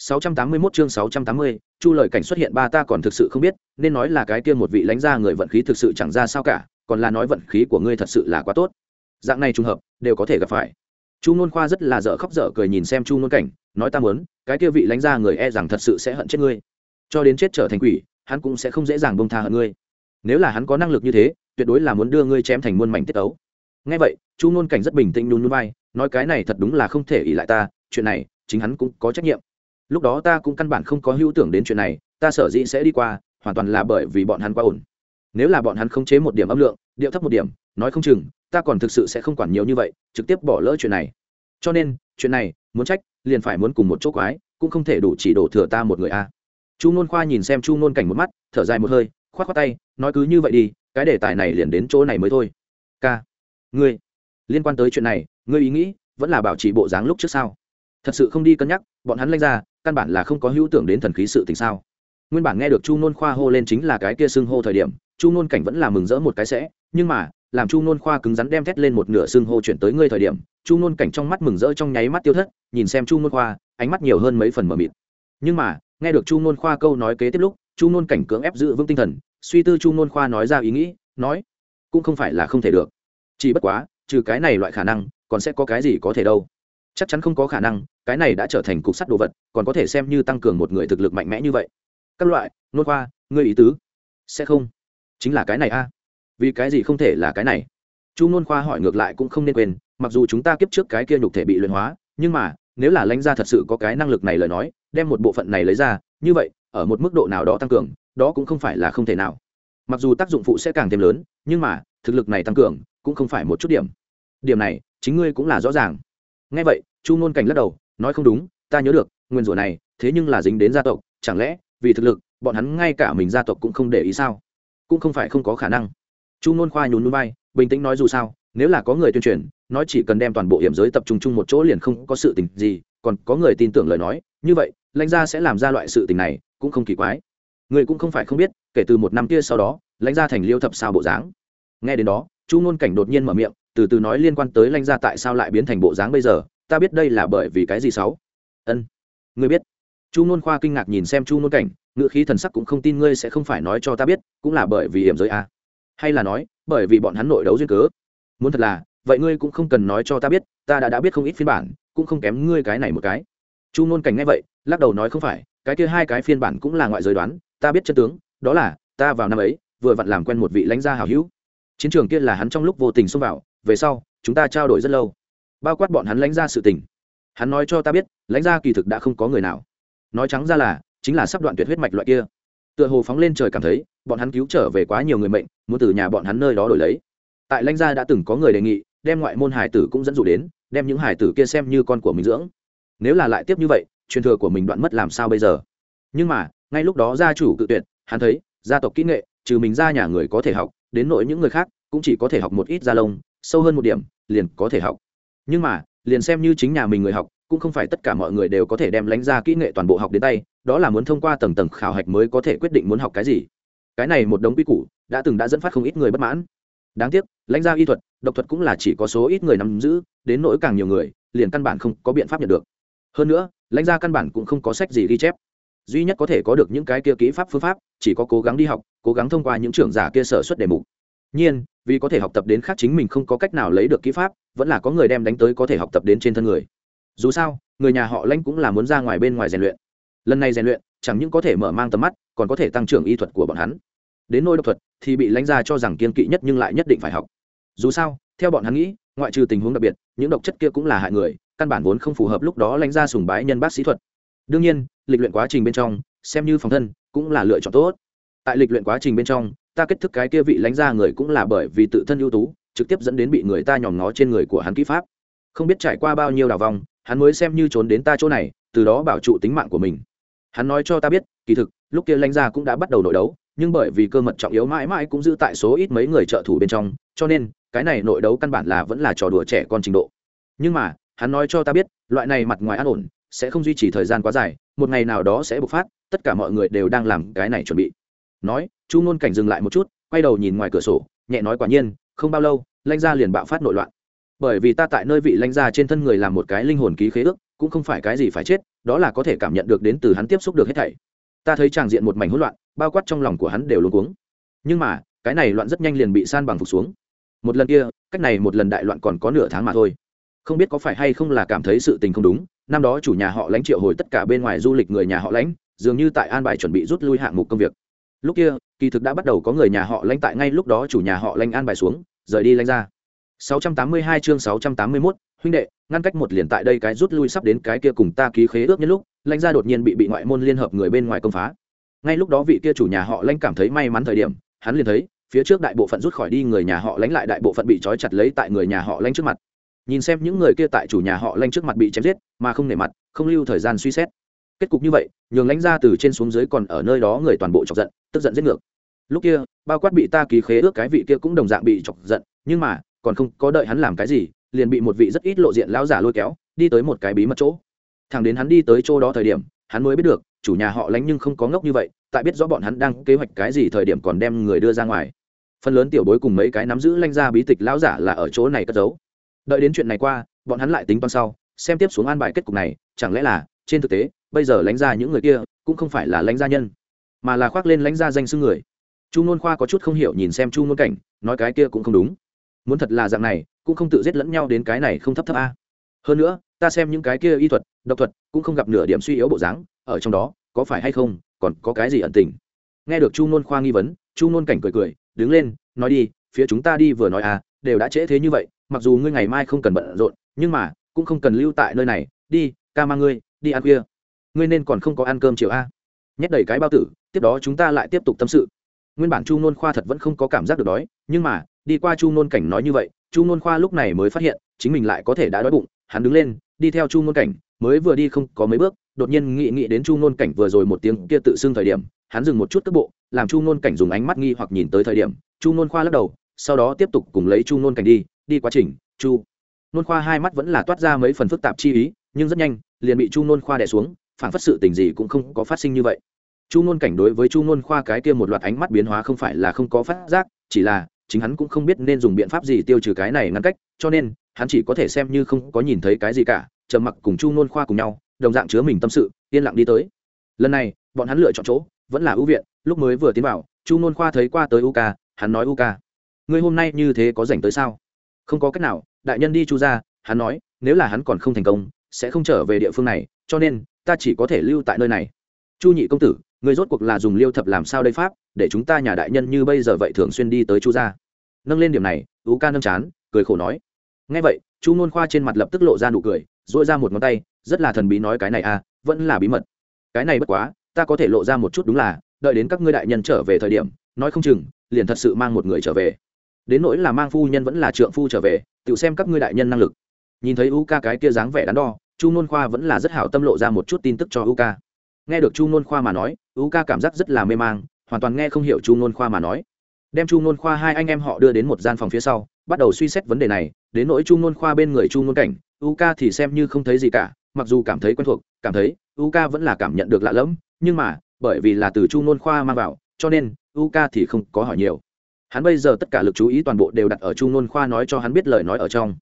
681 chương 680, Chu Lợi cảnh xuất hiện ba ta còn thực sự không biết, nên nói là cái kia một vị lãnh gia người vận khí thực sự chẳng ra sao cả, còn là nói vận khí của ngươi thật sự là quá tốt. Dạng này trùng hợp, đều có thể gặp phải. Chu Nôn Khoa rất là dở khóc dở cười nhìn xem Chu Nôn cảnh, nói ta muốn, cái kia vị lãnh gia người e rằng thật sự sẽ hận chết ngươi. Cho đến chết trở thành quỷ, hắn cũng sẽ không dễ dàng buông tha hận ngươi. Nếu là hắn có năng lực như thế, tuyệt đối là muốn đưa ngươi chém thành muôn mảnh tiết ấu. Nghe vậy, Chu Nôn cảnh rất bình tĩnh nhún nhún vai, nói cái này thật đúng là không thể ỷ lại ta, chuyện này, chính hắn cũng có trách nhiệm lúc đó ta cũng căn bản không có hữu tưởng đến chuyện này, ta sở dĩ sẽ đi qua, hoàn toàn là bởi vì bọn hắn quá ổn. Nếu là bọn hắn không chế một điểm âm lượng, điệu thấp một điểm, nói không chừng, ta còn thực sự sẽ không quản nhiều như vậy, trực tiếp bỏ lỡ chuyện này. Cho nên, chuyện này, muốn trách, liền phải muốn cùng một chỗ quái, cũng không thể đủ chỉ đổ thừa ta một người a. Chu nôn khoa nhìn xem chu nôn cảnh một mắt, thở dài một hơi k h o á t k h o á tay, nói cứ như vậy đi, cái đề tài này liền đến chỗ này mới thôi. K ngươi, liên quan tới chuyện này, ngươi ý nghĩ, vẫn là bảo trì bộ dáng lúc trước sao? Thật sự không đi cân nhắc, bọn hắn lanh ra, căn bản là không có hữu tưởng đến thần khí sự tình sao. Nguyên bản nghe được chu nôn khoa hô lên chính là cái kia xưng hô thời điểm, chu nôn cảnh vẫn là mừng rỡ một cái sẽ, nhưng mà, làm chu nôn khoa cứng rắn đem thét lên một nửa xưng hô chuyển tới ngươi thời điểm, chu nôn cảnh trong mắt mừng rỡ trong nháy mắt tiêu thất, nhìn xem chu nôn khoa, ánh mắt nhiều hơn mấy phần mờ mịt. Nhưng mà, nghe được chu nôn khoa câu nói kế tiếp lúc, chu nôn cảnh cưỡng ép giữ vững tinh thần, suy tư chu nôn khoa nói ra ý nghĩ, nói, cũng không phải là không thể được. Chỉ bất quá, trừ cái này loại khả năng, còn sẽ có cái gì có thể đâu chắc chắn không có khả năng, cái này đã trở thành cục sắt đồ vật, còn có thể xem như tăng cường một người thực lực mạnh mẽ như vậy. Các loại, nôn khoa, ngươi ý tứ, sẽ không. Chính là cái này a. Vì cái gì không thể là cái này? Chu nôn khoa hỏi ngược lại cũng không nên quên, mặc dù chúng ta kiếp trước cái kia nhục thể bị luyện hóa, nhưng mà, nếu là lãnh gia thật sự có cái năng lực này lời nói, đem một bộ phận này lấy ra, như vậy, ở một mức độ nào đó tăng cường, đó cũng không phải là không thể nào. Mặc dù tác dụng phụ sẽ càng thêm lớn, nhưng mà, thực lực này tăng cường, cũng không phải một chút điểm. Điểm này, chính ngươi cũng là rõ ràng nghe vậy, chu ngôn cảnh lắc đầu, nói không đúng, ta nhớ được, nguyên rủa này, thế nhưng là dính đến gia tộc, chẳng lẽ, vì thực lực, bọn hắn ngay cả mình gia tộc cũng không để ý sao? Cũng không phải không có khả năng. Chu ngôn khoa nhún núi bay, bình tĩnh nói dù sao, nếu là có người tuyên truyền, nói chỉ cần đem toàn bộ hiểm giới tập trung chung một chỗ liền không có sự tình gì, còn có người tin tưởng lời nói, như vậy, lãnh gia sẽ làm ra loại sự tình này, cũng không kỳ quái. Người cũng không phải không biết, kể từ một năm kia sau đó, lãnh gia thành liêu thập sao bộ dáng. Nghe đến đó, chu ngôn cảnh đột nhiên mở miệng từ từ nói liên quan tới lãnh gia tại sao lại biến thành bộ dáng bây giờ, ta biết đây là bởi vì cái gì sáu? Ân, ngươi biết. Chu nôn khoa kinh ngạc nhìn xem chu nôn cảnh, ngữ khí thần sắc cũng không tin ngươi sẽ không phải nói cho ta biết, cũng là bởi vì hiểm giới a. À? hay là nói, bởi vì bọn hắn nội đấu duyên cớ. Muốn thật là, vậy ngươi cũng không cần nói cho ta biết, ta đã đã biết không ít phiên bản, cũng không kém ngươi cái này một cái. Chu nôn cảnh nghe vậy, lắc đầu nói không phải, cái kia hai cái phiên bản cũng là ngoại giới đoán, ta biết chân tướng, đó là, ta vào năm ấy, vừa vặn làm quen một vị lãnh gia hào hữu. Chiến trường kia là hắn trong lúc vô tình xông vào về sau, chúng ta trao đổi rất lâu. Bao quát bọn hắn lãnh ra sự tình. Hắn nói cho ta biết, lãnh ra kỳ thực đã không có người nào. Nói trắng ra là, chính là sắp đoạn tuyệt huyết mạch loại kia. Tựa hồ phóng lên trời cảm thấy, bọn hắn cứu trở về quá nhiều người mệnh, muốn từ nhà bọn hắn nơi đó đổi lấy. Tại lãnh gia đã từng có người đề nghị, đem ngoại môn hải tử cũng dẫn dụ đến, đem những hải tử kia xem như con của mình dưỡng. Nếu là lại tiếp như vậy, truyền thừa của mình đoạn mất làm sao bây giờ? Nhưng mà, ngay lúc đó gia chủ cự tuyệt, hắn thấy, gia tộc kỹ nghệ, trừ mình ra nhà người có thể học, đến nội những người khác, cũng chỉ có thể học một ít gia lông sâu hơn một điểm, liền có thể học. Nhưng mà, liền xem như chính nhà mình người học, cũng không phải tất cả mọi người đều có thể đem lánh ra kỹ nghệ toàn bộ học đến tay, đó là muốn thông qua tầng tầng khảo hạch mới có thể quyết định muốn học cái gì. Cái này một đống quy củ, đã từng đã dẫn phát không ít người bất mãn. Đáng tiếc, lãnh gia y thuật, độc thuật cũng là chỉ có số ít người nắm giữ, đến nỗi càng nhiều người, liền căn bản không có biện pháp nhận được. Hơn nữa, lãnh gia căn bản cũng không có sách gì ghi chép. Duy nhất có thể có được những cái kia kỹ pháp phương pháp, chỉ có cố gắng đi học, cố gắng thông qua những trưởng giả kia sở xuất đề mục. Nhiên vì có thể học tập đến khác chính mình không có cách nào lấy được kỹ pháp, vẫn là có người đem đánh tới có thể học tập đến trên thân người. Dù sao, người nhà họ lãnh cũng là muốn ra ngoài bên ngoài rèn luyện. Lần này rèn luyện, chẳng những có thể mở mang tầm mắt, còn có thể tăng trưởng y thuật của bọn hắn. Đến nôi độc thuật, thì bị lãnh ra cho rằng kiên kỵ nhất nhưng lại nhất định phải học. Dù sao, theo bọn hắn nghĩ, ngoại trừ tình huống đặc biệt, những độc chất kia cũng là hại người, căn bản vốn không phù hợp lúc đó lãnh ra sùng bái nhân bác sĩ thuật. Đương nhiên, lịch luyện quá trình bên trong, xem như phòng thân, cũng là lựa chọn tốt. Tại lịch luyện quá trình bên trong ta kết thức cái kia vị lãnh ra người cũng là bởi vì tự thân ưu tú, trực tiếp dẫn đến bị người ta nhòm ngó trên người của hắn kỹ pháp. Không biết trải qua bao nhiêu đào vòng, hắn mới xem như trốn đến ta chỗ này, từ đó bảo trụ tính mạng của mình. Hắn nói cho ta biết, kỳ thực, lúc kia lãnh gia cũng đã bắt đầu nội đấu, nhưng bởi vì cơ mật trọng yếu mãi mãi cũng giữ tại số ít mấy người trợ thủ bên trong, cho nên, cái này nội đấu căn bản là vẫn là trò đùa trẻ con trình độ. Nhưng mà, hắn nói cho ta biết, loại này mặt ngoài an ổn, sẽ không duy trì thời gian quá dài, một ngày nào đó sẽ bộc phát, tất cả mọi người đều đang làm cái này chuẩn bị nói, chu ngôn cảnh dừng lại một chút, quay đầu nhìn ngoài cửa sổ, nhẹ nói quả nhiên, không bao lâu, lãnh gia liền bạo phát nội loạn. Bởi vì ta tại nơi vị lãnh gia trên thân người làm một cái linh hồn ký khế ước, cũng không phải cái gì phải chết, đó là có thể cảm nhận được đến từ hắn tiếp xúc được hết thảy. Ta thấy tràng diện một mảnh hỗn loạn, bao quát trong lòng của hắn đều luống cuống. Nhưng mà, cái này loạn rất nhanh liền bị san bằng phục xuống. Một lần kia, cách này một lần đại loạn còn có nửa tháng mà thôi. Không biết có phải hay không là cảm thấy sự tình không đúng, năm đó chủ nhà họ lãnh triệu hồi tất cả bên ngoài du lịch người nhà họ lãnh, dường như tại an bài chuẩn bị rút lui hạng mục công việc lúc kia kỳ thực đã bắt đầu có người nhà họ lãnh tại ngay lúc đó chủ nhà họ lãnh an bài xuống rời đi lãnh ra. 682 chương 681, huynh đệ ngăn cách một liền tại đây cái rút lui sắp đến cái kia cùng ta ký khế ước nhân lúc lãnh ra đột nhiên bị bị ngoại môn liên hợp người bên ngoài công phá. Ngay lúc đó vị kia chủ nhà họ lãnh cảm thấy may mắn thời điểm hắn liền thấy phía trước đại bộ phận rút khỏi đi người nhà họ lãnh lại đại bộ phận bị trói chặt lấy tại người nhà họ lãnh trước mặt. Nhìn xem những người kia tại chủ nhà họ lãnh trước mặt bị chém giết mà không nể mặt không lưu thời gian suy xét kết cục như vậy, nhường lãnh ra từ trên xuống dưới còn ở nơi đó người toàn bộ chọc giận, tức giận giết ngược. Lúc kia, bao quát bị ta ký khế ước cái vị kia cũng đồng dạng bị chọc giận, nhưng mà, còn không có đợi hắn làm cái gì, liền bị một vị rất ít lộ diện lão giả lôi kéo, đi tới một cái bí mật chỗ. Thằng đến hắn đi tới chỗ đó thời điểm, hắn mới biết được, chủ nhà họ lánh nhưng không có ngốc như vậy, tại biết rõ bọn hắn đang kế hoạch cái gì thời điểm còn đem người đưa ra ngoài. Phần lớn tiểu bối cùng mấy cái nắm giữ lanh ra bí tịch lão giả là ở chỗ này cất giấu. Đợi đến chuyện này qua, bọn hắn lại tính toán sau, xem tiếp xuống an bài kết cục này, chẳng lẽ là, trên thực tế bây giờ lãnh ra những người kia cũng không phải là lãnh gia nhân, mà là khoác lên lãnh gia danh xưng người. Chu nôn khoa có chút không hiểu nhìn xem chu nôn cảnh, nói cái kia cũng không đúng. Muốn thật là dạng này, cũng không tự giết lẫn nhau đến cái này không thấp thấp a. Hơn nữa, ta xem những cái kia y thuật, độc thuật, cũng không gặp nửa điểm suy yếu bộ dáng, ở trong đó, có phải hay không, còn có cái gì ẩn tình? Nghe được chu nôn khoa nghi vấn, chu nôn cảnh cười cười, đứng lên, nói đi, phía chúng ta đi vừa nói à đều đã trễ thế như vậy, mặc dù ngươi ngày mai không cần bận rộn, nhưng mà, cũng không cần lưu tại nơi này, đi, ca mang ngươi, đi ăn khuya ngươi nên còn không có ăn cơm chiều a nhét đầy cái bao tử tiếp đó chúng ta lại tiếp tục tâm sự nguyên bản chu nôn khoa thật vẫn không có cảm giác được đói nhưng mà đi qua chu nôn cảnh nói như vậy chu nôn khoa lúc này mới phát hiện chính mình lại có thể đã đói bụng hắn đứng lên đi theo chu nôn cảnh mới vừa đi không có mấy bước đột nhiên nghĩ nghĩ đến chu nôn cảnh vừa rồi một tiếng kia tự xưng thời điểm hắn dừng một chút cước bộ làm chu nôn cảnh dùng ánh mắt nghi hoặc nhìn tới thời điểm chu nôn khoa lắc đầu sau đó tiếp tục cùng lấy chu nôn cảnh đi đi quá trình chu nôn khoa hai mắt vẫn là toát ra mấy phần phức tạp chi ý nhưng rất nhanh liền bị chu nôn khoa đẻ xuống phản phất sự tình gì cũng không có phát sinh như vậy. Chu nôn cảnh đối với chu nôn khoa cái kia một loạt ánh mắt biến hóa không phải là không có phát giác, chỉ là, chính hắn cũng không biết nên dùng biện pháp gì tiêu trừ cái này ngăn cách, cho nên, hắn chỉ có thể xem như không có nhìn thấy cái gì cả, trầm mặc cùng chu nôn khoa cùng nhau, đồng dạng chứa mình tâm sự, yên lặng đi tới. Lần này, bọn hắn lựa chọn chỗ, vẫn là ưu viện, lúc mới vừa tiến vào, chu nôn khoa thấy qua tới u ca hắn nói u ca ngươi hôm nay như thế có dành tới sao? Không có cách nào, đại nhân đi chu ra, hắn nói, nếu là hắn còn không thành công, sẽ không trở về địa phương này, cho nên ta chỉ có thể lưu tại nơi này. Chu nhị công tử người rốt cuộc là dùng liêu thập làm sao đây pháp, để chúng ta nhà đại nhân như bây giờ vậy thường xuyên đi tới chu gia. Nâng lên điểm này tú ca nâng chán, cười khổ nói. Ngay vậy, chu nôn khoa trên mặt lập tức lộ ra nụ cười dội ra một ngón tay, rất là thần bí nói cái này à vẫn là bí mật. Cái này bất quá, ta có thể lộ ra một chút đúng là, đợi đến các ngươi đại nhân trở về thời điểm, nói không chừng, liền thật sự mang một người trở về. Đến nỗi là mang phu nhân vẫn là trượng phu trở về, tự xem các ngươi đại nhân năng lực. Nhìn thấy u ca cái kia dáng vẻ đắn đo chu nôn khoa vẫn là rất hảo tâm lộ ra một chút tin tức cho u ca. Nghe được chu nôn khoa mà nói u ca cảm giác rất là mê mang, hoàn toàn nghe không hiểu chu nôn khoa mà nói. Đem chu nôn khoa hai anh em họ đưa đến một gian phòng phía sau, bắt đầu suy xét vấn đề này, đến nỗi chu nôn khoa bên người chu nôn cảnh u ca thì xem như không thấy gì cả, mặc dù cảm thấy quen thuộc, cảm thấy u ca vẫn là cảm nhận được lạ lẫm, nhưng mà, bởi vì là từ chu nôn khoa mang vào, cho nên u ca thì không có hỏi nhiều. Hắn bây giờ tất cả lực chú ý toàn bộ đều đặt ở chu nôn khoa nói cho hắn biết lời nói ở trong.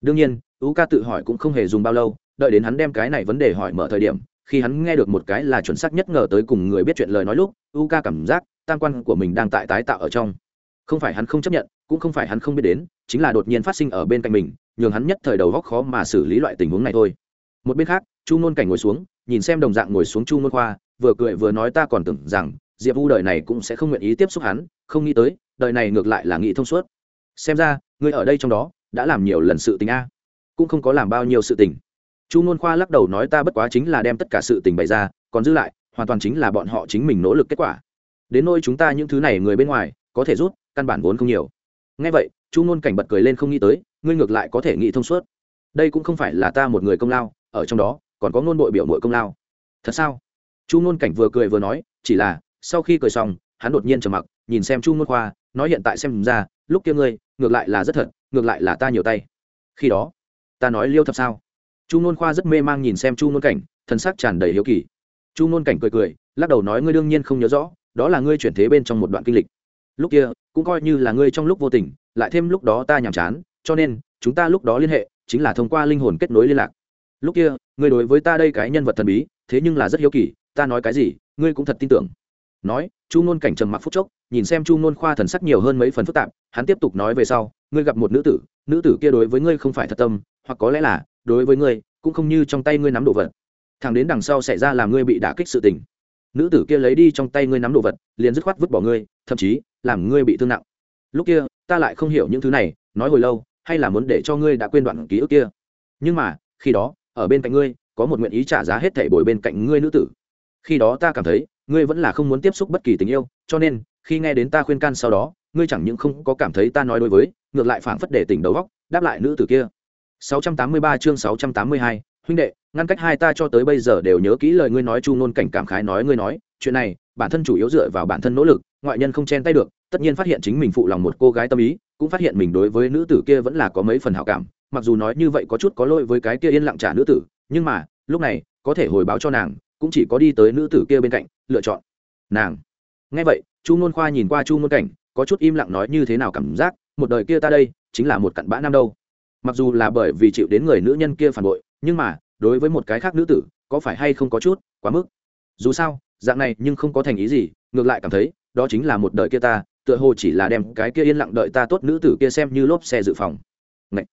Đương nhiên u ca tự hỏi cũng không hề dùng bao lâu đợi đến hắn đem cái này vấn đề hỏi mở thời điểm, khi hắn nghe được một cái là chuẩn xác nhất ngờ tới cùng người biết chuyện lời nói lúc u ca cảm giác, tam quan của mình đang tại tái tạo ở trong. Không phải hắn không chấp nhận, cũng không phải hắn không biết đến, chính là đột nhiên phát sinh ở bên cạnh mình, nhường hắn nhất thời đầu góc khó mà xử lý loại tình huống này thôi. Một bên khác, chu nôn cảnh ngồi xuống, nhìn xem đồng dạng ngồi xuống chu nôn khoa, vừa cười vừa nói ta còn tưởng rằng, diệp u đời này cũng sẽ không nguyện ý tiếp xúc hắn, không nghĩ tới, đời này ngược lại là nghĩ thông suốt. Xem ra người ở đây trong đó, đã làm nhiều lần sự tình a. Cũng không có làm bao nhiêu sự tình chu nôn khoa lắc đầu nói ta bất quá chính là đem tất cả sự tình bày ra, còn dư lại, hoàn toàn chính là bọn họ chính mình nỗ lực kết quả. Đến nôi chúng ta những thứ này người bên ngoài, có thể rút, căn bản vốn không nhiều. Ngay vậy, chu nôn cảnh bật cười lên không nghĩ tới, ngươi ngược lại có thể nghĩ thông suốt. Đây cũng không phải là ta một người công lao, ở trong đó, còn có ngôn bội biểu mội công lao. Thật sao? Chu nôn cảnh vừa cười vừa nói, chỉ là, sau khi cười xong, hắn đột nhiên trầm mặc, nhìn xem chu nôn khoa, nói hiện tại xem ra, lúc kia ngươi, ngược lại là rất thật, ngược lại là ta nhiều tay. Khi đó, ta nói liêu thập sao? Chu nôn khoa rất mê mang nhìn xem chu nôn cảnh thân xác tràn đầy hiếu kỳ. Chu nôn cảnh cười cười, lắc đầu nói ngươi đương nhiên không nhớ rõ, đó là ngươi chuyển thế bên trong một đoạn kinh lịch. Lúc kia, cũng coi như là ngươi trong lúc vô tình, lại thêm lúc đó ta nhàm chán, cho nên, chúng ta lúc đó liên hệ, chính là thông qua linh hồn kết nối liên lạc. Lúc kia, ngươi đối với ta đây cái nhân vật thần bí, thế nhưng là rất hiếu kỳ, ta nói cái gì, ngươi cũng thật tin tưởng. Nói, chu nôn cảnh trầm mặc phút chốc, nhìn xem chu nôn khoa thần sắc nhiều hơn mấy phần phức tạp, hắn tiếp tục nói về sau, ngươi gặp một nữ tử nữ tử kia đối với ngươi không phải thật tâm, hoặc có lẽ là đối với ngươi, cũng không như trong tay ngươi nắm đồ vật. Thằng đến đằng sau xảy ra làm ngươi bị đả kích sự tình. Nữ tử kia lấy đi trong tay ngươi nắm đồ vật, liền dứt khoát vứt bỏ ngươi, thậm chí làm ngươi bị thương nặng. Lúc kia, ta lại không hiểu những thứ này, nói hồi lâu, hay là muốn để cho ngươi đã quên đoạn ký ức kia. Nhưng mà, khi đó, ở bên cạnh ngươi, có một nguyện ý trả giá hết thảy bồi bên cạnh ngươi nữ tử. Khi đó ta cảm thấy, ngươi vẫn là không muốn tiếp xúc bất kỳ tình yêu, cho nên, khi nghe đến ta khuyên can sau đó, ngươi chẳng những không có cảm thấy ta nói đối với, ngược lại phảng phất để tỉnh đầu góc đáp lại nữ tử kia. 683 chương 682, huynh đệ ngăn cách hai ta cho tới bây giờ đều nhớ kỹ lời ngươi nói chu ngôn cảnh cảm khái nói ngươi nói chuyện này bản thân chủ yếu dựa vào bản thân nỗ lực ngoại nhân không chen tay được tất nhiên phát hiện chính mình phụ lòng một cô gái tâm ý cũng phát hiện mình đối với nữ tử kia vẫn là có mấy phần hảo cảm mặc dù nói như vậy có chút có lỗi với cái kia yên lặng trả nữ tử nhưng mà lúc này có thể hồi báo cho nàng cũng chỉ có đi tới nữ tử kia bên cạnh lựa chọn nàng. Nghe vậy chu nôn khoa nhìn qua chu nôn cảnh có chút im lặng nói như thế nào cảm giác một đời kia ta đây chính là một cặn bã nam đâu mặc dù là bởi vì chịu đến người nữ nhân kia phản bội, nhưng mà, đối với một cái khác nữ tử, có phải hay không có chút, quá mức? Dù sao, dạng này nhưng không có thành ý gì, ngược lại cảm thấy, đó chính là một đời kia ta, tựa hồ chỉ là đem cái kia yên lặng đợi ta tốt nữ tử kia xem như lốp xe dự phòng. Ngậy!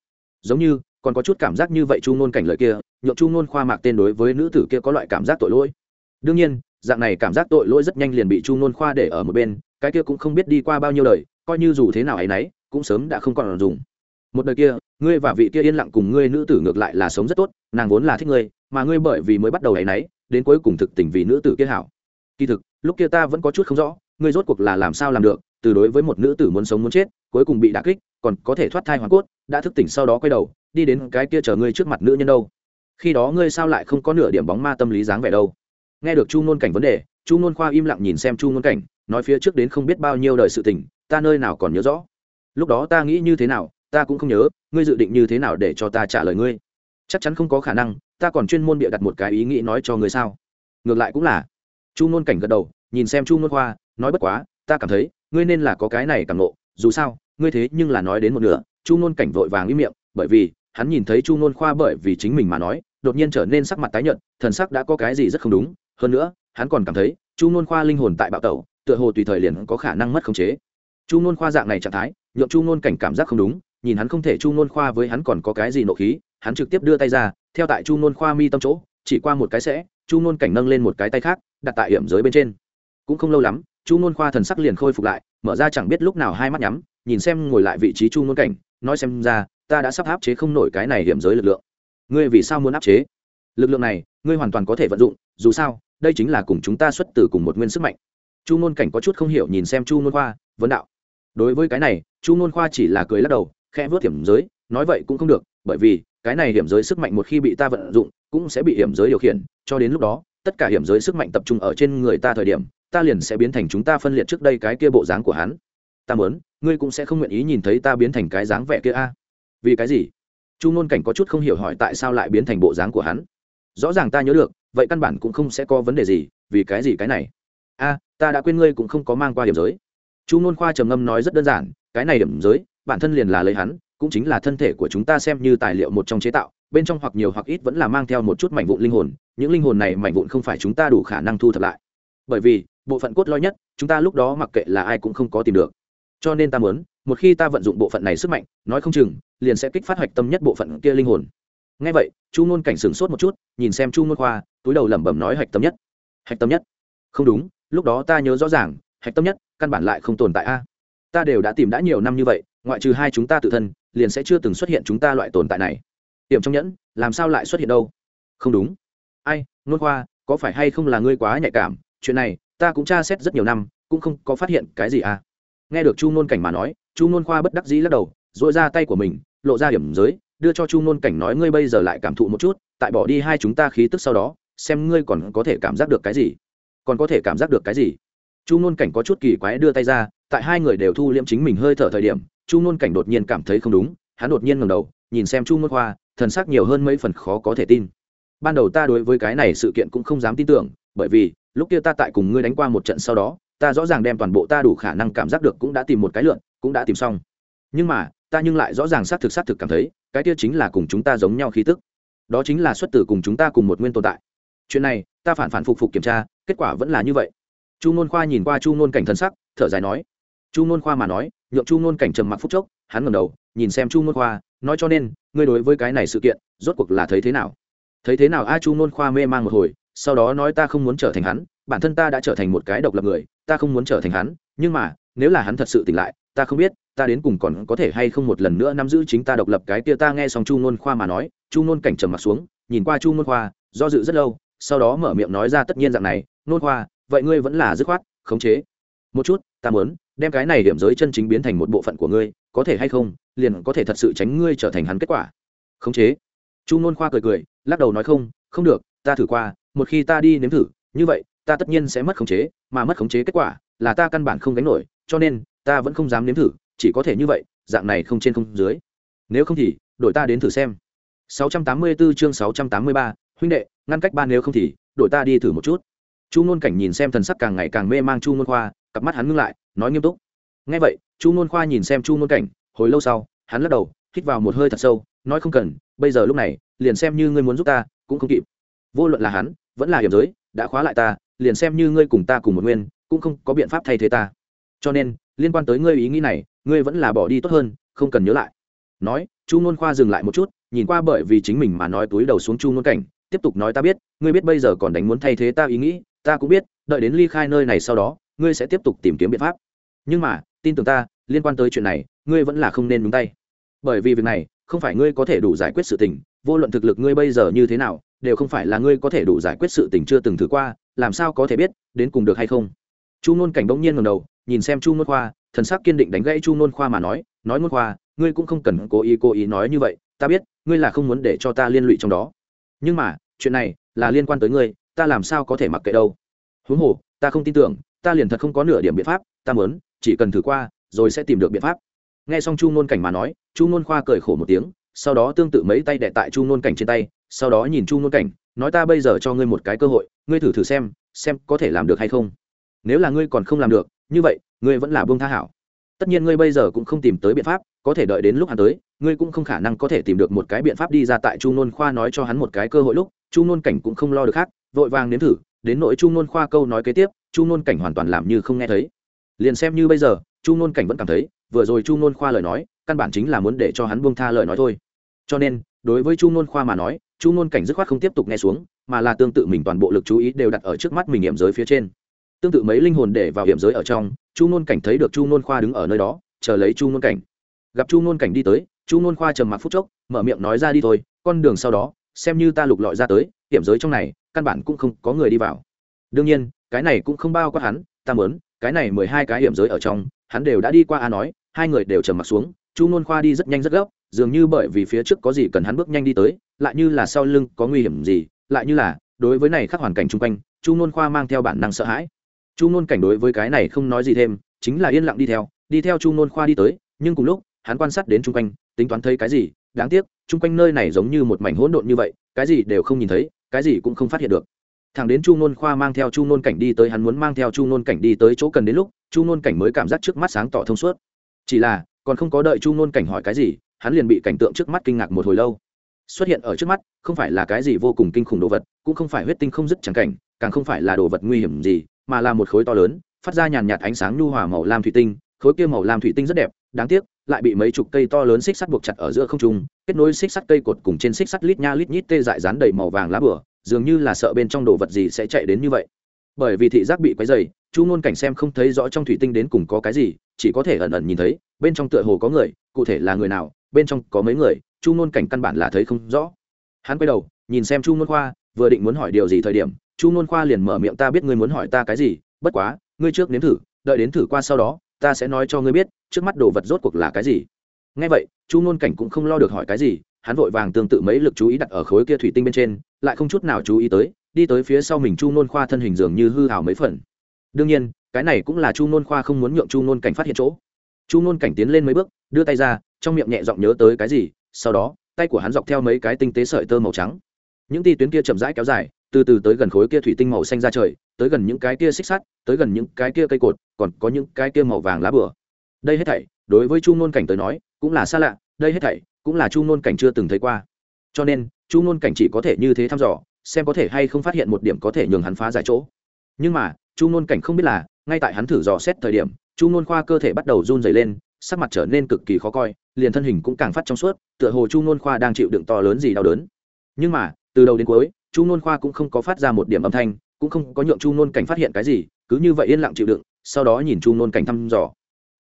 giống như, còn có chút cảm giác như vậy chu ngôn cảnh lời kia nhộn chu ngôn khoa mạc tên đối với nữ tử kia có loại cảm giác tội lỗi. Đương nhiên, dạng này cảm giác tội lỗi rất nhanh liền bị chu ngôn khoa để ở một bên, cái kia cũng không biết đi qua bao nhiêu đời, coi như dù thế nào ấy nấy, cũng sớm đã không còn dùng một đời kia, ngươi và vị kia yên lặng cùng ngươi nữ tử ngược lại là sống rất tốt, nàng vốn là thích ngươi, mà ngươi bởi vì mới bắt đầu ấy nấy, đến cuối cùng thực tình vì nữ tử kia hảo. Kỳ thực, lúc kia ta vẫn có chút không rõ, ngươi rốt cuộc là làm sao làm được, từ đối với một nữ tử muốn sống muốn chết, cuối cùng bị đả kích, còn có thể thoát thai hoàn cốt, đã thức tỉnh sau đó quay đầu, đi đến cái kia chờ ngươi trước mặt nữ nhân đâu. Khi đó ngươi sao lại không có nửa điểm bóng ma tâm lý dáng vẻ đâu? Nghe được chu ngôn cảnh vấn đề, chu ngôn khoa im lặng nhìn xem chu ngôn cảnh, nói phía trước đến không biết bao nhiêu đời sự tình, ta nơi nào còn nhớ rõ? Lúc đó ta nghĩ như thế nào ta cũng không nhớ, ngươi dự định như thế nào để cho ta trả lời ngươi? Chắc chắn không có khả năng, ta còn chuyên môn bịa đặt một cái ý nghĩ nói cho ngươi sao? Ngược lại cũng là. Chu nôn cảnh gật đầu, nhìn xem chu nôn khoa, nói bất quá, ta cảm thấy, ngươi nên là có cái này càng nộ dù sao, ngươi thế nhưng là nói đến một nửa, chu nôn cảnh vội vàng im miệng, bởi vì, hắn nhìn thấy chu nôn khoa bởi vì chính mình mà nói, đột nhiên trở nên sắc mặt tái nhợt, thần sắc đã có cái gì rất không đúng, hơn nữa, hắn còn cảm thấy, chu nôn khoa linh hồn tại bạo tẩu, tựa hồ tùy thời liền có khả năng mất khống chế. Chu nôn khoa dạng này trạng thái, nhượng chu nôn cảnh cảm giác không đúng nhìn hắn không thể chu ngôn khoa với hắn còn có cái gì nộ khí, hắn trực tiếp đưa tay ra, theo tại chu ngôn khoa mi tâm chỗ, chỉ qua một cái sẽ, chu ngôn cảnh nâng lên một cái tay khác, đặt tại hiểm giới bên trên. Cũng không lâu lắm, chu ngôn khoa thần sắc liền khôi phục lại, mở ra chẳng biết lúc nào hai mắt nhắm, nhìn xem ngồi lại vị trí chu ngôn cảnh, nói xem ra, ta đã sắp áp chế không nổi cái này hiểm giới lực lượng. Ngươi vì sao muốn áp chế? Lực lượng này, ngươi hoàn toàn có thể vận dụng, dù sao, đây chính là cùng chúng ta xuất từ cùng một nguyên sức mạnh. Chu ngôn cảnh có chút không hiểu nhìn xem chu ngôn khoa, vấn đạo. Đối với cái này, chu ngôn khoa chỉ là cười lắc đầu khẽ vớt hiểm giới, nói vậy cũng không được, bởi vì cái này hiểm giới sức mạnh một khi bị ta vận dụng, cũng sẽ bị hiểm giới điều khiển. Cho đến lúc đó, tất cả hiểm giới sức mạnh tập trung ở trên người ta thời điểm, ta liền sẽ biến thành chúng ta phân liệt trước đây cái kia bộ dáng của hắn. Ta muốn, ngươi cũng sẽ không nguyện ý nhìn thấy ta biến thành cái dáng vẻ kia a. Vì cái gì? Chu ngôn cảnh có chút không hiểu hỏi tại sao lại biến thành bộ dáng của hắn. Rõ ràng ta nhớ được, vậy căn bản cũng không sẽ có vấn đề gì, vì cái gì cái này? A, ta đã quên ngươi cũng không có mang qua điểm giới. Chu ngôn khoa trầm ngâm nói rất đơn giản, cái này điểm giới bản thân liền là lấy hắn, cũng chính là thân thể của chúng ta xem như tài liệu một trong chế tạo, bên trong hoặc nhiều hoặc ít vẫn là mang theo một chút mảnh vụn linh hồn, những linh hồn này mảnh vụn không phải chúng ta đủ khả năng thu thập lại. Bởi vì, bộ phận cốt lõi nhất, chúng ta lúc đó mặc kệ là ai cũng không có tìm được. Cho nên ta muốn, một khi ta vận dụng bộ phận này sức mạnh, nói không chừng, liền sẽ kích phát hoạch tâm nhất bộ phận kia linh hồn. Ngay vậy, chu ngôn cảnh sửng sốt một chút, nhìn xem chu ngôn khoa, túi đầu lẩm bẩm nói hạch tâm nhất. Hạch tâm nhất? Không đúng, lúc đó ta nhớ rõ ràng hạch tâm nhất, căn bản lại không tồn tại a. Ta đều đã tìm đã nhiều năm như vậy ngoại trừ hai chúng ta tự thân, liền sẽ chưa từng xuất hiện chúng ta loại tồn tại này. Hiểm trong nhẫn, làm sao lại xuất hiện đâu? Không đúng. Ai, nôn khoa, có phải hay không là ngươi quá nhạy cảm? Chuyện này, ta cũng tra xét rất nhiều năm, cũng không có phát hiện cái gì à? Nghe được chu nôn cảnh mà nói, chu nôn khoa bất đắc dĩ lắc đầu dội ra tay của mình, lộ ra điểm giới, đưa cho chu nôn cảnh nói ngươi bây giờ lại cảm thụ một chút, tại bỏ đi hai chúng ta khí tức sau đó, xem ngươi còn có thể cảm giác được cái gì. Còn có thể cảm giác được cái gì? Chu nôn cảnh có chút kỳ quái đưa tay ra, tại hai người đều thu liễm chính mình hơi thở thời điểm chu ngôn cảnh đột nhiên cảm thấy không đúng, hắn đột nhiên ngầm đầu, nhìn xem chu ngôn khoa, thần sắc nhiều hơn mấy phần khó có thể tin. Ban đầu ta đối với cái này sự kiện cũng không dám tin tưởng, bởi vì, lúc kia ta tại cùng ngươi đánh qua một trận sau đó, ta rõ ràng đem toàn bộ ta đủ khả năng cảm giác được cũng đã tìm một cái lượn, cũng đã tìm xong. Nhưng mà, ta nhưng lại rõ ràng xác thực xác thực cảm thấy, cái kia chính là cùng chúng ta giống nhau khí tức. Đó chính là xuất tử cùng chúng ta cùng một nguyên tồn tại. Chuyện này, ta phản phản phục phục kiểm tra, kết quả vẫn là như vậy. Chu nôn khoa nhìn qua chu nôn cảnh thân sắc, thở dài nói. Chu nôn khoa mà nói nhượng chu nôn cảnh trầm mặc phúc chốc, hắn ngầm đầu, nhìn xem chu nôn khoa, nói cho nên, ngươi đối với cái này sự kiện, rốt cuộc là thấy thế nào? Thấy thế nào? A, chu nôn khoa mê man một hồi, sau đó nói ta không muốn trở thành hắn, bản thân ta đã trở thành một cái độc lập người, ta không muốn trở thành hắn, nhưng mà, nếu là hắn thật sự tỉnh lại, ta không biết, ta đến cùng còn có thể hay không một lần nữa nắm giữ chính ta độc lập cái kia ta nghe xong chu nôn khoa mà nói, chu nôn cảnh trầm mặt xuống, nhìn qua chu nôn khoa, do dự rất lâu, sau đó mở miệng nói ra tất nhiên dạng này nôn khoa, vậy ngươi vẫn là dứt khoát, khống chế. Một chút, ta muốn đem cái này điểm giới chân chính biến thành một bộ phận của ngươi có thể hay không liền có thể thật sự tránh ngươi trở thành hắn kết quả. Khống chế. Chu nôn khoa cười cười lắc đầu nói không không được ta thử qua một khi ta đi nếm thử như vậy ta tất nhiên sẽ mất khống chế mà mất khống chế kết quả là ta căn bản không gánh nổi cho nên ta vẫn không dám nếm thử chỉ có thể như vậy dạng này không trên không dưới. Nếu không thì đổi ta đến thử xem. 684 chương 683, huynh đệ ngăn cách ba nếu không thì đổi ta đi thử một chút. Chu ngôn cảnh nhìn xem thần sắc càng ngày càng mê mang chu ngôn khoa cặp mắt hắn ngưng lại nói nghiêm túc. Ngay vậy, chu ngôn khoa nhìn xem chu ngôn cảnh, hồi lâu sau, hắn lắc đầu, hít vào một hơi thật sâu, nói không cần, bây giờ lúc này, liền xem như ngươi muốn giúp ta, cũng không kịp. Vô luận là hắn, vẫn là hiểm giới, đã khóa lại ta, liền xem như ngươi cùng ta cùng một nguyên, cũng không có biện pháp thay thế ta. Cho nên, liên quan tới ngươi ý nghĩ này, ngươi vẫn là bỏ đi tốt hơn, không cần nhớ lại. Nói, chu ngôn khoa dừng lại một chút, nhìn qua bởi vì chính mình mà nói túi đầu xuống chu ngôn cảnh, tiếp tục nói ta biết, ngươi biết bây giờ còn đánh muốn thay thế ta ý nghĩ, ta cũng biết, đợi đến ly khai nơi này sau đó, ngươi sẽ tiếp tục tìm kiếm biện pháp nhưng mà, tin tưởng ta, liên quan tới chuyện này, ngươi vẫn là không nên đúng tay. Bởi vì việc này, không phải ngươi có thể đủ giải quyết sự tình, vô luận thực lực ngươi bây giờ như thế nào, đều không phải là ngươi có thể đủ giải quyết sự tình chưa từng thử qua, làm sao có thể biết, đến cùng được hay không? Chu nôn cảnh bỗng nhiên ngầm đầu, nhìn xem chu nôn khoa, thần sắc kiên định đánh gãy chu nôn khoa mà nói nói nôn khoa, ngươi cũng không cần cố ý cố ý nói như vậy, ta biết, ngươi là không muốn để cho ta liên lụy trong đó. Nhưng mà, chuyện này là liên quan tới ngươi, ta làm sao có thể mặc kệ đâu? Huống hồ, ta không tin tưởng, ta liền thật không có nửa điểm biện pháp, ta muốn chỉ cần thử qua, rồi sẽ tìm được biện pháp. Nghe xong chu ngôn cảnh mà nói, chu ngôn khoa cười khổ một tiếng, sau đó tương tự mấy tay đệ tại chu ngôn cảnh trên tay, sau đó nhìn chu ngôn cảnh, nói ta bây giờ cho ngươi một cái cơ hội, ngươi thử thử xem xem có thể làm được hay không. Nếu là ngươi còn không làm được, như vậy, ngươi vẫn là buông tha hảo. Tất nhiên ngươi bây giờ cũng không tìm tới biện pháp, có thể đợi đến lúc hắn tới, ngươi cũng không khả năng có thể tìm được một cái biện pháp đi ra tại chu ngôn khoa nói cho hắn một cái cơ hội lúc, chu ngôn cảnh cũng không lo được khác, vội vàng nếm thử, đến nội chu ngôn khoa câu nói kế tiếp, chu ngôn cảnh hoàn toàn làm như không nghe thấy liền xem như bây giờ, chu nôn cảnh vẫn cảm thấy, vừa rồi chu nôn khoa lời nói, căn bản chính là muốn để cho hắn buông tha lời nói thôi. Cho nên, đối với chu nôn khoa mà nói, chu nôn cảnh dứt khoát không tiếp tục nghe xuống, mà là tương tự mình toàn bộ lực chú ý đều đặt ở trước mắt mình hiểm giới phía trên. Tương tự mấy linh hồn để vào hiểm giới ở trong, chu nôn cảnh thấy được chu nôn khoa đứng ở nơi đó, chờ lấy chu nôn cảnh. Gặp chu nôn cảnh đi tới, chu nôn khoa trầm mặc phút chốc, mở miệng nói ra đi thôi, con đường sau đó, xem như ta lục lọi ra tới, hiểm giới trong này, căn bản cũng không có người đi vào. Đương nhiên, cái này cũng không bao quát hắn, ta mớn cái này mười hai cái hiểm giới ở trong, hắn đều đã đi qua a nói, hai người đều trầm mặt xuống, chu nôn khoa đi rất nhanh rất gấp, dường như bởi vì phía trước có gì cần hắn bước nhanh đi tới, lại như là sau lưng có nguy hiểm gì, lại như là, đối với này khắc hoàn cảnh chung quanh, chu nôn khoa mang theo bản năng sợ hãi. Chu nôn cảnh đối với cái này không nói gì thêm, chính là yên lặng đi theo đi theo chu nôn khoa đi tới, nhưng cùng lúc, hắn quan sát đến chung quanh, tính toán thấy cái gì, đáng tiếc, chung quanh nơi này giống như một mảnh hỗn độn như vậy, cái gì đều không nhìn thấy, cái gì cũng không phát hiện được thằng đến chu nôn khoa mang theo chu nôn cảnh đi tới, hắn muốn mang theo chu nôn cảnh đi tới chỗ cần đến lúc, chu nôn cảnh mới cảm giác trước mắt sáng tỏ thông suốt. Chỉ là, còn không có đợi chu nôn cảnh hỏi cái gì, hắn liền bị cảnh tượng trước mắt kinh ngạc một hồi lâu. Xuất hiện ở trước mắt, không phải là cái gì vô cùng kinh khủng đồ vật, cũng không phải huyết tinh không dứt chẳng cảnh, càng không phải là đồ vật nguy hiểm gì, mà là một khối to lớn, phát ra nhàn nhạt ánh sáng nhu hòa màu lam thủy tinh. Khối kia màu lam thủy tinh rất đẹp, đáng tiếc, lại bị mấy chục cây to lớn xích sắt buộc chặt ở giữa không trung, kết nối xích sắt cây cột cùng trên xích sắt lít nha lít nhít tê dại dán đầy màu vàng lá bửa dường như là sợ bên trong đồ vật gì sẽ chạy đến như vậy. Bởi vì thị giác bị quấy dày chu ngôn cảnh xem không thấy rõ trong thủy tinh đến cùng có cái gì, chỉ có thể ẩn ẩn nhìn thấy, bên trong tựa hồ có người, cụ thể là người nào, bên trong có mấy người, chu ngôn cảnh căn bản là thấy không rõ. Hắn quay đầu, nhìn xem chu ngôn khoa, vừa định muốn hỏi điều gì thời điểm, chu ngôn khoa liền mở miệng, ta biết ngươi muốn hỏi ta cái gì, bất quá, ngươi trước nếm thử, đợi đến thử qua sau đó, ta sẽ nói cho ngươi biết, trước mắt đồ vật rốt cuộc là cái gì. Ngay vậy, chu ngôn cảnh cũng không lo được hỏi cái gì hắn vội vàng tương tự mấy lực chú ý đặt ở khối kia thủy tinh bên trên, lại không chút nào chú ý tới, đi tới phía sau mình chu Nôn khoa thân hình dường như hư hào mấy phần. Đương nhiên, cái này cũng là chu Nôn khoa không muốn nhượng chu Nôn cảnh phát hiện chỗ. Chu Nôn cảnh tiến lên mấy bước, đưa tay ra, trong miệng nhẹ giọng nhớ tới cái gì, sau đó, tay của hắn dọc theo mấy cái tinh tế sợi tơ màu trắng. Những ti tuyến kia chậm rãi kéo dài, từ từ tới gần khối kia thủy tinh màu xanh ra trời, tới gần những cái kia xích sắt, tới gần những cái kia cây cột, còn có những cái kia màu vàng lá bừa. đây hết thảy, đối với chu Nôn cảnh tới nói, cũng là xa lạ đây hết thảy cũng là chu ngôn cảnh chưa từng thấy qua. Cho nên, chu nôn cảnh chỉ có thể như thế thăm dò, xem có thể hay không phát hiện một điểm có thể nhường hắn phá giải chỗ. Nhưng mà, chu nôn cảnh không biết là, ngay tại hắn thử dò xét thời điểm, chu nôn khoa cơ thể bắt đầu run dày lên, sắc mặt trở nên cực kỳ khó coi, liền thân hình cũng càng phát trong suốt, tựa hồ chu nôn khoa đang chịu đựng to lớn gì đau đớn. Nhưng mà, từ đầu đến cuối, chu nôn khoa cũng không có phát ra một điểm âm thanh, cũng không có nhượng chu nôn cảnh phát hiện cái gì, cứ như vậy yên lặng chịu đựng, sau đó nhìn chu nôn cảnh thăm dò.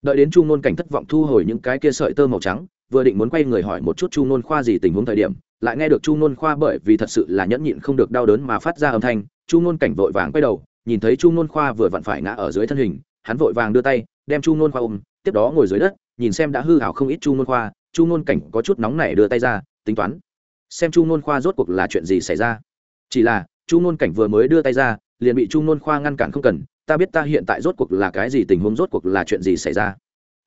Đợi đến chu nôn cảnh thất vọng thu hồi những cái kia sợi tơ màu trắng vừa định muốn quay người hỏi một chút chu nôn khoa gì tình huống thời điểm lại nghe được chu nôn khoa bởi vì thật sự là nhẫn nhịn không được đau đớn mà phát ra âm thanh chu nôn cảnh vội vàng quay đầu nhìn thấy chu nôn khoa vừa vặn phải ngã ở dưới thân hình hắn vội vàng đưa tay đem chu nôn khoa ôm tiếp đó ngồi dưới đất nhìn xem đã hư hảo không ít chu nôn khoa chu nôn cảnh có chút nóng nảy đưa tay ra tính toán xem chu nôn khoa rốt cuộc là chuyện gì xảy ra chỉ là chu nôn cảnh vừa mới đưa tay ra liền bị chu nôn khoa ngăn cản không cần ta biết ta hiện tại rốt cuộc là cái gì tình huống rốt cuộc là chuyện gì xảy ra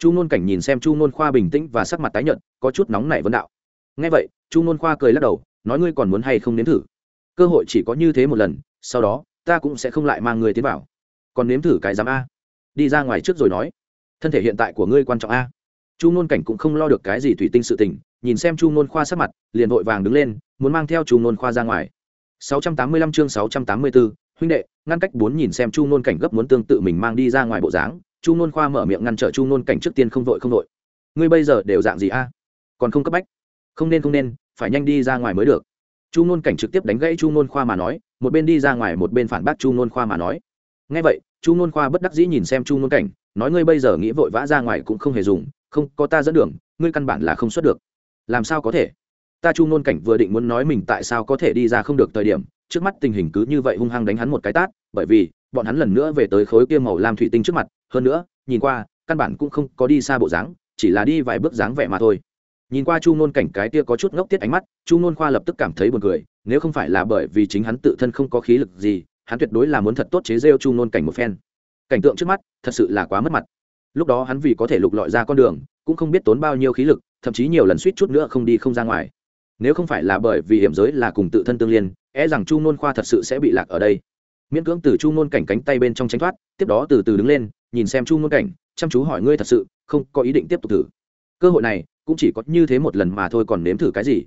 chu nôn cảnh nhìn xem chu nôn khoa bình tĩnh và sắc mặt tái nhợt có chút nóng nảy vấn đạo. Ngay vậy chu nôn khoa cười lắc đầu nói ngươi còn muốn hay không nếm thử? Cơ hội chỉ có như thế một lần sau đó ta cũng sẽ không lại mang người tiến vào. Còn nếm thử cái giám a. Đi ra ngoài trước rồi nói. Thân thể hiện tại của ngươi quan trọng a. Chu nôn cảnh cũng không lo được cái gì thủy tinh sự tình nhìn xem chu nôn khoa sắc mặt liền vội vàng đứng lên muốn mang theo chu nôn khoa ra ngoài. 685 chương 684, huynh đệ ngăn cách bốn nhìn xem chu nôn cảnh gấp muốn tương tự mình mang đi ra ngoài bộ dáng chu nôn khoa mở miệng ngăn trở chu nôn cảnh trước tiên không vội không vội. Ngươi bây giờ đều dạng gì a? Còn không cấp bách. Không nên không nên, phải nhanh đi ra ngoài mới được. Chu nôn cảnh trực tiếp đánh gãy chu nôn khoa mà nói, một bên đi ra ngoài một bên phản bác chu nôn khoa mà nói. Ngay vậy, chu nôn khoa bất đắc dĩ nhìn xem chu nôn cảnh, nói ngươi bây giờ nghĩ vội vã ra ngoài cũng không hề dùng, không, có ta dẫn đường, ngươi căn bản là không xuất được. Làm sao có thể? Ta chu nôn cảnh vừa định muốn nói mình tại sao có thể đi ra không được thời điểm, trước mắt tình hình cứ như vậy hung hăng đánh hắn một cái tát, bởi vì bọn hắn lần nữa về tới khối kia màu lam thủy tinh trước mặt, hơn nữa, nhìn qua, căn bản cũng không có đi xa bộ dáng, chỉ là đi vài bước dáng vẻ mà thôi. Nhìn qua chu nôn cảnh cái kia có chút ngốc tiết ánh mắt, chu nôn khoa lập tức cảm thấy buồn cười, nếu không phải là bởi vì chính hắn tự thân không có khí lực gì, hắn tuyệt đối là muốn thật tốt chế rêu chu nôn cảnh một phen. Cảnh tượng trước mắt, thật sự là quá mất mặt. Lúc đó hắn vì có thể lục lọi ra con đường, cũng không biết tốn bao nhiêu khí lực, thậm chí nhiều lần suýt chút nữa không đi không ra ngoài. Nếu không phải là bởi vì hiểm giới là cùng tự thân tương liên e rằng chu nôn khoa thật sự sẽ bị lạc ở đây miễn cưỡng từ chu ngôn cảnh cánh tay bên trong tránh thoát, tiếp đó từ từ đứng lên, nhìn xem chu ngôn cảnh, chăm chú hỏi ngươi thật sự, không có ý định tiếp tục thử. Cơ hội này, cũng chỉ có như thế một lần mà thôi còn nếm thử cái gì?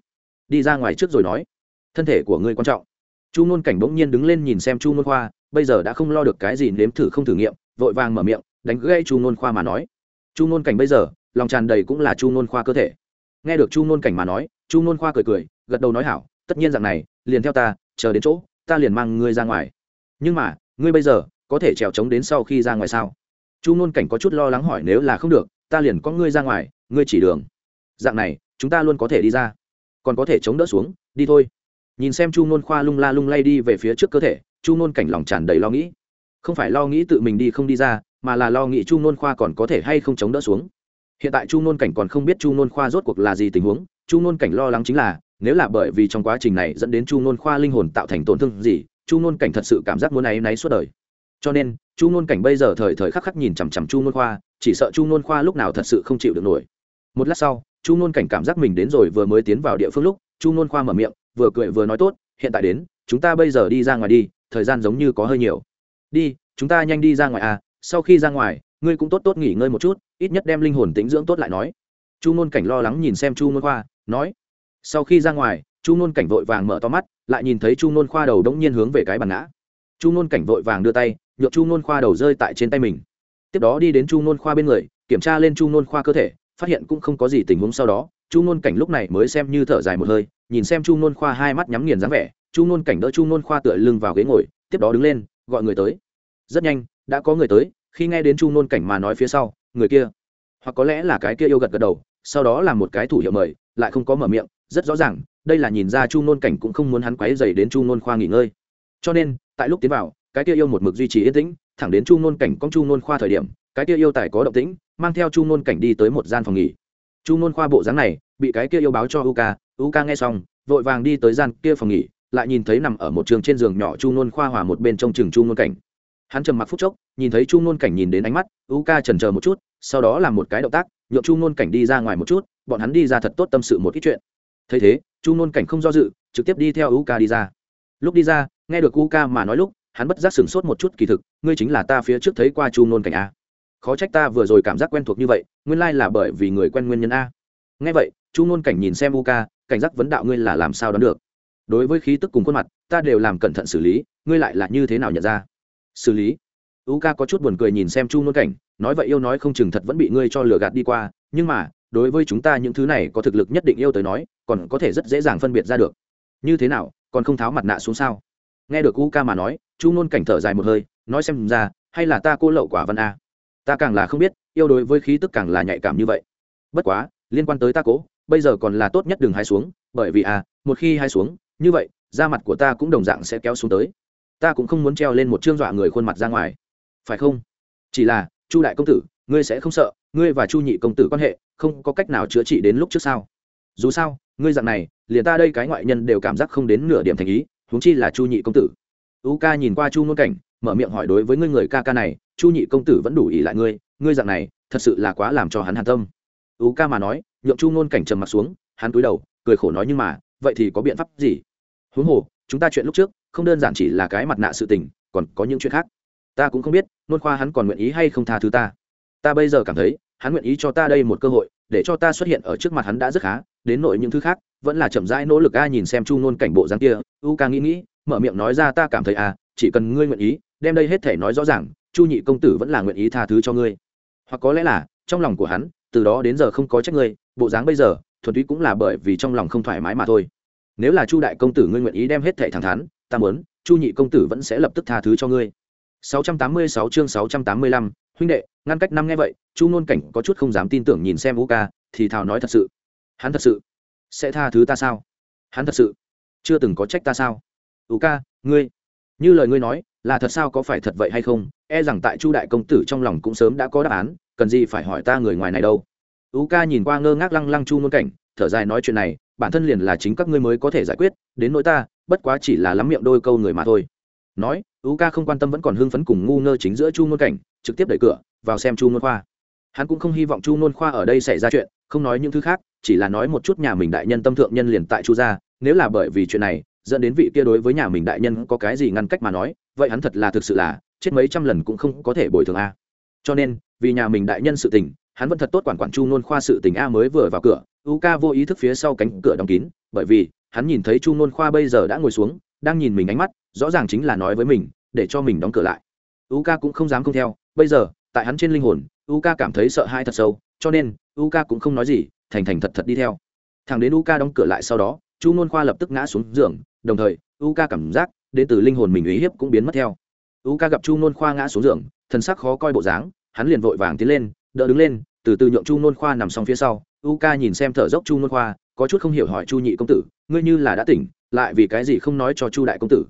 Đi ra ngoài trước rồi nói. Thân thể của ngươi quan trọng. Chu ngôn cảnh bỗng nhiên đứng lên nhìn xem chu ngôn khoa, bây giờ đã không lo được cái gì nếm thử không thử nghiệm, vội vàng mở miệng, đánh gây chu ngôn khoa mà nói. Chu ngôn cảnh bây giờ, lòng tràn đầy cũng là chu ngôn khoa cơ thể. Nghe được chu ngôn cảnh mà nói, chu ngôn khoa cười cười, gật đầu nói hảo, tất nhiên dạng này, liền theo ta, chờ đến chỗ, ta liền mang ngươi ra ngoài nhưng mà, ngươi bây giờ, có thể trèo trống đến sau khi ra ngoài sao? Chu ngôn cảnh có chút lo lắng hỏi nếu là không được, ta liền có ngươi ra ngoài, ngươi chỉ đường. Dạng này, chúng ta luôn có thể đi ra. Còn có thể chống đỡ xuống, đi thôi. Nhìn xem chu ngôn khoa lung la lung lay đi về phía trước cơ thể, chu ngôn cảnh lòng tràn đầy lo nghĩ. Không phải lo nghĩ tự mình đi không đi ra, mà là lo nghĩ chu ngôn khoa còn có thể hay không chống đỡ xuống. Hiện tại chu ngôn cảnh còn không biết chu ngôn khoa rốt cuộc là gì tình huống, chu ngôn cảnh lo lắng chính là, nếu là bởi vì trong quá trình này dẫn đến chu ngôn khoa linh hồn tạo thành tổn thương gì chu ngôn cảnh thật sự cảm giác muốn áy náy suốt đời. Cho nên, chu ngôn cảnh bây giờ thời thời khắc khắc nhìn chằm chằm chu ngôn khoa, chỉ sợ chu ngôn khoa lúc nào thật sự không chịu được nổi. Một lát sau, chu ngôn cảnh cảm giác mình đến rồi vừa mới tiến vào địa phương lúc, chu ngôn khoa mở miệng, vừa cười vừa nói tốt, hiện tại đến, chúng ta bây giờ đi ra ngoài đi, thời gian giống như có hơi nhiều. Đi, chúng ta nhanh đi ra ngoài à sau khi ra ngoài, ngươi cũng tốt tốt nghỉ ngơi một chút, ít nhất đem linh hồn tĩnh dưỡng tốt lại nói. Chu ngôn cảnh lo lắng nhìn xem chu ngôn khoa, nói. Sau khi ra ngoài, chu ngôn cảnh vội vàng mở to mắt lại nhìn thấy chu nôn khoa đầu đống nhiên hướng về cái bàn ngã chu nôn cảnh vội vàng đưa tay nhựa chu nôn khoa đầu rơi tại trên tay mình tiếp đó đi đến chu nôn khoa bên người kiểm tra lên chu nôn khoa cơ thể phát hiện cũng không có gì tình huống sau đó chu nôn cảnh lúc này mới xem như thở dài một hơi nhìn xem chu nôn khoa hai mắt nhắm nghiền dáng vẻ chu nôn cảnh đỡ chu nôn khoa tựa lưng vào ghế ngồi tiếp đó đứng lên gọi người tới rất nhanh đã có người tới khi nghe đến chu nôn cảnh mà nói phía sau người kia hoặc có lẽ là cái kia yêu gật gật đầu sau đó là một cái thủ hiệu mời lại không có mở miệng rất rõ ràng đây là nhìn ra chu nôn cảnh cũng không muốn hắn quấy dày đến chu nôn khoa nghỉ ngơi cho nên tại lúc tiến vào cái kia yêu một mực duy trì yên tĩnh thẳng đến chu nôn cảnh con chu nôn khoa thời điểm cái kia yêu tài có động tĩnh mang theo chu nôn cảnh đi tới một gian phòng nghỉ chu nôn khoa bộ dáng này bị cái kia yêu báo cho uka uka nghe xong vội vàng đi tới gian kia phòng nghỉ lại nhìn thấy nằm ở một trường trên giường nhỏ chu nôn khoa hòa một bên trong trường chu nôn cảnh hắn trầm mặc phút chốc nhìn thấy chu nôn cảnh nhìn đến ánh mắt uka trần chờ một chút sau đó làm một cái động tác nhộn chu nôn cảnh đi ra ngoài một chút bọn hắn đi ra thật tốt tâm sự một ít chuyện thấy thế, chu nôn cảnh không do dự, trực tiếp đi theo uka đi ra. Lúc đi ra, nghe được uka mà nói lúc, hắn bất giác sửng sốt một chút, kỳ thực, ngươi chính là ta phía trước thấy qua chu nôn cảnh a. Khó trách ta vừa rồi cảm giác quen thuộc như vậy, nguyên lai là bởi vì người quen nguyên nhân a. Nghe vậy, chu nôn cảnh nhìn xem uka, cảnh giác vấn đạo ngươi là làm sao đón được. Đối với khí tức cùng khuôn mặt, ta đều làm cẩn thận xử lý, ngươi lại là như thế nào nhận ra? Xử lý? U ca có chút buồn cười nhìn xem chu nôn cảnh, nói vậy yêu nói không chừng thật vẫn bị ngươi cho lừa gạt đi qua, nhưng mà đối với chúng ta những thứ này có thực lực nhất định yêu tới nói, còn có thể rất dễ dàng phân biệt ra được. Như thế nào, còn không tháo mặt nạ xuống sao? Nghe được u ca mà nói, chu nôn cảnh thở dài một hơi, nói xem ra, hay là ta cô lậu quả văn a? Ta càng là không biết, yêu đối với khí tức càng là nhạy cảm như vậy. Bất quá, liên quan tới ta cố, bây giờ còn là tốt nhất đừng hai xuống, bởi vì à một khi hai xuống, như vậy, da mặt của ta cũng đồng dạng sẽ kéo xuống tới. Ta cũng không muốn treo lên một chương dọa người khuôn mặt ra ngoài. Phải không? Chỉ là, chu đại công tử, ngươi sẽ không sợ, ngươi và chu nhị công tử quan hệ không có cách nào chữa trị đến lúc trước sao? Dù sao, ngươi dạng này, liền ta đây cái ngoại nhân đều cảm giác không đến nửa điểm thành ý, huống chi là chu nhị công tử. U ca nhìn qua chu ngôn cảnh, mở miệng hỏi đối với ngươi người ca ca này, chu nhị công tử vẫn đủ ý lại ngươi ngươi dạng này, thật sự là quá làm cho hắn hàn tâm. U ca mà nói, nhượng chu ngôn cảnh trầm mặt xuống, hắn cúi đầu, cười khổ nói nhưng mà, vậy thì có biện pháp gì? Huống hồ, chúng ta chuyện lúc trước, không đơn giản chỉ là cái mặt nạ sự tình, còn có những chuyện khác. Ta cũng không biết, nôn khoa hắn còn nguyện ý hay không tha thứ ta. Ta bây giờ cảm thấy hắn nguyện ý cho ta đây một cơ hội để cho ta xuất hiện ở trước mặt hắn đã rất khá đến nội những thứ khác vẫn là chậm rãi nỗ lực a nhìn xem chu ngôn cảnh bộ dáng kia u ca nghĩ nghĩ mở miệng nói ra ta cảm thấy à, chỉ cần ngươi nguyện ý đem đây hết thể nói rõ ràng chu nhị công tử vẫn là nguyện ý tha thứ cho ngươi. Hoặc có lẽ là trong lòng của hắn từ đó đến giờ không có trách ngươi bộ dáng bây giờ thuần túy cũng là bởi vì trong lòng không thoải mái mà thôi. Nếu là chu đại công tử ngươi nguyện ý đem hết thể thẳng thắn ta muốn chu nhị công tử vẫn sẽ lập tức tha thứ cho ngươi. 686 chương 685, huynh đệ, ngăn cách năm nghe vậy, chu ngôn cảnh có chút không dám tin tưởng nhìn xem u ca, thì thào nói thật sự. Hắn thật sự sẽ tha thứ ta sao? Hắn thật sự chưa từng có trách ta sao? U ca, ngươi, như lời ngươi nói, là thật sao, có phải thật vậy hay không? E rằng tại chu đại công tử trong lòng cũng sớm đã có đáp án, cần gì phải hỏi ta người ngoài này đâu? U ca nhìn qua ngơ ngác lăng lăng chu ngôn cảnh, thở dài nói chuyện này, bản thân liền là chính các ngươi mới có thể giải quyết, đến nỗi ta, bất quá chỉ là lắm miệng đôi câu người mà thôi. Nói u ca không quan tâm vẫn còn hưng phấn cùng ngu ngơ chính giữa chu ngôn cảnh trực tiếp đẩy cửa, vào xem chu nôn khoa. Hắn cũng không hy vọng chu nôn khoa ở đây xảy ra chuyện, không nói những thứ khác, chỉ là nói một chút nhà mình đại nhân tâm thượng nhân liền tại chu gia, nếu là bởi vì chuyện này, dẫn đến vị kia đối với nhà mình đại nhân có cái gì ngăn cách mà nói, vậy hắn thật là thực sự là chết mấy trăm lần cũng không có thể bồi thường a. Cho nên, vì nhà mình đại nhân sự tình, hắn vẫn thật tốt quản quản chu nôn khoa sự tình a mới vừa vào cửa u ca vô ý thức phía sau cánh cửa đóng kín, bởi vì, hắn nhìn thấy chu nôn khoa bây giờ đã ngồi xuống, đang nhìn mình ánh mắt, rõ ràng chính là nói với mình, để cho mình đóng cửa lại. U ca cũng không dám không theo bây giờ, tại hắn trên linh hồn u ca cảm thấy sợ hãi thật sâu, cho nên u ca cũng không nói gì, thành thành thật thật đi theo. Thằng đến u ca đóng cửa lại sau đó, chu n khoa lập tức ngã xuống giường, đồng thời u ca cảm giác, đến từ linh hồn mình uy hiếp cũng biến mất theo. U ca gặp chu n khoa ngã xuống giường thân sắc khó coi bộ dáng, hắn liền vội vàng tiến lên, đỡ đứng lên, từ từ nhượng chu n khoa nằm xong phía sau. U ca nhìn xem thở dốc chu n khoa, có chút không hiểu hỏi chu nhị công tử, ngươi như là đã tỉnh, lại vì cái gì không nói cho chu đại công tử?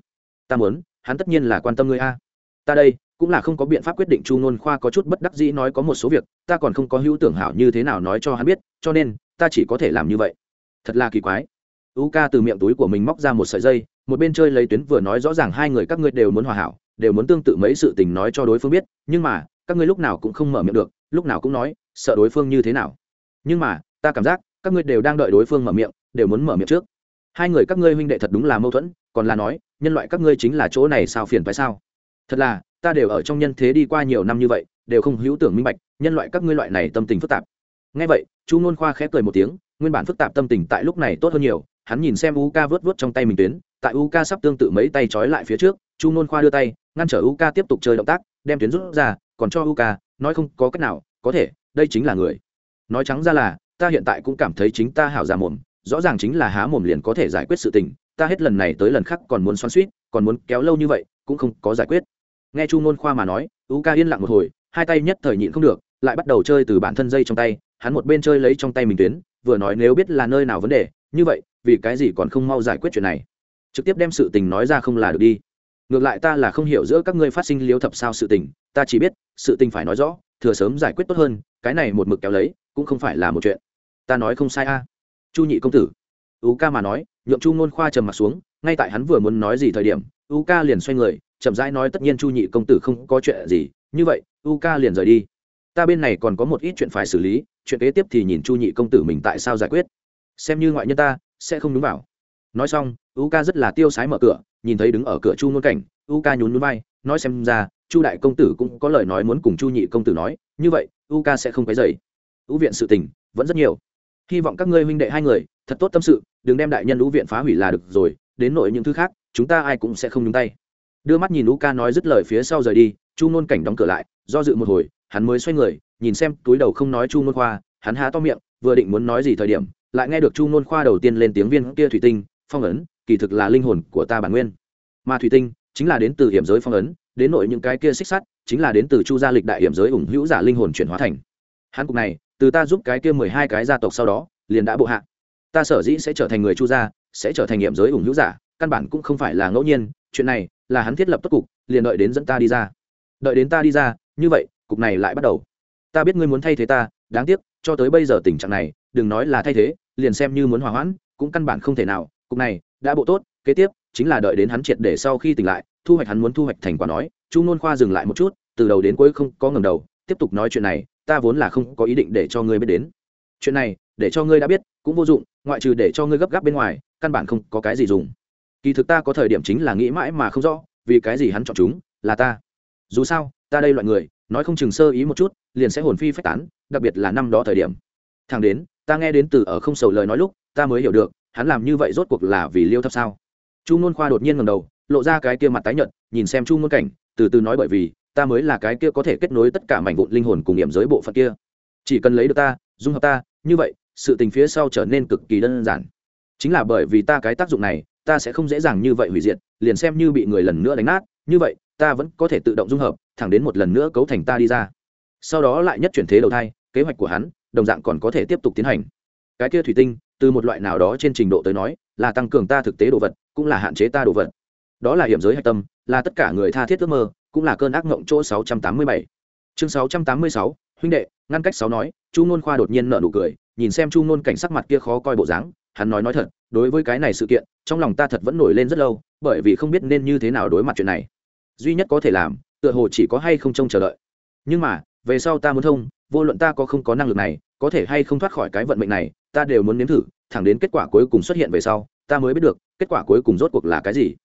Ta muốn, hắn tất nhiên là quan tâm ngươi a. Ta đây cũng là không có biện pháp quyết định chu nôn khoa có chút bất đắc dĩ nói có một số việc, ta còn không có hữu tưởng hảo như thế nào nói cho hắn biết, cho nên, ta chỉ có thể làm như vậy. Thật là kỳ quái. U ca từ miệng túi của mình móc ra một sợi dây, một bên chơi lấy tuyến vừa nói rõ ràng hai người các ngươi đều muốn hòa hảo, đều muốn tương tự mấy sự tình nói cho đối phương biết, nhưng mà, các ngươi lúc nào cũng không mở miệng được, lúc nào cũng nói, sợ đối phương như thế nào. Nhưng mà, ta cảm giác, các ngươi đều đang đợi đối phương mở miệng, đều muốn mở miệng trước. Hai người các ngươi huynh đệ thật đúng là mâu thuẫn, còn là nói, nhân loại các ngươi chính là chỗ này sao phiền phải sao? Thật là ta đều ở trong nhân thế đi qua nhiều năm như vậy, đều không hữu tưởng minh bạch, nhân loại các ngươi loại này tâm tình phức tạp. Ngay vậy, chu ngôn khoa khẽ cười một tiếng, nguyên bản phức tạp tâm tình tại lúc này tốt hơn nhiều, hắn nhìn xem u ca vớt vớt trong tay mình tuyến, tại u ca sắp tương tự mấy tay trói lại phía trước, chu ngôn khoa đưa tay, ngăn trở u ca tiếp tục chơi động tác, đem tuyến rút ra, còn cho u ca, nói không có cách nào, có thể, đây chính là người. Nói trắng ra là, ta hiện tại cũng cảm thấy chính ta hảo giả mồm, rõ ràng chính là há mồm liền có thể giải quyết sự tình, ta hết lần này tới lần khác còn muốn xoắn suýt còn muốn kéo lâu như vậy, cũng không có giải quyết nghe chu ngôn khoa mà nói u ca yên lặng một hồi, hai tay nhất thời nhịn không được, lại bắt đầu chơi từ bản thân dây trong tay, hắn một bên chơi lấy trong tay mình tuyến, vừa nói nếu biết là nơi nào vấn đề, như vậy, vì cái gì còn không mau giải quyết chuyện này? Trực tiếp đem sự tình nói ra không là được đi. Ngược lại ta là không hiểu giữa các ngươi phát sinh liếu thập sao sự tình, ta chỉ biết, sự tình phải nói rõ, thừa sớm giải quyết tốt hơn, cái này một mực kéo lấy, cũng không phải là một chuyện. Ta nói không sai a. Chu nhị công tử. U ca mà nói, nhượng chu ngôn khoa trầm mặt xuống, ngay tại hắn vừa muốn nói gì thời điểm u ca liền xoay người chậm rãi nói tất nhiên chu nhị công tử không có chuyện gì, như vậy u ca liền rời đi. Ta bên này còn có một ít chuyện phải xử lý, chuyện kế tiếp thì nhìn chu nhị công tử mình tại sao giải quyết. Xem như ngoại nhân ta, sẽ không đúng vào. Nói xong u ca rất là tiêu sái mở cửa, nhìn thấy đứng ở cửa chu ngôn cảnh u ca nhún núi bay nói xem ra, chu đại công tử cũng có lời nói muốn cùng chu nhị công tử nói, như vậy u ca sẽ không cái dày u viện sự tình, vẫn rất nhiều. Hy vọng các ngươi huynh đệ hai người, thật tốt tâm sự, đừng đem đại nhân u viện phá hủy là được rồi, đến nội những thứ khác, chúng ta ai cũng sẽ không nhúng tay đưa mắt nhìn Luca nói dứt lời phía sau rời đi, chu nôn cảnh đóng cửa lại, do dự một hồi, hắn mới xoay người, nhìn xem túi đầu không nói chu nôn khoa, hắn há to miệng, vừa định muốn nói gì thời điểm, lại nghe được chu nôn khoa đầu tiên lên tiếng viên kia thủy tinh, phong ấn, kỳ thực là linh hồn của ta bản nguyên. Mà thủy tinh chính là đến từ hiểm giới phong ấn, đến nội những cái kia xích sắt chính là đến từ chu gia lịch đại hiểm giới ủng hữu giả linh hồn chuyển hóa thành. Hắn cục này, từ ta giúp cái kia mười hai cái gia tộc sau đó, liền đã bộ hạ. Ta sở dĩ sẽ trở thành người chu gia, sẽ trở thành hiểm giới ủng hữu giả, căn bản cũng không phải là ngẫu nhiên, chuyện này là hắn thiết lập tốt cục, liền đợi đến dẫn ta đi ra. Đợi đến ta đi ra, như vậy, cục này lại bắt đầu. Ta biết ngươi muốn thay thế ta, đáng tiếc, cho tới bây giờ tình trạng này, đừng nói là thay thế, liền xem như muốn hòa hoãn, cũng căn bản không thể nào, cục này đã bộ tốt, kế tiếp, chính là đợi đến hắn triệt để sau khi tỉnh lại, thu hoạch hắn muốn thu hoạch thành quả nói, chu nôn khoa dừng lại một chút, từ đầu đến cuối không có ngầm đầu, tiếp tục nói chuyện này, ta vốn là không có ý định để cho ngươi biết đến. Chuyện này, để cho ngươi đã biết, cũng vô dụng, ngoại trừ để cho ngươi gấp gáp bên ngoài, căn bản không có cái gì dùng kỳ thực ta có thời điểm chính là nghĩ mãi mà không rõ, vì cái gì hắn chọn chúng, là ta. Dù sao, ta đây loại người, nói không chừng sơ ý một chút, liền sẽ hồn phi phách tán, đặc biệt là năm đó thời điểm. Thằng đến, ta nghe đến từ ở không sầu lời nói lúc, ta mới hiểu được, hắn làm như vậy rốt cuộc là vì liêu thấp sao? Chu nôn khoa đột nhiên ngầm đầu, lộ ra cái kia mặt tái nhợt, nhìn xem chu nôn cảnh, từ từ nói bởi vì, ta mới là cái kia có thể kết nối tất cả mảnh vụn linh hồn cùng nghiệm giới bộ phận kia. Chỉ cần lấy được ta, dung hợp ta, như vậy, sự tình phía sau trở nên cực kỳ đơn giản. Chính là bởi vì ta cái tác dụng này ta sẽ không dễ dàng như vậy hủy diệt liền xem như bị người lần nữa đánh nát như vậy ta vẫn có thể tự động dung hợp thẳng đến một lần nữa cấu thành ta đi ra. Sau đó lại nhất chuyển thế đầu thai kế hoạch của hắn đồng dạng còn có thể tiếp tục tiến hành. Cái kia thủy tinh từ một loại nào đó trên trình độ tới nói là tăng cường ta thực tế đồ vật cũng là hạn chế ta đồ vật. Đó là hiểm giới hạch tâm là tất cả người tha thiết ước mơ cũng là cơn ác mộng chỗ 687. chương 686, huynh đệ ngăn cách sáu nói chu nôn khoa đột nhiên nở nụ cười nhìn xem chu nôn cảnh sắc mặt kia khó coi bộ dáng hắn nói nói thật, đối với cái này sự kiện, trong lòng ta thật vẫn nổi lên rất lâu, bởi vì không biết nên như thế nào đối mặt chuyện này. Duy nhất có thể làm, tựa hồ chỉ có hay không trông chờ đợi. Nhưng mà, về sau ta muốn thông, vô luận ta có không có năng lực này, có thể hay không thoát khỏi cái vận mệnh này, ta đều muốn nếm thử, thẳng đến kết quả cuối cùng xuất hiện về sau, ta mới biết được, kết quả cuối cùng rốt cuộc là cái gì.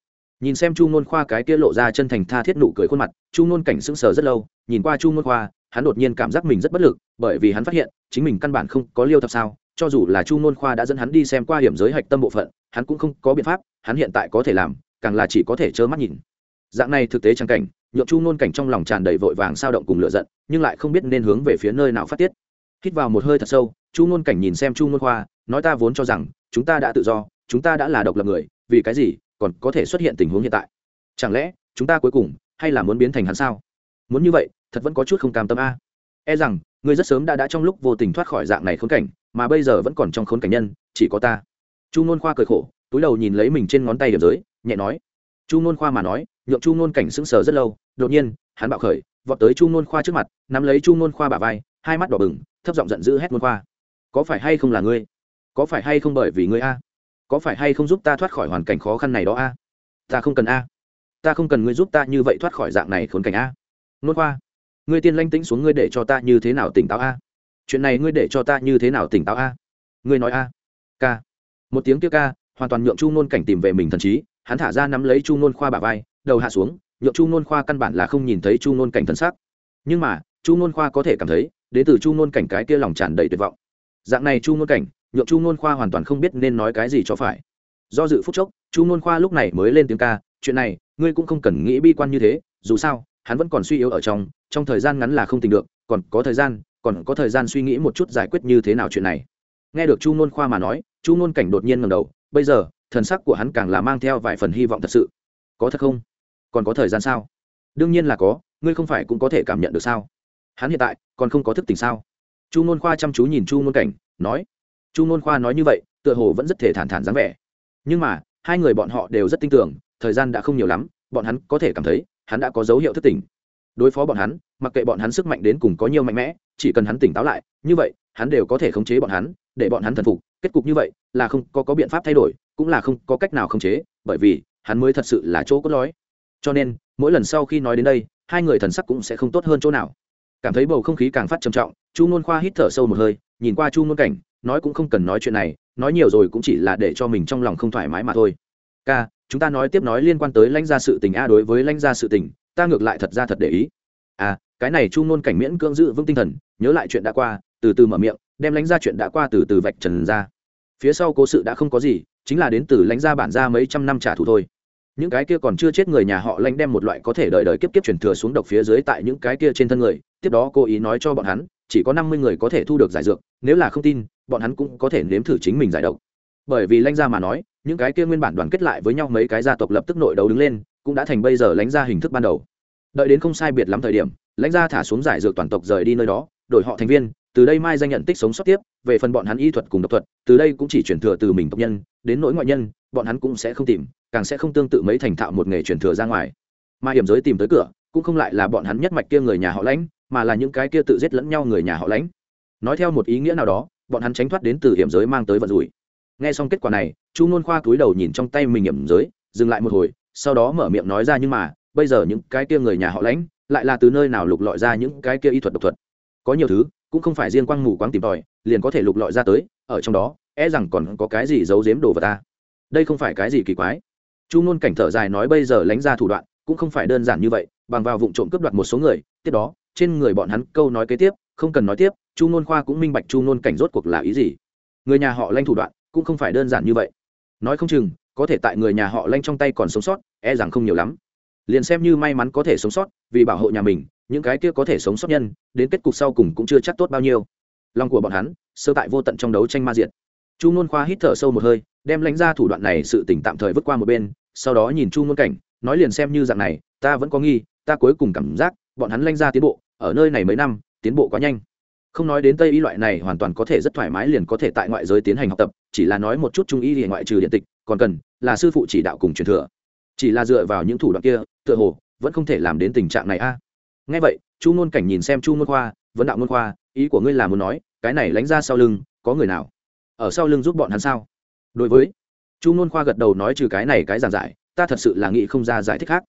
Nhìn xem chu ngôn khoa cái kia lộ ra chân thành tha thiết nụ cười khuôn mặt, chu ngôn cảnh sững sờ rất lâu, nhìn qua chu ngôn khoa, hắn đột nhiên cảm giác mình rất bất lực, bởi vì hắn phát hiện, chính mình căn bản không có liêu thập sao cho dù là chu Nôn khoa đã dẫn hắn đi xem qua hiểm giới hạch tâm bộ phận, hắn cũng không có biện pháp, hắn hiện tại có thể làm, càng là chỉ có thể trơ mắt nhìn. Dạng này thực tế trang cảnh nhộn chu Nôn cảnh trong lòng tràn đầy vội vàng sao động cùng lựa giận, nhưng lại không biết nên hướng về phía nơi nào phát tiết. Hít vào một hơi thật sâu, chu Nôn cảnh nhìn xem chu Nôn khoa, nói ta vốn cho rằng, chúng ta đã tự do, chúng ta đã là độc lập người, vì cái gì, còn có thể xuất hiện tình huống hiện tại? Chẳng lẽ, chúng ta cuối cùng, hay là muốn biến thành hắn sao? Muốn như vậy, thật vẫn có chút không cam tâm a. E rằng ngươi rất sớm đã đã trong lúc vô tình thoát khỏi dạng này khốn cảnh mà bây giờ vẫn còn trong khốn cảnh nhân, chỉ có ta. Chu nôn khoa cười khổ, túi đầu nhìn lấy mình trên ngón tay điểm giới, nhẹ nói. Chu nôn khoa mà nói, nhượng chu nôn cảnh sững sờ rất lâu, đột nhiên, hắn bạo khởi, vọt tới chu nôn khoa trước mặt, nắm lấy chu nôn khoa bả vai, hai mắt đỏ bừng, thấp giọng giận dữ hét nôn khoa. Có phải hay không là ngươi? Có phải hay không bởi vì ngươi a? Có phải hay không giúp ta thoát khỏi hoàn cảnh khó khăn này đó a? Ta không cần a. Ta không cần ngươi giúp ta như vậy thoát khỏi dạng này khốn cảnh a. Nôn khoa, ngươi tiên lanh tĩnh xuống ngươi để cho ta như thế nào tỉnh táo a? Chuyện này ngươi để cho ta như thế nào tỉnh táo a? Ngươi nói a. Ca. Một tiếng kia ca, hoàn toàn nhượng chu nôn cảnh tìm về mình thần trí, hắn thả ra nắm lấy chu nôn khoa bả vai, đầu hạ xuống, nhượng chu nôn khoa căn bản là không nhìn thấy chu nôn cảnh thân xác. Nhưng mà, chu nôn khoa có thể cảm thấy, đến từ chu nôn cảnh cái kia lòng tràn đầy tuyệt vọng. Dạng này chu nôn cảnh, nhượng chu nôn khoa hoàn toàn không biết nên nói cái gì cho phải. Do dự phúc chốc, chu nôn khoa lúc này mới lên tiếng ca, chuyện này, ngươi cũng không cần nghĩ bi quan như thế, dù sao, hắn vẫn còn suy yếu ở trong trong thời gian ngắn là không tình được, còn có thời gian còn có thời gian suy nghĩ một chút giải quyết như thế nào chuyện này. Nghe được chu nôn khoa mà nói, chu nôn cảnh đột nhiên ngầm đầu, bây giờ, thần sắc của hắn càng là mang theo vài phần hy vọng thật sự. Có thật không? Còn có thời gian sao? Đương nhiên là có, ngươi không phải cũng có thể cảm nhận được sao? Hắn hiện tại, còn không có thức tỉnh sao? Chu nôn khoa chăm chú nhìn chu nôn cảnh, nói. Chu nôn khoa nói như vậy, tựa hồ vẫn rất thể thản thản dáng vẻ. Nhưng mà, hai người bọn họ đều rất tin tưởng, thời gian đã không nhiều lắm, bọn hắn có thể cảm thấy, hắn đã có dấu hiệu thức tỉnh đối phó bọn hắn mặc kệ bọn hắn sức mạnh đến cùng có nhiều mạnh mẽ chỉ cần hắn tỉnh táo lại như vậy hắn đều có thể khống chế bọn hắn để bọn hắn thần phục. Kết cục như vậy là không có, có biện pháp thay đổi cũng là không có cách nào khống chế bởi vì hắn mới thật sự là chỗ cốt lõi. Cho nên mỗi lần sau khi nói đến đây hai người thần sắc cũng sẽ không tốt hơn chỗ nào. Cảm thấy bầu không khí càng phát trầm trọng chu n khoa hít thở sâu một hơi nhìn qua chu n cảnh nói cũng không cần nói chuyện này nói nhiều rồi cũng chỉ là để cho mình trong lòng không thoải mái mà thôi. Ca chúng ta nói tiếp nói liên quan tới lãnh gia sự tình a đối với lãnh gia sự tình ta ngược lại thật ra thật để ý. À cái này chu ngôn cảnh miễn cưỡng giữ vững tinh thần, nhớ lại chuyện đã qua, từ từ mở miệng, đem lãnh ra chuyện đã qua từ từ vạch trần ra. Phía sau cố sự đã không có gì, chính là đến từ lãnh gia bản ra mấy trăm năm trả thù thôi. Những cái kia còn chưa chết người nhà họ lãnh đem một loại có thể đợi đợi kiếp kiếp chuyển thừa xuống độc phía dưới tại những cái kia trên thân người, tiếp đó cô ý nói cho bọn hắn, chỉ có năm mươi người có thể thu được giải dược, nếu là không tin, bọn hắn cũng có thể nếm thử chính mình giải độc. Bởi vì lãnh gia mà nói, những cái kia nguyên bản đoàn kết lại với nhau mấy cái gia tộc lập tức nội đấu đứng lên cũng đã thành bây giờ lãnh gia hình thức ban đầu. Đợi đến không sai biệt lắm thời điểm lãnh gia thả xuống giải dược toàn tộc rời đi nơi đó, đổi họ thành viên, từ đây mai danh nhận tích sống sót tiếp, về phần bọn hắn y thuật cùng độc thuật, từ đây cũng chỉ chuyển thừa từ mình tộc nhân, đến nỗi ngoại nhân, bọn hắn cũng sẽ không tìm, càng sẽ không tương tự mấy thành thạo một nghề chuyển thừa ra ngoài. Mà hiểm giới tìm tới cửa, cũng không lại là bọn hắn nhất mạch kia người nhà họ lãnh, mà là những cái kia tự giết lẫn nhau người nhà họ lãnh. Nói theo một ý nghĩa nào đó, bọn hắn tránh thoát đến từ hiểm giới mang tới vận rủi. Nghe xong kết quả này, chu nôn khoa cúi đầu nhìn trong tay mình hiểm giới, dừng lại một hồi sau đó mở miệng nói ra nhưng mà, bây giờ những cái kia người nhà họ lãnh lại là từ nơi nào lục lọi ra những cái kia y thuật độc thuật? Có nhiều thứ, cũng không phải riêng quang mù quáng tìm tòi, liền có thể lục lọi ra tới, ở trong đó e rằng còn có cái gì giấu giếm đồ vào ta. Đây không phải cái gì kỳ quái. Chu ngôn cảnh thở dài nói bây giờ lánh ra thủ đoạn, cũng không phải đơn giản như vậy, bằng vào vụ trộm cướp đoạt một số người, tiếp đó, trên người bọn hắn câu nói kế tiếp, không cần nói tiếp, chu ngôn khoa cũng minh bạch chu ngôn cảnh rốt cuộc là ý gì. Người nhà họ lanh thủ đoạn, cũng không phải đơn giản như vậy. Nói không chừng có thể tại người nhà họ lanh trong tay còn sống sót e rằng không nhiều lắm. Liền xem như may mắn có thể sống sót, vì bảo hộ nhà mình, những cái kia có thể sống sót nhân, đến kết cục sau cùng cũng chưa chắc tốt bao nhiêu. Lòng của bọn hắn, sơ tại vô tận trong đấu tranh ma diện chu ngôn khoa hít thở sâu một hơi, đem lãnh ra thủ đoạn này sự tỉnh tạm thời vứt qua một bên, sau đó nhìn chu ngôn cảnh, nói liền xem như dạng này, ta vẫn có nghi, ta cuối cùng cảm giác, bọn hắn lãnh ra tiến bộ, ở nơi này mấy năm, tiến bộ quá nhanh. Không nói đến tây y loại này hoàn toàn có thể rất thoải mái liền có thể tại ngoại giới tiến hành học tập, chỉ là nói một chút trung y thì ngoại trừ điện tịch còn cần là sư phụ chỉ đạo cùng truyền thừa. Chỉ là dựa vào những thủ đoạn kia tựa hồ vẫn không thể làm đến tình trạng này a. À. ngay vậy chu ngôn cảnh nhìn xem chu ngôn khoa vấn đạo ngôn khoa ý của ngươi là muốn nói cái này lánh ra sau lưng có người nào? Ở sau lưng giúp bọn hắn sao? Đối với chu ngôn khoa gật đầu nói trừ cái này cái giảng giải ta thật sự là nghĩ không ra giải thích khác.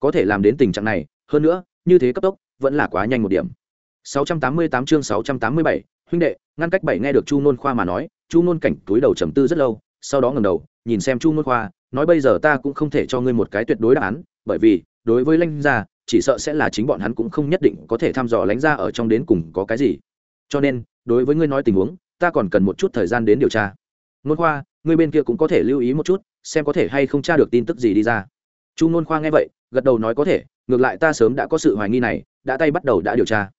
Có thể làm đến tình trạng này hơn nữa như thế cấp tốc vẫn là quá nhanh một điểm. 688 chương 687, huynh đệ ngăn cách bảy nghe được chu ngôn khoa mà nói chu ngôn cảnh túi đầu trầm tư rất lâu sau đó ngẩng đầu nhìn xem chu ngôn khoa, nói bây giờ ta cũng không thể cho ngươi một cái tuyệt đối đáp án, bởi vì, đối với lãnh gia, chỉ sợ sẽ là chính bọn hắn cũng không nhất định có thể thăm dò lãnh gia ở trong đến cùng có cái gì. Cho nên, đối với ngươi nói tình huống, ta còn cần một chút thời gian đến điều tra. Ngôn khoa, ngươi bên kia cũng có thể lưu ý một chút, xem có thể hay không tra được tin tức gì đi ra. Chu ngôn khoa nghe vậy, gật đầu nói có thể, ngược lại ta sớm đã có sự hoài nghi này, đã tay bắt đầu đã điều tra.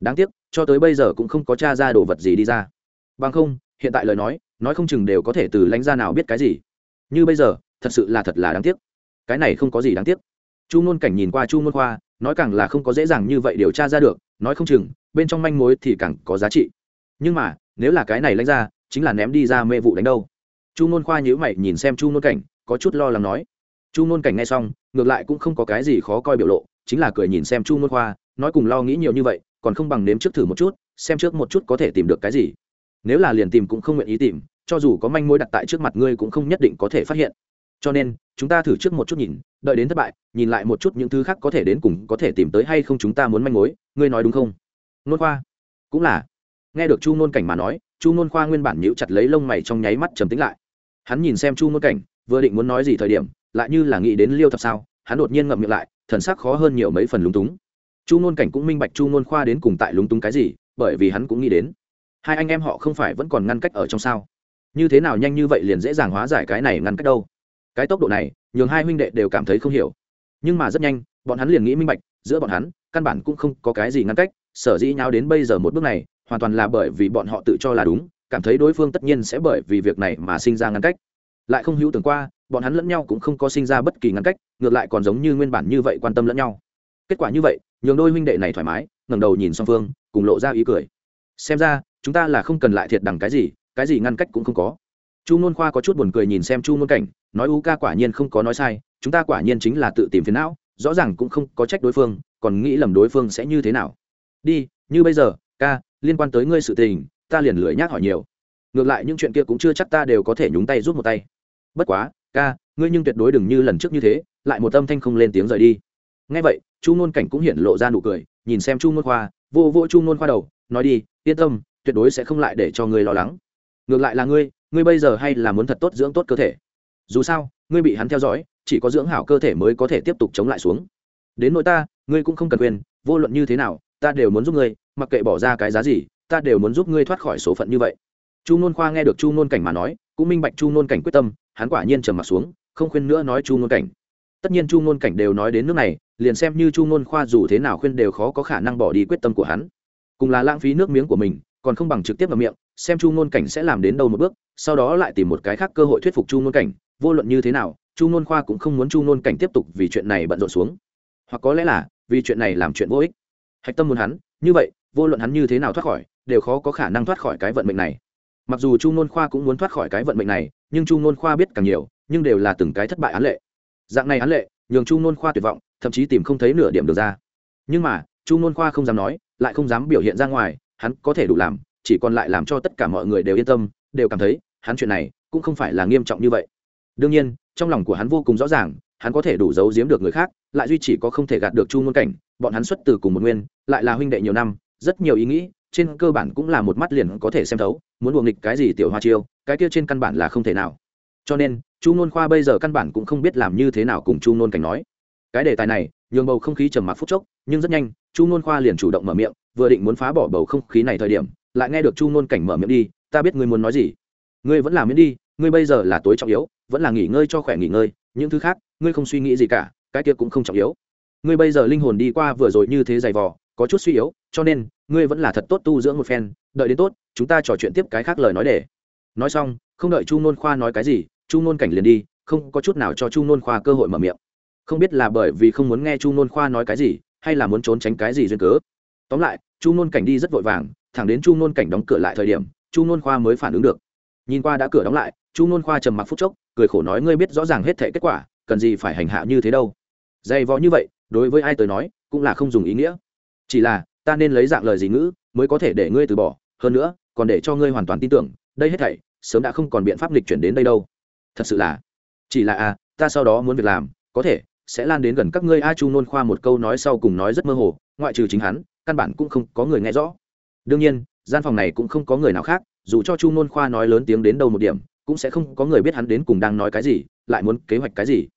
Đáng tiếc, cho tới bây giờ cũng không có t r a ra đồ vật gì đi ra. Bằng không, hiện tại lời nói nói không chừng đều có thể từ lãnh gia nào biết cái gì như bây giờ, thật sự là thật là đáng tiếc. Cái này không có gì đáng tiếc. Chu ngôn cảnh nhìn qua chu ngôn khoa, nói càng là không có dễ dàng như vậy điều tra ra được, nói không chừng, bên trong manh mối thì càng có giá trị. Nhưng mà, nếu là cái này lãnh ra, chính là ném đi ra mê vụ đánh đâu. Chu ngôn khoa nhữ mày nhìn xem chu ngôn cảnh, có chút lo lắng nói. Chu ngôn cảnh nghe xong, ngược lại cũng không có cái gì khó coi biểu lộ, chính là cười nhìn xem chu ngôn khoa, nói cùng lo nghĩ nhiều như vậy, còn không bằng nếm trước thử một chút, xem trước một chút có thể tìm được cái gì. Nếu là liền tìm cũng không nguyện ý tìm cho dù có manh mối đặt tại trước mặt ngươi cũng không nhất định có thể phát hiện. Cho nên, chúng ta thử trước một chút nhìn, đợi đến thất bại, nhìn lại một chút những thứ khác có thể đến cùng có thể tìm tới hay không chúng ta muốn manh mối, ngươi nói đúng không? Nôn khoa. Cũng là. Nghe được chu nôn cảnh mà nói, chu nôn khoa nguyên bản nhíu chặt lấy lông mày trong nháy mắt trầm tính lại. Hắn nhìn xem chu nôn cảnh, vừa định muốn nói gì thời điểm, lại như là nghĩ đến liêu thập sao, hắn đột nhiên ngậm miệng lại, thần sắc khó hơn nhiều mấy phần lúng túng. Chu nôn cảnh cũng minh bạch chu nôn khoa đến cùng tại lúng túng cái gì, bởi vì hắn cũng nghĩ đến. Hai anh em họ không phải vẫn còn ngăn cách ở trong sao như thế nào nhanh như vậy liền dễ dàng hóa giải cái này ngăn cách đâu? Cái tốc độ này, nhường hai huynh đệ đều cảm thấy không hiểu. Nhưng mà rất nhanh, bọn hắn liền nghĩ minh bạch, giữa bọn hắn, căn bản cũng không có cái gì ngăn cách, sở dĩ nhau đến bây giờ một bước này, hoàn toàn là bởi vì bọn họ tự cho là đúng, cảm thấy đối phương tất nhiên sẽ bởi vì việc này mà sinh ra ngăn cách. Lại không hữu tưởng qua, bọn hắn lẫn nhau cũng không có sinh ra bất kỳ ngăn cách, ngược lại còn giống như nguyên bản như vậy quan tâm lẫn nhau. Kết quả như vậy, nhường đôi huynh đệ này thoải mái, ngẩng đầu nhìn song phương, cùng lộ ra ý cười. Xem ra, chúng ta là không cần lại thiệt đằng cái gì cái gì ngăn cách cũng không có. Chu n khoa có chút buồn cười nhìn xem chu n cảnh, nói u ca quả nhiên không có nói sai, chúng ta quả nhiên chính là tự tìm phiền não, rõ ràng cũng không có trách đối phương, còn nghĩ lầm đối phương sẽ như thế nào. Đi, như bây giờ, ca, liên quan tới ngươi sự tình, ta liền lười nhác hỏi nhiều. Ngược lại những chuyện kia cũng chưa chắc ta đều có thể nhúng tay giúp một tay. Bất quá, ca, ngươi nhưng tuyệt đối đừng như lần trước như thế, lại một âm thanh không lên tiếng rời đi. Ngay vậy, chu ngôn cảnh cũng hiện lộ ra nụ cười, nhìn xem chu ngôn khoa, vô vô chu ngôn khoa đầu, nói đi, yên tâm, tuyệt đối sẽ không lại để cho ngươi lo lắng ngược lại là ngươi ngươi bây giờ hay là muốn thật tốt dưỡng tốt cơ thể? Dù sao, ngươi bị hắn theo dõi, chỉ có dưỡng hảo cơ thể mới có thể tiếp tục chống lại xuống. Đến nỗi ta, ngươi cũng không cần quyền vô luận như thế nào, ta đều muốn giúp ngươi, mặc kệ bỏ ra cái giá gì, ta đều muốn giúp ngươi thoát khỏi số phận như vậy. Chu nôn khoa nghe được chu nôn cảnh mà nói, cũng minh bạch chu nôn cảnh quyết tâm, hắn quả nhiên trầm m ặ t xuống, không khuyên nữa nói chu Nôn cảnh. Tất nhiên chu Nôn cảnh đều nói đến nước này, liền xem như chu Nôn khoa dù thế nào khuyên đều khó có khả năng bỏ đi quyết tâm của hắn. Cùng là lãng phí nước miếng của mình còn không bằng trực tiếp vào miệng, xem chu ngôn cảnh sẽ làm đến đâu một bước, sau đó lại tìm một cái khác cơ hội thuyết phục chu ngôn cảnh, vô luận như thế nào, chu ngôn khoa cũng không muốn chu ngôn cảnh tiếp tục vì chuyện này bận rộn xuống. Hoặc có lẽ là, vì chuyện này làm chuyện vô ích. Hạch tâm muốn hắn, như vậy, vô luận hắn như thế nào thoát khỏi, đều khó có khả năng thoát khỏi cái vận mệnh này. Mặc dù chu ngôn khoa cũng muốn thoát khỏi cái vận mệnh này, nhưng chu ngôn khoa biết càng nhiều, nhưng đều là từng cái thất bại án lệ. Dạng này án lệ, nhường chu ngôn khoa tuyệt vọng, thậm chí tìm không thấy nửa điểm được ra. Nhưng mà, chu ngôn khoa không dám nói, lại không dám biểu hiện ra ngoài hắn có thể đủ làm, chỉ còn lại làm cho tất cả mọi người đều yên tâm, đều cảm thấy, hắn chuyện này cũng không phải là nghiêm trọng như vậy. Đương nhiên, trong lòng của hắn vô cùng rõ ràng, hắn có thể đủ giấu giếm được người khác, lại duy chỉ có không thể gạt được chu ngôn cảnh, bọn hắn xuất từ cùng một nguyên, lại là huynh đệ nhiều năm, rất nhiều ý nghĩ, trên cơ bản cũng là một mắt liền có thể xem thấu, muốn buồng nghịch cái gì tiểu hoa chiêu, cái kia trên căn bản là không thể nào. Cho nên, chu nôn khoa bây giờ căn bản cũng không biết làm như thế nào cùng chu nôn cảnh nói. Cái đề tài này, nhường bầu không khí trầm mặc phút chốc, nhưng rất nhanh, chu nôn khoa liền chủ động mở miệng vừa định muốn phá bỏ bầu không khí này thời điểm, lại nghe được chu nôn cảnh mở miệng đi, ta biết ngươi muốn nói gì. Ngươi vẫn làm miễn đi, ngươi bây giờ là tối trọng yếu, vẫn là nghỉ ngơi cho khỏe nghỉ ngơi, những thứ khác, ngươi không suy nghĩ gì cả, cái kia cũng không trọng yếu. Ngươi bây giờ linh hồn đi qua vừa rồi như thế dày vò, có chút suy yếu, cho nên, ngươi vẫn là thật tốt tu dưỡng một phen, đợi đến tốt, chúng ta trò chuyện tiếp cái khác lời nói để. Nói xong, không đợi chu nôn khoa nói cái gì, chu nôn cảnh liền đi, không có chút nào cho chu nôn khoa cơ hội mở miệng. Không biết là bởi vì không muốn nghe chu nôn khoa nói cái gì, hay là muốn trốn tránh cái gì duyên cớ tóm lại, chu nôn cảnh đi rất vội vàng, thẳng đến chu nôn cảnh đóng cửa lại thời điểm, chu nôn khoa mới phản ứng được. Nhìn qua đã cửa đóng lại, chu nôn khoa trầm mặc phút chốc, cười khổ nói, ngươi biết rõ ràng hết thể kết quả, cần gì phải hành hạ như thế đâu? Dày vò như vậy, đối với ai tới nói, cũng là không dùng ý nghĩa. Chỉ là, ta nên lấy dạng lời gì ngữ mới có thể để ngươi từ bỏ, hơn nữa, còn để cho ngươi hoàn toàn tin tưởng, đây hết thảy, sớm đã không còn biện pháp lịch chuyển đến đây đâu. Thật sự là, chỉ là a ta sau đó muốn việc làm, có thể sẽ lan đến gần các ngươi. A chu nôn khoa một câu nói sau cùng nói rất mơ hồ, ngoại trừ chính hắn căn bản cũng không có người nghe rõ. Đương nhiên gian phòng này cũng không có người nào khác dù cho chu nôn khoa nói lớn tiếng đến đâu một điểm cũng sẽ không có người biết hắn đến cùng đang nói cái gì lại muốn kế hoạch cái gì.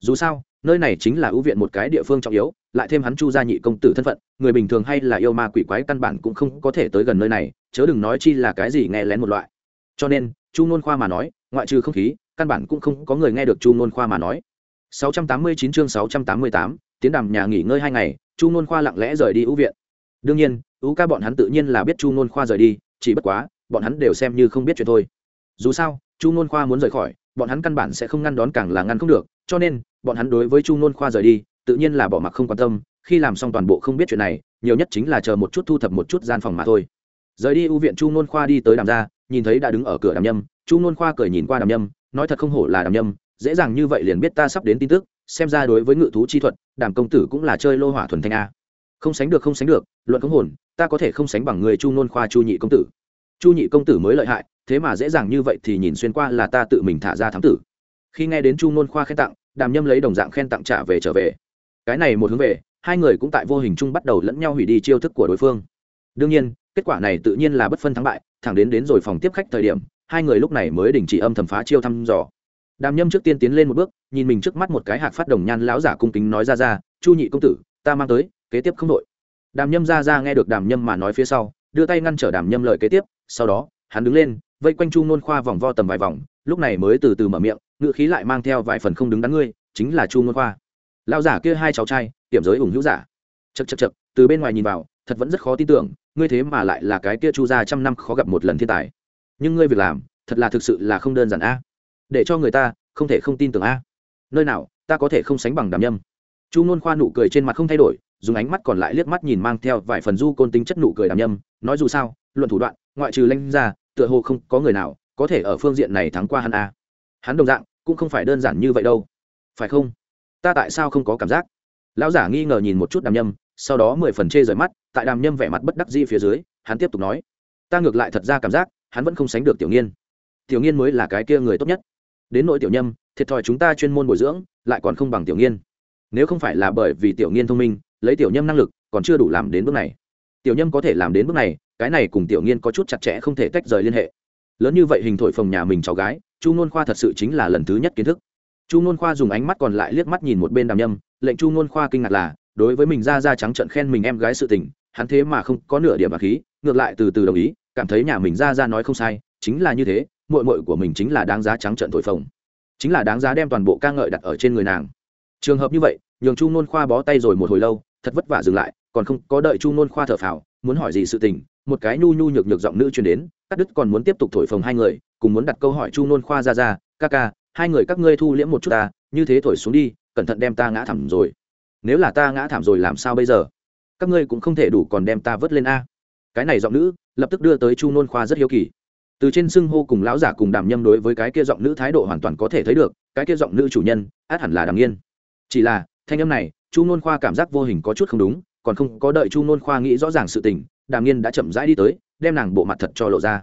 Dù sao nơi này chính là ưu viện một cái địa phương trọng yếu lại thêm hắn chu gia nhị công tử thân phận người bình thường hay là yêu ma quỷ quái căn bản cũng không có thể tới gần nơi này chớ đừng nói chi là cái gì nghe lén một loại. Cho nên chu nôn khoa mà nói ngoại trừ không khí căn bản cũng không có người nghe được chu nôn khoa mà nói. 689 chương 688, tiến đàm nhà nghỉ ngơi hai ngày chu nôn khoa lặng lẽ rời đi ưu viện đương nhiên ưu ca bọn hắn tự nhiên là biết chu nôn khoa rời đi, chỉ bất quá, bọn hắn đều xem như không biết chuyện thôi. Dù sao, chu nôn khoa muốn rời khỏi, bọn hắn căn bản sẽ không ngăn đón càng là ngăn không được, cho nên, bọn hắn đối với chu nôn khoa rời đi, tự nhiên là bỏ mặc không quan tâm, khi làm xong toàn bộ không biết chuyện này, nhiều nhất chính là chờ một chút thu thập một chút gian phòng mà thôi. Rời đi ưu viện chu nôn khoa đi tới đàm gia, nhìn thấy đã đứng ở cửa đàm nhâm, chu nôn khoa cười nhìn qua đàm nhâm, nói thật không hổ là đàm nhâm, dễ dàng như vậy liền biết ta sắp đến tin tức, xem ra đối với ngự thú chi thuật, đàm công tử cũng là chơi lô hỏa thuần thanh a không sánh được, không sánh được, luận công hồn, ta có thể không sánh bằng người chu nôn khoa chu nhị công tử. Chu nhị công tử mới lợi hại, thế mà dễ dàng như vậy thì nhìn xuyên qua là ta tự mình thả ra thám tử. Khi nghe đến chu nôn khoa khen tặng, đàm nhâm lấy đồng dạng khen tặng trả về trở về. Cái này một hướng về, hai người cũng tại vô hình chung bắt đầu lẫn nhau hủy đi chiêu thức của đối phương. Đương nhiên, kết quả này tự nhiên là bất phân thắng bại, thẳng đến đến rồi phòng tiếp khách thời điểm, hai người lúc này mới đình chỉ âm thầm phá chiêu thăm dò. Đàm nhâm trước tiên tiến lên một bước, nhìn mình trước mắt một cái hạc phát đồng nhan lão giả cung kính nói ra ra, chu nhị công tử, ta mang tới kế tiếp không đội. Đàm nhâm ra ra nghe được đàm nhâm mà nói phía sau, đưa tay ngăn trở đàm nhâm lời kế tiếp, sau đó, hắn đứng lên, vây quanh chu nôn khoa vòng vo tầm vài vòng, lúc này mới từ từ mở miệng ngựa khí lại mang theo vài phần không đứng đắn ngươi, chính là chu nôn khoa. Lão giả kia hai cháu trai tiệm giới ủng hữu giả. Chật chật chật từ bên ngoài nhìn vào, thật vẫn rất khó tin tưởng, ngươi thế mà lại là cái kia chu gia trăm năm khó gặp một lần thiên tài. Nhưng ngươi việc làm, thật là thực sự là không đơn giản a. Để cho người ta không thể không tin tưởng a. Nơi nào, ta có thể không sánh bằng đàm nhâm. Chu nôn khoa nụ cười trên mặt không thay đổi dùng ánh mắt còn lại liếc mắt nhìn mang theo vài phần du côn tính chất nụ cười đàm nhâm, nói dù sao, luận thủ đoạn, ngoại trừ lanh ra, tựa hồ không có người nào có thể ở phương diện này thắng qua hắn a. Hắn đồng dạng, cũng không phải đơn giản như vậy đâu. Phải không? Ta tại sao không có cảm giác? Lão giả nghi ngờ nhìn một chút đàm nhâm, sau đó mười phần chê rời mắt, tại đàm nhâm vẻ mặt bất đắc di phía dưới, hắn tiếp tục nói. Ta ngược lại thật ra cảm giác, hắn vẫn không sánh được tiểu nghiên. Tiểu nghiên mới là cái kia người tốt nhất. Đến nội tiểu nhâm, thiệt thòi chúng ta chuyên môn bồi dưỡng, lại còn không bằng tiểu nghiên. Nếu không phải là bởi vì tiểu nghiên thông minh lấy tiểu nhâm năng lực, còn chưa đủ làm đến bước này. Tiểu nhâm có thể làm đến bước này, cái này cùng tiểu nghiên có chút chặt chẽ không thể tách rời liên hệ. Lớn như vậy hình thổi phòng nhà mình cháu gái, chu n khoa thật sự chính là lần thứ nhất kiến thức. Chu n khoa dùng ánh mắt còn lại liếc mắt nhìn một bên đàm nhâm, lệnh chu n khoa kinh ngạc là, đối với mình ra ra trắng trận khen mình em gái sự tình, hắn thế mà không có nửa điểm bạc khí, ngược lại từ từ đồng ý, cảm thấy nhà mình ra ra nói không sai, chính là như thế mội mội của mình chính là đáng giá trắng trận thổi phồng. Chính là đáng giá đem toàn bộ ca ngợi đặt ở trên người nàng. Trường hợp như vậy, nhường chu n khoa bó tay rồi một hồi lâu thật vất vả dừng lại, còn không có đợi chu nôn khoa thở phào, muốn hỏi gì sự tình, một cái nhu nhu nhược nhược giọng nữ truyền đến, cắt đứt còn muốn tiếp tục thổi phồng hai người, cùng muốn đặt câu hỏi chu nôn khoa ra ra, ca ca, hai người các ngươi thu liễm một chút ta, như thế thổi xuống đi, cẩn thận đem ta ngã thảm rồi. Nếu là ta ngã thảm rồi làm sao bây giờ? Các ngươi cũng không thể đủ còn đem ta vớt lên a. Cái này giọng nữ lập tức đưa tới chu nôn khoa rất hiếu kỳ. Từ trên xưng hô cùng lão giả cùng đàm nhâm đối với cái kia giọng nữ thái độ hoàn toàn có thể thấy được, cái kia giọng nữ chủ nhân, át hẳn là đàm nghiên. Chỉ là, thanh âm này chu nôn khoa cảm giác vô hình có chút không đúng, còn không có đợi chu nôn khoa nghĩ rõ ràng sự tình, đàm nghiên đã chậm rãi đi tới, đem nàng bộ mặt thật cho lộ ra.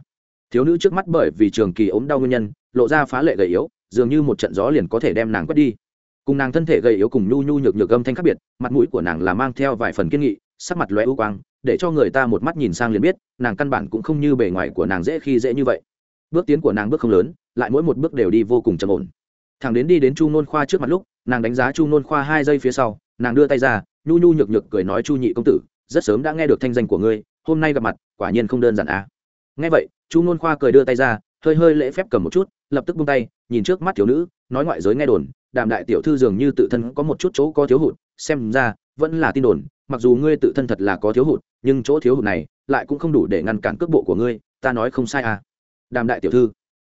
Thiếu nữ trước mắt bởi vì trường kỳ ốm đau nguyên nhân, lộ ra phá lệ gầy yếu, dường như một trận gió liền có thể đem nàng quét đi. Cùng nàng thân thể gầy yếu cùng nhu nhu nhược nhược âm thanh khác biệt, mặt mũi của nàng là mang theo vài phần kiên nghị, sắc mặt loe u quang, để cho người ta một mắt nhìn sang liền biết, nàng căn bản cũng không như bề ngoài của nàng dễ khi dễ như vậy. Bước tiến của nàng bước không lớn, lại mỗi một bước đều đi vô cùng trầm ổn. Thằng đến đi đến chu nôn khoa trước mặt lúc, nàng đánh giá chu nôn khoa hai giây phía sau nàng đưa tay ra, nhu nhu nhược nhược cười nói, chu nhị công tử, rất sớm đã nghe được thanh danh của ngươi, hôm nay gặp mặt, quả nhiên không đơn giản à. nghe vậy, chu nôn khoa cười đưa tay ra, hơi hơi lễ phép cầm một chút, lập tức buông tay, nhìn trước mắt thiếu nữ, nói ngoại giới nghe đồn, đàm đại tiểu thư dường như tự thân có một chút chỗ có thiếu hụt, xem ra, vẫn là tin đồn, mặc dù ngươi tự thân thật là có thiếu hụt, nhưng chỗ thiếu hụt này lại cũng không đủ để ngăn cản cước bộ của ngươi, ta nói không sai à đàm đại tiểu thư,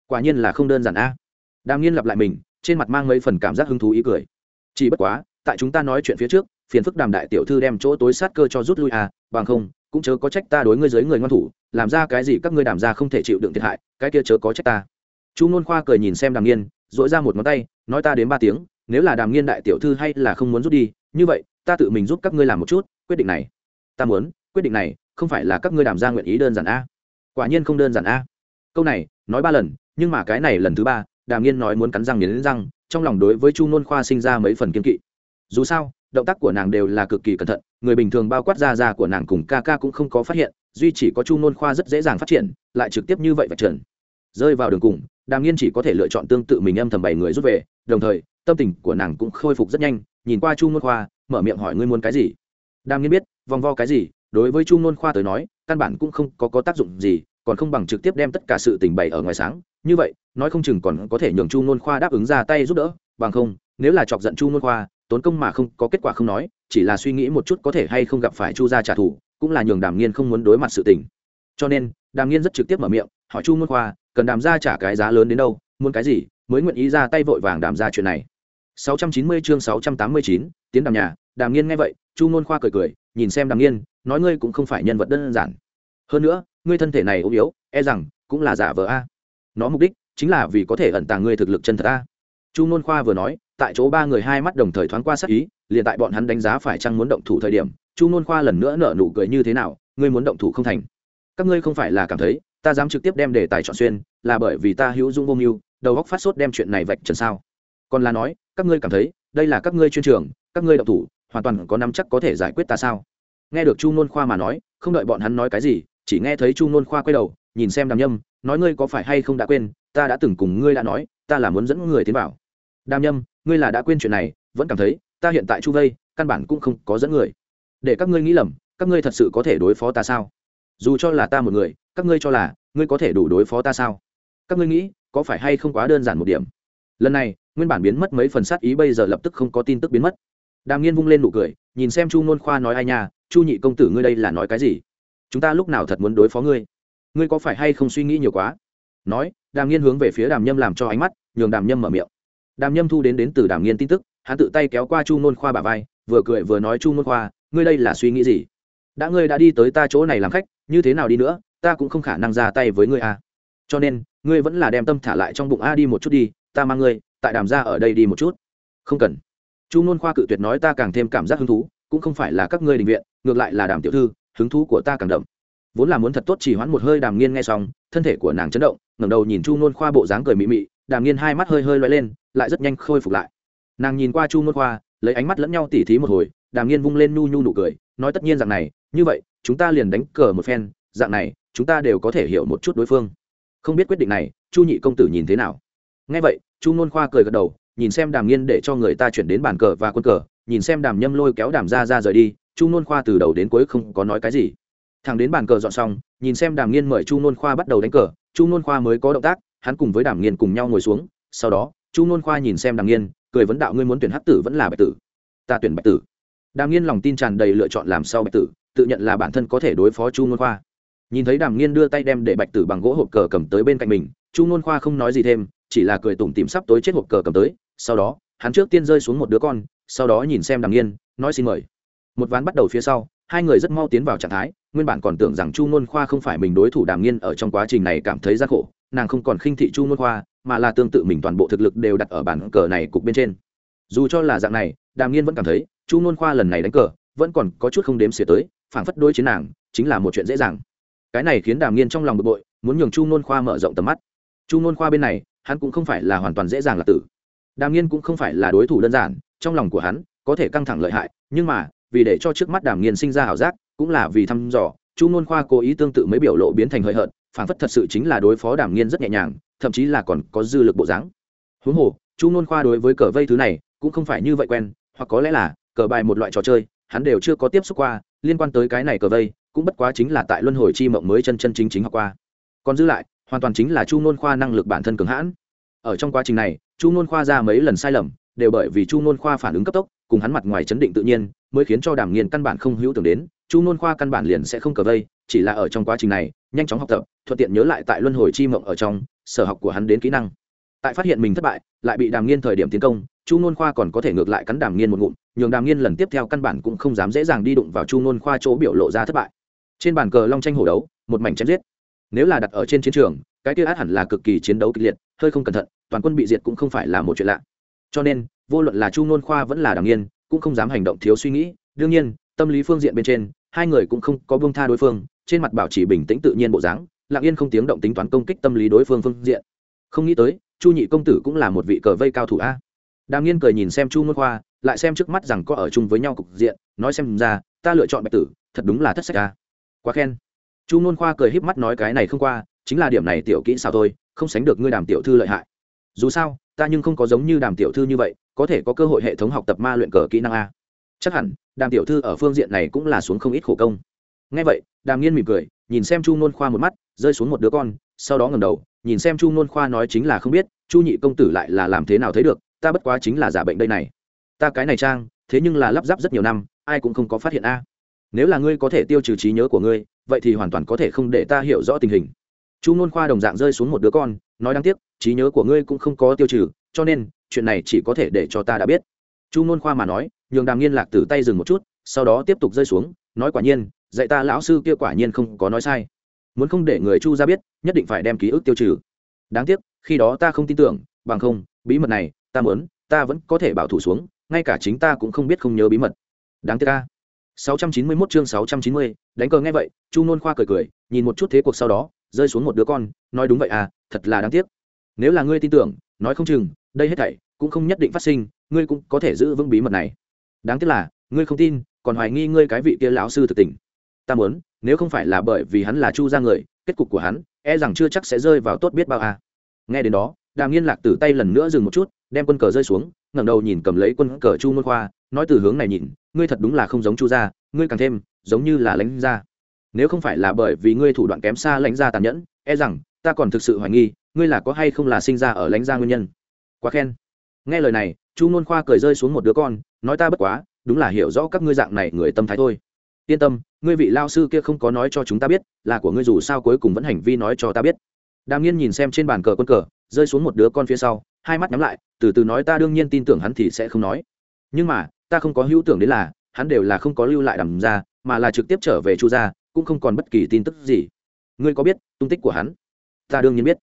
quả nhiên là không đơn giản a à. đàm nghiên lặp lại mình, trên mặt mang mấy phần cảm giác hứng thú ý cười chỉ bất quá tại chúng ta nói chuyện phía trước, phiền phức đàm đại tiểu thư đem chỗ tối sát cơ cho rút lui à bằng không, cũng chớ có trách ta đối ngươi giới người ngoan thủ, làm ra cái gì các ngươi đàm ra không thể chịu đựng thiệt hại, cái kia chớ có trách ta. Chu nôn khoa cười nhìn xem đàm nghiên dội ra một ngón tay, nói ta đến ba tiếng, nếu là đàm nghiên đại tiểu thư hay là không muốn rút đi, như vậy, ta tự mình giúp các ngươi làm một chút, quyết định này. Ta muốn, quyết định này, không phải là các ngươi đàm ra nguyện ý đơn giản a. Quả nhiên không đơn giản a. Câu này, nói ba lần, nhưng mà cái này lần thứ ba, đàm nghiên nói muốn cắn răng nghiến răng, trong lòng đối với chu nôn khoa sinh ra mấy phần kiên kỵ dù sao động tác của nàng đều là cực kỳ cẩn thận người bình thường bao quát ra ra của nàng cùng ca ca cũng không có phát hiện duy chỉ có chu nôn khoa rất dễ dàng phát triển lại trực tiếp như vậy và trần. Rơi vào đường cùng đàm nghiên chỉ có thể lựa chọn tương tự mình âm thầm bảy người rút về đồng thời tâm tình của nàng cũng khôi phục rất nhanh nhìn qua chu nôn khoa mở miệng hỏi ngươi muốn cái gì? Đàm nghiên biết vòng vo cái gì đối với chu nôn khoa tới nói căn bản cũng không có, có tác dụng gì còn không bằng trực tiếp đem tất cả sự tình bày ở ngoài sáng. Như vậy nói không chừng còn có thể nhường chu nôn khoa đáp ứng ra tay giúp đỡ bằng không nếu là chọc giận chu nôn khoa tốn công mà không có kết quả không nói chỉ là suy nghĩ một chút có thể hay không gặp phải chu gia trả thù cũng là nhường đàm nghiên không muốn đối mặt sự tình. Cho nên đàm nghiên rất trực tiếp mở miệng hỏi chu nôn khoa cần đàm ra trả cái giá lớn đến đâu muốn cái gì mới nguyện ý ra tay vội vàng đàm ra chuyện này. 690 chương 689, tiến đàm nhà đàm nghiên nghe vậy chu nôn khoa cười cười nhìn xem đàm nghiên nói ngươi cũng không phải nhân vật đơn giản. Hơn nữa ngươi thân thể này ốm yếu e rằng cũng là giả vờ a. Nó mục đích chính là vì có thể ẩn tàng ngươi thực lực chân thật a. Chu nôn khoa vừa nói tại chỗ ba người hai mắt đồng thời thoáng qua sắc ý, liền tại bọn hắn đánh giá phải chăng muốn động thủ thời điểm, chu nôn khoa lần nữa nở nụ cười như thế nào, ngươi muốn động thủ không thành. Các ngươi không phải là cảm thấy, ta dám trực tiếp đem đề tài chọn xuyên, là bởi vì ta hữu dung vô mưu, đầu góc phát sốt đem chuyện này vạch trần sao? Còn là nói, các ngươi cảm thấy, đây là các ngươi chuyên trường, các ngươi động thủ, hoàn toàn có nắm chắc có thể giải quyết ta sao? Nghe được chu nôn khoa mà nói, không đợi bọn hắn nói cái gì, chỉ nghe thấy chu nôn khoa quay đầu, nhìn xem đàm nhâm, nói ngươi có phải hay không đã quên, ta đã từng cùng ngươi đã nói, ta là muốn dẫn người tiến vào. Đàm nhâm ngươi là đã quên chuyện này, vẫn cảm thấy, ta hiện tại chu vây, căn bản cũng không có dẫn người. Để các ngươi nghĩ lầm, các ngươi thật sự có thể đối phó ta sao? Dù cho là ta một người, các ngươi cho là, ngươi có thể đủ đối phó ta sao? Các ngươi nghĩ, có phải hay không quá đơn giản một điểm? Lần này, nguyên bản biến mất mấy phần sát ý bây giờ lập tức không có tin tức biến mất. Đàm nghiên vung lên nụ cười, nhìn xem chu nôn khoa nói ai nha, chu nhị công tử ngươi đây là nói cái gì? Chúng ta lúc nào thật muốn đối phó ngươi? Ngươi có phải hay không suy nghĩ nhiều quá? Nói, đàm nghiên hướng về phía đàm nhâm làm cho ánh mắt, nhường đàm nhâm mở miệng đàm nhâm thu đến đến từ đàm nghiên tin tức, hắn tự tay kéo qua chu nôn khoa bà vai, vừa cười vừa nói, chu nôn khoa, ngươi đây là suy nghĩ gì? Đã ngươi đã đi tới ta chỗ này làm khách, như thế nào đi nữa, ta cũng không khả năng ra tay với ngươi a cho nên, ngươi vẫn là đem tâm thả lại trong bụng a đi một chút đi, ta mang ngươi, tại đàm ra ở đây đi một chút. Không cần. Chu nôn khoa cự tuyệt nói, ta càng thêm cảm giác hứng thú, cũng không phải là các ngươi định viện, ngược lại là đàm tiểu thư, hứng thú của ta càng đậm. Vốn là muốn thật tốt chỉ hoãn một hơi đàm nghiên nghe xong, thân thể của nàng chấn động, ngẩng đầu nhìn chu nôn khoa bộ dáng cười mị mị đàm nghiên hai mắt hơi hơi loay lên, lại rất nhanh khôi phục lại. Nàng nhìn qua chu nôn khoa, lấy ánh mắt lẫn nhau tỉ thí một hồi, đàm nghiên vung lên nu nhu nụ cười, nói tất nhiên rằng này, như vậy, chúng ta liền đánh cờ một phen, dạng này, chúng ta đều có thể hiểu một chút đối phương. Không biết quyết định này, chu nhị công tử nhìn thế nào? Ngay vậy, chu nôn khoa cười gật đầu, nhìn xem đàm nghiên để cho người ta chuyển đến bàn cờ và quân cờ, nhìn xem đàm nhâm lôi kéo đàm ra ra rời đi, chu nôn khoa từ đầu đến cuối không có nói cái gì. Thằng đến bàn cờ dọn xong, nhìn xem đàm nghiên mời chu nôn khoa bắt đầu đánh cờ, chu nôn khoa mới có động tác hắn cùng với đàm nghiên cùng nhau ngồi xuống, sau đó, chu nôn khoa nhìn xem đàm nghiên, cười vấn đạo, ngươi muốn tuyển hắc tử vẫn là bạch tử? Ta tuyển bạch tử. Đàm nghiên lòng tin tràn đầy lựa chọn làm sao bạch tử, tự nhận là bản thân có thể đối phó chu nôn khoa. Nhìn thấy đàm nghiên đưa tay đem để bạch tử bằng gỗ hộp cờ cầm tới bên cạnh mình, chu nôn khoa không nói gì thêm, chỉ là cười tủm tìm sắp tối chết hộp cờ cầm tới, sau đó, hắn trước tiên rơi xuống một đứa con, sau đó nhìn xem đàm nghiên, nói xin mời. Một ván bắt đầu phía sau, hai người rất mau tiến vào trạng thái, nguyên bản còn tưởng rằng chu nôn khoa không phải mình đối thủ đàm nghiên ở trong quá trình này cảm thấy gian khổ nàng không còn khinh thị chu nôn khoa, mà là tương tự mình toàn bộ thực lực đều đặt ở bản cờ này cục bên trên. Dù cho là dạng này, đàm nghiên vẫn cảm thấy, chu nôn khoa lần này đánh cờ, vẫn còn có chút không đếm xỉa tới, phảng phất đôi chiến nàng, chính là một chuyện dễ dàng. Cái này khiến đàm nghiên trong lòng bực bội, muốn nhường chu nôn khoa mở rộng tầm mắt. Chu nôn khoa bên này, hắn cũng không phải là hoàn toàn dễ dàng là tử. Đàm nghiên cũng không phải là đối thủ đơn giản, trong lòng của hắn có thể căng thẳng lợi hại, nhưng mà, vì để cho trước mắt đàm nghiên sinh ra ảo giác, cũng là vì thăm dò, chu nôn khoa cố ý tương tự mới biểu lộ biến thành hời hợt phản phất thật sự chính là đối phó đàm nghiên rất nhẹ nhàng, thậm chí là còn có dư lực bộ dáng. Huống hồ, chu nôn khoa đối với cờ vây thứ này cũng không phải như vậy quen, hoặc có lẽ là cờ bài một loại trò chơi, hắn đều chưa có tiếp xúc qua, liên quan tới cái này cờ vây, cũng bất quá chính là tại luân hồi chi mộng mới chân chân chính chính học qua. Còn dư lại, hoàn toàn chính là chu nôn khoa năng lực bản thân cường hãn. Ở trong quá trình này, chu nôn khoa ra mấy lần sai lầm, đều bởi vì chu nôn khoa phản ứng cấp tốc, cùng hắn mặt ngoài chấn định tự nhiên, mới khiến cho đàm nghiền căn bản không hữu tưởng đến, chu nôn khoa căn bản liền sẽ không cờ vây chỉ là ở trong quá trình này, nhanh chóng học tập, thuận tiện nhớ lại tại luân hồi chi mộng ở trong, sở học của hắn đến kỹ năng. Tại phát hiện mình thất bại, lại bị đàm nghiên thời điểm tiến công, chu nôn khoa còn có thể ngược lại cắn đàm nghiên một ngụm, nhường đàm nghiên lần tiếp theo căn bản cũng không dám dễ dàng đi đụng vào chu nôn khoa chỗ biểu lộ ra thất bại. Trên bàn cờ long tranh hổ đấu, một mảnh chém giết. Nếu là đặt ở trên chiến trường, cái kia át hẳn là cực kỳ chiến đấu kịch liệt, hơi không cẩn thận, toàn quân bị diệt cũng không phải là một chuyện lạ. Cho nên, vô luận là chu nôn khoa vẫn là đàm nghiên, cũng không dám hành động thiếu suy nghĩ. Đương nhiên, tâm lý phương diện bên trên, hai người cũng không có buông tha đối phương trên mặt bảo trì bình tĩnh tự nhiên bộ dáng, lặng yên không tiếng động tính toán công kích tâm lý đối phương phương diện. Không nghĩ tới, chu nhị công tử cũng là một vị cờ vây cao thủ a. Đàm nghiên cười nhìn xem chu ngôn khoa, lại xem trước mắt rằng có ở chung với nhau cục diện, nói xem ra, ta lựa chọn bạch tử, thật đúng là thất sách a. Quá khen. Chu ngôn khoa cười híp mắt nói cái này không qua, chính là điểm này tiểu kỹ sao thôi, không sánh được ngươi đàm tiểu thư lợi hại. Dù sao, ta nhưng không có giống như đàm tiểu thư như vậy, có thể có cơ hội hệ thống học tập ma luyện cờ kỹ năng a. Chắc hẳn, đàm tiểu thư ở phương diện này cũng là xuống không ít khổ công ngay vậy, đàm nghiên mỉm cười, nhìn xem chu nôn khoa một mắt, rơi xuống một đứa con, sau đó ngầm đầu, nhìn xem chu nôn khoa nói chính là không biết, chu nhị công tử lại là làm thế nào thấy được, ta bất quá chính là giả bệnh đây này. Ta cái này trang, thế nhưng là lắp ráp rất nhiều năm, ai cũng không có phát hiện a. Nếu là ngươi có thể tiêu trừ trí nhớ của ngươi, vậy thì hoàn toàn có thể không để ta hiểu rõ tình hình. Chu nôn khoa đồng dạng rơi xuống một đứa con, nói đáng tiếc, trí nhớ của ngươi cũng không có tiêu trừ, cho nên, chuyện này chỉ có thể để cho ta đã biết. Chu nôn khoa mà nói, nhường đàm nghiên lạc từ tay dừng một chút, sau đó tiếp tục rơi xuống, nói quả nhiên dạy ta lão sư kia quả nhiên không có nói sai. Muốn không để người chu ra biết nhất định phải đem ký ức tiêu trừ. Đáng tiếc khi đó ta không tin tưởng bằng không bí mật này ta muốn ta vẫn có thể bảo thủ xuống ngay cả chính ta cũng không biết không nhớ bí mật. Đáng tiếc ta 691 chương 690, đánh cờ nghe vậy chu nôn khoa cười cười nhìn một chút thế cuộc sau đó rơi xuống một đứa con nói đúng vậy à thật là đáng tiếc. Nếu là ngươi tin tưởng nói không chừng đây hết thảy cũng không nhất định phát sinh ngươi cũng có thể giữ vững bí mật này. Đáng tiếc là ngươi không tin còn hoài nghi ngươi cái vị kia lão sư thực tình ta muốn, nếu không phải là bởi vì hắn là chu ra người, kết cục của hắn e rằng chưa chắc sẽ rơi vào tốt biết bao à. nghe đến đó, đàm nghiên lạc từ tay lần nữa dừng một chút, đem quân cờ rơi xuống, ngẩng đầu nhìn cầm lấy quân cờ chu môn khoa, nói từ hướng này nhìn, ngươi thật đúng là không giống chu gia, ngươi càng thêm giống như là lãnh gia. Nếu không phải là bởi vì ngươi thủ đoạn kém xa lãnh gia tàn nhẫn e rằng ta còn thực sự hoài nghi, ngươi là có hay không là sinh ra ở lãnh gia nguyên nhân. Quá khen. Nghe lời này, chu môn khoa cười rơi xuống một đứa con, nói ta bất quá, đúng là hiểu rõ các ngươi dạng này người tâm thái thôi yên tâm, ngươi vị lao sư kia không có nói cho chúng ta biết, là của ngươi dù sao cuối cùng vẫn hành vi nói cho ta biết. Đàm nghiên nhìn xem trên bàn cờ quân cờ, rơi xuống một đứa con phía sau, hai mắt nhắm lại, từ từ nói ta đương nhiên tin tưởng hắn thì sẽ không nói. Nhưng mà, ta không có hữu tưởng đến là, hắn đều là không có lưu lại đàm ra mà là trực tiếp trở về chu gia, cũng không còn bất kỳ tin tức gì. Ngươi có biết tung tích của hắn? Ta đương nhiên biết.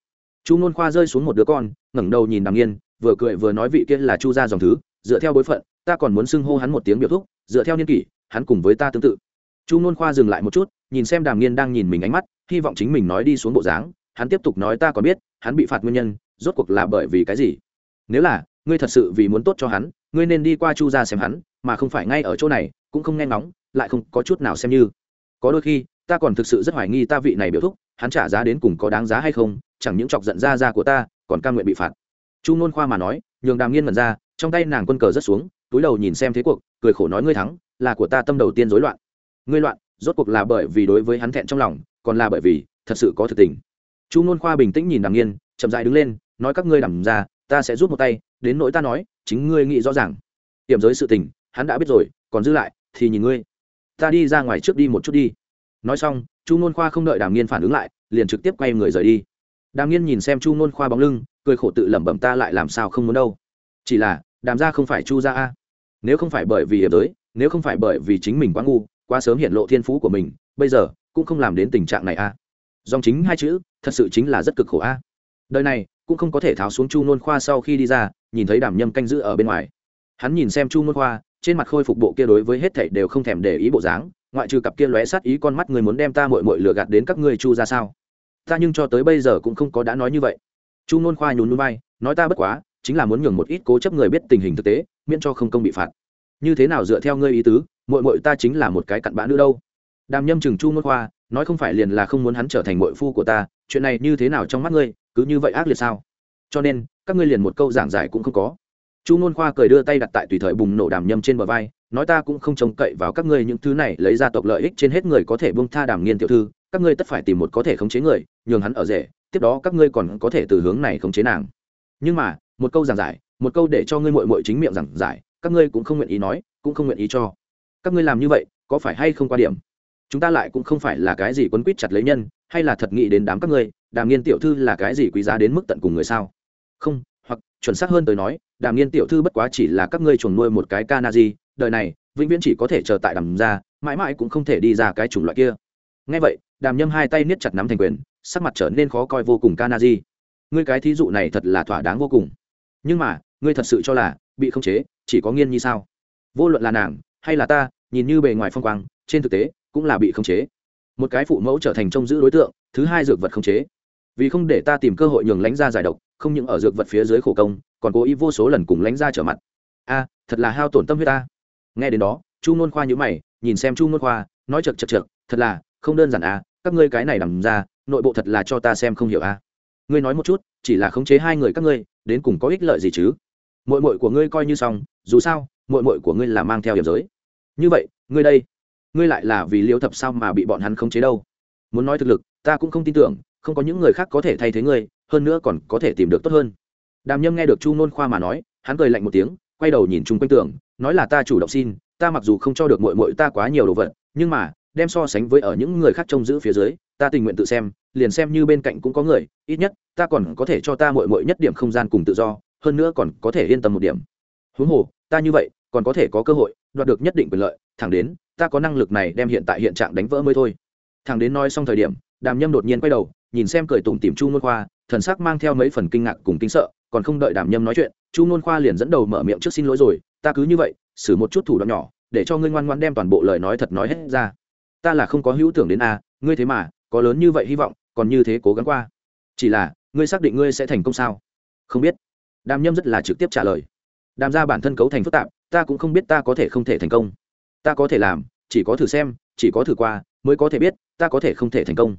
Chu nôn khoa rơi xuống một đứa con, ngẩng đầu nhìn đàm nghiên, vừa cười vừa nói vị kia là chu gia dòng thứ, dựa theo bối phận, ta còn muốn xưng hô hắn một tiếng biểu thúc, dựa theo niên kỷ, hắn cùng với ta tương tự chu nôn khoa dừng lại một chút, nhìn xem đàm nghiên đang nhìn mình ánh mắt, hy vọng chính mình nói đi xuống bộ dáng, hắn tiếp tục nói ta còn biết, hắn bị phạt nguyên nhân, rốt cuộc là bởi vì cái gì? Nếu là, ngươi thật sự vì muốn tốt cho hắn, ngươi nên đi qua chu ra xem hắn, mà không phải ngay ở chỗ này, cũng không nghe ngóng, lại không có chút nào xem như. Có đôi khi, ta còn thực sự rất hoài nghi ta vị này biểu thúc, hắn trả giá đến cùng có đáng giá hay không, chẳng những chọc giận ra ra của ta, còn cam nguyện bị phạt. Chu nôn khoa mà nói, nhường đàm nghiên mật ra, trong tay nàng quân cờ rất xuống, túi đầu nhìn xem thế cuộc, cười khổ nói ngươi thắng, là của ta tâm đầu tiên rối loạn ngươi loạn, rốt cuộc là bởi vì đối với hắn thẹn trong lòng, còn là bởi vì thật sự có thực tình. Chu nôn khoa bình tĩnh nhìn đàm nghiên, chậm dại đứng lên, nói các ngươi đàm ra, ta sẽ rút một tay, đến nỗi ta nói, chính ngươi nghĩ rõ ràng. Hiểm giới sự tình, hắn đã biết rồi, còn giữ lại, thì nhìn ngươi. Ta đi ra ngoài trước đi một chút đi. Nói xong, chu nôn khoa không đợi đàm nghiên phản ứng lại, liền trực tiếp quay người rời đi. Đàm nghiên nhìn xem chu nôn khoa bóng lưng, cười khổ tự lẩm bẩm ta lại làm sao không muốn đâu. Chỉ là, đàm ra không phải chu ra a. Nếu không phải bởi vì hiệp giới, nếu không phải bởi vì chính mình quá ngu quá sớm hiện lộ thiên phú của mình, bây giờ cũng không làm đến tình trạng này a dòng chính hai chữ, thật sự chính là rất cực khổ a đời này, cũng không có thể tháo xuống chu nôn khoa sau khi đi ra, nhìn thấy đàm nhâm canh giữ ở bên ngoài. Hắn nhìn xem chu nôn khoa, trên mặt khôi phục bộ kia đối với hết thảy đều không thèm để ý bộ dáng, ngoại trừ cặp kia lóe sát ý con mắt người muốn đem ta mội mội lừa gạt đến các ngươi chu ra sao. Ta nhưng cho tới bây giờ cũng không có đã nói như vậy. Chu nôn khoa nhún núi bay nói ta bất quá, chính là muốn nhường một ít cố chấp người biết tình hình thực tế, miễn cho không công bị phạt. Như thế nào dựa theo ngươi ý tứ mội mội ta chính là một cái cặn bã nữa đâu. Đàm nhâm chừng chu nôn khoa, nói không phải liền là không muốn hắn trở thành mội phu của ta, chuyện này như thế nào trong mắt ngươi, cứ như vậy ác liệt sao? Cho nên, các ngươi liền một câu giảng giải cũng không có. Chu nôn khoa cười đưa tay đặt tại tùy thời bùng nổ đàm nhâm trên bờ vai, nói ta cũng không trông cậy vào các ngươi những thứ này, lấy ra tộc lợi ích trên hết người có thể bông tha đàm nghiên tiểu thư, các ngươi tất phải tìm một có thể khống chế người, nhường hắn ở rể, tiếp đó các ngươi còn có thể từ hướng này khống chế nàng. Nhưng mà, một câu giảng giải, một câu để cho ngươi mội mội chính miệng giảng giải, các ngươi cũng không nguyện ý nói, cũng không nguyện ý cho các ngươi làm như vậy, có phải hay không qua điểm? Chúng ta lại cũng không phải là cái gì quấn quýt chặt lấy nhân, hay là thật nghĩ đến đám các ngươi, đàm nghiên tiểu thư là cái gì quý giá đến mức tận cùng người sao? Không, hoặc chuẩn xác hơn tới nói, đàm nghiên tiểu thư bất quá chỉ là các ngươi chuồng nuôi một cái ca na di đời này, vĩnh viễn chỉ có thể chờ tại đàm ra, mãi mãi cũng không thể đi ra cái chủng loại kia. Ngay vậy, đàm nhâm hai tay niết chặt nắm thành quyền, sắc mặt trở nên khó coi vô cùng ca na di ngươi cái thí dụ này thật là thỏa đáng vô cùng. Nhưng mà, ngươi thật sự cho là bị khống chế, chỉ có nghiên như sao? Vô luận là nàng, hay là ta nhìn như bề ngoài phong quang, trên thực tế, cũng là bị khống chế. Một cái phụ mẫu trở thành trông giữ đối tượng, thứ hai dược vật khống chế. Vì không để ta tìm cơ hội nhường lánh ra giải độc, không những ở dược vật phía dưới khổ công, còn cố ý vô số lần cùng lánh ra trở mặt. A, thật là hao tổn tâm huyết ta. Nghe đến đó, chu nôn khoa nhữ mày, nhìn xem chu nôn khoa, nói chật chật chật thật là, không đơn giản à các ngươi cái này làm ra, nội bộ thật là cho ta xem không hiểu à ngươi nói một chút, chỉ là khống chế hai người các ngươi, đến cùng có ích lợi gì chứ? Mội mội của ngươi coi như xong, dù sao mội mội của ngươi là mang theo hiểm giới như vậy, ngươi đây, ngươi lại là vì liêu thập sao mà bị bọn hắn khống chế đâu? Muốn nói thực lực, ta cũng không tin tưởng, không có những người khác có thể thay thế ngươi, hơn nữa còn có thể tìm được tốt hơn. Đàm nhâm nghe được chu nôn khoa mà nói, hắn cười lạnh một tiếng, quay đầu nhìn chung quanh tưởng nói là ta chủ động xin, ta mặc dù không cho được mội mội ta quá nhiều đồ vật, nhưng mà, đem so sánh với ở những người khác trông giữ phía dưới, ta tình nguyện tự xem, liền xem như bên cạnh cũng có người, ít nhất, ta còn có thể cho ta mội mội nhất điểm không gian cùng tự do, hơn nữa còn có thể yên tâm một điểm. Huống hồ, ta như vậy, còn có thể có cơ hội đoạt được nhất định quyền lợi, thẳng đến, ta có năng lực này đem hiện tại hiện trạng đánh vỡ mới thôi. Thẳng đến nói xong thời điểm, đàm nhâm đột nhiên quay đầu, nhìn xem cười tùng tìm chu nôn khoa, thần sắc mang theo mấy phần kinh ngạc cùng kinh sợ, còn không đợi đàm nhâm nói chuyện, chu nôn khoa liền dẫn đầu mở miệng trước xin lỗi rồi, ta cứ như vậy, xử một chút thủ đoạn nhỏ, để cho ngươi ngoan ngoan đem toàn bộ lời nói thật nói hết ra. Ta là không có hữu tưởng đến a, ngươi thế mà, có lớn như vậy hy vọng, còn như thế cố gắng qua. Chỉ là, ngươi xác định ngươi sẽ thành công sao? Không biết. Đàm nhâm rất là trực tiếp trả lời. Đàm ra bản thân cấu thành phức tạp ta cũng không biết ta có thể không thể thành công. Ta có thể làm chỉ có thử xem chỉ có thử qua mới có thể biết ta có thể không thể thành công.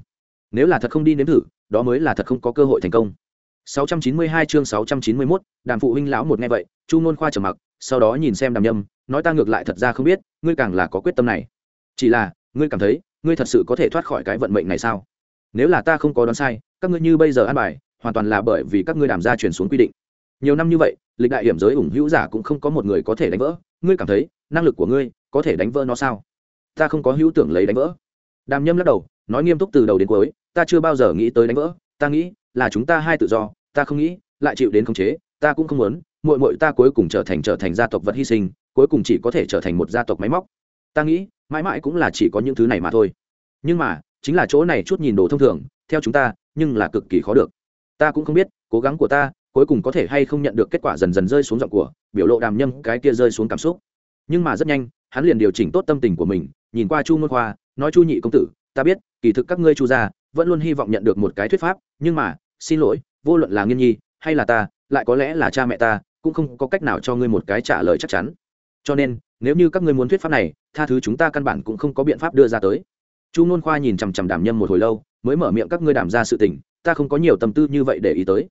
Nếu là thật không đi nếm thử đó mới là thật không có cơ hội thành công. 692 chương 691, đàm phụ huynh lão một nghe vậy chu ngôn khoa trầm mặc sau đó nhìn xem đàm nhâm nói ta ngược lại thật ra không biết ngươi càng là có quyết tâm này. Chỉ là ngươi cảm thấy ngươi thật sự có thể thoát khỏi cái vận mệnh này sao? Nếu là ta không có đoán sai các ngươi như bây giờ ăn bài hoàn toàn là bởi vì các ngươi đàm gia chuyển xuống quy định nhiều năm như vậy, lịch đại hiểm giới ủng hữu giả cũng không có một người có thể đánh vỡ. Ngươi cảm thấy, năng lực của ngươi có thể đánh vỡ nó sao? Ta không có hữu tưởng lấy đánh vỡ. Đàm nhâm lắc đầu, nói nghiêm túc từ đầu đến cuối, ta chưa bao giờ nghĩ tới đánh vỡ. Ta nghĩ là chúng ta hai tự do, ta không nghĩ, lại chịu đến khống chế, ta cũng không muốn. Muội muội ta cuối cùng trở thành trở thành gia tộc vật hy sinh, cuối cùng chỉ có thể trở thành một gia tộc máy móc. Ta nghĩ, mãi mãi cũng là chỉ có những thứ này mà thôi. Nhưng mà, chính là chỗ này chút nhìn đồ thông thường, theo chúng ta, nhưng là cực kỳ khó được. Ta cũng không biết, cố gắng của ta cuối cùng có thể hay không nhận được kết quả dần dần rơi xuống giọng của, biểu lộ đàm nhâm cái kia rơi xuống cảm xúc. Nhưng mà rất nhanh, hắn liền điều chỉnh tốt tâm tình của mình, nhìn qua chu môn khoa, nói chu nhị công tử, ta biết, kỳ thực các ngươi chu gia vẫn luôn hy vọng nhận được một cái thuyết pháp, nhưng mà, xin lỗi, vô luận là nghiên nhi hay là ta, lại có lẽ là cha mẹ ta, cũng không có cách nào cho ngươi một cái trả lời chắc chắn. Cho nên, nếu như các ngươi muốn thuyết pháp này, tha thứ chúng ta căn bản cũng không có biện pháp đưa ra tới. Chu nôn khoa nhìn chằm chằm đàm nhâm một hồi lâu, mới mở miệng các ngươi đàm ra sự tình, ta không có nhiều tâm tư như vậy để ý tới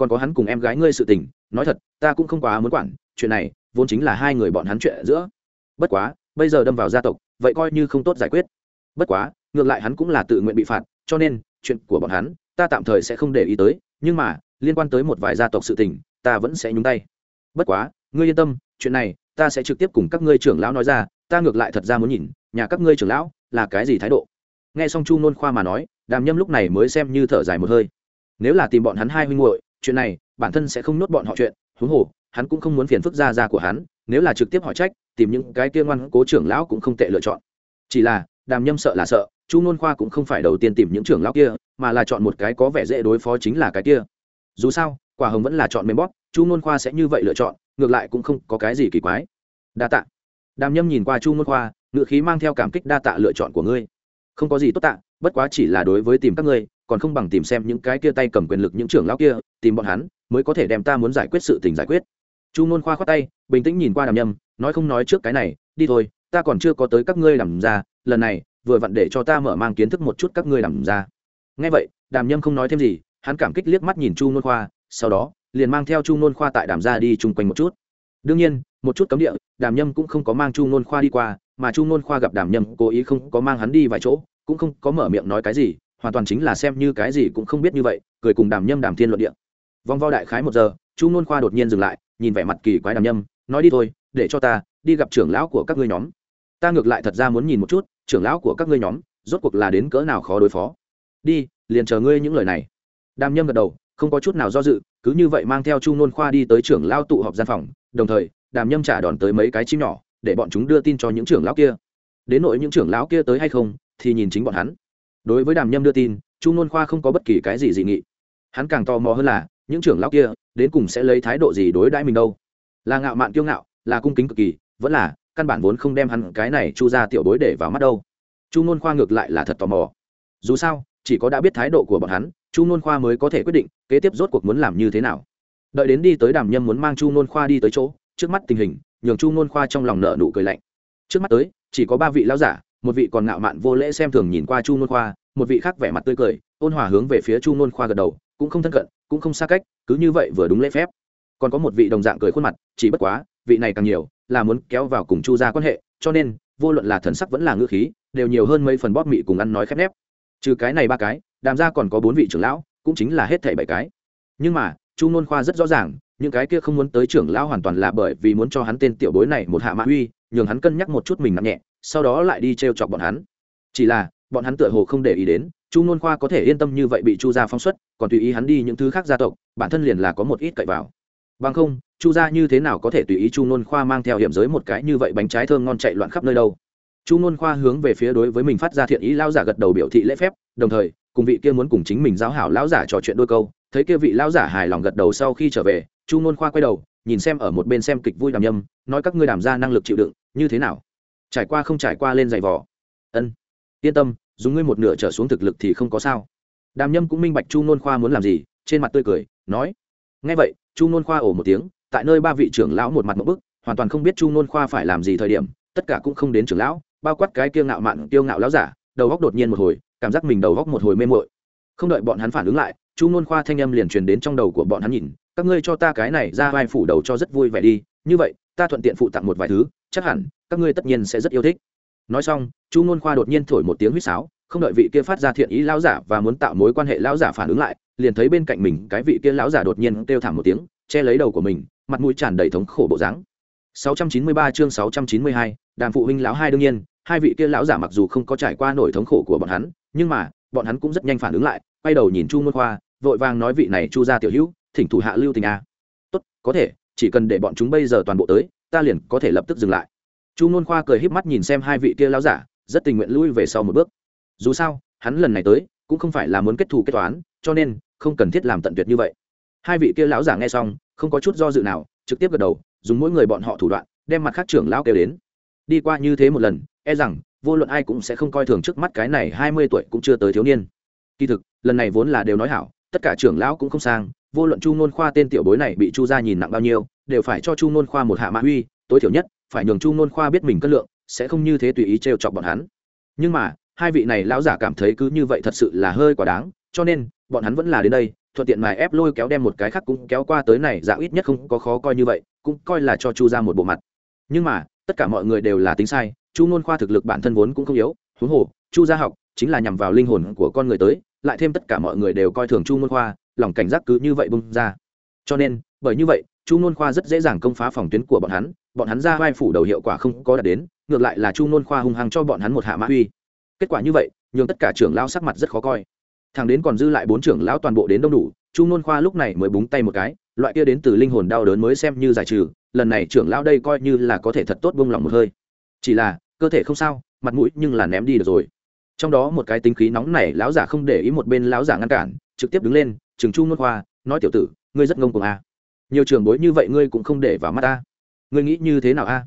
còn có hắn cùng em gái ngươi sự tình, nói thật, ta cũng không quá muốn quản, chuyện này, vốn chính là hai người bọn hắn chuyện giữa. Bất quá, bây giờ đâm vào gia tộc, vậy coi như không tốt giải quyết. Bất quá, ngược lại hắn cũng là tự nguyện bị phạt, cho nên, chuyện của bọn hắn, ta tạm thời sẽ không để ý tới, nhưng mà, liên quan tới một vài gia tộc sự tình, ta vẫn sẽ nhúng tay. Bất quá, ngươi yên tâm, chuyện này, ta sẽ trực tiếp cùng các ngươi trưởng lão nói ra, ta ngược lại thật ra muốn nhìn, nhà các ngươi trưởng lão, là cái gì thái độ? Nghe xong chu nôn khoa mà nói, đàm nhâm lúc này mới xem như thở dài một hơi. Nếu là tìm bọn hắn hai huynh muội chuyện này, bản thân sẽ không nuốt bọn họ chuyện, huống hồ, hắn cũng không muốn phiền phức ra ra của hắn, nếu là trực tiếp hỏi trách, tìm những cái kia ngoan cố trưởng lão cũng không tệ lựa chọn. Chỉ là, đàm nhâm sợ là sợ, chu nôn khoa cũng không phải đầu tiên tìm những trưởng lão kia, mà là chọn một cái có vẻ dễ đối phó chính là cái kia. Dù sao, quả hồng vẫn là chọn mềm bóp, chu nôn khoa sẽ như vậy lựa chọn, ngược lại cũng không có cái gì kỳ quái. Đa tạ. Đàm nhâm nhìn qua chu nôn khoa, ngựa khí mang theo cảm kích đa tạ lựa chọn của ngươi. Không có gì tốt tạ, bất quá chỉ là đối với tìm các ngươi còn không bằng tìm xem những cái kia tay cầm quyền lực những trưởng lão kia, tìm bọn hắn, mới có thể đem ta muốn giải quyết sự tình giải quyết. Chu nôn khoa khoát tay, bình tĩnh nhìn qua đàm nhâm, nói không nói trước cái này, đi thôi, ta còn chưa có tới các ngươi làm ra lần này, vừa vặn để cho ta mở mang kiến thức một chút các ngươi làm ra ngay vậy, đàm nhâm không nói thêm gì, hắn cảm kích liếc mắt nhìn chu nôn khoa, sau đó, liền mang theo chu nôn khoa tại đàm ra đi chung quanh một chút. Đương nhiên, một chút cấm địa, đàm nhâm cũng không có mang chu nôn khoa đi qua, mà chu nôn khoa gặp đàm nhâm cố ý không có mang hắn đi vài chỗ, cũng không có mở miệng nói cái gì hoàn toàn chính là xem như cái gì cũng không biết như vậy, cười cùng đàm nhâm đàm thiên luận địa. Vong vo đại khái một giờ, chu nôn khoa đột nhiên dừng lại, nhìn vẻ mặt kỳ quái đàm nhâm, nói đi thôi, để cho ta đi gặp trưởng lão của các ngươi nhóm. Ta ngược lại thật ra muốn nhìn một chút, trưởng lão của các ngươi nhóm, rốt cuộc là đến cỡ nào khó đối phó. Đi, liền chờ ngươi những lời này. Đàm nhâm gật đầu, không có chút nào do dự, cứ như vậy mang theo chu nôn khoa đi tới trưởng lão tụ họp gian phòng, đồng thời, đàm nhâm trả đòn tới mấy cái chim nhỏ, để bọn chúng đưa tin cho những trưởng lão kia. Đến nội những trưởng lão kia tới hay không, thì nhìn chính bọn hắn đối với đàm nhâm đưa tin, chu nôn khoa không có bất kỳ cái gì dị nghị. Hắn càng tò mò hơn là, những trưởng lão kia, đến cùng sẽ lấy thái độ gì đối đãi mình đâu? Là ngạo mạn kiêu ngạo, là cung kính cực kỳ, vẫn là, căn bản vốn không đem hắn cái này chu ra tiểu bối để vào mắt đâu. Chu nôn khoa ngược lại là thật tò mò. Dù sao, chỉ có đã biết thái độ của bọn hắn, chu nôn khoa mới có thể quyết định, kế tiếp rốt cuộc muốn làm như thế nào. Đợi đến đi tới đàm nhâm muốn mang chu nôn khoa đi tới chỗ, trước mắt tình hình, nhường chu nôn khoa trong lòng nợ nụ cười lạnh. Trước mắt tới, chỉ có ba vị lão giả một vị còn ngạo mạn vô lễ xem thường nhìn qua chu nôn khoa, một vị khác vẻ mặt tươi cười, ôn hòa hướng về phía chu nôn khoa gật đầu, cũng không thân cận, cũng không xa cách, cứ như vậy vừa đúng lễ phép. Còn có một vị đồng dạng cười khuôn mặt, chỉ bất quá, vị này càng nhiều, là muốn kéo vào cùng chu ra quan hệ, cho nên, vô luận là thần sắc vẫn là ngữ khí, đều nhiều hơn mấy phần bóp mị cùng ăn nói khép nép. Trừ cái này ba cái, đàm ra còn có bốn vị trưởng lão, cũng chính là hết thảy bảy cái. Nhưng mà, chu nôn khoa rất rõ ràng, những cái kia không muốn tới trưởng lão hoàn toàn là bởi vì muốn cho hắn tên tiểu bối này một hạ mã uy nhường hắn cân nhắc một chút mình nặng nhẹ, sau đó lại đi t r e o chọc bọn hắn. Chỉ là, bọn hắn tựa hồ không để ý đến, chu nôn khoa có thể yên tâm như vậy bị chu gia phóng xuất, còn tùy ý hắn đi những thứ khác gia tộc, bản thân liền là có một ít cậy vào. Bằng không, chu gia như thế nào có thể tùy ý chu nôn khoa mang theo hiểm giới một cái như vậy bánh trái thơm ngon chạy loạn khắp nơi đâu? Chu nôn khoa hướng về phía đối với mình phát ra thiện ý lao giả gật đầu biểu thị lễ phép, đồng thời, cùng vị kia muốn cùng chính mình giáo hảo lão giả trò chuyện đôi câu, thấy kia vị lão giả hài lòng gật đầu sau khi trở về, chu nôn khoa quay đầu nhìn xem ở một bên xem kịch vui đàm nhâm, nói các ngươi đàm ra năng lực chịu đựng, như thế nào? Trải qua không trải qua lên giày vò? Ân. Yên tâm, dùng ngươi một nửa trở xuống thực lực thì không có sao. Đàm nhâm cũng minh bạch chu nôn khoa muốn làm gì, trên mặt tươi cười, nói. Ngay vậy, chu nôn khoa ổ một tiếng, tại nơi ba vị trưởng lão một mặt một bức, hoàn toàn không biết chu nôn khoa phải làm gì thời điểm, tất cả cũng không đến trưởng lão, bao quát cái kiêu ngạo mạn, kiêu ngạo lão giả, đầu góc đột nhiên một hồi, cảm giác mình đầu góc một hồi mê mội không đợi bọn hắn phản ứng lại chu nôn khoa thanh âm liền truyền đến trong đầu của bọn hắn nhìn các ngươi cho ta cái này ra vai phủ đầu cho rất vui vẻ đi như vậy ta thuận tiện phụ tặng một vài thứ chắc hẳn các ngươi tất nhiên sẽ rất yêu thích. Nói xong chu nôn khoa đột nhiên thổi một tiếng huýt sáo không đợi vị kia phát ra thiện ý lão giả và muốn tạo mối quan hệ lão giả phản ứng lại liền thấy bên cạnh mình cái vị kia lão giả đột nhiên kêu thảm một tiếng che lấy đầu của mình mặt mũi tràn đầy thống khổ bộ dáng. 693 chương 692, đàm phụ huynh lão hai đương nhiên hai vị kia lão giả mặc dù không có trải qua nổi thống khổ của bọn hắn nhưng mà bọn hắn cũng rất nhanh phản ứng lại quay đầu nhìn chu môn khoa vội vàng nói vị này chu gia tiểu hữu, thỉnh thủ hạ lưu tình a. Tốt, có thể, chỉ cần để bọn chúng bây giờ toàn bộ tới, ta liền có thể lập tức dừng lại. Chu n khoa cười híp mắt nhìn xem hai vị kia lão giả, rất tình nguyện lui về sau một bước. Dù sao, hắn lần này tới, cũng không phải là muốn kết thù kết toán, cho nên, không cần thiết làm tận tuyệt như vậy. Hai vị kia lão giả nghe xong, không có chút do dự nào, trực tiếp gật đầu, dùng mỗi người bọn họ thủ đoạn, đem mặt khác trưởng lão kêu đến. Đi qua như thế một lần e rằng, vô luận ai cũng sẽ không coi thường trước mắt cái này hai mươi tuổi cũng chưa tới thiếu niên. Kỳ thực, lần này vốn là đều nói hảo tất cả trưởng lão cũng không sang, vô luận chu nôn khoa tên tiểu bối này bị chu gia nhìn nặng bao nhiêu, đều phải cho chu nôn khoa một hạ mã uy, tối thiểu nhất, phải nhường chu nôn khoa biết mình cân lượng, sẽ không như thế tùy ý trêu chọc bọn hắn. Nhưng mà, hai vị này lão giả cảm thấy cứ như vậy thật sự là hơi quá đáng, cho nên, bọn hắn vẫn là đến đây, thuận tiện mài ép lôi kéo đem một cái khác cũng kéo qua tới này dạ ít nhất không có khó coi như vậy, cũng coi là cho chu ra một bộ mặt. Nhưng mà, tất cả mọi người đều là tính sai, chu nôn khoa thực lực bản thân vốn cũng không yếu, huống hồ, chu gia học chính là nhằm vào linh hồn của con người tới lại thêm tất cả mọi người đều coi thường chu nôn khoa, lòng cảnh giác cứ như vậy bung ra. Cho nên, bởi như vậy, chu nôn khoa rất dễ dàng công phá phòng tuyến của bọn hắn bọn hắn ra vai phủ đầu hiệu quả không có đạt đến, ngược lại là chu nôn khoa hung hăng cho bọn hắn một hạ mã uy. Kết quả như vậy, nhường tất cả trưởng lão sắc mặt rất khó coi. Thằng đến còn dư lại bốn trưởng lão toàn bộ đến đông đủ, chu nôn khoa lúc này mới búng tay một cái, loại kia đến từ linh hồn đau đớn mới xem như giải trừ, lần này trưởng lão đây coi như là có thể thật tốt buông lòng một hơi. Chỉ là, cơ thể không sao, mặt mũi nhưng là ném đi được rồi trong đó một cái tính khí nóng này, lão giả không để ý một bên lão giả ngăn cản, trực tiếp đứng lên trừng chu nôn khoa, nói tiểu tử, ngươi rất ngông cuồng a à. nhiều trường bối như vậy ngươi cũng không để vào mắt ta. Ngươi nghĩ như thế nào a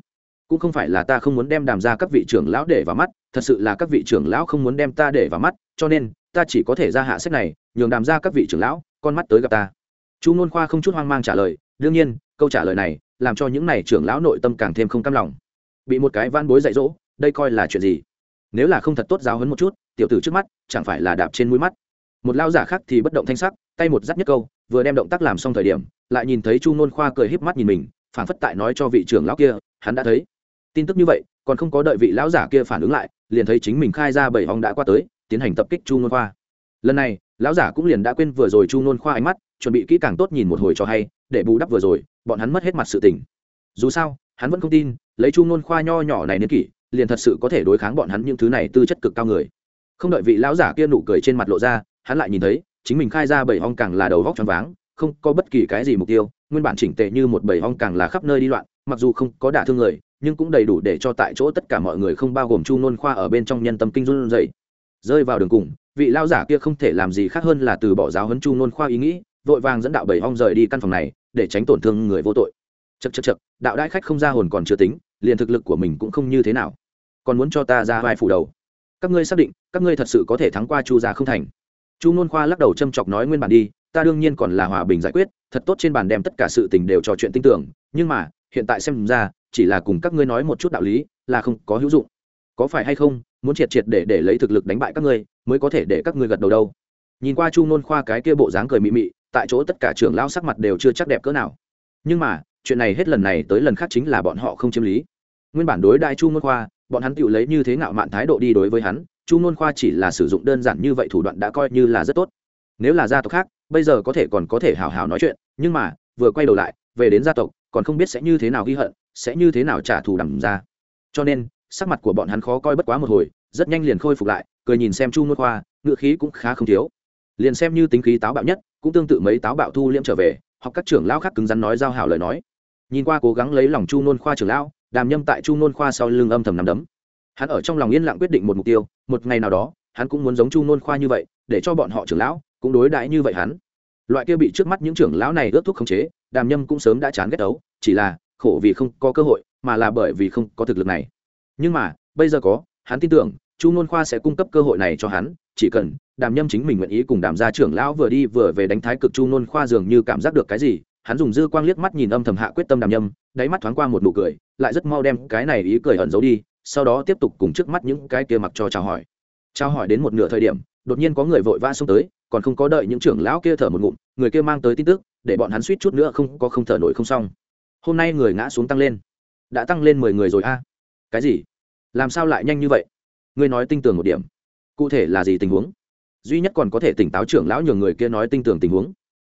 cũng không phải là ta không muốn đem đàm ra các vị trưởng lão để vào mắt, thật sự là các vị trưởng lão không muốn đem ta để vào mắt, cho nên, ta chỉ có thể ra hạ sách này, nhường đàm ra các vị trưởng lão, con mắt tới gặp ta. Chu nôn khoa không chút hoang mang trả lời, đương nhiên, câu trả lời này, làm cho những n à y trưởng lão nội tâm càng thêm không cam lòng. Bị một cái van bối dạy dỗ, đây coi là chuyện gì? Nếu là không thật tốt giáo hấn một chút, tiểu tử trước mắt, chẳng phải là đạp trên mũi mắt. Một lao giả khác thì bất động thanh sắc, tay một dắt nhất câu, vừa đem động tác làm xong thời điểm, lại nhìn thấy chu nôn khoa cười híp mắt nhìn mình phản phất tại nói cho vị trưởng lão kia, hắn đã thấy. Tin tức như vậy, còn không có đợi vị lão giả kia phản ứng lại, liền thấy chính mình khai ra bảy hòng đã qua tới, tiến hành tập kích chu nôn khoa. Lần này, lão giả cũng liền đã quên vừa rồi chu nôn khoa ánh mắt, chuẩn bị kỹ càng tốt nhìn một hồi cho hay, để bù đắp vừa rồi, bọn hắn mất hết mặt sự tình. Dù sao, hắn vẫn không tin, lấy chu nôn khoa nho nhỏ này niên kỷ liền thật sự có thể đối kháng bọn hắn những thứ này tư chất cực cao người. Không đợi vị lão giả kia nụ cười trên mặt lộ ra, hắn lại nhìn thấy, chính mình khai ra bảy hong càng là đầu vóc choáng váng, không có bất kỳ cái gì mục tiêu, nguyên bản chỉnh tệ như một bảy hong càng là khắp nơi đi loạn, mặc dù không có đả thương người, nhưng cũng đầy đủ để cho tại chỗ tất cả mọi người không bao gồm chu nôn khoa ở bên trong nhân tâm kinh run dậy rơi vào đường cùng, vị lao giả kia không thể làm gì khác hơn là từ bỏ giáo huấn chu nôn khoa ý nghĩ, vội vàng dẫn đạo bảy hong rời đi căn phòng này, để tránh tổn thương người vô tội. Chật chật chật đạo đại khách không ra hồn còn chưa tính, liền thực lực của mình cũng không như thế nào còn muốn cho ta ra vai phủ đầu. Các ngươi xác định, các ngươi thật sự có thể thắng qua chu gia không thành. Chu nôn khoa lắc đầu châm chọc nói nguyên bản đi, ta đương nhiên còn là hòa bình giải quyết, thật tốt trên bàn đem tất cả sự tình đều trò chuyện tin tưởng, nhưng mà, hiện tại xem ra, chỉ là cùng các ngươi nói một chút đạo lý, là không có hữu dụng. Có phải hay không, muốn triệt triệt để để lấy thực lực đánh bại các ngươi, mới có thể để các ngươi gật đầu đâu? Nhìn qua chu nôn khoa cái kia bộ dáng cười mị mị, tại chỗ tất cả trưởng lão sắc mặt đều chưa chắc đẹp cỡ nào. Nhưng mà, chuyện này hết lần này tới lần khác chính là bọn họ không chiếm lý. Nguyên bản đối đại chu nôn khoa bọn hắn tự lấy như thế ngạo mạn thái độ đi đối với hắn, chu nôn khoa chỉ là sử dụng đơn giản như vậy thủ đoạn đã coi như là rất tốt. Nếu là gia tộc khác, bây giờ có thể còn có thể hào hào nói chuyện, nhưng mà, vừa quay đầu lại, về đến gia tộc, còn không biết sẽ như thế nào ghi hận, sẽ như thế nào trả thù đằng ra. Cho nên, sắc mặt của bọn hắn khó coi bất quá một hồi, rất nhanh liền khôi phục lại, cười nhìn xem chu nôn khoa, ngựa khí cũng khá không thiếu. Liền xem như tính khí táo bạo nhất, cũng tương tự mấy táo bạo thu liễm trở về, hoặc các trưởng lão khác cứng rắn nói giao hảo lời nói. Nhìn qua cố gắng lấy lòng chu nôn khoa trưởng lão đàm nhâm tại chu nôn khoa sau lưng âm thầm nằm đấm. Hắn ở trong lòng yên lặng quyết định một mục tiêu, một ngày nào đó, hắn cũng muốn giống chu nôn khoa như vậy, để cho bọn họ trưởng lão cũng đối đãi như vậy hắn. Loại kia bị trước mắt những trưởng lão này ướt thuốc khống chế, đàm nhâm cũng sớm đã chán ghét đấu, chỉ là khổ vì không có cơ hội, mà là bởi vì không có thực lực này. Nhưng mà, bây giờ có, hắn tin tưởng, chu nôn khoa sẽ cung cấp cơ hội này cho hắn, chỉ cần đàm nhâm chính mình nguyện ý cùng đàm gia trưởng lão vừa đi vừa về đánh thái cực chu nôn khoa dường như cảm giác được cái gì hắn dùng dư quang liếc mắt nhìn âm thầm hạ quyết tâm đàm nhâm, đáy mắt thoáng qua một nụ cười, lại rất mau đem cái này ý cười ẩn giấu đi, sau đó tiếp tục cùng trước mắt những cái kia mặc cho chào hỏi. Chào hỏi đến một nửa thời điểm, đột nhiên có người vội vã xông tới, còn không có đợi những trưởng lão kia thở một ngụm, người kia mang tới tin tức, để bọn hắn suýt chút nữa không có không thở nổi không xong. Hôm nay người ngã xuống tăng lên. Đã tăng lên mười người rồi a. Cái gì? Làm sao lại nhanh như vậy? Ngươi nói tinh tường một điểm. Cụ thể là gì tình huống? Duy nhất còn có thể tỉnh táo trưởng lão nhường người kia nói tinh tường tình huống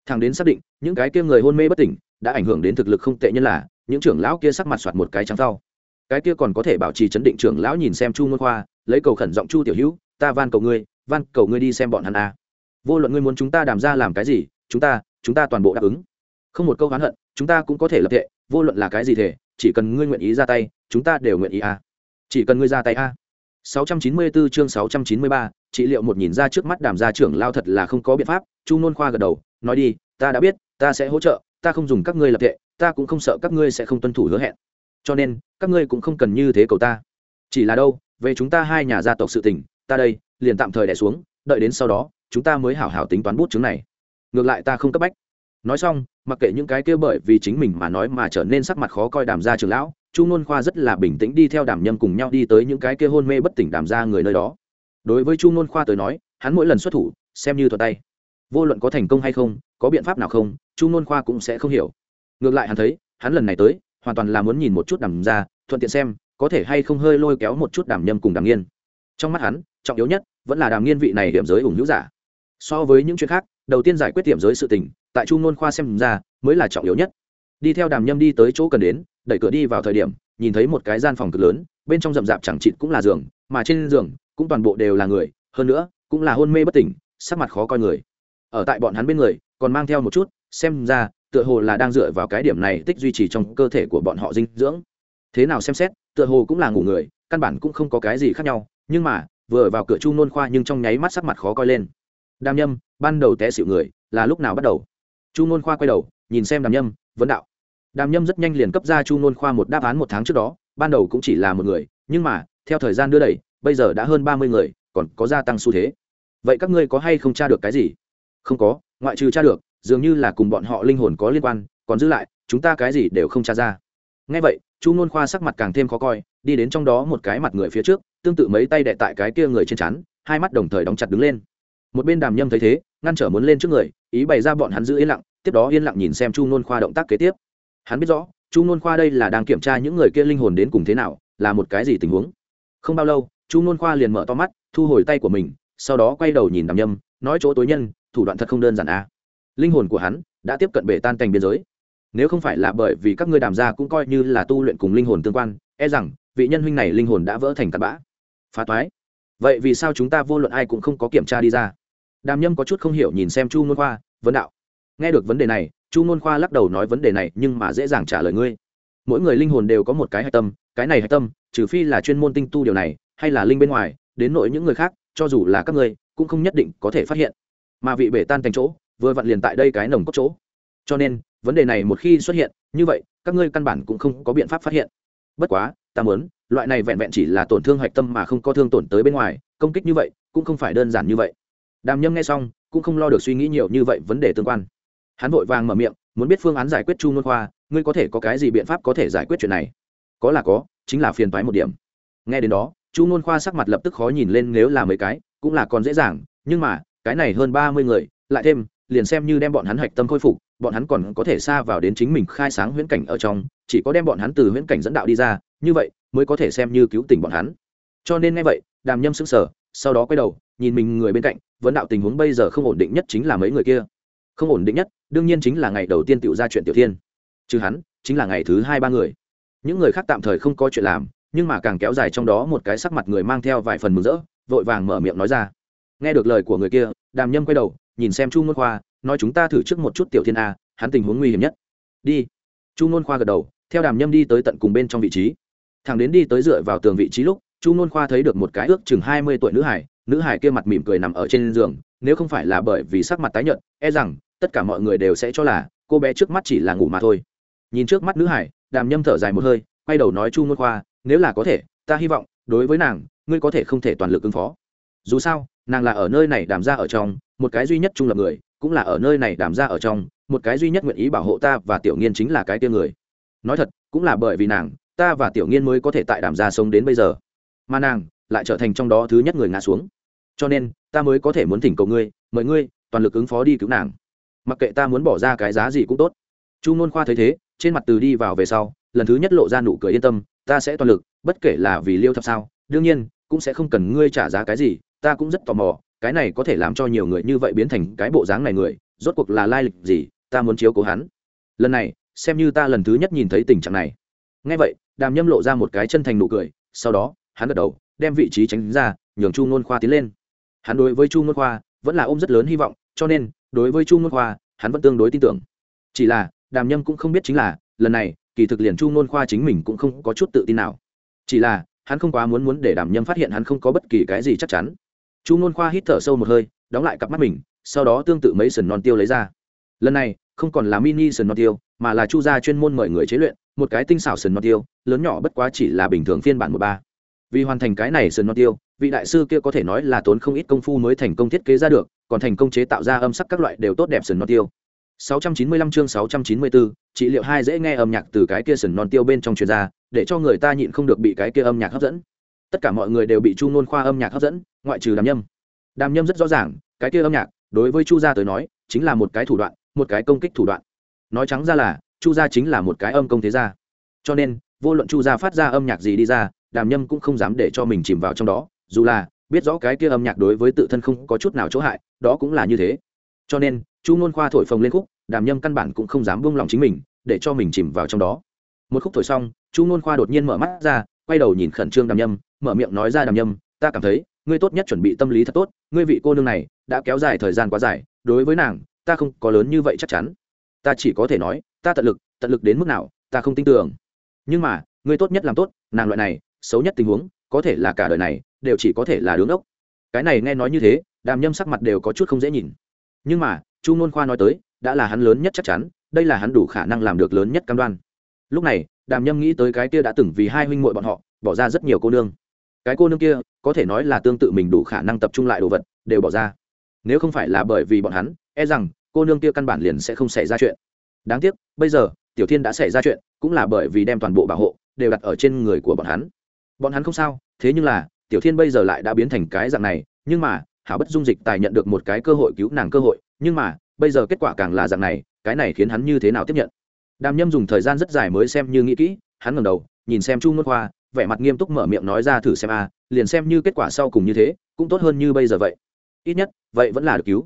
thằng đến xác định những cái kia người hôn mê bất tỉnh đã ảnh hưởng đến thực lực không tệ nhân là những trưởng lão kia sắc mặt soạt một cái trắng sau cái kia còn có thể bảo trì chấn định trưởng lão nhìn xem chu ngôn khoa lấy cầu khẩn giọng chu tiểu hữu ta van cầu ngươi van cầu ngươi đi xem bọn hắn a. Vô luận ngươi muốn chúng ta đàm ra làm cái gì chúng ta chúng ta toàn bộ đáp ứng. Không một câu oán hận chúng ta cũng có thể lập thể vô luận là cái gì thể chỉ cần ngươi nguyện ý ra tay chúng ta đều nguyện ý a. Chỉ cần ngươi ra tay a. 694 chương 693, trị liệu một nhìn ra trước mắt đàm gia trưởng lao thật là không có biện pháp chu nôn khoa gật đầu nói đi, ta đã biết, ta sẽ hỗ trợ, ta không dùng các ngươi lập tệ ta cũng không sợ các ngươi sẽ không tuân thủ hứa hẹn. Cho nên, các ngươi cũng không cần như thế cầu ta. Chỉ là đâu, về chúng ta hai nhà gia tộc sự tình, ta đây, liền tạm thời đẻ xuống, đợi đến sau đó, chúng ta mới hảo hảo tính toán bút chứng này. Ngược lại ta không cấp bách. Nói xong, mặc kệ những cái kia bởi vì chính mình mà nói mà trở nên sắc mặt khó coi đàm gia trưởng lão, chu nôn khoa rất là bình tĩnh đi theo đàm nhâm cùng nhau đi tới những cái kia hôn mê bất tỉnh đàm gia người nơi đó. Đối với chu nôn khoa tới nói, hắn mỗi lần xuất thủ, xem như thuật tay vô luận có thành công hay không, có biện pháp nào không, chu nôn khoa cũng sẽ không hiểu. Ngược lại hắn thấy, hắn lần này tới, hoàn toàn là muốn nhìn một chút đàm ra thuận tiện xem, có thể hay không hơi lôi kéo một chút đàm nhâm cùng đàm nghiên. Trong mắt hắn, trọng yếu nhất vẫn là đàm nghiên vị này điểm giới ủng hữu giả. So với những chuyện khác, đầu tiên giải quyết tiệm giới sự tình, tại chu nôn khoa xem ra, mới là trọng yếu nhất. Đi theo đàm nhâm đi tới chỗ cần đến, đẩy cửa đi vào thời điểm, nhìn thấy một cái gian phòng cực lớn, bên trong rậm rạp chẳng chịt cũng là giường, mà trên giường, cũng toàn bộ đều là người, hơn nữa, cũng là hôn mê bất tỉnh, sắc mặt khó coi người ở tại bọn hắn bên người, còn mang theo một chút, xem ra, tựa hồ là đang dựa vào cái điểm này tích duy trì trong cơ thể của bọn họ dinh dưỡng. Thế nào xem xét, tựa hồ cũng là ngủ người, căn bản cũng không có cái gì khác nhau, nhưng mà, vừa vào cửa chu nôn khoa nhưng trong nháy mắt sắc mặt khó coi lên. Đàm nhâm, ban đầu té xịu người, là lúc nào bắt đầu? Chu nôn khoa quay đầu, nhìn xem đàm nhâm, vấn đạo. Đàm nhâm rất nhanh liền cấp ra chu nôn khoa một đáp án một tháng trước đó, ban đầu cũng chỉ là một người, nhưng mà, theo thời gian đưa đẩy, bây giờ đã hơn ba mươi người, còn có gia tăng xu thế. Vậy các ngươi có hay không tra được cái gì? Không có, ngoại trừ tra được, dường như là cùng bọn họ linh hồn có liên quan, còn giữ lại, chúng ta cái gì đều không tra ra. Ngay vậy, chu nôn khoa sắc mặt càng thêm khó coi, đi đến trong đó một cái mặt người phía trước, tương tự mấy tay đệ tại cái kia người trên chắn hai mắt đồng thời đóng chặt đứng lên. Một bên đàm nhâm thấy thế, ngăn trở muốn lên trước người, ý bày ra bọn hắn giữ yên lặng, tiếp đó yên lặng nhìn xem chu nôn khoa động tác kế tiếp. Hắn biết rõ, chu nôn khoa đây là đang kiểm tra những người kia linh hồn đến cùng thế nào, là một cái gì tình huống. Không bao lâu, chu nôn khoa liền mở to mắt, thu hồi tay của mình, sau đó quay đầu nhìn đàm nhâm, nói chỗ tối nhân thủ đoạn thật không đơn giản a à. linh hồn của hắn đã tiếp cận bể tan cành biên giới. Nếu không phải là bởi vì các ngươi đàm gia cũng coi như là tu luyện cùng linh hồn tương quan e rằng vị nhân huynh này linh hồn đã vỡ thành tạt bã. Phá toái. Vậy vì sao chúng ta vô luận ai cũng không có kiểm tra đi ra? Đàm nhâm có chút không hiểu nhìn xem chu nôn khoa, vấn đạo, nghe được vấn đề này, chu nôn khoa lắc đầu nói vấn đề này nhưng mà dễ dàng trả lời ngươi. Mỗi người linh hồn đều có một cái hạch tâm, cái này hạch tâm, trừ phi là chuyên môn tinh tu điều này, hay là linh bên ngoài, đến nội những người khác, cho dù là các ngươi, cũng không nhất định có thể phát hiện mà vị bể tan thành chỗ, vừa vặn liền tại đây cái nồng cốt chỗ. Cho nên, vấn đề này một khi xuất hiện, như vậy, các ngươi căn bản cũng không có biện pháp phát hiện. Bất quá, ta muốn, loại này vẹn vẹn chỉ là tổn thương hạch tâm mà không có thương tổn tới bên ngoài, công kích như vậy, cũng không phải đơn giản như vậy. Đàm nhâm nghe xong, cũng không lo được suy nghĩ nhiều như vậy vấn đề tương quan. Hắn vội vàng mở miệng, muốn biết phương án giải quyết chu nôn khoa, ngươi có thể có cái gì biện pháp có thể giải quyết chuyện này? Có là có, chính là phiền toái một điểm. Nghe đến đó, chu nôn khoa sắc mặt lập tức khó nhìn lên nếu là mấy cái, cũng là còn dễ dàng, nhưng mà cái này hơn ba mươi người, lại thêm, liền xem như đem bọn hắn hạch tâm khôi phục, bọn hắn còn có thể xa vào đến chính mình khai sáng huyễn cảnh ở trong, chỉ có đem bọn hắn từ huyễn cảnh dẫn đạo đi ra, như vậy, mới có thể xem như cứu tỉnh bọn hắn. Cho nên ngay vậy, đàm nhâm sững sờ, sau đó quay đầu, nhìn mình người bên cạnh, vấn đạo tình huống bây giờ không ổn định nhất chính là mấy người kia. Không ổn định nhất, đương nhiên chính là ngày đầu tiên tiểu ra chuyện tiểu thiên. Chứ hắn, chính là ngày thứ hai ba người. Những người khác tạm thời không có chuyện làm, nhưng mà càng kéo dài trong đó một cái sắc mặt người mang theo vài phần mừng rỡ, vội vàng mở miệng nói ra nghe được lời của người kia, đàm nhâm quay đầu, nhìn xem chu ngôn khoa, nói chúng ta thử trước một chút tiểu thiên a, hắn tình huống nguy hiểm nhất. Đi. Chu ngôn khoa gật đầu, theo đàm nhâm đi tới tận cùng bên trong vị trí. Thằng đến đi tới dựa vào tường vị trí lúc, chu ngôn khoa thấy được một cái ước chừng hai mươi tuổi nữ hải nữ hải kia mặt mỉm cười nằm ở trên giường, nếu không phải là bởi vì sắc mặt tái nhợt e rằng tất cả mọi người đều sẽ cho là cô bé trước mắt chỉ là ngủ mà thôi. Nhìn trước mắt nữ hải đàm nhâm thở dài một hơi, quay đầu nói chu ngôn khoa, nếu là có thể, ta hy vọng đối với nàng, ngươi có thể không thể toàn lực ứng phó dù sao, nàng là ở nơi này đàm ra ở trong, một cái duy nhất trung lập người, cũng là ở nơi này đàm ra ở trong, một cái duy nhất nguyện ý bảo hộ ta và tiểu nghiên chính là cái tia người. Nói thật, cũng là bởi vì nàng, ta và tiểu nghiên mới có thể tại đàm gia sống đến bây giờ. Mà nàng, lại trở thành trong đó thứ nhất người ngã xuống. Cho nên, ta mới có thể muốn thỉnh cầu ngươi, mời ngươi, toàn lực ứng phó đi cứu nàng. Mặc kệ ta muốn bỏ ra cái giá gì cũng tốt. Chu n khoa thấy thế, trên mặt từ đi vào về sau, lần thứ nhất lộ ra nụ cười yên tâm, ta sẽ toàn lực, bất kể là vì liêu thập sao, đương nhiên, cũng sẽ không cần ngươi trả giá cái gì ta cũng rất tò mò, cái này có thể làm cho nhiều người như vậy biến thành cái bộ dáng này người, rốt cuộc là lai lịch gì, ta muốn chiếu cố hắn. Lần này, xem như ta lần thứ nhất nhìn thấy tình trạng này. Ngay vậy, đàm nhâm lộ ra một cái chân thành nụ cười, sau đó, hắn gật đầu, đem vị trí tránh ra, nhường chu ngôn khoa tiến lên. Hắn đối với chu ngôn khoa, vẫn là ôm rất lớn hy vọng, cho nên, đối với chu ngôn khoa, hắn vẫn tương đối tin tưởng. Chỉ là, đàm nhâm cũng không biết chính là, lần này, kỳ thực liền chu ngôn khoa chính mình cũng không có chút tự tin nào. Chỉ là, hắn không quá muốn muốn để đàm nhâm phát hiện hắn không có bất kỳ cái gì chắc chắn chu ngôn khoa hít thở sâu một hơi đóng lại cặp mắt mình sau đó tương tự mấy sần non tiêu lấy ra. Lần này không còn là mini sần non tiêu mà là chu gia chuyên môn mời người chế luyện một cái tinh xảo sần non tiêu lớn nhỏ bất quá chỉ là bình thường phiên bản một ba. Vì hoàn thành cái này sần non tiêu vị đại sư kia có thể nói là tốn không ít công phu mới thành công thiết kế ra được còn thành công chế tạo ra âm sắc các loại đều tốt đẹp sần non tiêu. 695 chương 694, trị liệu hai dễ nghe âm nhạc từ cái kia sần non tiêu bên trong truyền ra để cho người ta nhịn không được bị cái kia âm nhạc hấp dẫn tất cả mọi người đều bị chu nôn khoa âm nhạc hấp dẫn, ngoại trừ đàm nhâm. Đàm nhâm rất rõ ràng, cái kia âm nhạc, đối với chu gia tới nói, chính là một cái thủ đoạn, một cái công kích thủ đoạn. Nói trắng ra là, chu gia chính là một cái âm công thế gia. Cho nên, vô luận chu gia phát ra âm nhạc gì đi ra, đàm nhâm cũng không dám để cho mình chìm vào trong đó, dù là biết rõ cái kia âm nhạc đối với tự thân không có chút nào chỗ hại, đó cũng là như thế. Cho nên, chu nôn khoa thổi phồng lên khúc, đàm nhâm căn bản cũng không dám buông lòng chính mình, để cho mình chìm vào trong đó. Một khúc thổi xong, chu nôn khoa đột nhiên mở mắt ra quay đầu nhìn khẩn trương đàm nhâm, mở miệng nói ra đàm nhâm, ta cảm thấy, ngươi tốt nhất chuẩn bị tâm lý thật tốt, ngươi vị cô nương này, đã kéo dài thời gian quá dài, đối với nàng, ta không có lớn như vậy chắc chắn. Ta chỉ có thể nói, ta tận lực tận lực đến mức nào, ta không tin tưởng. Nhưng mà, ngươi tốt nhất làm tốt, nàng loại này, xấu nhất tình huống, có thể là cả đời này, đều chỉ có thể là đứng ốc. Cái này nghe nói như thế, đàm nhâm sắc mặt đều có chút không dễ nhìn. Nhưng mà, chu n khoa nói tới, đã là hắn lớn nhất chắc chắn, đây là hắn đủ khả năng làm được lớn nhất cam đoan lúc này, đàm nhâm nghĩ tới cái kia đã từng vì hai huynh muội bọn họ, bỏ ra rất nhiều cô nương. Cái cô nương kia, có thể nói là tương tự mình đủ khả năng tập trung lại đồ vật, đều bỏ ra. Nếu không phải là bởi vì bọn hắn e rằng, cô nương kia căn bản liền sẽ không xảy ra chuyện. Đáng tiếc, bây giờ, tiểu thiên đã xảy ra chuyện, cũng là bởi vì đem toàn bộ bảo hộ, đều đặt ở trên người của bọn hắn. Bọn hắn không sao, thế nhưng là, tiểu thiên bây giờ lại đã biến thành cái dạng này, nhưng mà hảo bất dung dịch tài nhận được một cái cơ hội cứu nàng cơ hội, nhưng mà, bây giờ kết quả càng là dạng này, cái này khiến hắn như thế nào tiếp nhận? Đàm nhâm dùng thời gian rất dài mới xem như nghĩ kỹ, hắn ngẩng đầu, nhìn xem chu ngôn khoa, vẻ mặt nghiêm túc mở miệng nói ra thử xem a, liền xem như kết quả sau cùng như thế, cũng tốt hơn như bây giờ vậy. Ít nhất, vậy vẫn là được cứu.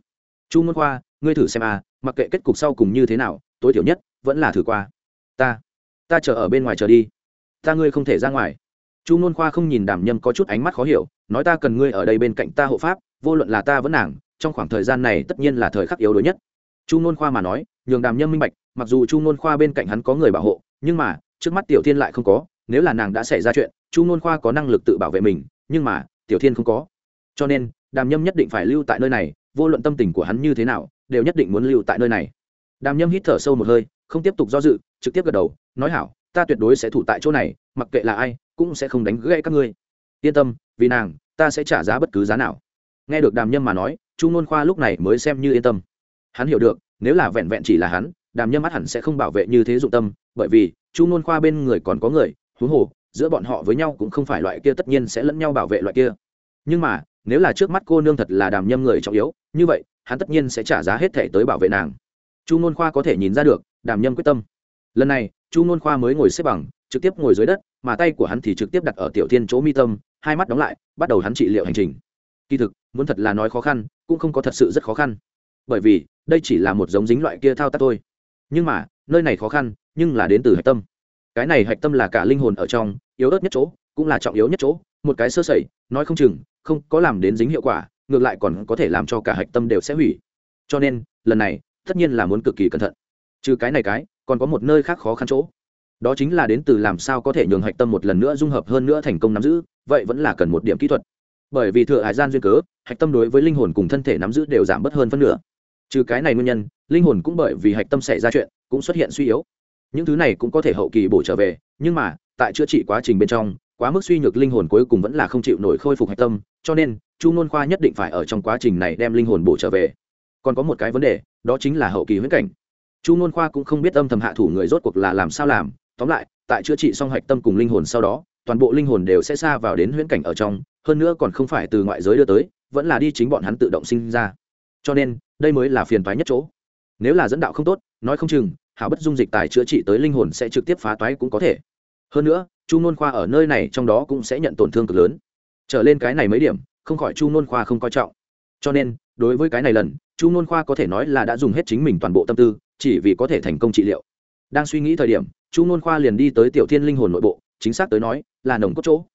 Chu ngôn khoa, ngươi thử xem a, mặc kệ kết cục sau cùng như thế nào, tối thiểu nhất, vẫn là thử qua. Ta ta chờ ở bên ngoài chờ đi. Ta ngươi không thể ra ngoài. Chu ngôn khoa không nhìn đàm nhâm có chút ánh mắt khó hiểu, nói ta cần ngươi ở đây bên cạnh ta hộ pháp, vô luận là ta vẫn nàng, trong khoảng thời gian này tất nhiên là thời khắc yếu đuối nhất. Chu ngôn khoa mà nói, nhường đàm nhâm minh bạch mặc dù chu ngôn khoa bên cạnh hắn có người bảo hộ, nhưng mà, trước mắt tiểu thiên lại không có, nếu là nàng đã xảy ra chuyện, chu ngôn khoa có năng lực tự bảo vệ mình, nhưng mà, tiểu thiên không có. Cho nên, đàm nhâm nhất định phải lưu tại nơi này, vô luận tâm tình của hắn như thế nào, đều nhất định muốn lưu tại nơi này. Đàm nhâm hít thở sâu một hơi, không tiếp tục do dự, trực tiếp gật đầu, nói hảo, ta tuyệt đối sẽ thủ tại chỗ này, mặc kệ là ai, cũng sẽ không đánh gãy các ngươi. Yên tâm, vì nàng, ta sẽ trả giá bất cứ giá nào. Nghe được đàm nhâm mà nói, chu ngôn khoa lúc này mới xem như yên tâm. Hắn hiểu được, nếu là vẹn vẹn chỉ là hắn đàm nhâm mắt hẳn sẽ không bảo vệ như thế dụng tâm, bởi vì chu nôn khoa bên người còn có người, huống hồ, giữa bọn họ với nhau cũng không phải loại kia tất nhiên sẽ lẫn nhau bảo vệ loại kia. Nhưng mà, nếu là trước mắt cô nương thật là đàm nhâm người trọng yếu, như vậy, hắn tất nhiên sẽ trả giá hết thể tới bảo vệ nàng. Chu nôn khoa có thể nhìn ra được, đàm nhâm quyết tâm. Lần này, chu nôn khoa mới ngồi xếp bằng, trực tiếp ngồi dưới đất, mà tay của hắn thì trực tiếp đặt ở tiểu thiên chỗ mi tâm, hai mắt đóng lại, bắt đầu hắn trị liệu hành trình. Kỳ thực, muốn thật là nói khó khăn, cũng không có thật sự rất khó khăn. Bởi vì, đây chỉ là một giống dính loại kia thao tác thôi nhưng mà, nơi này khó khăn, nhưng là đến từ hạch tâm. Cái này hạch tâm là cả linh hồn ở trong, yếu ớt nhất chỗ, cũng là trọng yếu nhất chỗ. Một cái sơ sẩy, nói không chừng, không có làm đến dính hiệu quả, ngược lại còn có thể làm cho cả hạch tâm đều sẽ hủy. Cho nên, lần này, tất nhiên là muốn cực kỳ cẩn thận. Trừ cái này cái, còn có một nơi khác khó khăn chỗ. Đó chính là đến từ làm sao có thể nhường hạch tâm một lần nữa dung hợp hơn nữa thành công nắm giữ, vậy vẫn là cần một điểm kỹ thuật. Bởi vì thừa hải gian duyên cớ, hạch tâm đối với linh hồn cùng thân thể nắm giữ đều giảm bớt hơn phân nửa trừ cái này nguyên nhân, linh hồn cũng bởi vì hạch tâm xảy ra chuyện, cũng xuất hiện suy yếu. Những thứ này cũng có thể hậu kỳ bổ trở về, nhưng mà, tại chữa trị quá trình bên trong, quá mức suy nhược linh hồn cuối cùng vẫn là không chịu nổi khôi phục hạch tâm, cho nên, chu ngôn khoa nhất định phải ở trong quá trình này đem linh hồn bổ trở về. Còn có một cái vấn đề, đó chính là hậu kỳ huyễn cảnh. Chu ngôn khoa cũng không biết âm thầm hạ thủ người rốt cuộc là làm sao làm, tóm lại, tại chữa trị xong hạch tâm cùng linh hồn sau đó, toàn bộ linh hồn đều sẽ xa vào đến huyễn cảnh ở trong, hơn nữa còn không phải từ ngoại giới đưa tới, vẫn là đi chính bọn hắn tự động sinh ra. Cho nên đây mới là phiền toái nhất chỗ. Nếu là dẫn đạo không tốt, nói không chừng, hảo bất dung dịch tài chữa trị tới linh hồn sẽ trực tiếp phá toái cũng có thể. Hơn nữa, chu nôn khoa ở nơi này trong đó cũng sẽ nhận tổn thương cực lớn. Trở lên cái này mấy điểm, không khỏi chu nôn khoa không coi trọng. Cho nên, đối với cái này lần, chu nôn khoa có thể nói là đã dùng hết chính mình toàn bộ tâm tư, chỉ vì có thể thành công trị liệu. Đang suy nghĩ thời điểm, chu nôn khoa liền đi tới tiểu thiên linh hồn nội bộ, chính xác tới nói, là nồng cốt chỗ.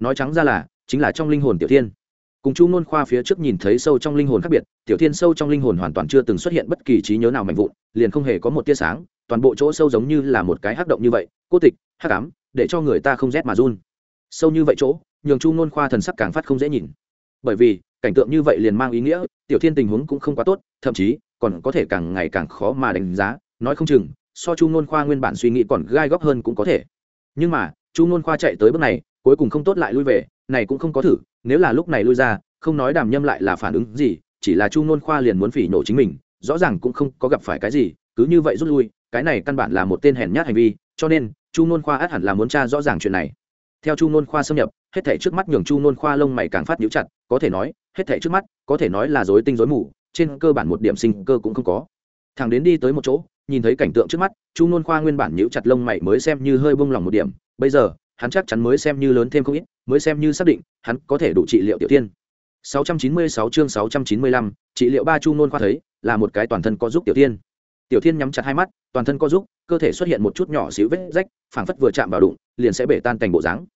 Nói trắng ra là, chính là trong linh hồn tiểu thiên cùng chu nôn khoa phía trước nhìn thấy sâu trong linh hồn khác biệt, tiểu thiên sâu trong linh hồn hoàn toàn chưa từng xuất hiện bất kỳ trí nhớ nào mạnh vụn, liền không hề có một tia sáng, toàn bộ chỗ sâu giống như là một cái hắc động như vậy, cô tịch, hắc ám, để cho người ta không rét mà run. Sâu như vậy chỗ, nhường chu nôn khoa thần sắc càng phát không dễ nhìn. Bởi vì, cảnh tượng như vậy liền mang ý nghĩa, tiểu thiên tình huống cũng không quá tốt, thậm chí, còn có thể càng ngày càng khó mà đánh giá, nói không chừng, so chu nôn khoa nguyên bản suy nghĩ còn gai góc hơn cũng có thể. Nhưng mà, chu nôn khoa chạy tới bước này, cuối cùng không tốt lại lui về này cũng không có thử, nếu là lúc này lui ra, không nói đàm nhâm lại là phản ứng gì, chỉ là chu nôn khoa liền muốn phỉ nổ chính mình, rõ ràng cũng không có gặp phải cái gì, cứ như vậy rút lui, cái này căn bản là một tên hèn nhát hành vi, cho nên, chu nôn khoa át hẳn là muốn tra rõ ràng chuyện này. Theo chu nôn khoa xâm nhập, hết thể trước mắt nhường chu nôn khoa lông mày càng phát nhũ chặt, có thể nói, hết thể trước mắt, có thể nói là dối tinh dối mù, trên cơ bản một điểm sinh cơ cũng không có. Thằng đến đi tới một chỗ, nhìn thấy cảnh tượng trước mắt, chu nôn khoa nguyên bản nhũ chặt lông mày mới xem như hơi bông lòng một điểm, bây giờ hắn chắc chắn mới xem như lớn thêm không ít mới xem như xác định hắn có thể đủ trị liệu tiểu tiên. 696 chương 695, trị liệu ba chu nôn khoa thấy là một cái toàn thân có giúp tiểu tiên. Tiểu thiên nhắm chặt hai mắt toàn thân co giúp cơ thể xuất hiện một chút nhỏ xíu vết rách phảng phất vừa chạm vào đụng liền sẽ bể tan thành bộ dáng.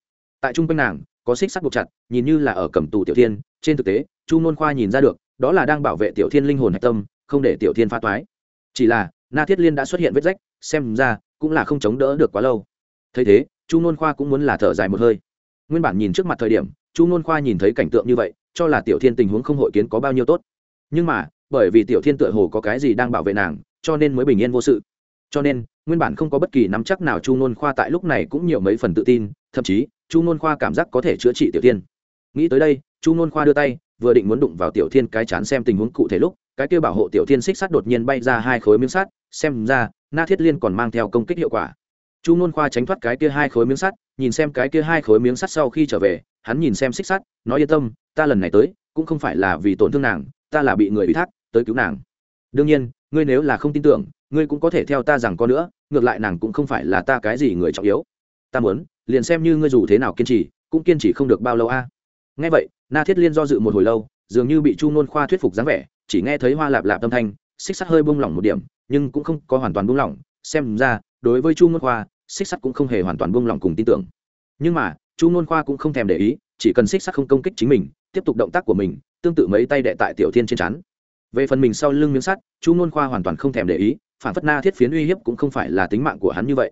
Tại trung quanh nàng có xích sắt buộc chặt nhìn như là ở cầm tù tiểu thiên trên thực tế chu nôn khoa nhìn ra được đó là đang bảo vệ tiểu thiên linh hồn hạch tâm không để tiểu thiên phá toái. Chỉ là na thiết liên đã xuất hiện vết rách xem ra cũng là không chống đỡ được quá lâu. Thấy thế chu nôn khoa cũng muốn là thở dài một hơi. Nguyên bản nhìn trước mặt thời điểm, chu nôn khoa nhìn thấy cảnh tượng như vậy, cho là tiểu thiên tình huống không hội kiến có bao nhiêu tốt. Nhưng mà, bởi vì tiểu thiên tựa hồ có cái gì đang bảo vệ nàng, cho nên mới bình yên vô sự. Cho nên, nguyên bản không có bất kỳ nắm chắc nào chu nôn khoa tại lúc này cũng nhiều mấy phần tự tin, thậm chí, chu nôn khoa cảm giác có thể chữa trị tiểu thiên. Nghĩ tới đây, chu nôn khoa đưa tay, vừa định muốn đụng vào tiểu thiên cái chán xem tình huống cụ thể lúc, cái kia bảo hộ tiểu thiên xích sắt đột nhiên bay ra hai khối miếng sắt, xem ra, na thiết liên còn mang theo công kích hiệu quả chu n khoa tránh thoát cái kia hai khối miếng sắt, nhìn xem cái kia hai khối miếng sắt sau khi trở về, hắn nhìn xem xích sắt, nói yên tâm, ta lần này tới, cũng không phải là vì tổn thương nàng, ta là bị người ủy thác, tới cứu nàng đương nhiên, ngươi nếu là không tin tưởng, ngươi cũng có thể theo ta rằng có nữa, ngược lại nàng cũng không phải là ta cái gì người trọng yếu ta muốn, liền xem như ngươi dù thế nào kiên trì, cũng kiên trì không được bao lâu a à. ngay vậy, na thiết liên do dự một hồi lâu, dường như bị chu nôn khoa thuyết phục dáng vẻ, chỉ nghe thấy hoa lạp lạp âm thanh, xích sắt hơi bung lỏng một điểm, nhưng cũng không có hoàn toàn bung lỏng, xem ra đối với chu ngôn khoa xích sắt cũng không hề hoàn toàn buông lỏng cùng tin tưởng. Nhưng mà, chu ngôn khoa cũng không thèm để ý, chỉ cần xích sắt không công kích chính mình, tiếp tục động tác của mình, tương tự mấy tay đệ tại tiểu thiên trên chắn về phần mình sau lưng miếng sắt, chu ngôn khoa hoàn toàn không thèm để ý, phản phất na thiết phiến uy hiếp cũng không phải là tính mạng của hắn như vậy.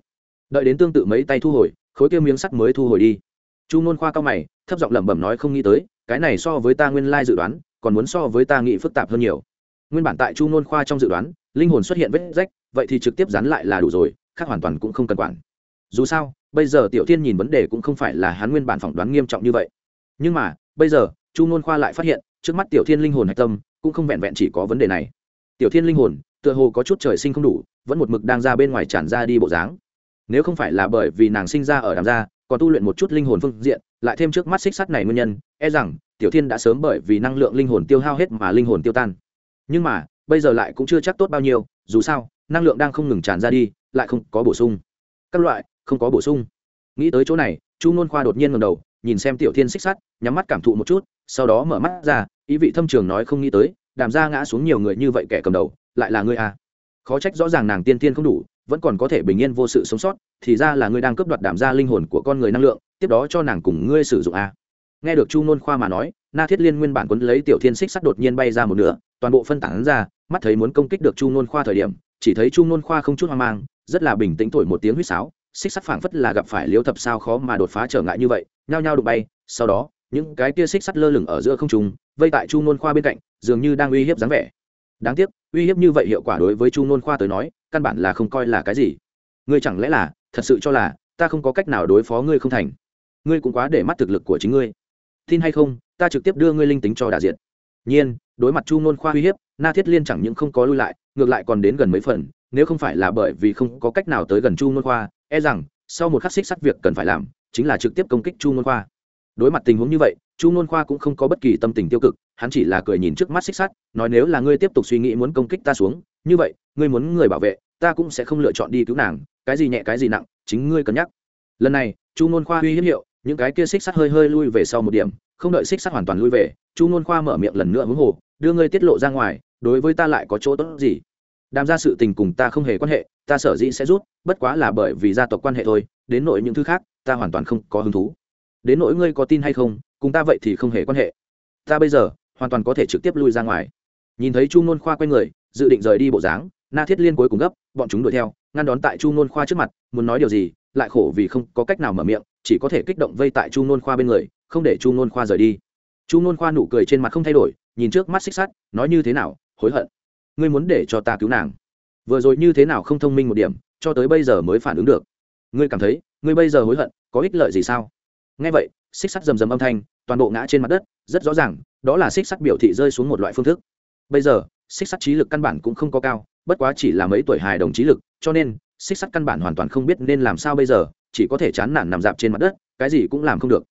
Đợi đến tương tự mấy tay thu hồi, khối kia miếng sắt mới thu hồi đi. Chu ngôn khoa cao mày, thấp giọng lẩm bẩm nói không nghĩ tới, cái này so với ta nguyên lai dự đoán, còn muốn so với ta nghĩ phức tạp hơn nhiều. Nguyên bản tại chu ngôn khoa trong dự đoán, linh hồn xuất hiện vết rách, vậy thì trực tiếp dán lại là đủ rồi khác hoàn toàn cũng không cần quản. Dù sao, bây giờ tiểu thiên nhìn vấn đề cũng không phải là hắn nguyên bản phỏng đoán nghiêm trọng như vậy. Nhưng mà, bây giờ, chu n khoa lại phát hiện, trước mắt tiểu thiên linh hồn hạch tâm, cũng không vẹn vẹn chỉ có vấn đề này. Tiểu thiên linh hồn, tựa hồ có chút trời sinh không đủ, vẫn một mực đang ra bên ngoài tràn ra đi bộ dáng. Nếu không phải là bởi vì nàng sinh ra ở đàm gia, còn tu luyện một chút linh hồn phương diện, lại thêm trước mắt xích sắt này nguyên nhân e rằng, tiểu thiên đã sớm bởi vì năng lượng linh hồn tiêu hao hết mà linh hồn tiêu tan. Nhưng mà, bây giờ lại cũng chưa chắc tốt bao nhiêu, dù sao, năng lượng đang không ngừng tràn ra đi lại không có bổ sung các loại, không có bổ sung nghĩ tới chỗ này, chu nôn khoa đột nhiên ngầm đầu, nhìn xem tiểu thiên xích sắt, nhắm mắt cảm thụ một chút, sau đó mở mắt ra, ý vị thâm trường nói không nghĩ tới, đàm ra ngã xuống nhiều người như vậy kẻ cầm đầu, lại là ngươi à. khó trách rõ ràng nàng tiên tiên không đủ, vẫn còn có thể bình yên vô sự sống sót, thì ra là ngươi đang cướp đoạt đàm ra linh hồn của con người năng lượng, tiếp đó cho nàng cùng ngươi sử dụng à. nghe được chu nôn khoa mà nói, na thiết liên nguyên bản quấn lấy tiểu thiên xích sắt đột nhiên bay ra một nửa, toàn bộ phân tán ra, mắt thấy muốn công kích được chu nôn khoa thời điểm, chỉ thấy chu nôn khoa không chút hoang mang rất là bình tĩnh thổi một tiếng huýt sáo, xích sắt phảng phất là gặp phải liêu thập sao khó mà đột phá trở ngại như vậy, nhao nhao đụng bay, sau đó, những cái kia xích sắt lơ lửng ở giữa không trung, vây tại chu nôn khoa bên cạnh, dường như đang uy hiếp dáng vẻ. Đáng tiếc, uy hiếp như vậy hiệu quả đối với chu nôn khoa tới nói, căn bản là không coi là cái gì. Ngươi chẳng lẽ là, thật sự cho là, ta không có cách nào đối phó ngươi không thành? Ngươi cũng quá để mắt thực lực của chính ngươi. Tin hay không, ta trực tiếp đưa ngươi linh tính cho đại diện. Nhiên, đối mặt chu nôn khoa uy hiếp, na thiết liên chẳng những không có lui lại, ngược lại còn đến gần mấy phần nếu không phải là bởi vì không có cách nào tới gần chu nôn khoa e rằng sau một khắc xích sắt việc cần phải làm chính là trực tiếp công kích chu nôn khoa. Đối mặt tình huống như vậy, chu nôn khoa cũng không có bất kỳ tâm tình tiêu cực, hắn chỉ là cười nhìn trước mắt xích sắt, nói nếu là ngươi tiếp tục suy nghĩ muốn công kích ta xuống, như vậy, ngươi muốn người bảo vệ, ta cũng sẽ không lựa chọn đi cứu nàng, cái gì nhẹ cái gì nặng, chính ngươi cân nhắc. Lần này, chu nôn khoa uy hiếp hiệu, những cái kia xích sắt hơi hơi lui về sau một điểm, không đợi xích sắt hoàn toàn lui về, chu nôn khoa mở miệng lần nữa huống hồ, đưa ngươi tiết lộ ra ngoài, đối với ta lại có chỗ tốt gì? Đàm ra sự tình cùng ta không hề quan hệ, ta sở dĩ sẽ rút, bất quá là bởi vì gia tộc quan hệ thôi, đến nội những thứ khác, ta hoàn toàn không có hứng thú. Đến nỗi ngươi có tin hay không, cùng ta vậy thì không hề quan hệ. Ta bây giờ, hoàn toàn có thể trực tiếp lui ra ngoài. Nhìn thấy chu nôn khoa q u a y người, dự định rời đi bộ dáng, na thiết liên cuối cùng gấp, bọn chúng đuổi theo, ngăn đón tại chu nôn khoa trước mặt, muốn nói điều gì, lại khổ vì không có cách nào mở miệng, chỉ có thể kích động vây tại chu nôn khoa bên người, không để chu nôn khoa rời đi. Chu nôn khoa nụ cười trên mặt không thay đổi, nhìn trước mắt xích sắt, nói như thế nào, hối hận ngươi muốn để cho ta cứu nàng. Vừa rồi như thế nào không thông minh một điểm, cho tới bây giờ mới phản ứng được. Ngươi cảm thấy, ngươi bây giờ hối hận, có ích lợi gì sao? Nghe vậy, xích sắt rầm rầm âm thanh, toàn bộ ngã trên mặt đất, rất rõ ràng, đó là xích sắt biểu thị rơi xuống một loại phương thức. Bây giờ, xích sắt trí lực căn bản cũng không có cao, bất quá chỉ là mấy tuổi hài đồng trí lực, cho nên, xích sắt căn bản hoàn toàn không biết nên làm sao bây giờ, chỉ có thể chán nản nằm dạp trên mặt đất, cái gì cũng làm không được.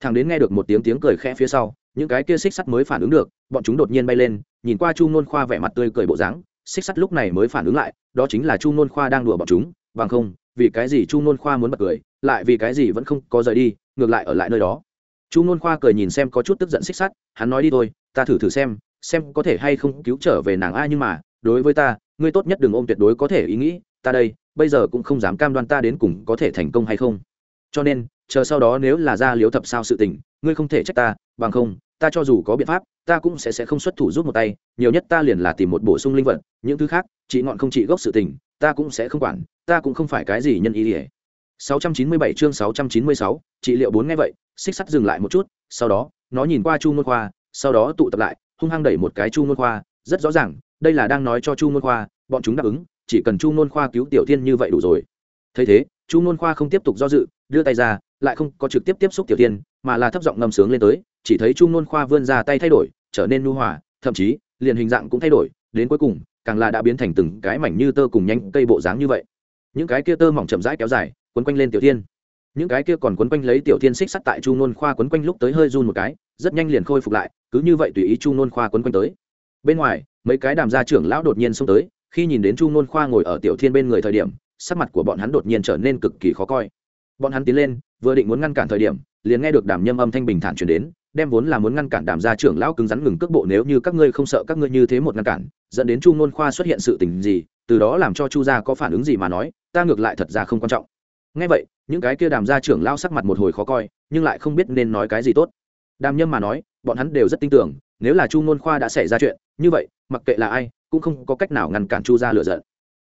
Thằng đến nghe được một tiếng tiếng cười khẽ phía sau những cái kia xích sắt mới phản ứng được, bọn chúng đột nhiên bay lên, nhìn qua chu nôn khoa vẻ mặt tươi cười bộ dáng, xích sắt lúc này mới phản ứng lại, đó chính là chu nôn khoa đang đùa bọn chúng, bằng không, vì cái gì chu nôn khoa muốn bật cười, lại vì cái gì vẫn không có rời đi, ngược lại ở lại nơi đó. Chu nôn khoa cười nhìn xem có chút tức giận xích sắt, hắn nói đi thôi, ta thử thử xem xem có thể hay không cứu trở về nàng ai nhưng mà, đối với ta, ngươi tốt nhất đừng ôm tuyệt đối có thể ý nghĩ, ta đây, bây giờ cũng không dám cam đoan ta đến cùng có thể thành công hay không. Cho nên, chờ sau đó nếu là ra liếu thập sao sự tình, ngươi không thể trách ta, bằng không ta cho dù có biện pháp ta cũng sẽ sẽ không xuất thủ giúp một tay nhiều nhất ta liền là tìm một bổ sung linh vật những thứ khác chị ngọn không chị gốc sự tình ta cũng sẽ không quản ta cũng không phải cái gì nhân ý ỉa 697 chương 696, trị liệu bốn nghe vậy xích sắt dừng lại một chút sau đó nó nhìn qua chu môn khoa sau đó tụ tập lại hung hăng đẩy một cái chu môn khoa rất rõ ràng đây là đang nói cho chu môn khoa bọn chúng đáp ứng chỉ cần chu môn khoa cứu tiểu thiên như vậy đủ rồi. Thấy thế chu môn khoa không tiếp tục do dự đưa tay ra lại không có trực tiếp tiếp xúc tiểu thiên mà là thấp giọng ngầm sướng lên tới chỉ thấy chu nôn khoa vươn ra tay thay đổi, trở nên nhu hòa, thậm chí, liền hình dạng cũng thay đổi, đến cuối cùng, càng là đã biến thành từng cái mảnh như tơ cùng nhanh cây bộ dáng như vậy. Những cái kia tơ mỏng chậm rãi kéo dài, quấn quanh lên tiểu thiên. Những cái kia còn quấn quanh lấy tiểu thiên xích sắt tại chu nôn khoa quấn quanh lúc tới hơi run một cái, rất nhanh liền khôi phục lại, cứ như vậy tùy ý chu nôn khoa quấn quanh tới. Bên ngoài, mấy cái đàm gia trưởng lão đột nhiên xông tới, khi nhìn đến chu nôn khoa ngồi ở tiểu thiên bên người thời điểm, sắc mặt của bọn hắn đột nhiên trở nên cực kỳ khó coi. Bọn hắn tiến lên, vừa định muốn ngăn cản thời điểm, liền nghe được đàm nhâm âm thanh bình thản chuyển đến đem vốn là muốn ngăn cản đàm gia trưởng lão cứng rắn ngừng cước bộ nếu như các ngươi không sợ các ngươi như thế một ngăn cản, dẫn đến chu nôn khoa xuất hiện sự tình gì, từ đó làm cho chu gia có phản ứng gì mà nói, ta ngược lại thật ra không quan trọng. Ngay vậy, những cái kia đàm gia trưởng lao sắc mặt một hồi khó coi, nhưng lại không biết nên nói cái gì tốt. Đàm nhâm mà nói, bọn hắn đều rất tin tưởng, nếu là chu ngôn khoa đã xảy ra chuyện, như vậy, mặc kệ là ai, cũng không có cách nào ngăn cản chu gia lựa giận.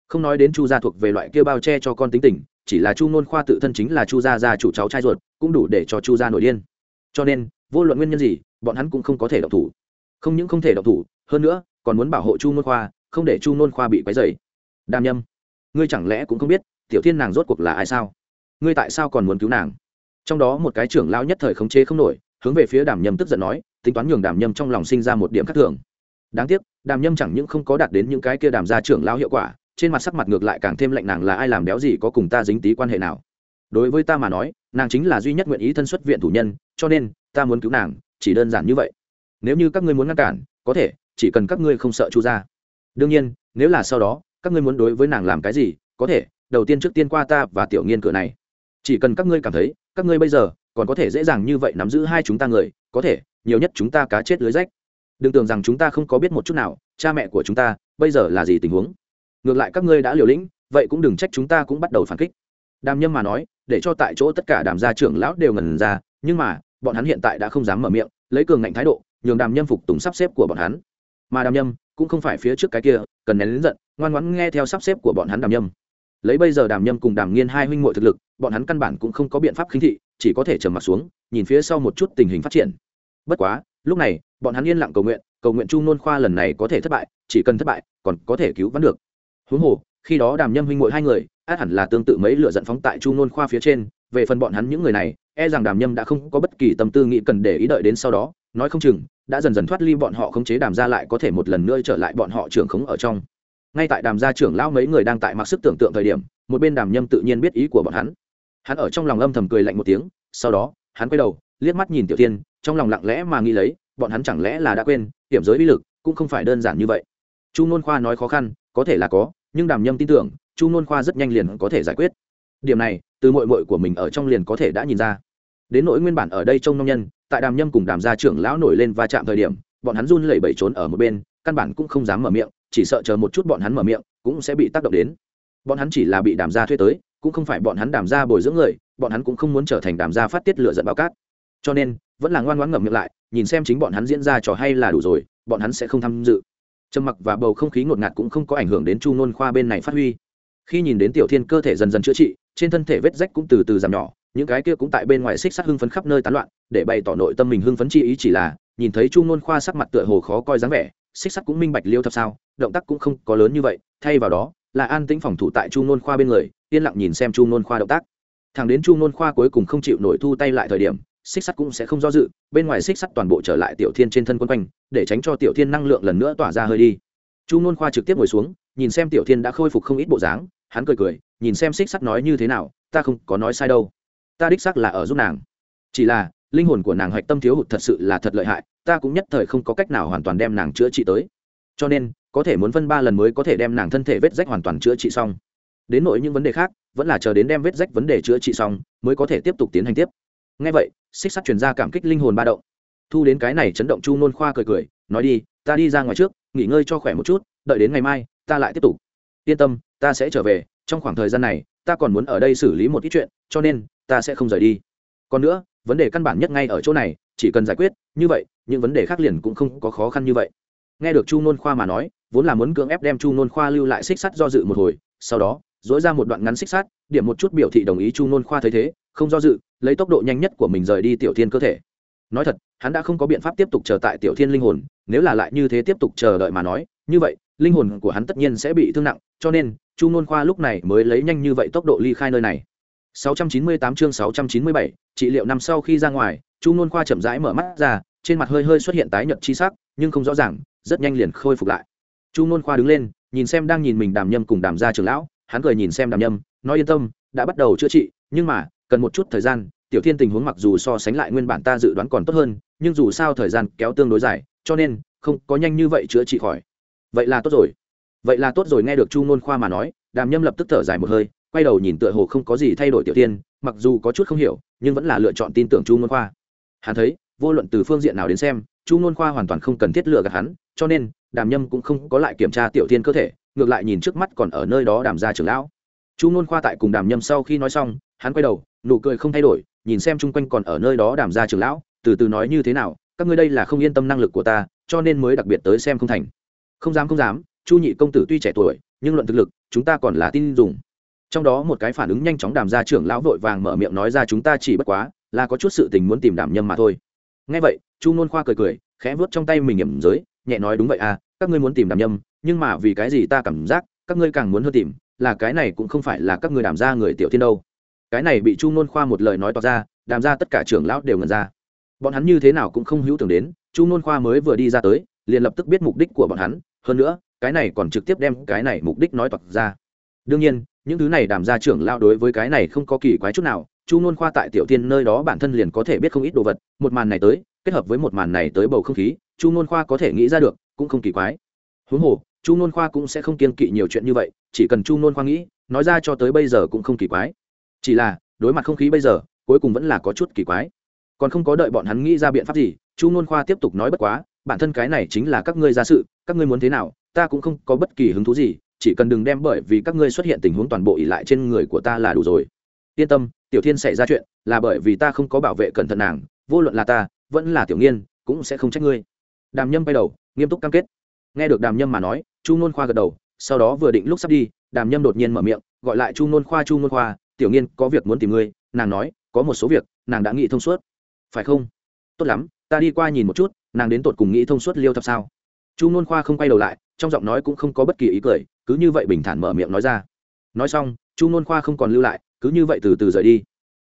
Không nói đến chu gia thuộc về loại kia bao che cho con tính tình, chỉ là chu ngôn khoa tự thân chính là chu gia gia chủ cháu trai ruột, cũng đủ để cho chu gia nổi điên. Cho nên vô luận nguyên nhân gì, bọn hắn cũng không có thể độc thủ. Không những không thể độc thủ, hơn nữa, còn muốn bảo hộ chu môn khoa, không để chu môn khoa bị quấy dày đàm nhâm, ngươi chẳng lẽ cũng không biết, tiểu thiên nàng rốt cuộc là ai sao? Ngươi tại sao còn muốn cứu nàng? Trong đó một cái trưởng lao nhất thời khống chế không nổi, hướng về phía đàm nhâm tức giận nói, tính toán nhường đàm nhâm trong lòng sinh ra một điểm khác thường. Đáng tiếc, đàm nhâm chẳng những không có đạt đến những cái kia đàm gia trưởng lao hiệu quả, trên mặt sắc mặt ngược lại càng thêm lạnh nàng là ai làm béo gì có cùng ta dính tí quan hệ nào. Đối với ta mà nói, nàng chính là duy nhất nguyện ý thân xuất viện thủ nhân, cho nên ta muốn cứu nàng, chỉ đơn giản như vậy. Nếu như các ngươi muốn ngăn cản, có thể, chỉ cần các ngươi không sợ chu ra đương nhiên, nếu là sau đó, các ngươi muốn đối với nàng làm cái gì, có thể, đầu tiên trước tiên qua ta và tiểu nghiên cửa này. Chỉ cần các ngươi cảm thấy, các ngươi bây giờ, còn có thể dễ dàng như vậy nắm giữ hai chúng ta người, có thể, nhiều nhất chúng ta cá chết lưới rách. Đừng tưởng rằng chúng ta không có biết một chút nào, cha mẹ của chúng ta, bây giờ là gì tình huống? Ngược lại các ngươi đã liều lĩnh, vậy cũng đừng trách chúng ta cũng bắt đầu phản kích. Đàm nhâm mà nói, để cho tại chỗ tất cả đàm gia trưởng lão đều ngần ra, nhưng mà bọn hắn hiện tại đã không dám mở miệng, lấy cường ngạnh thái độ, nhường đàm nhâm phục tùng sắp xếp của bọn hắn. Mà đàm nhâm cũng không phải phía trước cái kia, cần nén lính giận, ngoan ngoãn nghe theo sắp xếp của bọn hắn đàm nhâm. Lấy bây giờ đàm nhâm cùng đàm nghiên hai huynh muội thực lực, bọn hắn căn bản cũng không có biện pháp khinh thị, chỉ có thể trầm mặt xuống, nhìn phía sau một chút tình hình phát triển. Bất quá, lúc này, bọn hắn yên lặng cầu nguyện cầu nguyện chu nôn khoa lần này có thể thất bại, chỉ cần thất bại, còn có thể cứu vãn được. Huống hồ, khi đó đàm nhâm huynh muội hai người, át hẳn là tương tự mấy lựa giận phóng tại chu nôn khoa phía trên về phần bọn hắn những người này e rằng đàm nhâm đã không có bất kỳ tâm tư nghĩ cần để ý đợi đến sau đó, nói không chừng, đã dần dần thoát ly bọn họ khống chế đàm ra lại có thể một lần nữa trở lại bọn họ trưởng khống ở trong. Ngay tại đàm gia trưởng lão mấy người đang tại mặc sức tưởng tượng thời điểm, một bên đàm nhâm tự nhiên biết ý của bọn hắn. Hắn ở trong lòng âm thầm cười lạnh một tiếng, sau đó, hắn quay đầu, liếc mắt nhìn tiểu tiên trong lòng lặng lẽ mà nghĩ lấy, bọn hắn chẳng lẽ là đã quên hiểm giới uy lực cũng không phải đơn giản như vậy. Chu nôn khoa nói khó khăn, có thể là có, nhưng đàm nhâm tin tưởng, chu nôn khoa rất nhanh liền có thể giải quyết. Điểm này từ mội mội của mình ở trong liền có thể đã nhìn ra. Đến nỗi nguyên bản ở đây trông nông nhân, tại đàm nhâm cùng đàm gia trưởng lão nổi lên va chạm thời điểm, bọn hắn run lẩy bẩy trốn ở một bên, căn bản cũng không dám mở miệng, chỉ sợ chờ một chút bọn hắn mở miệng, cũng sẽ bị tác động đến. Bọn hắn chỉ là bị đàm gia thuê tới, cũng không phải bọn hắn đàm gia bồi dưỡng người, bọn hắn cũng không muốn trở thành đàm gia phát tiết lựa giận bao cát. Cho nên, vẫn là ngoan ngoãn ngậm miệng lại, nhìn xem chính bọn hắn diễn ra trò hay là đủ rồi, bọn hắn sẽ không tham dự. Trầm mặc và bầu không khí ngột ngạt cũng không có ảnh hưởng đến chu nôn khoa bên này phát huy. Khi nhìn đến tiểu thiên cơ thể dần dần chữa trị trên thân thể vết rách cũng từ từ giảm nhỏ, những cái kia cũng tại bên ngoài xích sắt hưng phấn khắp nơi tán loạn, để bày tỏ nội tâm mình hưng phấn chi ý chỉ là, nhìn thấy chu ngôn khoa sắc mặt tựa hồ khó coi dáng vẻ, xích sắt cũng minh bạch liêu thập sao, động tác cũng không có lớn như vậy, thay vào đó, là an tĩnh phòng thủ tại chu ngôn khoa bên người, yên lặng nhìn xem chu ngôn khoa động tác. Thằng đến chu ngôn khoa cuối cùng không chịu nổi thu tay lại thời điểm, xích sắt cũng sẽ không do dự, bên ngoài xích sắt toàn bộ trở lại tiểu thiên trên thân quân quanh, để tránh cho tiểu thiên năng lượng lần nữa tỏa ra hơi đi. Chu ngôn khoa trực tiếp ngồi xuống, nhìn xem tiểu thiên đã khôi phục không ít bộ dáng hắn cười cười, nhìn xem xích sắt nói như thế nào, ta không có nói sai đâu. Ta đích sắc là ở giúp nàng. Chỉ là, linh hồn của nàng hạch tâm thiếu hụt thật sự là thật lợi hại, ta cũng nhất thời không có cách nào hoàn toàn đem nàng chữa trị tới. Cho nên, có thể muốn phân ba lần mới có thể đem nàng thân thể vết rách hoàn toàn chữa trị xong. Đến nội những vấn đề khác, vẫn là chờ đến đem vết rách vấn đề chữa trị xong, mới có thể tiếp tục tiến hành tiếp. Ngay vậy, xích sắt chuyển ra cảm kích linh hồn ba động. Thu đến cái này chấn động chu nôn khoa cười cười, nói đi, ta đi ra ngoài trước, nghỉ ngơi cho khỏe một chút, đợi đến ngày mai, ta lại tiếp tục. Yên tâm ta sẽ trở về, trong khoảng thời gian này, ta còn muốn ở đây xử lý một ít chuyện, cho nên, ta sẽ không rời đi. Còn nữa, vấn đề căn bản nhất ngay ở chỗ này, chỉ cần giải quyết, như vậy, những vấn đề khác liền cũng không có khó khăn như vậy. Nghe được chu nôn khoa mà nói, vốn là muốn cưỡng ép đem chu nôn khoa lưu lại xích sắt do dự một hồi, sau đó dối ra một đoạn ngắn xích sắt, điểm một chút biểu thị đồng ý chu nôn khoa thấy thế, không do dự, lấy tốc độ nhanh nhất của mình rời đi tiểu thiên cơ thể. Nói thật, hắn đã không có biện pháp tiếp tục chờ tại tiểu thiên linh hồn, nếu là lại như thế tiếp tục chờ đợi mà nói, như vậy, linh hồn của hắn tất nhiên sẽ bị thương nặng, cho nên chu n khoa lúc này mới lấy nhanh như vậy tốc độ ly khai nơi này. 698 chương 697, trị liệu năm sau khi ra ngoài chu n khoa chậm rãi mở mắt ra trên mặt hơi hơi xuất hiện tái nhợt chi sắc nhưng không rõ ràng rất nhanh liền khôi phục lại. Chu n khoa đứng lên nhìn xem đang nhìn mình đàm nhâm cùng đàm gia trưởng lão hắn cười nhìn xem đàm nhâm nói yên tâm đã bắt đầu chữa trị nhưng mà cần một chút thời gian tiểu thiên tình huống mặc dù so sánh lại nguyên bản ta dự đoán còn tốt hơn nhưng dù sao thời gian kéo tương đối dài cho nên không có nhanh như vậy chữa trị khỏi. Vậy là tốt rồi vậy là tốt rồi, nghe được chu nôn khoa mà nói, đàm nhâm lập tức thở dài một hơi, quay đầu nhìn tựa hồ không có gì thay đổi tiểu tiên, mặc dù có chút không hiểu, nhưng vẫn là lựa chọn tin tưởng chu nôn khoa. Hắn thấy, vô luận từ phương diện nào đến xem, chu nôn khoa hoàn toàn không cần thiết lựa gạt hắn, cho nên, đàm nhâm cũng không có lại kiểm tra tiểu tiên cơ thể, ngược lại nhìn trước mắt còn ở nơi đó đàm ra trưởng lão. Chu nôn khoa tại cùng đàm nhâm sau khi nói xong, hắn quay đầu, nụ cười không thay đổi, nhìn xem chung quanh còn ở nơi đó đàm ra trưởng lão, từ từ nói như thế nào, các ngươi đây là không yên tâm năng lực của ta, cho nên mới đặc biệt tới xem không thành. Không dám không dám chu nhị công tử tuy trẻ tuổi, nhưng luận thực lực, chúng ta còn là tin dùng. Trong đó một cái phản ứng nhanh chóng đàm ra trưởng lão vội vàng mở miệng nói ra chúng ta chỉ bất quá là có chút sự tình muốn tìm đàm nhâm mà thôi. Ngay vậy, chu nôn khoa cười cười, khẽ vuốt trong tay mình nhầm giới, nhẹ nói đúng vậy à các ngươi muốn tìm đàm nhâm, nhưng mà vì cái gì ta cảm giác các ngươi càng muốn hơn tìm, là cái này cũng không phải là các ngươi đàm ra người tiểu thiên đâu. Cái này bị chu nôn khoa một lời nói tỏ ra, đàm ra tất cả trưởng lão đều ngần ra. Bọn hắn như thế nào cũng không hữu tưởng đến, chu nôn khoa mới vừa đi ra tới, liền lập tức biết mục đích của bọn hắn. Hơn nữa cái này còn trực tiếp đem cái này mục đích nói toạc ra. Đương nhiên, những thứ này đàm gia trưởng lao đối với cái này không có kỳ quái chút nào, chu nôn khoa tại tiểu tiên nơi đó bản thân liền có thể biết không ít đồ vật, một màn này tới, kết hợp với một màn này tới bầu không khí, chu nôn khoa có thể nghĩ ra được, cũng không kỳ quái. Huống hồ, chu nôn khoa cũng sẽ không kiên kỵ nhiều chuyện như vậy, chỉ cần chu nôn khoa nghĩ, nói ra cho tới bây giờ cũng không kỳ quái. Chỉ là, đối mặt không khí bây giờ, cuối cùng vẫn là có chút kỳ quái. Còn không có đợi bọn hắn nghĩ ra biện pháp gì, chu nôn khoa tiếp tục nói bất quá, bản thân cái này chính là các ngươi ra sự, các ngươi muốn thế nào ta cũng không có bất kỳ hứng thú gì, chỉ cần đừng đem bởi vì các ngươi xuất hiện tình huống toàn bộ ỉ lại trên người của ta là đủ rồi. Yên tâm, tiểu thiên xảy ra chuyện là bởi vì ta không có bảo vệ cẩn thận nàng, vô luận là ta, vẫn là tiểu nghiên, cũng sẽ không trách ngươi. Đàm nhâm bay đầu, nghiêm túc cam kết. Nghe được đàm nhâm mà nói, chu nôn khoa gật đầu, sau đó vừa định lúc sắp đi, đàm nhâm đột nhiên mở miệng, gọi lại chu nôn khoa, chu nôn khoa, tiểu nghiên, có việc muốn tìm ngươi, nàng nói, có một số việc, nàng đã nghĩ thông suốt. Phải không? Tốt lắm, ta đi qua nhìn một chút, nàng đến tột cùng nghĩ thông suốt liêu thập sao? Chu nôn khoa không quay đầu lại trong giọng nói cũng không có bất kỳ ý cười, cứ như vậy bình thản mở miệng nói ra. Nói xong, chu nôn khoa không còn lưu lại, cứ như vậy từ từ rời đi.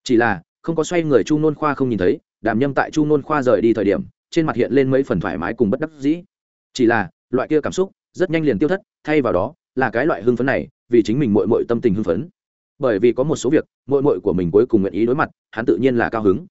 Chỉ là, không có xoay người chu nôn khoa không nhìn thấy, đàm nhâm tại chu nôn khoa rời đi thời điểm, trên mặt hiện lên mấy phần thoải mái cùng bất đắc dĩ. Chỉ là, loại kia cảm xúc, rất nhanh liền tiêu thất, thay vào đó, là cái loại hưng phấn này, vì chính mình mội mội tâm tình hưng phấn. Bởi vì có một số việc mội mội của mình cuối cùng nguyện ý đối mặt, hắn tự nhiên là cao hứng.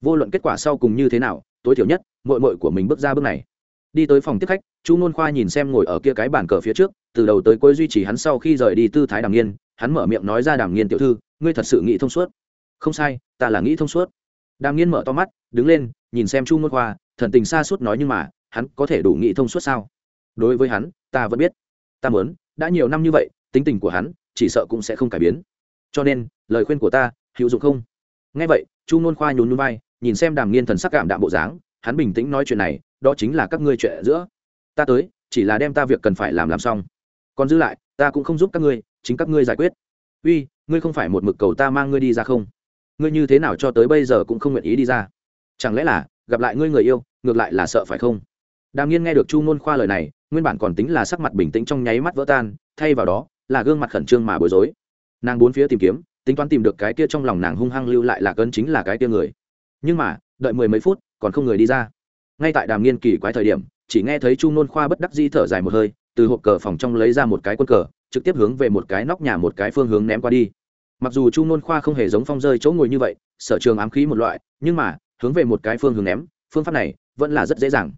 Vô luận kết quả sau cùng như thế nào, tối thiểu nhất mội mội của mình bước ra bước này. Đi tới phòng tiếp khách chu nôn khoa nhìn xem ngồi ở kia cái bàn cờ phía trước, từ đầu tới cuối duy trì hắn sau khi rời đi tư thái đàm nghiên, hắn mở miệng nói ra đàm nghiên tiểu thư, ngươi thật sự nghĩ thông suốt. Không sai, ta là nghĩ thông suốt. Đàm nghiên mở to mắt, đứng lên, nhìn xem chu nôn khoa, thần tình xa suốt nói nhưng mà, hắn có thể đủ nghĩ thông suốt sao? Đối với hắn, ta vẫn biết. Ta muốn, đã nhiều năm như vậy, tính tình của hắn, chỉ sợ cũng sẽ không cải biến. Cho nên, lời khuyên của ta, hữu dụng không? Nghe vậy, chu nôn khoa nhún nhún vai, nhìn xem đàm nghiên thần sắc cảm đạm bộ dáng, hắn bình tĩnh nói chuyện này, đó chính là các ngươi chuyện giữa ta tới, chỉ là đem ta việc cần phải làm làm xong. Còn giữ lại, ta cũng không giúp các ngươi, chính các ngươi giải quyết. Uy, ngươi không phải một mực cầu ta mang ngươi đi ra không? Ngươi như thế nào cho tới bây giờ cũng không nguyện ý đi ra? Chẳng lẽ là, gặp lại ngươi người yêu, ngược lại là sợ phải không? Đàm nghiên nghe được chu ngôn khoa lời này, nguyên bản còn tính là sắc mặt bình tĩnh trong nháy mắt vỡ tan, thay vào đó, là gương mặt khẩn trương mà bối rối. Nàng bốn phía tìm kiếm, tính toán tìm được cái kia trong lòng nàng hung hăng lưu lại là cơn chính là cái kia người. Nhưng mà, đợi mười mấy phút, còn không người đi ra. Ngay tại đàm nghiên kỳ quái thời điểm chỉ nghe thấy chu nôn khoa bất đắc di thở dài một hơi, từ hộp cờ phòng trong lấy ra một cái quân cờ, trực tiếp hướng về một cái nóc nhà một cái phương hướng ném qua đi. Mặc dù chu nôn khoa không hề giống phong rơi chỗ ngồi như vậy, sở trường ám khí một loại, nhưng mà, hướng về một cái phương hướng ném, phương pháp này vẫn là rất dễ dàng.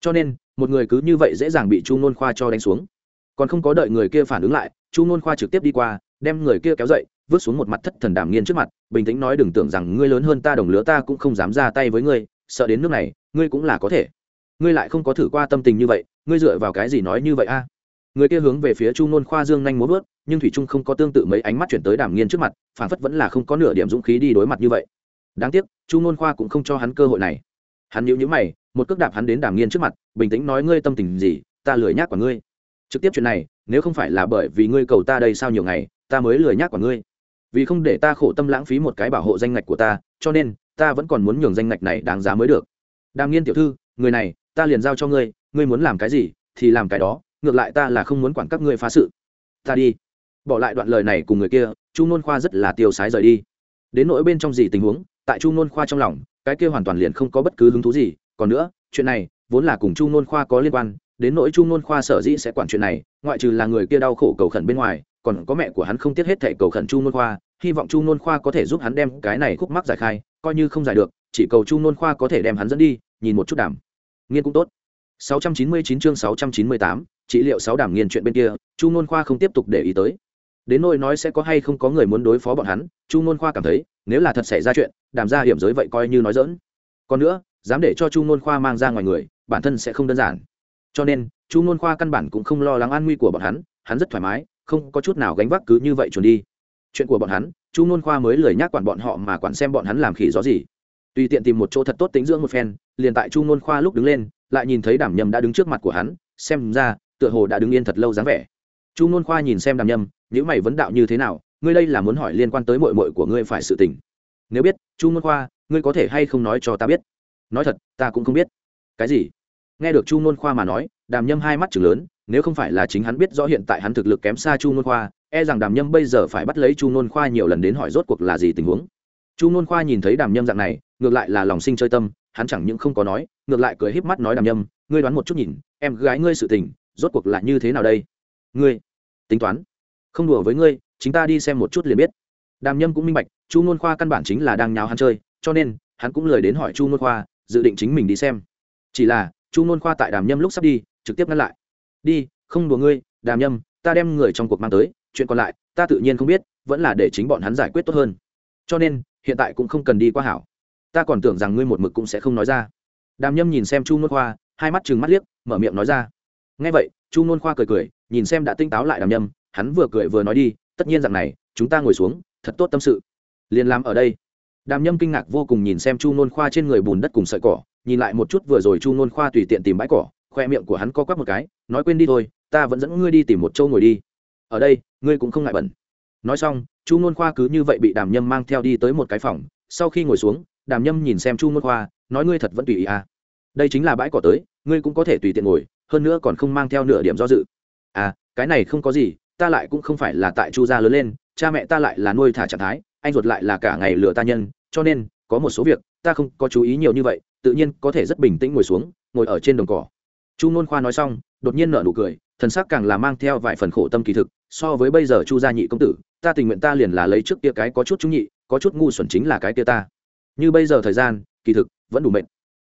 Cho nên, một người cứ như vậy dễ dàng bị chu nôn khoa cho đánh xuống. Còn không có đợi người kia phản ứng lại, chu nôn khoa trực tiếp đi qua, đem người kia kéo dậy, vứt xuống một mặt thất thần đạm nghiên trước mặt, bình tĩnh nói đừng tưởng rằng ngươi lớn hơn ta đồng lứa ta cũng không dám ra tay với ngươi, sợ đến nước này, ngươi cũng là có thể ngươi lại không có thử qua tâm tình như vậy, ngươi dựa vào cái gì nói như vậy a? Người kia hướng về phía chu nôn khoa dương nhanh muốn vớt, nhưng thủy trung không có tương tự mấy ánh mắt chuyển tới đàm nghiên trước mặt phản phất vẫn là không có nửa điểm dũng khí đi đối mặt như vậy. Đáng tiếc, chu nôn khoa cũng không cho hắn cơ hội này. Hắn nhíu nhíu mày, một cước đạp hắn đến đàm nghiên trước mặt, bình tĩnh nói, ngươi tâm tình gì? Ta lười nhác của ngươi. Trực tiếp chuyện này, nếu không phải là bởi vì ngươi cầu ta đây sao nhiều ngày, ta mới lười nhác của ngươi. Vì không để ta khổ tâm lãng phí một cái bảo hộ danh ngạch của ta, cho nên, ta vẫn còn muốn nhường danh ngạch này đáng giá mới được. Đàm nghiên tiểu thư, người này ta liền giao cho ngươi ngươi muốn làm cái gì thì làm cái đó, ngược lại ta là không muốn quản các ngươi phá sự. Ta đi. Bỏ lại đoạn lời này cùng người kia, chu nôn khoa rất là tiêu sái rời đi. Đến nỗi bên trong gì tình huống, tại chu nôn khoa trong lòng, cái kia hoàn toàn liền không có bất cứ hứng thú gì. Còn nữa, chuyện này vốn là cùng chu nôn khoa có liên quan, đến nỗi chu nôn khoa sở dĩ sẽ quản chuyện này, ngoại trừ là người kia đau khổ cầu khẩn bên ngoài, còn có mẹ của hắn không tiếc hết thẻ cầu khẩn chu nôn khoa, hy vọng chu nôn khoa có thể giúp hắn đem cái này khúc mắc giải khai, coi như không giải được, chỉ cầu chu nôn khoa có thể đem hắn dẫn đi, nhìn một chút đảm nghiên cũng tốt. 699 chương 698, trị liệu sáu đảm nghiên chuyện bên kia chu nôn khoa không tiếp tục để ý tới. Đến nỗi nói sẽ có hay không có người muốn đối phó bọn hắn chu nôn khoa cảm thấy nếu là thật xảy ra chuyện đàm ra hiểm giới vậy coi như nói dỡn còn nữa dám để cho chu nôn khoa mang ra ngoài người bản thân sẽ không đơn giản. Cho nên chu nôn khoa căn bản cũng không lo lắng an nguy của bọn hắn hắn rất thoải mái không có chút nào gánh vác cứ như vậy chuồn đi. Chuyện của bọn hắn chu nôn khoa mới lười nhác quản bọn họ mà quản xem bọn hắn làm khỉ gió gì tùy tiện tìm một chỗ thật tốt tính dưỡng một phen, liền tại chu nôn khoa lúc đứng lên, lại nhìn thấy đảm nhầm đã đứng trước mặt của hắn, xem ra, tựa hồ đã đứng yên thật lâu dáng vẻ. Chu nôn khoa nhìn xem đàm nhâm những mày vấn đạo như thế nào, ngươi đây là muốn hỏi liên quan tới mội mội của ngươi phải sự tình. Nếu biết, chu nôn khoa, ngươi có thể hay không nói cho ta biết? Nói thật, ta cũng không biết. Cái gì? Nghe được chu nôn khoa mà nói, đàm nhâm hai mắt chừng lớn, nếu không phải là chính hắn biết rõ hiện tại hắn thực lực kém xa chu nôn khoa e rằng đàm nhâm bây giờ phải bắt lấy chu nôn khoa nhiều lần đến hỏi rốt cuộc là gì tình huống chu n khoa nhìn thấy đàm nhâm dạng này, ngược lại là lòng sinh chơi tâm, hắn chẳng những không có nói, ngược lại cười híp mắt nói đàm nhâm, ngươi đoán một chút nhìn, em gái ngươi sự tình, rốt cuộc là như thế nào đây? Ngươi, tính toán, không đùa với ngươi chúng ta đi xem một chút liền biết. Đàm nhâm cũng minh bạch, chu n khoa căn bản chính là đang nháo hắn chơi, cho nên, hắn cũng lời đến hỏi chu n khoa, dự định chính mình đi xem. Chỉ là, chu n khoa tại đàm nhâm lúc sắp đi, trực tiếp ngăn lại. Đi, không đùa ngươi, đàm nhâm, ta đem người trong cuộc mang tới, chuyện còn lại, ta tự nhiên không biết, vẫn là để chính bọn hắn giải quyết tốt hơn. Cho nên hiện tại cũng không cần đi qua hảo. Ta còn tưởng rằng ngươi một mực cũng sẽ không nói ra. Đàm nhâm nhìn xem chu nôn khoa, hai mắt chừng mắt liếc, mở miệng nói ra. Ngay vậy, chu nôn khoa cười cười, nhìn xem đã tinh táo lại đàm nhâm, hắn vừa cười vừa nói đi, tất nhiên rằng này, chúng ta ngồi xuống, thật tốt tâm sự. Liền làm ở đây. Đàm nhâm kinh ngạc vô cùng nhìn xem chu nôn khoa trên người bùn đất cùng sợi cỏ, nhìn lại một chút vừa rồi chu nôn khoa tùy tiện tìm bãi cỏ, khoe miệng của hắn co quắp một cái, nói quên đi thôi, ta vẫn dẫn ngươi đi tìm một châu ngồi đi. Ở đây, ngươi cũng không ngại bẩn nói xong, chu n khoa cứ như vậy bị đàm nhâm mang theo đi tới một cái phòng. Sau khi ngồi xuống, đàm nhâm nhìn xem chu n khoa, nói ngươi thật vẫn tùy ý à. đây chính là bãi cỏ tới, ngươi cũng có thể tùy tiện ngồi, hơn nữa còn không mang theo nửa điểm do dự. À cái này không có gì, ta lại cũng không phải là tại chu gia lớn lên, cha mẹ ta lại là nuôi thả trạng thái, anh ruột lại là cả ngày lừa ta nhân, cho nên, có một số việc, ta không có chú ý nhiều như vậy, tự nhiên có thể rất bình tĩnh ngồi xuống, ngồi ở trên đồng cỏ. Chu n khoa nói xong, đột nhiên nở nụ cười, thần sắc càng là mang theo vài phần khổ tâm kỳ thực, so với bây giờ chu gia nhị công tử ta tình nguyện ta liền là lấy trước kia cái có chút trung nhị, có chút ngu xuẩn chính là cái kia ta. Như bây giờ thời gian, kỳ thực, vẫn đủ mệt.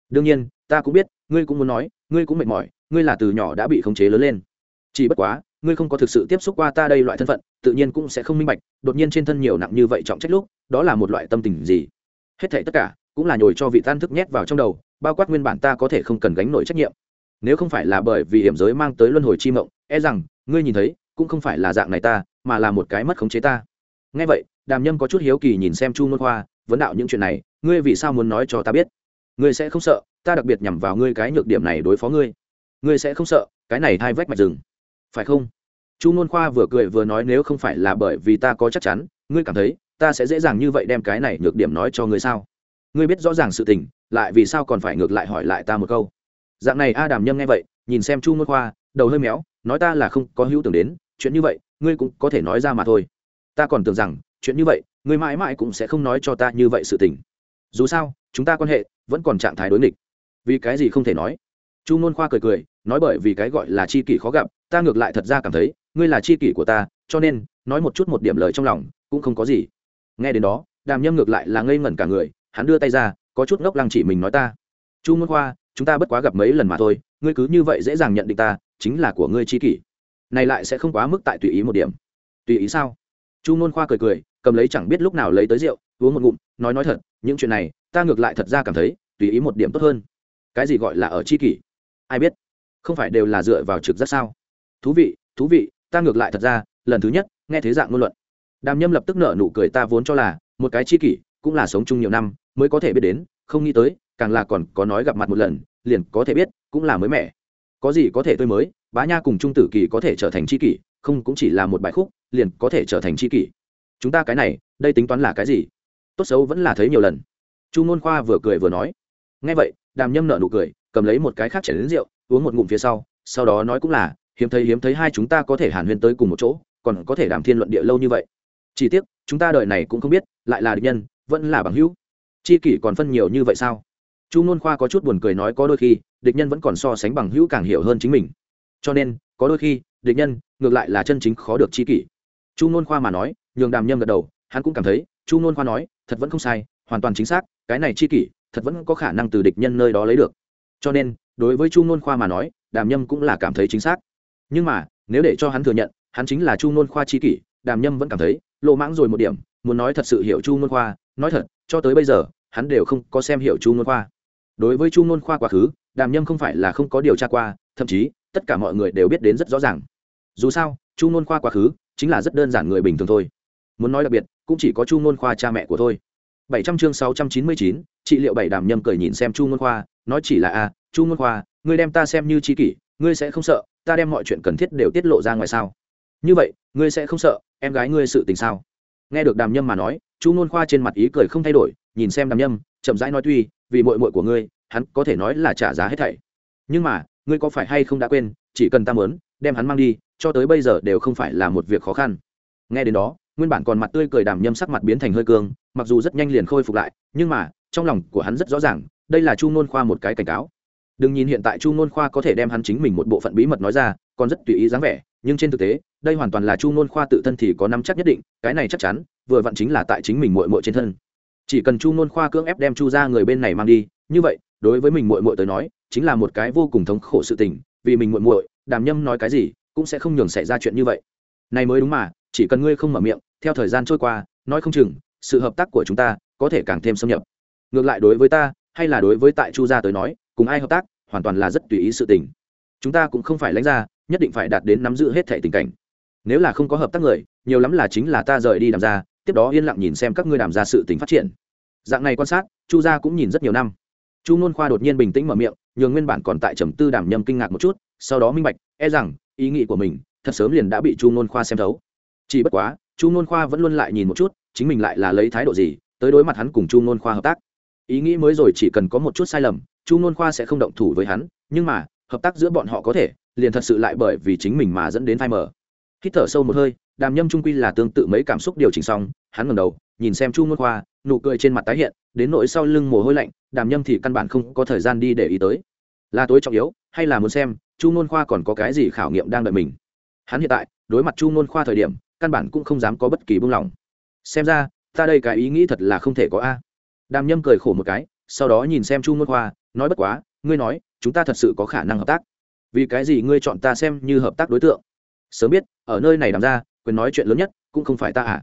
Đương nhiên, ta cũng biết, ngươi cũng muốn nói, ngươi cũng mệt mỏi, ngươi là từ nhỏ đã bị khống chế lớn lên. Chỉ bất quá, ngươi không có thực sự tiếp xúc qua ta đây loại thân phận, tự nhiên cũng sẽ không minh bạch, đột nhiên trên thân nhiều nặng như vậy trọng trách lúc, đó là một loại tâm tình gì. Hết thảy tất cả, cũng là nhồi cho vị tan thức nhét vào trong đầu, bao quát nguyên bản ta có thể không cần gánh nổi trách nhiệm. Nếu không phải là bởi vì hiểm giới mang tới luân hồi chi mộng e rằng, ngươi nhìn thấy cũng không phải là dạng này ta, mà là một cái mất khống chế ta. Ngay vậy, đàm nhâm có chút hiếu kỳ nhìn xem chu môn khoa vấn đạo những chuyện này, ngươi vì sao muốn nói cho ta biết? Ngươi sẽ không sợ, ta đặc biệt nhằm vào ngươi cái nhược điểm này đối phó ngươi. Ngươi sẽ không sợ, cái này hai vách mạch rừng. Phải không? Chu nôn khoa vừa cười vừa nói nếu không phải là bởi vì ta có chắc chắn, ngươi cảm thấy, ta sẽ dễ dàng như vậy đem cái này nhược điểm nói cho ngươi sao? Ngươi biết rõ ràng sự tình, lại vì sao còn phải ngược lại hỏi lại ta một câu? Dạng này a đàm nhâm nghe vậy, nhìn xem chu nôn khoa đầu hơi méo, nói ta là không có hữu tưởng đến chuyện như vậy, ngươi cũng có thể nói ra mà thôi. Ta còn tưởng rằng, chuyện như vậy, ngươi mãi mãi cũng sẽ không nói cho ta như vậy sự tình. Dù sao, chúng ta quan hệ vẫn còn trạng thái đối nghịch. Vì cái gì không thể nói? Chu nôn khoa cười cười, nói bởi vì cái gọi là c h i kỷ khó gặp, ta ngược lại thật ra cảm thấy, ngươi là c h i kỷ của ta, cho nên, nói một chút một điểm lời trong lòng, cũng không có gì. Nghe đến đó, đàm nhâm ngược lại là ngây ngẩn cả người, hắn đưa tay ra, có chút ngốc lăng chỉ mình nói ta. Chu nôn khoa, chúng ta bất quá gặp mấy lần mà thôi, ngươi cứ như vậy dễ dàng nhận định ta, chính là của ngươi c h i kỷ này lại sẽ không quá mức tại tùy ý một điểm. Tùy ý sao? Chu nôn khoa cười cười, cầm lấy chẳng biết lúc nào lấy tới rượu, uống một ngụm, nói nói thật, những chuyện này, ta ngược lại thật ra cảm thấy, tùy ý một điểm tốt hơn. Cái gì gọi là ở c h i kỷ? Ai biết? Không phải đều là dựa vào trực giác sao? Thú vị thú vị, ta ngược lại thật ra, lần thứ nhất, nghe thế dạng ngôn luận. Đàm nhâm lập tức nở nụ cười ta vốn cho là, một cái chi kỷ, cũng là sống chung nhiều năm, mới có thể biết đến, không nghĩ tới, càng là còn có nói gặp mặt một lần, liền có thể biết, cũng là mới mẻ. Có gì có thể tươi mới bá nha cùng trung tử kỳ có thể trở thành chi kỷ, không cũng chỉ là một bài khúc, liền có thể trở thành chi kỷ. Chúng ta cái này, đây tính toán là cái gì? Tốt xấu vẫn là thấy nhiều lần. Chu ngôn khoa vừa cười vừa nói. Ngay vậy, đàm nhâm nợ nụ cười, cầm lấy một cái khác chảy đến rượu, uống một ngụm phía sau sau đó nói cũng là, hiếm thấy hiếm thấy hai chúng ta có thể hàn huyên tới cùng một chỗ, còn có thể đàm thiên luận địa lâu như vậy. Chỉ tiếc, chúng ta đợi này cũng không biết, lại là địch nhân, vẫn là bằng hữu. Chi kỷ còn phân nhiều như vậy sao? Chu nôn khoa có chút buồn cười nói có đôi khi, địch nhân vẫn còn so sánh bằng hữu càng hiểu hơn chính mình cho nên, có đôi khi, địch nhân, ngược lại là chân chính khó được chi kỷ. Chu nôn khoa mà nói, nhường đàm nhâm gật đầu, hắn cũng cảm thấy, chu nôn khoa nói, thật vẫn không sai, hoàn toàn chính xác, cái này chi kỷ, thật vẫn có khả năng từ địch nhân nơi đó lấy được. Cho nên, đối với chu nôn khoa mà nói, đàm nhâm cũng là cảm thấy chính xác. Nhưng mà, nếu để cho hắn thừa nhận, hắn chính là chu nôn khoa chi kỷ, đàm nhâm vẫn cảm thấy, lộ mãng rồi một điểm, muốn nói thật sự hiểu chu nôn khoa, nói thật, cho tới bây giờ, hắn đều không có xem hiểu chu nôn khoa. Đối với chu nôn khoa quá khứ, đàm nhâm không phải là không có điều tra qua, thậm chí tất cả mọi người đều biết đến rất rõ ràng. Dù sao, chu ngôn khoa quá khứ chính là rất đơn giản người bình thường thôi. Muốn nói đặc biệt, cũng chỉ có chu ngôn khoa cha mẹ của thôi. Bảy trăm chương sáu trăm chín mươi chín, trị liệu bảy đàm nhâm cười nhìn xem chu ngôn khoa, nói chỉ là a chu ngôn khoa, ngươi đem ta xem như tri kỷ, ngươi sẽ không sợ, ta đem mọi chuyện cần thiết đều tiết lộ ra ngoài sao? Như vậy, ngươi sẽ không sợ, em gái ngươi sự tình sao? Nghe được đàm nhâm mà nói, chu ngôn khoa trên mặt ý cười không thay đổi, nhìn xem đàm nhâm, chậm rãi nói tuy, vì mội mội của ngươi, hắn có thể nói là trả giá hết thảy. Nhưng mà ngươi có phải hay không đã quên, chỉ cần ta mớn đem hắn mang đi, cho tới bây giờ đều không phải là một việc khó khăn. Nghe đến đó, nguyên bản còn mặt tươi cười đàm nhâm sắc mặt biến thành hơi cương, mặc dù rất nhanh liền khôi phục lại, nhưng mà, trong lòng của hắn rất rõ ràng, đây là chu ngôn khoa một cái cảnh cáo. Đừng nhìn hiện tại chu ngôn khoa có thể đem hắn chính mình một bộ phận bí mật nói ra, còn rất tùy ý dáng vẻ, nhưng trên thực tế, đây hoàn toàn là chu ngôn khoa tự thân thì có năm chắc nhất định, cái này chắc chắn, vừa vặn chính là tại chính mình mội mội trên thân. Chỉ cần chu ngôn khoa cưỡng ép đem chu ra người bên này mang đi, như vậy đối với mình muội muội tới nói, chính là một cái vô cùng thống khổ sự tình, vì mình muội muội, đàm nhâm nói cái gì, cũng sẽ không nhường xảy ra chuyện như vậy. Này mới đúng mà, chỉ cần ngươi không mở miệng, theo thời gian trôi qua, nói không chừng, sự hợp tác của chúng ta có thể càng thêm xâm nhập. Ngược lại đối với ta, hay là đối với tại chu gia tới nói, cùng ai hợp tác, hoàn toàn là rất tùy ý sự tình. Chúng ta cũng không phải lãnh ra nhất định phải đạt đến nắm giữ hết thể tình cảnh. Nếu là không có hợp tác người, nhiều lắm là chính là ta rời đi đàm ra tiếp đó yên lặng nhìn xem các ngươi đàm ra sự tình phát triển. Dạng này quan sát, chu gia cũng nhìn rất nhiều năm chu n khoa đột nhiên bình tĩnh mở miệng, nhường nguyên bản còn tại trầm tư đàm nhâm kinh ngạc một chút, sau đó minh bạch e rằng, ý nghĩ của mình, thật sớm liền đã bị chu n khoa xem thấu. Chỉ bất quá, chu n khoa vẫn luôn lại nhìn một chút, chính mình lại là lấy thái độ gì, tới đối mặt hắn cùng chu n khoa hợp tác. Ý nghĩ mới rồi chỉ cần có một chút sai lầm, chu n khoa sẽ không động thủ với hắn, nhưng mà, hợp tác giữa bọn họ có thể, liền thật sự lại bởi vì chính mình mà dẫn đến phai mờ hít thở sâu một hơi, đàm nhâm trung quy là tương tự mấy cảm xúc điều chỉnh xong, hắn ngẩng đầu, nhìn xem chu nôn khoa, nụ cười trên mặt tái hiện, đến nỗi sau lưng mồ hôi lạnh, đàm nhâm thì căn bản không có thời gian đi để ý tới. Là tối trọng yếu, hay là muốn xem, chu nôn khoa còn có cái gì khảo nghiệm đang đợi mình? Hắn hiện tại, đối mặt chu nôn khoa thời điểm, căn bản cũng không dám có bất kỳ buông lỏng. Xem ra, ta đây cái ý nghĩ thật là không thể có a. Đàm nhâm cười khổ một cái, sau đó nhìn xem chu nôn khoa, nói bất quá, ngươi nói, chúng ta thật sự có khả năng hợp tác. Vì cái gì ngươi chọn ta xem như hợp tác đối tượng? Sớm biết, ở nơi này đàm ra, quyền nói chuyện lớn nhất cũng không phải ta à?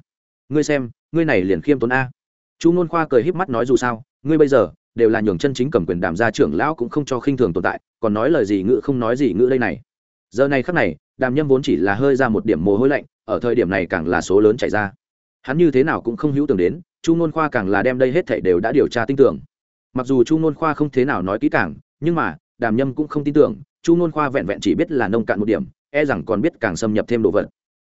Ngươi xem, ngươi này liền khiêm tốn a. Chu nôn khoa cười híp mắt nói dù sao, ngươi bây giờ đều là nhường chân chính cầm quyền đàm gia trưởng lão cũng không cho khinh thường tồn tại, còn nói lời gì ngữ không nói gì ngữ đây này. Giờ này khắc này, đàm nhâm vốn chỉ là hơi ra một điểm mồ hôi lạnh, ở thời điểm này càng là số lớn chảy ra. Hắn như thế nào cũng không hữu tưởng đến, chu nôn khoa càng là đem đây hết thảy đều đã điều tra tin tưởng. Mặc dù chu nôn khoa không thế nào nói kỹ càng, nhưng mà, đàm nhâm cũng không tin tưởng chu nôn khoa vẹn vẹn chỉ biết là nông cạn một điểm e rằng còn biết càng xâm nhập thêm đồ vật.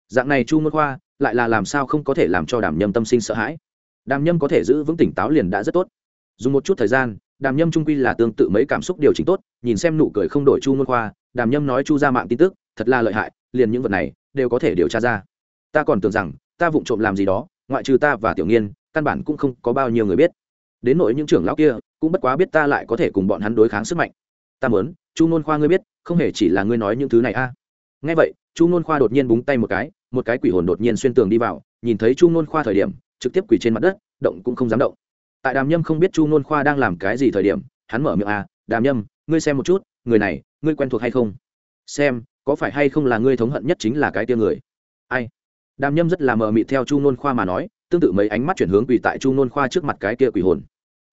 Dạng này chu nôn khoa lại là làm sao không có thể làm cho đàm nhâm tâm sinh sợ hãi. Đàm nhâm có thể giữ vững tỉnh táo liền đã rất tốt. Dùng một chút thời gian, đàm nhâm trung quy là tương tự mấy cảm xúc điều chỉnh tốt, nhìn xem nụ cười không đổi chu nôn khoa, đàm nhâm nói chu ra mạng tin tức, thật là lợi hại, liền những vật này đều có thể điều tra ra. Ta còn tưởng rằng, ta vụng trộm làm gì đó, ngoại trừ ta và tiểu nghiên, căn bản cũng không có bao nhiêu người biết. Đến nỗi những trưởng lão kia, cũng bất quá biết ta lại có thể cùng bọn hắn đối kháng sức mạnh ta muốn, chu nôn khoa ngươi biết, không hề chỉ là ngươi nói những thứ này a. À. ngay vậy, chu nôn khoa đột nhiên búng tay một cái một cái quỷ hồn đột nhiên xuyên tường đi vào, nhìn thấy chu nôn khoa thời điểm, trực tiếp quỷ trên mặt đất, động cũng không dám động. Tại đàm nhâm không biết chu nôn khoa đang làm cái gì thời điểm, hắn mở miệng a, đàm nhâm, ngươi xem một chút, người này, ngươi quen thuộc hay không? Xem, có phải hay không là ngươi thống hận nhất chính là cái tia người? Ai? Đàm nhâm rất là mờ mịt theo chu nôn khoa mà nói, tương tự mấy ánh mắt chuyển hướng quỳ tại chu nôn khoa trước mặt cái kia quỷ hồn.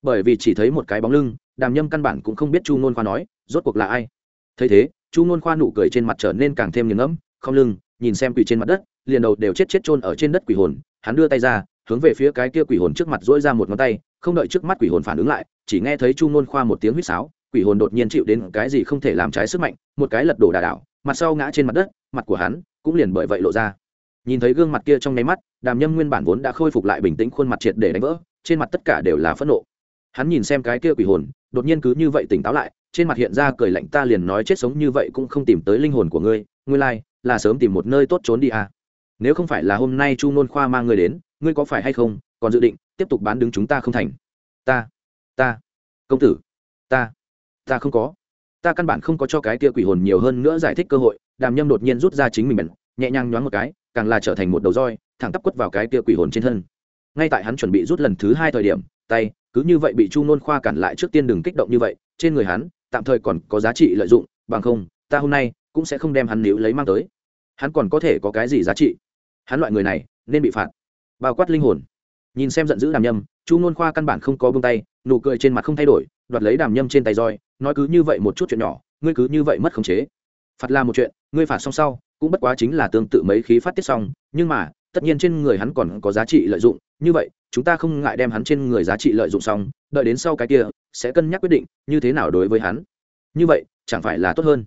Bởi vì chỉ thấy một cái bóng lưng đàm nhâm căn bản cũng không biết chu ngôn khoa nói, rốt cuộc là ai. Thấy thế, chu ngôn khoa nụ cười trên mặt trở nên càng thêm nghiền ngẫm, không lưng, nhìn xem quỷ trên mặt đất, liền đầu đều chết chết chôn ở trên đất quỷ hồn, hắn đưa tay ra, hướng về phía cái kia quỷ hồn trước mặt dỗi ra một ngón tay, không đợi trước mắt quỷ hồn phản ứng lại, chỉ nghe thấy chu ngôn khoa một tiếng huýt sáo, quỷ hồn đột nhiên chịu đến cái gì không thể làm trái sức mạnh, một cái lật đổ đà đảo, mặt sau ngã trên mặt đất, mặt của hắn cũng liền bởi vậy lộ ra. Nhìn thấy gương mặt kia trong nháy mắt, đàm nhâm nguyên bản vốn đã khôi phục lại bình tĩnh khuôn mặt triệt để đánh vỡ, trên mặt tất cả đều là phẫn nộ. Hắn nhìn xem cái kia quỷ hồn đột nhiên cứ như vậy tỉnh táo lại trên mặt hiện ra cười lạnh ta liền nói chết sống như vậy cũng không tìm tới linh hồn của ngươi ngươi lai、like, là sớm tìm một nơi tốt trốn đi à. nếu không phải là hôm nay chu nôn khoa mang ngươi đến ngươi có phải hay không còn dự định tiếp tục bán đứng chúng ta không thành? Ta ta công tử ta ta không có. Ta căn bản không có cho cái kia quỷ hồn nhiều hơn nữa giải thích cơ hội. Đàm nhâm đột nhiên rút ra chính mình bẩn nhẹ nhàng nhoáng một cái càng là trở thành một đầu roi thẳng tắp quất vào cái kia quỷ hồn trên thân. Ngay tại hắn chuẩn bị rút lần thứ hai thời điểm tay, cứ như vậy bị chu nôn khoa cản lại trước tiên đừng kích động như vậy, trên người hắn, tạm thời còn có giá trị lợi dụng, bằng không, ta hôm nay cũng sẽ không đem hắn níu lấy mang tới. Hắn còn có thể có cái gì giá trị? Hắn loại người này, nên bị phạt. Bao quát linh hồn. Nhìn xem giận dữ đàm nhâm, chu nôn khoa căn bản không có bông tay, nụ cười trên mặt không thay đổi, đoạt lấy đàm nhâm trên tay roi, nói cứ như vậy một chút chuyện nhỏ, ngươi cứ như vậy mất khống chế. Phạt là một chuyện, ngươi phạt xong sau, cũng bất quá chính là tương tự mấy khí phát tiết xong, nhưng mà, tất nhiên trên người hắn còn có giá trị lợi dụng, như vậy chúng ta không ngại đem hắn trên người giá trị lợi dụng xong, đợi đến sau cái kia, sẽ cân nhắc quyết định như thế nào đối với hắn. Như vậy, chẳng phải là tốt hơn.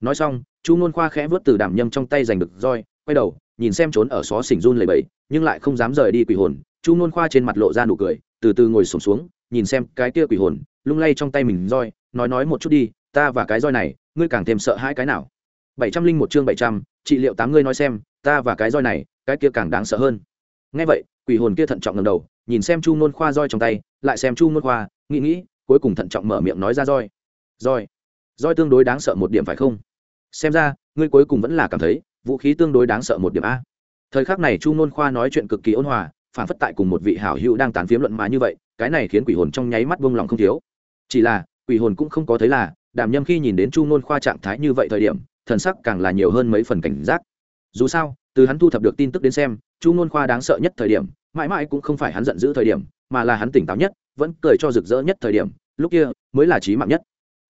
Nói xong, chu nôn khoa khẽ vớt từ đàm nhâm trong tay giành được roi, quay đầu, nhìn xem trốn ở xó xỉnh run lầy bẫy, nhưng lại không dám rời đi quỷ hồn. Chu nôn khoa trên mặt lộ ra nụ cười, từ từ ngồi sổm xuống, nhìn xem cái kia quỷ hồn, lung lay trong tay mình roi, nói nói một chút đi, ta và cái roi này, ngươi càng thêm sợ hai cái nào. Bảy trăm linh một chương bảy trăm, trị liệu tám ngươi nói xem, ta và cái roi này, cái kia càng đáng sợ hơn ngay vậy, quỷ hồn kia thận trọng ngầm đầu, nhìn xem chu nôn khoa roi trong tay, lại xem chu nôn khoa, nghĩ nghĩ, cuối cùng thận trọng mở miệng nói ra roi. Roi. Roi tương đối đáng sợ một điểm phải không? Xem ra, ngươi cuối cùng vẫn là cảm thấy, vũ khí tương đối đáng sợ một điểm a. Thời khắc này chu nôn khoa nói chuyện cực kỳ ôn hòa, phản phất tại cùng một vị hảo hữu đang tán phiếm luận mà như vậy, cái này khiến quỷ hồn trong nháy mắt buông lòng không thiếu. Chỉ là, quỷ hồn cũng không có thấy là, đàm nhâm khi nhìn đến chu nôn khoa trạng thái như vậy thời điểm, thần sắc càng là nhiều hơn mấy phần cảnh giác. Dù sao, từ hắn thu thập được tin tức đến xem chu ngôn khoa đáng sợ nhất thời điểm mãi mãi cũng không phải hắn giận dữ thời điểm mà là hắn tỉnh táo nhất vẫn cười cho rực rỡ nhất thời điểm lúc kia mới là trí mạng nhất.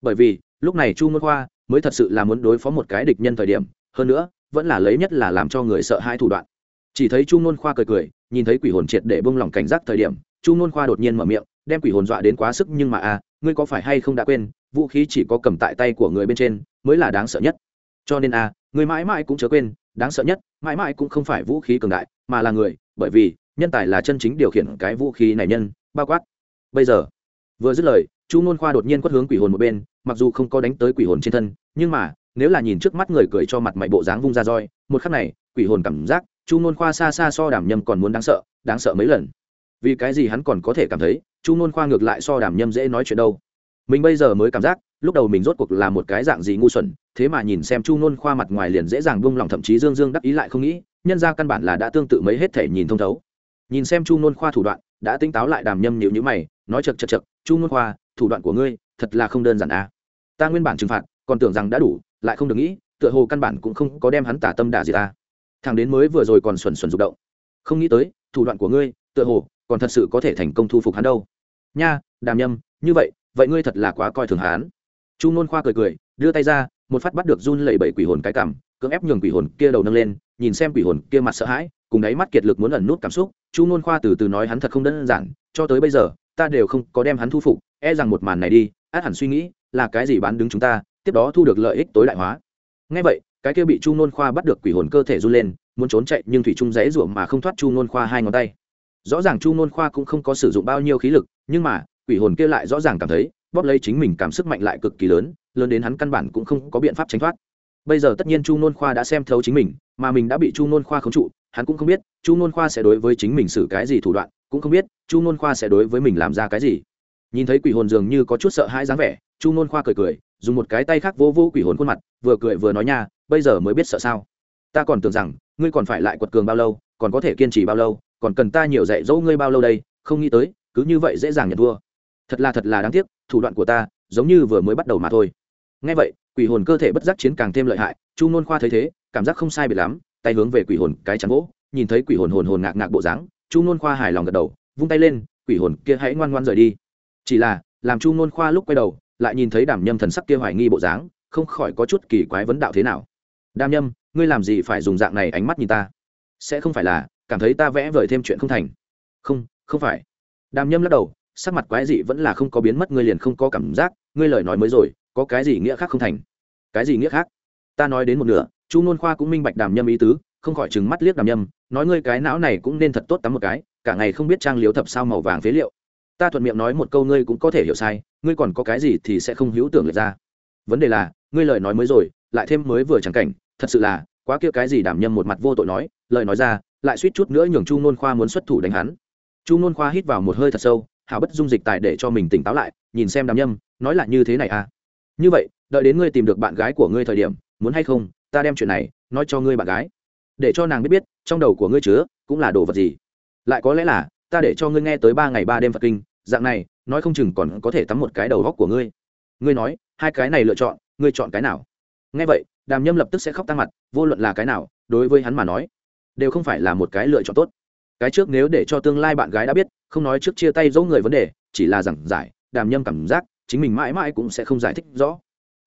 Bởi vì lúc này chu ngôn khoa mới thật sự là muốn đối phó một cái địch nhân thời điểm hơn nữa vẫn là lấy nhất là làm cho người sợ hai thủ đoạn. Chỉ thấy chu ngôn khoa cười cười nhìn thấy quỷ hồn triệt để bông lỏng cảnh giác thời điểm chu ngôn khoa đột nhiên mở miệng đem quỷ hồn dọa đến quá sức nhưng mà a, à, ngươi có phải hay không đã quên vũ khí chỉ có cầm tại tay của người bên trên mới là đáng sợ nhất. Cho nên a, à, ngươi mãi mãi cũng chớ quên đáng sợ nhất, mãi mãi cũng không phải vũ khí cường đại, mà là người, bởi vì, nhân tài là chân chính điều khiển cái vũ khí này nhân, bao quát. Bây giờ, vừa dứt lời, chu nôn khoa đột nhiên quất hướng quỷ hồn một bên, mặc dù không có đánh tới quỷ hồn trên thân, nhưng mà, nếu là nhìn trước mắt người cười cho mặt mày bộ dáng vung ra roi, một khắc này, quỷ hồn cảm giác, chu nôn khoa xa xa so đàm nhâm còn muốn đáng sợ đáng sợ mấy lần. Vì cái gì hắn còn có thể cảm thấy, chu nôn khoa ngược lại so đàm nhâm dễ nói chuyện đâu? Mình bây giờ mới cảm giác lúc đầu mình rốt cuộc là một cái dạng gì ngu xuẩn, thế mà nhìn xem chu nôn khoa mặt ngoài liền dễ dàng buông lòng, thậm chí dương dương đắc ý lại không nghĩ, nhân ra căn bản là đã tương tự mấy hết thể nhìn thông thấu. Nhìn xem chu nôn khoa thủ đoạn, đã tinh táo lại đàm nhâm nhịu nhữ mày, nói chật chật chật chu nôn khoa, thủ đoạn của ngươi, thật là không đơn giản à. ta nguyên bản trừng phạt, còn tưởng rằng đã đủ, lại không được nghĩ, tựa hồ căn bản cũng không có đem hắn tả tâm đả gì ta à. thằng đến mới vừa rồi còn xuẩn xuẩn rụng động. Không nghĩ tới, thủ đoạn của ngươi, tựa hồ, còn thật sự có thể thành công thu phục hắn đâu. Nha, đàm nhâm, như vậy vậy ngươi thật là quá coi thường hắn chu nôn khoa cười cười, đưa tay ra, một phát bắt được run lẩy bẩy quỷ hồn cái cảm, cưỡng ép nhường quỷ hồn kia đầu nâng lên, nhìn xem quỷ hồn kia mặt sợ hãi, cùng đáy mắt kiệt lực muốn ẩn nút cảm xúc, chu nôn khoa từ từ nói hắn thật không đơn giản, cho tới bây giờ, ta đều không có đem hắn thu phục e rằng một màn này đi, át hẳn suy nghĩ, là cái gì bán đứng chúng ta, tiếp đó thu được lợi ích tối đại hóa. Ngay vậy, cái kia bị chu nôn khoa bắt được quỷ hồn cơ thể run lên, muốn trốn chạy nhưng thủy trung dãy ruộng mà không thoát chu nôn khoa hai ngón tay. Rõ ràng chu nôn khoa cũng không có sử dụng bao nhiêu khí lực, nhưng mà, quỷ hồn kia lại rõ ràng cảm thấy bóp lấy chính mình cảm sức mạnh lại cực kỳ lớn lớn đến hắn căn bản cũng không có biện pháp tránh thoát. Bây giờ tất nhiên chu nôn khoa đã xem thấu chính mình, mà mình đã bị chu nôn khoa khống trụ, hắn cũng không biết chu nôn khoa sẽ đối với chính mình xử cái gì thủ đoạn, cũng không biết chu nôn khoa sẽ đối với mình làm ra cái gì. Nhìn thấy quỷ hồn dường như có chút sợ hãi dáng vẻ, chu nôn khoa cười cười, dùng một cái tay khác vô vô quỷ hồn khuôn mặt, vừa cười vừa nói nha, bây giờ mới biết sợ sao. Ta còn tưởng rằng, ngươi còn phải lại quật cường bao lâu, còn có thể kiên trì bao lâu, còn cần ta nhiều dạy dỗ ngươi bao lâu đây, không nghĩ tới, cứ như vậy dễ dàng nhận thua thật là thật là đáng tiếc, thủ đoạn của ta giống như vừa mới bắt đầu mà thôi. Ngay vậy, quỷ hồn cơ thể bất giác chiến càng thêm lợi hại, chu nôn khoa thấy thế, cảm giác không sai biệt lắm, tay hướng về quỷ hồn cái chắn gỗ, nhìn thấy quỷ hồn hồn hồn ngạc ngạc bộ dáng, chu nôn khoa hài lòng gật đầu, vung tay lên, quỷ hồn kia hãy ngoan ngoan rời đi. Chỉ là, làm chu nôn khoa lúc quay đầu, lại nhìn thấy đảm nhâm thần sắc kia hoài nghi bộ dáng, không khỏi có chút kỳ quái vấn đạo thế nào. Đam nhâm, ngươi làm gì phải dùng dạng này ánh mắt nhìn ta? Sẽ không phải là, cảm thấy ta vẽ vời thêm chuyện không thành. Không không phải. Đam nhâm lắc đầu sắc mặt quái dị vẫn là không có biến mất, ngươi liền không có cảm giác, ngươi lời nói mới rồi, có cái gì nghĩa khác không thành? Cái gì nghĩa khác? Ta nói đến một nửa, chu nôn khoa cũng minh bạch đàm nhâm ý tứ, không khỏi chừng mắt liếc đàm nhâm, nói ngươi cái não này cũng nên thật tốt tắm một cái, cả ngày không biết trang liếu thập sao màu vàng phế liệu. Ta thuận miệng nói một câu ngươi cũng có thể hiểu sai, ngươi còn có cái gì thì sẽ không hữu tưởng lệch ra. Vấn đề là, ngươi lời nói mới rồi, lại thêm mới vừa chẳng cảnh, thật sự là, quá kia cái gì đảm nhâm một mặt vô tội nói, lời nói ra, lại suýt chút nữa nhường chu nôn khoa muốn xuất thủ đánh hắn. Chu nôn khoa hít vào một hơi thật sâu hảo bất dung dịch tài để cho mình tỉnh táo lại, nhìn xem đàm nhâm, nói là như thế này à? Như vậy, đợi đến ngươi tìm được bạn gái của ngươi thời điểm, muốn hay không, ta đem chuyện này nói cho ngươi bạn gái. Để cho nàng biết biết, trong đầu của ngươi chứa, cũng là đồ vật gì. Lại có lẽ là, ta để cho ngươi nghe tới ba ngày ba đêm phật kinh, dạng này, nói không chừng còn có thể tắm một cái đầu góc của ngươi. Ngươi nói, hai cái này lựa chọn, ngươi chọn cái nào? Nghe vậy, đàm nhâm lập tức sẽ khóc tăng mặt, vô luận là cái nào, đối với hắn mà nói, đều không phải là một cái lựa chọn tốt. Cái trước nếu để cho tương lai bạn gái đã biết không nói trước chia tay dỗ người vấn đề, chỉ là giảng giải, đàm nhâm cảm giác, chính mình mãi mãi cũng sẽ không giải thích rõ.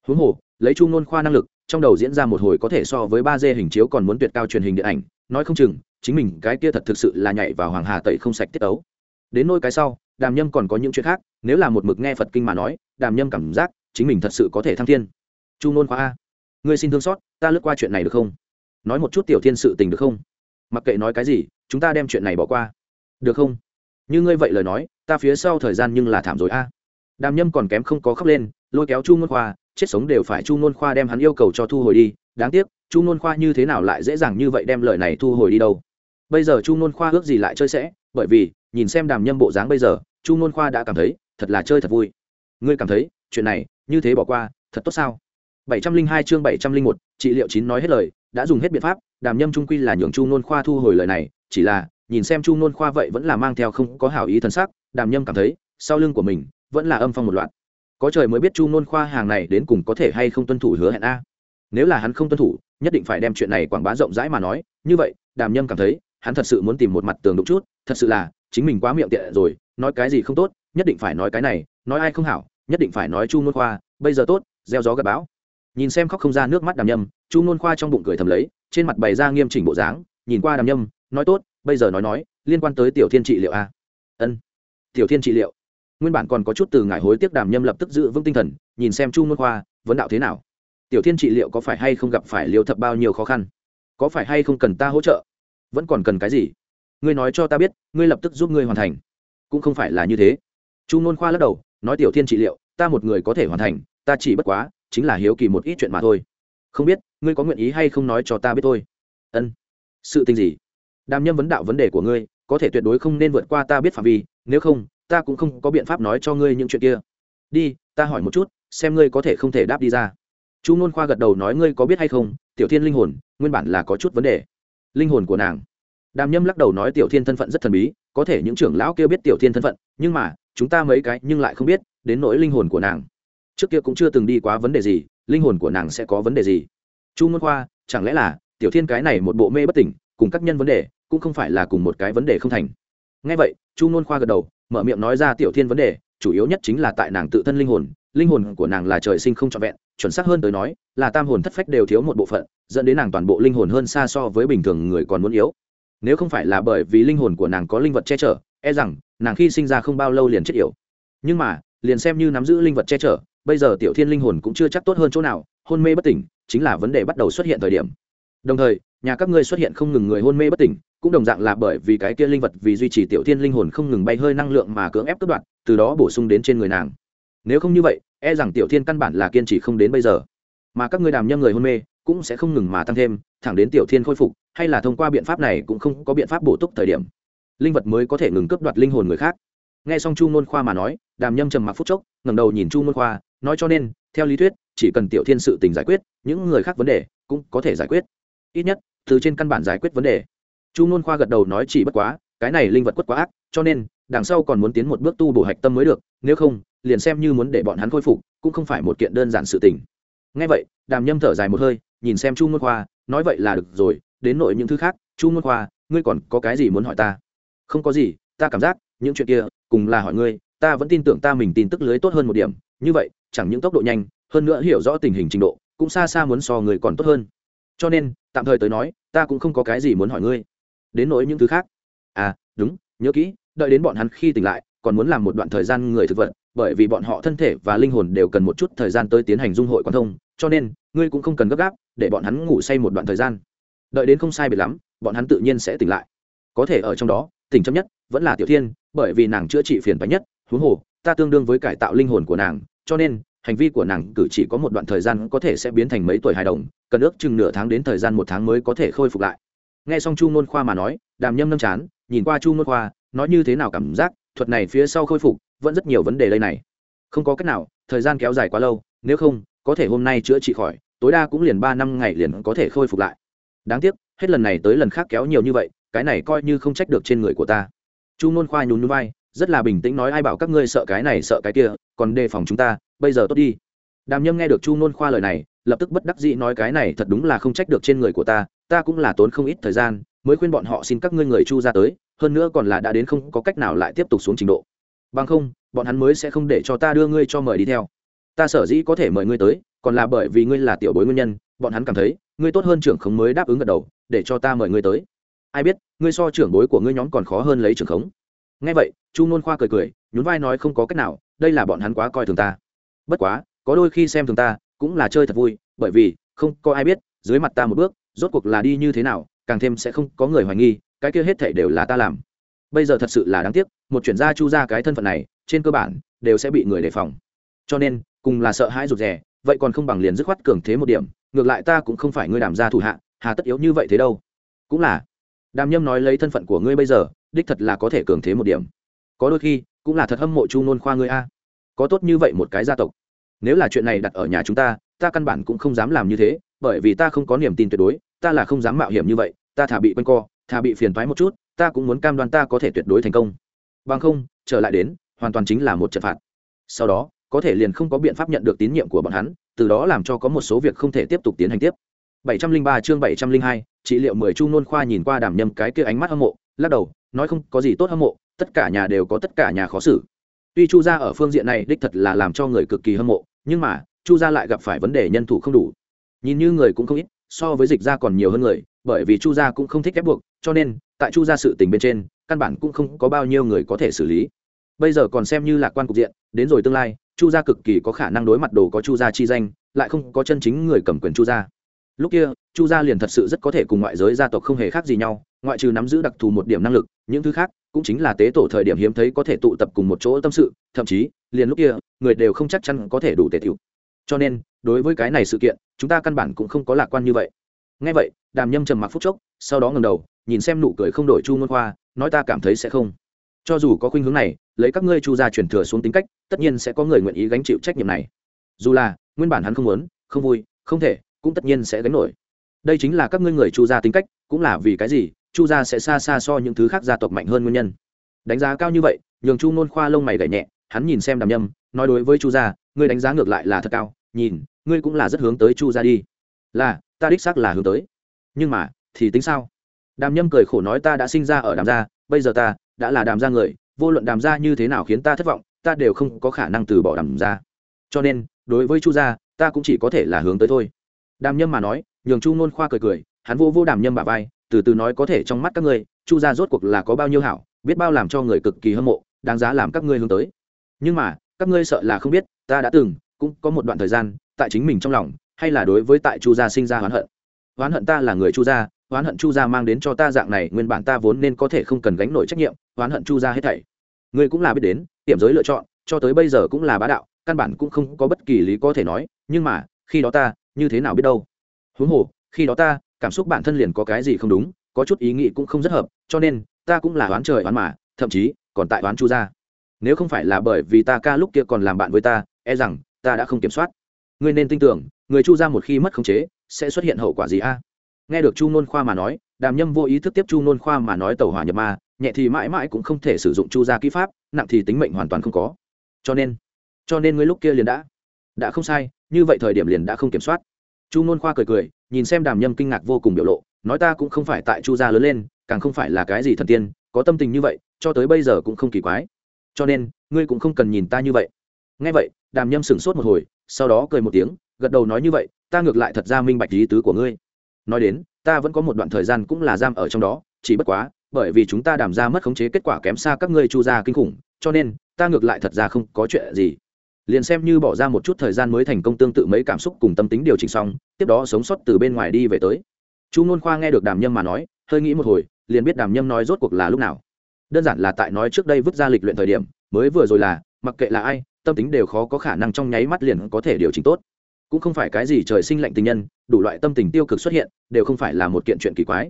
Huống hồ, lấy chu ngôn khoa năng lực, trong đầu diễn ra một hồi có thể so với ba d hình chiếu còn muốn tuyệt cao truyền hình điện ảnh, nói không chừng, chính mình cái kia thật thực sự là nhảy vào hoàng hà tẩy không sạch tiết ấu. Đến nôi cái sau, đàm nhâm còn có những chuyện khác, nếu là một mực nghe phật kinh mà nói, đàm nhâm cảm giác, chính mình thật sự có thể thăng thiên. Chu ngôn khoa a, ngươi xin thương xót, ta lướt qua chuyện này được không? Nói một chút tiểu thiên sự tình được không? Mặc kệ nói cái gì, chúng ta đem chuyện này bỏ qua. Được không? Như ngươi vậy lời nói ta phía sau thời gian nhưng là thảm rồi a. Đàm nhâm còn kém không có khóc lên lôi kéo chu ngôn khoa chết sống đều phải chu ngôn khoa đem hắn yêu cầu cho thu hồi đi. Đáng tiếc chu ngôn khoa như thế nào lại dễ dàng như vậy đem lời này thu hồi đi đâu? Bây giờ chu ngôn khoa ước gì lại chơi sẽ? Bởi vì nhìn xem đàm nhâm bộ dáng bây giờ chu ngôn khoa đã cảm thấy thật là chơi thật vui. Ngươi cảm thấy chuyện này như thế bỏ qua thật tốt sao? 702 chương 701, trị liệu chín nói hết lời đã dùng hết biện pháp. Đàm nhâm trung quy là nhường chu nôn khoa thu hồi lời này chỉ là nhìn xem chu nôn khoa vậy vẫn là mang theo không có hảo ý thân sắc, đàm nhâm cảm thấy, sau lưng của mình, vẫn là âm phong một loạt. Có trời mới biết chu nôn khoa hàng này đến cùng có thể hay không tuân thủ hứa hẹn a. Nếu là hắn không tuân thủ, nhất định phải đem chuyện này quảng bá rộng rãi mà nói. Như vậy, đàm nhâm cảm thấy, hắn thật sự muốn tìm một mặt tường đục chút, thật sự là, chính mình quá miệng tiện rồi, nói cái gì không tốt, nhất định phải nói cái này, nói ai không hảo, nhất định phải nói chu nôn khoa, bây giờ tốt, gieo gió gặp bão. Nhìn xem khóc không ra nước mắt đàm nhâm, chu nôn khoa trong bụng cười thầm lấy, trên mặt bày ra nghiêm chỉnh bộ dáng, nhìn qua đàm nhâm, nói tốt bây giờ nói nói, liên quan tới tiểu thiên trị liệu a ân. Tiểu thiên trị liệu. Nguyên bản còn có chút từ ngải hối tiếc đàm nhâm lập tức giữ vững tinh thần, nhìn xem chu môn khoa, vấn đạo thế nào? Tiểu thiên trị liệu có phải hay không gặp phải liều thập bao nhiêu khó khăn? Có phải hay không cần ta hỗ trợ? Vẫn còn cần cái gì? Ngươi nói cho ta biết, ngươi lập tức giúp ngươi hoàn thành. Cũng không phải là như thế. Chu môn khoa lắc đầu, nói tiểu thiên trị liệu, ta một người có thể hoàn thành, ta chỉ bất quá, chính là hiếu kỳ một ít chuyện mà thôi. Không biết, ngươi có nguyện ý hay không nói cho ta biết thôi? Ân. Sự tình gì? Đàm nhâm vấn đạo vấn đề của ngươi, có thể tuyệt đối không nên vượt qua ta biết phạm vi, nếu không, ta cũng không có biện pháp nói cho ngươi những chuyện kia. Đi, ta hỏi một chút, xem ngươi có thể không thể đáp đi ra. Chu nôn khoa gật đầu nói ngươi có biết hay không, tiểu thiên linh hồn, nguyên bản là có chút vấn đề. Linh hồn của nàng. Đàm nhâm lắc đầu nói tiểu thiên thân phận rất thần bí, có thể những trưởng lão kia biết tiểu thiên thân phận, nhưng mà, chúng ta mấy cái nhưng lại không biết, đến nỗi linh hồn của nàng. Trước kia cũng chưa từng đi quá vấn đề gì, linh hồn của nàng sẽ có vấn đề gì. Chu n khoa, chẳng lẽ là, tiểu thiên cái này một bộ mê bất tỉnh, cùng các nhân vấn đề cũng không phải là cùng một cái vấn đề không thành. Ngay vậy, chu nôn khoa gật đầu, mở miệng nói ra tiểu thiên vấn đề, chủ yếu nhất chính là tại nàng tự thân linh hồn linh hồn của nàng là trời sinh không trọn vẹn, chuẩn xác hơn tới nói, là tam hồn thất phách đều thiếu một bộ phận, dẫn đến nàng toàn bộ linh hồn hơn xa so với bình thường người còn muốn yếu. Nếu không phải là bởi vì linh hồn của nàng có linh vật che chở e rằng, nàng khi sinh ra không bao lâu liền chết yểu. Nhưng mà, liền xem như nắm giữ linh vật che chở, bây giờ tiểu thiên linh hồn cũng chưa chắc tốt hơn chỗ nào, hôn mê bất tỉnh, chính là vấn đề bắt đầu xuất hiện thời điểm. Đồng thời, nhà các ngươi xuất hiện không ngừng người hôn mê bất tỉnh cũng đồng dạng là bởi vì cái kia linh vật vì duy trì tiểu thiên linh hồn không ngừng bay hơi năng lượng mà cưỡng ép cướp đoạt, từ đó bổ sung đến trên người nàng. Nếu không như vậy e rằng tiểu thiên căn bản là kiên trì không đến bây giờ. Mà các ngươi đàm nhâm người hôn mê, cũng sẽ không ngừng mà tăng thêm, thẳng đến tiểu thiên khôi phục, hay là thông qua biện pháp này cũng không có biện pháp bổ túc thời điểm. Linh vật mới có thể ngừng cướp đoạt linh hồn người khác. Nghe xong chu ngôn khoa mà nói, đàm nhâm trầm mặc phút chốc, ngẩng đầu nhìn chu ngôn khoa, nói cho nên, theo lý thuyết, chỉ cần tiểu thiên sự tình giải quyết, những người khác vấn đề cũng có thể giải quyết. Ít nhất, từ trên căn bản giải quyết vấn đề chu ngôn khoa gật đầu nói chỉ bất quá, cái này linh vật quất quá ác, cho nên, đằng sau còn muốn tiến một bước tu bổ hạch tâm mới được, nếu không, liền xem như muốn để bọn hắn khôi phục, cũng không phải một kiện đơn giản sự tình. Ngay vậy, đàm nhâm thở dài một hơi, nhìn xem chu ngôn khoa, nói vậy là được rồi, đến nội những thứ khác, chu ngôn khoa, ngươi còn có cái gì muốn hỏi ta? Không có gì, ta cảm giác, những chuyện kia, cùng là hỏi ngươi, ta vẫn tin tưởng ta mình tin tức lưới tốt hơn một điểm, như vậy, chẳng những tốc độ nhanh, hơn nữa hiểu rõ tình hình trình độ, cũng xa xa muốn so người còn tốt hơn. Cho nên, tạm thời tới nói, ta cũng không có cái gì muốn hỏi ngươi đến nỗi những thứ khác. À đúng, nhớ kỹ, đợi đến bọn hắn khi tỉnh lại, còn muốn làm một đoạn thời gian người thực vật, bởi vì bọn họ thân thể và linh hồn đều cần một chút thời gian tới tiến hành dung hội quan thông, cho nên, ngươi cũng không cần gấp gáp, để bọn hắn ngủ say một đoạn thời gian. Đợi đến không sai biệt lắm, bọn hắn tự nhiên sẽ tỉnh lại. Có thể ở trong đó, tỉnh chấm nhất vẫn là tiểu thiên, bởi vì nàng chữa trị phiền bánh nhất, huống hồ, ta tương đương với cải tạo linh hồn của nàng, cho nên, hành vi của nàng cử chỉ có một đoạn thời gian có thể sẽ biến thành mấy tuổi hài đồng, cần ước chừng nửa tháng đến thời gian một tháng mới có thể khôi phục lại nghe xong chu ngôn khoa mà nói, đàm nhâm nâm chán, nhìn qua chu ngôn khoa, nói như thế nào cảm giác, thuật này phía sau khôi phục, vẫn rất nhiều vấn đề đây này. Không có cách nào, thời gian kéo dài quá lâu, nếu không, có thể hôm nay chữa trị khỏi, tối đa cũng liền ba năm ngày liền có thể khôi phục lại. Đáng tiếc, hết lần này tới lần khác kéo nhiều như vậy, cái này coi như không trách được trên người của ta. Chu ngôn khoa nhún nhún vai, rất là bình tĩnh nói, ai bảo các ngươi sợ cái này sợ cái kia, còn đề phòng chúng ta, bây giờ tốt đi đàm nhâm nghe được chu nôn khoa lời này, lập tức bất đắc dĩ nói cái này thật đúng là không trách được trên người của ta ta cũng là tốn không ít thời gian, mới khuyên bọn họ xin các ngươi người chu ra tới, hơn nữa còn là đã đến không có cách nào lại tiếp tục xuống trình độ. Bằng không, bọn hắn mới sẽ không để cho ta đưa ngươi cho mời đi theo. Ta sở dĩ có thể mời ngươi tới, còn là bởi vì ngươi là tiểu bối nguyên nhân, bọn hắn cảm thấy, ngươi tốt hơn trưởng khống mới đáp ứng gật đầu, để cho ta mời ngươi tới. Ai biết, ngươi so trưởng bối của ngươi nhóm còn khó hơn lấy trưởng khống. Ngay vậy, chu nôn khoa cười cười, nhún vai nói không có cách nào, đây là bọn hắn quá coi thường ta. Bất quá có đôi khi xem thường ta, cũng là chơi thật vui, bởi vì, không có ai biết, dưới mặt ta một bước, rốt cuộc là đi như thế nào, càng thêm sẽ không có người hoài nghi, cái kia hết thể đều là ta làm. Bây giờ thật sự là đáng tiếc, một chuyển gia chu ra cái thân phận này, trên cơ bản, đều sẽ bị người đề phòng. Cho nên, cùng là sợ hãi rụt rè, vậy còn không bằng liền dứt khoát cường thế một điểm, ngược lại ta cũng không phải ngươi đàm gia thủ hạ, hà tất yếu như vậy thế đâu. Cũng là, đàm nhâm nói lấy thân phận của ngươi bây giờ, đích thật là có thể cường thế một điểm. Có đôi khi, cũng là thật hâm mộ chu nôn khoa ngươi a. Có tốt như vậy một cái gia tộc nếu là chuyện này đặt ở nhà chúng ta ta căn bản cũng không dám làm như thế bởi vì ta không có niềm tin tuyệt đối ta là không dám mạo hiểm như vậy ta thả bị quanh co thả bị phiền thoái một chút ta cũng muốn cam đoan ta có thể tuyệt đối thành công. Bằng không trở lại đến hoàn toàn chính là một trận phạt. Sau đó có thể liền không có biện pháp nhận được tín nhiệm của bọn hắn từ đó làm cho có một số việc không thể tiếp tục tiến hành tiếp. 703 chương 702, trị liệu 10 chu nôn khoa nhìn qua đàm nhâm cái kia ánh mắt hâm mộ lắc đầu nói không có gì tốt hâm mộ tất cả nhà đều có tất cả nhà khó xử tuy chu gia ở phương diện này đích thật là làm cho người cực kỳ hâm mộ, nhưng mà, chu gia lại gặp phải vấn đề nhân thủ không đủ. Nhìn như người cũng không ít, so với dịch gia còn nhiều hơn người, bởi vì chu gia cũng không thích ép buộc, cho nên, tại chu gia sự tình bên trên, căn bản cũng không có bao nhiêu người có thể xử lý. Bây giờ còn xem như lạc quan cục diện, đến rồi tương lai, chu gia cực kỳ có khả năng đối mặt đồ có chu gia chi danh, lại không có chân chính người cầm quyền chu gia. Lúc kia, chu gia liền thật sự rất có thể cùng ngoại giới gia tộc không hề khác gì nhau, ngoại trừ nắm giữ đặc thù một điểm năng lực, những thứ khác cũng chính là tế tổ thời điểm hiếm thấy có thể tụ tập cùng một chỗ tâm sự, thậm chí, liền lúc kia, người đều không chắc chắn có thể đủ tề tiểu. Cho nên, đối với cái này sự kiện, chúng ta căn bản cũng không có lạc quan như vậy. Ngay vậy, đàm nhâm trầm mặc phút chốc, sau đó ngầm đầu, nhìn xem nụ cười không đổi chu ngôn khoa, nói ta cảm thấy sẽ không. Cho dù có khuynh hướng này, lấy các ngươi chu gia truyền thừa xuống tính cách, tất nhiên sẽ có người nguyện ý gánh chịu trách nhiệm này. Dù là, nguyên bản hắn không muốn, không vui, không thể, cũng tất nhiên sẽ gánh nổi. Đây chính là các ngươi người chu gia tính cách, cũng là vì cái gì chu gia sẽ xa xa so những thứ khác gia tộc mạnh hơn nguyên nhân. Đánh giá cao như vậy, nhường chu nôn khoa lông mày gảy nhẹ, hắn nhìn xem đàm nhâm, nói đối với chu gia, ngươi đánh giá ngược lại là thật cao, nhìn, ngươi cũng là rất hướng tới chu gia đi. Là, ta đích xác là hướng tới. Nhưng mà, thì tính sao? Đàm nhâm cười khổ nói ta đã sinh ra ở đàm gia, bây giờ ta đã là đàm gia người, vô luận đàm gia như thế nào khiến ta thất vọng, ta đều không có khả năng từ bỏ đàm gia. Cho nên, đối với chu gia, ta cũng chỉ có thể là hướng tới thôi. Đàm nhâm mà nói, nhường chu nôn khoa cười cười, hắn vô vô đàm nhâm bà vai từ từ nói có thể trong mắt các ngươi, chu gia rốt cuộc là có bao nhiêu hảo, biết bao làm cho người cực kỳ hâm mộ, đáng giá làm các ngươi hướng tới. Nhưng mà, các ngươi sợ là không biết, ta đã từng, cũng có một đoạn thời gian, tại chính mình trong lòng, hay là đối với tại chu gia sinh ra oán hận. Oán hận ta là người chu gia, oán hận chu gia mang đến cho ta dạng này, nguyên bản ta vốn nên có thể không cần gánh nổi trách nhiệm, oán hận chu gia hết thảy. Ngươi cũng là biết đến, tiệm giới lựa chọn, cho tới bây giờ cũng là bá đạo, căn bản cũng không có bất kỳ lý có thể nói, nhưng mà, khi đó ta, như thế nào biết đâu? Huống hồ, khi đó ta cảm xúc bản thân liền có cái gì không đúng, có chút ý nghĩ cũng không rất hợp, cho nên, ta cũng là oán trời oán mà, thậm chí, còn tại oán chu gia. Nếu không phải là bởi vì ta ca lúc kia còn làm bạn với ta e rằng, ta đã không kiểm soát. Ngươi nên tin tưởng, người chu gia một khi mất khống chế, sẽ xuất hiện hậu quả gì a? Nghe được chu nôn khoa mà nói, đàm nhâm vô ý thức tiếp chu nôn khoa mà nói tàu hỏa nhập ma, nhẹ thì mãi mãi cũng không thể sử dụng chu gia kỹ pháp, nặng thì tính mệnh hoàn toàn không có. Cho nên cho nên ngươi lúc kia liền đã đã không sai, như vậy thời điểm liền đã không kiểm soát. Chu nôn khoa cười cười nhìn xem đàm nhâm kinh ngạc vô cùng biểu lộ, nói ta cũng không phải tại chu gia lớn lên, càng không phải là cái gì thần tiên, có tâm tình như vậy, cho tới bây giờ cũng không kỳ quái. Cho nên, ngươi cũng không cần nhìn ta như vậy. Nghe vậy, đàm nhâm sửng sốt một hồi, sau đó cười một tiếng, gật đầu nói như vậy, ta ngược lại thật ra minh bạch lý tứ của ngươi. Nói đến, ta vẫn có một đoạn thời gian cũng là giam ở trong đó, chỉ bất quá, bởi vì chúng ta Đàm ra mất khống chế kết quả kém xa các ngươi chu gia kinh khủng, cho nên, ta ngược lại thật ra không có chuyện gì liền xem như bỏ ra một chút thời gian mới thành công tương tự mấy cảm xúc cùng tâm tính điều chỉnh xong, tiếp đó sống sót từ bên ngoài đi về tới. Chu n khoa nghe được đàm nhâm mà nói, hơi nghĩ một hồi, liền biết đàm nhâm nói rốt cuộc là lúc nào. Đơn giản là tại nói trước đây vứt ra lịch luyện thời điểm, mới vừa rồi là, mặc kệ là ai, tâm tính đều khó có khả năng trong nháy mắt liền có thể điều chỉnh tốt. Cũng không phải cái gì trời sinh lạnh tình nhân, đủ loại tâm tình tiêu cực xuất hiện, đều không phải là một kiện chuyện kỳ quái.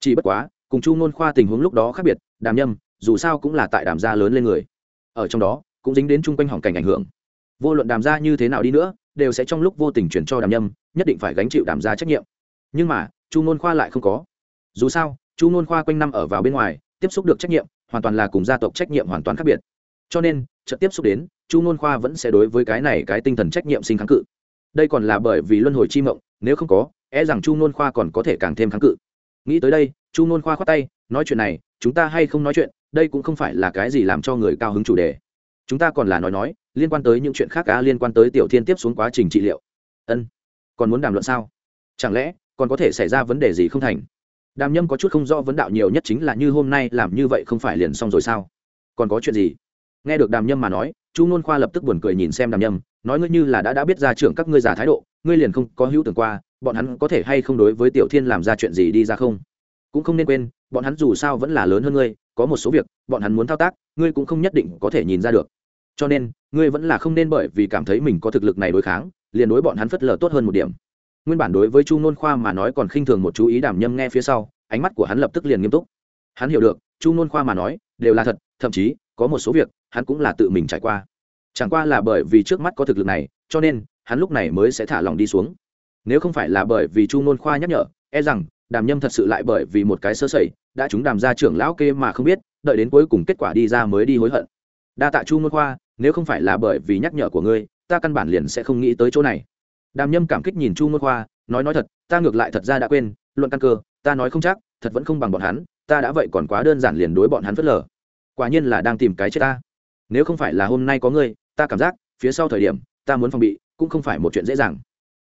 Chỉ bất quá, cùng chu n khoa tình huống lúc đó khác biệt, đàm nhâm, dù sao cũng là tại đàm gia lớn lên người. Ở trong đó, cũng dính đến chung quanh hỏng cảnh ảnh hưởng vô luận đàm gia như thế nào đi nữa, đều sẽ trong lúc vô tình chuyển cho đàm nhâm, nhất định phải gánh chịu đàm gia trách nhiệm. Nhưng mà, chu ngôn khoa lại không có. Dù sao, chu ngôn khoa quanh năm ở vào bên ngoài, tiếp xúc được trách nhiệm, hoàn toàn là cùng gia tộc trách nhiệm hoàn toàn khác biệt. Cho nên trận tiếp xúc đến, chu ngôn khoa vẫn sẽ đối với cái này cái tinh thần trách nhiệm sinh kháng cự. Đây còn là bởi vì luân hồi chi mộng, nếu không có e rằng chu ngôn khoa còn có thể càng thêm kháng cự. Nghĩ tới đây, chu ngôn khoa khoát tay, nói chuyện này, chúng ta hay không nói chuyện, đây cũng không phải là cái gì làm cho người cao hứng chủ đề chúng ta còn là nói nói, liên quan tới những chuyện khác cá liên quan tới tiểu thiên tiếp xuống quá trình trị liệu. Ân, còn muốn đàm luận sao? Chẳng lẽ, còn có thể xảy ra vấn đề gì không thành? Đàm nhâm có chút không rõ vấn đạo nhiều nhất chính là như hôm nay làm như vậy không phải liền xong rồi sao? Còn có chuyện gì? Nghe được đàm nhâm mà nói, chu n khoa lập tức buồn cười nhìn xem đàm nhâm, nói ngươi như là đã đã biết ra trưởng các ngươi giả thái độ, ngươi liền không có hữu tưởng qua, bọn hắn có thể hay không đối với tiểu thiên làm ra chuyện gì đi ra không? Cũng không nên quên, bọn hắn dù sao vẫn là lớn hơn ngươi, có một số việc, bọn hắn muốn thao tác, ngươi cũng không nhất định có thể nhìn ra được cho nên, ngươi vẫn là không nên bởi vì cảm thấy mình có thực lực này đối kháng, liền đối bọn hắn phất lờ tốt hơn một điểm. Nguyên bản đối với chu nôn khoa mà nói còn khinh thường một chú ý đảm nhâm nghe phía sau, ánh mắt của hắn lập tức liền nghiêm túc. Hắn hiểu được, chu nôn khoa mà nói, đều là thật, thậm chí, có một số việc, hắn cũng là tự mình trải qua. Chẳng qua là bởi vì trước mắt có thực lực này, cho nên, hắn lúc này mới sẽ thả lòng đi xuống. Nếu không phải là bởi vì chu nôn khoa nhắc nhở e rằng, đàm nhâm thật sự lại bởi vì một cái sơ sẩy, đã chúng đàm ra trưởng lão kê mà không biết, đợi đến cuối cùng kết quả đi ra mới đi hối hận. Đa tạ chu nôn khoa nếu không phải là bởi vì nhắc nhở của ngươi ta căn bản liền sẽ không nghĩ tới chỗ này. Đàm nhâm cảm kích nhìn chu môn khoa nói nói thật ta ngược lại thật ra đã quên luận căn cơ ta nói không chắc thật vẫn không bằng bọn hắn ta đã vậy còn quá đơn giản liền đối bọn hắn phớt lờ. Quả nhiên là đang tìm cái chết ta. Nếu không phải là hôm nay có ngươi ta cảm giác phía sau thời điểm ta muốn phòng bị cũng không phải một chuyện dễ dàng.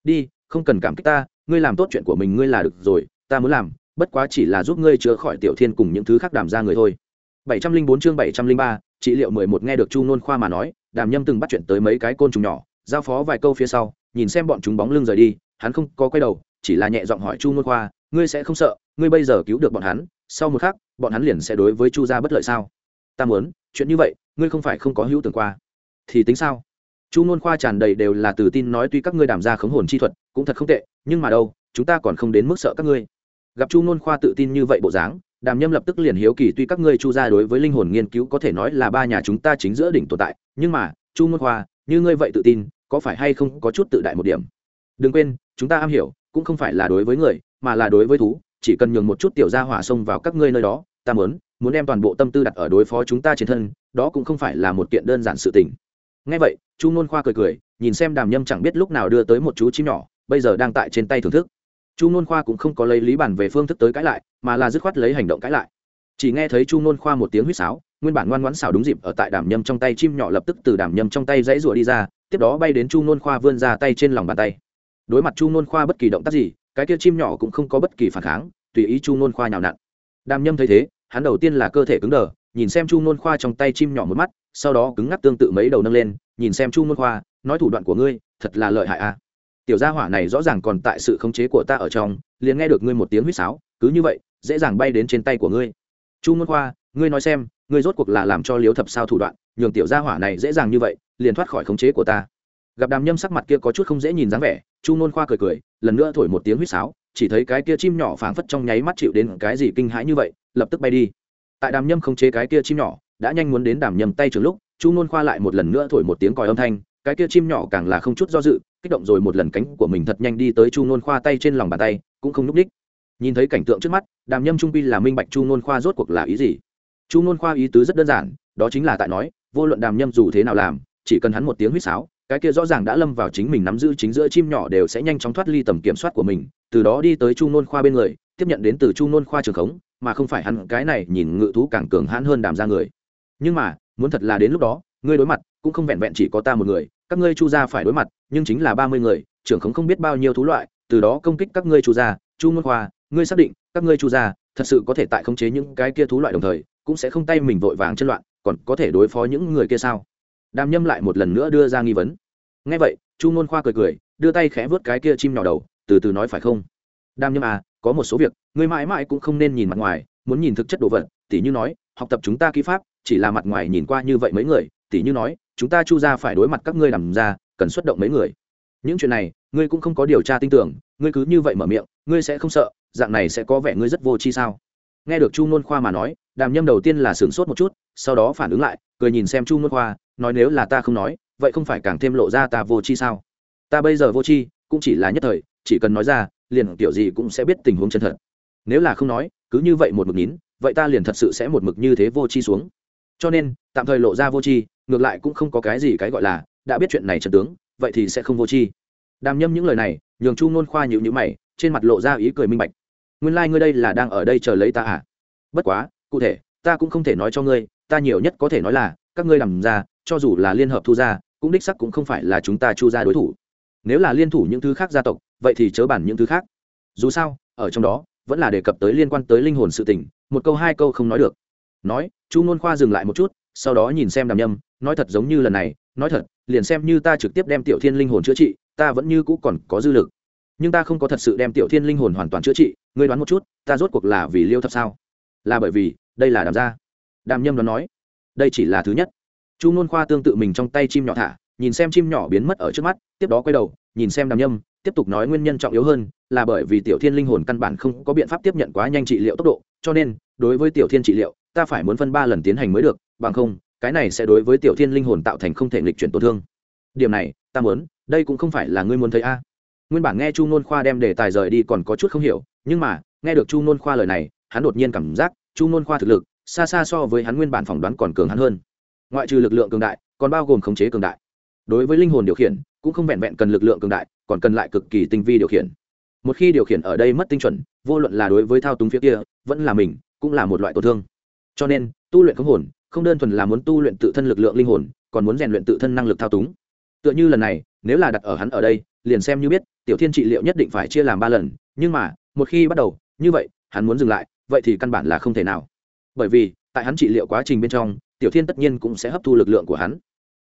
Đi không cần cảm kích ta ngươi làm tốt chuyện của mình ngươi là được rồi ta muốn làm bất quá chỉ là giúp ngươi chữa khỏi tiểu thiên cùng những thứ khác đàm ra người thôi. 704 chương 703, trị liệu 11 nghe được Chu Nôn Khoa mà nói, Đàm Nhâm từng bắt chuyện tới mấy cái côn trùng nhỏ, giao phó vài câu phía sau, nhìn xem bọn chúng bóng lưng rời đi, hắn không có quay đầu, chỉ là nhẹ giọng hỏi Chu Nôn Khoa, ngươi sẽ không sợ, ngươi bây giờ cứu được bọn hắn, sau một khắc, bọn hắn liền sẽ đối với Chu gia bất lợi sao? Ta muốn, chuyện như vậy, ngươi không phải không có hữu tưởng qua, thì tính sao? Chu Nôn Khoa tràn đầy đều là tự tin nói tuy các ngươi đảm ra khống hồn chi thuật, cũng thật không tệ, nhưng mà đâu, chúng ta còn không đến mức sợ các ngươi. Gặp Chu Nôn Khoa tự tin như vậy bộ dáng, đàm nhâm lập tức liền hiếu kỳ tuy các ngươi chu gia đối với linh hồn nghiên cứu có thể nói là ba nhà chúng ta chính giữa đỉnh tồn tại, nhưng mà, chu môn khoa, như ngươi vậy tự tin, có phải hay không có chút tự đại một điểm? Đừng quên, chúng ta am hiểu, cũng không phải là đối với người, mà là đối với thú, chỉ cần nhường một chút tiểu gia hỏa xông vào các ngươi nơi đó, ta muốn muốn đem toàn bộ tâm tư đặt ở đối phó chúng ta trên thân, đó cũng không phải là một kiện đơn giản sự tình. Ngay vậy, chu nôn khoa cười cười, nhìn xem đàm nhâm chẳng biết lúc nào đưa tới một chú chim nhỏ, bây giờ đang tại trên tay thưởng thức chu n khoa cũng không có lấy lý bản về phương thức tới cãi lại, mà là dứt khoát lấy hành động cãi lại. Chỉ nghe thấy chu n khoa một tiếng huýt sáo, nguyên bản ngoan ngoãn xào đúng dịp ở tại đàm nhâm trong tay chim nhỏ lập tức từ đàm nhâm trong tay dãy rụa đi ra, tiếp đó bay đến chu n khoa vươn ra tay trên lòng bàn tay. Đối mặt chu n khoa bất kỳ động tác gì, cái kia chim nhỏ cũng không có bất kỳ phản kháng, tùy ý chu n khoa nhào nặn. Đàm nhâm thấy thế, hắn đầu tiên là cơ thể cứng đờ, nhìn xem chu n khoa trong tay chim nhỏ một mắt, sau đó cứng ngắc tương tự mấy đầu nâng lên, nhìn xem chu n khoa, nói thủ đoạn của ngươi, thật là lợi hại a tiểu gia hỏa này rõ ràng còn tại sự khống chế của ta ở trong, liền nghe được ngươi một tiếng huýt sáo, cứ như vậy, dễ dàng bay đến trên tay của ngươi. Chu môn khoa, ngươi nói xem, ngươi rốt cuộc là làm cho liếu thập sao thủ đoạn, nhường tiểu gia hỏa này dễ dàng như vậy, liền thoát khỏi khống chế của ta. Gặp đàm nhâm sắc mặt kia có chút không dễ nhìn dáng vẻ, chu môn khoa cười cười, lần nữa thổi một tiếng huýt sáo, chỉ thấy cái kia chim nhỏ phảng phất trong nháy mắt chịu đến cái gì kinh hãi như vậy, lập tức bay đi. Tại đàm nhâm khống chế cái kia chim nhỏ, đã nhanh muốn đến đàm nhâm tay trường lúc, chu môn khoa lại một lần nữa thổi một tiếng còi âm thanh, cái kia chim nhỏ càng là không chút do dự kích động rồi một lần cánh của mình thật nhanh đi tới chu nôn khoa tay trên lòng bàn tay, cũng không n ú c ních nhìn thấy cảnh tượng trước mắt, đàm nhâm trung pi là minh bạch chu nôn khoa rốt cuộc là ý gì. Chu nôn khoa ý tứ rất đơn giản, đó chính là tại nói, vô luận đàm nhâm dù thế nào làm, chỉ cần hắn một tiếng huýt sáo, cái kia rõ ràng đã lâm vào chính mình nắm giữ chính giữa chim nhỏ đều sẽ nhanh chóng thoát ly tầm kiểm soát của mình, từ đó đi tới chu nôn khoa bên người, tiếp nhận đến từ chu nôn khoa trường khống, mà không phải hắn, cái này nhìn ngự thú càng cường hãn hơn đàm ra người. Nhưng mà, muốn thật là đến lúc đó, ngươi đối mặt, cũng không vẹn vẹn chỉ có ta một người các ngươi chu gia phải đối mặt, nhưng chính là ba mươi người, trưởng khống không biết bao nhiêu thú loại, từ đó công kích các ngươi chu gia. Chu ngôn khoa, ngươi xác định các ngươi chu gia thật sự có thể tại khống chế những cái kia thú loại đồng thời, cũng sẽ không tay mình vội vàng chân loạn, còn có thể đối phó những người kia sao? Đàm nhâm lại một lần nữa đưa ra nghi vấn. Ngay vậy, chu ngôn khoa cười cười, đưa tay khẽ vớt cái kia chim nhỏ đầu, từ từ nói phải không? Đàm nhâm à có một số việc, ngươi mãi mãi cũng không nên nhìn mặt ngoài, muốn nhìn thực chất đồ vật, tỉ như nói, học tập chúng ta kỹ pháp, chỉ là mặt ngoài nhìn qua như vậy mấy người, tỉ như nói chúng ta chu ra phải đối mặt các ngươi làm ra, cần xuất động mấy người. Những chuyện này, ngươi cũng không có điều tra tin tưởng, ngươi cứ như vậy mở miệng, ngươi sẽ không sợ, dạng này sẽ có vẻ ngươi rất vô tri sao? Nghe được chu nôn khoa mà nói, đàm nhâm đầu tiên là sửng sốt một chút, sau đó phản ứng lại, cười nhìn xem chu nôn khoa, nói nếu là ta không nói, vậy không phải càng thêm lộ ra ta vô tri sao? Ta bây giờ vô tri, cũng chỉ là nhất thời, chỉ cần nói ra, liền kiểu gì cũng sẽ biết tình huống chân thật. Nếu là không nói, cứ như vậy một mực nín, vậy ta liền thật sự sẽ một mực như thế vô tri xuống cho nên tạm thời lộ ra vô tri, ngược lại cũng không có cái gì cái gọi là đã biết chuyện này trần tướng vậy thì sẽ không vô tri. đàm nhâm những lời này nhường chu nôn khoa nhịu nhữ mày trên mặt lộ ra ý cười minh bạch. Nguyên lai、like、ngươi đây là đang ở đây chờ lấy ta à? Bất quá cụ thể ta cũng không thể nói cho ngươi ta nhiều nhất có thể nói là các ngươi làm ra cho dù là liên hợp thu ra cũng đích sắc cũng không phải là chúng ta chu ra đối thủ. Nếu là liên thủ những thứ khác gia tộc vậy thì chớ bản những thứ khác. Dù sao ở trong đó vẫn là đề cập tới liên quan tới linh hồn sự tình một câu hai câu không nói được. Nói chu ngôn khoa dừng lại một chút, sau đó nhìn xem đàm nhâm, nói thật giống như lần này, nói thật, liền xem như ta trực tiếp đem tiểu thiên linh hồn chữa trị, ta vẫn như cũ còn có dư lực. Nhưng ta không có thật sự đem tiểu thiên linh hồn hoàn toàn chữa trị, ngươi đoán một chút, ta rốt cuộc là vì liêu thập sao? Là bởi vì, đây là đàm gia. Đàm nhâm đoán nói, đây chỉ là thứ nhất. Chu ngôn khoa tương tự mình trong tay chim nhỏ thả, nhìn xem chim nhỏ biến mất ở trước mắt, tiếp đó quay đầu, nhìn xem đàm nhâm tiếp tục nói nguyên nhân trọng yếu hơn là bởi vì tiểu thiên linh hồn căn bản không có biện pháp tiếp nhận quá nhanh trị liệu tốc độ, cho nên, đối với tiểu thiên trị liệu, ta phải muốn phân ba lần tiến hành mới được, bằng không, cái này sẽ đối với tiểu thiên linh hồn tạo thành không thể nghịch chuyển tổn thương. Điểm này, ta muốn, đây cũng không phải là ngươi muốn thấy a. À. Nguyên bản nghe chu nôn khoa đem đề tài rời đi còn có chút không hiểu, nhưng mà, nghe được chu nôn khoa lời này, hắn đột nhiên cảm giác, chu nôn khoa thực lực, xa xa so với hắn nguyên bản phỏng đoán còn cường hắn hơn. Ngoại trừ lực lượng cường đại, còn bao gồm khống chế cường đại. Đối với linh hồn điều khiển, cũng không vẹn vẹn cần lực lượng cường đại còn cần lại cực kỳ tinh vi điều khiển. Một khi điều khiển ở đây mất tinh chuẩn, vô luận là đối với thao túng phía kia, vẫn là mình, cũng là một loại tổn thương. Cho nên, tu luyện không hồn, không đơn thuần là muốn tu luyện tự thân lực lượng linh hồn, còn muốn rèn luyện tự thân năng lực thao túng. Tựa như lần này, nếu là đặt ở hắn ở đây, liền xem như biết, tiểu thiên trị liệu nhất định phải chia làm ba lần, nhưng mà, một khi bắt đầu, như vậy, hắn muốn dừng lại, vậy thì căn bản là không thể nào. Bởi vì, tại hắn trị liệu quá trình bên trong, tiểu thiên tất nhiên cũng sẽ hấp thu lực lượng của hắn.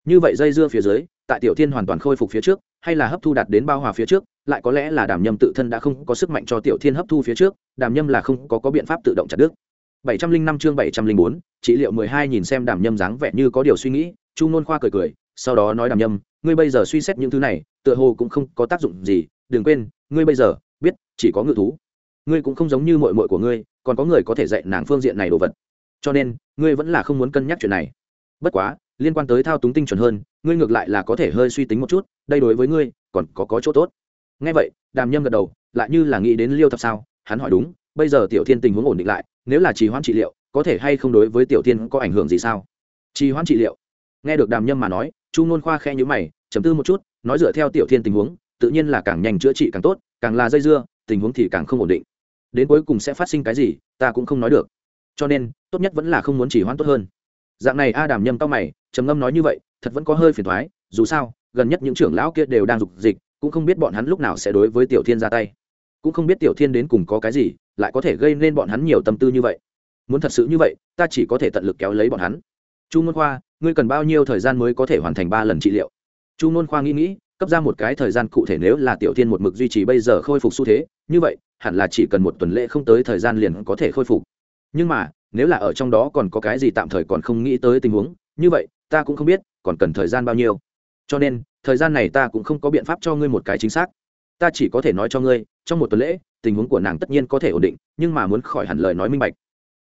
Như vậy dây dưa phía dưới, tại tiểu thiên hoàn toàn khôi phục phía trước hay là hấp thu đạt đến bao hòa phía trước lại có lẽ là đàm nhâm tự thân đã không có sức mạnh cho tiểu thiên hấp thu phía trước đàm nhâm là không có, có biện pháp tự động chặt đứt. bảy trăm linh năm chương bảy trăm linh bốn chỉ liệu mười hai nhìn xem đàm nhâm dáng vẻ như có điều suy nghĩ chu ngôn khoa cười cười sau đó nói đàm nhâm ngươi bây giờ suy xét những thứ này tựa hồ cũng không có tác dụng gì đừng quên ngươi bây giờ biết chỉ có ngự thú. Ngươi cũng không giống như mội mội của ngươi còn có người có thể dạy nàng phương diện này đồ vật. Cho nên ngươi vẫn là không muốn cân nhắc chuyện này. Bất quá liên quan tới thao túng tinh chuẩn hơn, ngươi ngược lại là có thể hơi suy tính một chút, đây đối với ngươi, còn có có chỗ tốt. Ngay vậy, đàm nhâm gật đầu, lại như là nghĩ đến liêu thập sao? Hắn hỏi đúng, bây giờ tiểu thiên tình huống ổn định lại, nếu là trì hoãn trị liệu, có thể hay không đối với tiểu thiên có ảnh hưởng gì sao? Trì hoãn trị liệu? Nghe được đàm nhâm mà nói, chu nôn khoa khe nhữ mày chấm tư một chút, nói dựa theo tiểu thiên tình huống, tự nhiên là càng nhanh chữa trị càng tốt, càng là dây dưa, tình huống thì càng không ổn định. Đến cuối cùng sẽ phát sinh cái gì, ta cũng không nói được. Cho nên, tốt nhất vẫn là không muốn chỉ hoãn tốt hơn. Dạng này a đàm nhâm tao mày trầm ngâm nói như vậy, thật vẫn có hơi phiền thoái, dù sao, gần nhất những trưởng lão kia đều đang dục dịch, cũng không biết bọn hắn lúc nào sẽ đối với tiểu thiên ra tay. Cũng không biết tiểu thiên đến cùng có cái gì, lại có thể gây nên bọn hắn nhiều tâm tư như vậy. Muốn thật sự như vậy, ta chỉ có thể tận lực kéo lấy bọn hắn. Chu môn khoa, ngươi cần bao nhiêu thời gian mới có thể hoàn thành ba lần trị liệu? Chu môn khoa nghĩ nghĩ, cấp ra một cái thời gian cụ thể nếu là tiểu thiên một mực duy trì bây giờ khôi phục xu thế, như vậy, hẳn là chỉ cần một tuần lễ không tới thời gian liền có thể khôi phục. Nhưng mà, nếu là ở trong đó còn có cái gì tạm thời còn không nghĩ tới tình huống, như vậy ta cũng không biết, còn cần thời gian bao nhiêu. Cho nên, thời gian này ta cũng không có biện pháp cho ngươi một cái chính xác. Ta chỉ có thể nói cho ngươi, trong một tuần lễ, tình huống của nàng tất nhiên có thể ổn định, nhưng mà muốn khỏi hẳn lời nói minh bạch.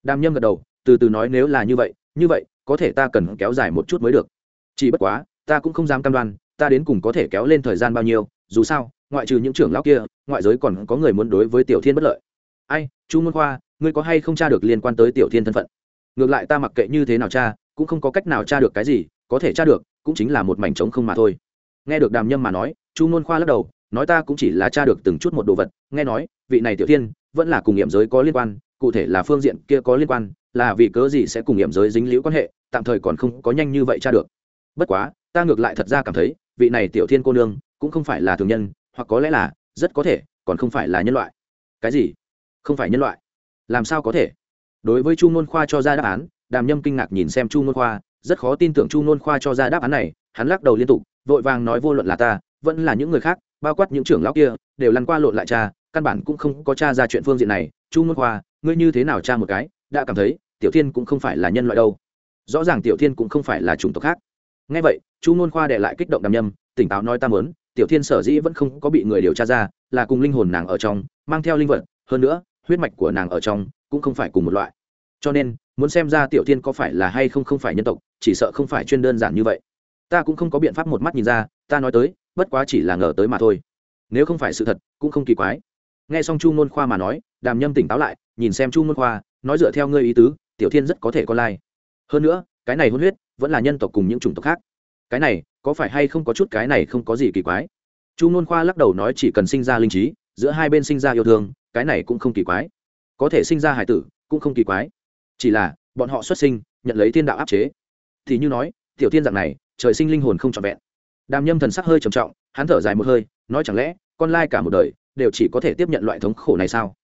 Đàm nhâm gật đầu, từ từ nói nếu là như vậy như vậy, có thể ta cần kéo dài một chút mới được. Chỉ bất quá, ta cũng không dám cam đoan, ta đến cùng có thể kéo lên thời gian bao nhiêu, dù sao, ngoại trừ những trưởng lão kia, ngoại giới còn có người muốn đối với tiểu thiên bất lợi. Ai, chu môn khoa, ngươi có hay không tra được liên quan tới tiểu thiên thân phận? Ngược lại ta mặc kệ như thế nào cha cũng không có cách nào tra được cái gì, có thể tra được, cũng chính là một mảnh trống không mà thôi. Nghe được đàm nhâm mà nói, chu ngôn khoa lắc đầu, nói ta cũng chỉ là tra được từng chút một đồ vật, nghe nói, vị này tiểu thiên, vẫn là cùng nghiệm giới có liên quan, cụ thể là phương diện kia có liên quan, là vì cớ gì sẽ cùng nghiệm giới dính liễu quan hệ, tạm thời còn không có nhanh như vậy tra được. Bất quá, ta ngược lại thật ra cảm thấy, vị này tiểu thiên cô nương, cũng không phải là thường nhân, hoặc có lẽ là, rất có thể, còn không phải là nhân loại. Cái gì? Không phải nhân loại. Làm sao có thể? Đối với chu nôn khoa cho ra đáp án đàm nhâm kinh ngạc nhìn xem chu nôn khoa, rất khó tin tưởng chu nôn khoa cho ra đáp án này, hắn lắc đầu liên tục, vội vàng nói vô luận là ta, vẫn là những người khác, bao quát những trưởng lão kia, đều lăn qua lộn lại cha, căn bản cũng không có cha ra chuyện phương diện này. Chu nôn khoa, ngươi như thế nào cha một cái, đã cảm thấy, tiểu thiên cũng không phải là nhân loại đâu. Rõ ràng tiểu thiên cũng không phải là chủng tộc khác. Ngay vậy, chu nôn khoa để lại kích động đàm nhâm, tỉnh táo nói ta mớn tiểu thiên sở dĩ vẫn không có bị người điều tra ra, là cùng linh hồn nàng ở trong, mang theo linh vật, hơn nữa, huyết mạch của nàng ở trong, cũng không phải cùng một loại cho nên, muốn xem ra tiểu thiên có phải là hay không không phải nhân tộc, chỉ sợ không phải chuyên đơn giản như vậy. Ta cũng không có biện pháp một mắt nhìn ra, ta nói tới, bất quá chỉ là ngờ tới mà thôi. Nếu không phải sự thật, cũng không kỳ quái. Nghe xong chu ngôn khoa mà nói, đàm nhâm tỉnh táo lại, nhìn xem chu ngôn khoa, nói dựa theo ngươi ý tứ, tiểu thiên rất có thể có lai. Hơn nữa, cái này hôn huyết, vẫn là nhân tộc cùng những chủng tộc khác. Cái này, có phải hay không có chút cái này không có gì kỳ quái? Chu ngôn khoa lắc đầu nói chỉ cần sinh ra linh trí, giữa hai bên sinh ra yêu thương, cái này cũng không kỳ quái. Có thể sinh ra hải tử, cũng không kỳ quái chỉ là, bọn họ xuất sinh, nhận lấy thiên đạo áp chế. Thì như nói, tiểu tiên dạng này, trời sinh linh hồn không trọn vẹn. Đàm nhâm thần sắc hơi trầm trọng, hắn thở dài một hơi, nói chẳng lẽ, con lai cả một đời, đều chỉ có thể tiếp nhận loại thống khổ này sao?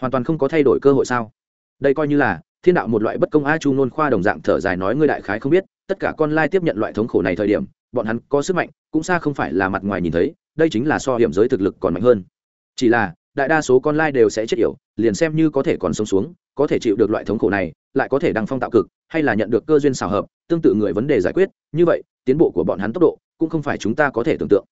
Hoàn toàn không có thay đổi cơ hội sao? Đây coi như là, thiên đạo một loại bất công a chu nôn khoa đồng dạng thở dài nói ngươi đại khái không biết, tất cả con lai tiếp nhận loại thống khổ này thời điểm, bọn hắn có sức mạnh, cũng xa không phải là mặt ngoài nhìn thấy, đây chính là so hiểm giới thực lực còn mạnh hơn. Chỉ là, đại đa số con lai đều sẽ chết yểu, liền xem như có thể còn sống xuống, có thể chịu được loại thống khổ này lại có thể đăng phong tạo cực, hay là nhận được cơ duyên xào hợp, tương tự người vấn đề giải quyết, như vậy, tiến bộ của bọn hắn tốc độ cũng không phải chúng ta có thể tưởng tượng.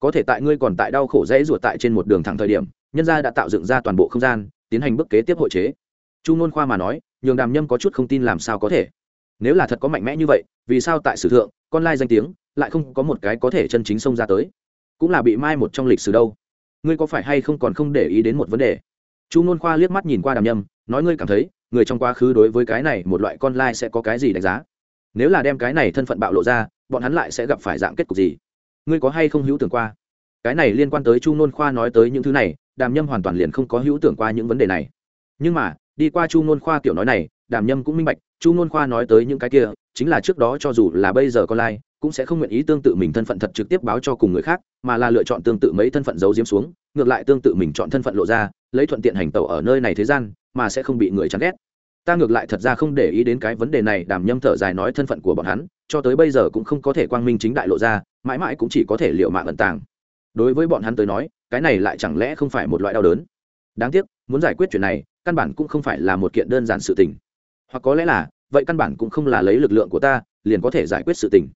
Có thể tại ngươi còn tại đau khổ dễ ruột tại trên một đường thẳng thời điểm, nhân gia đã tạo dựng ra toàn bộ không gian, tiến hành bước kế tiếp hội chế. Chu ngôn khoa mà nói, nhường đàm nhâm có chút không tin làm sao có thể. Nếu là thật có mạnh mẽ như vậy, vì sao tại sử thượng, con lai danh tiếng, lại không có một cái có thể chân chính xông ra tới? Cũng là bị mai một trong lịch sử đâu. Ngươi có phải hay không còn không để ý đến một vấn đề? Chu ngôn khoa liếc mắt nhìn qua đàm nhâm, nói ngươi cảm thấy người trong quá khứ đối với cái này một loại con lai sẽ có cái gì đánh giá? Nếu là đem cái này thân phận bạo lộ ra, bọn hắn lại sẽ gặp phải dạng kết cục gì? Ngươi có hay không hữu tưởng qua? Cái này liên quan tới chu nôn khoa nói tới những thứ này, đàm nhâm hoàn toàn liền không có hữu tưởng qua những vấn đề này. Nhưng mà, đi qua chu nôn khoa kiểu nói này, đàm nhâm cũng minh bạch, chu nôn khoa nói tới những cái kia, chính là trước đó cho dù là bây giờ con lai cũng sẽ không nguyện ý tương tự mình thân phận thật trực tiếp báo cho cùng người khác, mà là lựa chọn tương tự mấy thân phận giấu diếm xuống, ngược lại tương tự mình chọn thân phận lộ ra, lấy thuận tiện hành tẩu ở nơi này thế gian, mà sẽ không bị người chán ghét. Ta ngược lại thật ra không để ý đến cái vấn đề này, đàm nhâm thở dài nói thân phận của bọn hắn, cho tới bây giờ cũng không có thể quang minh chính đại lộ ra, mãi mãi cũng chỉ có thể liệu mạng ẩn tàng. Đối với bọn hắn tới nói, cái này lại chẳng lẽ không phải một loại đau đớn? Đáng tiếc, muốn giải quyết chuyện này, căn bản cũng không phải là một kiện đơn giản sự tình. Hoặc có lẽ là, vậy căn bản cũng không là lấy lực lượng của ta, liền có thể giải quyết sự tình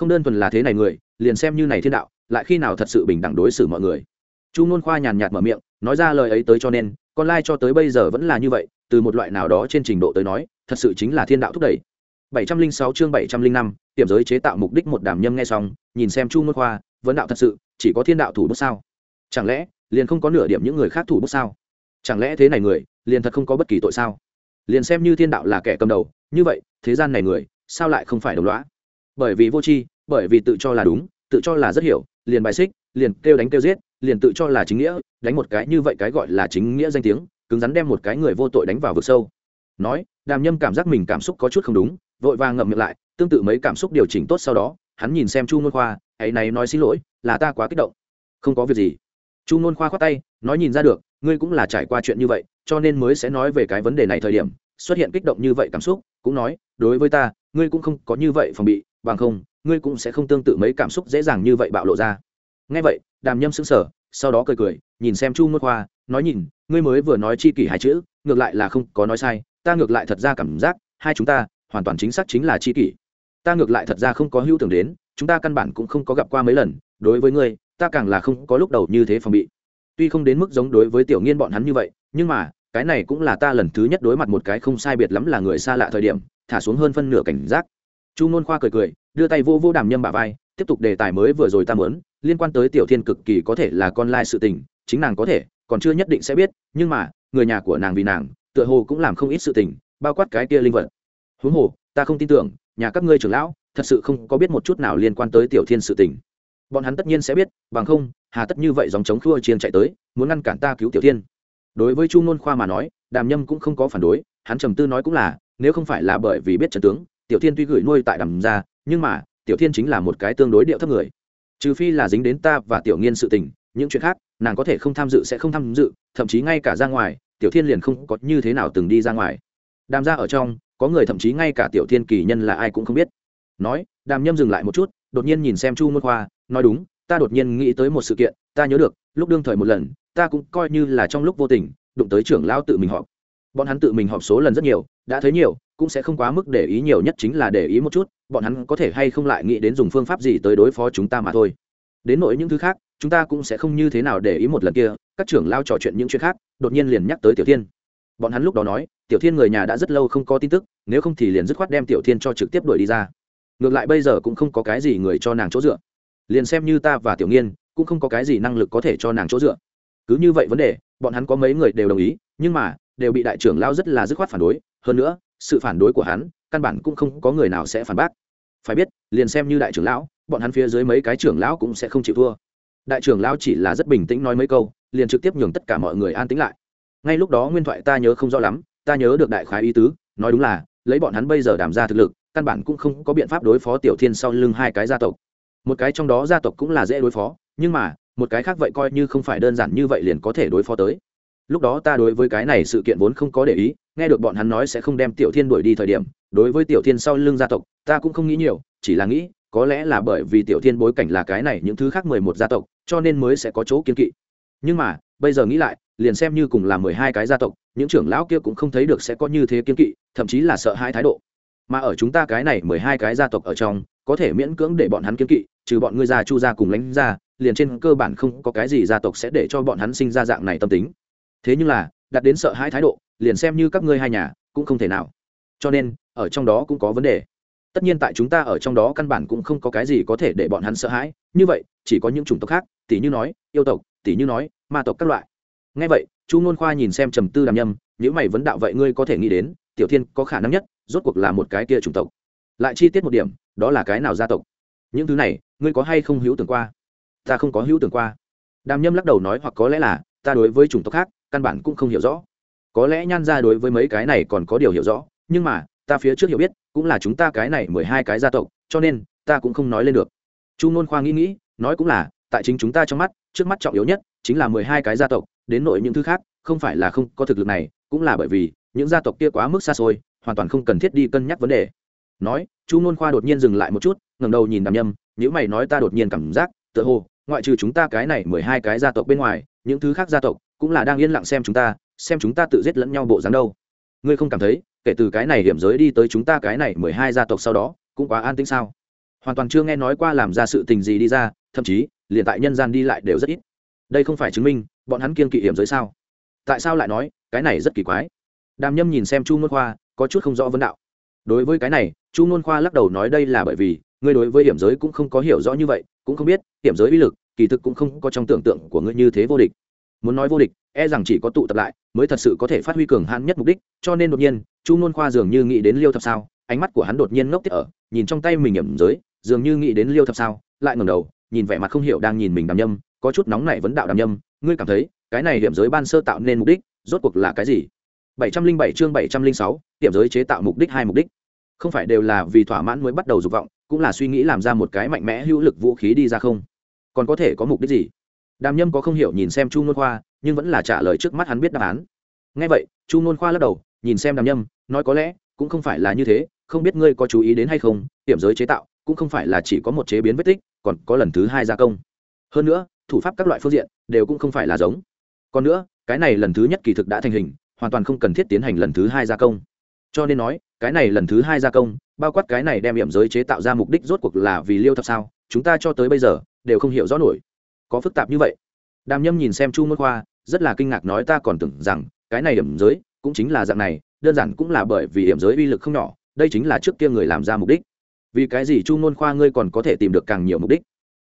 không đơn thuần là thế này người liền xem như này thiên đạo lại khi nào thật sự bình đẳng đối xử mọi người. Chu nôn khoa nhàn nhạt mở miệng nói ra lời ấy tới cho nên con lai cho tới bây giờ vẫn là như vậy từ một loại nào đó trên trình độ tới nói thật sự chính là thiên đạo thúc đẩy. 706 chương 705, tiệm giới chế tạo mục đích một đảm nhâm nghe xong nhìn xem chu nôn khoa vấn đạo thật sự chỉ có thiên đạo thủ bút sao? Chẳng lẽ liền không có nửa điểm những người khác thủ bút sao? Chẳng lẽ thế này người liền thật không có bất kỳ tội sao? Liền xem như thiên đạo là kẻ cầm đầu như vậy thế gian này người sao lại không phải đồng loã bởi vì vô tri bởi vì tự cho là đúng, tự cho là rất hiểu, liền bài xích, liền kêu đánh kêu giết, liền tự cho là chính nghĩa, đánh một cái như vậy cái gọi là chính nghĩa danh tiếng, cứng rắn đem một cái người vô tội đánh vào vực sâu. Nói, đàm nhâm cảm giác mình cảm xúc có chút không đúng, vội vàng ngậm miệng lại, tương tự mấy cảm xúc điều chỉnh tốt sau đó, hắn nhìn xem chu n khoa, ấy này nói xin lỗi, là ta quá kích động. Không có việc gì. Chu n khoa khoát tay, nói nhìn ra được, ngươi cũng là trải qua chuyện như vậy, cho nên mới sẽ nói về cái vấn đề này thời điểm, xuất hiện kích động như vậy cảm xúc, cũng nói, đối với ta, ngươi cũng không có như vậy phòng bị bằng không, ngươi cũng sẽ không tương tự mấy cảm xúc dễ dàng như vậy bạo lộ ra. Ngay vậy, đàm nhâm sững sờ, sau đó cười cười, nhìn xem chu ngôn khoa, nói nhìn, ngươi mới vừa nói chi kỷ hai chữ, ngược lại là không có nói sai, ta ngược lại thật ra cảm giác, hai chúng ta, hoàn toàn chính xác chính là chi kỷ. Ta ngược lại thật ra không có hữu tưởng đến, chúng ta căn bản cũng không có gặp qua mấy lần, đối với ngươi, ta càng là không có lúc đầu như thế phòng bị. Tuy không đến mức giống đối với tiểu nghiên bọn hắn như vậy, nhưng mà, cái này cũng là ta lần thứ nhất đối mặt một cái không sai biệt lắm là người xa lạ thời điểm, thả xuống hơn phân nửa cảnh giác chu nôn khoa cười cười, đưa tay vô vô đàm nhâm bà vai, tiếp tục đề tài mới vừa rồi ta mớn liên quan tới tiểu thiên cực kỳ có thể là con lai sự tình, chính nàng có thể, còn chưa nhất định sẽ biết, nhưng mà, người nhà của nàng vì nàng, tựa hồ cũng làm không ít sự tình, bao quát cái kia linh vật. Huống hồ, ta không tin tưởng, nhà các ngươi trưởng lão, thật sự không có biết một chút nào liên quan tới tiểu thiên sự tình. Bọn hắn tất nhiên sẽ biết, bằng không, hà tất như vậy dòng chống khua chiên chạy tới, muốn ngăn cản ta cứu tiểu thiên. Đối với chu ngôn khoa mà nói, đàm nhâm cũng không có phản đối, hắn trầm tư nói cũng là, nếu không phải là bởi vì biết trần tướng tiểu thiên tuy gửi nuôi tại đàm gia nhưng mà, tiểu thiên chính là một cái tương đối điệu thấp người. Trừ phi là dính đến ta và tiểu nghiên sự tình, những chuyện khác, nàng có thể không tham dự sẽ không tham dự, thậm chí ngay cả ra ngoài, tiểu thiên liền không có như thế nào từng đi ra ngoài. Đàm ra ở trong, có người thậm chí ngay cả tiểu thiên kỳ nhân là ai cũng không biết. Nói, đàm nhâm dừng lại một chút, đột nhiên nhìn xem chu môn khoa, nói đúng, ta đột nhiên nghĩ tới một sự kiện, ta nhớ được, lúc đương thời một lần, ta cũng coi như là trong lúc vô tình, đụng tới trưởng lão tự mình họp. Bọn hắn tự mình họp số lần rất nhiều đã thấy nhiều, cũng sẽ không quá mức để ý nhiều nhất chính là để ý một chút, bọn hắn có thể hay không lại nghĩ đến dùng phương pháp gì tới đối phó chúng ta mà thôi. Đến nỗi những thứ khác, chúng ta cũng sẽ không như thế nào để ý một lần kia, các trưởng lao trò chuyện những chuyện khác, đột nhiên liền nhắc tới tiểu thiên. Bọn hắn lúc đó nói, tiểu thiên người nhà đã rất lâu không có tin tức, nếu không thì liền dứt khoát đem tiểu thiên cho trực tiếp đuổi đi ra. Ngược lại bây giờ cũng không có cái gì người cho nàng chỗ dựa. Liền xem như ta và tiểu nghiên, cũng không có cái gì năng lực có thể cho nàng chỗ dựa. Cứ như vậy vấn đề, bọn hắn có mấy người đều đồng ý, nhưng mà, đều bị đại trưởng lao rất là dứt khoát phản đối hơn nữa, sự phản đối của hắn, căn bản cũng không có người nào sẽ phản bác. Phải biết, liền xem như đại trưởng lão, bọn hắn phía dưới mấy cái trưởng lão cũng sẽ không chịu thua. Đại trưởng lão chỉ là rất bình tĩnh nói mấy câu, liền trực tiếp nhường tất cả mọi người an tĩnh lại. Ngay lúc đó nguyên thoại ta nhớ không rõ lắm, ta nhớ được đại khái ý tứ, nói đúng là, lấy bọn hắn bây giờ đảm ra thực lực, căn bản cũng không có biện pháp đối phó tiểu thiên sau lưng hai cái gia tộc. Một cái trong đó gia tộc cũng là dễ đối phó, nhưng mà, một cái khác vậy coi như không phải đơn giản như vậy liền có thể đối phó tới lúc đó ta đối với cái này sự kiện vốn không có để ý, nghe được bọn hắn nói sẽ không đem tiểu thiên đuổi đi thời điểm, đối với tiểu thiên sau lưng gia tộc, ta cũng không nghĩ nhiều, chỉ là nghĩ, có lẽ là bởi vì tiểu thiên bối cảnh là cái này những thứ khác mười một gia tộc, cho nên mới sẽ có chỗ kiên kỵ. Nhưng mà, bây giờ nghĩ lại, liền xem như cùng là mười hai cái gia tộc, những trưởng lão kia cũng không thấy được sẽ có như thế kiên kỵ, thậm chí là sợ hai thái độ. Mà ở chúng ta cái này mười hai cái gia tộc ở trong, có thể miễn cưỡng để bọn hắn kiên kỵ, trừ bọn ngươi gia chu gia cùng lãnh gia, liền trên cơ bản không có cái gì gia tộc sẽ để cho bọn hắn sinh ra dạng này tâm tính thế nhưng là, đặt đến sợ hãi thái độ, liền xem như các ngươi hai nhà, cũng không thể nào. Cho nên, ở trong đó cũng có vấn đề. Tất nhiên tại chúng ta ở trong đó căn bản cũng không có cái gì có thể để bọn hắn sợ hãi. Như vậy, chỉ có những chủng tộc khác tỷ như nói, yêu tộc tỷ như nói, ma tộc các loại. Ngay vậy, chu ngôn khoa nhìn xem trầm tư đàm nhâm nếu mày vấn đạo vậy ngươi có thể nghĩ đến, tiểu thiên có khả năng nhất, rốt cuộc là một cái kia chủng tộc. Lại chi tiết một điểm, đó là cái nào gia tộc? Những thứ này, ngươi có hay không hữu tưởng qua? Ta không có hữu tưởng qua. Đàm nhâm lắc đầu nói hoặc có lẽ là, ta đối với chủng tộc khác căn bản cũng không hiểu rõ. Có lẽ nhan ra đối với mấy cái này còn có điều hiểu rõ, nhưng mà, ta phía trước hiểu biết, cũng là chúng ta cái này mười hai cái gia tộc, cho nên, ta cũng không nói lên được. Chu ngôn khoa nghĩ nghĩ, nói cũng là, tại chính chúng ta trong mắt, trước mắt trọng yếu nhất chính là mười hai cái gia tộc, đến nội những thứ khác, không phải là không có thực lực này, cũng là bởi vì, những gia tộc kia quá mức xa xôi, hoàn toàn không cần thiết đi cân nhắc vấn đề. Nói, chu ngôn khoa đột nhiên dừng lại một chút, ngẩng đầu nhìn đàm nhâm nếu mày nói ta đột nhiên cảm giác, tựa hồ, ngoại trừ chúng ta cái này mười hai cái gia tộc bên ngoài, những thứ khác gia tộc cũng là đang yên lặng xem chúng ta, xem chúng ta tự giết lẫn nhau bộ dáng đâu. Ngươi không cảm thấy, kể từ cái này hiểm giới đi tới chúng ta cái này mười hai gia tộc sau đó, cũng quá an tĩnh sao? Hoàn toàn chưa nghe nói qua làm ra sự tình gì đi ra, thậm chí, liền tại nhân gian đi lại đều rất ít. Đây không phải chứng minh, bọn hắn kiên kỵ hiểm giới sao? Tại sao lại nói, cái này rất kỳ quái? Đàm nhâm nhìn xem chu ngôn khoa, có chút không rõ vấn đạo. Đối với cái này, chu ngôn khoa lắc đầu nói đây là bởi vì, ngươi đối với hiểm giới cũng không có hiểu rõ như vậy, cũng không biết, hiểm giới uy lực, kỳ thực cũng không có trong tưởng tượng của ngươi như thế vô địch muốn nói vô địch e rằng chỉ có tụ tập lại mới thật sự có thể phát huy cường hãn nhất mục đích cho nên đột nhiên chu nôn khoa dường như nghĩ đến liêu thập sao ánh mắt của hắn đột nhiên ngốc tiếp ở nhìn trong tay mình hiểm giới dường như nghĩ đến liêu thập sao lại ngẩng đầu nhìn vẻ mặt không hiểu đang nhìn mình đàm nhâm có chút nóng nảy vấn đạo đàm nhâm ngươi cảm thấy cái này hiểm giới ban sơ tạo nên mục đích rốt cuộc là cái gì? 707 chương 706, hiểm giới chế tạo mục đích hai mục đích. Không phải đều là vì thỏa mãn mới bắt đầu dục vọng cũng là suy nghĩ làm ra một cái mạnh mẽ hữu lực vũ khí đi ra không? Còn có thể có mục đích gì? Đàm nhâm có không hiểu nhìn xem chu nôn khoa, nhưng vẫn là trả lời trước mắt hắn biết đáp án. Ngay vậy, chu nôn khoa lắc đầu, nhìn xem đàm nhâm, nói có lẽ cũng không phải là như thế, không biết ngươi có chú ý đến hay không, tiệm giới chế tạo cũng không phải là chỉ có một chế biến vết tích, còn có lần thứ hai gia công. Hơn nữa, thủ pháp các loại phương diện đều cũng không phải là giống. Còn nữa, cái này lần thứ nhất kỳ thực đã thành hình, hoàn toàn không cần thiết tiến hành lần thứ hai gia công. Cho nên nói, cái này lần thứ hai gia công, bao quát cái này đem hiểm giới chế tạo ra mục đích rốt cuộc là vì liêu thập sao, chúng ta cho tới bây giờ đều không hiểu rõ nổi có phức tạp như vậy. Đàm nhâm nhìn xem chu môn khoa, rất là kinh ngạc nói ta còn tưởng rằng cái này hiểm giới cũng chính là dạng này, đơn giản cũng là bởi vì hiểm giới uy lực không nhỏ, đây chính là trước kia người làm ra mục đích. Vì cái gì chu môn khoa ngươi còn có thể tìm được càng nhiều mục đích?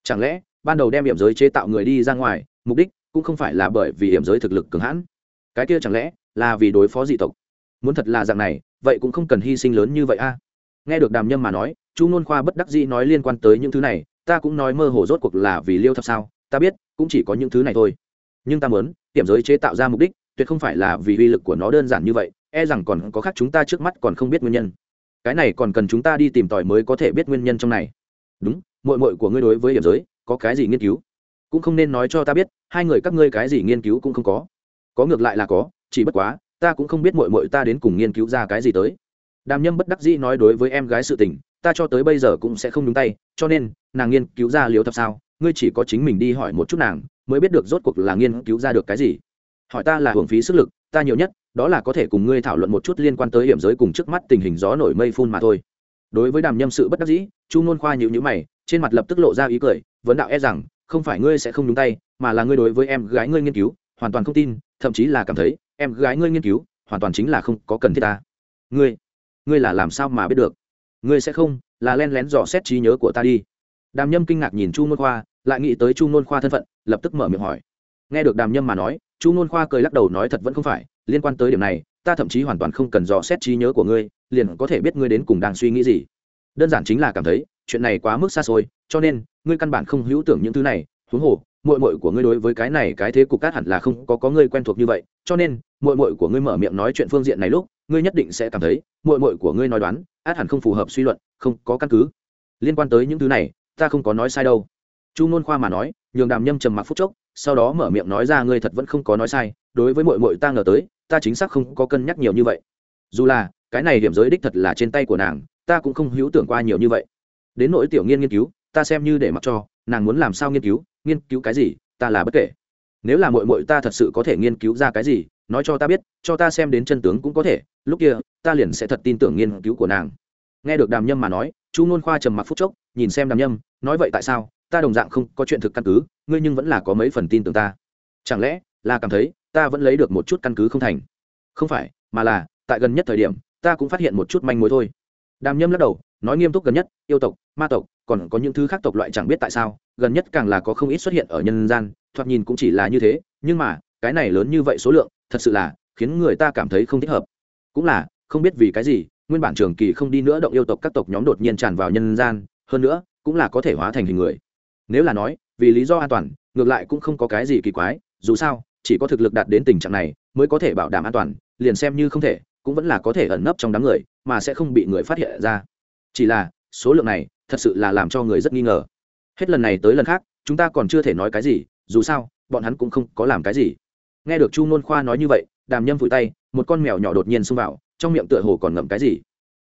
Chẳng lẽ ban đầu đem hiểm giới chế tạo người đi ra ngoài, mục đích cũng không phải là bởi vì hiểm giới thực lực cường hãn? Cái kia chẳng lẽ là vì đối phó dị tộc? Muốn thật là dạng này, vậy cũng không cần hy sinh lớn như vậy a. Nghe được đàm nhâm mà nói, chu nôn khoa bất đắc dĩ nói liên quan tới những thứ này, ta cũng nói mơ hồ rốt cuộc là vì liêu thập sao? Ta biết, cũng chỉ có những thứ này thôi. Nhưng ta muốn tiệm giới chế tạo ra mục đích, tuyệt không phải là vì uy lực của nó đơn giản như vậy e rằng còn có khác chúng ta trước mắt còn không biết nguyên nhân. Cái này còn cần chúng ta đi tìm tòi mới có thể biết nguyên nhân trong này. Đúng mội mội của ngươi đối với hiểm giới, có cái gì nghiên cứu? Cũng không nên nói cho ta biết, hai người các ngươi cái gì nghiên cứu cũng không có. Có ngược lại là có, chỉ bất quá, ta cũng không biết mội mội ta đến cùng nghiên cứu ra cái gì tới. Đàm nhâm bất đắc dĩ nói đối với em gái sự tình, ta cho tới bây giờ cũng sẽ không đúng tay, cho nên, nàng nghiên cứu ra liều thập sao? Ngươi chỉ có chính mình đi hỏi một chút nàng, mới biết được rốt cuộc là nghiên cứu ra được cái gì. Hỏi ta là hưởng phí sức lực, ta nhiều nhất, đó là có thể cùng ngươi thảo luận một chút liên quan tới hiểm giới cùng trước mắt tình hình gió nổi mây phun mà thôi. Đối với đàm nhâm sự bất đắc dĩ, chu ngôn khoa nhịu nhữ mày, trên mặt lập tức lộ ra ý cười, vấn đạo e rằng, không phải ngươi sẽ không nhúng tay, mà là ngươi đối với em gái ngươi nghiên cứu, hoàn toàn không tin, thậm chí là cảm thấy, em gái ngươi nghiên cứu, hoàn toàn chính là không có cần thiết ta. Ngươi ngươi là làm sao mà biết được? Ngươi sẽ không, là len lén dò xét trí nhớ của ta đi. Đàm nhâm kinh ngạc nhìn chu nôn khoa lại nghĩ tới chu nôn khoa thân phận, lập tức mở miệng hỏi. Nghe được đàm nhâm mà nói, chu nôn khoa cười lắc đầu nói thật vẫn không phải, liên quan tới điểm này, ta thậm chí hoàn toàn không cần dò xét trí nhớ của ngươi, liền có thể biết ngươi đến cùng đang suy nghĩ gì. Đơn giản chính là cảm thấy, chuyện này quá mức xa xôi, cho nên, ngươi căn bản không hữu tưởng những thứ này, huống hồ mội mội của ngươi đối với cái này cái thế cục cát hẳn là không có có ngươi quen thuộc như vậy, cho nên mội mội của ngươi mở miệng nói chuyện phương diện này lúc, ngươi nhất định sẽ cảm thấy mội mội của ngươi nói đoán, át hẳn không phù hợp suy luận, không có căn cứ. Liên quan tới những thứ này, ta không có nói sai đâu chu nôn khoa mà nói, nhường đàm nhâm trầm mặc phút chốc, sau đó mở miệng nói ra, ngươi thật vẫn không có nói sai, đối với mội mội ta ngờ tới, ta chính xác không có cân nhắc nhiều như vậy. Dù là, cái này điểm giới đích thật là trên tay của nàng, ta cũng không hữu tưởng qua nhiều như vậy. Đến nỗi tiểu nghiên nghiên cứu, ta xem như để mặc cho, nàng muốn làm sao nghiên cứu nghiên cứu cái gì, ta là bất kể. Nếu là mội mội ta thật sự có thể nghiên cứu ra cái gì, nói cho ta biết, cho ta xem đến chân tướng cũng có thể, lúc kia, ta liền sẽ thật tin tưởng nghiên cứu của nàng. Nghe được đàm nhâm mà nói, chu nôn khoa trầm mặc phút chốc, nhìn xem đàm nhâm, nói vậy tại sao? Ta đồng dạng không có chuyện thực căn cứ, ngươi nhưng vẫn là có mấy phần tin tưởng ta. Chẳng lẽ là cảm thấy ta vẫn lấy được một chút căn cứ không thành? Không phải, mà là, tại gần nhất thời điểm, ta cũng phát hiện một chút manh mối thôi. Đàm nhâm lắc đầu, nói nghiêm túc gần nhất, yêu tộc, ma tộc, còn có những thứ khác tộc loại chẳng biết tại sao, gần nhất càng là có không ít xuất hiện ở nhân gian, thoạt nhìn cũng chỉ là như thế, nhưng mà, cái này lớn như vậy số lượng, thật sự là khiến người ta cảm thấy không thích hợp. Cũng là, không biết vì cái gì, nguyên bản trường kỳ không đi nữa động yêu tộc các tộc nhóm đột nhiên tràn vào nhân gian, hơn nữa, cũng là có thể hóa thành hình người nếu là nói, vì lý do an toàn, ngược lại cũng không có cái gì kỳ quái, dù sao, chỉ có thực lực đạt đến tình trạng này mới có thể bảo đảm an toàn, liền xem như không thể, cũng vẫn là có thể ẩn nấp trong đám người, mà sẽ không bị người phát hiện ra. Chỉ là, số lượng này, thật sự là làm cho người rất nghi ngờ. Hết lần này tới lần khác, chúng ta còn chưa thể nói cái gì, dù sao, bọn hắn cũng không có làm cái gì. Nghe được chu nôn khoa nói như vậy, đàm nhâm vùi tay, một con mèo nhỏ đột nhiên xông vào, trong miệng tựa hồ còn ngậm cái gì.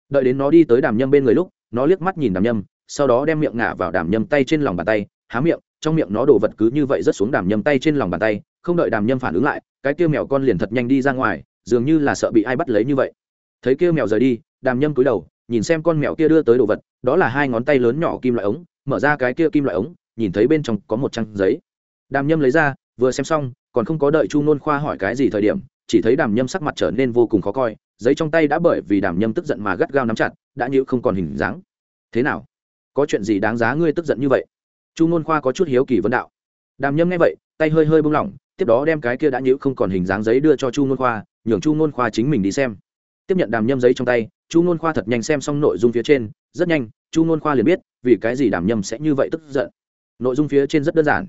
Đợi đến nó đi tới đàm nhâm bên người lúc, nó liếc mắt nhìn đàm nhâm, sau đó đem miệng ngả vào đàm nhâm tay trên lòng bàn tay há miệng, trong miệng nó đổ vật cứ như vậy rớt xuống đàm nhâm tay trên lòng bàn tay, không đợi đàm nhâm phản ứng lại, cái kia mèo con liền thật nhanh đi ra ngoài, dường như là sợ bị ai bắt lấy như vậy. Thấy kia mèo rời đi, đàm nhâm cúi đầu, nhìn xem con mèo kia đưa tới đồ vật, đó là hai ngón tay lớn nhỏ kim loại ống, mở ra cái kia kim loại ống, nhìn thấy bên trong có một trang giấy. Đàm nhâm lấy ra, vừa xem xong, còn không có đợi chu nôn khoa hỏi cái gì thời điểm, chỉ thấy đàm nhâm sắc mặt trở nên vô cùng khó coi, giấy trong tay đã bởi vì đàm nhâm tức giận mà gắt gao nắm chặt, đã như không còn hình dáng. Thế nào? Có chuyện gì đáng giá ngươi tức giận như vậy? Chu nôn khoa có chút hiếu kỳ vấn đạo. Đàm nhâm nghe vậy, tay hơi hơi bung lỏng, tiếp đó đem cái kia đã nhữ không còn hình dáng giấy đưa cho chu nôn khoa, nhường chu nôn khoa chính mình đi xem. Tiếp nhận đàm nhâm giấy trong tay, chu nôn khoa thật nhanh xem xong nội dung phía trên, rất nhanh, chu nôn khoa liền biết, vì cái gì đàm nhâm sẽ như vậy tức giận. Nội dung phía trên rất đơn giản.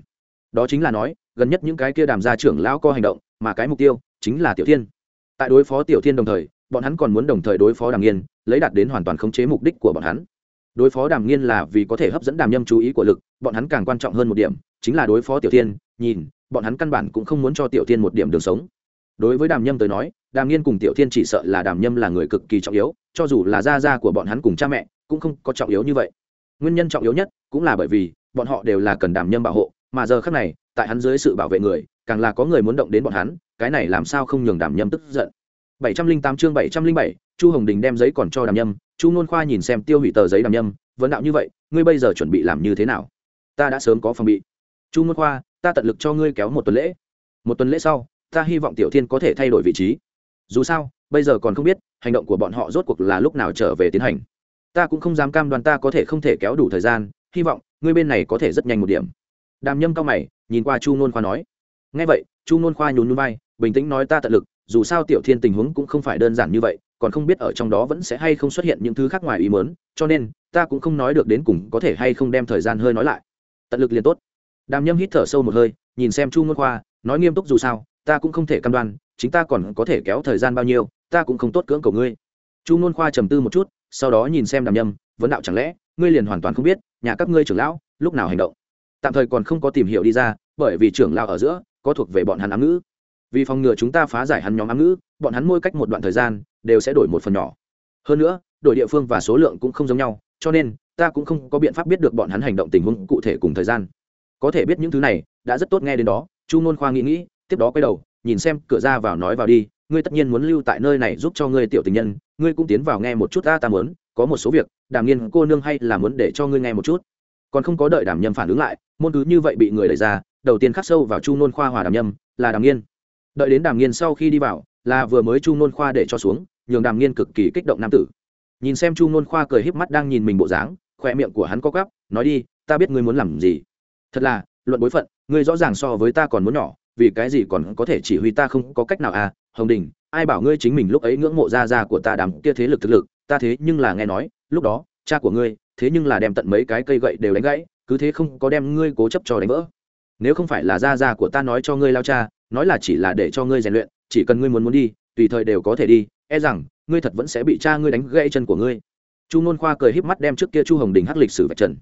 Đó chính là nói, gần nhất những cái kia đàm gia trưởng lão co hành động, mà cái mục tiêu chính là tiểu thiên. Tại đối phó tiểu thiên đồng thời, bọn hắn còn muốn đồng thời đối phó đàm nghiên, lấy đạt đến hoàn toàn khống chế mục đích của bọn hắn đối phó đàm nghiên là vì có thể hấp dẫn đàm nhâm chú ý của lực, bọn hắn càng quan trọng hơn một điểm, chính là đối phó tiểu thiên, nhìn, bọn hắn căn bản cũng không muốn cho tiểu thiên một điểm đường sống. Đối với đàm nhâm tới nói, đàm nghiên cùng tiểu thiên chỉ sợ là đàm nhâm là người cực kỳ trọng yếu, cho dù là gia gia của bọn hắn cùng cha mẹ, cũng không có trọng yếu như vậy. Nguyên nhân trọng yếu nhất cũng là bởi vì, bọn họ đều là cần đàm nhâm bảo hộ, mà giờ khác này, tại hắn dưới sự bảo vệ người, càng là có người muốn động đến bọn hắn, cái này làm sao không nhường đàm nhâm tức giận. Bảy trăm linh tám chương bảy trăm linh bảy, chu hồng đình đem giấy còn cho đàm nhâm chu nôn khoa nhìn xem tiêu hủy tờ giấy đàm nhâm, vấn đạo như vậy, ngươi bây giờ chuẩn bị làm như thế nào? Ta đã sớm có phòng bị. Chu nôn khoa, ta tận lực cho ngươi kéo một tuần lễ. Một tuần lễ sau, ta hy vọng tiểu thiên có thể thay đổi vị trí. Dù sao, bây giờ còn không biết, hành động của bọn họ rốt cuộc là lúc nào trở về tiến hành. Ta cũng không dám cam đoan ta có thể không thể kéo đủ thời gian, hy vọng ngươi bên này có thể rất nhanh một điểm. Đàm nhâm cao mày, nhìn qua chu nôn khoa nói ngay vậy, chu nôn khoa nhún núi bay bình tĩnh nói ta tận lực, dù sao tiểu thiên tình huống cũng không phải đơn giản như vậy còn không biết ở trong đó vẫn sẽ hay không xuất hiện những thứ khác ngoài ý mớn cho nên, ta cũng không nói được đến cùng có thể hay không đem thời gian hơi nói lại. Tận lực liền tốt. Đàm nhâm hít thở sâu một hơi, nhìn xem chu ngôn khoa, nói nghiêm túc dù sao, ta cũng không thể căn đoan, chính ta còn có thể kéo thời gian bao nhiêu, ta cũng không tốt cưỡng cầu ngươi. Chu ngôn khoa trầm tư một chút, sau đó nhìn xem đàm nhâm, vấn đạo chẳng lẽ, ngươi liền hoàn toàn không biết, nhà các ngươi trưởng lão, lúc nào hành động? Tạm thời còn không có tìm hiểu đi ra, bởi vì trưởng lão ở giữa, có thuộc về bọn hắn ám ngữ vì phòng ngừa chúng ta phá giải hắn nhóm ám ngữ, bọn hắn mỗi cách một đoạn thời gian đều sẽ đổi một phần nhỏ. Hơn nữa, đổi địa phương và số lượng cũng không giống nhau, cho nên ta cũng không có biện pháp biết được bọn hắn hành động tình huống cụ thể cùng thời gian. Có thể biết những thứ này đã rất tốt nghe đến đó, chu ngôn khoa nghĩ nghĩ, tiếp đó quay đầu, nhìn xem cửa ra vào nói vào đi, ngươi tất nhiên muốn lưu tại nơi này giúp cho ngươi tiểu tình nhân, ngươi cũng tiến vào nghe một chút ta ta muốn, có một số việc, đàm nghiên cô nương hay là muốn để cho ngươi nghe một chút. Còn không có đợi đàm nhâm phản ứng lại, môn cứ như vậy bị người đẩy ra, đầu tiên khắc sâu vào chu nôn khoa hòa đàm nhâm, là đàm nghiên đợi đến đàm nghiên sau khi đi vào, là vừa mới chu nôn khoa để cho xuống, nhường đàm nghiên cực kỳ kích động nam tử. Nhìn xem chu nôn khoa cười híp mắt đang nhìn mình bộ dáng, khoe miệng của hắn có gắp nói đi, ta biết ngươi muốn làm gì. Thật là, luận bối phận, ngươi rõ ràng so với ta còn muốn nhỏ, vì cái gì còn có thể chỉ huy ta không có cách nào à? Hồng đình, ai bảo ngươi chính mình lúc ấy ngưỡng mộ ra ra của ta đàm kia thế lực thực lực, ta thế nhưng là nghe nói, lúc đó, cha của ngươi, thế nhưng là đem tận mấy cái cây gậy đều đánh gãy, cứ thế không có đem ngươi cố chấp cho đánh vỡ. Nếu không phải là ra ra của ta nói cho ngươi lao cha nói là chỉ là để cho ngươi rèn luyện, chỉ cần ngươi muốn muốn đi, tùy thời đều có thể đi e rằng, ngươi thật vẫn sẽ bị cha ngươi đánh gãy chân của ngươi. Chu nôn khoa cười híp mắt đem trước kia chu hồng đình hắc lịch sử vạch trần.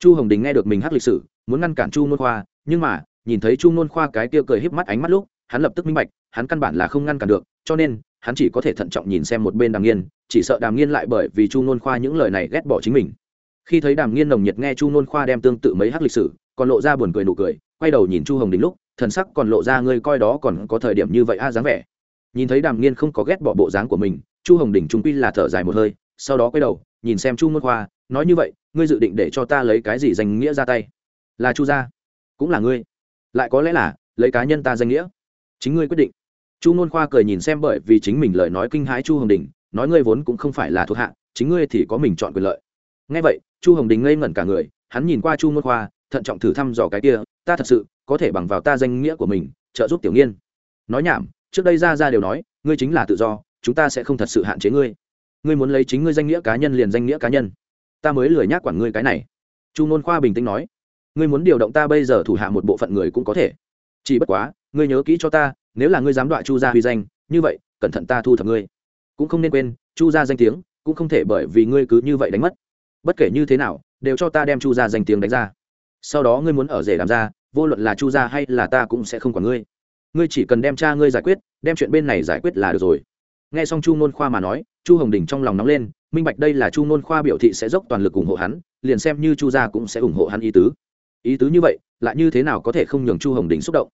Chu hồng đình nghe được mình hắc lịch sử, muốn ngăn cản chu nôn khoa, nhưng mà, nhìn thấy chu nôn khoa cái kia cười híp mắt ánh mắt lúc, hắn lập tức minh bạch, hắn căn bản là không ngăn cản được, cho nên, hắn chỉ có thể thận trọng nhìn xem một bên đàm nghiên, chỉ sợ đàm nghiên lại bởi vì chu nôn khoa những lời này ghét bỏ chính mình. Khi thấy đàm nghiên nồng nhiệt nghe chu nôn khoa đem tương tự mấy hắc lịch sử, còn lộ ra buồn cười nụ cười, quay đầu nhìn chu hồng đình lúc thần sắc còn lộ ra ngươi coi đó còn có thời điểm như vậy a dáng vẻ. Nhìn thấy đàm nghiên không có ghét bỏ bộ dáng của mình, chu hồng đình trung quy là thở dài một hơi, sau đó quay đầu, nhìn xem chu môn khoa, nói như vậy, ngươi dự định để cho ta lấy cái gì danh nghĩa ra tay? Là chu gia, cũng là ngươi. Lại có lẽ là, lấy cá nhân ta danh nghĩa. Chính ngươi quyết định. Chu môn khoa cười nhìn xem bởi vì chính mình lời nói kinh hãi chu hồng đình nói ngươi vốn cũng không phải là thuộc hạ, chính ngươi thì có mình chọn quyền lợi. Ngay vậy, chu hồng đình ngây ngẩn cả người, hắn nhìn qua chu môn khoa, thận trọng thử thăm dò cái kia, ta thật sự có thể bằng vào ta danh nghĩa của mình, trợ giúp tiểu nghiên. Nói nhảm, trước đây ra ra đều nói, ngươi chính là tự do, chúng ta sẽ không thật sự hạn chế ngươi. Ngươi muốn lấy chính ngươi danh nghĩa cá nhân liền danh nghĩa cá nhân. Ta mới lười nhác quản ngươi cái này. Chu nôn khoa bình tĩnh nói, ngươi muốn điều động ta bây giờ thủ hạ một bộ phận người cũng có thể. Chỉ bất quá, ngươi nhớ kỹ cho ta, nếu là ngươi dám đọa chu gia huy danh, như vậy, cẩn thận ta thu thập ngươi. Cũng không nên quên, chu gia danh tiếng, cũng không thể bởi vì ngươi cứ như vậy đánh mất. Bất kể như thế nào, đều cho ta đem chu gia danh tiếng đánh ra. Sau đó ngươi muốn ở rể làm ra vô luận là chu gia hay là ta cũng sẽ không quản ngươi. Ngươi chỉ cần đem cha ngươi giải quyết, đem chuyện bên này giải quyết là được rồi. Nghe xong chu nôn khoa mà nói, chu hồng đình trong lòng nóng lên, minh bạch đây là chu nôn khoa biểu thị sẽ dốc toàn lực ủng hộ hắn, liền xem như chu gia cũng sẽ ủng hộ hắn ý tứ. Ý tứ như vậy, lại như thế nào có thể không nhường chu hồng đình xúc động?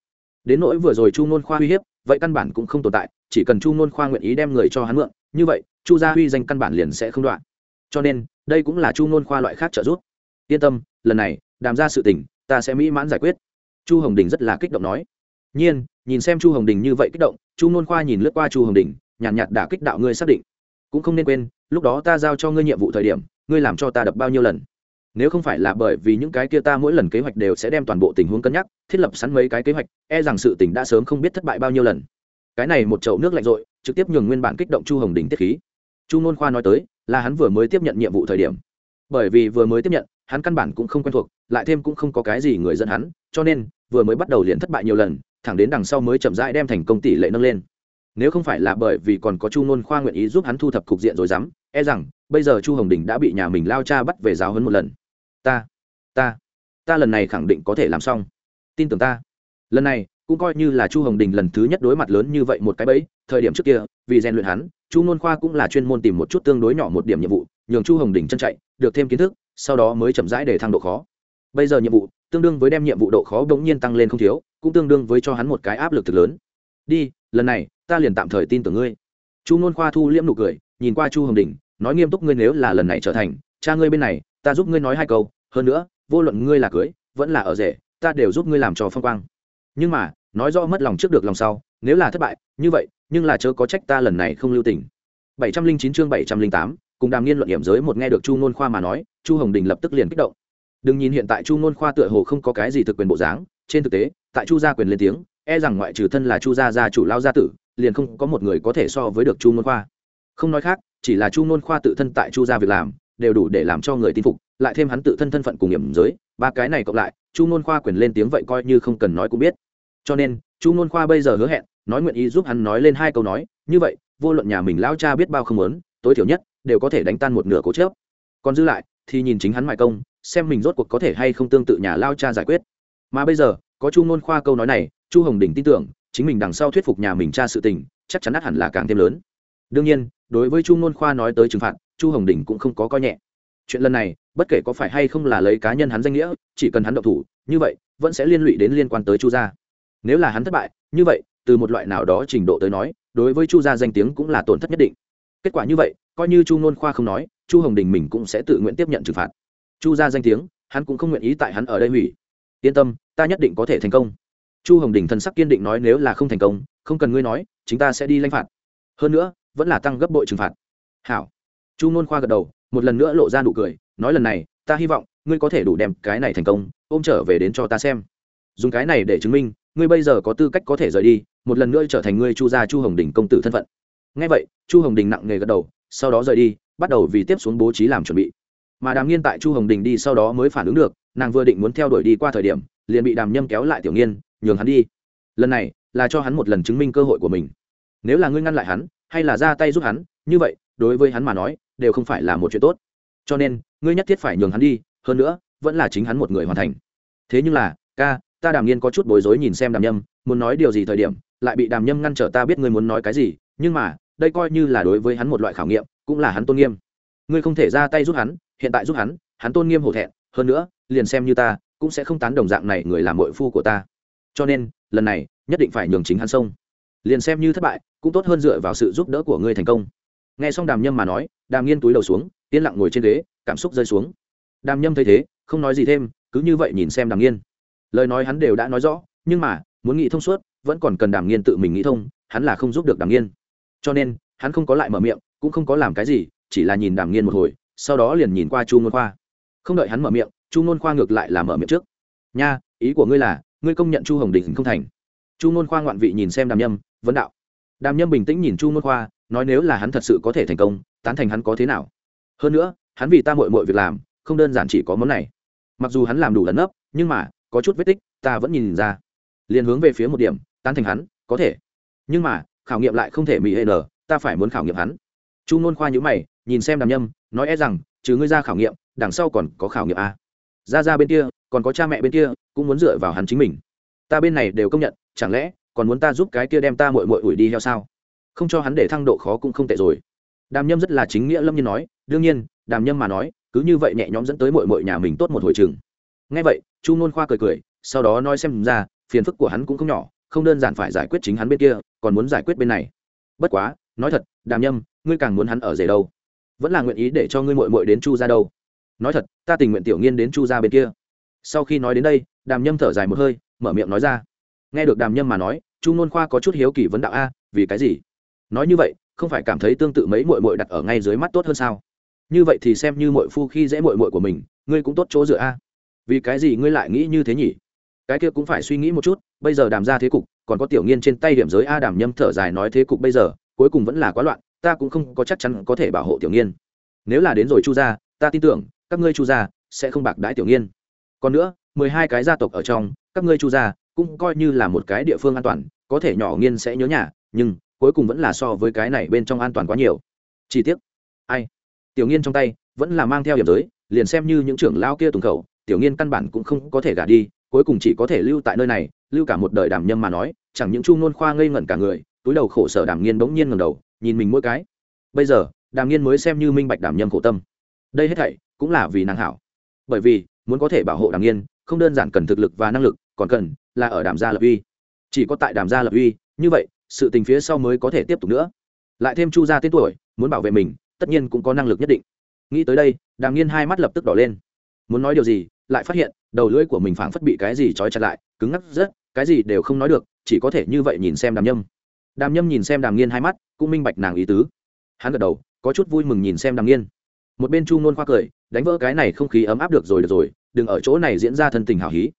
Đến nỗi vừa rồi chu nôn khoa uy hiếp, vậy căn bản cũng không tồn tại, chỉ cần chu nôn khoa nguyện ý đem người cho hắn mượn, như vậy, chu gia uy danh căn bản liền sẽ không đoạn. Cho nên, đây cũng là chu nôn khoa loại khác trợ giúp. Yên tâm, lần này, đàm ra sự tình, ta sẽ mỹ mãn giải quyết chu hồng đình rất là kích động nói. Nhiên nhìn xem chu hồng đình như vậy kích động chu nôn khoa nhìn lướt qua chu hồng đình nhàn nhạt, nhạt đã kích đạo ngươi xác định. Cũng không nên quên lúc đó ta giao cho ngươi nhiệm vụ thời điểm ngươi làm cho ta đập bao nhiêu lần. Nếu không phải là bởi vì những cái kia ta mỗi lần kế hoạch đều sẽ đem toàn bộ tình huống cân nhắc thiết lập sẵn mấy cái kế hoạch e rằng sự tình đã sớm không biết thất bại bao nhiêu lần. Cái này một chậu nước lạnh rội trực tiếp nhường nguyên bản kích động chu hồng đình tiết khí. Chu nôn khoa nói tới là hắn vừa mới tiếp nhận nhiệm vụ thời điểm. Bởi vì vừa mới tiếp nhận hắn căn bản cũng không quen thuộc, lại thêm cũng không có cái gì người dẫn hắn, cho nên, vừa mới bắt đầu liền thất bại nhiều lần, thẳng đến đằng sau mới chậm rãi đem thành công tỷ lệ nâng lên. Nếu không phải là bởi vì còn có chu nôn khoa nguyện ý giúp hắn thu thập cục diện rồi dám e rằng, bây giờ chu hồng đình đã bị nhà mình lao cha bắt về giáo hơn một lần. Ta ta ta lần này khẳng định có thể làm xong. Tin tưởng ta. Lần này, cũng coi như là chu hồng đình lần thứ nhất đối mặt lớn như vậy một cái bẫy, thời điểm trước kia, vì rèn luyện hắn, chu nôn khoa cũng là chuyên môn tìm một chút tương đối nhỏ một điểm nhiệm vụ, nhường chu hồng đình chân chạy, được thêm kiến thức sau đó mới chậm rãi để thăng độ khó. Bây giờ nhiệm vụ tương đương với đem nhiệm vụ độ khó bỗng nhiên tăng lên không thiếu cũng tương đương với cho hắn một cái áp lực thực lớn. Đi lần này ta liền tạm thời tin tưởng ngươi. Chu nôn khoa thu liễm nụ cười nhìn qua chu hồng đình nói nghiêm túc ngươi nếu là lần này trở thành cha ngươi bên này ta giúp ngươi nói hai câu hơn nữa vô luận ngươi là cưới vẫn là ở rể ta đều giúp ngươi làm trò phong quang. Nhưng mà nói rõ mất lòng trước được lòng sau nếu là thất bại như vậy nhưng là chớ có trách ta lần này không lưu tình. 709 chương 708, cùng đàm nghiên luận điểm giới một nghe được chu ngôn khoa mà nói, chu hồng đình lập tức liền kích động. Đừng nhìn hiện tại chu ngôn khoa tựa hồ không có cái gì thực quyền bộ dáng, trên thực tế, tại chu gia quyền lên tiếng e rằng ngoại trừ thân là chu gia gia chủ lao gia tử, liền không có một người có thể so với được chu ngôn khoa. Không nói khác, chỉ là chu ngôn khoa tự thân tại chu gia việc làm, đều đủ để làm cho người tin phục, lại thêm hắn tự thân thân phận cùng hiểm giới, ba cái này cộng lại, chu ngôn khoa quyền lên tiếng vậy coi như không cần nói cũng biết. Cho nên, chu ngôn khoa bây giờ hứa hẹn, nói nguyện ý giúp hắn nói lên hai câu nói, như vậy, vô luận nhà mình lao cha biết bao không lớn tối thiểu nhất đều có thể đánh tan một nửa cố chớp. Còn dư lại, thì nhìn chính hắn mại công, xem mình rốt cuộc có thể hay không tương tự nhà lao cha giải quyết. Mà bây giờ, có chu nôn khoa câu nói này, chu hồng đình tin tưởng, chính mình đằng sau thuyết phục nhà mình cha sự tình, chắc chắn ắt hẳn là càng thêm lớn. Đương nhiên, đối với chu nôn khoa nói tới trừng phạt, chu hồng đình cũng không có coi nhẹ. Chuyện lần này, bất kể có phải hay không là lấy cá nhân hắn danh nghĩa, chỉ cần hắn động thủ, như vậy, vẫn sẽ liên lụy đến liên quan tới chu gia. Nếu là hắn thất bại, như vậy, từ một loại nào đó trình độ tới nói, đối với chu gia danh tiếng cũng là tổn thất nhất định. Kết quả như vậy coi như chu nôn khoa không nói, chu hồng đình mình cũng sẽ tự nguyện tiếp nhận trừng phạt. Chu gia danh tiếng, hắn cũng không nguyện ý tại hắn ở đây hủy. Yên tâm, ta nhất định có thể thành công. Chu hồng đình thần sắc kiên định nói nếu là không thành công, không cần ngươi nói chúng ta sẽ đi lãnh phạt. Hơn nữa, vẫn là tăng gấp bội trừng phạt. Hảo. Chu nôn khoa gật đầu, một lần nữa lộ ra nụ cười, nói lần này, ta hy vọng, ngươi có thể đủ đem cái này thành công, ôm trở về đến cho ta xem. Dùng cái này để chứng minh, ngươi bây giờ có tư cách có thể rời đi, một lần nữa trở thành ngươi chu gia chu hồng đình công tử thân phận. Ngay vậy, chu hồng đình nặng nề gật đầu sau đó rời đi, bắt đầu vì tiếp xuống bố trí làm chuẩn bị. Mà đàm nghiên tại chu hồng đình đi sau đó mới phản ứng được, nàng vừa định muốn theo đuổi đi qua thời điểm, liền bị đàm nhâm kéo lại tiểu nghiên, nhường hắn đi. Lần này, là cho hắn một lần chứng minh cơ hội của mình. Nếu là ngươi ngăn lại hắn, hay là ra tay giúp hắn, như vậy, đối với hắn mà nói, đều không phải là một chuyện tốt. Cho nên, ngươi nhất thiết phải nhường hắn đi, hơn nữa, vẫn là chính hắn một người hoàn thành. Thế nhưng là, ca, ta đàm nghiên có chút bối rối nhìn xem đàm nhâm, muốn nói điều gì thời điểm, lại bị đàm nhâm ngăn trở ta biết ngươi muốn nói cái gì, nhưng mà đây coi như là đối với hắn một loại khảo nghiệm, cũng là hắn tôn nghiêm. Ngươi không thể ra tay giúp hắn, hiện tại giúp hắn hắn tôn nghiêm hổ thẹn, hơn nữa, liền xem như ta, cũng sẽ không tán đồng dạng này người làm mội phu của ta. Cho nên, lần này, nhất định phải nhường chính hắn sông liền xem như thất bại, cũng tốt hơn dựa vào sự giúp đỡ của ngươi thành công. Nghe xong đàm nhâm mà nói, đàm nghiên túi đầu xuống, yên lặng ngồi trên ghế, cảm xúc rơi xuống. Đàm nhâm thấy thế, không nói gì thêm, cứ như vậy nhìn xem đàm nghiên. Lời nói hắn đều đã nói rõ, nhưng mà, muốn nghĩ thông suốt, vẫn còn cần đàm nghiên tự mình nghĩ thông, hắn là không giúp được đàm nghiên cho nên, hắn không có lại mở miệng, cũng không có làm cái gì, chỉ là nhìn đàm nghiên một hồi, sau đó liền nhìn qua chu nôn khoa. Không đợi hắn mở miệng, chu nôn khoa ngược lại là mở miệng trước. Nha, ý của ngươi là, ngươi công nhận chu hồng đình không thành? Chu nôn khoa ngoạn vị nhìn xem đàm nhâm, vấn đạo. Đàm nhâm bình tĩnh nhìn chu nôn khoa, nói nếu là hắn thật sự có thể thành công, tán thành hắn có thế nào? Hơn nữa, hắn vì ta mội mội việc làm, không đơn giản chỉ có món này. Mặc dù hắn làm đủ lấn ấp nhưng mà, có chút vết tích, ta vẫn nhìn ra. Liền hướng về phía một điểm, tán thành hắn, có thể. Nhưng mà khảo nghiệm lại không thể mỹ hệ nở, ta phải muốn khảo nghiệm hắn. Chu nôn khoa nhữ mày, nhìn xem đàm nhâm, nói e rằng, trừ ngươi ra khảo nghiệm, đằng sau còn có khảo nghiệm a. Ra ra bên kia, còn có cha mẹ bên kia, cũng muốn dựa vào hắn chính mình. Ta bên này đều công nhận, chẳng lẽ, còn muốn ta giúp cái kia đem ta mội mội ủi đi theo sao? Không cho hắn để thăng độ khó cũng không tệ rồi. Đàm nhâm rất là chính nghĩa lâm nhiên nói, đương nhiên, đàm nhâm mà nói, cứ như vậy nhẹ nhõm dẫn tới mội mội nhà mình tốt một hồi chừng. Ngay vậy, chu nôn khoa cười cười, sau đó nói xem ra, phiền phức của hắn cũng không nhỏ không đơn giản phải giải quyết chính hắn bên kia, còn muốn giải quyết bên này. Bất quá, nói thật, đàm nhâm, ngươi càng muốn hắn ở rể đâu? Vẫn là nguyện ý để cho ngươi mội mội đến chu ra đâu? Nói thật, ta tình nguyện tiểu nghiên đến chu ra bên kia. Sau khi nói đến đây, đàm nhâm thở dài một hơi, mở miệng nói ra. Nghe được đàm nhâm mà nói, chu nôn khoa có chút hiếu kỳ vấn đạo a, vì cái gì? Nói như vậy, không phải cảm thấy tương tự mấy mội mội đặt ở ngay dưới mắt tốt hơn sao? Như vậy thì xem như mội phu khi dễ mội mội của mình, ngươi cũng tốt chỗ dựa a. Vì cái gì ngươi lại nghĩ như thế nhỉ? Cái kia cũng phải suy nghĩ một chút, bây giờ đàm ra thế cục, còn có tiểu nghiên trên tay điểm giới a đàm nhâm thở dài nói thế cục bây giờ, cuối cùng vẫn là quá loạn, ta cũng không có chắc chắn có thể bảo hộ tiểu nghiên. Nếu là đến rồi chu gia, ta tin tưởng, các ngươi chu gia sẽ không bạc đãi tiểu nghiên. Còn nữa, mười hai cái gia tộc ở trong, các ngươi chu gia cũng coi như là một cái địa phương an toàn, có thể nhỏ nghiên sẽ nhớ nhà, nhưng cuối cùng vẫn là so với cái này bên trong an toàn quá nhiều. Chi tiết ai? Tiểu nghiên trong tay vẫn là mang theo điểm giới, liền xem như những trưởng lao kia tùng khẩu, tiểu nghiên căn bản cũng không có thể gả đi cuối cùng chỉ có thể lưu tại nơi này, lưu cả một đời đàm nhâm mà nói, chẳng những chu nôn khoa ngây ngẩn cả người, túi đầu khổ sở đàm nghiên bỗng nhiên ngầm đầu, nhìn mình mỗi cái. Bây giờ, đàm nghiên mới xem như minh bạch đàm nhâm khổ tâm. Đây hết thảy cũng là vì nàng hảo. Bởi vì, muốn có thể bảo hộ đàm nghiên, không đơn giản cần thực lực và năng lực, còn cần là ở đàm gia lập uy. Chỉ có tại đàm gia lập uy, như vậy, sự tình phía sau mới có thể tiếp tục nữa. Lại thêm chu gia tên tuổi, muốn bảo vệ mình, tất nhiên cũng có năng lực nhất định. Nghĩ tới đây, đàm nghiên hai mắt lập tức đỏ lên. Muốn nói điều gì, lại phát hiện đầu lưỡi của mình phảng phất bị cái gì trói chặt lại, cứng ngắc rất, cái gì đều không nói được, chỉ có thể như vậy nhìn xem đàm nhâm. Đàm nhâm nhìn xem đàm nghiên hai mắt, cũng minh bạch nàng ý tứ. Hắn gật đầu, có chút vui mừng nhìn xem đàm nghiên. Một bên chu nôn khoa cười, đánh vỡ cái này không khí ấm áp được rồi được rồi, đừng ở chỗ này diễn ra thân tình hào hí.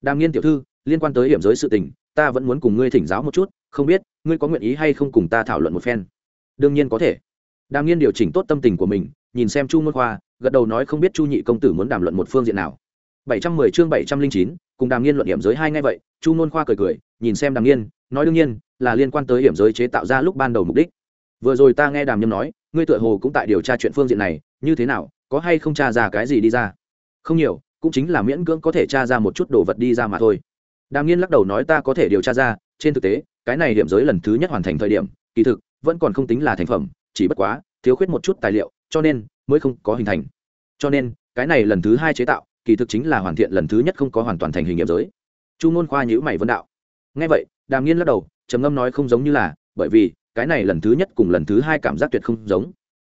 Đàm nghiên tiểu thư, liên quan tới hiểm giới sự tình, ta vẫn muốn cùng ngươi thỉnh giáo một chút, không biết, ngươi có nguyện ý hay không cùng ta thảo luận một phen? Đương nhiên có thể. Đàm nghiên điều chỉnh tốt tâm tình của mình, nhìn xem chu môn khoa, gật đầu nói không biết chu nhị công tử muốn đàm luận một phương diện nào bảy trăm mười chương bảy trăm linh chín, cùng đàm nghiên luận hiểm giới hai ngay vậy, chu Nôn khoa cười cười, nhìn xem đàm nghiên, nói đương nhiên, là liên quan tới hiểm giới chế tạo ra lúc ban đầu mục đích. Vừa rồi ta nghe đàm nhâm nói, ngươi tựa hồ cũng tại điều tra chuyện phương diện này, như thế nào, có hay không tra ra cái gì đi ra? Không nhiều, cũng chính là miễn cưỡng có thể tra ra một chút đồ vật đi ra mà thôi. Đàm nghiên lắc đầu nói ta có thể điều tra ra, trên thực tế, cái này điểm giới lần thứ nhất hoàn thành thời điểm, kỳ thực, vẫn còn không tính là thành phẩm, chỉ bất quá, thiếu khuyết một chút tài liệu, cho nên, mới không có hình thành. Cho nên, cái này lần thứ hai chế tạo kỳ thực chính là hoàn thiện lần thứ nhất không có hoàn toàn thành hình nghiệm giới. Chu ngôn khoa nhữ mày vân đạo. Ngay vậy đàm nghiên lắc đầu trầm ngâm nói không giống như là bởi vì cái này lần thứ nhất cùng lần thứ hai cảm giác tuyệt không giống.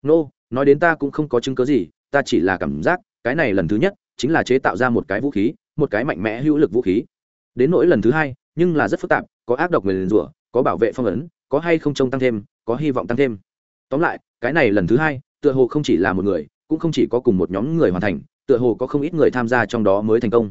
Nô、no, nói đến ta cũng không có chứng cớ gì ta chỉ là cảm giác cái này lần thứ nhất chính là chế tạo ra một cái vũ khí một cái mạnh mẽ hữu lực vũ khí. Đến nỗi lần thứ hai nhưng là rất phức tạp có ác độc người liền rủa có bảo vệ phong ấn có hay không trông tăng thêm có hy vọng tăng thêm. Tóm lại cái này lần thứ hai tựa hồ không chỉ là một người cũng không chỉ có cùng một nhóm người hoàn thành tựa hồ có không ít người tham gia trong đó mới thành công.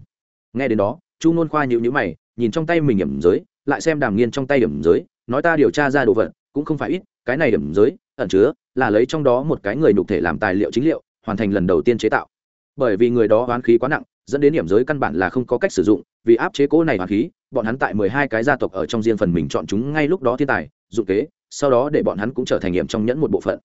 Nghe đến đó, chu nôn khoa nhịu nhữ mày, nhìn trong tay mình hiểm giới, lại xem đàm nghiên trong tay hiểm giới, nói ta điều tra ra đồ vật, cũng không phải ít, cái này hiểm giới, ẩn chứa, là lấy trong đó một cái người nhục thể làm tài liệu chính liệu, hoàn thành lần đầu tiên chế tạo. Bởi vì người đó oán khí quá nặng, dẫn đến hiểm giới căn bản là không có cách sử dụng, vì áp chế cỗ này oán khí, bọn hắn tại mười hai cái gia tộc ở trong riêng phần mình chọn chúng ngay lúc đó thiên tài, dụng kế, sau đó để bọn hắn cũng trở thành hiểm trong nhẫn một bộ phận.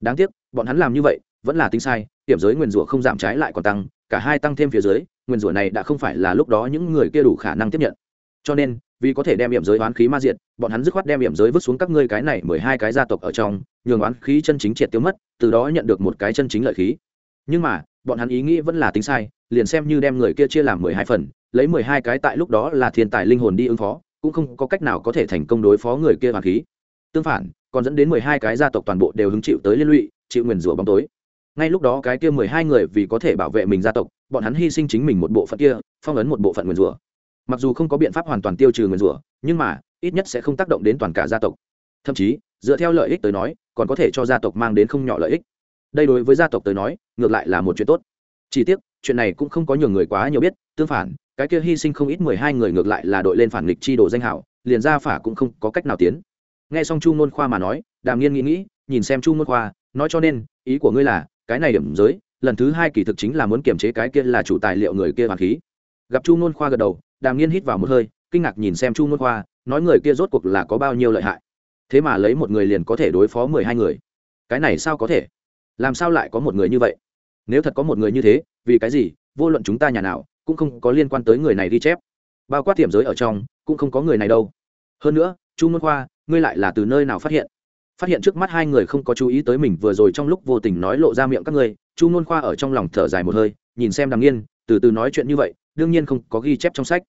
Đáng tiếc, bọn hắn làm như vậy vẫn là tính sai hiểm giới nguyền rủa không giảm trái lại còn tăng, cả hai tăng thêm phía dưới nguyền rủa này đã không phải là lúc đó những người kia đủ khả năng tiếp nhận. Cho nên, vì có thể đem hiểm giới oán khí ma diệt, bọn hắn dứt khoát đem hiểm giới vứt xuống các ngươi cái này mười hai cái gia tộc ở trong, nhường oán khí chân chính triệt tiêu mất, từ đó nhận được một cái chân chính lợi khí. Nhưng mà, bọn hắn ý nghĩ vẫn là tính sai, liền xem như đem người kia chia làm mười hai phần, lấy mười hai cái tại lúc đó là thiên tài linh hồn đi ứng phó, cũng không có cách nào có thể thành công đối phó người kia hoàng khí. Tương phản, còn dẫn đến mười hai cái gia tộc toàn bộ đều hứng chịu tới liên lụy, chịu nguyền rủa bóng tối ngay lúc đó cái kia mười hai người vì có thể bảo vệ mình gia tộc, bọn hắn hy sinh chính mình một bộ phận kia, phong ấn một bộ phận nguyền rủa. Mặc dù không có biện pháp hoàn toàn tiêu trừ nguyền rủa, nhưng mà, ít nhất sẽ không tác động đến toàn cả gia tộc. Thậm chí, dựa theo lợi ích tới nói, còn có thể cho gia tộc mang đến không nhỏ lợi ích. Đây đối với gia tộc tới nói, ngược lại là một chuyện tốt. Chỉ tiếc, chuyện này cũng không có nhiều người quá nhiều biết, tương phản, cái kia hy sinh không ít mười hai người ngược lại là đội lên phản nghịch chi đồ danh hảo, liền ra phả cũng không có cách nào tiến. Nghe xong chu ngôn khoa mà nói, đàm nghiên nghĩ nghĩ, nhìn xem chu ngôn khoa, nói cho nên, ý của ngươi là cái này điểm giới, lần thứ hai kỳ thực chính là muốn kiểm chế cái kia là chủ tài liệu người kia hoàng khí. Gặp chu nôn khoa gật đầu, đàm nghiên hít vào một hơi, kinh ngạc nhìn xem chu nôn khoa, nói người kia rốt cuộc là có bao nhiêu lợi hại. Thế mà lấy một người liền có thể đối phó mười hai người. Cái này sao có thể? Làm sao lại có một người như vậy? Nếu thật có một người như thế, vì cái gì, vô luận chúng ta nhà nào, cũng không có liên quan tới người này ghi chép. Bao quát tiềm giới ở trong, cũng không có người này đâu. Hơn nữa, chu nôn khoa, ngươi lại là từ nơi nào phát hiện? Phát hiện trước mắt hai người không có chú ý tới mình vừa rồi trong lúc vô tình nói lộ ra miệng các ngươi, chu ngôn khoa ở trong lòng thở dài một hơi, nhìn xem đằng nghiên, từ từ nói chuyện như vậy, đương nhiên không có ghi chép trong sách.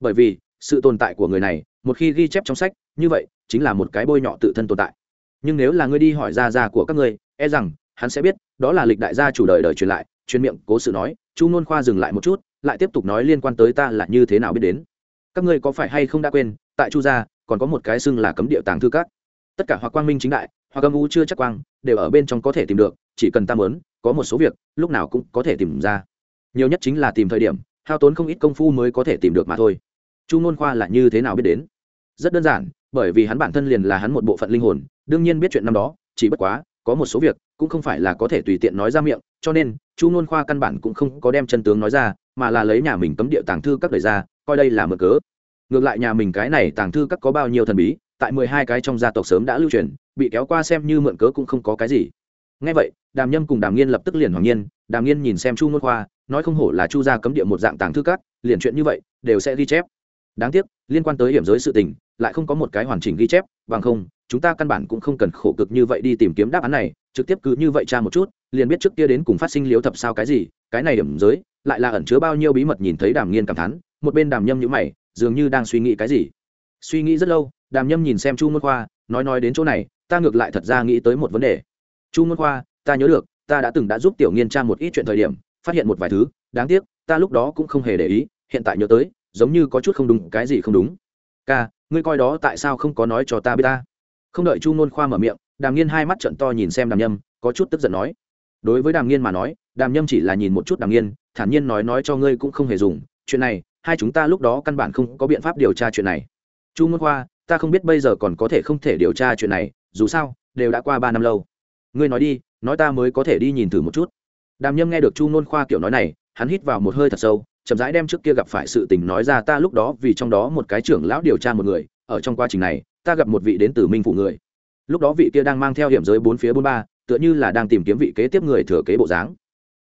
Bởi vì, sự tồn tại của người này, một khi ghi chép trong sách, như vậy, chính là một cái bôi nhọ tự thân tồn tại. Nhưng nếu là ngươi đi hỏi ra ra của các ngươi e rằng, hắn sẽ biết, đó là lịch đại gia chủ đời đời truyền lại, truyền miệng, cố sự nói, chu nôn khoa dừng lại một chút, lại tiếp tục nói liên quan tới ta là như thế nào biết đến. Các ngươi có phải hay không đã quên, tại chu gia, còn có một cái xưng là cấm địa tàng thư các tất cả hoặc quang minh chính đại, hoặc âm u chưa chắc quang, đều ở bên trong có thể tìm được, chỉ cần ta mớn có một số việc, lúc nào cũng có thể tìm ra. Nhiều nhất chính là tìm thời điểm, hao tốn không ít công phu mới có thể tìm được mà thôi. Chu ngôn khoa là như thế nào biết đến? Rất đơn giản, bởi vì hắn bản thân liền là hắn một bộ phận linh hồn, đương nhiên biết chuyện năm đó, chỉ bất quá, có một số việc, cũng không phải là có thể tùy tiện nói ra miệng, cho nên, chu ngôn khoa căn bản cũng không có đem chân tướng nói ra, mà là lấy nhà mình cấm địa tàng thư các đời ra, coi đây là mở cớ. Ngược lại nhà mình cái này tàng thư các có bao nhiêu thần bí tại mười hai cái trong gia tộc sớm đã lưu truyền, bị kéo qua xem như mượn cớ cũng không có cái gì. Ngay vậy, đàm nhâm cùng đàm nghiên lập tức liền hoàng nhiên, đàm nghiên nhìn xem chu ngôn khoa, nói không hổ là chu gia cấm địa một dạng tàng thư các, liền chuyện như vậy, đều sẽ ghi chép. Đáng tiếc, liên quan tới hiểm giới sự tình, lại không có một cái hoàn chỉnh ghi chép, bằng không, chúng ta căn bản cũng không cần khổ cực như vậy đi tìm kiếm đáp án này, trực tiếp cứ như vậy tra một chút, liền biết trước kia đến cùng phát sinh liếu thập sao cái gì, cái này điểm giới, lại là ẩn chứa bao nhiêu bí mật nhìn thấy đàm nghiên cảm thán, một bên đàm nhâm nhữ mày, dường như đang suy nghĩ cái gì. Suy nghĩ rất lâu đàm nhâm nhìn xem chu môn khoa, nói nói đến chỗ này, ta ngược lại thật ra nghĩ tới một vấn đề. Chu môn khoa, ta nhớ được, ta đã từng đã giúp tiểu nghiên tra một ít chuyện thời điểm, phát hiện một vài thứ, đáng tiếc, ta lúc đó cũng không hề để ý, hiện tại nhớ tới, giống như có chút không đúng, cái gì không đúng. Ca, ngươi coi đó tại sao không có nói cho ta biết ta? Không đợi chu môn khoa mở miệng, đàm nghiên hai mắt trận to nhìn xem đàm nhâm, có chút tức giận nói. Đối với đàm nghiên mà nói, đàm nhâm chỉ là nhìn một chút đàm nghiên, thản nhiên nói nói cho ngươi cũng không hề dùng, chuyện này, hai chúng ta lúc đó căn bản không có biện pháp điều tra chuyện này. Chu môn khoa ta không biết bây giờ còn có thể không thể điều tra chuyện này, dù sao, đều đã qua ba năm lâu. Ngươi nói đi, nói ta mới có thể đi nhìn thử một chút. Đàm nhâm nghe được chu Nôn khoa kiểu nói này, hắn hít vào một hơi thật sâu, chậm rãi đem trước kia gặp phải sự tình nói ra ta lúc đó vì trong đó một cái trưởng lão điều tra một người, ở trong quá trình này, ta gặp một vị đến từ minh phủ người. Lúc đó vị kia đang mang theo hiểm giới bốn phía bốn ba, tựa như là đang tìm kiếm vị kế tiếp người thừa kế bộ dáng.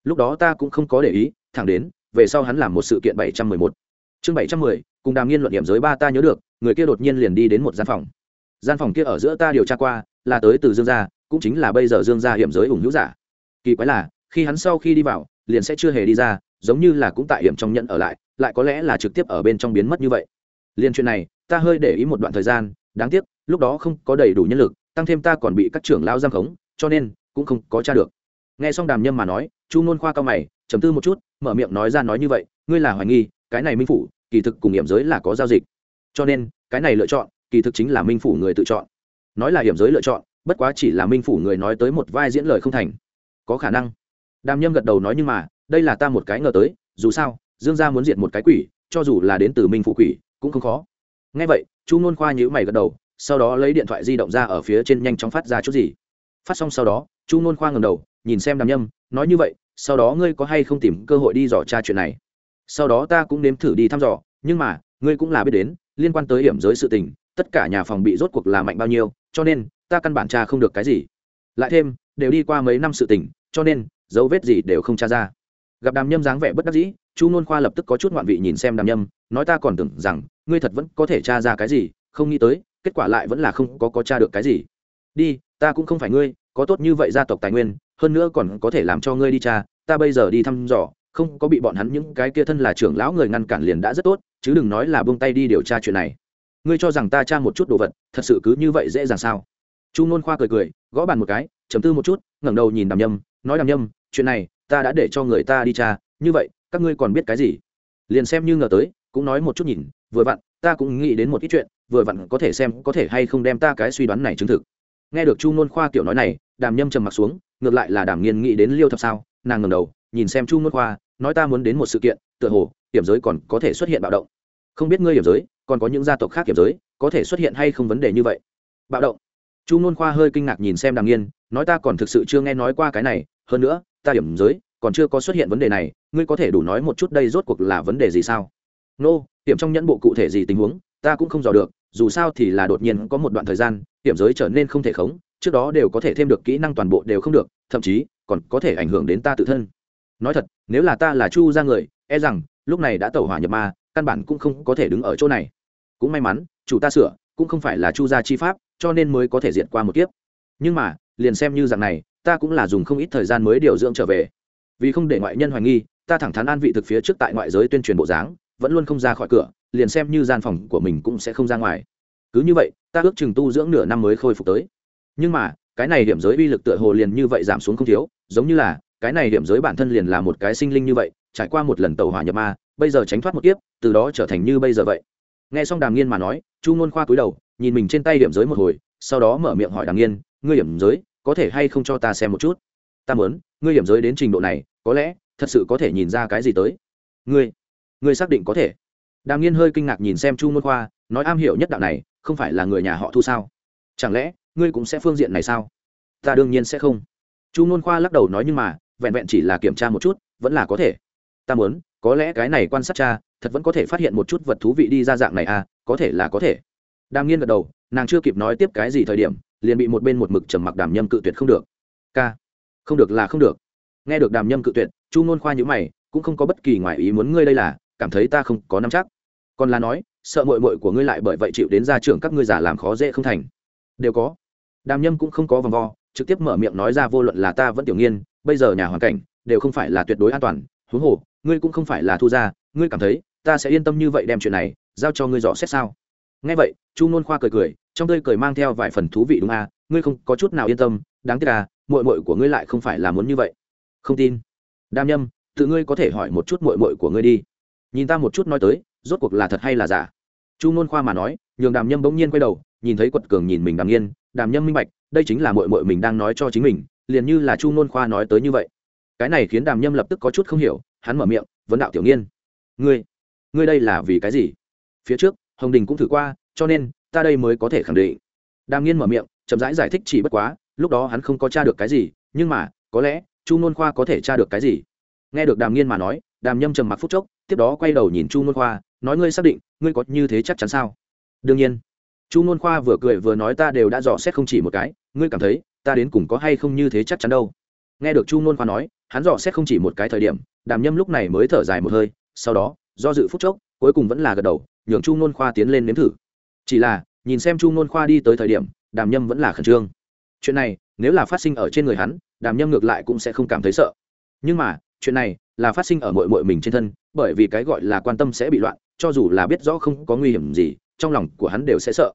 Lúc đó ta cũng không có để ý, thẳng đến, về sau hắn làm một sự kiện bảy trăm mười một. Chương bảy trăm mười, cùng đàm nghiên luận điểm giới ba ta nhớ được người kia đột nhiên liền đi đến một gian phòng. Gian phòng kia ở giữa ta điều tra qua, là tới từ dương gia, cũng chính là bây giờ dương gia hiểm giới ủng hữu giả. Kỳ quái là, khi hắn sau khi đi vào, liền sẽ chưa hề đi ra, giống như là cũng tại hiểm trong nhận ở lại lại có lẽ là trực tiếp ở bên trong biến mất như vậy. Liên chuyện này, ta hơi để ý một đoạn thời gian, đáng tiếc, lúc đó không có đầy đủ nhân lực, tăng thêm ta còn bị các trưởng lao giam khống, cho nên, cũng không có tra được. Nghe xong đàm nhâm mà nói, chu ngôn khoa cao mày chấm tư một chút, mở miệng nói ra nói như vậy, ngươi là hoài nghi, cái này minh phủ, kỳ thực cùng hiểm giới là có giao dịch cho nên, cái này lựa chọn, kỳ thực chính là minh phủ người tự chọn. Nói là hiểm giới lựa chọn, bất quá chỉ là minh phủ người nói tới một vai diễn lời không thành. Có khả năng. Đàm nhâm gật đầu nói nhưng mà, đây là ta một cái ngờ tới, dù sao, dương gia muốn diệt một cái quỷ, cho dù là đến từ minh phủ quỷ, cũng không khó. Ngay vậy, chu nôn khoa nhữ mày gật đầu, sau đó lấy điện thoại di động ra ở phía trên nhanh chóng phát ra chút gì. Phát xong sau đó, chu nôn khoa ngầm đầu, nhìn xem đàm nhâm, nói như vậy, sau đó ngươi có hay không tìm cơ hội đi dò tra chuyện này? Sau đó ta cũng nếm thử đi thăm dò, nhưng mà, ngươi cũng là biết đến liên quan tới hiểm giới sự tình, tất cả nhà phòng bị rốt cuộc là mạnh bao nhiêu, cho nên, ta căn bản tra không được cái gì. Lại thêm, đều đi qua mấy năm sự tình, cho nên, dấu vết gì đều không tra ra. Gặp đàm nhâm dáng vẻ bất đắc dĩ, chu nôn khoa lập tức có chút ngoạn vị nhìn xem đàm nhâm, nói ta còn tưởng rằng, ngươi thật vẫn có thể tra ra cái gì, không nghĩ tới, kết quả lại vẫn là không có có tra được cái gì. Đi, ta cũng không phải ngươi, có tốt như vậy gia tộc tài nguyên, hơn nữa còn có thể làm cho ngươi đi tra, ta bây giờ đi thăm dò, không có bị bọn hắn những cái kia thân là trưởng lão người ngăn cản liền đã rất tốt chứ đừng nói là buông tay đi điều tra chuyện này. Ngươi cho rằng ta tra một chút đồ vật, thật sự cứ như vậy dễ dàng sao? Chu nôn khoa cười cười, gõ bàn một cái, chấm tư một chút, ngẩng đầu nhìn đàm nhâm, nói đàm nhâm, chuyện này, ta đã để cho người ta đi tra, như vậy, các ngươi còn biết cái gì? Liền xem như ngờ tới, cũng nói một chút nhìn, vừa vặn, ta cũng nghĩ đến một ít chuyện, vừa vặn có thể xem có thể hay không đem ta cái suy đoán này chứng thực. Nghe được chu nôn khoa kiểu nói này, đàm nhâm trầm m ặ t xuống, ngược lại là đàm nghiên nghĩ đến liêu thập sao, nàng ngầm đầu, nhìn xem chu nôn khoa, nói ta muốn đến một sự kiện, tựa hồ hiểm giới còn có thể xuất hiện bạo động. Không biết ngươi hiểm giới còn có những gia tộc khác hiểm giới có thể xuất hiện hay không vấn đề như vậy? Bạo động. Chu n khoa hơi kinh ngạc nhìn xem đàm nghiên nói ta còn thực sự chưa nghe nói qua cái này hơn nữa ta hiểm giới còn chưa có xuất hiện vấn đề này ngươi có thể đủ nói một chút đây rốt cuộc là vấn đề gì sao? Nô、no, hiểm trong nhẫn bộ cụ thể gì tình huống ta cũng không dò được dù sao thì là đột nhiên có một đoạn thời gian hiểm giới trở nên không thể khống trước đó đều có thể thêm được kỹ năng toàn bộ đều không được thậm chí còn có thể ảnh hưởng đến ta tự thân. Nói thật nếu là ta là chu ra người e rằng lúc này đã tẩu hỏa nhập ma, căn bản cũng không có thể đứng ở chỗ này. Cũng may mắn, chủ ta sửa, cũng không phải là chu gia chi pháp, cho nên mới có thể diệt qua một kiếp. Nhưng mà, liền xem như rằng này, ta cũng là dùng không ít thời gian mới điều dưỡng trở về. Vì không để ngoại nhân hoài nghi, ta thẳng thắn an vị thực phía trước tại ngoại giới tuyên truyền bộ dáng, vẫn luôn không ra khỏi cửa, liền xem như gian phòng của mình cũng sẽ không ra ngoài. Cứ như vậy, ta ước chừng tu dưỡng nửa năm mới khôi phục tới. Nhưng mà, cái này điểm giới uy lực tựa hồ liền như vậy giảm xuống không thiếu, giống như là, cái này điểm giới bản thân liền là một cái sinh linh như vậy trải qua một lần tàu hỏa nhập ma, bây giờ tránh thoát một kiếp, từ đó trở thành như bây giờ vậy. Nghe xong đàm nghiên mà nói, chu ngôn khoa cúi đầu, nhìn mình trên tay điểm giới một hồi, sau đó mở miệng hỏi đàm nghiên, ngươi điểm giới, có thể hay không cho ta xem một chút? Ta muốn, ngươi điểm giới đến trình độ này, có lẽ thật sự có thể nhìn ra cái gì tới. Ngươi ngươi xác định có thể? Đàm nghiên hơi kinh ngạc nhìn xem chu ngôn khoa, nói am hiểu nhất đạo này, không phải là người nhà họ thu sao? Chẳng lẽ ngươi cũng sẽ phương diện này sao? Ta đương nhiên sẽ không. Chu ngôn khoa lắc đầu nói nhưng mà, vẹn vẹn chỉ là kiểm tra một chút, vẫn là có thể ta muốn, có lẽ cái này quan sát cha, thật vẫn có thể phát hiện một chút vật thú vị đi ra dạng này à có thể là có thể. Đàm nghiên gật đầu, nàng chưa kịp nói tiếp cái gì thời điểm, liền bị một bên một mực trầm mặc đàm nhâm cự tuyệt không được. K không được là không được. Nghe được đàm nhâm cự tuyệt, chu ngôn khoa nhữ mày, cũng không có bất kỳ ngoài ý muốn ngươi đây là, cảm thấy ta không có nắm chắc. Còn là nói, sợ mội mội của ngươi lại bởi vậy chịu đến gia trưởng các ngươi giả làm khó dễ không thành. Đều có. Đàm nhâm cũng không có vòng vo, trực tiếp mở miệng nói ra vô luận là ta vẫn tiểu nghiên, bây giờ nhà hoàn cảnh, đều không phải là tuyệt đối an toàn, huống hồ ngươi cũng không phải là thu gia, ngươi cảm thấy, ta sẽ yên tâm như vậy đem chuyện này giao cho ngươi dò xét sao? Nghe vậy, chu nôn khoa cười cười, trong tươi cười mang theo vài phần thú vị đúng à ngươi không có chút nào yên tâm, đáng tiếc à mội mội của ngươi lại không phải là muốn như vậy. Không tin. Đam nhâm, tự ngươi có thể hỏi một chút mội mội của ngươi đi. Nhìn ta một chút nói tới, rốt cuộc là thật hay là giả? Chu nôn khoa mà nói, nhường đàm nhâm bỗng nhiên quay đầu, nhìn thấy quật cường nhìn mình đàm nghiên đàm nhâm minh bạch, đây chính là mội mội mình đang nói cho chính mình, liền như là chu nôn khoa nói tới như vậy. Cái này khiến đàm nhâm lập tức có chút không hiểu hắn mở miệng vấn đạo tiểu nghiên ngươi ngươi đây là vì cái gì? Phía trước hồng đình cũng thử qua cho nên ta đây mới có thể khẳng định. Đàm nghiên mở miệng chậm rãi giải, giải thích chỉ bất quá lúc đó hắn không có t r a được cái gì nhưng mà có lẽ chu nôn khoa có thể t r a được cái gì? Nghe được đàm nghiên mà nói đàm nhâm trầm mặc phút chốc tiếp đó quay đầu nhìn chu nôn khoa nói ngươi xác định ngươi có như thế chắc chắn sao? Đương nhiên. Chu nôn khoa vừa cười vừa nói ta đều đã dò xét không chỉ một cái ngươi cảm thấy ta đến cùng có hay không như thế chắc chắn đâu? Nghe được chu nôn khoa nói hắn dò xét không chỉ một cái thời điểm đàm nhâm lúc này mới thở dài một hơi sau đó do dự phút chốc cuối cùng vẫn là gật đầu nhường chu nôn khoa tiến lên nếm thử. Chỉ là nhìn xem chu nôn khoa đi tới thời điểm đàm nhâm vẫn là khẩn trương. Chuyện này nếu là phát sinh ở trên người hắn đàm nhâm ngược lại cũng sẽ không cảm thấy sợ. Nhưng mà chuyện này là phát sinh ở mội mội mình trên thân bởi vì cái gọi là quan tâm sẽ bị loạn cho dù là biết rõ không có nguy hiểm gì trong lòng của hắn đều sẽ sợ.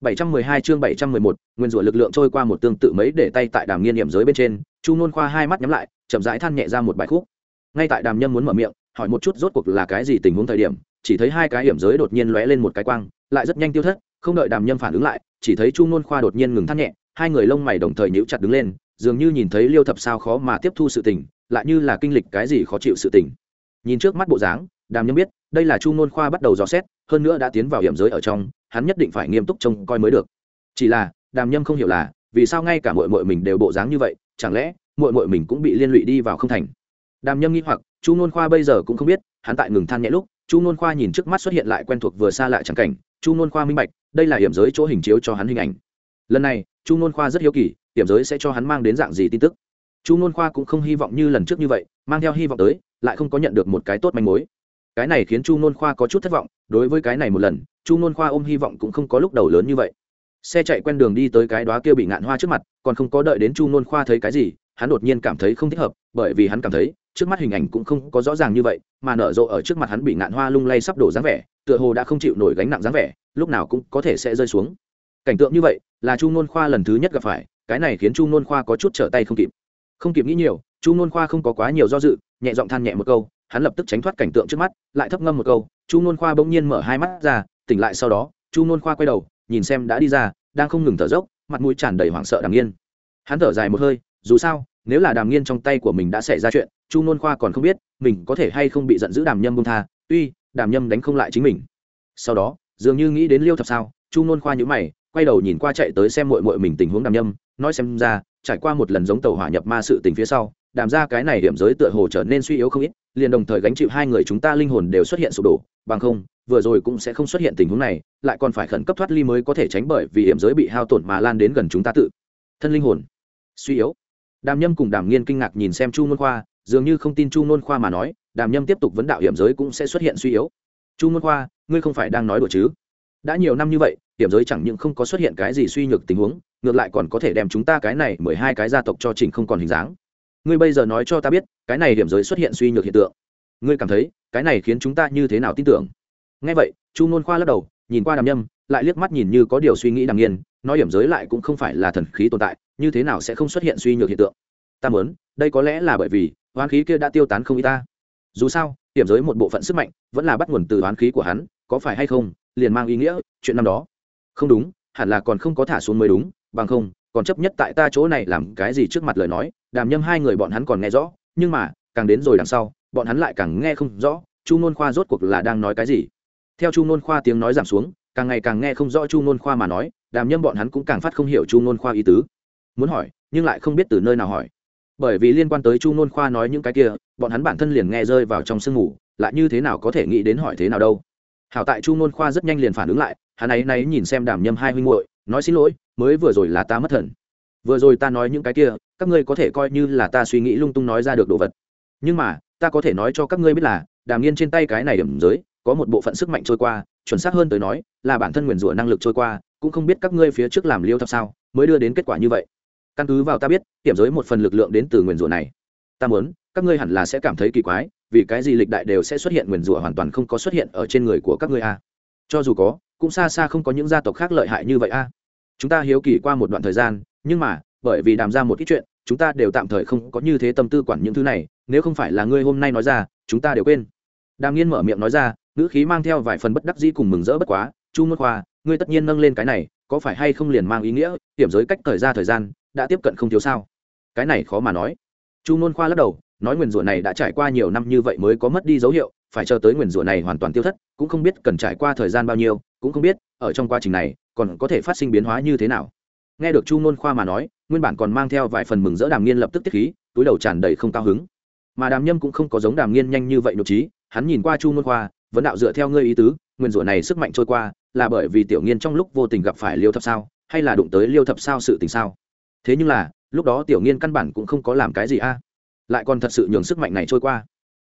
712 chương 711, nguyên rủa lực lượng trôi qua một tương tự mấy để tay tại đàm nghiên nghiệm giới bên trên chu nôn khoa hai mắt nhắm lại chậm rãi than nhẹ ra một bài khúc ngay tại đàm nhâm muốn mở miệng, hỏi một chút rốt cuộc là cái gì tình huống thời điểm, chỉ thấy hai cái hiểm giới đột nhiên lóe lên một cái quang, lại rất nhanh tiêu thất, không đợi đàm nhâm phản ứng lại, chỉ thấy chu nôn khoa đột nhiên ngừng thắt nhẹ, hai người lông mày đồng thời nhíu chặt đứng lên, dường như nhìn thấy liêu thập sao khó mà tiếp thu sự tình, lại như là kinh lịch cái gì khó chịu sự tình. Nhìn trước mắt bộ dáng, đàm nhâm biết, đây là chu nôn khoa bắt đầu dò xét, hơn nữa đã tiến vào hiểm giới ở trong, hắn nhất định phải nghiêm túc trông coi mới được. Chỉ là, đàm nhâm không hiểu là, vì sao ngay cả mội mội mình đều bộ dáng như vậy, chẳng lẽ mội mội mình cũng bị liên lụy đi vào không thành? Đàm nhâm nghĩ hoặc, chu nôn khoa bây giờ cũng không biết, hắn tại ngừng than nhẹ lúc, chu nôn khoa nhìn trước mắt xuất hiện lại quen thuộc vừa xa lại chẳng cảnh, chu nôn khoa minh bạch, đây là hiểm giới chỗ hình chiếu cho hắn hình ảnh. Lần này, chu nôn khoa rất hiếu kỳ, hiểm giới sẽ cho hắn mang đến dạng gì tin tức. Chu nôn khoa cũng không hy vọng như lần trước như vậy, mang theo hy vọng tới, lại không có nhận được một cái tốt manh mối. Cái này khiến chu nôn khoa có chút thất vọng, đối với cái này một lần, chu nôn khoa ôm hy vọng cũng không có lúc đầu lớn như vậy. Xe chạy quen đường đi tới cái đó kia bị ngạn hoa trước mặt, còn không có đợi đến chu nôn khoa thấy cái gì hắn đột nhiên cảm thấy không thích hợp, bởi vì hắn cảm thấy, trước mắt hình ảnh cũng không có rõ ràng như vậy, mà nở rộ ở trước mặt hắn bị ngạn hoa lung lay sắp đổ dáng vẻ, tựa hồ đã không chịu nổi gánh nặng dáng vẻ, lúc nào cũng có thể sẽ rơi xuống cảnh tượng như vậy, là chu nôn khoa lần thứ nhất gặp phải, cái này khiến chu nôn khoa có chút trở tay không kịp không kịp nghĩ nhiều, chu nôn khoa không có quá nhiều do dự, nhẹ giọng than nhẹ một câu, hắn lập tức tránh thoát cảnh tượng trước mắt, lại thấp ngâm một câu, chu nôn khoa bỗng nhiên mở hai mắt ra, tỉnh lại sau đó, chu nôn khoa quay đầu, nhìn xem đã đi ra, đang không ngừng thở dốc, mặt mũi tràn đầy hoảng sợ đằng yên. hắn thở dài một hơi, dù sao nếu là đàm nghiên trong tay của mình đã xảy ra chuyện, chu nôn khoa còn không biết mình có thể hay không bị giận dữ đàm nhâm bông tha. Tuy, đàm nhâm đánh không lại chính mình. Sau đó, dường như nghĩ đến liêu thập sao, chu nôn khoa nhữ mày, quay đầu nhìn qua chạy tới xem mội mội mình tình huống đàm nhâm, nói xem ra, trải qua một lần giống tàu hỏa nhập ma sự tình phía sau, đàm ra cái này điểm giới tựa hồ trở nên suy yếu không ít, liền đồng thời gánh chịu hai người chúng ta linh hồn đều xuất hiện sụp đổ, bằng không, vừa rồi cũng sẽ không xuất hiện tình huống này, lại còn phải khẩn cấp thoát ly mới có thể tránh bởi vì hiểm giới bị hao tổn mà lan đến gần chúng ta tự thân linh hồn. Suy yếu đàm nhâm cùng đàm nghiên kinh ngạc nhìn xem chu nôn khoa, dường như không tin chu nôn khoa mà nói, đàm nhâm tiếp tục vấn đạo hiểm giới cũng sẽ xuất hiện suy yếu. Chu nôn khoa, ngươi không phải đang nói đùa chứ? Đã nhiều năm như vậy, hiểm giới chẳng những không có xuất hiện cái gì suy nhược tình huống, ngược lại còn có thể đem chúng ta cái này mười hai cái gia tộc cho trình không còn hình dáng. Ngươi bây giờ nói cho ta biết, cái này hiểm giới xuất hiện suy nhược hiện tượng. Ngươi cảm thấy, cái này khiến chúng ta như thế nào tin tưởng? Ngay vậy, chu nôn khoa lắc đầu, nhìn qua đàm nhâm, lại liếc mắt nhìn như có điều suy nghĩ đàm nghiên nói hiểm giới lại cũng không phải là thần khí tồn tại, như thế nào sẽ không xuất hiện suy nhược hiện tượng? Ta muốn, đây có lẽ là bởi vì, hoán khí kia đã tiêu tán không y ta. Dù sao, hiểm giới một bộ phận sức mạnh vẫn là bắt nguồn từ hoán khí của hắn, có phải hay không, liền mang ý nghĩa, chuyện năm đó. Không đúng, hẳn là còn không có thả xuống mới đúng, bằng không, còn chấp nhất tại ta chỗ này làm cái gì trước mặt lời nói, đàm nhâm hai người bọn hắn còn nghe rõ, nhưng mà, càng đến rồi đằng sau, bọn hắn lại càng nghe không rõ, chu n khoa rốt cuộc là đang nói cái gì? Theo chu n khoa tiếng nói giảm xuống, càng ngày càng nghe không rõ chu n khoa mà nói đàm nhâm bọn hắn cũng càng phát không hiểu chu ngôn khoa ý tứ. Muốn hỏi, nhưng lại không biết từ nơi nào hỏi. Bởi vì liên quan tới chu ngôn khoa nói những cái kia, bọn hắn bản thân liền nghe rơi vào trong sương ngủ lại như thế nào có thể nghĩ đến hỏi thế nào đâu. Hảo tại chu ngôn khoa rất nhanh liền phản ứng lại, hắn ấy náy nhìn xem đàm nhâm hai huynh muội, nói xin lỗi, mới vừa rồi là ta mất thần. Vừa rồi ta nói những cái kia, các ngươi có thể coi như là ta suy nghĩ lung tung nói ra được đồ vật. Nhưng mà, ta có thể nói cho các ngươi biết là, đàm nghiên trên tay cái này điểm giới, có một bộ phận sức mạnh trôi qua, chuẩn xác hơn tới nói, là bản thân nguyền rủa năng lực trôi qua cũng không biết các ngươi phía trước làm liêu thập sao, mới đưa đến kết quả như vậy. Căn cứ vào ta biết điểm giới một phần lực lượng đến từ nguyền rủa này. Ta muốn, các ngươi hẳn là sẽ cảm thấy kỳ quái, vì cái gì lịch đại đều sẽ xuất hiện nguyền rủa hoàn toàn không có xuất hiện ở trên người của các ngươi a? Cho dù có, cũng xa xa không có những gia tộc khác lợi hại như vậy a. Chúng ta hiếu kỳ qua một đoạn thời gian, nhưng mà, bởi vì đàm ra một ít chuyện, chúng ta đều tạm thời không có như thế tâm tư quản những thứ này, nếu không phải là ngươi hôm nay nói ra, chúng ta đều quên. Đàm nghiên mở miệng nói ra, ngữ khí mang theo vài phần bất đắc dĩ cùng mừng rỡ bất quá, chu mất khoa ngươi tất nhiên nâng lên cái này, có phải hay không liền mang ý nghĩa, hiểm giới cách thời gian thời gian, đã tiếp cận không thiếu sao? Cái này khó mà nói. Chu nôn khoa lắc đầu, nói nguyền rủa này đã trải qua nhiều năm như vậy mới có mất đi dấu hiệu, phải chờ tới nguyền rủa này hoàn toàn tiêu thất, cũng không biết cần trải qua thời gian bao nhiêu, cũng không biết, ở trong quá trình này, còn có thể phát sinh biến hóa như thế nào. Nghe được chu nôn khoa mà nói, nguyên bản còn mang theo vài phần mừng rỡ đàm nghiên lập tức tiết khí, túi đầu tràn đầy không cao hứng. Mà đàm nhâm cũng không có giống đàm nghiên nhanh như vậy nhục trí, hắn nhìn qua chu nôn khoa vấn đạo dựa theo ngươi ý tứ, nguyên rủa này sức mạnh trôi qua là bởi vì tiểu nghiên trong lúc vô tình gặp phải liêu thập sao, hay là đụng tới liêu thập sao sự tình sao? Thế nhưng là, lúc đó tiểu nghiên căn bản cũng không có làm cái gì a. Lại còn thật sự nhường sức mạnh này trôi qua.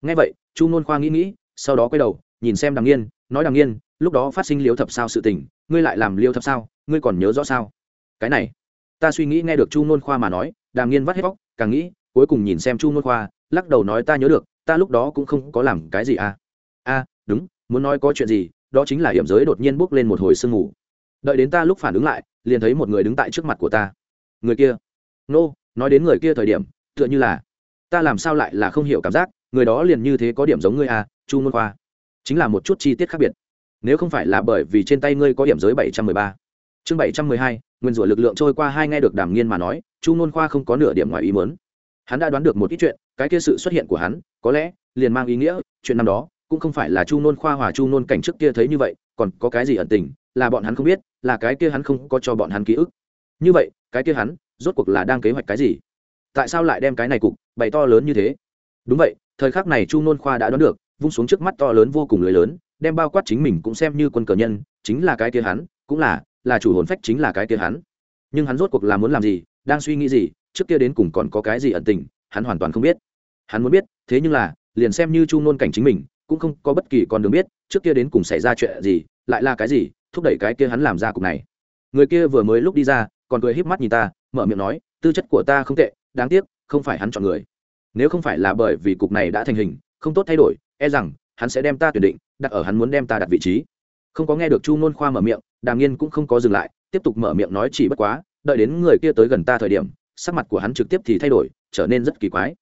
Ngay vậy, chu nôn khoa nghĩ nghĩ, sau đó quay đầu, nhìn xem đằng nghiên, nói đằng nghiên, lúc đó phát sinh liêu thập sao sự tình, ngươi lại làm liêu thập sao, ngươi còn nhớ rõ sao? Cái này, ta suy nghĩ nghe được chu nôn khoa mà nói đàm nghiên vắt hết vóc càng nghĩ, cuối cùng nhìn xem chu nôn khoa, lắc đầu nói ta nhớ được, ta lúc đó cũng không có làm cái gì à a, đúng, muốn nói có chuyện gì đó chính là hiểm giới đột nhiên bốc lên một hồi sương mù. Đợi đến ta lúc phản ứng lại liền thấy một người đứng tại trước mặt của ta. Người kia? Nô、no, nói đến người kia thời điểm tựa như là ta làm sao lại là không hiểu cảm giác người đó liền như thế có điểm giống ngươi à chu môn khoa. Chính là một chút chi tiết khác biệt. Nếu không phải là bởi vì trên tay ngươi có điểm giới bảy trăm mười ba chương bảy trăm mười hai nguyên rủa lực lượng trôi qua hai nghe được đàm nghiên mà nói chu môn khoa không có nửa điểm ngoài ý mớn hắn đã đoán được một ít chuyện cái kia sự xuất hiện của hắn có lẽ liền mang ý nghĩa chuyện năm đó cũng không phải là chu nôn khoa hòa chu nôn cảnh trước kia thấy như vậy, còn có cái gì ẩn tình, là bọn hắn không biết, là cái kia hắn không có cho bọn hắn ký ức. Như vậy, cái kia hắn, rốt cuộc là đang kế hoạch cái gì? Tại sao lại đem cái này cục bày to lớn như thế? Đúng vậy, thời khắc này chu nôn khoa đã đoán được, vung xuống trước mắt to lớn vô cùng lưới lớn, đem bao quát chính mình cũng xem như quân cờ nhân, chính là cái kia hắn, cũng là là chủ hồn phách chính là cái kia hắn. Nhưng hắn rốt cuộc là muốn làm gì, đang suy nghĩ gì, trước kia đến cùng còn có cái gì ẩn tình, hắn hoàn toàn không biết. Hắn muốn biết, thế nhưng là, liền xem như chu nôn cảnh chính mình cũng không có bất kỳ con đường biết trước kia đến cùng xảy ra chuyện gì, lại là cái gì, thúc đẩy cái kia hắn làm ra cục này. Người kia vừa mới lúc đi ra, còn cười híp mắt nhìn ta, mở miệng nói, tư chất của ta không tệ, đáng tiếc, không phải hắn chọn người. Nếu không phải là bởi vì cục này đã thành hình, không tốt thay đổi e rằng, hắn sẽ đem ta tuyển định, đặt ở hắn muốn đem ta đặt vị trí. Không có nghe được chu nôn khoa mở miệng, đàm nghiên cũng không có dừng lại, tiếp tục mở miệng nói chỉ bất quá, đợi đến người kia tới gần ta thời điểm, sắc mặt của hắn trực tiếp thì thay đổi, trở nên rất kỳ quái.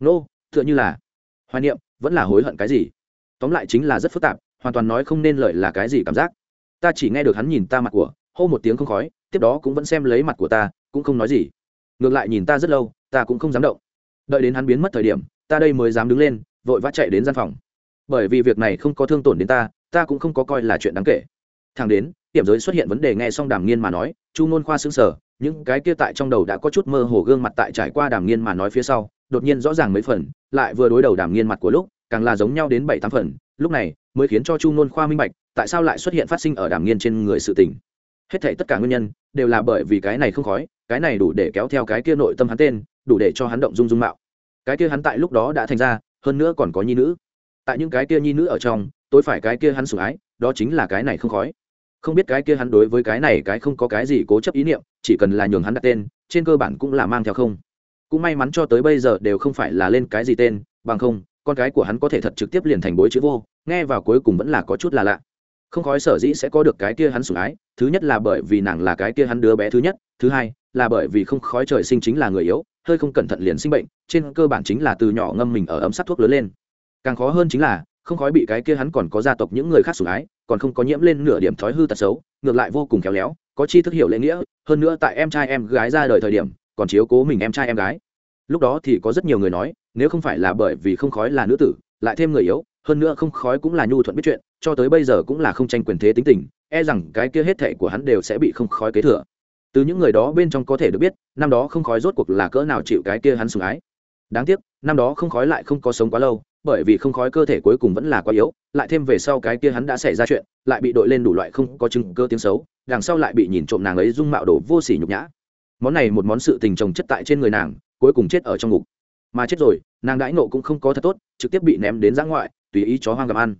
Nô, tựa như là, hoài niệm, vẫn là hối hận cái gì? Tóm lại chính là rất phức tạp, hoàn toàn nói không nên lợi là cái gì cảm giác. Ta chỉ nghe được hắn nhìn ta mặt của, hô một tiếng không khói, tiếp đó cũng vẫn xem lấy mặt của ta, cũng không nói gì. Ngược lại nhìn ta rất lâu, ta cũng không dám động. Đợi đến hắn biến mất thời điểm, ta đây mới dám đứng lên, vội vã chạy đến gian phòng. Bởi vì việc này không có thương tổn đến ta ta cũng không có coi là chuyện đáng kể. Thằng đến điểm giới xuất hiện vấn đề nghe xong đàm nghiên mà nói, chu ngôn khoa xứng sở những cái kia tại trong đầu đã có chút mơ hồ gương mặt tại trải qua đàm nghiên mà nói phía sau, đột nhiên rõ ràng mấy phần, lại vừa đối đầu đàm nghiên mặt của lúc càng là giống nhau đến bảy tám phần, lúc này mới khiến cho chu nôn khoa minh bạch tại sao lại xuất hiện phát sinh ở đàm nghiên trên người sự tình. Hết thảy tất cả nguyên nhân đều là bởi vì cái này không khói, cái này đủ để kéo theo cái kia nội tâm hắn tên, đủ để cho hắn động dung dung mạo. Cái kia hắn tại lúc đó đã thành ra, hơn nữa còn có nhi nữ. Tại những cái kia nhi nữ ở trong tôi phải cái kia hắn sủng ái, đó chính là cái này không khói. Không biết cái kia hắn đối với cái này cái không có cái gì cố chấp ý niệm, chỉ cần là nhường hắn đặt tên, trên cơ bản cũng là mang theo không. Cũng may mắn cho tới bây giờ đều không phải là lên cái gì tên, bằng không con cái của hắn có thể thật trực tiếp liền thành bối chữ vô, nghe vào cuối cùng vẫn là có chút là lạ. Không khói sở dĩ sẽ có được cái kia hắn sủng ái, thứ nhất là bởi vì nàng là cái kia hắn đứa bé thứ nhất, thứ hai là bởi vì không khói trời sinh chính là người yếu, hơi không cẩn thận liền sinh bệnh, trên cơ bản chính là từ nhỏ ngâm mình ở ấm sắt thuốc lớn lên. Càng khó hơn chính là, không khói bị cái kia hắn còn có gia tộc những người khác sủng ái, còn không có nhiễm lên nửa điểm thói hư tật xấu, ngược lại vô cùng khéo léo, có chi thức hiểu lễ nghĩa, hơn nữa tại em trai em gái ra đời thời điểm, còn chiếu cố mình em trai em gái. Lúc đó thì có rất nhiều người nói nếu không phải là bởi vì không khói là nữ tử, lại thêm người yếu, hơn nữa không khói cũng là nhu thuận biết chuyện, cho tới bây giờ cũng là không tranh quyền thế tính tình e rằng cái kia hết thệ của hắn đều sẽ bị không khói kế thừa. Từ những người đó bên trong có thể được biết, năm đó không khói rốt cuộc là cỡ nào chịu cái kia hắn sủng ái. Đáng tiếc, năm đó không khói lại không có sống quá lâu, bởi vì không khói cơ thể cuối cùng vẫn là quá yếu, lại thêm về sau cái kia hắn đã xảy ra chuyện, lại bị đội lên đủ loại không có chứng cơ tiếng xấu, đằng sau lại bị nhìn trộm nàng ấy dung mạo đổ vô sỉ nhục nhã. Món này một món sự tình trồng chất tại trên người nàng, cuối cùng chết ở trong ngục mà chết rồi, nàng đãi nộ cũng không có thật tốt, trực tiếp bị ném đến giã ngoại, tùy ý chó hoang gặm ăn.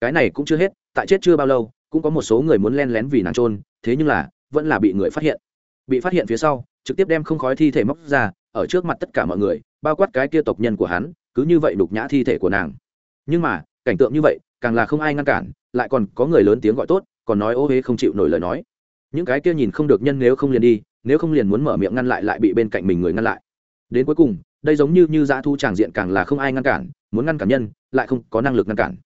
Cái này cũng chưa hết, tại chết chưa bao lâu, cũng có một số người muốn len lén vì nàng trôn thế nhưng là, vẫn là bị người phát hiện. Bị phát hiện phía sau, trực tiếp đem không khói thi thể móc ra, ở trước mặt tất cả mọi người, bao quát cái kia tộc nhân của hắn, cứ như vậy đục nhã thi thể của nàng. Nhưng mà, cảnh tượng như vậy, càng là không ai ngăn cản, lại còn có người lớn tiếng gọi tốt, còn nói ô huế không chịu nổi lời nói. Những cái kia nhìn không được nhân nếu không liền đi, nếu không liền muốn mở miệng ngăn lại lại bị bên cạnh mình người ngăn lại. Đến cuối cùng đây giống như như dã thu tràng diện càng là không ai ngăn cản, muốn ngăn cản nhân, lại không có năng lực ngăn cản.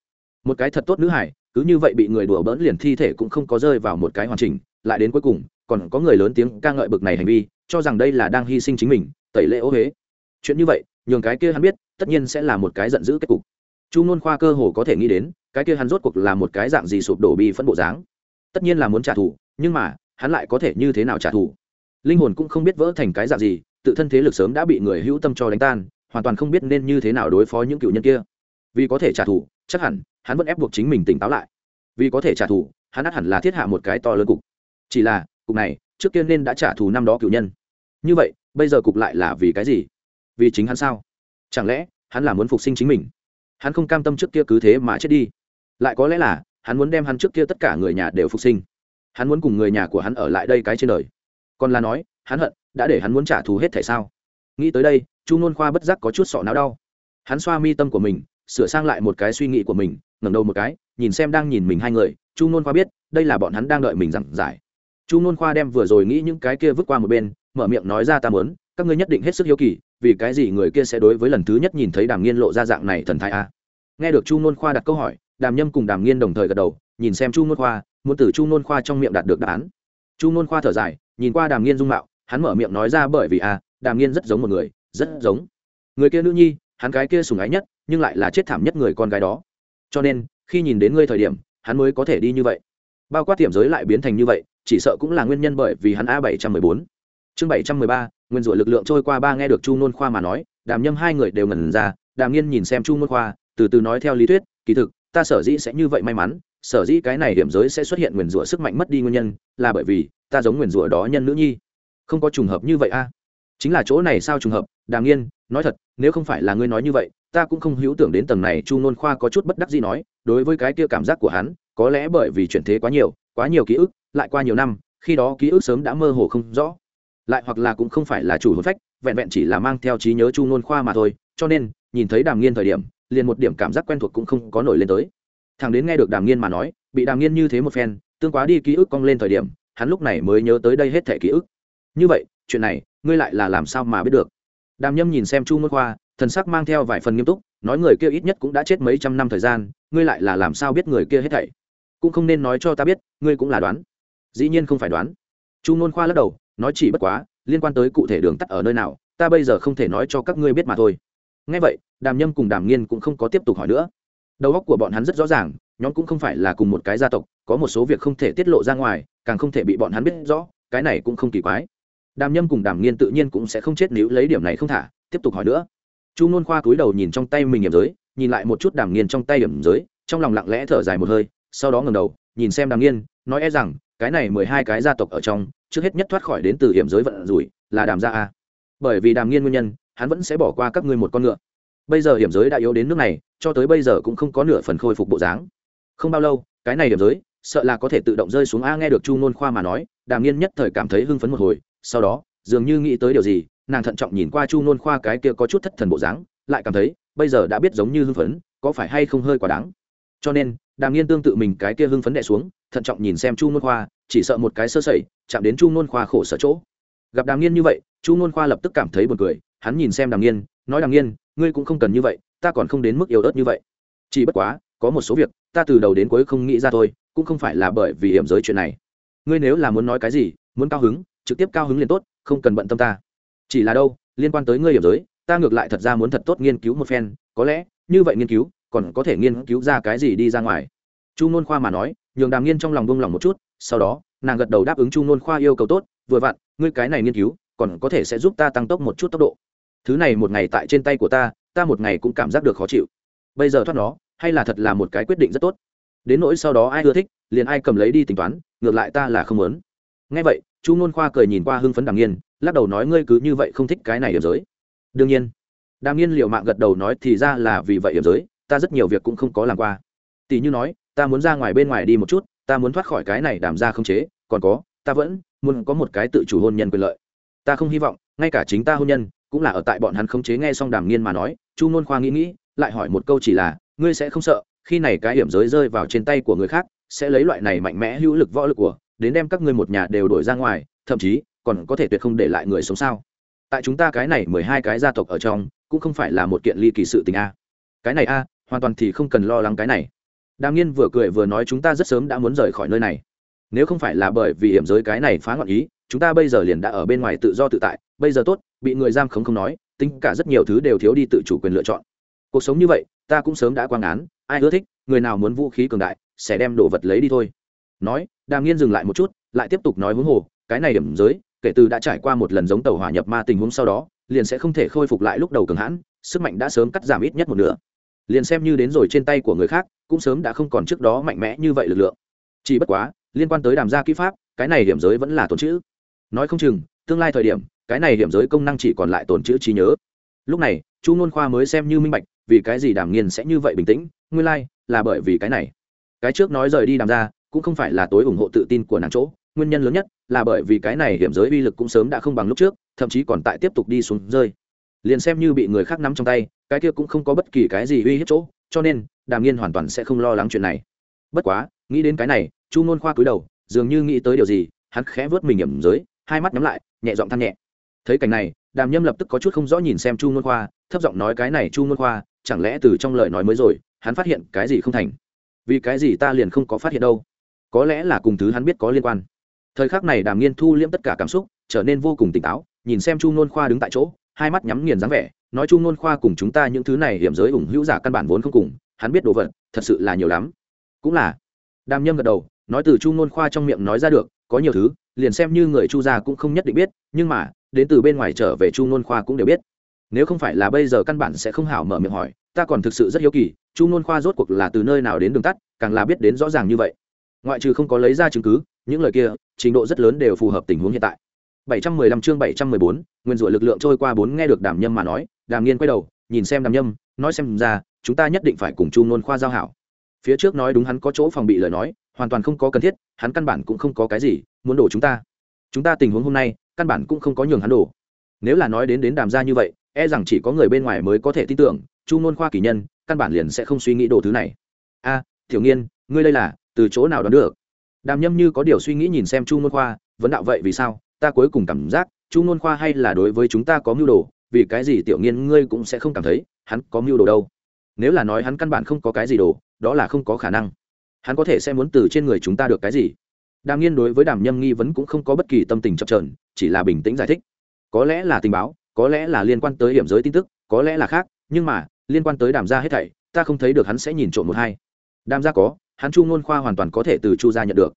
Một cái thật tốt nữ hải, cứ như vậy bị người đùa bỡn liền thi thể cũng không có rơi vào một cái hoàn chỉnh, lại đến cuối cùng, còn có người lớn tiếng ca ngợi bực này hành vi, cho rằng đây là đang hy sinh chính mình, tẩy lễ ô huế chuyện như vậy, nhường cái kia hắn biết, tất nhiên sẽ là một cái giận dữ kết cục. Chu ngôn khoa cơ hồ có thể nghĩ đến, cái kia hắn rốt cuộc là một cái dạng gì sụp đổ bi phân bộ dáng. Tất nhiên là muốn trả thù, nhưng mà, hắn lại có thể như thế nào trả thù? Linh hồn cũng không biết vỡ thành cái dạng gì tự thân thế lực sớm đã bị người hữu tâm cho đánh tan, hoàn toàn không biết nên như thế nào đối phó những cựu nhân kia. Vì có thể trả thù, chắc hẳn, hắn vẫn ép buộc chính mình tỉnh táo lại. Vì có thể trả thù, hắn ắt hẳn là thiết hạ một cái to lớn cục. Chỉ là, cục này, trước tiên nên đã trả thù năm đó cựu nhân. Như vậy, bây giờ cục lại là vì cái gì? Vì chính hắn sao? Chẳng lẽ, hắn là muốn phục sinh chính mình? Hắn không cam tâm trước kia cứ thế mà chết đi. Lại có lẽ là, hắn muốn đem hắn trước kia tất cả người nhà đều phục sinh. Hắn muốn cùng người nhà của hắn ở lại đây cái trên đời. Còn là nói, hắn hận đã để hắn muốn trả thù hết thể sao? Nghĩ tới đây, chu nôn khoa bất giác có chút sọ não đau. Hắn xoa mi tâm của mình, sửa sang lại một cái suy nghĩ của mình, ngẩng đầu một cái, nhìn xem đang nhìn mình hai người. Chu nôn khoa biết, đây là bọn hắn đang đợi mình giảng giải. Chu nôn khoa đem vừa rồi nghĩ những cái kia vứt qua một bên, mở miệng nói ra ta mớn các ngươi nhất định hết sức hiếu kỳ, vì cái gì người kia sẽ đối với lần thứ nhất nhìn thấy đàm nghiên lộ ra dạng này thần thái a? Nghe được chu nôn khoa đặt câu hỏi, đàm nhâm cùng đàm nghiên đồng thời gật đầu, nhìn xem chu nôn khoa, muốn từ chu nôn khoa trong miệng đạt được đáp án. Chu nôn khoa thở dài, nhìn qua đàm nghiên dung mạo hắn mở miệng nói ra bởi vì a đàm nghiên rất giống một người, rất giống. Người kia nữ nhi, hắn cái kia sùng ái nhất, nhưng lại là chết thảm nhất người con gái đó. Cho nên, khi nhìn đến ngươi thời điểm, hắn mới có thể đi như vậy. Bao quát tiệm giới lại biến thành như vậy, chỉ sợ cũng là nguyên nhân bởi vì hắn a bảy trăm mười bốn. Chương bảy trăm mười ba, nguyên rủa lực lượng trôi qua ba nghe được chu nôn khoa mà nói, đàm nhâm hai người đều ngẩn ra, đàm nghiên nhìn xem chu nôn khoa, từ từ nói theo lý thuyết, kỳ thực, ta sở dĩ sẽ như vậy may mắn, sở dĩ cái này điểm giới sẽ xuất hiện nguyền rủa sức mạnh mất đi nguyên nhân, là bởi vì ta giống nguyền rủa đó nhân nữ nhi không có trùng hợp như vậy a. Chính là chỗ này sao trùng hợp? Đàm nghiên, nói thật, nếu không phải là ngươi nói như vậy, ta cũng không hữu tưởng đến tầng này chu nôn khoa có chút bất đắc gì nói, đối với cái kia cảm giác của hắn, có lẽ bởi vì chuyển thế quá nhiều quá nhiều ký ức, lại qua nhiều năm, khi đó ký ức sớm đã mơ hồ không rõ. Lại hoặc là cũng không phải là chủ hồn phách, vẹn vẹn chỉ là mang theo trí nhớ chu nôn khoa mà thôi, cho nên, nhìn thấy đàm nghiên thời điểm, liền một điểm cảm giác quen thuộc cũng không có nổi lên tới. Thằng đến nghe được đàm nghiên mà nói, bị đàm nghiên như thế một phen, tương quá đi ký ức cong lên thời điểm, hắn lúc này mới nhớ tới đây hết thẻ ký ức như vậy, chuyện này, ngươi lại là làm sao mà biết được? Đàm nhâm nhìn xem chu nôn khoa, thần sắc mang theo vài phần nghiêm túc, nói người kia ít nhất cũng đã chết mấy trăm năm thời gian, ngươi lại là làm sao biết người kia hết thảy? Cũng không nên nói cho ta biết, ngươi cũng là đoán. Dĩ nhiên không phải đoán. Chu nôn khoa lắc đầu, nói chỉ bất quá, liên quan tới cụ thể đường tắt ở nơi nào, ta bây giờ không thể nói cho các ngươi biết mà thôi. Ngay vậy, đàm nhâm cùng đàm nghiên cũng không có tiếp tục hỏi nữa. Đầu óc của bọn hắn rất rõ ràng, nhóm cũng không phải là cùng một cái gia tộc, có một số việc không thể tiết lộ ra ngoài, càng không thể bị bọn hắn biết rõ, cái này cũng không kỳ quái đàm nhâm cùng đàm nghiên tự nhiên cũng sẽ không chết nếu lấy điểm này không thả, tiếp tục hỏi nữa. Chu nôn khoa cúi đầu nhìn trong tay mình hiểm giới, nhìn lại một chút đàm nghiên trong tay hiểm giới, trong lòng lặng lẽ thở dài một hơi, sau đó ngầm đầu, nhìn xem đàm nghiên, nói e rằng, cái này mười hai cái gia tộc ở trong, trước hết nhất thoát khỏi đến từ hiểm giới vận rủi, là đàm gia a. Bởi vì đàm nghiên nguyên nhân, hắn vẫn sẽ bỏ qua các ngươi một con ngựa. Bây giờ hiểm giới đã yếu đến nước này, cho tới bây giờ cũng không có nửa phần khôi phục bộ dáng. Không bao lâu, cái này hiểm giới, sợ là có thể tự động rơi xuống a nghe được chu nôn khoa mà nói, đàm nghiên nhất thời cảm thấy hưng phấn một hồi sau đó, dường như nghĩ tới điều gì, nàng thận trọng nhìn qua chu nôn khoa cái kia có chút thất thần bộ dáng, lại cảm thấy, bây giờ đã biết giống như hưng phấn, có phải hay không hơi quá đáng. Cho nên, đàm nghiên tương tự mình cái kia hưng phấn đẻ xuống, thận trọng nhìn xem chu nôn khoa, chỉ sợ một cái sơ sẩy, chạm đến chu nôn khoa khổ sở chỗ. Gặp đàm nghiên như vậy, chu nôn khoa lập tức cảm thấy buồn cười, hắn nhìn xem đàm nghiên, nói đàm nghiên, ngươi cũng không cần như vậy, ta còn không đến mức yếu ớt như vậy. Chỉ bất quá, có một số việc, ta từ đầu đến cuối không nghĩ ra thôi, cũng không phải là bởi vì hiểm giới chuyện này. Ngươi nếu là muốn nói cái gì, muốn cao hứng trực tiếp cao hứng liền tốt, không cần bận tâm ta. Chỉ là đâu, liên quan tới ngươi hiểm giới, ta ngược lại thật ra muốn thật tốt nghiên cứu một phen, có lẽ, như vậy nghiên cứu, còn có thể nghiên cứu ra cái gì đi ra ngoài. Chu nôn khoa mà nói, nhường đàm nghiên trong lòng buông lòng một chút, sau đó, nàng gật đầu đáp ứng chu nôn khoa yêu cầu tốt, vừa vặn, ngươi cái này nghiên cứu, còn có thể sẽ giúp ta tăng tốc một chút tốc độ. Thứ này một ngày tại trên tay của ta ta một ngày cũng cảm giác được khó chịu. Bây giờ thoát nó, hay là thật là một cái quyết định rất tốt. Đến nỗi sau đó ai ưa thích, liền ai cầm lấy đi tính toán, ngược lại ta là không muốn. Ngay vậy chu nôn khoa cười nhìn qua hưng phấn đàm nghiên, lắc đầu nói, ngươi cứ như vậy không thích cái này điểm giới. Đương nhiên. Đàm nghiên liệu mạng gật đầu nói, thì ra là vì vậy điểm giới, ta rất nhiều việc cũng không có làm qua. Tỷ như nói, ta muốn ra ngoài bên ngoài đi một chút, ta muốn thoát khỏi cái này đảm ra không chế, còn có, ta vẫn muốn có một cái tự chủ hôn nhân quyền lợi. Ta không hy vọng, ngay cả chính ta hôn nhân, cũng là ở tại bọn hắn không chế nghe xong đàm nghiên mà nói. Chu nôn khoa nghĩ nghĩ, lại hỏi một câu chỉ là, ngươi sẽ không sợ, khi này cái hiểm giới rơi vào trên tay của người khác, sẽ lấy loại này mạnh mẽ hữu lực võ lực của đến đem các ngươi một nhà đều đổi ra ngoài, thậm chí còn có thể tuyệt không để lại người sống sao? Tại chúng ta cái này mười hai cái gia tộc ở trong, cũng không phải là một kiện ly kỳ sự tình a. Cái này a, hoàn toàn thì không cần lo lắng cái này. Đàm nghiên vừa cười vừa nói chúng ta rất sớm đã muốn rời khỏi nơi này. Nếu không phải là bởi vì hiểm giới cái này phá ngọn ý, chúng ta bây giờ liền đã ở bên ngoài tự do tự tại, bây giờ tốt, bị người giam khống không nói, tính cả rất nhiều thứ đều thiếu đi tự chủ quyền lựa chọn. Cuộc sống như vậy, ta cũng sớm đã quang án, ai ưa thích, người nào muốn vũ khí cường đại, sẽ đem đồ vật lấy đi thôi. Nói đàm nghiên dừng lại một chút lại tiếp tục nói huống hồ cái này điểm giới kể từ đã trải qua một lần giống tàu hỏa nhập ma tình huống sau đó liền sẽ không thể khôi phục lại lúc đầu cường hãn sức mạnh đã sớm cắt giảm ít nhất một nửa. Liền xem như đến rồi trên tay của người khác cũng sớm đã không còn trước đó mạnh mẽ như vậy lực lượng. Chỉ bất quá liên quan tới đàm gia kỹ pháp cái này điểm giới vẫn là tồn chữ. Nói không chừng tương lai thời điểm cái này điểm giới công năng chỉ còn lại tồn chữ trí nhớ. Lúc này chu nôn khoa mới xem như minh bạch vì cái gì đàm nghiên sẽ như vậy bình tĩnh nguyên lai、like, là bởi vì cái này. Cái trước nói rời đi đàm ra cũng không phải là tối ủng hộ tự tin của nàng chỗ, nguyên nhân lớn nhất là bởi vì cái này hiểm giới uy lực cũng sớm đã không bằng lúc trước, thậm chí còn tại tiếp tục đi xuống rơi. Liền xem như bị người khác nắm trong tay, cái kia cũng không có bất kỳ cái gì uy hiếp chỗ, cho nên, đàm nghiên hoàn toàn sẽ không lo lắng chuyện này. Bất quá, nghĩ đến cái này, chu ngôn khoa cúi đầu, dường như nghĩ tới điều gì, hắn khẽ vớt mình hiểm giới, hai mắt nhắm lại, nhẹ giọng than nhẹ. Thấy cảnh này, đàm nhâm lập tức có chút không rõ nhìn xem chu ngôn khoa, thấp giọng nói cái này chu ngôn khoa, chẳng lẽ từ trong lời nói mới rồi, hắn phát hiện cái gì không thành? Vì cái gì ta liền không có phát hiện đâu? Có lẽ là cùng thứ hắn biết có liên quan. Thời khắc này đàm nghiên thu liễm tất cả cảm xúc, trở nên vô cùng tỉnh táo, nhìn xem chu ngôn khoa đứng tại chỗ, hai mắt nhắm nghiền dáng vẻ, nói chu ngôn khoa cùng chúng ta những thứ này hiểm giới ủng hữu giả căn bản vốn không cùng, hắn biết đồ vật, thật sự là nhiều lắm. Cũng là. Đàm nhâm gật đầu, nói từ chu ngôn khoa trong miệng nói ra được, có nhiều thứ, liền xem như người chu gia cũng không nhất định biết, nhưng mà, đến từ bên ngoài trở về chu ngôn khoa cũng đều biết. Nếu không phải là bây giờ căn bản sẽ không hảo mở miệng hỏi, ta còn thực sự rất hiếu kỳ, chu ngôn khoa rốt cuộc là từ nơi nào đến đường tắt, càng là biết đến rõ ràng như vậy ngoại trừ không có lấy ra chứng cứ những lời kia trình độ rất lớn đều phù hợp tình huống hiện tại 715 chương 714, nguyên rủa lực lượng trôi qua bốn nghe được Đàm Nhâm mà nói, Đàm Nghiên quay đầu, nhìn xem Đàm Nhâm, nói xem ra, chúng ta nhất định phải cùng Chu Nôn khoa giao hảo. Phía trước nói đúng hắn có chỗ phòng bị lời nói, hoàn toàn không có cần thiết, hắn căn bản cũng không có cái gì muốn đổ chúng ta. Chúng ta tình huống hôm nay, căn bản cũng không có nhường hắn đổ. Nếu là nói đến đến Đàm gia như vậy, e rằng chỉ có người bên ngoài mới có thể tin tưởng, Chu Nôn khoa kỳ nhân, căn bản liền sẽ không suy nghĩ đồ thứ này. A, Tiểu Nghiên, ngươi đây là từ chỗ nào đoán được? Đàm Nhâm như có điều suy nghĩ nhìn xem Chu Nôn khoa, vấn đạo vậy vì sao? ta cuối cùng cảm giác chu ngôn khoa hay là đối với chúng ta có mưu đồ vì cái gì tiểu nghiên ngươi cũng sẽ không cảm thấy hắn có mưu đồ đâu? Nếu là nói hắn căn bản không có cái gì đồ đó là không có khả năng. Hắn có thể sẽ muốn từ trên người chúng ta được cái gì? Đàm nghiên đối với đàm nhâm nghi vấn cũng không có bất kỳ tâm tình chập trờn chỉ là bình tĩnh giải thích. Có lẽ là tình báo có lẽ là liên quan tới hiểm giới tin tức có lẽ là khác nhưng mà liên quan tới đàm gia hết thảy ta không thấy được hắn sẽ nhìn trộm một hai. Đàm gia có hắn chu ngôn khoa hoàn toàn có thể từ chu gia nhận được.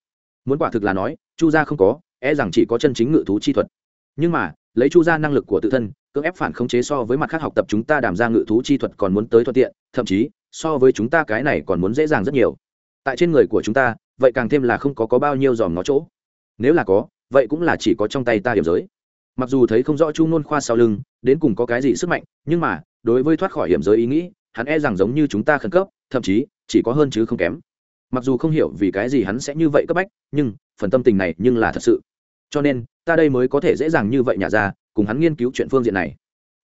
Muốn quả thực là nói chu gia không có e rằng chỉ có chân chính ngự thú chi thuật. Nhưng mà lấy chu Gia năng lực của tự thân cưỡng ép phản khống chế so với mặt khác học tập chúng ta đàm ra ngự thú chi thuật còn muốn tới thuận tiện thậm chí so với chúng ta cái này còn muốn dễ dàng rất nhiều. Tại trên người của chúng ta vậy càng thêm là không có, có bao nhiêu dòm ngó chỗ. Nếu là có vậy cũng là chỉ có trong tay ta điểm giới. Mặc dù thấy không rõ chu nôn khoa sau lưng đến cùng có cái gì sức mạnh nhưng mà đối với thoát khỏi hiểm giới ý nghĩ hắn e rằng giống như chúng ta khẩn cấp thậm chí chỉ có hơn chứ không kém mặc dù không hiểu vì cái gì hắn sẽ như vậy cấp bách, nhưng phần tâm tình này nhưng là thật sự. Cho nên, ta đây mới có thể dễ dàng như vậy nhả ra, cùng hắn nghiên cứu chuyện phương diện này.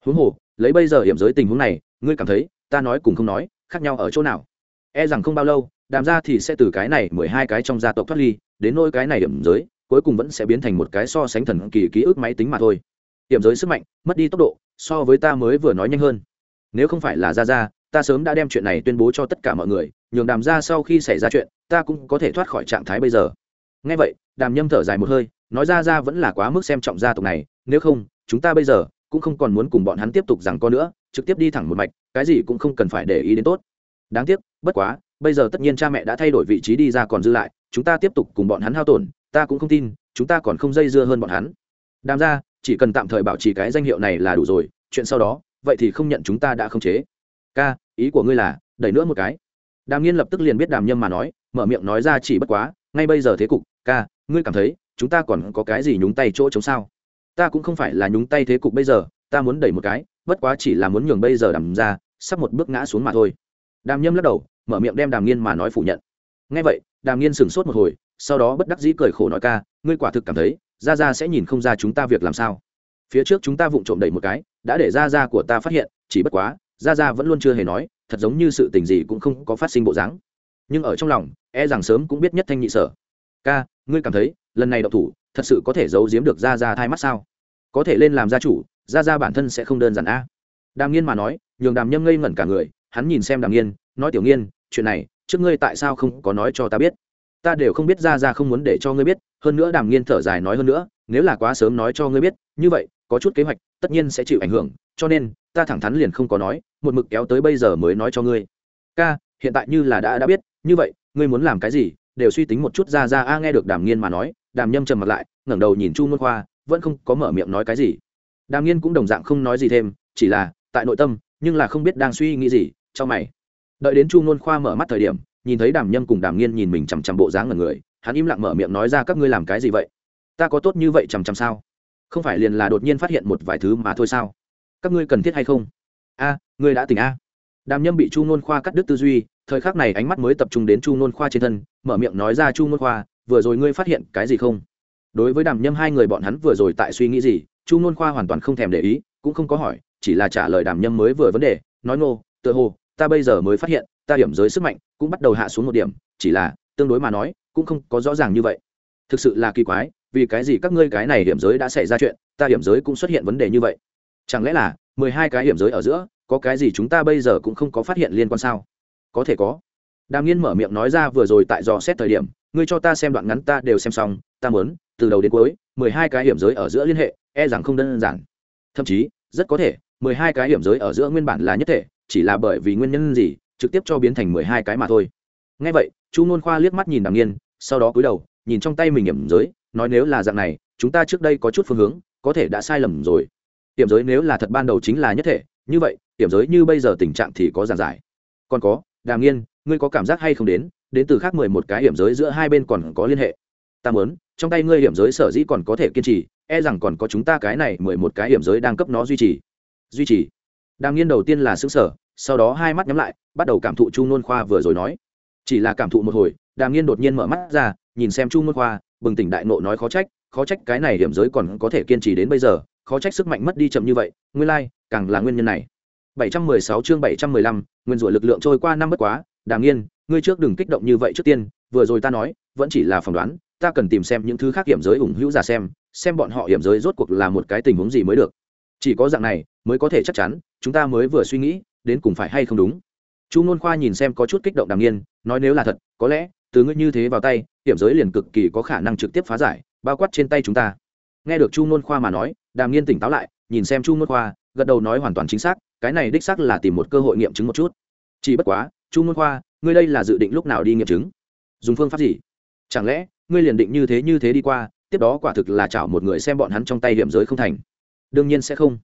Huống hồ, lấy bây giờ hiểm giới tình huống này, ngươi cảm thấy, ta nói cùng không nói, khác nhau ở chỗ nào? E rằng không bao lâu, đàm ra thì sẽ từ cái này mười hai cái trong gia tộc thoát ly, đến nôi cái này hiểm giới, cuối cùng vẫn sẽ biến thành một cái so sánh thần kỳ ký ức máy tính mà thôi. Hiểm giới sức mạnh, mất đi tốc độ, so với ta mới vừa nói nhanh hơn. Nếu không phải là ra ra ta sớm đã đem chuyện này tuyên bố cho tất cả mọi người, nhường đàm ra sau khi xảy ra chuyện, ta cũng có thể thoát khỏi trạng thái bây giờ. Ngay vậy, đàm nhâm thở dài một hơi, nói ra ra vẫn là quá mức xem trọng gia tộc này, nếu không, chúng ta bây giờ cũng không còn muốn cùng bọn hắn tiếp tục rằng co nữa, trực tiếp đi thẳng một mạch, cái gì cũng không cần phải để ý đến tốt. Đáng tiếc, bất quá, bây giờ tất nhiên cha mẹ đã thay đổi vị trí đi ra còn dư lại, chúng ta tiếp tục cùng bọn hắn hao tổn, ta cũng không tin, chúng ta còn không dây dưa hơn bọn hắn. Đàm ra chỉ cần tạm thời bảo trì cái danh hiệu này là đủ rồi, chuyện sau đó, vậy thì không nhận chúng ta đã không chế ca, ý của ngươi là, đẩy nữa một cái. Đàm nghiên lập tức liền biết đàm nhâm mà nói, mở miệng nói ra chỉ bất quá, ngay bây giờ thế cục, ca, ngươi cảm thấy chúng ta còn có cái gì nhúng tay chỗ chống sao? Ta cũng không phải là nhúng tay thế cục bây giờ, ta muốn đẩy một cái, bất quá chỉ là muốn nhường bây giờ đàm ra, sắp một bước ngã xuống mà thôi. Đàm nhâm lắc đầu, mở miệng đem đàm nghiên mà nói phủ nhận. Ngay vậy, đàm nghiên sửng sốt một hồi, sau đó bất đắc dĩ cười khổ nói, ca, ngươi quả thực cảm thấy ra ra sẽ nhìn không ra chúng ta việc làm sao? Phía trước chúng ta vụng trộm đẩy một cái, đã để ra ra của ta phát hiện, chỉ bất quá ra ra vẫn luôn chưa hề nói, thật giống như sự tình gì cũng không có phát sinh bộ dáng. Nhưng ở trong lòng e rằng sớm cũng biết nhất thanh nhị sở. Ca, ngươi cảm thấy, lần này đậu thủ, thật sự có thể giấu giếm được ra ra thai mắt sao? Có thể lên làm gia chủ ra ra bản thân sẽ không đơn giản a. Đàm nghiên mà nói, nhường đàm nhâm ngây ngẩn cả người, hắn nhìn xem đàm nghiên, nói, tiểu nghiên, chuyện này, trước ngươi tại sao không có nói cho ta biết? Ta đều không biết ra ra không muốn để cho ngươi biết, hơn nữa đàm nghiên thở dài nói hơn nữa, nếu là quá sớm nói cho ngươi biết, như vậy có chút kế hoạch, tất nhiên sẽ chịu ảnh hưởng, cho nên, ta thẳng thắn liền không có nói, một mực kéo tới bây giờ mới nói cho ngươi. Ca, hiện tại như là đã đã biết, như vậy, ngươi muốn làm cái gì, đều suy tính một chút ra ra, a, nghe được đàm nghiên mà nói, đàm nhâm trầm mặt lại, ngẩng đầu nhìn chu môn khoa, vẫn không có mở miệng nói cái gì. Đàm nghiên cũng đồng dạng không nói gì thêm, chỉ là, tại nội tâm, nhưng là không biết đang suy nghĩ gì, cho mày. Đợi đến chu môn khoa mở mắt thời điểm, nhìn thấy đàm nhâm cùng đàm nghiên nhìn mình chằm chằm bộ dáng ở người, hắn im lặng mở miệng nói ra, các ngươi làm cái gì vậy? Ta có tốt như vậy chằm chằm sao? Không phải liền là đột nhiên phát hiện một vài thứ mà thôi sao? Các ngươi cần thiết hay không? A, ngươi đã tỉnh a. Đàm nhâm bị chu nôn khoa cắt đứt tư duy, thời khắc này ánh mắt mới tập trung đến chu nôn khoa trên thân, mở miệng nói ra chu nôn khoa, vừa rồi ngươi phát hiện cái gì không? Đối với đàm nhâm hai người bọn hắn vừa rồi tại suy nghĩ gì, chu nôn khoa hoàn toàn không thèm để ý, cũng không có hỏi, chỉ là trả lời đàm nhâm mới vừa vấn đề, nói ngô, tựa hồ, ta bây giờ mới phát hiện, ta điểm giới sức mạnh cũng bắt đầu hạ xuống một điểm, chỉ là, tương đối mà nói, cũng không có rõ ràng như vậy. Thực sự là kỳ quái vì cái gì các ngươi cái này điểm giới đã xảy ra chuyện, ta điểm giới cũng xuất hiện vấn đề như vậy? Chẳng lẽ là mười hai cái điểm giới ở giữa, có cái gì chúng ta bây giờ cũng không có phát hiện liên quan sao? Có thể có. Đàm nghiên mở miệng nói ra vừa rồi tại dò xét thời điểm, ngươi cho ta xem đoạn ngắn ta đều xem xong, ta muốn, từ đầu đến cuối, mười hai cái hiểm giới ở giữa liên hệ e rằng không đơn giản. Thậm chí, rất có thể, mười hai cái hiểm giới ở giữa nguyên bản là nhất thể, chỉ là bởi vì nguyên nhân gì, trực tiếp cho biến thành mười hai cái mà thôi. Ngay vậy, chu n khoa liếc mắt nhìn đàm nghiên, sau đó cúi đầu, nhìn trong tay mình hiểm giới nói nếu là dạng này, chúng ta trước đây có chút phương hướng, có thể đã sai lầm rồi. Hiểm giới nếu là thật ban đầu chính là nhất thể, như vậy hiểm giới như bây giờ tình trạng thì có giản giải. Còn có, đàm nghiên, ngươi có cảm giác hay không đến đến từ khác mười một cái hiểm giới giữa hai bên còn có liên hệ. Ta muốn, trong tay ngươi hiểm giới sở dĩ còn có thể kiên trì e rằng còn có chúng ta cái này mười một cái hiểm giới đang cấp nó duy trì. Duy trì. Đàm nghiên đầu tiên là xứng sở sau đó hai mắt nhắm lại, bắt đầu cảm thụ chu nôn khoa vừa rồi nói. Chỉ là cảm thụ một hồi, đàm nghiên đột nhiên mở mắt ra, nhìn xem chu nôn khoa bừng tỉnh đại nộ nói khó trách khó trách cái này hiểm giới còn có thể kiên trì đến bây giờ khó trách sức mạnh mất đi chậm như vậy nguyên lai càng là nguyên nhân này. 716 chương 715, nguyên rủa lực lượng trôi qua năm bất quá đàm nghiên ngươi trước đừng kích động như vậy trước tiên vừa rồi ta nói vẫn chỉ là phỏng đoán ta cần tìm xem những thứ khác hiểm giới ủng hữu giả xem xem bọn họ hiểm giới rốt cuộc là một cái tình huống gì mới được. Chỉ có dạng này mới có thể chắc chắn chúng ta mới vừa suy nghĩ đến cùng phải hay không đúng. Chu ngôn khoa nhìn xem có chút kích động đàm nghiên nói nếu là thật có lẽ từ ngươi như thế vào tay, hiểm giới liền cực kỳ có khả năng trực tiếp phá giải, bao quát trên tay chúng ta. Nghe được chu nôn khoa mà nói, đàm nghiên tỉnh táo lại, nhìn xem chu nôn khoa, gật đầu nói hoàn toàn chính xác, cái này đích xác là tìm một cơ hội nghiệm chứng một chút. Chỉ bất quá, chu nôn khoa, ngươi đây là dự định lúc nào đi nghiệm chứng? Dùng phương pháp gì? Chẳng lẽ, ngươi liền định như thế như thế đi qua, tiếp đó quả thực là chảo một người xem bọn hắn trong tay hiểm giới không thành? Đương nhiên sẽ không.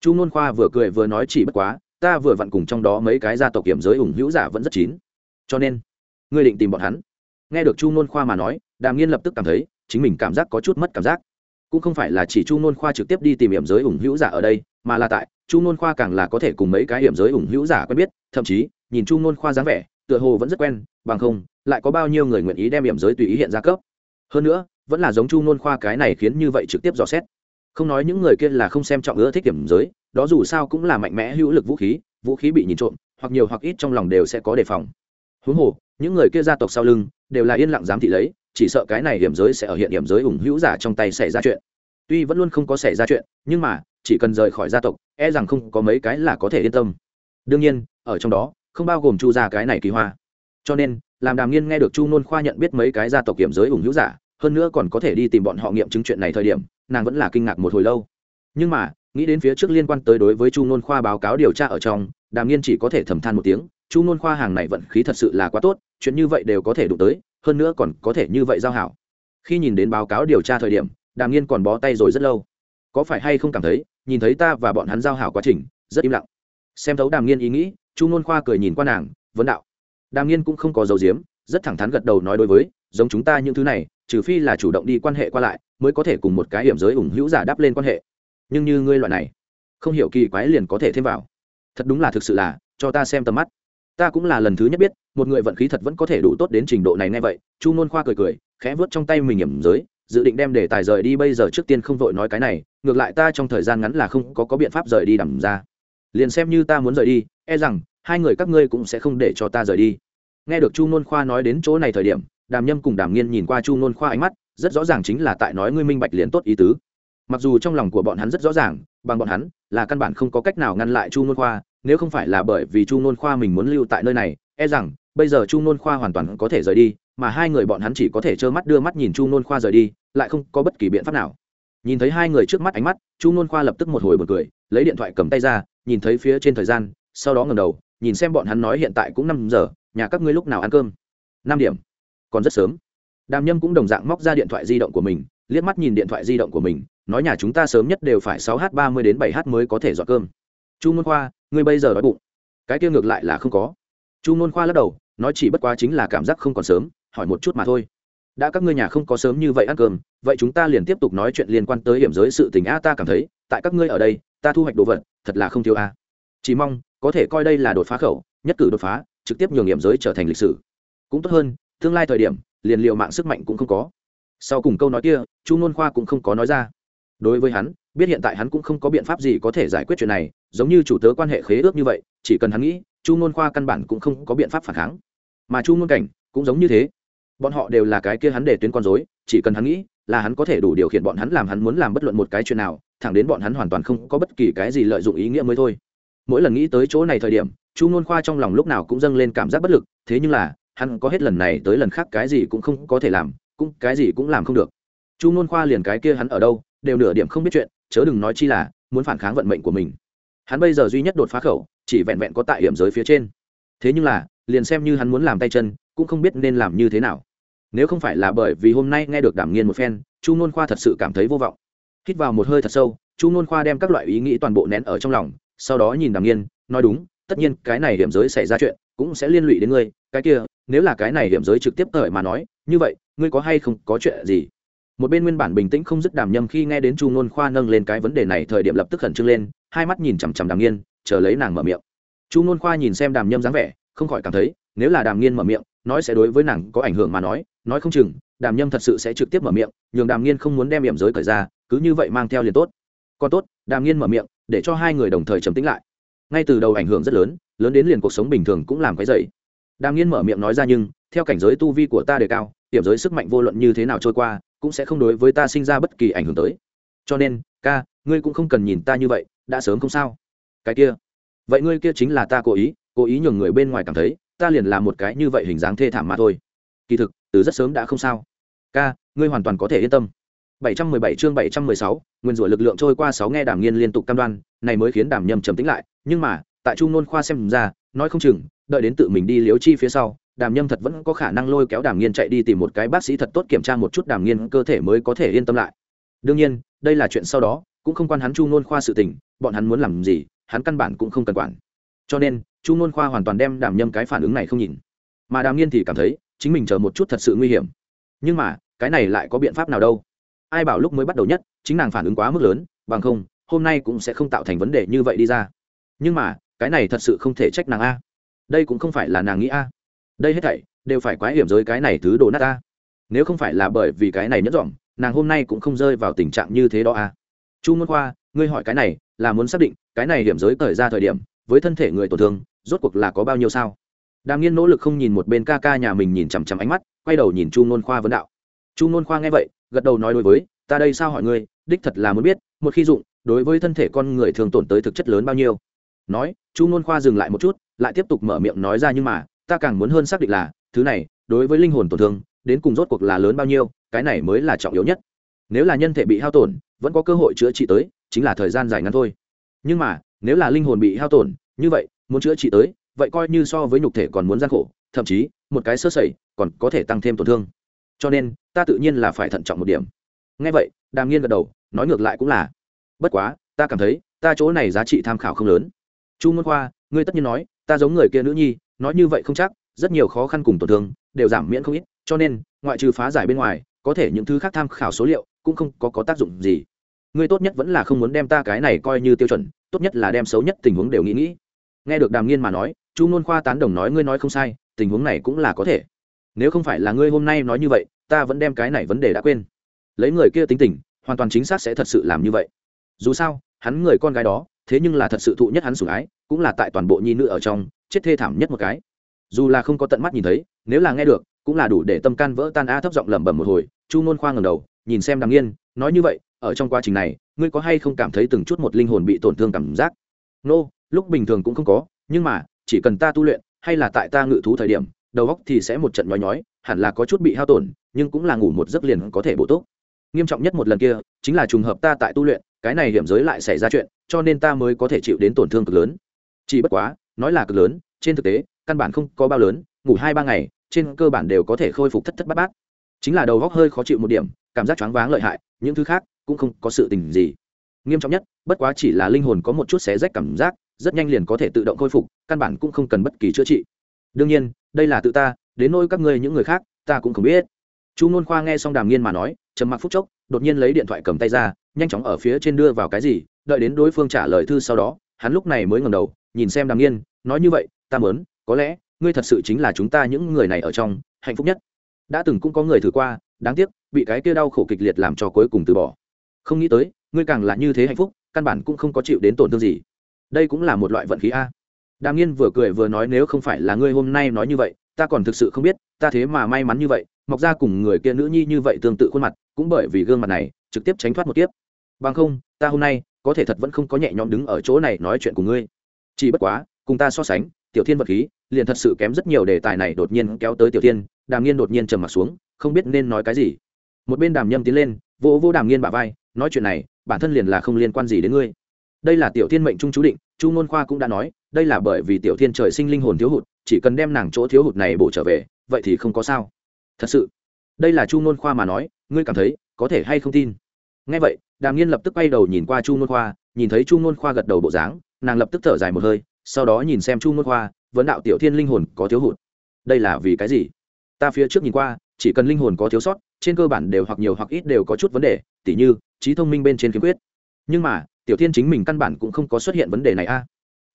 Chu nôn khoa vừa cười vừa nói chỉ bất quá, ta vừa vặn cùng trong đó mấy cái gia tộc hiểm giới ủng hữu giả vẫn rất chín. Cho nên, ngươi định tìm bọn hắn? Nghe được chu Nôn khoa mà nói, đàm nghiên lập tức cảm thấy chính mình cảm giác có chút mất cảm giác. Cũng không phải là chỉ chu Nôn khoa trực tiếp đi tìm hiểm giới ủng hữu giả ở đây, mà là tại, chu Nôn khoa càng là có thể cùng mấy cái hiểm giới ủng hữu giả quen biết, thậm chí, nhìn chu Nôn khoa dáng vẻ, tựa hồ vẫn rất quen, bằng không, lại có bao nhiêu người nguyện ý đem hiểm giới tùy ý hiện ra cấp. Hơn nữa, vẫn là giống chu Nôn khoa cái này khiến như vậy trực tiếp dò xét. Không nói những người kia là không xem trọng ưa thích hiểm giới, đó dù sao cũng là mạnh mẽ hữu lực vũ khí vũ khí bị nhìn trộm, hoặc nhiều hoặc ít trong lòng đều sẽ có đề phòng. Huống hồ những người kia gia tộc sau lưng đều là yên lặng dám thị lấy, chỉ sợ cái này hiểm giới sẽ ở hiện hiểm giới ủng hữu giả trong tay xảy ra chuyện. Tuy vẫn luôn không có xảy ra chuyện, nhưng mà, chỉ cần rời khỏi gia tộc e rằng không có mấy cái là có thể yên tâm. Đương nhiên, ở trong đó, không bao gồm chu gia cái này kỳ hoa. Cho nên, làm đàm nghiên nghe được chu nôn khoa nhận biết mấy cái gia tộc hiểm giới ủng hữu giả, hơn nữa còn có thể đi tìm bọn họ nghiệm chứng chuyện này thời điểm, nàng vẫn là kinh ngạc một hồi lâu. Nhưng mà, nghĩ đến phía trước liên quan tới đối với chu nôn khoa báo cáo điều tra ở trong, đàm nghiên chỉ có thể thầm than một tiếng chu ngôn khoa hàng này vận khí thật sự là quá tốt, chuyện như vậy đều có thể đụng tới, hơn nữa còn có thể như vậy giao hảo. Khi nhìn đến báo cáo điều tra thời điểm, đàm nghiên còn bó tay rồi rất lâu. Có phải hay không cảm thấy, nhìn thấy ta và bọn hắn giao hảo quá trình, rất im lặng. Xem thấu đàm nghiên ý nghĩ, chu ngôn khoa cười nhìn qua nàng, vấn đạo. Đàm nghiên cũng không có dấu diếm rất thẳng thắn gật đầu nói đối với, giống chúng ta những thứ này, trừ phi là chủ động đi quan hệ qua lại, mới có thể cùng một cái hiểm giới ủng hữu giả đáp lên quan hệ. Nhưng như ngươi loại này, không hiểu kỳ quái liền có thể thêm vào. Thật đúng là thực sự là, cho ta xem tầm mắt ta cũng là lần thứ nhất biết một người vận khí thật vẫn có thể đủ tốt đến trình độ này ngay vậy. Chu nôn khoa cười cười khẽ vớt trong tay mình hiểm giới dự định đem để tài rời đi bây giờ trước tiên không vội nói cái này ngược lại ta trong thời gian ngắn là không có, có biện pháp rời đi đầm ra. Liền xem như ta muốn rời đi e rằng hai người các ngươi cũng sẽ không để cho ta rời đi. Nghe được chu nôn khoa nói đến chỗ này thời điểm đàm nhâm cùng đàm nghiên nhìn qua chu nôn khoa ánh mắt rất rõ ràng chính là tại nói ngươi minh bạch liền tốt ý tứ. Mặc dù trong lòng của bọn hắn rất rõ ràng bằng bọn hắn là căn bản không có cách nào ngăn lại chu nôn khoa nếu không phải là bởi vì chu nôn khoa mình muốn lưu tại nơi này e rằng, bây giờ chu nôn khoa hoàn toàn có thể rời đi, mà hai người bọn hắn chỉ có thể trơ mắt đưa mắt nhìn chu nôn khoa rời đi, lại không có bất kỳ biện pháp nào. Nhìn thấy hai người trước mắt ánh mắt, chu nôn khoa lập tức một hồi một cười, lấy điện thoại cầm tay ra, nhìn thấy phía trên thời gian, sau đó ngầm đầu, nhìn xem bọn hắn nói hiện tại cũng năm giờ, nhà các ngươi lúc nào ăn cơm? Năm điểm. Còn rất sớm. Đàm nhâm cũng đồng dạng móc ra điện thoại di động của mình, liếc mắt nhìn điện thoại di động của mình, nói nhà chúng ta sớm nhất đều phải sáu h ba mươi đến bảy h mới có thể dọn cơm. Chu nôn khoa ngươi bây giờ đói bụng. Cái kia ngược lại là không có. Chu nôn khoa lắc đầu, nói chỉ bất quá chính là cảm giác không còn sớm, hỏi một chút mà thôi. Đã các ngươi nhà không có sớm như vậy ăn cơm, vậy chúng ta liền tiếp tục nói chuyện liên quan tới hiểm giới sự tình a, ta cảm thấy, tại các ngươi ở đây, ta thu hoạch đồ vật, thật là không thiếu a. Chỉ mong, có thể coi đây là đột phá khẩu, nhất cử đột phá, trực tiếp nhường hiểm giới trở thành lịch sử. Cũng tốt hơn, tương lai thời điểm, liền liệu mạng sức mạnh cũng không có. Sau cùng câu nói kia, chu nôn khoa cũng không có nói ra. Đối với hắn, biết hiện tại hắn cũng không có biện pháp gì có thể giải quyết chuyện này giống như chủ tớ quan hệ khế ước như vậy, chỉ cần hắn nghĩ, chu ngôn khoa căn bản cũng không có biện pháp phản kháng. Mà chu ngôn cảnh cũng giống như thế. Bọn họ đều là cái kia hắn để tuyến con dối chỉ cần hắn nghĩ là hắn có thể đủ điều khiển bọn hắn làm hắn muốn làm bất luận một cái chuyện nào, thẳng đến bọn hắn hoàn toàn không có bất kỳ cái gì lợi dụng ý nghĩa mới thôi. Mỗi lần nghĩ tới chỗ này thời điểm, chu ngôn khoa trong lòng lúc nào cũng dâng lên cảm giác bất lực, thế nhưng là, hắn có hết lần này tới lần khác cái gì cũng không có thể làm, cũng cái gì cũng làm không được. Chu ngôn khoa liền cái kia hắn ở đâu, đều nửa điểm không biết chuyện, chớ đừng nói chi là muốn phản kháng vận mệnh của mình hắn bây giờ duy nhất đột phá khẩu, chỉ vẹn vẹn có tại hiểm giới phía trên. Thế nhưng là, liền xem như hắn muốn làm tay chân, cũng không biết nên làm như thế nào. Nếu không phải là bởi vì hôm nay nghe được đảm nghiên một phen, chu nôn khoa thật sự cảm thấy vô vọng. Hít vào một hơi thật sâu, chu nôn khoa đem các loại ý nghĩ toàn bộ nén ở trong lòng, sau đó nhìn đảm nghiên, nói đúng, tất nhiên cái này hiểm giới xảy ra chuyện cũng sẽ liên lụy đến ngươi, cái kia, nếu là cái này hiểm giới trực tiếp thời mà nói, như vậy, ngươi có hay không có chuyện gì? Một bên nguyên bản bình tĩnh không dứt đàm nhâm khi nghe đến chu nôn khoa nâng lên cái vấn đề này, thời điểm lập tức khẩn trương lên, hai mắt nhìn chằm chằm đàm nghiên, chờ lấy nàng mở miệng. Chu nôn khoa nhìn xem đàm nhâm dáng vẻ, không khỏi cảm thấy, nếu là đàm nghiên mở miệng, nói sẽ đối với nàng có ảnh hưởng mà nói nói không chừng, đàm nhâm thật sự sẽ trực tiếp mở miệng, nhường đàm nghiên không muốn đem hiểm giới cởi ra, cứ như vậy mang theo liền tốt. Còn tốt, đàm nghiên mở miệng, để cho hai người đồng thời trầm tĩnh lại. Ngay từ đầu ảnh hưởng rất lớn lớn đến liền cuộc sống bình thường cũng làm cái dậy đàm nghiên mở miệng nói ra nhưng, theo cảnh giới tu vi của ta đề cao, hiểm giới sức mạnh vô luận như thế nào trôi qua cũng sẽ không đối với ta sinh ra bất kỳ ảnh hưởng tới. Cho nên ca ngươi cũng không cần nhìn ta như vậy đã sớm không sao. Cái kia. Vậy ngươi kia chính là ta cố ý cố ý nhường người bên ngoài cảm thấy ta liền làm một cái như vậy hình dáng thê thảm mà thôi. Kỳ thực từ rất sớm đã không sao. Ca ngươi hoàn toàn có thể yên tâm. 717 chương 716, nguyên rủa lực lượng trôi qua 6 nghe Đàm Nghiên liên tục cam đoan, này mới khiến Đàm Nhâm trầm tĩnh lại, nhưng mà, tại Trung Nôn khoa xem ra, nói không chừng, đợi đến tự mình đi liếu chi phía sau, Đàm Nhâm thật vẫn có khả năng lôi kéo Đàm Nghiên chạy đi tìm một cái bác sĩ thật tốt kiểm tra một chút Đàm Nghiên cơ thể mới có thể yên tâm lại. Đương nhiên, đây là chuyện sau đó, cũng không quan hắn chu Nôn khoa sự tình, bọn hắn muốn làm gì, hắn căn bản cũng không cần quản. Cho nên, chu Nôn khoa hoàn toàn đem Đàm Nhâm cái phản ứng này không nhìn. Mà Đàm Nghiên thì cảm thấy, chính mình chờ một chút thật sự nguy hiểm. Nhưng mà, cái này lại có biện pháp nào đâu? ai bảo lúc mới bắt đầu nhất chính nàng phản ứng quá mức lớn bằng không hôm nay cũng sẽ không tạo thành vấn đề như vậy đi ra nhưng mà cái này thật sự không thể trách nàng a đây cũng không phải là nàng nghĩ a đây hết thảy đều phải quái hiểm giới cái này thứ đồ nát ta. Nếu không phải là bởi vì cái này nhẫn dỏm nàng hôm nay cũng không rơi vào tình trạng như thế đó à. Chu môn khoa, ngươi hỏi cái này là muốn xác định cái này hiểm giới thời ra thời điểm, với thân thể người tổn thương, rốt cuộc là có bao nhiêu sao? Đàm nghiên nỗ lực không nhìn một bên ca ca nhà mình nhìn chằm chằm ánh mắt, quay đầu nhìn chu nôn khoa vấn đạo. Chu nôn khoa nghe vậy, gật đầu nói đối với, ta đây sao hỏi ngươi, đích thật là muốn biết, một khi dụng, đối với thân thể con người thường tổn tới thực chất lớn bao nhiêu? Nói, chu nôn khoa dừng lại một chút, lại tiếp tục mở miệng nói ra nhưng mà ta càng muốn hơn xác định là, thứ này, đối với linh hồn tổn thương, đến cùng rốt cuộc là lớn bao nhiêu, cái này mới là trọng yếu nhất. Nếu là nhân thể bị hao tổn, vẫn có cơ hội chữa trị tới, chính là thời gian dài ngắn thôi. Nhưng mà, nếu là linh hồn bị hao tổn, như vậy, muốn chữa trị tới, vậy coi như so với nhục thể còn muốn gian khổ, thậm chí, một cái sơ sẩy, còn có thể tăng thêm tổn thương. Cho nên, ta tự nhiên là phải thận trọng một điểm. Ngay vậy, đàm nghiên gật đầu, nói ngược lại cũng là. Bất quá, ta cảm thấy, ta chỗ này giá trị tham khảo không lớn. Chu môn khoa, ngươi tất nhiên nói, ta giống người kia nữ nhi nói như vậy không chắc rất nhiều khó khăn cùng tổn thương đều giảm miễn không ít cho nên ngoại trừ phá giải bên ngoài có thể những thứ khác tham khảo số liệu cũng không có, có tác dụng gì. Ngươi tốt nhất vẫn là không muốn đem ta cái này coi như tiêu chuẩn tốt nhất là đem xấu nhất tình huống đều nghĩ nghĩ. Nghe được đàm nghiên mà nói chu nôn khoa tán đồng nói ngươi nói không sai tình huống này cũng là có thể. Nếu không phải là ngươi hôm nay nói như vậy ta vẫn đem cái này vấn đề đã quên. Lấy người kia tính tình hoàn toàn chính xác sẽ thật sự làm như vậy. Dù sao hắn người con gái đó thế nhưng là thật sự thụ nhất hắn sủng ái cũng là tại toàn bộ nhi nữ ở trong chết thê thảm nhất một cái. Dù là không có tận mắt nhìn thấy nếu là nghe được cũng là đủ để tâm can vỡ tan a thấp giọng lẩm bẩm một hồi chu ngôn khoa ngầm đầu nhìn xem đằng nghiên nói như vậy ở trong quá trình này ngươi có hay không cảm thấy từng chút một linh hồn bị tổn thương cảm giác? Nô、no, lúc bình thường cũng không có nhưng mà chỉ cần ta tu luyện hay là tại ta ngự thú thời điểm đầu óc thì sẽ một trận nhói nhói hẳn là có chút bị hao tổn nhưng cũng là ngủ một giấc liền có thể bổ tốt. nghiêm trọng nhất một lần kia chính là trùng hợp ta tại tu luyện cái này hiểm giới lại xảy ra chuyện cho nên ta mới có thể chịu đến tổn thương cực lớn. Chỉ bất quá nói là cực lớn, trên thực tế, căn bản không có bao lớn, ngủ hai ba ngày, trên cơ bản đều có thể khôi phục thất thất bát bát. Chính là đầu góc hơi khó chịu một điểm, cảm giác choáng váng lợi hại, những thứ khác cũng không có sự tình gì. Nghiêm trọng nhất, bất quá chỉ là linh hồn có một chút xé rách cảm giác, rất nhanh liền có thể tự động khôi phục, căn bản cũng không cần bất kỳ chữa trị. Đương nhiên, đây là tự ta, đến nôi các ngươi những người khác, ta cũng không biết. Chu nôn khoa nghe xong đàm nghiên mà nói, trầm mặc phút chốc, đột nhiên lấy điện thoại cầm tay ra, nhanh chóng ở phía trên đưa vào cái gì, đợi đến đối phương trả lời thư sau đó, hắn lúc này mới ngầm đầu nhìn xem đàm nghiên, nói như vậy, ta mớn có lẽ, ngươi thật sự chính là chúng ta những người này ở trong, hạnh phúc nhất. Đã từng cũng có người thử qua, đáng tiếc, bị cái kia đau khổ kịch liệt làm cho cuối cùng từ bỏ. Không nghĩ tới, ngươi càng là như thế hạnh phúc, căn bản cũng không có chịu đến tổn thương gì. Đây cũng là một loại vận khí a. Đàm nghiên vừa cười vừa nói, nếu không phải là ngươi hôm nay nói như vậy, ta còn thực sự không biết, ta thế mà may mắn như vậy. Mọc ra cùng người kia nữ nhi như vậy tương tự khuôn mặt, cũng bởi vì gương mặt này, trực tiếp tránh thoát một kiếp. Bằng không, ta hôm nay, có thể thật vẫn không có nhẹ nhõm đứng ở chỗ này nói chuyện của ngươi chỉ bất quá, cùng ta so sánh, tiểu thiên vật khí, liền thật sự kém rất nhiều đề tài này đột nhiên kéo tới tiểu thiên, đàm nghiên đột nhiên trầm m ặ t xuống, không biết nên nói cái gì. Một bên đàm nhâm tiến lên vỗ vô đàm nghiên bà vai, nói chuyện này, bản thân liền là không liên quan gì đến ngươi. Đây là tiểu thiên mệnh trung chú định, chu ngôn khoa cũng đã nói, đây là bởi vì tiểu thiên trời sinh linh hồn thiếu hụt, chỉ cần đem nàng chỗ thiếu hụt này bổ trở về, vậy thì không có sao. Thật sự, đây là chu ngôn khoa mà nói, ngươi cảm thấy, có thể hay không tin? Ngay vậy, đàm nghiên lập tức quay đầu nhìn qua chu ngôn khoa, nhìn thấy chu ngôn khoa gật đầu bộ dáng nàng lập tức thở dài một hơi, sau đó nhìn xem chu ngôn khoa vấn đạo tiểu thiên linh hồn có thiếu hụt. Đây là vì cái gì? Ta phía trước nhìn qua, chỉ cần linh hồn có thiếu sót, trên cơ bản đều hoặc nhiều hoặc ít đều có chút vấn đề, tỉ như, trí thông minh bên trên khiếm quyết. Nhưng mà, tiểu thiên chính mình căn bản cũng không có xuất hiện vấn đề này a.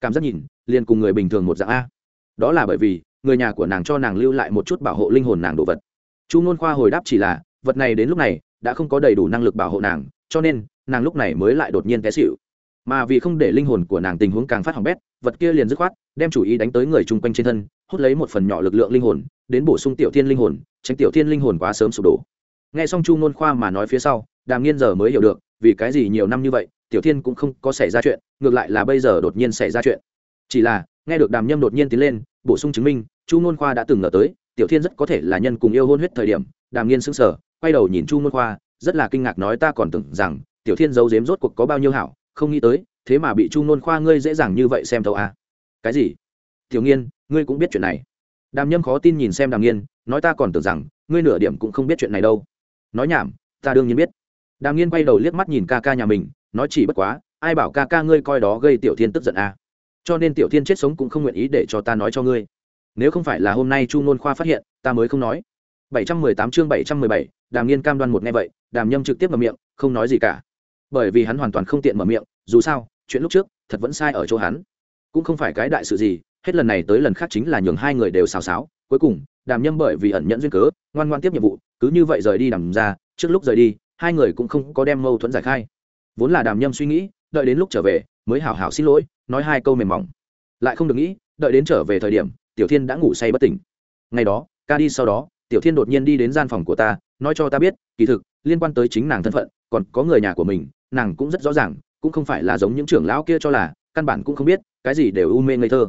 Cảm giác nhìn, liền cùng người bình thường một dạng a. Đó là bởi vì, người nhà của nàng cho nàng lưu lại một chút bảo hộ linh hồn nàng đồ vật. Chu nôn khoa hồi đáp chỉ là, vật này đến lúc này, đã không có đầy đủ năng lực bảo hộ nàng, cho nên, nàng lúc này mới lại đột nhiên té xịu mà vì không để linh hồn của nàng tình huống càng phát hỏng bét, vật kia liền dứt khoát, đem chủ ý đánh tới người chung quanh trên thân, hút lấy một phần nhỏ lực lượng linh hồn, đến bổ sung tiểu thiên linh hồn, tránh tiểu thiên linh hồn quá sớm sụp đổ. Nghe xong chu ngôn khoa mà nói phía sau, đàm nghiên giờ mới hiểu được, vì cái gì nhiều năm như vậy, tiểu thiên cũng không có xảy ra chuyện, ngược lại là bây giờ đột nhiên xảy ra chuyện. Chỉ là, nghe được đàm nhâm đột nhiên tiến lên, bổ sung chứng minh, chu ngôn khoa đã từng ngờ tới, tiểu thiên rất có thể là nhân cùng yêu hôn huyết thời điểm, đàm nghiên sững sờ, quay đầu nhìn chu ngôn khoa, rất là kinh ngạc nói ta còn tưởng rằng, tiểu thiên giấu giếm rốt cuộc có bao nhiêu hảo không nghĩ tới thế mà bị chu nôn khoa ngươi dễ dàng như vậy xem thấu à. cái gì? Tiểu nghiên ngươi cũng biết chuyện này. Đàm nhâm khó tin nhìn xem đàm nghiên nói ta còn tưởng rằng ngươi nửa điểm cũng không biết chuyện này đâu. Nói nhảm ta đương nhiên biết. Đàm nghiên quay đầu liếc mắt nhìn ca ca nhà mình nói chỉ bất quá ai bảo ca ca ngươi coi đó gây tiểu thiên tức giận à. cho nên tiểu thiên chết sống cũng không nguyện ý để cho ta nói cho ngươi. Nếu không phải là hôm nay chu nôn khoa phát hiện ta mới không nói. 718 chương 717, đàm nghiên cam đoan một nghe vậy đàm nhâm trực tiếp vào miệng không nói gì cả bởi vì hắn hoàn toàn không tiện mở miệng, dù sao, chuyện lúc trước, thật vẫn sai ở chỗ hắn. Cũng không phải cái đại sự gì, hết lần này tới lần khác chính là nhường hai người đều xào xáo. Cuối cùng, đàm nhâm bởi vì ẩn nhẫn duyên cớ, ngoan ngoan tiếp nhiệm vụ, cứ như vậy rời đi đàm ra, trước lúc rời đi, hai người cũng không có đem mâu thuẫn giải khai. Vốn là đàm nhâm suy nghĩ, đợi đến lúc trở về, mới hảo hảo xin lỗi, nói hai câu mềm mỏng. Lại không được nghĩ, đợi đến trở về thời điểm, tiểu thiên đã ngủ say bất tỉnh. Ngày đó, ca đi sau đó, tiểu thiên đột nhiên đi đến gian phòng của ta, nói cho ta biết, kỳ thực liên quan tới chính nàng thân phận, còn có người nhà của mình, nàng cũng rất rõ ràng, cũng không phải là giống những trưởng lão kia cho là, căn bản cũng không biết, cái gì đều u mê ngây thơ.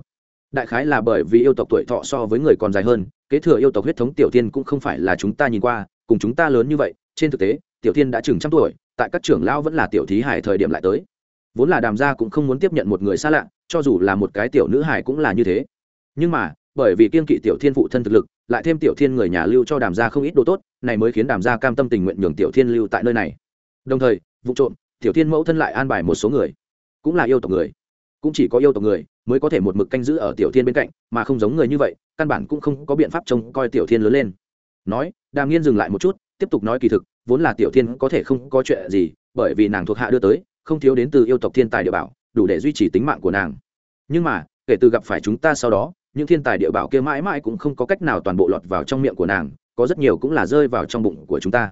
Đại khái là bởi vì yêu tộc tuổi thọ so với người còn dài hơn, kế thừa yêu tộc huyết thống tiểu tiên cũng không phải là chúng ta nhìn qua, cùng chúng ta lớn như vậy, trên thực tế, tiểu tiên đã chừng trăm tuổi, tại các trưởng lão vẫn là tiểu thí hải thời điểm lại tới. Vốn là đàm gia cũng không muốn tiếp nhận một người xa lạ, cho dù là một cái tiểu nữ hải cũng là như thế. Nhưng mà bởi vì kiên kỵ tiểu thiên phụ thân thực lực, lại thêm tiểu thiên người nhà lưu cho đàm gia không ít đồ tốt, này mới khiến đàm gia cam tâm tình nguyện nhường tiểu thiên lưu tại nơi này. Đồng thời, vụ trộm, tiểu thiên mẫu thân lại an bài một số người, cũng là yêu tộc người, cũng chỉ có yêu tộc người mới có thể một mực canh giữ ở tiểu thiên bên cạnh, mà không giống người như vậy, căn bản cũng không có biện pháp trông coi tiểu thiên lớn lên. Nói, đàm nghiên dừng lại một chút, tiếp tục nói kỳ thực, vốn là tiểu thiên có thể không có chuyện gì, bởi vì nàng thuộc hạ đưa tới, không thiếu đến từ yêu tộc thiên tài địa bảo, đủ để duy trì tính mạng của nàng. Nhưng mà, kể từ gặp phải chúng ta sau đó những thiên tài địa bảo kia mãi mãi cũng không có cách nào toàn bộ lọt vào trong miệng của nàng, có rất nhiều cũng là rơi vào trong bụng của chúng ta.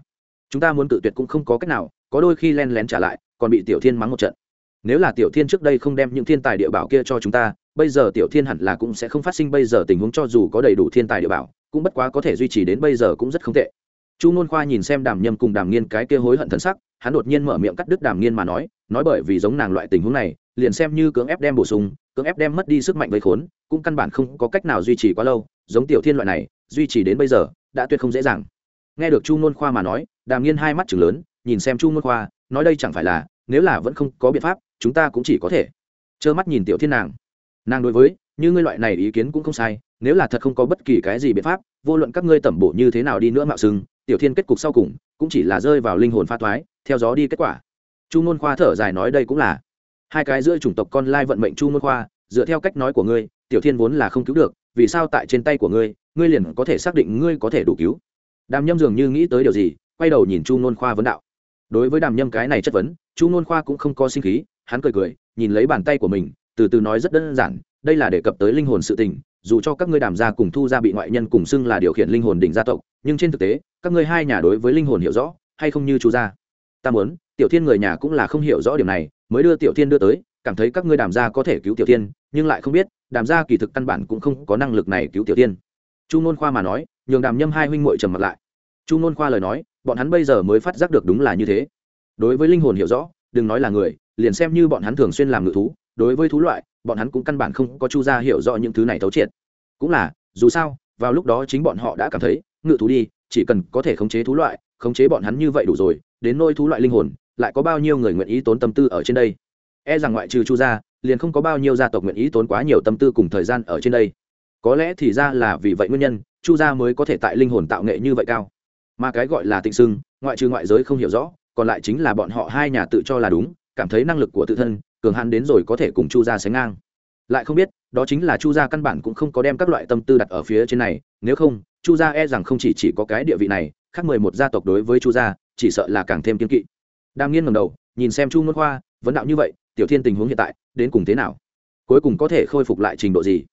Chúng ta muốn cự tuyệt cũng không có cách nào, có đôi khi len lén trả lại, còn bị tiểu thiên mắng một trận. Nếu là tiểu thiên trước đây không đem những thiên tài địa bảo kia cho chúng ta, bây giờ tiểu thiên hẳn là cũng sẽ không phát sinh bây giờ tình huống cho dù có đầy đủ thiên tài địa bảo, cũng bất quá có thể duy trì đến bây giờ cũng rất không tệ. Chu nôn khoa nhìn xem đàm nhâm cùng đàm nghiên cái kia hối hận thân sắc, hắn đột nhiên mở miệng cắt đứt đàm nghiên mà nói nói bởi vì giống nàng loại tình huống này, liền xem như cưỡng ép đem bổ sung, cưỡng ép đem mất đi sức mạnh vây khốn cũng căn bản không có cách nào duy trì quá lâu, giống tiểu thiên loại này, duy trì đến bây giờ, đã tuyệt không dễ dàng. Nghe được chu nôn khoa mà nói, đàm nghiên hai mắt chừng lớn, nhìn xem chu nôn khoa, nói đây chẳng phải là, nếu là vẫn không có biện pháp, chúng ta cũng chỉ có thể trơ mắt nhìn tiểu thiên nàng. Nàng đối với, như ngươi loại này ý kiến cũng không sai, nếu là thật không có bất kỳ cái gì biện pháp, vô luận các ngươi tẩm bổ như thế nào đi nữa mạo sưng tiểu thiên kết cục sau cùng, cũng chỉ là rơi vào linh hồn pha thoái theo gió đi kết quả. Chu n khoa thở dài nói đây cũng là hai cái giữa chủng tộc con lai vận mệnh chu n khoa, dựa theo cách nói của ngươi tiểu thiên vốn là không cứu được, vì sao tại trên tay của ngươi ngươi liền có thể xác định ngươi có thể đủ cứu? Đàm nhâm dường như nghĩ tới điều gì, quay đầu nhìn chu Nôn khoa vấn đạo. Đối với đàm nhâm cái này chất vấn, chu Nôn khoa cũng không có sinh khí, hắn cười cười, nhìn lấy bàn tay của mình, từ từ nói rất đơn giản, đây là đề cập tới linh hồn sự tình, dù cho các ngươi đàm gia cùng thu gia bị ngoại nhân cùng xưng là điều khiển linh hồn đỉnh gia tộc, nhưng trên thực tế, các ngươi hai nhà đối với linh hồn hiểu rõ, hay không như chu gia? Ta muốn, tiểu thiên người nhà cũng là không hiểu rõ điểm này, mới đưa tiểu thiên đưa tới, cảm thấy các ngươi đàm gia có thể cứu tiểu thiên nhưng lại không biết, đàm gia kỳ thực căn bản cũng không có năng lực này cứu tiểu tiên. chu nôn khoa mà nói, nhường đàm nhâm hai huynh muội trầm mặt lại. Chu nôn khoa lời nói, bọn hắn bây giờ mới phát giác được đúng là như thế. Đối với linh hồn hiểu rõ, đừng nói là người, liền xem như bọn hắn thường xuyên làm ngự thú, đối với thú loại, bọn hắn cũng căn bản không có chu gia hiểu rõ những thứ này thấu triệt. Cũng là, dù sao, vào lúc đó chính bọn họ đã cảm thấy, ngự thú đi, chỉ cần có thể khống chế thú loại, khống chế bọn hắn như vậy đủ rồi, đến nôi thú loại linh hồn, lại có bao nhiêu người nguyện ý tốn tâm tư ở trên đây? E rằng ngoại trừ chu gia liền không có bao nhiêu gia tộc nguyện ý tốn quá nhiều tâm tư cùng thời gian ở trên đây. Có lẽ thì ra là vì vậy nguyên nhân, chu gia mới có thể tại linh hồn tạo nghệ như vậy cao. Mà cái gọi là tịnh sưng, ngoại trừ ngoại giới không hiểu rõ, còn lại chính là bọn họ hai nhà tự cho là đúng, cảm thấy năng lực của tự thân, cường hắn đến rồi có thể cùng chu gia sánh ngang. Lại không biết, đó chính là chu gia căn bản cũng không có đem các loại tâm tư đặt ở phía trên này, nếu không, chu gia e rằng không chỉ chỉ có cái địa vị này, khác mười một gia tộc đối với chu gia, chỉ sợ là càng thêm kiên kỵ. Đam nghiên ngầm đầu, nhìn xem chu ngôn khoa, vấn đạo như vậy tiểu thiên tình huống hiện tại, đến cùng thế nào? Cuối cùng có thể khôi phục lại trình độ gì?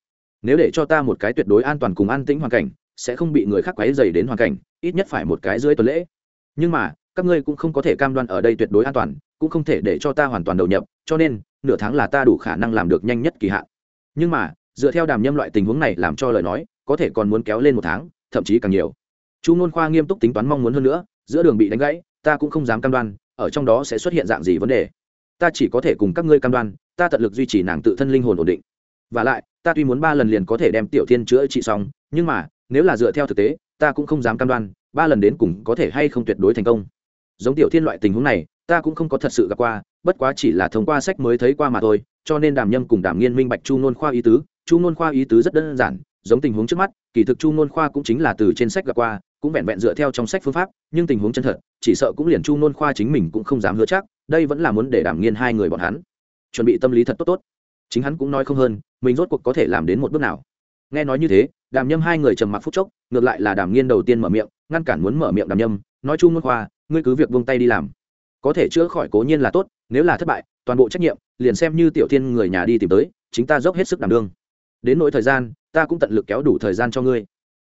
Nếu để cho ta một cái tuyệt đối an toàn cùng an tĩnh hoàn cảnh, sẽ không bị người khác quấy dày đến hoàn cảnh, ít nhất phải một cái dưới tuần lễ. Nhưng mà, các ngươi cũng không có thể cam đoan ở đây tuyệt đối an toàn, cũng không thể để cho ta hoàn toàn đầu nhập, cho nên, nửa tháng là ta đủ khả năng làm được nhanh nhất kỳ hạn. Nhưng mà, dựa theo đàm nhâm loại tình huống này làm cho lời nói, có thể còn muốn kéo lên một tháng, thậm chí càng nhiều. Chu ngôn khoa nghiêm túc tính toán mong muốn hơn nữa, giữa đường bị đánh gãy, ta cũng không dám cam đoan, ở trong đó sẽ xuất hiện dạng gì vấn đề ta chỉ có thể cùng các ngươi cam đoan, ta tận lực duy trì nàng tự thân linh hồn ổn định. Và lại, ta tuy muốn ba lần liền có thể đem tiểu thiên chữa trị xong, nhưng mà, nếu là dựa theo thực tế, ta cũng không dám cam đoan, ba lần đến cùng có thể hay không tuyệt đối thành công. Giống tiểu thiên loại tình huống này, ta cũng không có thật sự gặp qua, bất quá chỉ là thông qua sách mới thấy qua mà thôi, cho nên đàm nhâm cùng đàm nghiên minh bạch chu nôn khoa ý tứ. Chu nôn khoa ý tứ rất đơn giản, giống tình huống trước mắt, kỳ thực chu nôn khoa cũng chính là từ trên sách gặp qua, cũng vẹn vẹn dựa theo trong sách phương pháp, nhưng tình huống chân thật, chỉ sợ cũng liền chu nôn khoa chính mình cũng không dám hứa chắc đây vẫn là muốn để đảm nghiên hai người bọn hắn. Chuẩn bị tâm lý thật tốt tốt. Chính hắn cũng nói không hơn mình rốt cuộc có thể làm đến một bước nào. Nghe nói như thế đàm nhâm hai người trầm mặc phút chốc ngược lại là đàm nghiên đầu tiên mở miệng ngăn cản muốn mở miệng đàm nhâm nói chung nôn khoa ngươi cứ việc buông tay đi làm. Có thể chữa khỏi cố nhiên là tốt nếu là thất bại toàn bộ trách nhiệm liền xem như tiểu thiên người nhà đi tìm tới chính ta dốc hết sức đảm đương. Đến nỗi thời gian ta cũng tận lực kéo đủ thời gian cho ngươi.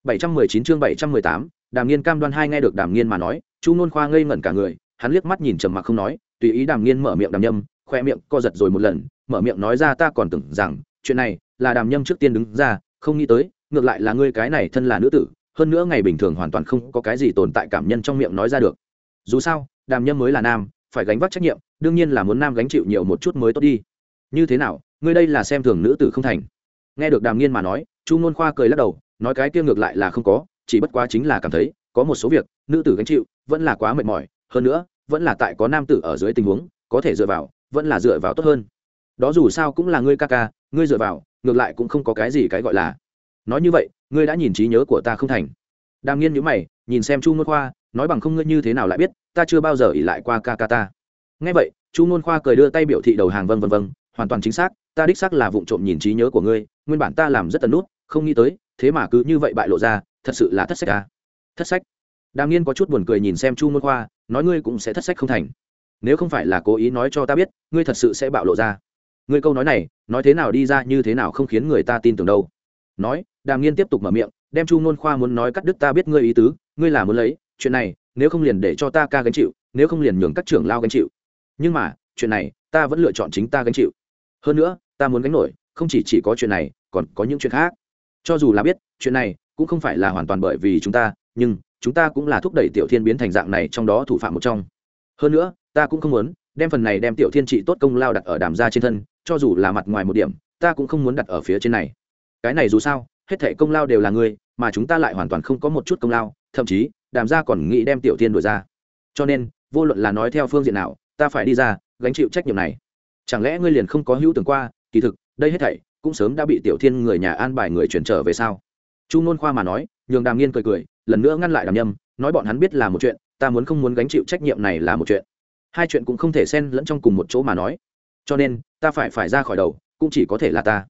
719 chương 718, đàm nghiên cam đoan hai nghe được đàm nghiên mà nói chu nôn khoa ngây ngẩn cả người hắn liếc mắt nhìn trầm mặc không nói tùy ý đàm nghiên mở miệng đàm nhâm, khoe miệng co giật rồi một lần, mở miệng nói ra ta còn tưởng rằng, chuyện này là đàm nhâm trước tiên đứng ra, không nghĩ tới, ngược lại là ngươi cái này thân là nữ tử, hơn nữa ngày bình thường hoàn toàn không có cái gì tồn tại cảm nhân trong miệng nói ra được. Dù sao, đàm nhâm mới là nam, phải gánh vác trách nhiệm, đương nhiên là muốn nam gánh chịu nhiều một chút mới tốt đi. Như thế nào, ngươi đây là xem thường nữ tử không thành. Nghe được đàm nghiên mà nói, chu ngôn khoa cười lắc đầu, nói cái kia ngược lại là không có, chỉ bất quá chính là cảm thấy, có một số việc, nữ tử gánh chịu, vẫn là quá mệt mỏi, hơn nữa vẫn là tại có nam tử ở dưới tình huống, có thể dựa vào, vẫn là dựa vào tốt hơn. Đó dù sao cũng là ngươi ca ca, ngươi dựa vào, ngược lại cũng không có cái gì cái gọi là. Nói như vậy, ngươi đã nhìn trí nhớ của ta không thành. Đàm nghiên nhữ mày, nhìn xem chu ngôn khoa, nói bằng không ngươi như thế nào lại biết, ta chưa bao giờ ỉ lại qua ca ca ta. Ngay vậy, chu ngôn khoa cười đưa tay biểu thị đầu hàng vân vân vân, hoàn toàn chính xác, ta đích xác là vụ trộm nhìn trí nhớ của ngươi, nguyên bản ta làm rất tần nút, không nghĩ tới, thế mà cứ như vậy bại lộ ra, thật sự là thất sách à. Thất sách. Đàm nghiên có chút buồn cười nhìn xem chu ngôn khoa nói ngươi cũng sẽ thất sách không thành. Nếu không phải là cố ý nói cho ta biết, ngươi thật sự sẽ bạo lộ ra. Ngươi câu nói này, nói thế nào đi ra như thế nào không khiến người ta tin tưởng đâu. Nói, đàm nghiên tiếp tục mở miệng, đem chu nôn khoa muốn nói cắt đứt ta biết ngươi ý tứ, ngươi là muốn lấy, chuyện này, nếu không liền để cho ta ca gánh chịu, nếu không liền nhường các trưởng lao gánh chịu. Nhưng mà, chuyện này, ta vẫn lựa chọn chính ta gánh chịu. Hơn nữa, ta muốn gánh nổi, không chỉ chỉ có chuyện này, còn có những chuyện khác. Cho dù là biết, chuyện này cũng không phải là hoàn toàn bởi vì chúng ta, nhưng chúng ta cũng là thúc đẩy tiểu thiên biến thành dạng này trong đó thủ phạm một trong. Hơn nữa, ta cũng không muốn đem phần này đem tiểu thiên trị tốt công lao đặt ở đàm gia trên thân, cho dù là mặt ngoài một điểm, ta cũng không muốn đặt ở phía trên này. Cái này dù sao, hết thể công lao đều là ngươi, mà chúng ta lại hoàn toàn không có một chút công lao, thậm chí, đàm gia còn nghĩ đem tiểu thiên đổi ra. Cho nên, vô luận là nói theo phương diện nào, ta phải đi ra, gánh chịu trách nhiệm này. Chẳng lẽ ngươi liền không có hữu tưởng qua, kỳ thực, đây hết thảy cũng sớm đã bị tiểu thiên người nhà an bài người chuyển trở về sao? Chu nôn khoa mà nói, nhường đàm nghiên cười cười lần nữa ngăn lại đàm nhâm, nói bọn hắn biết là một chuyện, ta muốn không muốn gánh chịu trách nhiệm này là một chuyện. Hai chuyện cũng không thể xen lẫn trong cùng một chỗ mà nói. Cho nên, ta phải phải ra khỏi đầu, cũng chỉ có thể là ta.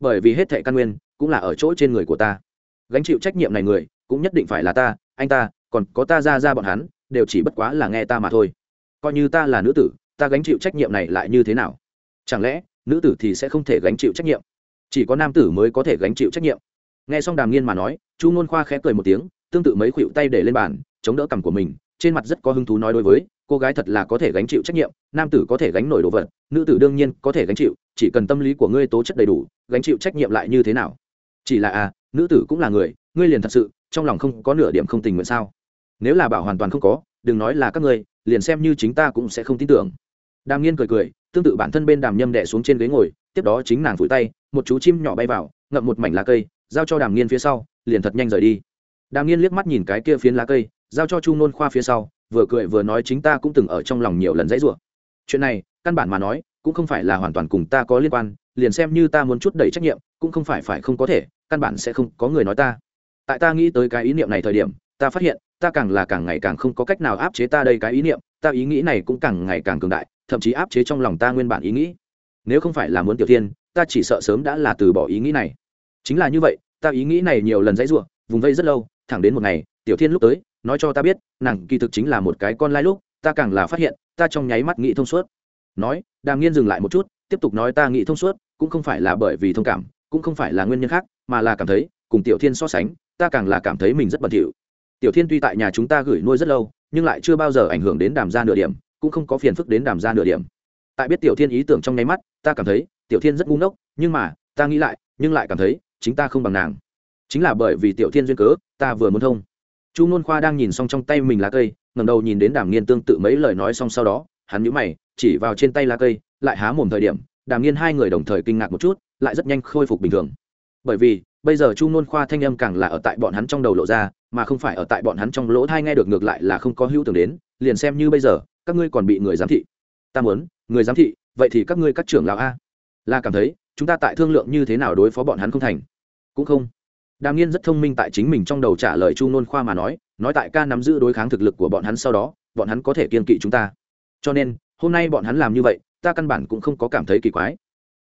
Bởi vì hết thệ căn nguyên, cũng là ở chỗ trên người của ta. Gánh chịu trách nhiệm này người, cũng nhất định phải là ta, anh ta, còn có ta ra ra bọn hắn, đều chỉ bất quá là nghe ta mà thôi. Coi như ta là nữ tử, ta gánh chịu trách nhiệm này lại như thế nào? Chẳng lẽ, nữ tử thì sẽ không thể gánh chịu trách nhiệm? Chỉ có nam tử mới có thể gánh chịu trách nhiệm. Nghe xong đàm nghiên mà nói, chu nôn khoa khẽ cười một tiếng tương tự mấy khuỵu tay để lên bàn, chống đỡ cằm của mình, trên mặt rất có hứng thú nói đối với, cô gái thật là có thể gánh chịu trách nhiệm, nam tử có thể gánh nổi đồ vật, nữ tử đương nhiên có thể gánh chịu, chỉ cần tâm lý của ngươi tố chất đầy đủ, gánh chịu trách nhiệm lại như thế nào? Chỉ là à nữ tử cũng là người, ngươi liền thật sự, trong lòng không có nửa điểm không tình nguyện sao? Nếu là bảo hoàn toàn không có, đừng nói là các ngươi, liền xem như chính ta cũng sẽ không tin tưởng. Đàm nghiên cười cười, tương tự bản thân bên đàm nhâm đẻ xuống trên ghế ngồi, tiếp đó chính nàng phủi tay, một chú chim nhỏ bay vào, ngậm một mảnh lá cây, giao cho đàm nghiên phía sau, liền thật nhanh rời đi đàm nghiên liếc mắt nhìn cái kia phiến lá cây, giao cho chu nôn khoa phía sau, vừa cười vừa nói chính ta cũng từng ở trong lòng nhiều lần dãy rủa. Chuyện này, căn bản mà nói, cũng không phải là hoàn toàn cùng ta có liên quan, liền xem như ta muốn chút đẩy trách nhiệm, cũng không phải phải không có thể, căn bản sẽ không có người nói ta. Tại ta nghĩ tới cái ý niệm này thời điểm, ta phát hiện, ta càng là càng ngày càng không có cách nào áp chế ta đây cái ý niệm, ta ý nghĩ này cũng càng ngày càng cường đại, thậm chí áp chế trong lòng ta nguyên bản ý nghĩ. Nếu không phải là muốn tiểu tiên ta chỉ sợ sớm đã là từ bỏ ý nghĩ này. Chính là như vậy, ta ý nghĩ này nhiều lần dãy ruộng vùng vây rất lâu thẳng đến một ngày, tiểu thiên lúc tới, nói cho ta biết, nàng kỳ thực chính là một cái con lai lúc, ta càng là phát hiện, ta trong nháy mắt nghĩ thông suốt. Nói, đàm nghiên dừng lại một chút, tiếp tục nói ta nghĩ thông suốt, cũng không phải là bởi vì thông cảm, cũng không phải là nguyên nhân khác, mà là cảm thấy, cùng tiểu thiên so sánh, ta càng là cảm thấy mình rất bẩn thỉu. Tiểu thiên tuy tại nhà chúng ta gửi nuôi rất lâu, nhưng lại chưa bao giờ ảnh hưởng đến đàm gia nửa điểm, cũng không có phiền phức đến đàm gia nửa điểm. Tại biết tiểu thiên ý tưởng trong nháy mắt, ta cảm thấy, tiểu thiên rất ngu ngốc, nhưng mà, ta nghĩ lại, nhưng lại cảm thấy, chính ta không bằng nàng chính là bởi vì tiểu thiên duyên cớ, ta vừa muốn thông. Chu n khoa đang nhìn xong trong tay mình lá cây ngầm đầu nhìn đến đàm nghiên tương tự mấy lời nói xong sau đó, hắn nhũ mày, chỉ vào trên tay lá cây, lại há mồm thời điểm, đàm nghiên hai người đồng thời kinh ngạc một chút, lại rất nhanh khôi phục bình thường. Bởi vì, bây giờ chu n khoa thanh âm càng là ở tại bọn hắn trong đầu lộ ra, mà không phải ở tại bọn hắn trong lỗ thai nghe được ngược lại là không có hữu tưởng đến, liền xem như bây giờ, các ngươi còn bị người giám thị. Ta muốn, người giám thị, vậy thì các ngươi các trưởng lão a. Là cảm thấy, chúng ta tại thương lượng như thế nào đối phó bọn hắn không thành? Cũng không đàm nghiên rất thông minh tại chính mình trong đầu trả lời chu nôn khoa mà nói nói tại ca nắm giữ đối kháng thực lực của bọn hắn sau đó, bọn hắn có thể kiên kỵ chúng ta. Cho nên, hôm nay bọn hắn làm như vậy, ta căn bản cũng không có cảm thấy kỳ quái.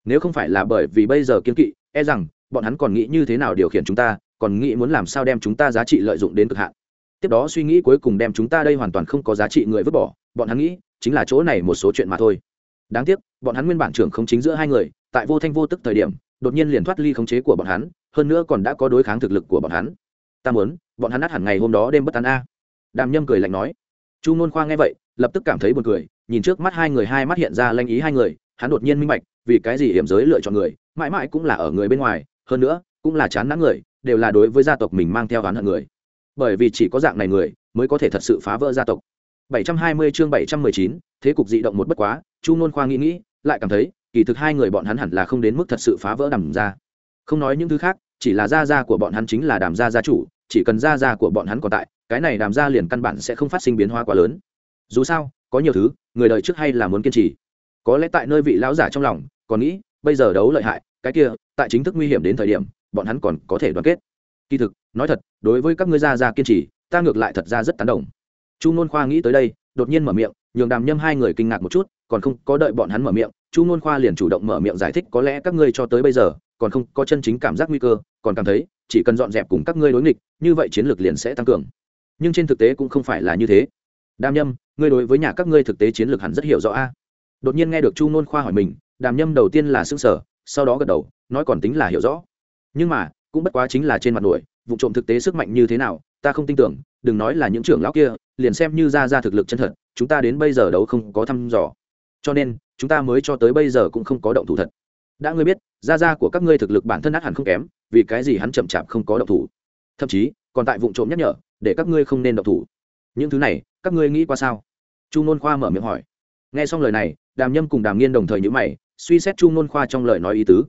Nếu không phải là bởi vì bây giờ kiên kỵ e rằng, bọn hắn còn nghĩ như thế nào điều khiển chúng ta, còn nghĩ muốn làm sao đem chúng ta giá trị lợi dụng đến cực hạn. Tiếp đó suy nghĩ cuối cùng đem chúng ta đây hoàn toàn không có giá trị người vứt bỏ, bọn hắn nghĩ, chính là chỗ này một số chuyện mà thôi. Đáng tiếc, bọn hắn nguyên bản trưởng không chính giữa hai người, tại vô thanh vô tức thời điểm, đột nhiên liền thoát ly khống chế của bọn hắn hơn nữa còn đã có đối kháng thực lực của bọn hắn. Ta muốn bọn hắn nát hẳn ngày hôm đó đêm bất tán a. Đàm nhâm cười lạnh nói. Chu nôn khoa nghe vậy lập tức cảm thấy buồn cười nhìn trước mắt hai người hai mắt hiện ra lanh ý hai người hắn đột nhiên minh bạch vì cái gì hiểm giới lựa chọn người mãi mãi cũng là ở người bên ngoài hơn nữa cũng là chán nản người đều là đối với gia tộc mình mang theo oán hận người. Bởi vì chỉ có dạng này người mới có thể thật sự phá vỡ gia tộc. 720 chương 719, thế cục dị động một bất quá chu nôn khoa nghĩ nghĩ lại cảm thấy kỳ thực hai người bọn hắn hẳn là không đến mức thật sự phá vỡ đầm ra không nói những thứ khác chỉ là gia gia của bọn hắn chính là đàm gia gia chủ, chỉ cần gia gia của bọn hắn còn tại, cái này đàm gia liền căn bản sẽ không phát sinh biến hóa quá lớn. Dù sao, có nhiều thứ, người đời trước hay là muốn kiên trì. Có lẽ tại nơi vị lão giả trong lòng, còn nghĩ, bây giờ đấu lợi hại, cái kia, tại chính thức nguy hiểm đến thời điểm, bọn hắn còn có thể đoàn kết. Kỳ thực, nói thật, đối với các ngươi gia gia kiên trì, ta ngược lại thật ra rất tán đồng. Chu nôn khoa nghĩ tới đây, đột nhiên mở miệng, nhường đàm nhâm hai người kinh ngạc một chút, còn không có đợi bọn hắn mở miệng, chu nôn khoa liền chủ động mở miệng giải thích có lẽ các ngươi cho tới bây giờ còn không có chân chính cảm giác nguy cơ, còn cảm thấy chỉ cần dọn dẹp cùng các ngươi đối nghịch, như vậy chiến lược liền sẽ tăng cường. Nhưng trên thực tế cũng không phải là như thế. Đàm nhâm, ngươi đối với nhà các ngươi thực tế chiến lược hẳn rất hiểu rõ a. Đột nhiên nghe được chu nôn khoa hỏi mình, đàm nhâm đầu tiên là xương sở sau đó gật đầu, nói còn tính là hiểu rõ. Nhưng mà, cũng bất quá chính là trên mặt nổi vụ trộm thực tế sức mạnh như thế nào, ta không tin tưởng, đừng nói là những trưởng lão kia, liền xem như ra ra thực lực chân thật, chúng ta đến bây giờ đấu không có thăm dò. Cho nên, chúng ta mới cho tới bây giờ cũng không có động thủ thật đã ngươi biết, gia gia của các ngươi thực lực bản thân át hẳn không kém, vì cái gì hắn chậm chạp không có động thủ? Thậm chí, còn tại vụ trộm nhắc nhở, để các ngươi không nên động thủ. Những thứ này, các ngươi nghĩ qua sao? Chu nôn khoa mở miệng hỏi. Nghe xong lời này, đàm nhâm cùng đàm nghiên đồng thời nhữ mày, suy xét chu nôn khoa trong lời nói ý tứ.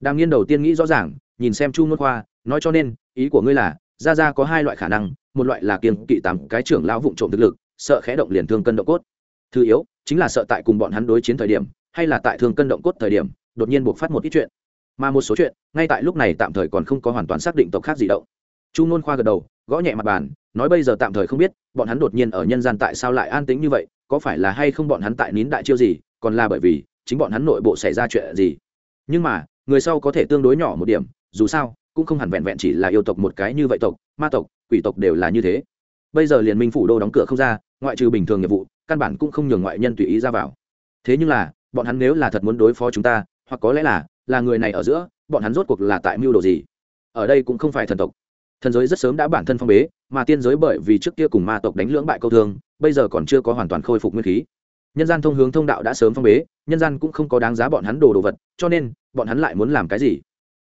Đàm nghiên đầu tiên nghĩ rõ ràng, nhìn xem chu nôn khoa, nói cho nên, ý của ngươi là ra ra có hai loại khả năng, một loại là kiềm kỵ tám cái trưởng lão vụng trộm thực lực, sợ khẽ động liền thương cân động cốt. Thứ yếu, chính là sợ tại cùng bọn hắn đối chiến thời điểm, hay là tại thương cân động cốt thời điểm đột nhiên buộc phát một ít chuyện. Mà một số chuyện, ngay tại lúc này tạm thời còn không có hoàn toàn xác định tộc khác gì động. Chu nôn khoa gật đầu, gõ nhẹ mặt bàn, nói bây giờ tạm thời không biết, bọn hắn đột nhiên ở nhân gian tại sao lại an tĩnh như vậy, có phải là hay không bọn hắn tại nín đại chiêu gì, còn là bởi vì chính bọn hắn nội bộ xảy ra chuyện gì. Nhưng mà, người sau có thể tương đối nhỏ một điểm, dù sao, cũng không hẳn vẹn vẹn chỉ là yêu tộc một cái như vậy tộc, ma tộc, quỷ tộc đều là như thế. Bây giờ liền minh phủ đô đóng cửa không ra, ngoại trừ bình thường nghiệp vụ, căn bản cũng không nhường ngoại nhân tùy ý ra vào. Thế nhưng là, bọn hắn nếu là thật muốn đối phó chúng ta hoặc có lẽ là là người này ở giữa, bọn hắn rốt cuộc là tại mưu đồ gì? Ở đây cũng không phải thần tộc. Thần giới rất sớm đã bản thân phong bế, mà tiên giới bởi vì trước kia cùng ma tộc đánh lưỡng bại câu thương, bây giờ còn chưa có hoàn toàn khôi phục nguyên khí. Nhân gian thông hướng thông đạo đã sớm phong bế, nhân gian cũng không có đáng giá bọn hắn đồ đồ vật, cho nên, bọn hắn lại muốn làm cái gì?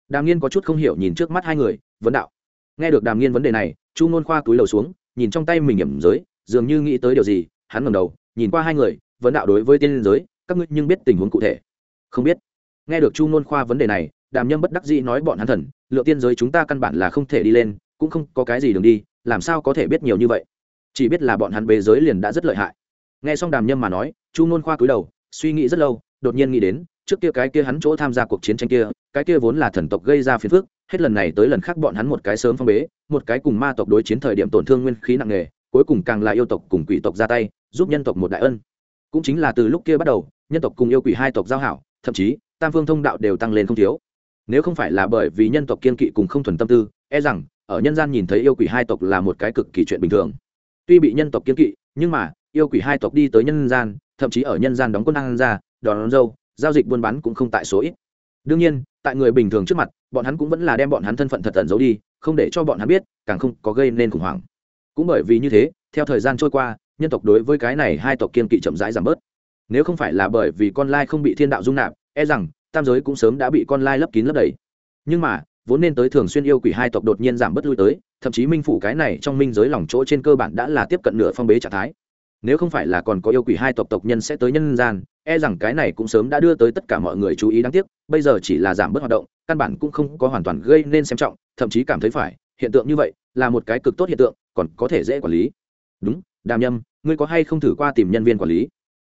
Đàm nghiên có chút không hiểu nhìn trước mắt hai người, vấn đạo. Nghe được đàm nghiên vấn đề này, chu ngôn khoa túi lầu xuống, nhìn trong tay mình hiểm giới, dường như nghĩ tới điều gì, hắn ngầm đầu, nhìn qua hai người, vấn đạo đối với tiên giới, các ngươi nhưng biết tình huống cụ thể. Không biết nghe được chu ngôn khoa vấn đề này, đàm nhâm bất đắc dĩ nói bọn hắn thần, lựa tiên giới chúng ta căn bản là không thể đi lên, cũng không có cái gì đường đi, làm sao có thể biết nhiều như vậy? Chỉ biết là bọn hắn bề giới liền đã rất lợi hại. Nghe xong đàm nhâm mà nói, chu ngôn khoa cúi đầu, suy nghĩ rất lâu, đột nhiên nghĩ đến, trước kia cái kia hắn chỗ tham gia cuộc chiến tranh kia, cái kia vốn là thần tộc gây ra phiền phức, hết lần này tới lần khác bọn hắn một cái sớm phong bế, một cái cùng ma tộc đối chiến thời điểm tổn thương nguyên khí nặng nề, cuối cùng càng là yêu tộc cùng quỷ tộc ra tay, giúp nhân tộc một đại ân. Cũng chính là từ lúc kia bắt đầu, nhân tộc cùng yêu quỷ hai tộc giao hảo, thậm chí tam phương thông đạo đều tăng lên không thiếu. Nếu không phải là bởi vì nhân tộc kiên kỵ cùng không thuần tâm tư e rằng, ở nhân gian nhìn thấy yêu quỷ hai tộc là một cái cực kỳ chuyện bình thường. Tuy bị nhân tộc kiên kỵ, nhưng mà, yêu quỷ hai tộc đi tới nhân gian, thậm chí ở nhân gian đóng quân ăn ra, đón dâu, giao dịch buôn bán cũng không tại số ít. Đương nhiên, tại người bình thường trước mặt, bọn hắn cũng vẫn là đem bọn hắn thân phận thật tận giấu đi, không để cho bọn hắn biết, càng không có gây nên khủng hoảng. Cũng bởi vì như thế, theo thời gian trôi qua, nhân tộc đối với cái này hai tộc kiên kỵ chậm rãi giảm bớt. Nếu không phải là bởi vì con lai không bị thiên đạo dung nạp e rằng, tam giới cũng sớm đã bị con lai lấp kín lấp đầy. Nhưng mà, vốn nên tới thường xuyên yêu quỷ hai tộc đột nhiên giảm bớt lui tới, thậm chí minh phủ cái này trong minh giới lòng chỗ trên cơ bản đã là tiếp cận nửa phong bế trạng thái. Nếu không phải là còn có yêu quỷ hai tộc tộc nhân sẽ tới nhân gian e rằng cái này cũng sớm đã đưa tới tất cả mọi người chú ý đáng tiếc, bây giờ chỉ là giảm bớt hoạt động, căn bản cũng không có hoàn toàn gây nên xem trọng, thậm chí cảm thấy phải, hiện tượng như vậy là một cái cực tốt hiện tượng, còn có thể dễ quản lý. Đúng, đàm nhâm, ngươi có hay không thử qua tìm nhân viên quản lý?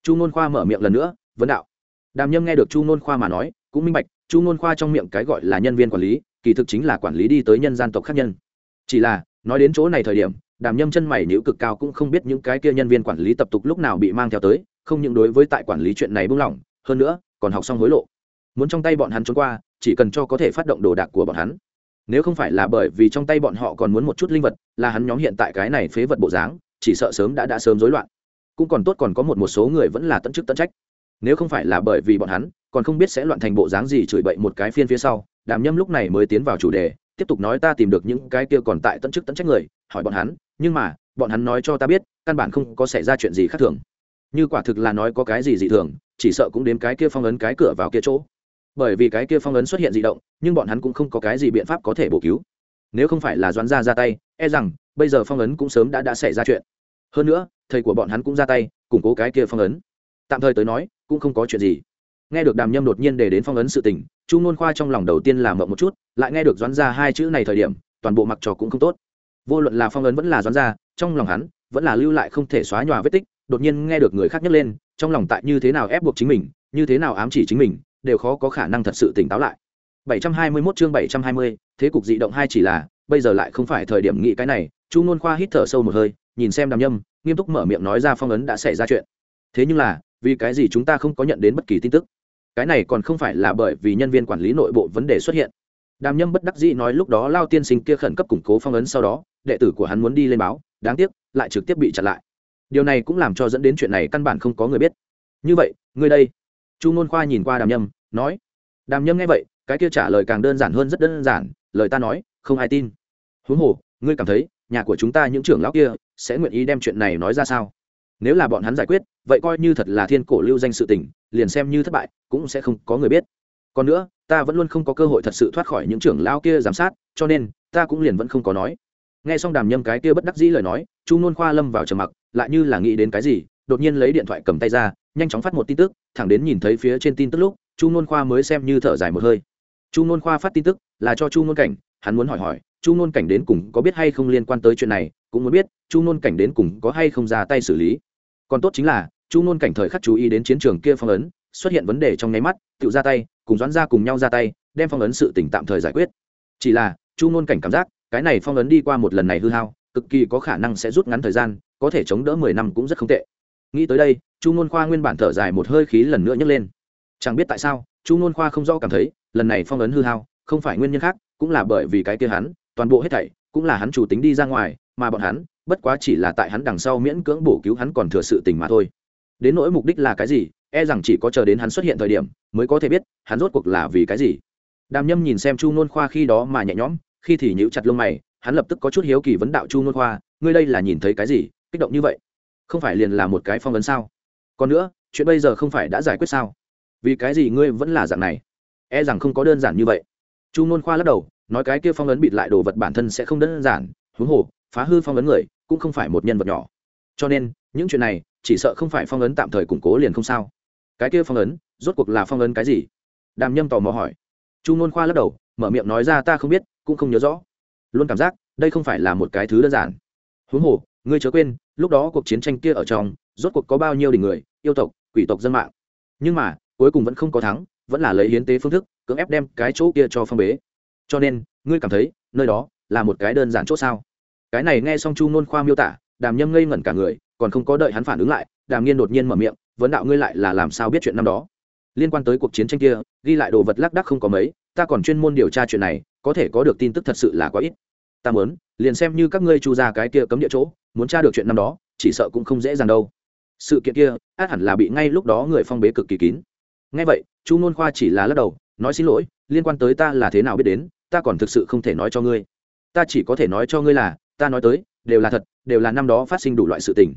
Chu ngôn khoa mở miệng lần nữa, vấn đạo đàm nhâm nghe được chu ngôn khoa mà nói, cũng minh bạch, chu ngôn khoa trong miệng cái gọi là nhân viên quản lý, kỳ thực chính là quản lý đi tới nhân gian tộc khác nhân. Chỉ là, nói đến chỗ này thời điểm, đàm nhâm chân mày nữ cực cao cũng không biết những cái kia nhân viên quản lý tập tục lúc nào bị mang theo tới, không những đối với tại quản lý chuyện này buông lỏng, hơn nữa, còn học xong hối lộ. Muốn trong tay bọn hắn trốn qua, chỉ cần cho có thể phát động đồ đạc của bọn hắn. Nếu không phải là bởi vì trong tay bọn họ còn muốn một chút linh vật, là hắn nhóm hiện tại cái này phế vật bộ dáng, chỉ sợ sớm đã đã sớm rối loạn. Cũng còn tốt còn có một một số người vẫn là tận chức tận trách nếu không phải là bởi vì bọn hắn, còn không biết sẽ loạn thành bộ dáng gì chửi bậy một cái phiên phía sau, đàm nhâm lúc này mới tiến vào chủ đề, tiếp tục nói ta tìm được những cái kia còn tại tận chức tận trách người, hỏi bọn hắn, nhưng mà, bọn hắn nói cho ta biết, căn bản không có xảy ra chuyện gì khác thường. Như quả thực là nói có cái gì dị thường, chỉ sợ cũng đến cái kia phong ấn cái cửa vào kia chỗ. Bởi vì cái kia phong ấn xuất hiện dị động, nhưng bọn hắn cũng không có cái gì biện pháp có thể bổ cứu. Nếu không phải là doãn gia ra tay e rằng, bây giờ phong ấn cũng sớm đã đã xảy ra chuyện. Hơn nữa, thầy của bọn hắn cũng ra tay, củng cố cái kia phong ấn tạm thời tới nói cũng không có chuyện gì. Nghe được đàm nhâm đột nhiên để đến phong ấn sự tình chu nôn khoa trong lòng đầu tiên làm mộng một chút lại nghe được doãn gia hai chữ này thời điểm toàn bộ mặc trò cũng không tốt. Vô luận là phong ấn vẫn là doãn gia trong lòng hắn vẫn là lưu lại không thể xóa nhòa vết tích đột nhiên nghe được người khác nhắc lên trong lòng tại như thế nào ép buộc chính mình như thế nào ám chỉ chính mình đều khó có khả năng thật sự tỉnh táo lại. 721 chương 720, thế cục dị động hai chỉ là bây giờ lại không phải thời điểm nghĩ cái này chu nôn khoa hít thở sâu một hơi nhìn xem đàm nhâm nghiêm túc mở miệng nói ra phong ấn đã xảy ra chuyện. Thế nhưng là vì cái gì chúng ta không có nhận đến bất kỳ tin tức? Cái này còn không phải là bởi vì nhân viên quản lý nội bộ vấn đề xuất hiện. Đàm nhâm bất đắc dĩ nói lúc đó lao tiên sinh kia khẩn cấp củng cố phong ấn sau đó, đệ tử của hắn muốn đi lên báo, đáng tiếc, lại trực tiếp bị chặn lại. Điều này cũng làm cho dẫn đến chuyện này căn bản không có người biết. Như vậy, ngươi đây. Chu ngôn khoa nhìn qua đàm nhâm, nói. Đàm nhâm nghe vậy, cái kia trả lời càng đơn giản hơn rất đơn giản, lời ta nói, không ai tin. Huống hồ, ngươi cảm thấy, nhà của chúng ta những trưởng lão kia sẽ nguyện ý đem chuyện này nói ra sao? Nếu là bọn hắn giải quyết, vậy coi như thật là thiên cổ lưu danh sự tình, liền xem như thất bại, cũng sẽ không có người biết. Còn nữa, ta vẫn luôn không có cơ hội thật sự thoát khỏi những trưởng lao kia giám sát, cho nên, ta cũng liền vẫn không có nói. Nghe xong đàm nhâm cái kia bất đắc dĩ lời nói, chu nôn khoa lâm vào trầm mặc, lại như là nghĩ đến cái gì, đột nhiên lấy điện thoại cầm tay ra, nhanh chóng phát một tin tức, thẳng đến nhìn thấy phía trên tin tức lúc, chu nôn khoa mới xem như thở dài một hơi. Chu nôn khoa phát tin tức, là cho chu nôn cảnh, hắn muốn hỏi hỏi, chu nôn cảnh đến cùng có biết hay không liên quan tới chuyện này, cũng muốn biết, chu nôn cảnh đến cùng có hay không ra tay xử lý còn tốt chính là, chu nôn cảnh thời khắc chú ý đến chiến trường kia phong ấn, xuất hiện vấn đề trong nháy mắt, tự ra tay, cùng doãn ra cùng nhau ra tay, đem phong ấn sự tỉnh tạm thời giải quyết. Chỉ là, chu nôn cảnh cảm giác, cái này phong ấn đi qua một lần này hư hao, cực kỳ có khả năng sẽ rút ngắn thời gian, có thể chống đỡ mười năm cũng rất không tệ. Nghĩ tới đây, chu ngôn khoa nguyên bản thở dài một hơi khí lần nữa nhấc lên. Chẳng biết tại sao, chu ngôn khoa không rõ cảm thấy, lần này phong ấn hư hao, không phải nguyên nhân khác, cũng là bởi vì cái kia hắn, toàn bộ hết thảy, cũng là hắn chủ tính đi ra ngoài, mà bọn hắn bất quá chỉ là tại hắn đằng sau miễn cưỡng bổ cứu hắn còn thừa sự tình mà thôi. Đến nỗi mục đích là cái gì e rằng chỉ có chờ đến hắn xuất hiện thời điểm mới có thể biết hắn rốt cuộc là vì cái gì. Đàm nhâm nhìn xem chu nôn khoa khi đó mà nhẹ nhõm, khi thì nhíu chặt lông mày, hắn lập tức có chút hiếu kỳ vấn đạo chu nôn khoa, ngươi đây là nhìn thấy cái gì, kích động như vậy? Không phải liền là một cái phong vấn sao? Còn nữa, chuyện bây giờ không phải đã giải quyết sao? Vì cái gì ngươi vẫn là dạng này? E rằng không có đơn giản như vậy. Chu nôn khoa lắc đầu, nói cái kia phong ấn bịt lại đồ vật bản thân sẽ không đơn giản, huống hồ phá hư phong ấn người cũng không phải một nhân vật nhỏ. Cho nên, những chuyện này chỉ sợ không phải phong ấn tạm thời củng cố liền không sao. Cái kia phong ấn, rốt cuộc là phong ấn cái gì? Đàm nhâm tò mò hỏi. Chu ngôn khoa lắc đầu, mở miệng nói ra ta không biết, cũng không nhớ rõ. Luôn cảm giác, đây không phải là một cái thứ đơn giản. Huống hồ, ngươi chớ quên, lúc đó cuộc chiến tranh kia ở trong, rốt cuộc có bao nhiêu đỉnh người, yêu tộc, quỷ tộc dân mạng. Nhưng mà, cuối cùng vẫn không có thắng, vẫn là lấy hiến tế phương thức, cưỡng ép đem cái chỗ kia cho phong bế. Cho nên, ngươi cảm thấy, nơi đó là một cái đơn giản chỗ sao? Cái này nghe xong chu nôn khoa miêu tả, đàm nhâm ngây ngẩn cả người, còn không có đợi hắn phản ứng lại, đàm nghiên đột nhiên mở miệng, vấn đạo ngươi lại là làm sao biết chuyện năm đó? Liên quan tới cuộc chiến tranh kia, ghi lại đồ vật lác đắc không có mấy, ta còn chuyên môn điều tra chuyện này, có thể có được tin tức thật sự là quá ít. Ta muốn, liền xem như các ngươi chu ra cái kia cấm địa chỗ, muốn tra được chuyện năm đó, chỉ sợ cũng không dễ dàng đâu. Sự kiện kia, át hẳn là bị ngay lúc đó người phong bế cực kỳ kín. Ngay vậy, chu nôn khoa chỉ là lắc đầu, nói xin lỗi, liên quan tới ta là thế nào biết đến, ta còn thực sự không thể nói cho ngươi. Ta chỉ có thể nói cho ngươi là ta nói tới, đều là thật, đều là năm đó phát sinh đủ loại sự tình.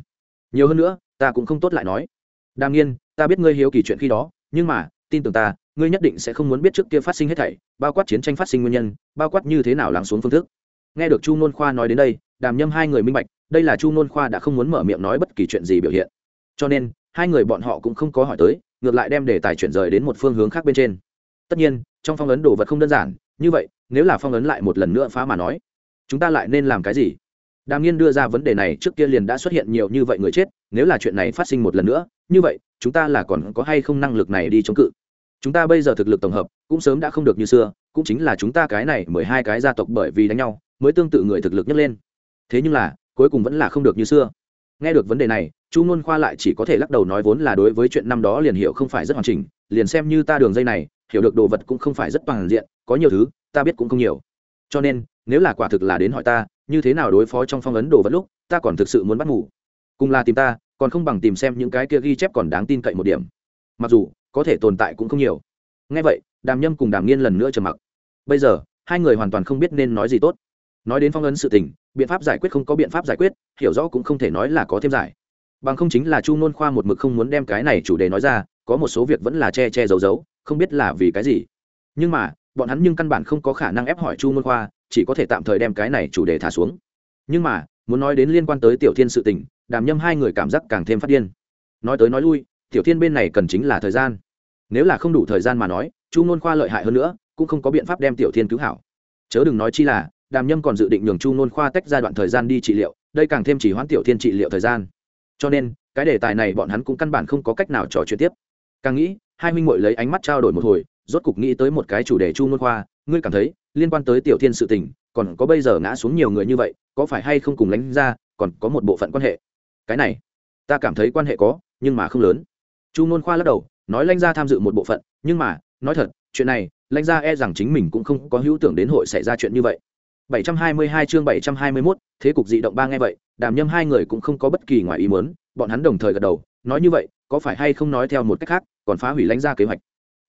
Nhiều hơn nữa, ta cũng không tốt lại nói. Đàm nghiên, ta biết ngươi hiếu kỳ chuyện khi đó, nhưng mà, tin tưởng ta, ngươi nhất định sẽ không muốn biết trước kia phát sinh hết thảy, bao quát chiến tranh phát sinh nguyên nhân, bao quát như thế nào lắng xuống phương thức. Nghe được chu nôn khoa nói đến đây, đàm nhâm hai người minh bạch, đây là chu nôn khoa đã không muốn mở miệng nói bất kỳ chuyện gì biểu hiện. Cho nên, hai người bọn họ cũng không có hỏi tới, ngược lại đem đề tài chuyển rời đến một phương hướng khác bên trên. Tất nhiên, trong phong ấn đồ vật không đơn giản, như vậy, nếu là phong ấn lại một lần nữa phá mà nói chúng ta lại nên làm cái gì? Đàm nghiên đưa ra vấn đề này trước kia liền đã xuất hiện nhiều như vậy người chết, nếu là chuyện này phát sinh một lần nữa, như vậy, chúng ta là còn có hay không năng lực này đi chống cự? Chúng ta bây giờ thực lực tổng hợp, cũng sớm đã không được như xưa, cũng chính là chúng ta cái này mười hai cái gia tộc bởi vì đánh nhau, mới tương tự người thực lực nhấc lên. Thế nhưng là, cuối cùng vẫn là không được như xưa. Nghe được vấn đề này, chu n khoa lại chỉ có thể lắc đầu nói vốn là đối với chuyện năm đó liền hiểu không phải rất hoàn chỉnh, liền xem như ta đường dây này, hiểu được đồ vật cũng không phải rất toàn diện, có nhiều thứ, ta biết cũng không nhiều cho nên, nếu là quả thực là đến hỏi ta, như thế nào đối phó trong phong ấn đồ vật lúc, ta còn thực sự muốn bắt ngủ. Cùng là tìm ta, còn không bằng tìm xem những cái kia ghi chép còn đáng tin cậy một điểm. Mặc dù, có thể tồn tại cũng không nhiều. Ngay vậy, đàm nhâm cùng đàm nghiên lần nữa trầm mặc. Bây giờ, hai người hoàn toàn không biết nên nói gì tốt. Nói đến phong ấn sự tình, biện pháp giải quyết không có biện pháp giải quyết, hiểu rõ cũng không thể nói là có thêm giải. Bằng không chính là chu nôn khoa một mực không muốn đem cái này chủ đề nói ra, có một số việc vẫn là che che giấu giấu, không biết là vì cái gì. Nhưng mà bọn hắn nhưng căn bản không có khả năng ép hỏi chu môn khoa, chỉ có thể tạm thời đem cái này chủ đề thả xuống. Nhưng mà, muốn nói đến liên quan tới tiểu thiên sự tình, đàm nhâm hai người cảm giác càng thêm phát điên. Nói tới nói lui, tiểu thiên bên này cần chính là thời gian. Nếu là không đủ thời gian mà nói, chu môn khoa lợi hại hơn nữa, cũng không có biện pháp đem tiểu thiên cứu hảo. Chớ đừng nói chi là, đàm nhâm còn dự định nhường chu môn khoa tách ra đoạn thời gian đi trị liệu, đây càng thêm chỉ hoãn tiểu thiên trị liệu thời gian. Cho nên, cái đề tài này bọn hắn cũng căn bản không có cách nào trò chuyện tiếp. Càng nghĩ, hai huynh muội lấy ánh mắt trao đổi một hồi rốt cục nghĩ tới một cái chủ đề chu nôn khoa ngươi cảm thấy liên quan tới tiểu thiên sự tình còn có bây giờ ngã xuống nhiều người như vậy có phải hay không cùng lánh ra còn có một bộ phận quan hệ? Cái này ta cảm thấy quan hệ có nhưng mà không lớn. Chu nôn khoa lắc đầu nói lãnh gia tham dự một bộ phận nhưng mà nói thật chuyện này lãnh gia e rằng chính mình cũng không có hữu tưởng đến hội xảy ra chuyện như vậy. 722 chương 721, thế cục dị động ba nghe vậy đàm nhâm hai người cũng không có bất kỳ ngoài ý muốn bọn hắn đồng thời gật đầu nói như vậy có phải hay không nói theo một cách khác còn phá hủy lãnh gia kế hoạch.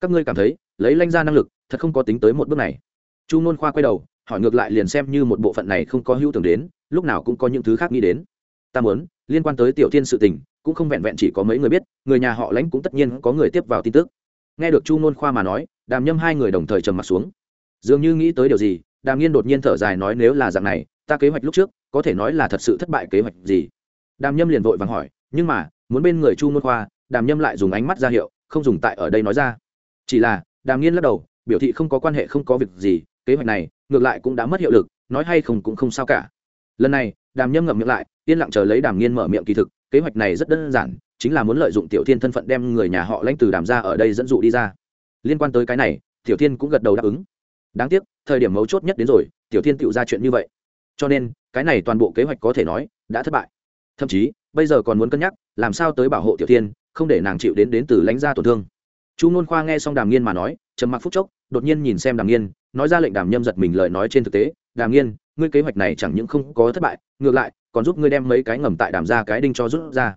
Các ngươi cảm thấy lấy lanh ra năng lực, thật không có tính tới một bước này. Chu nôn khoa quay đầu, hỏi ngược lại liền xem như một bộ phận này không có hữu tưởng đến, lúc nào cũng có những thứ khác nghĩ đến. Ta muốn, liên quan tới tiểu thiên sự tình, cũng không vẹn vẹn chỉ có mấy người biết, người nhà họ lãnh cũng tất nhiên có người tiếp vào tin tức. Nghe được chu nôn khoa mà nói, đàm nhâm hai người đồng thời trầm m ặ t xuống. Dường như nghĩ tới điều gì, đàm nghiên đột nhiên thở dài nói nếu là dạng này, ta kế hoạch lúc trước, có thể nói là thật sự thất bại kế hoạch gì. Đàm nhâm liền vội vàng hỏi, nhưng mà, muốn bên người chu nôn khoa, đàm nhâm lại dùng ánh mắt ra hiệu, không dùng tại ở đây nói ra. Chỉ là đàm nghiên lắc đầu, biểu thị không có quan hệ, không có việc gì, kế hoạch này ngược lại cũng đã mất hiệu lực, nói hay không cũng không sao cả. Lần này, đàm nhâm ngậm miệng lại, yên lặng chờ lấy đàm nghiên mở miệng kỳ thực, kế hoạch này rất đơn giản, chính là muốn lợi dụng tiểu thiên thân phận đem người nhà họ lãnh từ đàm ra ở đây dẫn dụ đi ra. Liên quan tới cái này, tiểu thiên cũng gật đầu đáp ứng. Đáng tiếc, thời điểm mấu chốt nhất đến rồi, tiểu thiên tự ra chuyện như vậy. Cho nên, cái này toàn bộ kế hoạch có thể nói đã thất bại. Thậm chí, bây giờ còn muốn cân nhắc, làm sao tới bảo hộ tiểu thiên, không để nàng chịu đến đến từ lãnh gia tổn thương chu Nôn khoa nghe xong đàm nghiên mà nói, trầm mặc phút chốc, đột nhiên nhìn xem đàm nghiên, nói ra lệnh đàm nhâm giật mình lời nói trên thực tế, đàm nghiên, ngươi kế hoạch này chẳng những không có thất bại, ngược lại, còn giúp ngươi đem mấy cái ngầm tại đàm ra cái đinh cho rút ra.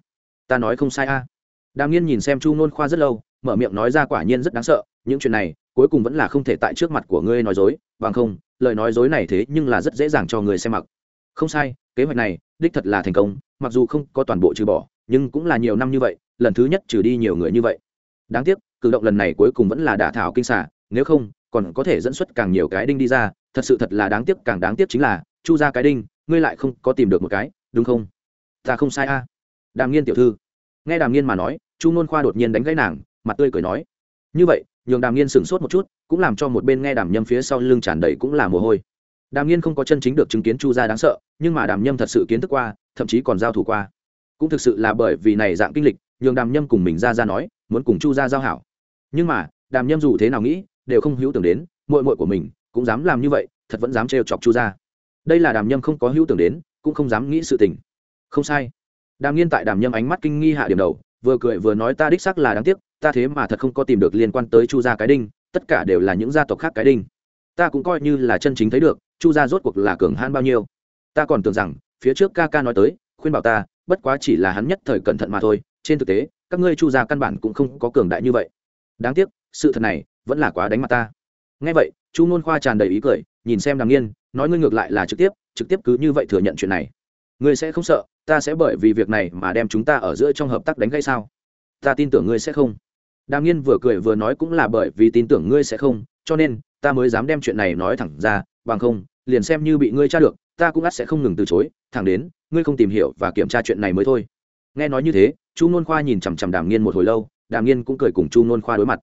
Ta nói không sai a. Đàm nghiên nhìn xem chu Nôn khoa rất lâu, mở miệng nói ra quả nhiên rất đáng sợ, những chuyện này, cuối cùng vẫn là không thể tại trước mặt của ngươi nói dối, bằng không, lời nói dối này thế nhưng là rất dễ dàng cho người xem mặc. Không sai, kế hoạch này, đích thật là thành công, mặc dù không có toàn bộ trừ bỏ, nhưng cũng là nhiều năm như vậy, lần thứ nhất trừ đi nhiều người như vậy đáng tiếc, cử động lần này cuối cùng vẫn là đả thảo kinh xả nếu không, còn có thể dẫn xuất càng nhiều cái đinh đi ra, thật sự thật là đáng tiếc, càng đáng tiếc chính là, chu ra cái đinh, ngươi lại không có tìm được một cái, đúng không? Ta không sai a. Đàm nghiên tiểu thư. Nghe đàm nghiên mà nói, chu nôn khoa đột nhiên đánh gãy nàng, mặt tươi cười nói. Như vậy, nhường đàm nghiên sửng sốt một chút, cũng làm cho một bên nghe đàm nhâm phía sau lưng tràn đầy cũng là mồ hôi. Đàm nghiên không có chân chính được chứng kiến chu gia đáng sợ, nhưng mà đàm nhâm thật sự kiến thức qua, thậm chí còn giao thủ qua. Cũng thực sự là bởi vì này dạng kinh lịch, nhường đàm nhâm cùng mình ra ra nói muốn cùng chu gia giao hảo. Nhưng mà, đàm nhâm dù thế nào nghĩ, đều không hữu tưởng đến mội mội của mình cũng dám làm như vậy, thật vẫn dám trêu chọc chu gia. Đây là đàm nhâm không có hữu tưởng đến, cũng không dám nghĩ sự tình. Không sai. Đàm nghiên tại đàm nhâm ánh mắt kinh nghi hạ điểm đầu, vừa cười vừa nói ta đích xác là đáng tiếc, ta thế mà thật không có tìm được liên quan tới chu gia cái đinh, tất cả đều là những gia tộc khác cái đinh. Ta cũng coi như là chân chính thấy được, chu gia rốt cuộc là cường hãn bao nhiêu. Ta còn tưởng rằng, phía trước ca ca nói tới, khuyên bảo ta, bất quá chỉ là hắn nhất thời cẩn thận mà thôi, trên thực tế các ngươi chu gia căn bản cũng không có cường đại như vậy. Đáng tiếc, sự thật này vẫn là quá đánh mặt ta. Ngay vậy, chu nôn khoa tràn đầy ý cười, nhìn xem đàm nghiên, nói ngươi ngược lại là trực tiếp trực tiếp cứ như vậy thừa nhận chuyện này. Ngươi sẽ không sợ, ta sẽ bởi vì việc này mà đem chúng ta ở giữa trong hợp tác đánh gây sao? Ta tin tưởng ngươi sẽ không. Đàm nghiên vừa cười vừa nói cũng là bởi vì tin tưởng ngươi sẽ không, cho nên, ta mới dám đem chuyện này nói thẳng ra, bằng không, liền xem như bị ngươi tra được, ta cũng ắt sẽ không ngừng từ chối, thẳng đến, ngươi không tìm hiểu và kiểm tra chuyện này mới thôi. Nghe nói như thế chu nôn khoa nhìn chằm chằm đàm nghiên một hồi lâu, đàm nghiên cũng cười cùng chu nôn khoa đối mặt.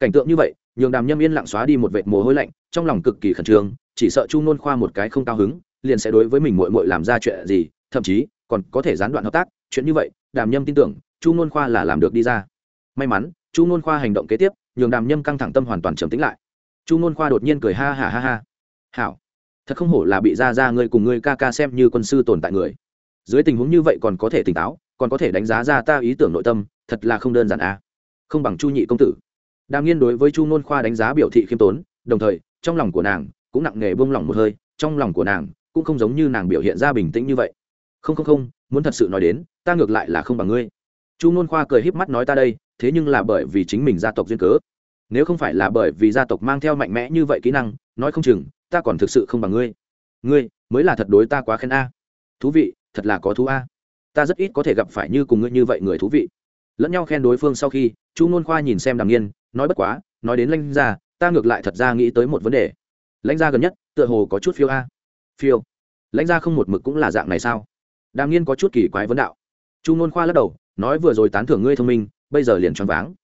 Cảnh tượng như vậy, nhường đàm nhâm yên lặng xóa đi một vệt mồ hôi lạnh, trong lòng cực kỳ khẩn trương, chỉ sợ chu nôn khoa một cái không cao hứng, liền sẽ đối với mình mội mội làm ra chuyện gì, thậm chí còn có thể gián đoạn hợp tác. Chuyện như vậy, đàm nhâm tin tưởng, chu nôn khoa là làm được đi ra. May mắn, chu nôn khoa hành động kế tiếp, nhường đàm nhâm căng thẳng tâm hoàn toàn trầm tính lại. Chu nôn khoa đột nhiên cười ha ha ha ha. Hảo, thật không hổ là bị ra ra ngươi cùng ngươi ca ca xem như quân sư tồn tại người. Dưới tình huống như vậy còn có thể tỉnh táo còn có thể đánh giá ra ta ý tưởng nội tâm, thật là không đơn giản à. Không bằng chu nhị công tử. Đàm nghiên đối với chu nôn khoa đánh giá biểu thị khiêm tốn, đồng thời, trong lòng của nàng cũng nặng nề buông lỏng một hơi, trong lòng của nàng cũng không giống như nàng biểu hiện ra bình tĩnh như vậy. Không không không, muốn thật sự nói đến, ta ngược lại là không bằng ngươi. Chu nôn khoa cười híp mắt nói ta đây, thế nhưng là bởi vì chính mình gia tộc duyên cớ. Nếu không phải là bởi vì gia tộc mang theo mạnh mẽ như vậy kỹ năng, nói không chừng, ta còn thực sự không bằng ngươi. Ngươi mới là thật đối ta quá khen a. Thú vị, thật là có thú a ta rất ít có thể gặp phải như cùng ngươi như vậy người thú vị. Lẫn nhau khen đối phương sau khi, chu nôn khoa nhìn xem Đằng nghiên, nói bất quá, nói đến lãnh gia, ta ngược lại thật ra nghĩ tới một vấn đề. Lãnh gia gần nhất, tựa hồ có chút phiêu a. Phiêu. Lãnh gia không một mực cũng là dạng này sao? Đàm nghiên có chút kỳ quái vấn đạo. Chu nôn khoa lắc đầu, nói vừa rồi tán thưởng ngươi thông minh, bây giờ liền choáng váng.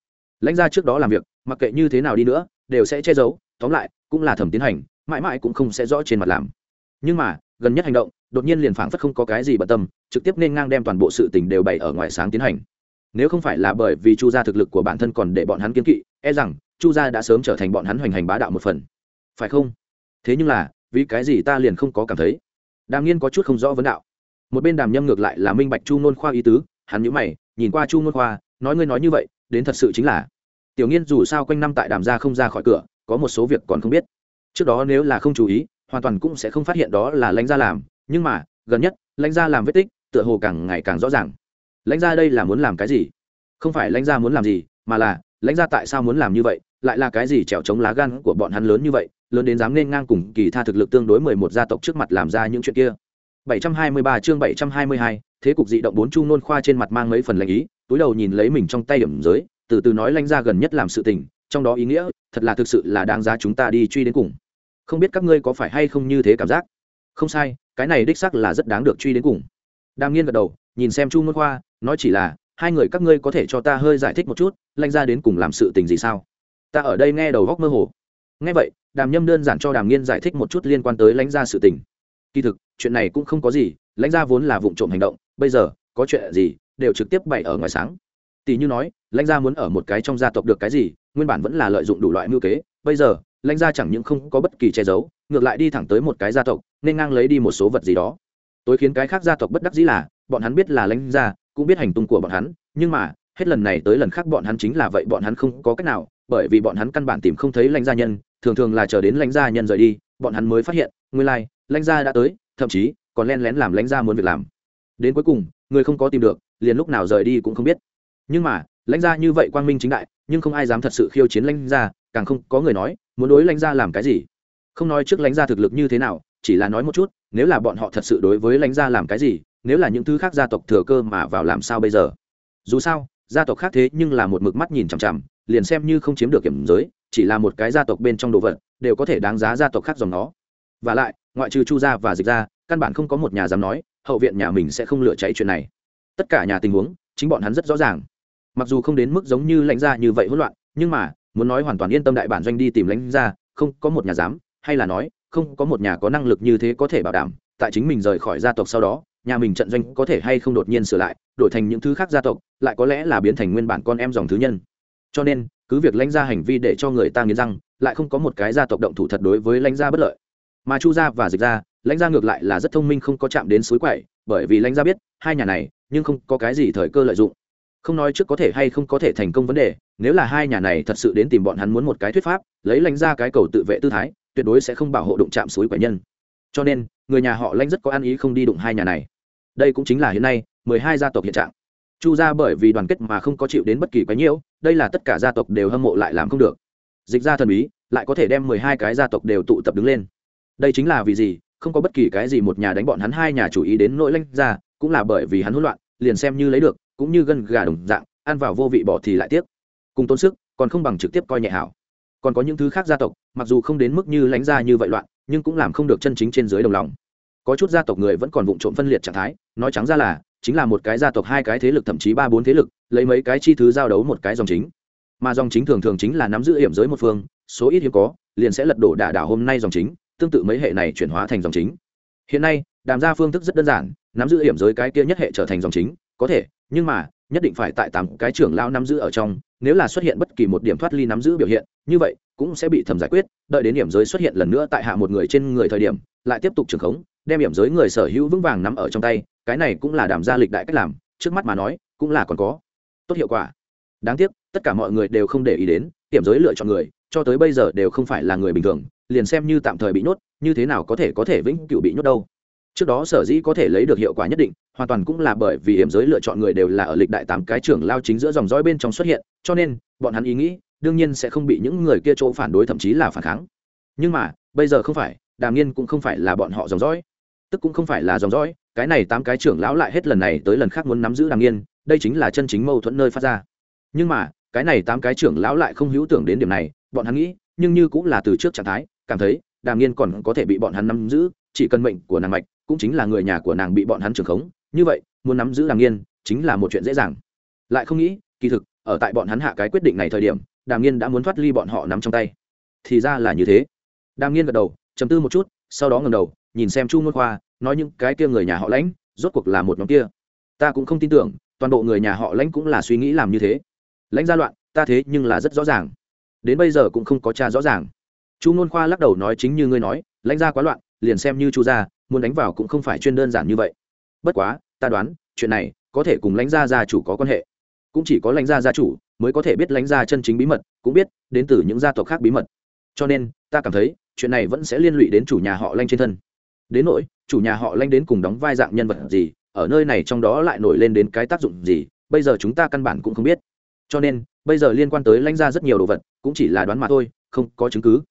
Lãnh gia trước đó làm việc, mặc kệ như thế nào đi nữa, đều sẽ che giấu, tóm lại, cũng là thẩm tiến hành, mãi mãi cũng không sẽ rõ trên mặt làm. Nhưng mà, gần nhất hành động đột nhiên liền phảng phất không có cái gì bận tâm, trực tiếp nên ngang đem toàn bộ sự tình đều bày ở ngoài sáng tiến hành. Nếu không phải là bởi vì chu gia thực lực của bản thân còn để bọn hắn kiến kỵ e rằng chu gia đã sớm trở thành bọn hắn hoành hành bá đạo một phần. Phải không? Thế nhưng là, vì cái gì ta liền không có cảm thấy? Đàm nghiên có chút không rõ vấn đạo. Một bên đàm nhâm ngược lại là minh bạch chu nôn khoa ý tứ, hắn nhữ mày, nhìn qua chu nôn khoa, nói ngươi nói như vậy, đến thật sự chính là. Tiểu nghiên dù sao quanh năm tại đàm gia không ra khỏi cửa, có một số việc còn không biết. Trước đó nếu là không chú ý, hoàn toàn cũng sẽ không phát hiện đó là lãnh gia làm nhưng mà gần nhất lãnh gia làm vết tích tựa hồ càng ngày càng rõ ràng. Lãnh gia đây là muốn làm cái gì? Không phải lãnh gia muốn làm gì mà là lãnh gia tại sao muốn làm như vậy lại là cái gì trèo chống lá gan của bọn hắn lớn như vậy lớn đến dám nên ngang cùng kỳ tha thực lực tương đối mười một gia tộc trước mặt làm ra những chuyện kia. 723 chương 722, thế cục dị động bốn chu nôn khoa trên mặt mang mấy phần lãnh ý túi đầu nhìn lấy mình trong tay điểm giới từ từ nói lãnh gia gần nhất làm sự tình trong đó ý nghĩa thật là thực sự là đáng giá chúng ta đi truy đến cùng. Không biết các ngươi có phải hay không như thế cảm giác? Không sai cái này đích xác là rất đáng được truy đến cùng. Đàm nghiên gật đầu, nhìn xem chu môn khoa, nói chỉ là, hai người các ngươi có thể cho ta hơi giải thích một chút, lanh ra đến cùng làm sự tình gì sao? Ta ở đây nghe đầu góc mơ hồ. Nghe vậy, đàm nhâm đơn giản cho đàm nghiên giải thích một chút liên quan tới lãnh gia sự tình. Kỳ thực, chuyện này cũng không có gì lãnh gia vốn là vụ trộm hành động, bây giờ, có chuyện gì, đều trực tiếp bày ở ngoài sáng. Tỷ như nói lãnh gia muốn ở một cái trong gia tộc được cái gì, nguyên bản vẫn là lợi dụng đủ loại mưu kế, bây giờ lãnh gia chẳng những không có bất kỳ che giấu ngược lại đi thẳng tới một cái gia tộc, nên ngang lấy đi một số vật gì đó. Tối khiến cái khác gia tộc bất đắc dĩ là, bọn hắn biết là lãnh gia, cũng biết hành tung của bọn hắn, nhưng mà, hết lần này tới lần khác bọn hắn chính là vậy, bọn hắn không có cách nào, bởi vì bọn hắn căn bản tìm không thấy lãnh gia nhân, thường thường là chờ đến lãnh gia nhân rời đi, bọn hắn mới phát hiện, nguyên lai, lãnh gia đã tới, thậm chí, còn len lén làm lãnh gia muốn việc làm. Đến cuối cùng, người không có tìm được, liền lúc nào rời đi cũng không biết. Nhưng mà, lãnh gia như vậy quang minh chính đại, nhưng không ai dám thật sự khiêu chiến lãnh gia, càng không có người nói, muốn đối lãnh gia làm cái gì không nói trước lãnh gia thực lực như thế nào, chỉ là nói một chút, nếu là bọn họ thật sự đối với lãnh gia làm cái gì, nếu là những thứ khác gia tộc thừa cơ mà vào làm sao bây giờ? Dù sao, gia tộc khác thế nhưng là một mực mắt nhìn chằm chằm, liền xem như không chiếm được kiểm giới, chỉ là một cái gia tộc bên trong đồ vật, đều có thể đáng giá gia tộc khác dòng nó. Và lại, ngoại trừ chu gia và dịch gia, căn bản không có một nhà dám nói, hậu viện nhà mình sẽ không lựa cháy chuyện này. Tất cả nhà tình huống, chính bọn hắn rất rõ ràng. Mặc dù không đến mức giống như lãnh gia như vậy hỗn loạn, nhưng mà, muốn nói hoàn toàn yên tâm đại bản doanh đi tìm lãnh gia, không có một nhà dám hay là nói, không có một nhà có năng lực như thế có thể bảo đảm, tại chính mình rời khỏi gia tộc sau đó, nhà mình trận doanh có thể hay không đột nhiên sửa lại, đổi thành những thứ khác gia tộc, lại có lẽ là biến thành nguyên bản con em dòng thứ nhân. Cho nên, cứ việc lãnh gia hành vi để cho người ta nghiến răng, lại không có một cái gia tộc động thủ thật đối với lãnh gia bất lợi. Mà chu gia và dịch gia, lãnh gia ngược lại là rất thông minh không có chạm đến suối quậy, bởi vì lãnh gia biết, hai nhà này, nhưng không có cái gì thời cơ lợi dụng. Không nói trước có thể hay không có thể thành công vấn đề, nếu là hai nhà này thật sự đến tìm bọn hắn muốn một cái thuyết pháp, lấy lãnh ra cái cầu tự vệ tư thái tuyệt đối sẽ không bảo hộ đụng chạm suối quẻ nhân. Cho nên, người nhà họ lãnh rất có ăn ý không đi đụng hai nhà này. Đây cũng chính là hiện nay, mười hai gia tộc hiện trạng. Chu gia bởi vì đoàn kết mà không có chịu đến bất kỳ quái nhiễu, đây là tất cả gia tộc đều hâm mộ lại làm không được. Dịch gia thần bí, lại có thể đem mười hai cái gia tộc đều tụ tập đứng lên. Đây chính là vì gì? Không có bất kỳ cái gì một nhà đánh bọn hắn hai nhà chủ ý đến nỗi lãnh ra, cũng là bởi vì hắn hỗn loạn, liền xem như lấy được, cũng như gân gà đồng dạng, ăn vào vô vị bỏ thì lại tiếc. Cùng tốn sức, còn không bằng trực tiếp coi nhẹ hảo còn có những thứ khác gia tộc, mặc dù không đến mức như lãnh gia như vậy loạn, nhưng cũng làm không được chân chính trên dưới đồng lòng. Có chút gia tộc người vẫn còn vụng trộm phân liệt trạng thái, nói trắng ra là, chính là một cái gia tộc hai cái thế lực thậm chí ba bốn thế lực, lấy mấy cái chi thứ giao đấu một cái dòng chính. Mà dòng chính thường thường chính là nắm giữ hiểm giới một phương, số ít hiếm có, liền sẽ lật đổ đả đảo hôm nay dòng chính, tương tự mấy hệ này chuyển hóa thành dòng chính. Hiện nay, đàm gia phương thức rất đơn giản, nắm giữ hiểm giới cái kia nhất hệ trở thành dòng chính, có thể, nhưng mà, nhất định phải tại tám cái trưởng lao nắm giữ ở trong nếu là xuất hiện bất kỳ một điểm thoát ly nắm giữ biểu hiện, như vậy cũng sẽ bị thẩm giải quyết, đợi đến điểm giới xuất hiện lần nữa tại hạ một người trên người thời điểm, lại tiếp tục trường khống, đem điểm giới người sở hữu vững vàng nắm ở trong tay, cái này cũng là đàm gia lịch đại cách làm, trước mắt mà nói, cũng là còn có tốt hiệu quả. Đáng tiếc, tất cả mọi người đều không để ý đến, điểm giới lựa chọn người, cho tới bây giờ đều không phải là người bình thường, liền xem như tạm thời bị nhốt, như thế nào có thể có thể vĩnh cửu bị nhốt đâu trước đó sở dĩ có thể lấy được hiệu quả nhất định, hoàn toàn cũng là bởi vì hiểm giới lựa chọn người đều là ở lịch đại tám cái trưởng lao chính giữa dòng dõi bên trong xuất hiện, cho nên, bọn hắn ý nghĩ, đương nhiên sẽ không bị những người kia chỗ phản đối thậm chí là phản kháng. Nhưng mà, bây giờ không phải, đàm nghiên cũng không phải là bọn họ dòng dõi. Tức cũng không phải là dòng dõi, cái này tám cái trưởng lão lại hết lần này tới lần khác muốn nắm giữ đàm nghiên, đây chính là chân chính mâu thuẫn nơi phát ra. Nhưng mà, cái này tám cái trưởng lão lại không hữu tưởng đến điểm này, bọn hắn nghĩ, nhưng như cũng là từ trước trạng thái, cảm thấy, đàm nghiên còn có thể bị bọn hắn nắm giữ chỉ cần mệnh của nàng mạch cũng chính là người nhà của nàng bị bọn hắn trưởng khống. Như vậy, muốn nắm giữ đàm nghiên chính là một chuyện dễ dàng. Lại không nghĩ, kỳ thực, ở tại bọn hắn hạ cái quyết định này thời điểm, đàm nghiên đã muốn thoát ly bọn họ nắm trong tay. Thì ra là như thế. Đàm nghiên gật đầu chầm tư một chút, sau đó ngầm đầu, nhìn xem chu ngôn khoa, nói những cái kia người nhà họ lãnh, rốt cuộc là một nhóm kia. Ta cũng không tin tưởng, toàn bộ người nhà họ lãnh cũng là suy nghĩ làm như thế. Lãnh gia loạn, ta thế nhưng là rất rõ ràng. Đến bây giờ cũng không có cha rõ ràng. Chu ngôn khoa lắc đầu nói chính như ngươi nói, lãnh gia quá loạn liền xem như chu gia, muốn đánh vào cũng không phải chuyên đơn giản như vậy. Bất quá, ta đoán, chuyện này có thể cùng lãnh gia gia chủ có quan hệ. Cũng chỉ có lãnh gia gia chủ mới có thể biết lãnh gia chân chính bí mật, cũng biết đến từ những gia tộc khác bí mật. Cho nên, ta cảm thấy, chuyện này vẫn sẽ liên lụy đến chủ nhà họ lanh trên thân. Đến nỗi, chủ nhà họ lanh đến cùng đóng vai dạng nhân vật gì, ở nơi này trong đó lại nổi lên đến cái tác dụng gì, bây giờ chúng ta căn bản cũng không biết. Cho nên, bây giờ liên quan tới lãnh gia rất nhiều đồ vật, cũng chỉ là đoán mà thôi, không có chứng cứ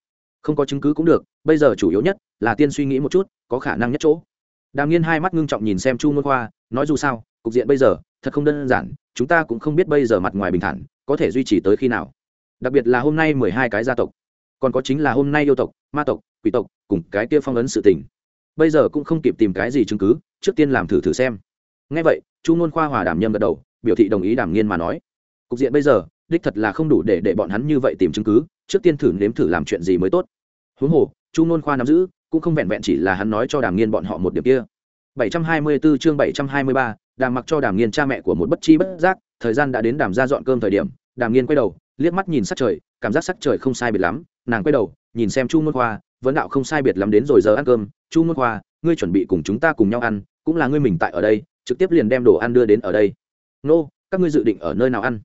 không có chứng cứ cũng được, bây giờ chủ yếu nhất là tiên suy nghĩ một chút, có khả năng nhất chỗ. Đàm nghiên hai mắt ngưng trọng nhìn xem chu môn khoa, nói dù sao, cục diện bây giờ thật không đơn giản, chúng ta cũng không biết bây giờ mặt ngoài bình thản, có thể duy trì tới khi nào. Đặc biệt là hôm nay mười hai cái gia tộc, còn có chính là hôm nay yêu tộc, ma tộc, quỷ tộc, cùng cái kia phong ấn sự tình. Bây giờ cũng không kịp tìm cái gì chứng cứ, trước tiên làm thử thử xem. Ngay vậy, chu ngôn khoa hòa đảm nhâm gật đầu, biểu thị đồng ý đảm nghiên mà nói. Cục diện bây giờ đích thật là không đủ để để bọn hắn như vậy tìm chứng cứ trước tiên thử nếm thử làm chuyện gì mới tốt. Huống hồ chu Nôn khoa nắm giữ cũng không vẹn vẹn chỉ là hắn nói cho đàm nghiên bọn họ một điểm kia. 724 chương 723, đàm mặc cho đàm nghiên cha mẹ của một bất chi bất giác thời gian đã đến đàm ra dọn cơm thời điểm đàm nghiên quay đầu liếc mắt nhìn sắc trời cảm giác sắc trời không sai biệt lắm nàng quay đầu nhìn xem chu ngôn khoa vấn đạo không sai biệt lắm đến rồi giờ ăn cơm chu ngôn khoa ngươi chuẩn bị cùng chúng ta cùng nhau ăn cũng là ngươi mình tại ở đây trực tiếp liền đem đồ ăn đưa đến ở đây. Nô các ngươi dự định ở nơi nào ăn?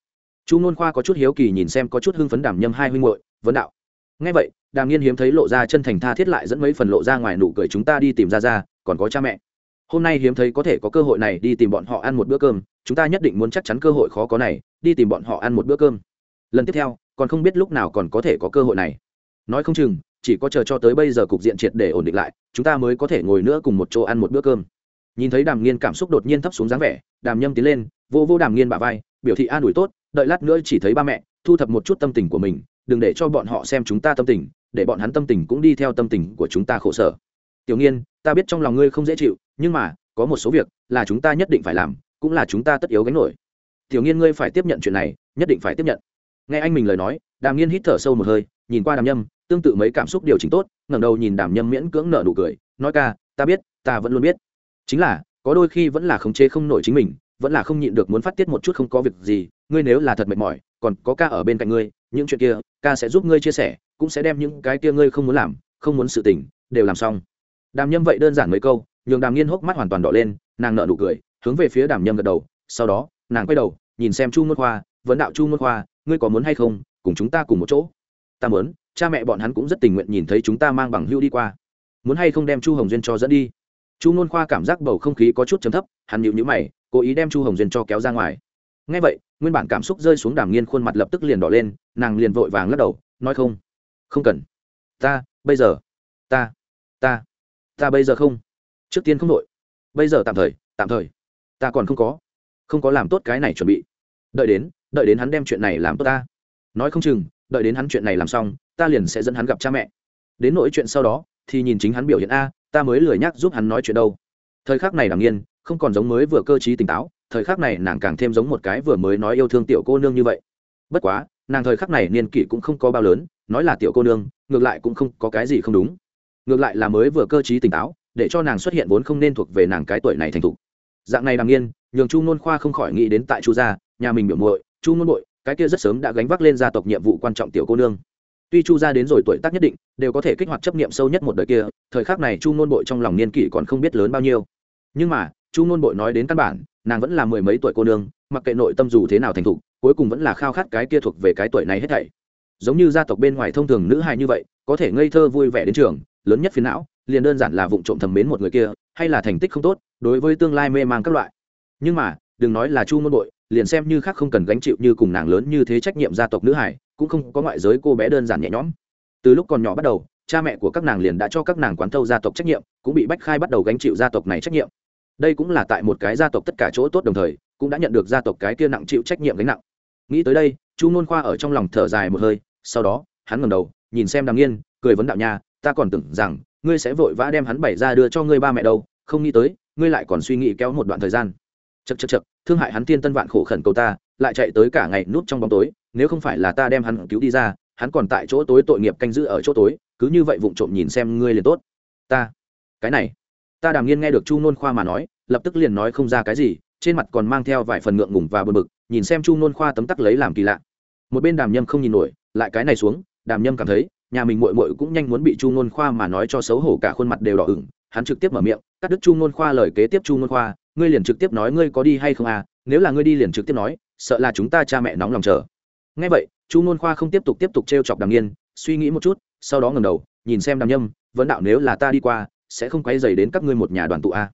Chu ngôn khoa có chút hiếu kỳ nhìn xem có chút hưng phấn đàm nhâm hai huynh hội vấn đạo. Ngay vậy, đàm nghiên hiếm thấy lộ ra chân thành tha thiết lại dẫn mấy phần lộ ra ngoài nụ cười chúng ta đi tìm ra ra, còn có cha mẹ. Hôm nay hiếm thấy có thể có cơ hội này đi tìm bọn họ ăn một bữa cơm, chúng ta nhất định muốn chắc chắn cơ hội khó có này, đi tìm bọn họ ăn một bữa cơm. Lần tiếp theo, còn không biết lúc nào còn có thể có cơ hội này. Nói không chừng, chỉ có chờ cho tới bây giờ cục diện triệt để ổn định lại, chúng ta mới có thể ngồi nữa cùng một chỗ ăn một bữa cơm. Nhìn thấy đàm nghiên cảm xúc đột nhiên thấp xuống dáng vẻ, đàm nhâm tiến lên, vô vô đàm nghiên bả vai, biểu thị an ủi tốt đợi lát nữa chỉ thấy ba mẹ, thu thập một chút tâm tình của mình, đừng để cho bọn họ xem chúng ta tâm tình, để bọn hắn tâm tình cũng đi theo tâm tình của chúng ta khổ sở. Tiểu nghiên, ta biết trong lòng ngươi không dễ chịu, nhưng mà, có một số việc là chúng ta nhất định phải làm, cũng là chúng ta tất yếu gánh nổi. Tiểu nghiên, ngươi phải tiếp nhận chuyện này, nhất định phải tiếp nhận. Nghe anh mình lời nói, đàm nghiên hít thở sâu một hơi, nhìn qua đàm nhâm, tương tự mấy cảm xúc điều chỉnh tốt, ngẩng đầu nhìn đàm nhâm miễn cưỡng nở nụ cười, nói ca, ta biết, ta vẫn luôn biết. Chính là, có đôi khi vẫn là khống chế không nổi chính mình vẫn là không nhịn được muốn phát tiết một chút không có việc gì, ngươi nếu là thật mệt mỏi, còn có ca ở bên cạnh ngươi, những chuyện kia, ca sẽ giúp ngươi chia sẻ, cũng sẽ đem những cái kia ngươi không muốn làm, không muốn sự tình, đều làm xong. Đàm nhâm vậy đơn giản mấy câu, nhường đàm nghiên hốc mắt hoàn toàn đỏ lên, nàng nợ nụ cười, hướng về phía đàm nhâm gật đầu, sau đó, nàng quay đầu, nhìn xem chu môn khoa, vấn đạo chu môn khoa, ngươi có muốn hay không, cùng chúng ta cùng một chỗ? Ta muốn, cha mẹ bọn hắn cũng rất tình nguyện nhìn thấy chúng ta mang bằng hưu đi qua. Muốn hay không đem chu hồng duyên cho dẫn đi? Chu môn khoa cảm giác bầu không khí có chút chấm thấp, hắn nhịu nhữ mày cố ý đem chu hồng duyên cho kéo ra ngoài. Ngay vậy, nguyên bản cảm xúc rơi xuống đàm nghiên khuôn mặt lập tức liền đỏ lên, nàng liền vội vàng lắc đầu, nói không. Không cần. Ta, bây giờ. Ta ta ta bây giờ không. Trước tiên không đội. Bây giờ tạm thời tạm thời. Ta còn không có. Không có làm tốt cái này chuẩn bị. Đợi đến đợi đến hắn đem chuyện này làm tốt ta. Nói không chừng, đợi đến hắn chuyện này làm xong, ta liền sẽ dẫn hắn gặp cha mẹ. Đến nỗi chuyện sau đó, thì nhìn chính hắn biểu hiện a, ta mới lười nhắc giúp hắn nói chuyện đâu. Thời khắc này đàm nghiên không còn giống mới vừa cơ trí tỉnh táo, thời khắc này nàng càng thêm giống một cái vừa mới nói yêu thương tiểu cô nương như vậy. Bất quá, nàng thời khắc này niên kỷ cũng không có bao lớn, nói là tiểu cô nương, ngược lại cũng không có cái gì không đúng. Ngược lại là mới vừa cơ t tỉnh táo, để cho nàng xuất hiện vốn không nên thuộc về nàng cái tuổi này thành thục. Dạng này đằng nghiên nhường chu nôn khoa không khỏi nghĩ đến tại chu gia, nhà mình biểu muội, chu nôn bội cái kia rất sớm đã gánh vác lên gia tộc nhiệm vụ quan trọng tiểu cô nương. Tuy chu gia đến rồi tuổi tác nhất định, đều có thể kích hoạt chấp niệm sâu nhất một đời kia, thời khắc này chu nôn bội trong lòng niên kỷ còn không biết lớn bao nhiêu. Nhưng mà chu nôn bội nói đến căn bản, nàng vẫn là mười mấy tuổi cô nương, mặc kệ nội tâm dù thế nào thành thục, cuối cùng vẫn là khao khát cái kia thuộc về cái tuổi này hết thảy. Giống như gia tộc bên ngoài thông thường nữ hài như vậy, có thể ngây thơ vui vẻ đến trường, lớn nhất phiến não, liền đơn giản là vụ trộm thầm mến một người kia, hay là thành tích không tốt, đối với tương lai mê mang các loại. Nhưng mà, đừng nói là chu ngôn bội, liền xem như khác không cần gánh chịu như cùng nàng lớn như thế trách nhiệm gia tộc nữ hải cũng không có ngoại giới cô bé đơn giản nhẹ nhõm. Từ lúc còn nhỏ bắt đầu, cha mẹ của các nàng liền đã cho các nàng quán thâu gia tộc trách nhiệm, cũng bị bách khai bắt đầu gánh chịu gia tộc này trách nhiệm đây cũng là tại một cái gia tộc tất cả chỗ tốt đồng thời, cũng đã nhận được gia tộc cái kia nặng chịu trách nhiệm gánh nặng. Nghĩ tới đây, chu nôn khoa ở trong lòng thở dài một hơi, sau đó, hắn ngầm đầu, nhìn xem đàm nghiên, cười vấn đạo nha, ta còn tưởng rằng, ngươi sẽ vội vã đem hắn bày ra đưa cho ngươi ba mẹ đâu, không nghĩ tới, ngươi lại còn suy nghĩ kéo một đoạn thời gian. Chật chật chật thương hại hắn tiên tân vạn khổ khẩn cầu ta, lại chạy tới cả ngày núp trong bóng tối, nếu không phải là ta đem hắn cứu đi ra, hắn còn tại chỗ tối tội nghiệp canh giữ ở chỗ tối, cứ như vậy vụng trộm nhìn xem ngươi liền tốt. Ta, cái này ta đàm nghiên nghe được chu nôn khoa mà nói, lập tức liền nói không ra cái gì, trên mặt còn mang theo vài phần ngượng ngùng và bờ bực, nhìn xem chu nôn khoa tấm tắc lấy làm kỳ lạ. Một bên đàm nhâm không nhìn nổi, lại cái này xuống, đàm nhâm cảm thấy, nhà mình mội mội cũng nhanh muốn bị chu nôn khoa mà nói cho xấu hổ cả khuôn mặt đều đỏ ửng, hắn trực tiếp mở miệng, cắt đứt chu nôn khoa lời kế tiếp chu nôn khoa, ngươi liền trực tiếp nói ngươi có đi hay không à nếu là ngươi đi liền trực tiếp nói, sợ là chúng ta cha mẹ nóng lòng chờ. Ngay vậy, chu nôn khoa không tiếp tục tiếp tục t r e o chọc đàm nghiên, suy nghĩ một chút, sau đó ngầm đầu, nhìn xem đàm nhâm, vấn đạo nếu là ta đi qua sẽ không quay dày đến các ngươi một nhà đoàn tụ a. À.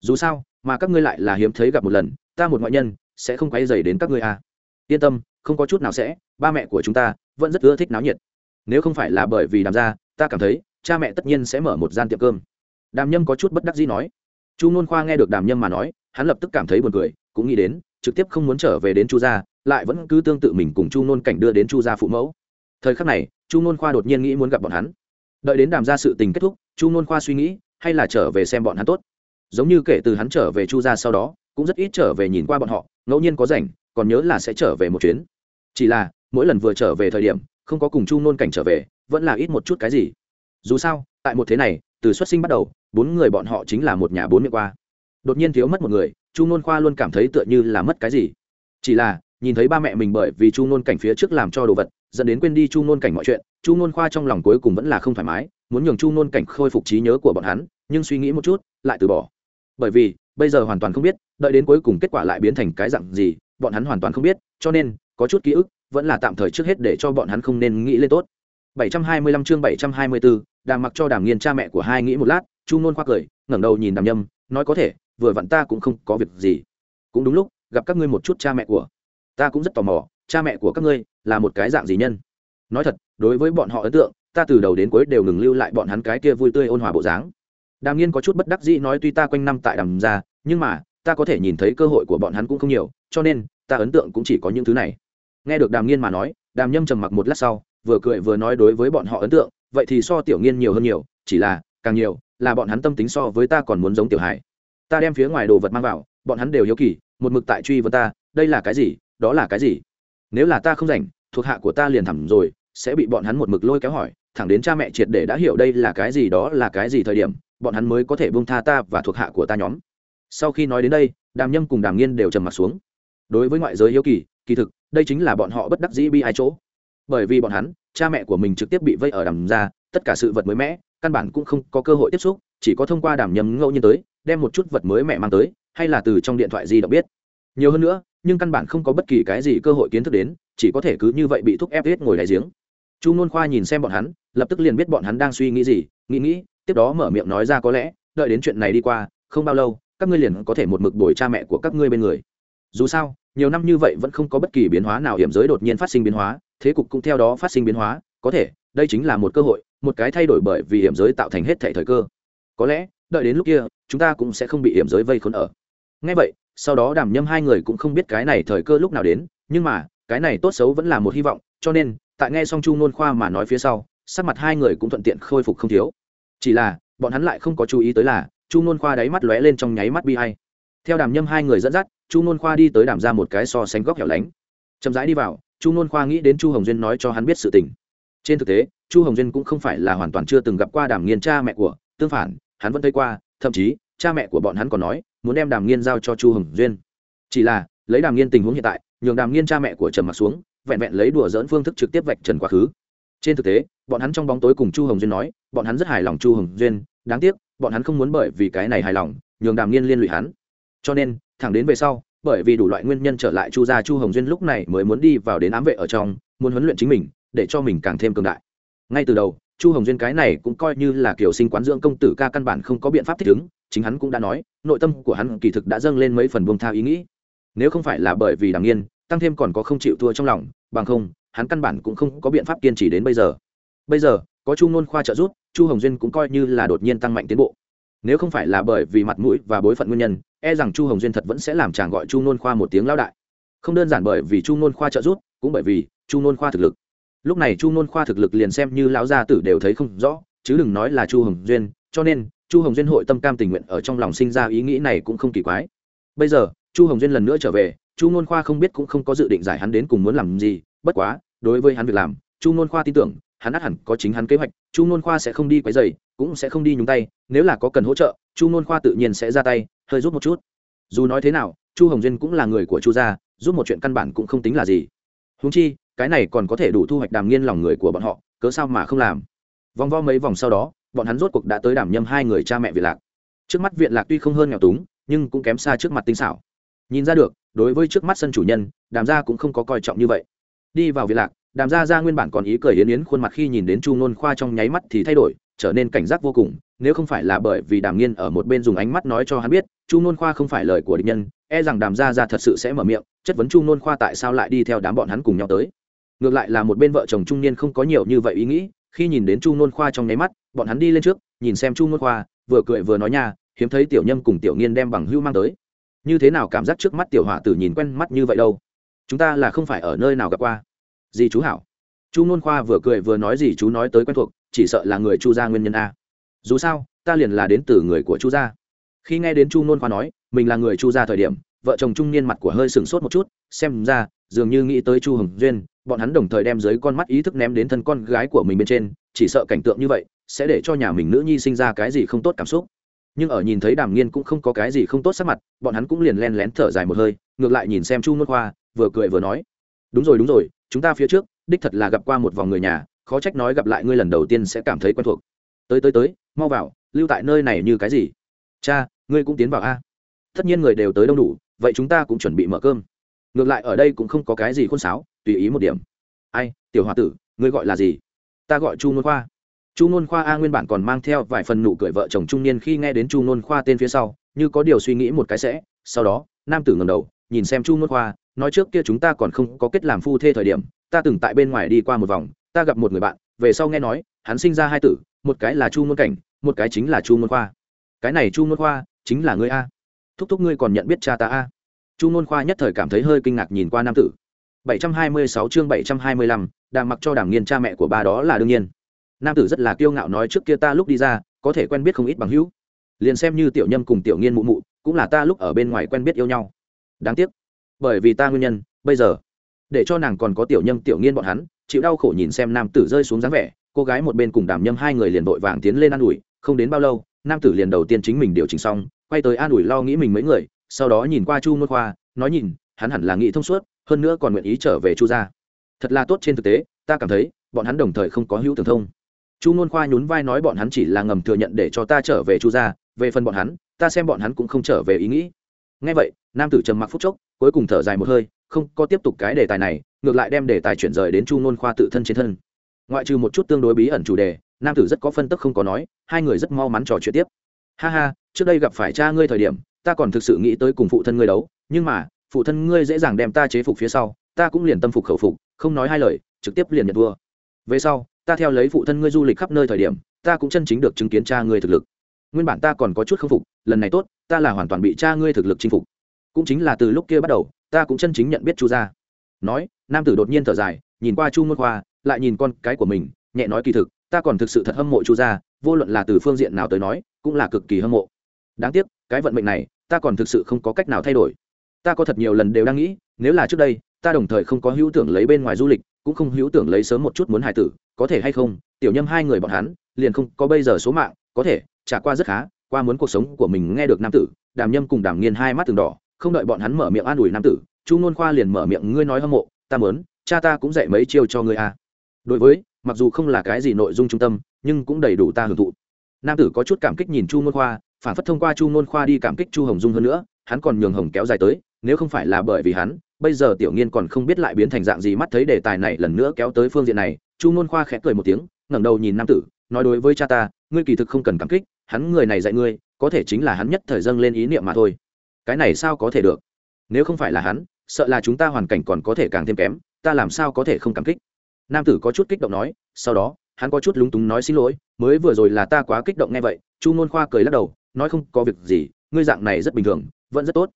dù sao, mà các ngươi lại là hiếm thấy gặp một lần, ta một ngoại nhân, sẽ không quay dày đến các ngươi a. À. yên tâm, không có chút nào sẽ, ba mẹ của chúng ta vẫn rất ưa thích náo nhiệt. Nếu không phải là bởi vì đàm ra ta cảm thấy, cha mẹ tất nhiên sẽ mở một gian tiệm cơm. Đàm nhâm có chút bất đắc dĩ nói. Chu nôn khoa nghe được đàm nhâm mà nói, hắn lập tức cảm thấy buồn cười, cũng nghĩ đến, trực tiếp không muốn trở về đến chu gia, lại vẫn cứ tương tự mình cùng chu nôn cảnh đưa đến chu gia phụ mẫu. Thời khắc này, chu nôn khoa đột nhiên nghĩ muốn gặp bọn hắn. Đợi đến đàm ra sự tình kết thúc chu nôn khoa suy nghĩ, hay là trở về xem bọn hắn tốt. Giống như kể từ hắn trở về chu gia sau đó, cũng rất ít trở về nhìn qua bọn họ, ngẫu nhiên có rảnh, còn nhớ là sẽ trở về một chuyến. Chỉ là, mỗi lần vừa trở về thời điểm, không có cùng chu nôn cảnh trở về, vẫn là ít một chút cái gì. Dù sao, tại một thế này, từ xuất sinh bắt đầu, bốn người bọn họ chính là một nhà bốn miệng qua. Đột nhiên thiếu mất một người, chu nôn khoa luôn cảm thấy tựa như là mất cái gì. Chỉ là, nhìn thấy ba mẹ mình bởi vì chu nôn cảnh phía trước làm cho đồ vật, dẫn đến quên đi chu nôn cảnh mọi chuyện, chu nôn khoa trong lòng cuối cùng vẫn là không thoải mái muốn nhường chu nôn cảnh khôi phục trí nhớ của bọn hắn nhưng suy nghĩ một chút lại từ bỏ. Bởi vì bây giờ hoàn toàn không biết đợi đến cuối cùng kết quả lại biến thành cái dặn gì bọn hắn hoàn toàn không biết cho nên có chút ký ức vẫn là tạm thời trước hết để cho bọn hắn không nên nghĩ lên tốt. 725 chương 724, đàm mặc cho đàm nghiên cha mẹ của hai nghĩ một lát chu nôn khoa cười ngẩng đầu nhìn đàm nhâm nói có thể vừa vặn ta cũng không có việc gì. Cũng đúng lúc gặp các ngươi một chút cha mẹ của. Ta cũng rất tò mò cha mẹ của các ngươi là một cái dạng gì nhân? Nói thật đối với bọn họ ấn tượng ta từ đầu đến cuối đều ngừng lưu lại bọn hắn cái kia vui tươi ôn hòa bộ dáng. Đàm nghiên có chút bất đắc dĩ nói tuy ta quanh năm tại đàm gia, nhưng mà, ta có thể nhìn thấy cơ hội của bọn hắn cũng không nhiều, cho nên, ta ấn tượng cũng chỉ có những thứ này. Nghe được đàm nghiên mà nói, đàm nhâm trầm mặc một lát sau, vừa cười vừa nói đối với bọn họ ấn tượng, vậy thì so tiểu nghiên nhiều hơn nhiều, chỉ là, càng nhiều, là bọn hắn tâm tính so với ta còn muốn giống tiểu hải. Ta đem phía ngoài đồ vật mang vào, bọn hắn đều hiếu kỳ, một mực tại truy vấn ta, đây là cái gì, đó là cái gì? Nếu là ta không rảnh, thuộc hạ của ta liền thẳm rồi sẽ bị bọn hắn một mực lôi kéo hỏi, thẳng đến cha mẹ triệt để đã hiểu đây là cái gì đó là cái gì thời điểm, bọn hắn mới có thể buông tha ta và thuộc hạ của ta nhóm. Sau khi nói đến đây, đàm nhâm cùng đàm nghiên đều trầm m ặ t xuống. Đối với ngoại giới hiếu kỳ kỳ thực, đây chính là bọn họ bất đắc dĩ bi ai chỗ. Bởi vì bọn hắn, cha mẹ của mình trực tiếp bị vây ở đàm ra tất cả sự vật mới mẻ, căn bản cũng không có cơ hội tiếp xúc, chỉ có thông qua đàm nhâm ngẫu nhiên tới, đem một chút vật mới mẹ mang tới, hay là từ trong điện thoại di động biết. Nhiều hơn nữa, nhưng căn bản không có bất kỳ cái gì cơ hội kiến thức đến, chỉ có thể cứ như vậy bị thúc ép hết ngồi đại giếng chu nôn khoa nhìn xem bọn hắn, lập tức liền biết bọn hắn đang suy nghĩ gì, nghĩ nghĩ, tiếp đó mở miệng nói ra có lẽ, đợi đến chuyện này đi qua, không bao lâu, các ngươi liền có thể một mực đổi cha mẹ của các ngươi bên người. Dù sao, nhiều năm như vậy vẫn không có bất kỳ biến hóa nào hiểm giới đột nhiên phát sinh biến hóa, thế cục cũng theo đó phát sinh biến hóa, có thể, đây chính là một cơ hội, một cái thay đổi bởi vì hiểm giới tạo thành hết thể thời cơ. Có lẽ, đợi đến lúc kia, chúng ta cũng sẽ không bị hiểm giới vây khốn ở. Ngay vậy, sau đó đàm nhâm hai người cũng không biết cái này thời cơ lúc nào đến, nhưng mà, cái này tốt xấu vẫn là một hy vọng, cho nên tại nghe xong chu nôn khoa mà nói phía sau, sắc mặt hai người cũng thuận tiện khôi phục không thiếu. Chỉ là, bọn hắn lại không có chú ý tới là, chu nôn khoa đáy mắt lóe lên trong nháy mắt bi hay theo đàm nhâm hai người dẫn dắt, chu nôn khoa đi tới đàm ra một cái so sánh góc hẻo lánh. Chậm rãi đi vào, chu nôn khoa nghĩ đến chu hồng duyên nói cho hắn biết sự tình. Trên thực tế, chu hồng duyên cũng không phải là hoàn toàn chưa từng gặp qua đàm nghiên cha mẹ của tương phản, hắn vẫn thấy qua, thậm chí, cha mẹ của bọn hắn còn nói, muốn đem đàm nghiên giao cho chu hồng duyên. Chỉ là, lấy đàm nghiên tình huống hiện tại, nhường đàm nghiên cha mẹ của trầm mặc xuống vẹn vẹn lấy đùa dỡn phương thức trực tiếp vạch trần quá khứ. Trên thực tế, bọn hắn trong bóng tối cùng chu hồng duyên nói, bọn hắn rất hài lòng chu hồng duyên, đáng tiếc, bọn hắn không muốn bởi vì cái này hài lòng, nhường đàm nghiên liên lụy hắn. Cho nên, thẳng đến về sau, bởi vì đủ loại nguyên nhân trở lại chu gia chu hồng duyên lúc này mới muốn đi vào đến ám vệ ở trong, muốn huấn luyện chính mình, để cho mình càng thêm cường đại. Ngay từ đầu, chu hồng duyên cái này cũng coi như là kiểu sinh quán dưỡng công tử ca căn bản không có biện pháp thích ứng, chính hắn cũng đã nói, nội tâm của hắn kỳ thực đã dâng lên mấy phần buông tha ý nghĩ. Nếu không phải là bởi vì đàm nghiên tăng thêm còn có không chịu thua trong lòng, bằng không, hắn căn bản cũng không có biện pháp kiên trì đến bây giờ. Bây giờ, có chu ngôn khoa trợ giúp, chu hồng duyên cũng coi như là đột nhiên tăng mạnh tiến bộ. Nếu không phải là bởi vì mặt mũi và bối phận nguyên nhân e rằng chu hồng duyên thật vẫn sẽ làm chàng gọi chu ngôn khoa một tiếng lao đại. Không đơn giản bởi vì chu ngôn khoa trợ giúp, cũng bởi vì chu ngôn khoa thực lực. Lúc này chu ngôn khoa thực lực liền xem như lão gia tử đều thấy không rõ, chứ đừng nói là chu hồng duyên, cho nên, chu hồng duyên hội tâm cam tình nguyện ở trong lòng sinh ra ý nghĩ này cũng không kỳ quái. Bây giờ, chu hồng duyên lần nữa trở về chu ngôn khoa không biết cũng không có dự định giải hắn đến cùng muốn làm gì, bất quá, đối với hắn việc làm, chu ngôn khoa tin tưởng, hắn ắt hẳn có chính hắn kế hoạch, chu ngôn khoa sẽ không đi quấy dày cũng sẽ không đi nhúng tay, nếu là có cần hỗ trợ, chu ngôn khoa tự nhiên sẽ ra tay, hơi giúp một chút. Dù nói thế nào, chu hồng duyên cũng là người của chu gia, giúp một chuyện căn bản cũng không tính là gì. Húng chi, cái này còn có thể đủ thu hoạch đàm nghiên lòng người của bọn họ, cớ sao mà không làm? Vòng vo mấy vòng sau đó, bọn hắn rốt cuộc đã tới đảm nhâm hai người cha mẹ việt lạc. Trước mắt viện lạc tuy không hơn nghèo túng, nhưng cũng kém xa trước mặt tinh xảo nhìn ra được, đối với trước mắt sân chủ nhân, đàm gia cũng không có coi trọng như vậy. Đi vào viện lạc, đàm gia ra nguyên bản còn ý cười yến yến khuôn mặt khi nhìn đến chu nôn khoa trong nháy mắt thì thay đổi, trở nên cảnh giác vô cùng, nếu không phải là bởi vì đàm nghiên ở một bên dùng ánh mắt nói cho hắn biết, chu nôn khoa không phải lời của địch nhân e rằng đàm gia ra thật sự sẽ mở miệng, chất vấn chu nôn khoa tại sao lại đi theo đám bọn hắn cùng nhau tới. Ngược lại là một bên vợ chồng trung niên không có nhiều như vậy ý nghĩ, khi nhìn đến chu nôn khoa trong nháy mắt, bọn hắn đi lên trước, nhìn xem chu nôn khoa, vừa cười vừa nói nha, hiếm thấy tiểu nhâm cùng tiểu nghiên đem bằng hưu mang tới như thế nào cảm giác trước mắt tiểu hỏa tử nhìn quen mắt như vậy đâu? Chúng ta là không phải ở nơi nào gặp qua. Gì chú hảo. Chu nôn khoa vừa cười vừa nói gì chú nói tới quen thuộc, chỉ sợ là người chu gia nguyên nhân a. Dù sao, ta liền là đến từ người của chu gia. Khi nghe đến chu nôn khoa nói, mình là người chu gia thời điểm, vợ chồng trung niên mặt của hơi sừng sốt một chút, xem ra, dường như nghĩ tới chu hồng duyên, bọn hắn đồng thời đem dưới con mắt ý thức ném đến thân con gái của mình bên trên, chỉ sợ cảnh tượng như vậy, sẽ để cho nhà mình nữ nhi sinh ra cái gì không tốt cảm xúc nhưng ở nhìn thấy đàm nghiên cũng không có cái gì không tốt sắc mặt, bọn hắn cũng liền len lén thở dài một hơi, ngược lại nhìn xem chu nốt khoa, vừa cười vừa nói, đúng rồi đúng rồi, chúng ta phía trước, đích thật là gặp qua một vòng người nhà, khó trách nói gặp lại ngươi lần đầu tiên sẽ cảm thấy quen thuộc. Tới tới tới, mau vào, lưu tại nơi này như cái gì? Cha, ngươi cũng tiến vào a. Tất nhiên người đều tới đông đủ, vậy chúng ta cũng chuẩn bị mở cơm. Ngược lại ở đây cũng không có cái gì khôn sáo, tùy ý một điểm. Ai, tiểu h o a tử, ngươi gọi là gì? Ta gọi chu nôn khoa chu n khoa a nguyên bản còn mang theo vài phần nụ cười vợ chồng trung niên khi nghe đến chu n khoa tên phía sau như có điều suy nghĩ một cái sẽ sau đó nam tử ngầm đầu nhìn xem chu n khoa nói trước kia chúng ta còn không có kết làm phu thê thời điểm ta từng tại bên ngoài đi qua một vòng ta gặp một người bạn về sau nghe nói hắn sinh ra hai tử một cái là chu môn cảnh một cái chính là chu n khoa. Cái này chu n khoa chính là ngươi a. Thúc thúc ngươi còn nhận biết cha ta a. Chu n khoa nhất thời cảm thấy hơi kinh ngạc nhìn qua nam tử. 726 chương 725, đàm mặc cho đàm nghiên cha mẹ của ba đó là đương nhiên nam tử rất là kiêu ngạo nói trước kia ta lúc đi ra, có thể quen biết không ít bằng hữu. Liền xem như tiểu nhâm cùng tiểu nghiên mụ mụ, cũng là ta lúc ở bên ngoài quen biết yêu nhau. Đáng tiếc, bởi vì ta nguyên nhân, bây giờ, để cho nàng còn có tiểu nhâm, tiểu nghiên bọn hắn, chịu đau khổ nhìn xem nam tử rơi xuống dáng vẻ, cô gái một bên cùng đàm nhâm hai người liền vội vàng tiến lên an ủi, không đến bao lâu, nam tử liền đầu tiên chính mình điều chỉnh xong, quay tới an ủi lo nghĩ mình mấy người, sau đó nhìn qua chu môn khoa, nói nhìn, hắn hẳn là nghĩ thông suốt, hơn nữa còn nguyện ý trở về chu gia. Thật là tốt trên thực tế, ta cảm thấy, bọn hắn đồng thời không có hữu tưởng thông chu môn khoa nhún vai nói bọn hắn chỉ là ngầm thừa nhận để cho ta trở về chu gia, về phần bọn hắn, ta xem bọn hắn cũng không trở về ý nghĩ. Ngay vậy, nam tử trầm mặc phút chốc, cuối cùng thở dài một hơi, không có tiếp tục cái đề tài này, ngược lại đem đề tài chuyển rời đến chu môn khoa tự thân trên thân. Ngoại trừ một chút tương đối bí ẩn chủ đề, nam tử rất có phân tức không có nói, hai người rất mau mắn trò chuyện tiếp. Ha ha, trước đây gặp phải cha ngươi thời điểm, ta còn thực sự nghĩ tới cùng phụ thân ngươi đấu, nhưng mà, phụ thân ngươi dễ dàng đem ta chế phục phía sau, ta cũng liền tâm phục khẩu phục, không nói hai lời, trực tiếp liền nhận thua. Về sau ta theo lấy phụ thân ngươi du lịch khắp nơi thời điểm, ta cũng chân chính được chứng kiến cha ngươi thực lực. Nguyên bản ta còn có chút k phục, lần này tốt, ta là hoàn toàn bị cha ngươi thực lực chinh phục. Cũng chính là từ lúc kia bắt đầu, ta cũng chân chính nhận biết chu gia. Nói, nam tử đột nhiên thở dài, nhìn qua chu môn khoa, lại nhìn con cái của mình, nhẹ nói kỳ thực, ta còn thực sự thật hâm mộ chu gia, vô luận là từ phương diện nào tới nói, cũng là cực kỳ hâm mộ. Đáng tiếc, cái vận mệnh này, ta còn thực sự không có cách nào thay đổi. Ta có thật nhiều lần đều đang nghĩ, nếu là trước đây, ta đồng thời không có hữu tưởng lấy bên ngoài du lịch cũng không hữu tưởng lấy sớm một chút muốn hài tử, có thể hay không, tiểu nhâm hai người bọn hắn, liền không có bây giờ số mạng, có thể, trả qua rất khá, qua muốn cuộc sống của mình nghe được nam tử, đàm nhâm cùng đàm nghiên hai mắt từng đỏ, không đợi bọn hắn mở miệng an ủi nam tử, chu ngôn khoa liền mở miệng, ngươi nói hâm mộ, ta mớn cha ta cũng dạy mấy chiêu cho ngươi à. đối với, mặc dù không là cái gì nội dung trung tâm, nhưng cũng đầy đủ ta hưởng thụ nam tử có chút cảm kích nhìn chu ngôn khoa, phản phất thông qua chu ngôn khoa đi cảm kích chu hồng dung hơn nữa, hắn còn nhường hồng kéo dài tới, nếu không phải là bởi vì hắn bây giờ tiểu nghiên còn không biết lại biến thành dạng gì, mắt thấy đề tài này lần nữa kéo tới phương diện này, chu ngôn khoa khẽ cười một tiếng, ngẩng đầu nhìn nam tử, nói đối với cha ta, ngươi kỳ thực không cần cảm kích, hắn người này dạy ngươi, có thể chính là hắn nhất thời dâng lên ý niệm mà thôi. Cái này sao có thể được? Nếu không phải là hắn, sợ là chúng ta hoàn cảnh còn có thể càng thêm kém, ta làm sao có thể không cảm kích? Nam tử có chút kích động nói, sau đó, hắn có chút lúng túng nói xin lỗi, mới vừa rồi là ta quá kích động nghe vậy, chu ngôn khoa cười lắc đầu, nói không có việc gì, ngươi dạng này rất bình thường, vẫn rất tốt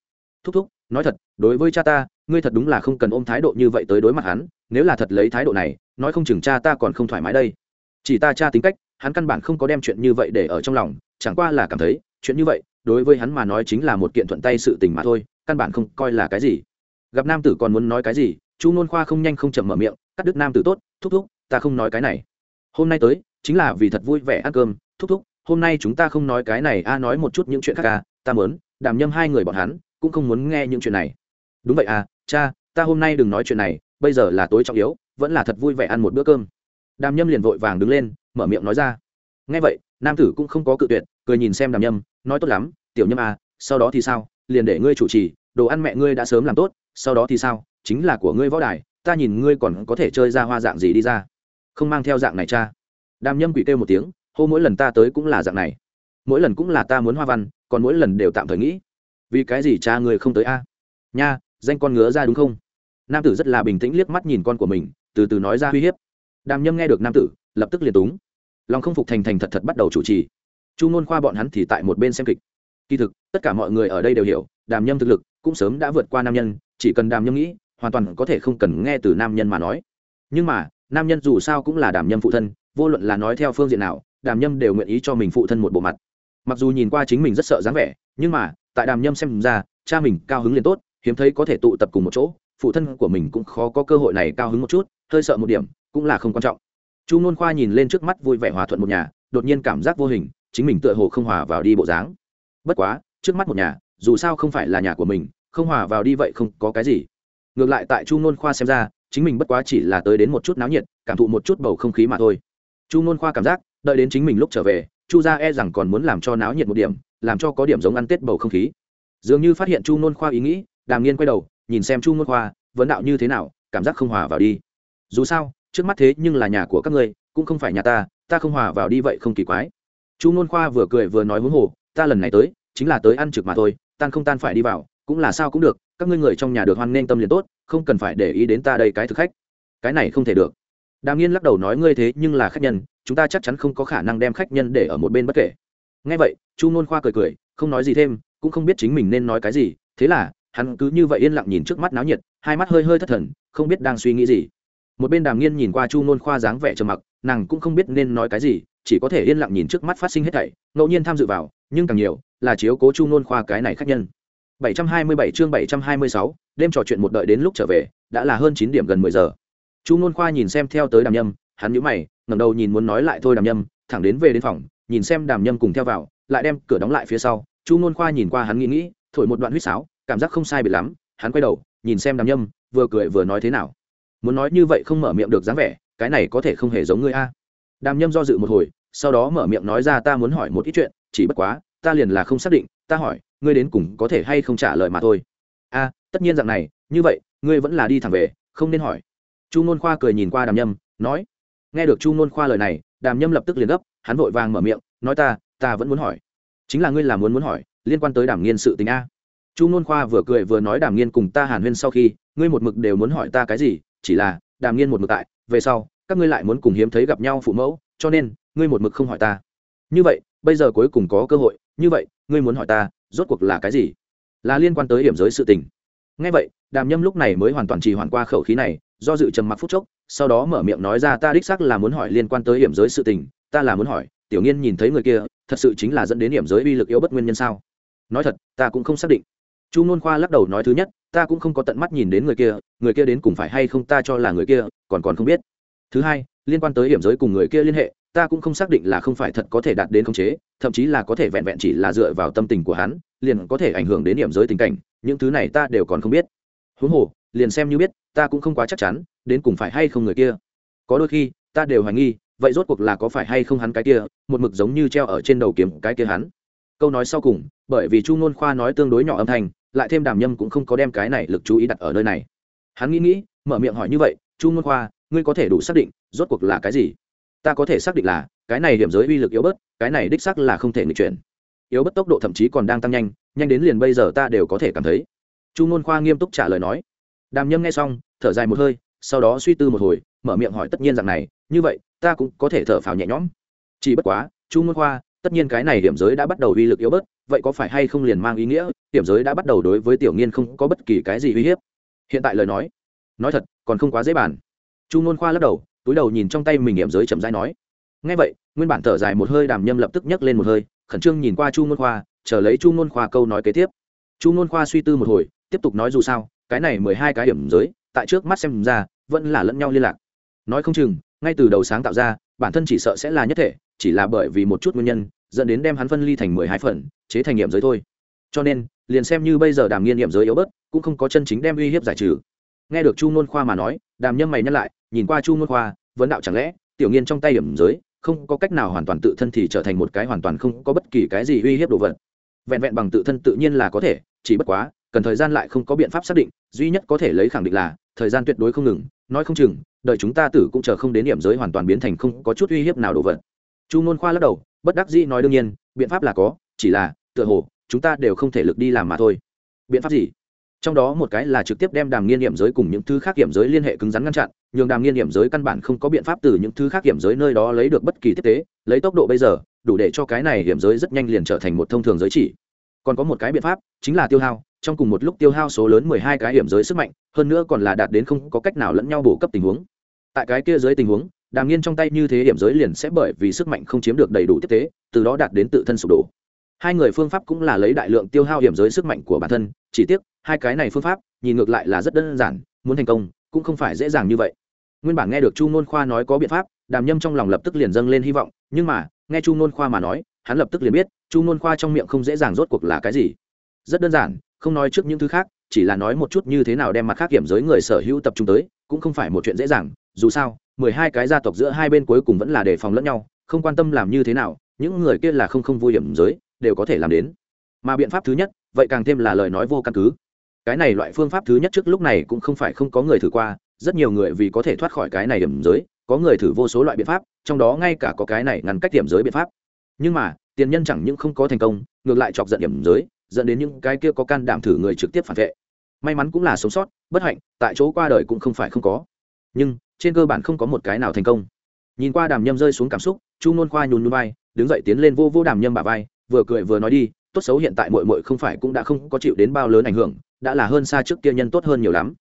thúc thúc, nói thật, đối với cha ta, ngươi thật đúng là không cần ôm thái độ như vậy tới đối mặt hắn, nếu là thật lấy thái độ này, nói không chừng cha ta còn không thoải mái đây. Chỉ ta cha tính cách, hắn căn bản không có đem chuyện như vậy để ở trong lòng, chẳng qua là cảm thấy, chuyện như vậy, đối với hắn mà nói chính là một kiện thuận tay sự tình mà thôi, căn bản không coi là cái gì. Gặp nam tử còn muốn nói cái gì, chu nôn khoa không nhanh không chậm mở miệng, cắt đứt nam tử tốt, thúc thúc, ta không nói cái này. Hôm nay tới, chính là vì thật vui vẻ ăn cơm. Thúc thúc, hôm nay chúng ta không nói cái này, a, nói một chút những chuyện khác à ta muốn đảm nhâm hai người bọn hắn cũng không muốn nghe những chuyện này. Đúng vậy à cha, ta hôm nay đừng nói chuyện này, bây giờ là tối trọng yếu, vẫn là thật vui vẻ ăn một bữa cơm. Đàm nhâm liền vội vàng đứng lên, mở miệng nói ra. Nghe vậy, nam tử cũng không có cự tuyệt, cười nhìn xem đàm nhâm, nói tốt lắm, tiểu nhâm à sau đó thì sao, liền để ngươi chủ trì, đồ ăn mẹ ngươi đã sớm làm tốt, sau đó thì sao, chính là của ngươi võ đài, ta nhìn ngươi còn có thể chơi ra hoa dạng gì đi ra. Không mang theo dạng này cha. Đàm nhâm quỷ kêu một tiếng, hô mỗi lần ta tới cũng là dạng này. Mỗi lần cũng là ta muốn hoa văn, còn mỗi lần đều tạm thời nghĩ vì cái gì cha người không tới a? Nha, danh con ngứa ra đúng không? Nam tử rất là bình tĩnh liếc mắt nhìn con của mình, từ từ nói ra uy hiếp. Đàm nhâm nghe được nam tử, lập tức liền túng. Lòng không phục thành thành thật thật bắt đầu chủ trì. Chu ngôn khoa bọn hắn thì tại một bên xem kịch. Kỳ thực, tất cả mọi người ở đây đều hiểu, đàm nhâm thực lực cũng sớm đã vượt qua nam nhân, chỉ cần đàm nhâm nghĩ, hoàn toàn có thể không cần nghe từ nam nhân mà nói. Nhưng mà, nam nhân dù sao cũng là đàm nhâm phụ thân, vô luận là nói theo phương diện nào, đàm nhâm đều nguyện ý cho mình phụ thân một bộ mặt. Mặc dù nhìn qua chính mình rất sợ dáng vẻ, nhưng mà tại đàm nhâm xem ra, cha mình cao hứng liền tốt, hiếm thấy có thể tụ tập cùng một chỗ, phụ thân của mình cũng khó có cơ hội này cao hứng một chút, hơi sợ một điểm, cũng là không quan trọng. Chu nôn khoa nhìn lên trước mắt vui vẻ hòa thuận một nhà, đột nhiên cảm giác vô hình, chính mình tựa hồ không hòa vào đi bộ dáng. Bất quá, trước mắt một nhà, dù sao không phải là nhà của mình, không hòa vào đi vậy không có cái gì. Ngược lại tại chu nôn khoa xem ra, chính mình bất quá chỉ là tới đến một chút náo nhiệt, cảm thụ một chút bầu không khí mà thôi. Chu nôn khoa cảm giác, đợi đến chính mình lúc trở về, chu gia e rằng còn muốn làm cho náo nhiệt một điểm làm cho có điểm giống ăn tết bầu không khí. Dường như phát hiện chu nôn khoa ý nghĩ, đàm nghiên quay đầu, nhìn xem chu nôn khoa, vấn đạo như thế nào, cảm giác không hòa vào đi. Dù sao, trước mắt thế nhưng là nhà của các ngươi, cũng không phải nhà ta ta không hòa vào đi vậy không kỳ quái. Chu nôn khoa vừa cười vừa nói huống hồ, ta lần này tới, chính là tới ăn trực mà thôi, tan không tan phải đi vào, cũng là sao cũng được, các ngươi người trong nhà được hoan nghênh tâm liền tốt, không cần phải để ý đến ta đây cái thực khách. Cái này không thể được. Đàm nghiên lắc đầu nói ngươi thế nhưng là khách nhân, chúng ta chắc chắn không có khả năng đem khách nhân để ở một bên bất kể nghe vậy chu nôn khoa cười cười không nói gì thêm cũng không biết chính mình nên nói cái gì thế là hắn cứ như vậy yên lặng nhìn trước mắt náo nhiệt hai mắt hơi hơi thất thần không biết đang suy nghĩ gì. Một bên đàm nghiên nhìn qua chu nôn khoa dáng vẻ trầm mặc nàng cũng không biết nên nói cái gì chỉ có thể yên lặng nhìn trước mắt phát sinh hết thảy ngẫu nhiên tham dự vào nhưng càng nhiều là chiếu cố chu nôn khoa cái này khác nhân. 727 chương 726, đêm trò chuyện một đợi đến lúc trở về đã là hơn chín điểm gần mười giờ. Chu nôn khoa nhìn xem theo tới đàm nhâm hắn nhíu mày ngẩng đầu nhìn muốn nói lại thôi đàm nhâm thẳng đến về đến phòng nhìn xem đàm nhâm cùng theo vào, lại đem cửa đóng lại phía sau, chu nôn khoa nhìn qua hắn nghĩ nghĩ, thổi một đoạn huýt sáo, cảm giác không sai biệt lắm, hắn quay đầu, nhìn xem đàm nhâm, vừa cười vừa nói thế nào. Muốn nói như vậy không mở miệng được dáng vẻ, cái này có thể không hề giống ngươi a. Đàm nhâm do dự một hồi, sau đó mở miệng nói ra ta muốn hỏi một ít chuyện, chỉ bất quá, ta liền là không xác định, ta hỏi, ngươi đến cùng có thể hay không trả lời mà thôi. A, tất nhiên dạng này, như vậy, ngươi vẫn là đi thẳng về, không nên hỏi. Chu ngôn khoa cười nhìn qua đàm nhâm, nói, nghe được chu ngôn khoa lời này, đàm nhâm lập tức liền gấp hắn vội vàng mở miệng, nói ta ta vẫn muốn hỏi. Chính là ngươi là muốn muốn hỏi, liên quan tới đàm nghiên sự tình a. Chu Nôn khoa vừa cười vừa nói đàm nghiên cùng ta hàn huyên sau khi, ngươi một mực đều muốn hỏi ta cái gì, chỉ là, đàm nghiên một mực tại, về sau, các ngươi lại muốn cùng hiếm thấy gặp nhau phụ mẫu, cho nên, ngươi một mực không hỏi ta. Như vậy, bây giờ cuối cùng có cơ hội, như vậy, ngươi muốn hỏi ta, rốt cuộc là cái gì? Là liên quan tới điểm giới sự tình. Ngay vậy, đàm nhâm lúc này mới hoàn toàn trì hoàn qua khẩu khí này, do dự trầm mặc phút chốc, sau đó mở miệng nói ra ta đích xác là muốn hỏi liên quan tới hiểm giới sự tình ta là muốn hỏi, tiểu nghiên nhìn thấy người kia, thật sự chính là dẫn đến điểm giới uy lực yếu bất nguyên nhân sao? Nói thật, ta cũng không xác định. Chu nôn khoa lắc đầu nói thứ nhất, ta cũng không có tận mắt nhìn đến người kia người kia đến cùng phải hay không ta cho là người kia, còn còn không biết. Thứ hai, liên quan tới hiểm giới cùng người kia liên hệ, ta cũng không xác định là không phải thật có thể đạt đến khống chế, thậm chí là có thể vẹn vẹn chỉ là dựa vào tâm tình của hắn, liền có thể ảnh hưởng đến điểm giới tình cảnh, những thứ này ta đều còn không biết. Huống hồ, liền xem như biết, ta cũng không quá chắc chắn, đến cùng phải hay không người kia. Có đôi khi, ta đều hoài nghi vậy rốt cuộc là có phải hay không hắn cái kia, một mực giống như treo ở trên đầu kiếm cái kia hắn? Câu nói sau cùng, bởi vì chu ngôn khoa nói tương đối nhỏ âm thanh, lại thêm đàm nhâm cũng không có đem cái này lực chú ý đặt ở nơi này. Hắn nghĩ nghĩ, mở miệng hỏi như vậy, chu ngôn khoa, ngươi có thể đủ xác định rốt cuộc là cái gì? Ta có thể xác định là, cái này điểm giới uy lực yếu bớt, cái này đích xác là không thể nghịch chuyển. Yếu bớt tốc độ thậm chí còn đang tăng nhanh nhanh đến liền bây giờ ta đều có thể cảm thấy. Chu ngôn khoa nghiêm túc trả lời nói. Đàm nhâm nghe xong, thở dài một hơi, sau đó suy tư một hồi, mở miệng hỏi tất nhiên rằng này, như vậy ta cũng có thể thở phào nhẹ nhõm. Chỉ bất quá, chu môn khoa, tất nhiên cái này điểm giới đã bắt đầu uy lực yếu bớt, vậy có phải hay không liền mang ý nghĩa điểm giới đã bắt đầu đối với tiểu nghiên không có bất kỳ cái gì uy hiếp? Hiện tại lời nói nói thật, còn không quá dễ bàn. Chu môn khoa lắc đầu, túi đầu nhìn trong tay mình hiểm giới chậm rãi nói ngay vậy, nguyên bản thở dài một hơi đàm nhâm lập tức nhấc lên một hơi, khẩn trương nhìn qua chu môn khoa, chờ lấy chu môn khoa câu nói kế tiếp. Chu môn khoa suy tư một hồi, tiếp tục nói dù sao, cái này mười hai cái điểm giới, tại trước mắt xem ra, vẫn là lẫn nhau liên lạc. Nói không chừng ngay từ đầu sáng tạo ra, bản thân chỉ sợ sẽ là nhất thể, chỉ là bởi vì một chút nguyên nhân, dẫn đến đem hắn phân ly thành mười hai phần, chế thành nghiệm giới thôi. Cho nên, liền xem như bây giờ đàm nghiên nghiệm giới yếu bớt, cũng không có chân chính đem uy hiếp giải trừ. Nghe được chu Nôn khoa mà nói, đàm nhâm mày nhắc lại, nhìn qua chu Nôn khoa, vấn đạo chẳng lẽ, tiểu nghiên trong tay điểm giới, không có cách nào hoàn toàn tự thân thì trở thành một cái hoàn toàn không có bất kỳ cái gì uy hiếp đồ vật. Vẹn vẹn bằng tự thân tự nhiên là có thể, chỉ bất quá, cần thời gian lại không có biện pháp xác định, duy nhất có thể lấy khẳng định là, thời gian tuyệt đối không ngừng nói không chừng, đợi chúng ta tử cũng chờ không đến điểm giới hoàn toàn biến thành không có chút uy hiếp nào đồ vật. Chu nôn khoa lắc đầu, bất đắc dĩ nói đương nhiên, biện pháp là có, chỉ là, tựa hồ, chúng ta đều không thể lực đi làm mà thôi. Biện pháp gì? Trong đó một cái là trực tiếp đem đàm nghiên điểm giới cùng những thứ khác điểm giới liên hệ cứng rắn ngăn chặn, nhường đàm nghiên điểm giới căn bản không có biện pháp từ những thứ khác điểm giới nơi đó lấy được bất kỳ tiếp tế, lấy tốc độ bây giờ, đủ để cho cái này điểm giới rất nhanh liền trở thành một thông thường giới chỉ. Còn có một cái biện pháp, chính là tiêu hao trong cùng một lúc tiêu hao số lớn mười hai cái hiểm giới sức mạnh, hơn nữa còn là đạt đến không có cách nào lẫn nhau bổ cấp tình huống. Tại cái kia dưới tình huống, đàm nghiên trong tay như thế hiểm giới liền sẽ bởi vì sức mạnh không chiếm được đầy đủ tiếp tế, từ đó đạt đến tự thân sụp đổ. Hai người phương pháp cũng là lấy đại lượng tiêu hao hiểm giới sức mạnh của bản thân, chỉ tiếc, hai cái này phương pháp, nhìn ngược lại là rất đơn giản, muốn thành công, cũng không phải dễ dàng như vậy. Nguyên bản nghe được chu ngôn khoa nói có biện pháp, đàm nhâm trong lòng lập tức liền dâng lên hy vọng, nhưng mà, nghe chu ngôn khoa mà nói, hắn lập tức liền biết, chu ngôn khoa trong miệng không dễ dàng rốt cuộc là cái gì. Rất đơn giản không nói trước những thứ khác, chỉ là nói một chút như thế nào đem mặt khác kiểm giới người sở hữu tập trung tới, cũng không phải một chuyện dễ dàng. Dù sao, mười hai cái gia tộc giữa hai bên cuối cùng vẫn là đề phòng lẫn nhau, không quan tâm làm như thế nào, những người kia là không không vui hiểm giới, đều có thể làm đến. Mà biện pháp thứ nhất, vậy càng thêm là lời nói vô căn cứ. Cái này loại phương pháp thứ nhất trước lúc này cũng không phải không có người thử qua, rất nhiều người vì có thể thoát khỏi cái này điểm giới, có người thử vô số loại biện pháp, trong đó ngay cả có cái này ngăn cách điểm giới biện pháp. Nhưng mà, tiền nhân chẳng những không có thành công, ngược lại chọc giận điểm giới dẫn đến những cái kia có can đảm thử người trực tiếp phản vệ. May mắn cũng là sống sót, bất hạnh, tại chỗ qua đời cũng không phải không có. Nhưng, trên cơ bản không có một cái nào thành công. Nhìn qua đàm nhâm rơi xuống cảm xúc, chu nôn khoa nhún nhún vai, đứng dậy tiến lên vô vô đàm nhâm bà vai, vừa cười vừa nói đi, tốt xấu hiện tại mội mội không phải cũng đã không có chịu đến bao lớn ảnh hưởng, đã là hơn xa trước kia nhân tốt hơn nhiều lắm.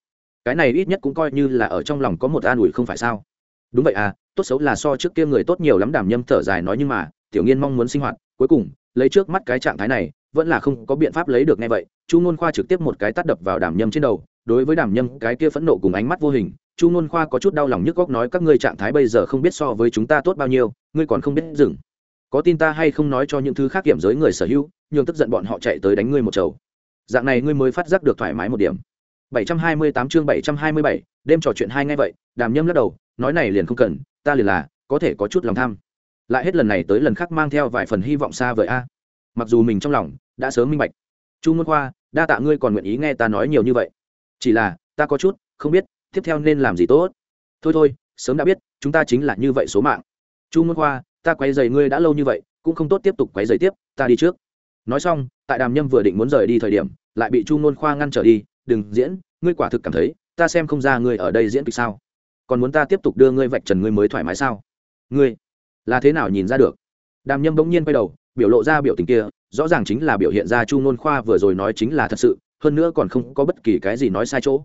Cái này ít nhất cũng coi như là ở trong lòng có một an ủi không phải sao? Đúng vậy à tốt xấu là so trước kia người tốt nhiều lắm, đàm nhâm thở dài nói nhưng mà, tiểu nghiên mong muốn sinh hoạt, cuối cùng, lấy trước mắt cái trạng thái này vẫn là không có biện pháp lấy được ngay vậy chu n khoa trực tiếp một cái tắt đập vào đàm nhâm trên đầu. Đối với đàm nhâm cái kia phẫn nộ cùng ánh mắt vô hình chu n khoa có chút đau lòng nhức góc nói các ngươi trạng thái bây giờ không biết so với chúng ta tốt bao nhiêu ngươi còn không biết dừng. Có tin ta hay không nói cho những thứ khác kiểm giới người sở hữu nhường tức giận bọn họ chạy tới đánh ngươi một chầu. Dạng này ngươi mới phát giác được thoải mái một điểm. 728 chương 727, đêm trò chuyện hai ngay vậy đàm nhâm lắc đầu nói này liền không cần ta liền là có thể có chút lòng tham. Lại hết lần này tới lần khác mang theo vài phần hy vọng xa vời a mặc dù mình trong lòng đã sớm minh bạch. Chu môn khoa, đa tạ ngươi còn nguyện ý nghe ta nói nhiều như vậy. Chỉ là, ta có chút không biết tiếp theo nên làm gì tốt. Thôi thôi, sớm đã biết, chúng ta chính là như vậy số mạng. Chu môn khoa, ta quay dày ngươi đã lâu như vậy, cũng không tốt tiếp tục quay dày tiếp, ta đi trước. Nói xong, tại đàm nhâm vừa định muốn rời đi thời điểm, lại bị chu môn khoa ngăn trở đi. Đừng, diễn, ngươi quả thực cảm thấy, ta xem không ra ngươi ở đây diễn kịch sao. Còn muốn ta tiếp tục đưa ngươi vạch trần ngươi mới thoải mái sao? Ngươi, là thế nào nhìn ra được? Đàm nhâm bỗng nhiên quay đầu biểu lộ ra biểu tình kia, rõ ràng chính là biểu hiện ra chu nôn khoa vừa rồi nói chính là thật sự, hơn nữa còn không có bất kỳ cái gì nói sai chỗ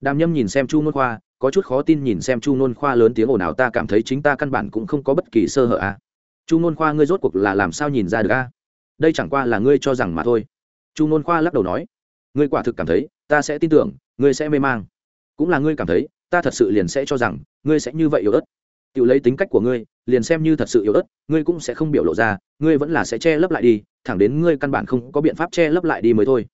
đàm nhâm nhìn xem chu nôn khoa, có chút khó tin nhìn xem chu nôn khoa lớn tiếng ồn ào, ta cảm thấy chính ta căn bản cũng không có bất kỳ sơ hở à. chu nôn khoa, ngươi rốt cuộc là làm sao nhìn ra được a à? đây chẳng qua là ngươi cho rằng mà thôi chu nôn khoa lắc đầu nói, ngươi quả thực cảm thấy, ta sẽ tin tưởng, ngươi sẽ mê mang cũng là ngươi cảm thấy, ta thật sự liền sẽ cho rằng, ngươi sẽ như vậy yếu ớt tự lấy tính cách của ngươi liền xem như thật sự yếu ớt, ngươi cũng sẽ không biểu lộ ra, ngươi vẫn là sẽ che lấp lại đi, thẳng đến ngươi căn bản không có biện pháp che lấp lại đi mới thôi.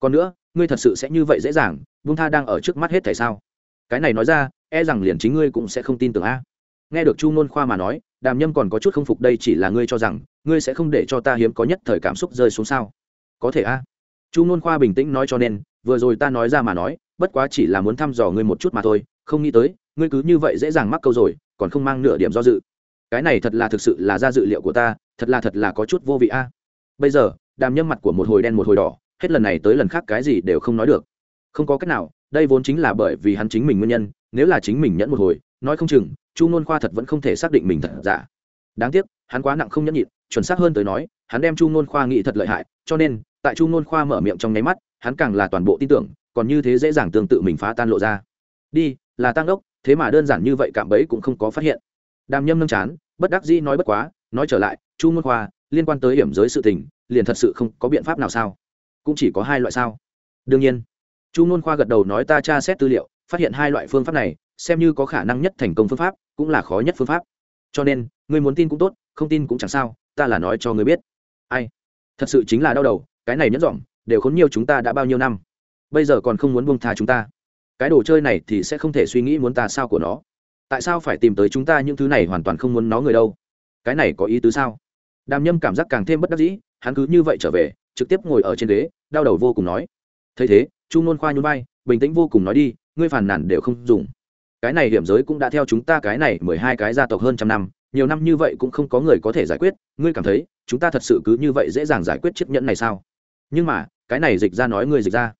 Còn nữa, ngươi thật sự sẽ như vậy dễ dàng vung tha đang ở trước mắt hết tại sao? Cái này nói ra e rằng liền chính ngươi cũng sẽ không tin tưởng a. Nghe được chu ngôn khoa mà nói, đàm nhâm còn có chút không phục đây chỉ là ngươi cho rằng, ngươi sẽ không để cho ta hiếm có nhất thời cảm xúc rơi xuống sao? Có thể a. Chu ngôn khoa bình tĩnh nói cho nên, vừa rồi ta nói ra mà nói, bất quá chỉ là muốn thăm dò ngươi một chút mà thôi, không nghĩ tới, ngươi cứ như vậy dễ dàng mắc câu rồi, còn không mang nửa điểm do dự cái này thật là thực sự là ra dự liệu của ta, thật là thật là có chút vô vị a. Bây giờ, đàm nhâm mặt của một hồi đen một hồi đỏ, hết lần này tới lần khác cái gì đều không nói được. Không có cách nào, đây vốn chính là bởi vì hắn chính mình nguyên nhân, nếu là chính mình nhẫn một hồi, nói không chừng, chu nôn khoa thật vẫn không thể xác định mình thật giả. Đáng tiếc, hắn quá nặng không nhẫn nhịn, chuẩn xác hơn tới nói, hắn đem chu nôn khoa nghĩ thật lợi hại, cho nên, tại chu nôn khoa mở miệng trong nháy mắt, hắn càng là toàn bộ tin tưởng, còn như thế dễ dàng tương tự mình phá tan lộ ra. Đi, là tăng đốc, thế mà đơn giản như vậy cạm bẫy cũng không có phát hiện đàm nhâm nâng chán, bất đắc dĩ nói bất quá, nói trở lại, chu môn khoa, liên quan tới hiểm giới sự tình, liền thật sự không có biện pháp nào sao? Cũng chỉ có hai loại sao? Đương nhiên. Chu môn khoa gật đầu nói, ta tra xét tư liệu, phát hiện hai loại phương pháp này, xem như có khả năng nhất thành công phương pháp, cũng là khó nhất phương pháp. Cho nên người muốn tin cũng tốt, không tin cũng chẳng sao, ta là nói cho người biết. Ai? Thật sự chính là đau đầu, cái này nhẫn dỏm đều khốn nhiều chúng ta đã bao nhiêu năm, bây giờ còn không muốn buông tha chúng ta. Cái đồ chơi này thì sẽ không thể suy nghĩ muốn ta sao của nó tại sao phải tìm tới chúng ta những thứ này hoàn toàn không muốn nó người đâu? Cái này có ý tứ sao? Đàm nhâm cảm giác càng thêm bất đắc dĩ, hắn cứ như vậy trở về, trực tiếp ngồi ở trên ghế, đau đầu vô cùng nói. Thấy thế, chu nôn khoa nhún vai, bình tĩnh vô cùng nói đi, ngươi phản nản đều không dùng. Cái này hiểm giới cũng đã theo chúng ta cái này mười hai cái gia tộc hơn trăm năm, nhiều năm như vậy cũng không có người có thể giải quyết, ngươi cảm thấy, chúng ta thật sự cứ như vậy dễ dàng giải quyết chiếc nhẫn này sao? Nhưng mà, cái này dịch ra nói ngươi dịch ra.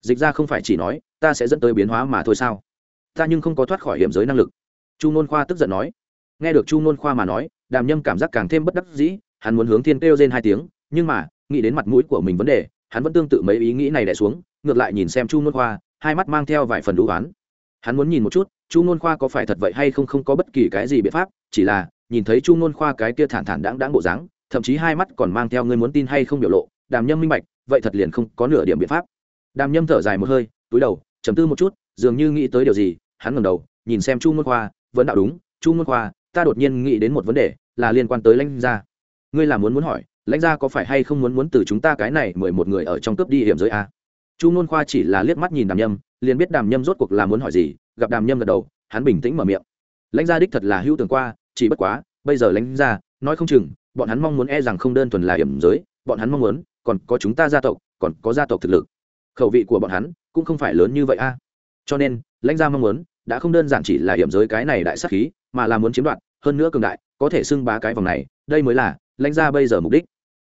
Dịch ra không phải chỉ nói, ta sẽ dẫn tới biến hóa mà thôi sao? Ta nhưng không có thoát khỏi hiểm giới năng lực chu nôn khoa tức giận nói. Nghe được chu nôn khoa mà nói, đàm nhâm cảm giác càng thêm bất đắc dĩ, hắn muốn hướng thiên kêu trên hai tiếng, nhưng mà, nghĩ đến mặt mũi của mình vấn đề, hắn vẫn tương tự mấy ý nghĩ này đẻ xuống, ngược lại nhìn xem chu nôn khoa, hai mắt mang theo vài phần đũ oán. Hắn muốn nhìn một chút, chu nôn khoa có phải thật vậy hay không không có bất kỳ cái gì biện pháp, chỉ là, nhìn thấy chu nôn khoa cái kia thản thản đáng đáng bộ dáng, thậm chí hai mắt còn mang theo ngươi muốn tin hay không biểu lộ, đàm nhâm minh bạch, vậy thật liền không có nửa điểm biện pháp. Đàm nhâm thở dài một hơi, túi đầu chấm tư một chút, dường như nghĩ tới điều gì, hắn ngẩng đầu, nhìn xem chu nôn khoa vẫn đạo đúng, chu môn khoa, ta đột nhiên nghĩ đến một vấn đề là liên quan tới lãnh gia. Ngươi là muốn muốn hỏi, lãnh gia có phải hay không muốn muốn từ chúng ta cái này mười một người ở trong cướp đi hiểm giới a? Chu môn khoa chỉ là liếc mắt nhìn đàm nhâm, liền biết đàm nhâm rốt cuộc là muốn hỏi gì, gặp đàm nhâm gật đầu, hắn bình tĩnh mở miệng. Lãnh gia đích thật là hữu tường qua, chỉ bất quá, bây giờ lãnh gia, nói không chừng, bọn hắn mong muốn e rằng không đơn thuần là hiểm giới, bọn hắn mong muốn, còn có chúng ta gia tộc, còn có gia tộc thực lực. Khẩu vị của bọn hắn cũng không phải lớn như vậy a. Cho nên, lãnh gia mong muốn đã không đơn giản chỉ là hiểm giới cái này đại sắc khí, mà là muốn chiếm đoạt, hơn nữa cường đại, có thể xưng bá cái vòng này, đây mới là lãnh gia bây giờ mục đích.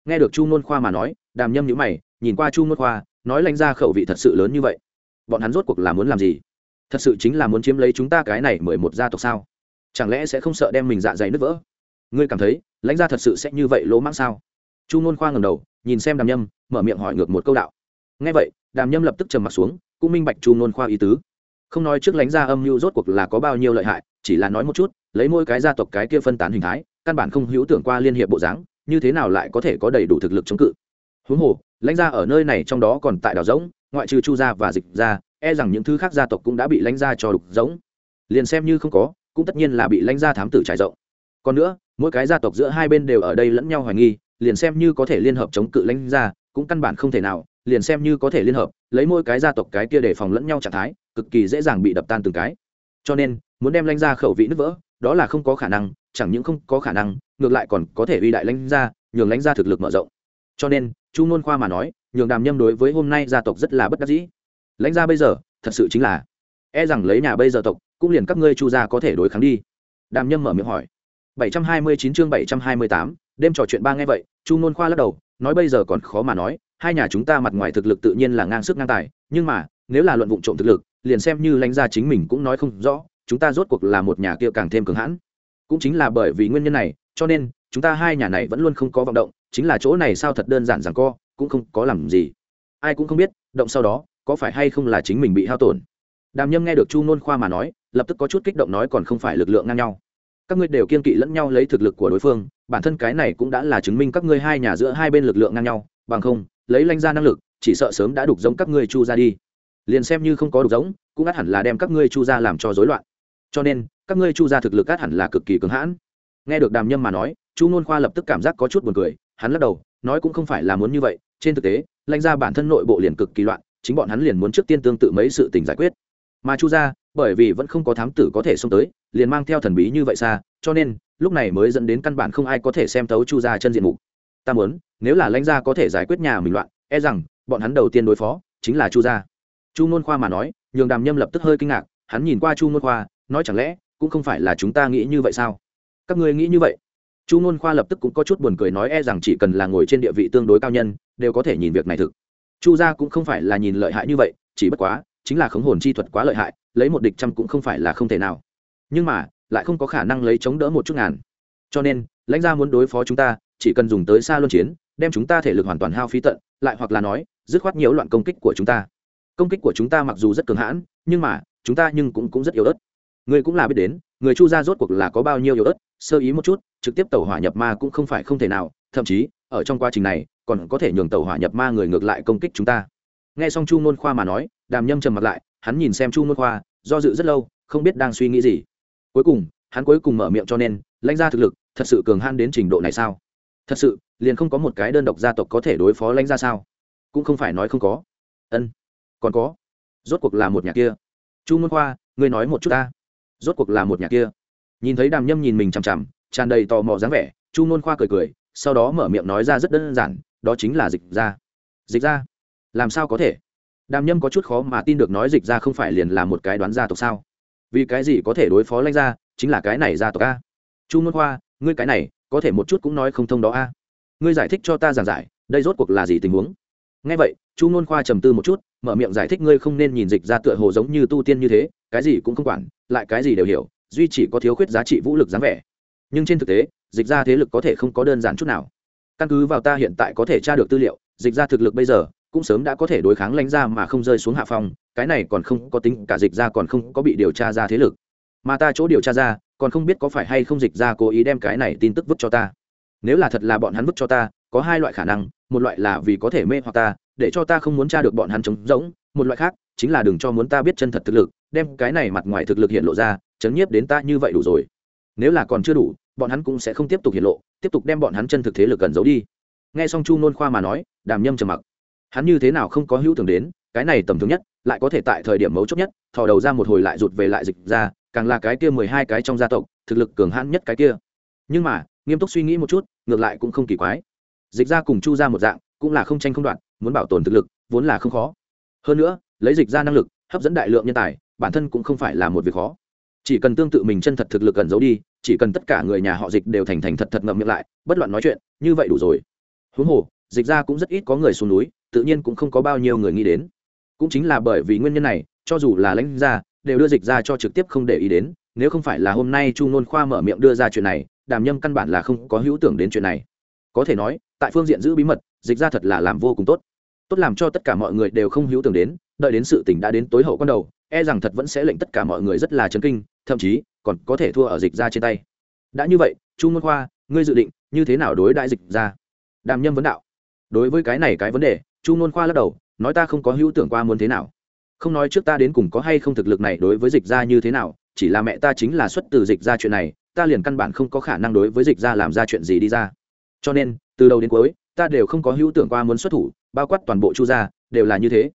Nghe được chu nôn khoa mà nói, đàm nhâm nhữ mày, nhìn qua chu nôn khoa, nói lãnh gia khẩu vị thật sự lớn như vậy. Bọn hắn rốt cuộc là muốn làm gì? Thật sự chính là muốn chiếm lấy chúng ta cái này mười một gia tộc sao? Chẳng lẽ sẽ không sợ đem mình dạ dày nứt vỡ? Ngươi cảm thấy, lãnh gia thật sự sẽ như vậy lỗ mãng sao? Chu Nôn khoa ngầm đầu, nhìn xem đàm nhâm, mở miệng hỏi ngược một câu đạo. Nghe vậy, đàm nhâm lập tức trầm m ặ t xuống, cũng minh bạch chu Nôn khoa ý tứ không nói trước lãnh gia âm mưu rốt cuộc là có bao nhiêu lợi hại, chỉ là nói một chút, lấy mỗi cái gia tộc cái kia phân tán hình thái, căn bản không hữu tưởng qua liên hiệp bộ dáng, như thế nào lại có thể có đầy đủ thực lực chống cự. Huống hồ, lãnh gia ở nơi này trong đó còn tại đảo rỗng, ngoại trừ chu gia và dịch gia e rằng những thứ khác gia tộc cũng đã bị lãnh gia cho đục rỗng. Liền xem như không có, cũng tất nhiên là bị lãnh gia thám tử trải rộng. Còn nữa, mỗi cái gia tộc giữa hai bên đều ở đây lẫn nhau hoài nghi, liền xem như có thể liên hợp chống cự lãnh gia, cũng căn bản không thể nào liền xem như có thể liên hợp lấy mỗi cái gia tộc cái kia để phòng lẫn nhau trạng thái cực kỳ dễ dàng bị đập tan từng cái. Cho nên muốn đem lãnh gia khẩu vị nứt vỡ đó là không có khả năng chẳng những không có khả năng ngược lại còn có thể uy đại lãnh gia nhường lãnh gia thực lực mở rộng. Cho nên chu nôn khoa mà nói nhường đàm nhâm đối với hôm nay gia tộc rất là bất đắc dĩ. Lãnh gia bây giờ thật sự chính là e rằng lấy nhà bây giờ tộc cũng liền các ngươi chu gia có thể đối kháng đi. Đàm nhâm mở miệng hỏi. 729 chương 728, đêm trò chuyện ba nghe vậy chu nôn khoa lắc đầu nói bây giờ còn khó mà nói, hai nhà chúng ta mặt ngoài thực lực tự nhiên là ngang sức ngang tài, nhưng mà, nếu là luận vụ trộm thực lực, liền xem như lãnh gia chính mình cũng nói không rõ, chúng ta rốt cuộc là một nhà kia càng thêm cường hãn. Cũng chính là bởi vì nguyên nhân này, cho nên, chúng ta hai nhà này vẫn luôn không có vọng động, chính là chỗ này sao thật đơn giản rằng co, cũng không có làm gì. Ai cũng không biết, động sau đó, có phải hay không là chính mình bị hao tổn. Đàm nhâm nghe được chu nôn khoa mà nói, lập tức có chút kích động nói còn không phải lực lượng ngang nhau các ngươi đều kiên kỵ lẫn nhau lấy thực lực của đối phương, bản thân cái này cũng đã là chứng minh các ngươi hai nhà giữa hai bên lực lượng ngang nhau, bằng không, lấy lanh ra năng lực, chỉ sợ sớm đã đục giống các ngươi chu ra đi. Liền xem như không có đục giống, cũng át hẳn là đem các ngươi chu ra làm cho rối loạn. Cho nên, các ngươi chu ra thực lực át hẳn là cực kỳ cứng hãn. Nghe được đàm nhâm mà nói, chu nôn khoa lập tức cảm giác có chút buồn cười, hắn lắc đầu, nói cũng không phải là muốn như vậy, trên thực tế lãnh ra bản thân nội bộ liền cực kỳ loạn, chính bọn hắn liền muốn trước tiên tương tự mấy sự tình giải quyết. Mà chu ra bởi vì vẫn không có thám tử có thể xông tới liền mang theo thần bí như vậy xa, cho nên, lúc này mới dẫn đến căn bản không ai có thể xem tấu chu ra chân diện mục. Ta muốn, nếu là lãnh gia có thể giải quyết nhà mình loạn e rằng, bọn hắn đầu tiên đối phó, chính là chu gia. Chu nôn khoa mà nói, nhường đàm nhâm lập tức hơi kinh ngạc, hắn nhìn qua chu nôn khoa, nói chẳng lẽ, cũng không phải là chúng ta nghĩ như vậy sao? Các ngươi nghĩ như vậy? Chu nôn khoa lập tức cũng có chút buồn cười nói e rằng chỉ cần là ngồi trên địa vị tương đối cao nhân, đều có thể nhìn việc này thực. Chu gia cũng không phải là nhìn lợi hại như vậy, chỉ bất quá, chính là khống hồn chi thuật quá lợi hại, lấy một địch trăm cũng không phải là không thể nào nhưng mà, lại không có khả năng lấy chống đỡ một chút ngàn. Cho nên, lãnh gia muốn đối phó chúng ta, chỉ cần dùng tới xa luân chiến, đem chúng ta thể lực hoàn toàn hao phí tận, lại hoặc là nói, dứt khoát nhiều loạn công kích của chúng ta. Công kích của chúng ta mặc dù rất cường hãn, nhưng mà, chúng ta nhưng cũng cũng rất yếu ớt. Người cũng là biết đến, người chu gia rốt cuộc là có bao nhiêu yếu ớt, sơ ý một chút, trực tiếp tẩu hỏa nhập ma cũng không phải không thể nào, thậm chí, ở trong quá trình này, còn có thể nhường tẩu hỏa nhập ma người ngược lại công kích chúng ta. Nghe xong chu ngôn khoa mà nói, đàm nhâm trầm mặt lại, hắn nhìn xem chu ngôn khoa, do dự rất lâu, không biết đang suy nghĩ gì cuối cùng, hắn cuối cùng mở miệng cho nên, lãnh gia thực lực, thật sự cường han đến trình độ này sao? Thật sự, liền không có một cái đơn độc gia tộc có thể đối phó lãnh gia sao? Cũng không phải nói không có. Ân, còn có. Rốt cuộc là một nhà kia. Chu môn khoa, ngươi nói một chút ta. Rốt cuộc là một nhà kia. Nhìn thấy đàm nhâm nhìn mình chằm chằm, tràn đầy tò mò dáng vẻ, chu môn khoa cười cười, sau đó mở miệng nói ra rất đơn giản, đó chính là dịch ra dịch ra làm sao có thể? Đàm nhâm có chút khó mà tin được nói dịch ra không phải liền là một cái đoán gia tộc sao? Vì cái gì có thể đối phó lanh gia, chính là cái này gia tộc a. Chu môn khoa ngươi cái này, có thể một chút cũng nói không thông đó a. Ngươi giải thích cho ta giảng giải, đây rốt cuộc là gì tình huống? Ngay vậy, chu môn khoa trầm tư một chút, mở miệng giải thích ngươi không nên nhìn dịch ra tựa hồ giống như tu tiên như thế, cái gì cũng không quản, lại cái gì đều hiểu, duy chỉ có thiếu khuyết giá trị vũ lực dáng vẻ. Nhưng trên thực tế, dịch ra thế lực có thể không có đơn giản chút nào. Căn cứ vào ta hiện tại có thể tra được tư liệu, dịch ra thực lực bây giờ cũng sớm đã có thể đối kháng lãnh ra mà không rơi xuống hạ phong, cái này còn không có tính cả dịch ra còn không có bị điều tra ra thế lực. Mà ta chỗ điều tra ra, còn không biết có phải hay không dịch ra cố ý đem cái này tin tức vứt cho ta. Nếu là thật là bọn hắn vứt cho ta, có hai loại khả năng, một loại là vì có thể mê hoặc ta, để cho ta không muốn tra được bọn hắn trống rỗng, một loại khác chính là đừng cho muốn ta biết chân thật thực lực, đem cái này mặt ngoài thực lực hiện lộ ra, chấn nhiếp đến ta như vậy đủ rồi. Nếu là còn chưa đủ, bọn hắn cũng sẽ không tiếp tục hiện lộ, tiếp tục đem bọn hắn chân thực thế lực gần giấu đi. Nghe xong chu nôn khoa mà nói, đàm nhâm trầm mặc hắn như thế nào không có hữu tưởng đến, cái này tầm thường nhất, lại có thể tại thời điểm mấu chốt nhất, thò đầu ra một hồi lại rụt về lại dịch ra, càng là cái kia mười hai cái trong gia tộc, thực lực cường hãn nhất cái kia. Nhưng mà, nghiêm túc suy nghĩ một chút, ngược lại cũng không kỳ quái. Dịch ra cùng chu ra một dạng, cũng là không tranh không đoạn muốn bảo tồn thực lực, vốn là không khó. Hơn nữa, lấy dịch ra năng lực, hấp dẫn đại lượng nhân tài, bản thân cũng không phải là một việc khó. Chỉ cần tương tự mình chân thật thực lực cần giấu đi, chỉ cần tất cả người nhà họ dịch đều thành thành thật thật ngậm miệng lại, bất loạn nói chuyện, như vậy đủ rồi. Huống hồ, dịch ra cũng rất ít có người xuống núi tự nhiên cũng không có bao nhiêu người nghĩ đến. Cũng chính là bởi vì nguyên nhân này, cho dù là lãnh gia, đều đưa dịch ra cho trực tiếp không để ý đến, nếu không phải là hôm nay chu nôn khoa mở miệng đưa ra chuyện này, đàm nhâm căn bản là không có hữu tưởng đến chuyện này. Có thể nói, tại phương diện giữ bí mật, dịch ra thật là làm vô cùng tốt. Tốt làm cho tất cả mọi người đều không hữu tưởng đến, đợi đến sự tỉnh đã đến tối hậu con đầu e rằng thật vẫn sẽ lệnh tất cả mọi người rất là chấn kinh, thậm chí còn có thể thua ở dịch ra trên tay. Đã như vậy, chu môn khoa, ngươi dự định như thế nào đối đại dịch ra? Đàm nhâm vấn đạo. Đối với cái này cái vấn đề chu n khoa lắc đầu, nói ta không có hữu tưởng qua muốn thế nào. Không nói trước ta đến cùng có hay không thực lực này đối với dịch ra như thế nào, chỉ là mẹ ta chính là xuất từ dịch ra chuyện này, ta liền căn bản không có khả năng đối với dịch ra làm ra chuyện gì đi ra. Cho nên, từ đầu đến cuối, ta đều không có hữu tưởng qua muốn xuất thủ, bao quát toàn bộ chu gia, đều là như thế.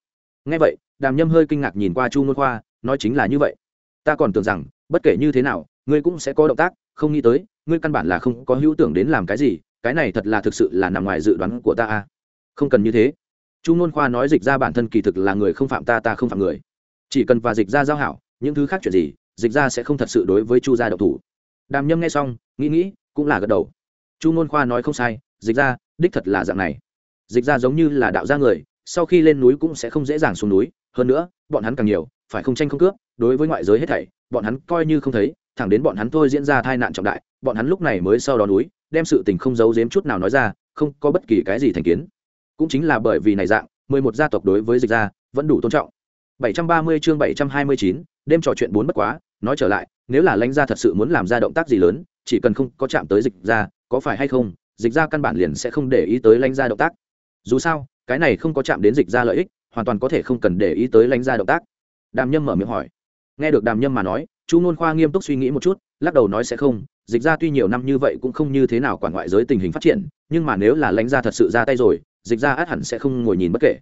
Ngay vậy, đàm nhâm hơi kinh ngạc nhìn qua chu n khoa, nói chính là như vậy. Ta còn tưởng rằng, bất kể như thế nào, ngươi cũng sẽ có động tác, không nghĩ tới, ngươi căn bản là không có hữu tưởng đến làm cái gì, cái này thật là thực sự là nằm ngoài dự đoán của ta à. không cần như thế chu ngôn khoa nói dịch ra bản thân kỳ thực là người không phạm ta ta không phạm người. Chỉ cần và dịch ra giao hảo, những thứ khác chuyện gì, dịch ra sẽ không thật sự đối với chu gia độc thủ. Đàm nhâm nghe xong, nghĩ nghĩ, cũng là gật đầu. Chu ngôn khoa nói không sai, dịch ra, đích thật là dạng này. Dịch ra giống như là đạo gia người, sau khi lên núi cũng sẽ không dễ dàng xuống núi. Hơn nữa, bọn hắn càng nhiều, phải không tranh không cướp, đối với ngoại giới hết thảy, bọn hắn coi như không thấy, thẳng đến bọn hắn thôi diễn ra tai nạn trọng đại, bọn hắn lúc này mới sau đó núi, đem sự tình không giấu giếm chút nào nói ra, không có bất kỳ cái gì thành kiến cũng chính là bởi vì này dạng mười một gia tộc đối với dịch gia vẫn đủ tôn trọng. 730 chương 729, đêm trò chuyện bốn bất quá nói trở lại nếu là lãnh gia thật sự muốn làm ra động tác gì lớn chỉ cần không có chạm tới dịch gia có phải hay không dịch gia căn bản liền sẽ không để ý tới lãnh gia động tác. Dù sao cái này không có chạm đến dịch gia lợi ích hoàn toàn có thể không cần để ý tới lãnh gia động tác. Đàm nhâm mở miệng hỏi. Nghe được đàm nhâm mà nói chu nôn khoa nghiêm túc suy nghĩ một chút lắc đầu nói sẽ không dịch ra tuy nhiều năm như vậy cũng không như thế nào quản ngoại giới tình hình phát triển nhưng mà nếu là lãnh gia thật sự ra tay rồi dịch ra át hẳn sẽ không ngồi nhìn bất kể.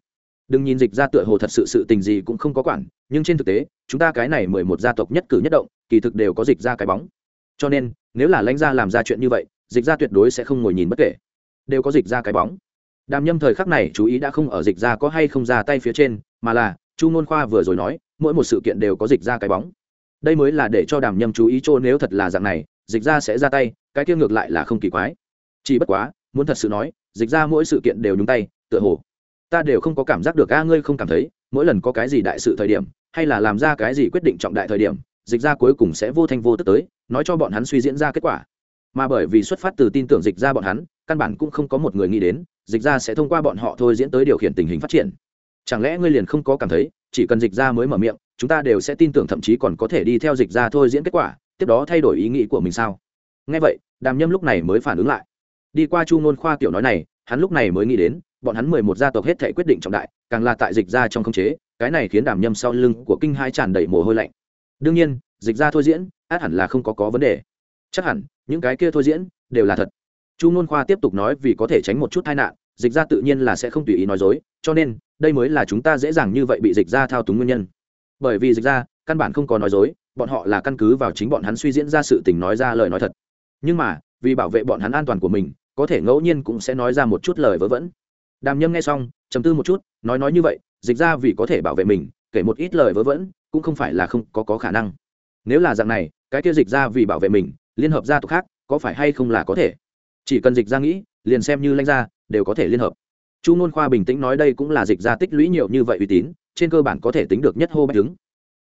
Đừng nhìn dịch ra tựa hồ thật sự sự tình gì cũng không có quản, nhưng trên thực tế, chúng ta cái này mười một gia tộc nhất cử nhất động, kỳ thực đều có dịch ra cái bóng. Cho nên, nếu là lãnh gia làm ra chuyện như vậy, dịch ra tuyệt đối sẽ không ngồi nhìn bất kể. Đều có dịch ra cái bóng. Đàm nhâm thời khắc này chú ý đã không ở dịch ra có hay không ra tay phía trên, mà là, chu ngôn khoa vừa rồi nói, mỗi một sự kiện đều có dịch ra cái bóng. Đây mới là để cho đàm nhâm chú ý chỗ nếu thật là dạng này, dịch ra sẽ ra tay, cái kia ngược lại là không kỳ quái. Chỉ bất quá muốn thật sự nói, dịch ra mỗi sự kiện đều nhúng tay, tựa hồ. Ta đều không có cảm giác được a ngươi không cảm thấy, mỗi lần có cái gì đại sự thời điểm, hay là làm ra cái gì quyết định trọng đại thời điểm, dịch ra cuối cùng sẽ vô thanh vô tức tới, nói cho bọn hắn suy diễn ra kết quả. Mà bởi vì xuất phát từ tin tưởng dịch ra bọn hắn, căn bản cũng không có một người nghĩ đến, dịch ra sẽ thông qua bọn họ thôi diễn tới điều khiển tình hình phát triển. Chẳng lẽ ngươi liền không có cảm thấy, chỉ cần dịch ra mới mở miệng, chúng ta đều sẽ tin tưởng thậm chí còn có thể đi theo dịch ra thôi diễn kết quả, tiếp đó thay đổi ý nghĩ của mình sao? Ngay vậy, đàm nhâm lúc này mới phản ứng lại đi qua chu ngôn khoa kiểu nói này, hắn lúc này mới nghĩ đến, bọn hắn mười một gia tộc hết thể quyết định trọng đại, càng là tại dịch ra trong khống chế, cái này khiến đàm nhâm sau lưng của kinh hai tràn đầy mồ hôi lạnh. Đương nhiên, dịch ra thôi diễn, át hẳn là không có có vấn đề. Chắc hẳn, những cái kia thôi diễn, đều là thật. Chu ngôn khoa tiếp tục nói vì có thể tránh một chút tai nạn, dịch ra tự nhiên là sẽ không tùy ý nói dối, cho nên, đây mới là chúng ta dễ dàng như vậy bị dịch ra thao túng nguyên nhân. Bởi vì dịch ra, căn bản không có nói dối, bọn họ là căn cứ vào chính bọn hắn suy diễn ra sự tình nói ra lời nói thật. Nhưng mà, vì bảo vệ bọn hắn an toàn của mình có thể ngẫu nhiên cũng sẽ nói ra một chút lời vớ vẩn. Đàm nhâm nghe xong chấm tư một chút nói nói như vậy dịch ra vì có thể bảo vệ mình kể một ít lời vớ vẩn cũng không phải là không có, có khả năng. Nếu là dạng này cái kia dịch ra vì bảo vệ mình liên hợp gia tộc khác có phải hay không là có thể? Chỉ cần dịch ra nghĩ liền xem như lãnh ra đều có thể liên hợp. Chu nôn khoa bình tĩnh nói đây cũng là dịch ra tích lũy nhiều như vậy uy tín trên cơ bản có thể tính được nhất hô bách đứng.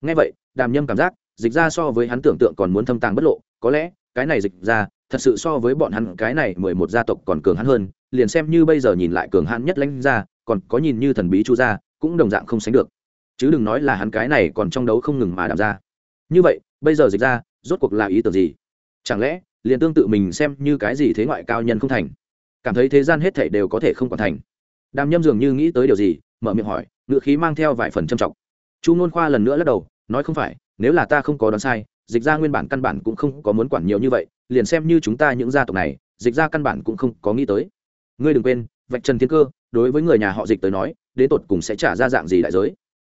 Ngay vậy đàm nhâm cảm giác dịch ra so với hắn tưởng tượng còn muốn thâm tàng bất lộ có lẽ cái này dịch ra thật sự so với bọn hắn, cái này mười một gia tộc còn cường hắn hơn, liền xem như bây giờ nhìn lại cường hắn nhất lãnh ra còn có nhìn như thần bí chu gia, cũng đồng dạng không sánh được. Chứ đừng nói là hắn cái này còn trong đấu không ngừng mà đảm ra. Như vậy, bây giờ dịch ra, rốt cuộc là ý tưởng gì? Chẳng lẽ, liền tương tự mình xem như cái gì thế ngoại cao nhân không thành? Cảm thấy thế gian hết thảy đều có thể không còn thành. Đàm nhâm dường như nghĩ tới điều gì, mở miệng hỏi ngựa khí mang theo vài phần trầm trọng. Chu nôn khoa lần nữa lắc đầu, nói không phải, nếu là ta không có đoán sai, dịch ra nguyên bản căn bản cũng không có muốn quản nhiều như vậy liền xem như chúng ta những gia tộc này, dịch ra căn bản cũng không có nghĩ tới. Ngươi đừng quên, vạch trần thiên cơ, đối với người nhà họ dịch tới nói, đến tột cùng sẽ trả ra dạng gì đại giới?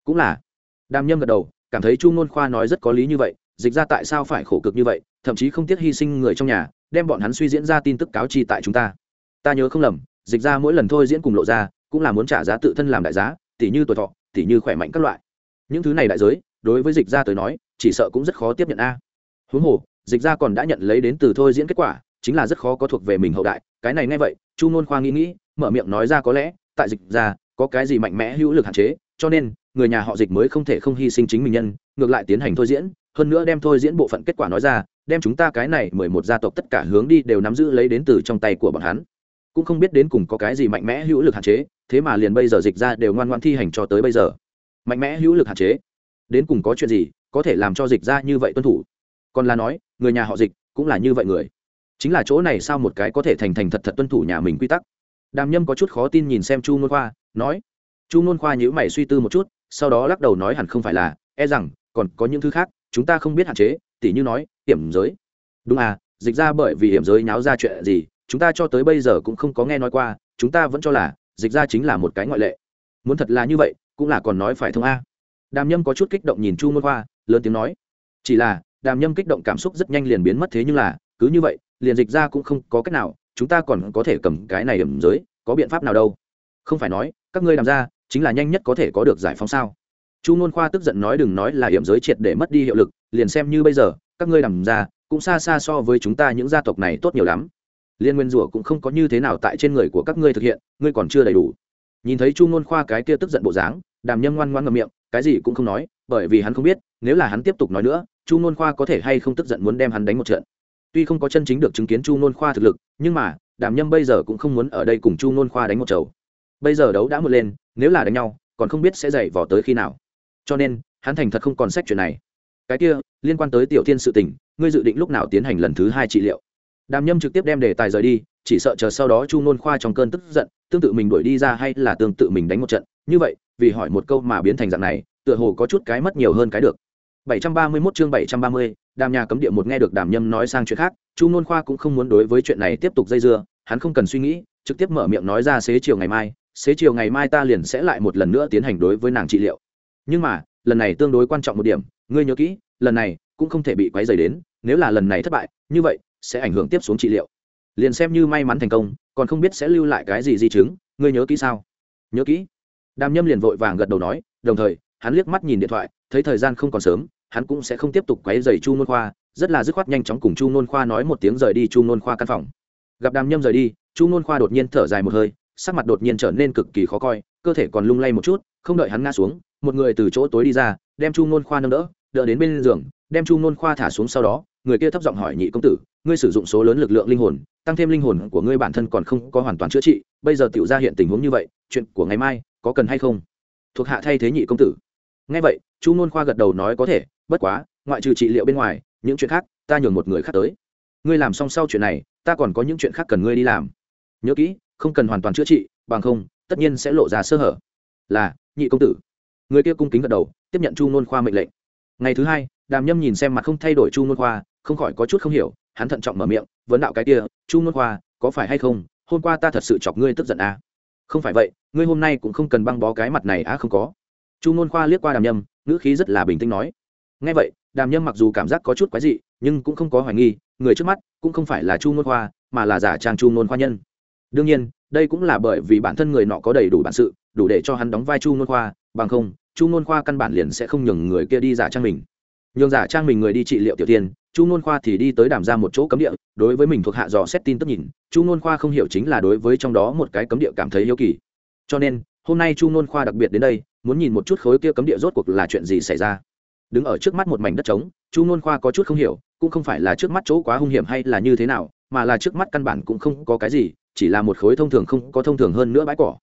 Cũng là. Đàm nhâm gật đầu, cảm thấy chu nôn khoa nói rất có lý như vậy, dịch ra tại sao phải khổ cực như vậy, thậm chí không tiếc hy sinh người trong nhà, đem bọn hắn suy diễn ra tin tức cáo chi tại chúng ta. Ta nhớ không lầm, dịch ra mỗi lần thôi diễn cùng lộ ra, cũng là muốn trả giá tự thân làm đại giá, tỉ như tuổi thọ, tỉ như khỏe mạnh các loại. Những thứ này đại giới, đối với dịch ra tới nói, chỉ sợ cũng rất khó tiếp nhận a. Huống hồ dịch ra còn đã nhận lấy đến từ thôi diễn kết quả, chính là rất khó có thuộc về mình hậu đại. Cái này ngay vậy, chu ngôn khoa nghĩ nghĩ, mở miệng nói ra có lẽ, tại dịch ra có cái gì mạnh mẽ hữu lực hạn chế, cho nên, người nhà họ dịch mới không thể không hy sinh chính mình nhân, ngược lại tiến hành thôi diễn. Hơn nữa đem thôi diễn bộ phận kết quả nói ra, đem chúng ta cái này mười một gia tộc tất cả hướng đi đều nắm giữ lấy đến từ trong tay của bọn hắn. Cũng không biết đến cùng có cái gì mạnh mẽ hữu lực hạn chế, thế mà liền bây giờ dịch ra đều ngoan ngoan thi hành cho tới bây giờ. Mạnh mẽ hữu lực hạn chế? Đến cùng có chuyện gì có thể làm cho dịch ra như vậy tuân thủ? Còn là nói, người nhà họ dịch cũng là như vậy người. Chính là chỗ này sao một cái có thể thành thành thật thật tuân thủ nhà mình quy tắc? Đàm nhâm có chút khó tin nhìn xem chu nôn khoa, nói, chu nôn khoa nhữ mày suy tư một chút, sau đó lắc đầu nói hẳn không phải là e rằng, còn có những thứ khác, chúng ta không biết hạn chế, tỉ như nói, hiểm giới. Đúng à dịch ra bởi vì hiểm giới nháo ra chuyện gì, chúng ta cho tới bây giờ cũng không có nghe nói qua, chúng ta vẫn cho là, dịch ra chính là một cái ngoại lệ. Muốn thật là như vậy, cũng là còn nói phải thông a. Đàm nhâm có chút kích động nhìn chu môn khoa, lớn tiếng nói, chỉ là đàm nhâm kích động cảm xúc rất nhanh liền biến mất thế nhưng là, cứ như vậy, liền dịch ra cũng không có cách nào, chúng ta còn có thể cầm cái này ẩm giới, có biện pháp nào đâu? Không phải nói, các ngươi làm ra chính là nhanh nhất có thể có được giải phóng sao? Chu nôn khoa tức giận nói đừng nói là hiểm giới triệt để mất đi hiệu lực, liền xem như bây giờ, các ngươi làm ra cũng xa xa so với chúng ta những gia tộc này tốt nhiều lắm. Liên nguyên rủa cũng không có như thế nào tại trên người của các ngươi thực hiện, ngươi còn chưa đầy đủ. Nhìn thấy chu nôn khoa cái kia tức giận bộ dáng, đàm nhâm ngoan ngoan ngậm miệng, cái gì cũng không nói, bởi vì hắn không biết, nếu là hắn tiếp tục nói nữa chu nôn khoa có thể hay không tức giận muốn đem hắn đánh một trận? Tuy không có chân chính được chứng kiến chu nôn khoa thực lực, nhưng mà, đàm nhâm bây giờ cũng không muốn ở đây cùng chu nôn khoa đánh một chầu. Bây giờ đấu đã một lên, nếu là đánh nhau, còn không biết sẽ dậy vỏ tới khi nào. Cho nên, hắn thành thật không còn sách chuyện này. Cái kia, liên quan tới tiểu thiên sự tình, ngươi dự định lúc nào tiến hành lần thứ hai trị liệu? Đàm nhâm trực tiếp đem đề tài rời đi, chỉ sợ chờ sau đó chu nôn khoa trong cơn tức giận, tương tự mình đuổi đi ra hay là tương tự mình đánh một trận. Như vậy, vì hỏi một câu mà biến thành dạng này, tựa hồ có chút cái mất nhiều hơn cái được. 731 chương 730, đàm nhà cấm địa một nghe được đàm nhâm nói sang chuyện khác chu nôn khoa cũng không muốn đối với chuyện này tiếp tục dây dưa hắn không cần suy nghĩ trực tiếp mở miệng nói ra xế chiều ngày mai xế chiều ngày mai ta liền sẽ lại một lần nữa tiến hành đối với nàng trị liệu. Nhưng mà lần này tương đối quan trọng một điểm ngươi nhớ kỹ lần này cũng không thể bị quấy rầy đến nếu là lần này thất bại như vậy sẽ ảnh hưởng tiếp xuống trị liệu. Liền xem như may mắn thành công còn không biết sẽ lưu lại cái gì di chứng ngươi nhớ kỹ sao? Nhớ kỹ. Đàm nhâm liền vội vàng gật đầu nói đồng thời hắn liếc mắt nhìn điện thoại thấy thời gian không còn sớm hắn cũng sẽ không tiếp tục quấy rầy chu nôn khoa, rất là dứt khoát nhanh chóng cùng chu nôn khoa nói một tiếng rời đi chu nôn khoa căn phòng. Gặp đàm nhâm rời đi, chu nôn khoa đột nhiên thở dài một hơi, sắc mặt đột nhiên trở nên cực kỳ khó coi, cơ thể còn lung lay một chút, không đợi hắn ngã xuống, một người từ chỗ tối đi ra, đem chu nôn khoa nâng đỡ đỡ đến bên giường, đem chu nôn khoa thả xuống sau đó, người kia thấp giọng hỏi nhị công tử, ngươi sử dụng số lớn lực lượng linh hồn, tăng thêm linh hồn của ngươi bản thân còn không có hoàn toàn chữa trị, bây giờ tiểu ra hiện tình huống như vậy, chuyện của ngày mai có cần hay không? Thuộc hạ thay thế nhị công tử. Ngay vậy, chu nôn khoa gật đầu nói có thể bất quá, ngoại trừ trị liệu bên ngoài, những chuyện khác, ta nhường một người khác tới. Ngươi làm xong sau chuyện này, ta còn có những chuyện khác cần ngươi đi làm. Nhớ kỹ, không cần hoàn toàn chữa trị, bằng không, tất nhiên sẽ lộ ra sơ hở. Là, nhị công tử. Người kia cung kính gật đầu, tiếp nhận chu nôn khoa mệnh lệnh. Ngày thứ hai, đàm nhâm nhìn xem mặt không thay đổi chu nôn khoa, không khỏi có chút không hiểu, hắn thận trọng mở miệng, vấn đạo cái kia, chu nôn khoa, có phải hay không, hôm qua ta thật sự chọc ngươi tức giận à? không phải vậy, ngươi hôm nay cũng không cần băng bó cái mặt này á à không có. Chu nôn khoa liếc qua đàm nhâm, ngữ khí rất là bình tĩnh nói ngay vậy, đàm nhâm mặc dù cảm giác có chút quái dị, nhưng cũng không có hoài nghi, người trước mắt cũng không phải là chu nôn khoa, mà là giả trang chu nôn khoa nhân. Đương nhiên, đây cũng là bởi vì bản thân người nọ có đầy đủ bản sự, đủ để cho hắn đóng vai chu nôn khoa, bằng không, chu nôn khoa căn bản liền sẽ không nhường người kia đi giả trang mình. Nhường giả trang mình người đi trị liệu tiểu tiên, chu nôn khoa thì đi tới đàm ra một chỗ cấm địa, đối với mình thuộc hạ dò xét tin tức nhìn, chu nôn khoa không hiểu chính là đối với trong đó một cái cấm địa cảm thấy yêu kỳ. Cho nên, hôm nay chu nôn khoa đặc biệt đến đây, muốn nhìn một chút khối kia cấm địa rốt cuộc là chuyện gì xảy ra đứng ở trước mắt một mảnh đất trống, chu nôn khoa có chút không hiểu, cũng không phải là trước mắt chỗ quá hung hiểm hay là như thế nào, mà là trước mắt căn bản cũng không có cái gì, chỉ là một khối thông thường không có thông thường hơn nữa bãi cỏ.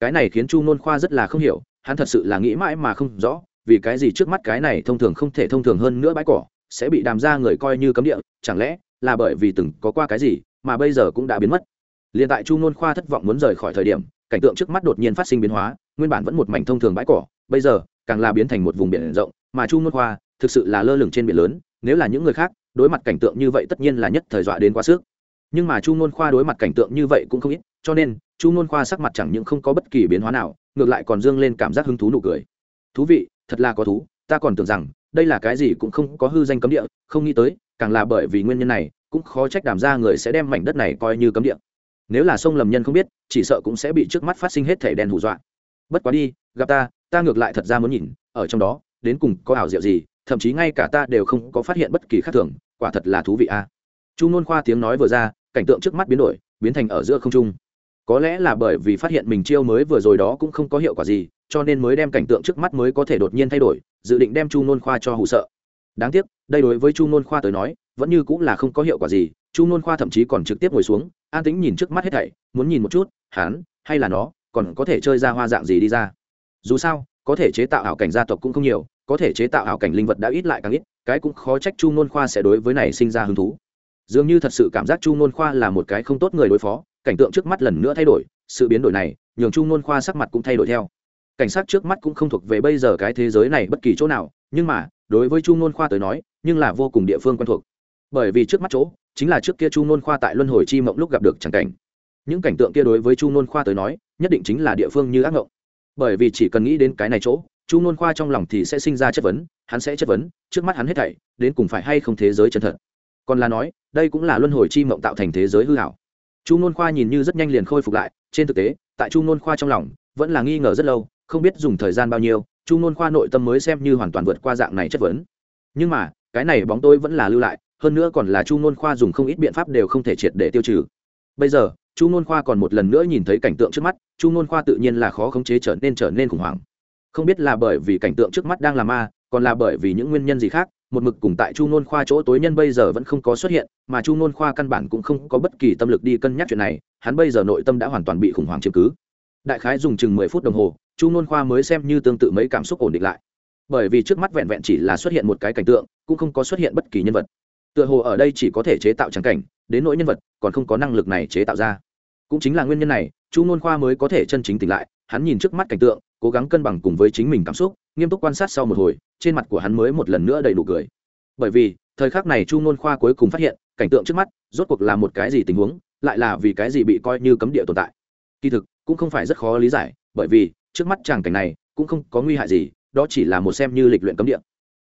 Cái này khiến chu nôn khoa rất là không hiểu, hắn thật sự là nghĩ mãi mà không rõ, vì cái gì trước mắt cái này thông thường không thể thông thường hơn nữa bãi cỏ sẽ bị đàm ra người coi như cấm địa, chẳng lẽ là bởi vì từng có qua cái gì mà bây giờ cũng đã biến mất? Liền tại chu nôn khoa thất vọng muốn rời khỏi thời điểm, cảnh tượng trước mắt đột nhiên phát sinh biến hóa, nguyên bản vẫn một mảnh thông thường bãi cỏ, bây giờ càng là biến thành một vùng biển rộng mà chu nôn khoa thực sự là lơ lửng trên biển lớn, nếu là những người khác, đối mặt cảnh tượng như vậy tất nhiên là nhất thời dọa đến quá sức. Nhưng mà chu nôn khoa đối mặt cảnh tượng như vậy cũng không ít, cho nên, chu nôn khoa sắc mặt chẳng những không có bất kỳ biến hóa nào, ngược lại còn dương lên cảm giác hứng thú nụ cười. Thú vị, thật là có thú, ta còn tưởng rằng, đây là cái gì cũng không có hư danh cấm địa, không nghĩ tới, càng là bởi vì nguyên nhân này, cũng khó trách đảm ra người sẽ đem mảnh đất này coi như cấm địa. Nếu là sông lầm nhân không biết, chỉ sợ cũng sẽ bị trước mắt phát sinh hết thể đen hù dọa. Bất quá đi, gặp ta ta ngược lại thật ra muốn nhìn, ở trong đó đến cùng có ảo diệu gì, thậm chí ngay cả ta đều không có phát hiện bất kỳ khác thường, quả thật là thú vị a. Chu nôn khoa tiếng nói vừa ra, cảnh tượng trước mắt biến đổi, biến thành ở giữa không trung. Có lẽ là bởi vì phát hiện mình chiêu mới vừa rồi đó cũng không có hiệu quả gì, cho nên mới đem cảnh tượng trước mắt mới có thể đột nhiên thay đổi, dự định đem chu nôn khoa cho hụ sợ. Đáng tiếc, đây đối với chu nôn khoa tới nói, vẫn như cũng là không có hiệu quả gì, chu nôn khoa thậm chí còn trực tiếp ngồi xuống, an tĩnh nhìn trước mắt hết thảy, muốn nhìn một chút, hắn hay là nó, còn có thể chơi ra hoa dạng gì đi ra. Dù sao có thể chế tạo ảo cảnh gia tộc cũng không nhiều, có thể chế tạo ảo cảnh linh vật đã ít lại càng ít, cái cũng khó trách chu nôn khoa sẽ đối với này sinh ra hứng thú. Dường như thật sự cảm giác chu nôn khoa là một cái không tốt người đối phó, cảnh tượng trước mắt lần nữa thay đổi, sự biến đổi này, nhường chu nôn khoa sắc mặt cũng thay đổi theo. Cảnh sát trước mắt cũng không thuộc về bây giờ cái thế giới này bất kỳ chỗ nào, nhưng mà, đối với chu nôn khoa tới nói, nhưng là vô cùng địa phương quen thuộc. Bởi vì trước mắt chỗ, chính là trước kia chu nôn khoa tại luân hồi chi mộng lúc gặp được chẳng cảnh. Những cảnh tượng kia đối với chu nôn khoa tới nói, nhất định chính là địa phương như ác mộng bởi vì chỉ cần nghĩ đến cái này chỗ, chu nôn khoa trong lòng thì sẽ sinh ra chất vấn, hắn sẽ chất vấn, trước mắt hắn hết thảy, đến cùng phải hay không thế giới chân thật. Còn là nói, đây cũng là luân hồi chi mộng tạo thành thế giới hư hảo. Chu nôn khoa nhìn như rất nhanh liền khôi phục lại, trên thực tế, tại chu nôn khoa trong lòng, vẫn là nghi ngờ rất lâu, không biết dùng thời gian bao nhiêu, chu nôn khoa nội tâm mới xem như hoàn toàn vượt qua dạng này chất vấn. Nhưng mà, cái này bóng tôi vẫn là lưu lại, hơn nữa còn là chu nôn khoa dùng không ít biện pháp đều không thể triệt để tiêu trừ. Bây giờ chu n khoa còn một lần nữa nhìn thấy cảnh tượng trước mắt, chu n khoa tự nhiên là khó khống chế trở nên trở nên khủng hoảng. Không biết là bởi vì cảnh tượng trước mắt đang là ma, còn là bởi vì những nguyên nhân gì khác, một mực cùng tại chu n khoa chỗ tối nhân bây giờ vẫn không có xuất hiện, mà chu n khoa căn bản cũng không có bất kỳ tâm lực đi cân nhắc chuyện này, hắn bây giờ nội tâm đã hoàn toàn bị khủng hoảng chiếm cứ. Đại khái dùng chừng mười phút đồng hồ, chu n khoa mới xem như tương tự mấy cảm xúc ổn định lại. Bởi vì trước mắt vẹn vẹn chỉ là xuất hiện một cái cảnh tượng, cũng không có xuất hiện bất kỳ nhân vật. Tựa hồ ở đây chỉ có thể chế tạo trắng cảnh, đến nỗi nhân vật, còn không có năng lực này chế tạo ra cũng chính là nguyên nhân này chu nôn khoa mới có thể chân chính tỉnh lại hắn nhìn trước mắt cảnh tượng cố gắng cân bằng cùng với chính mình cảm xúc nghiêm túc quan sát sau một hồi trên mặt của hắn mới một lần nữa đầy đủ cười. Bởi vì thời khắc này chu nôn khoa cuối cùng phát hiện cảnh tượng trước mắt rốt cuộc là một cái gì tình huống lại là vì cái gì bị coi như cấm địa tồn tại. Kỳ thực cũng không phải rất khó lý giải bởi vì trước mắt chàng cảnh này cũng không có nguy hại gì đó chỉ là một xem như lịch luyện cấm địa.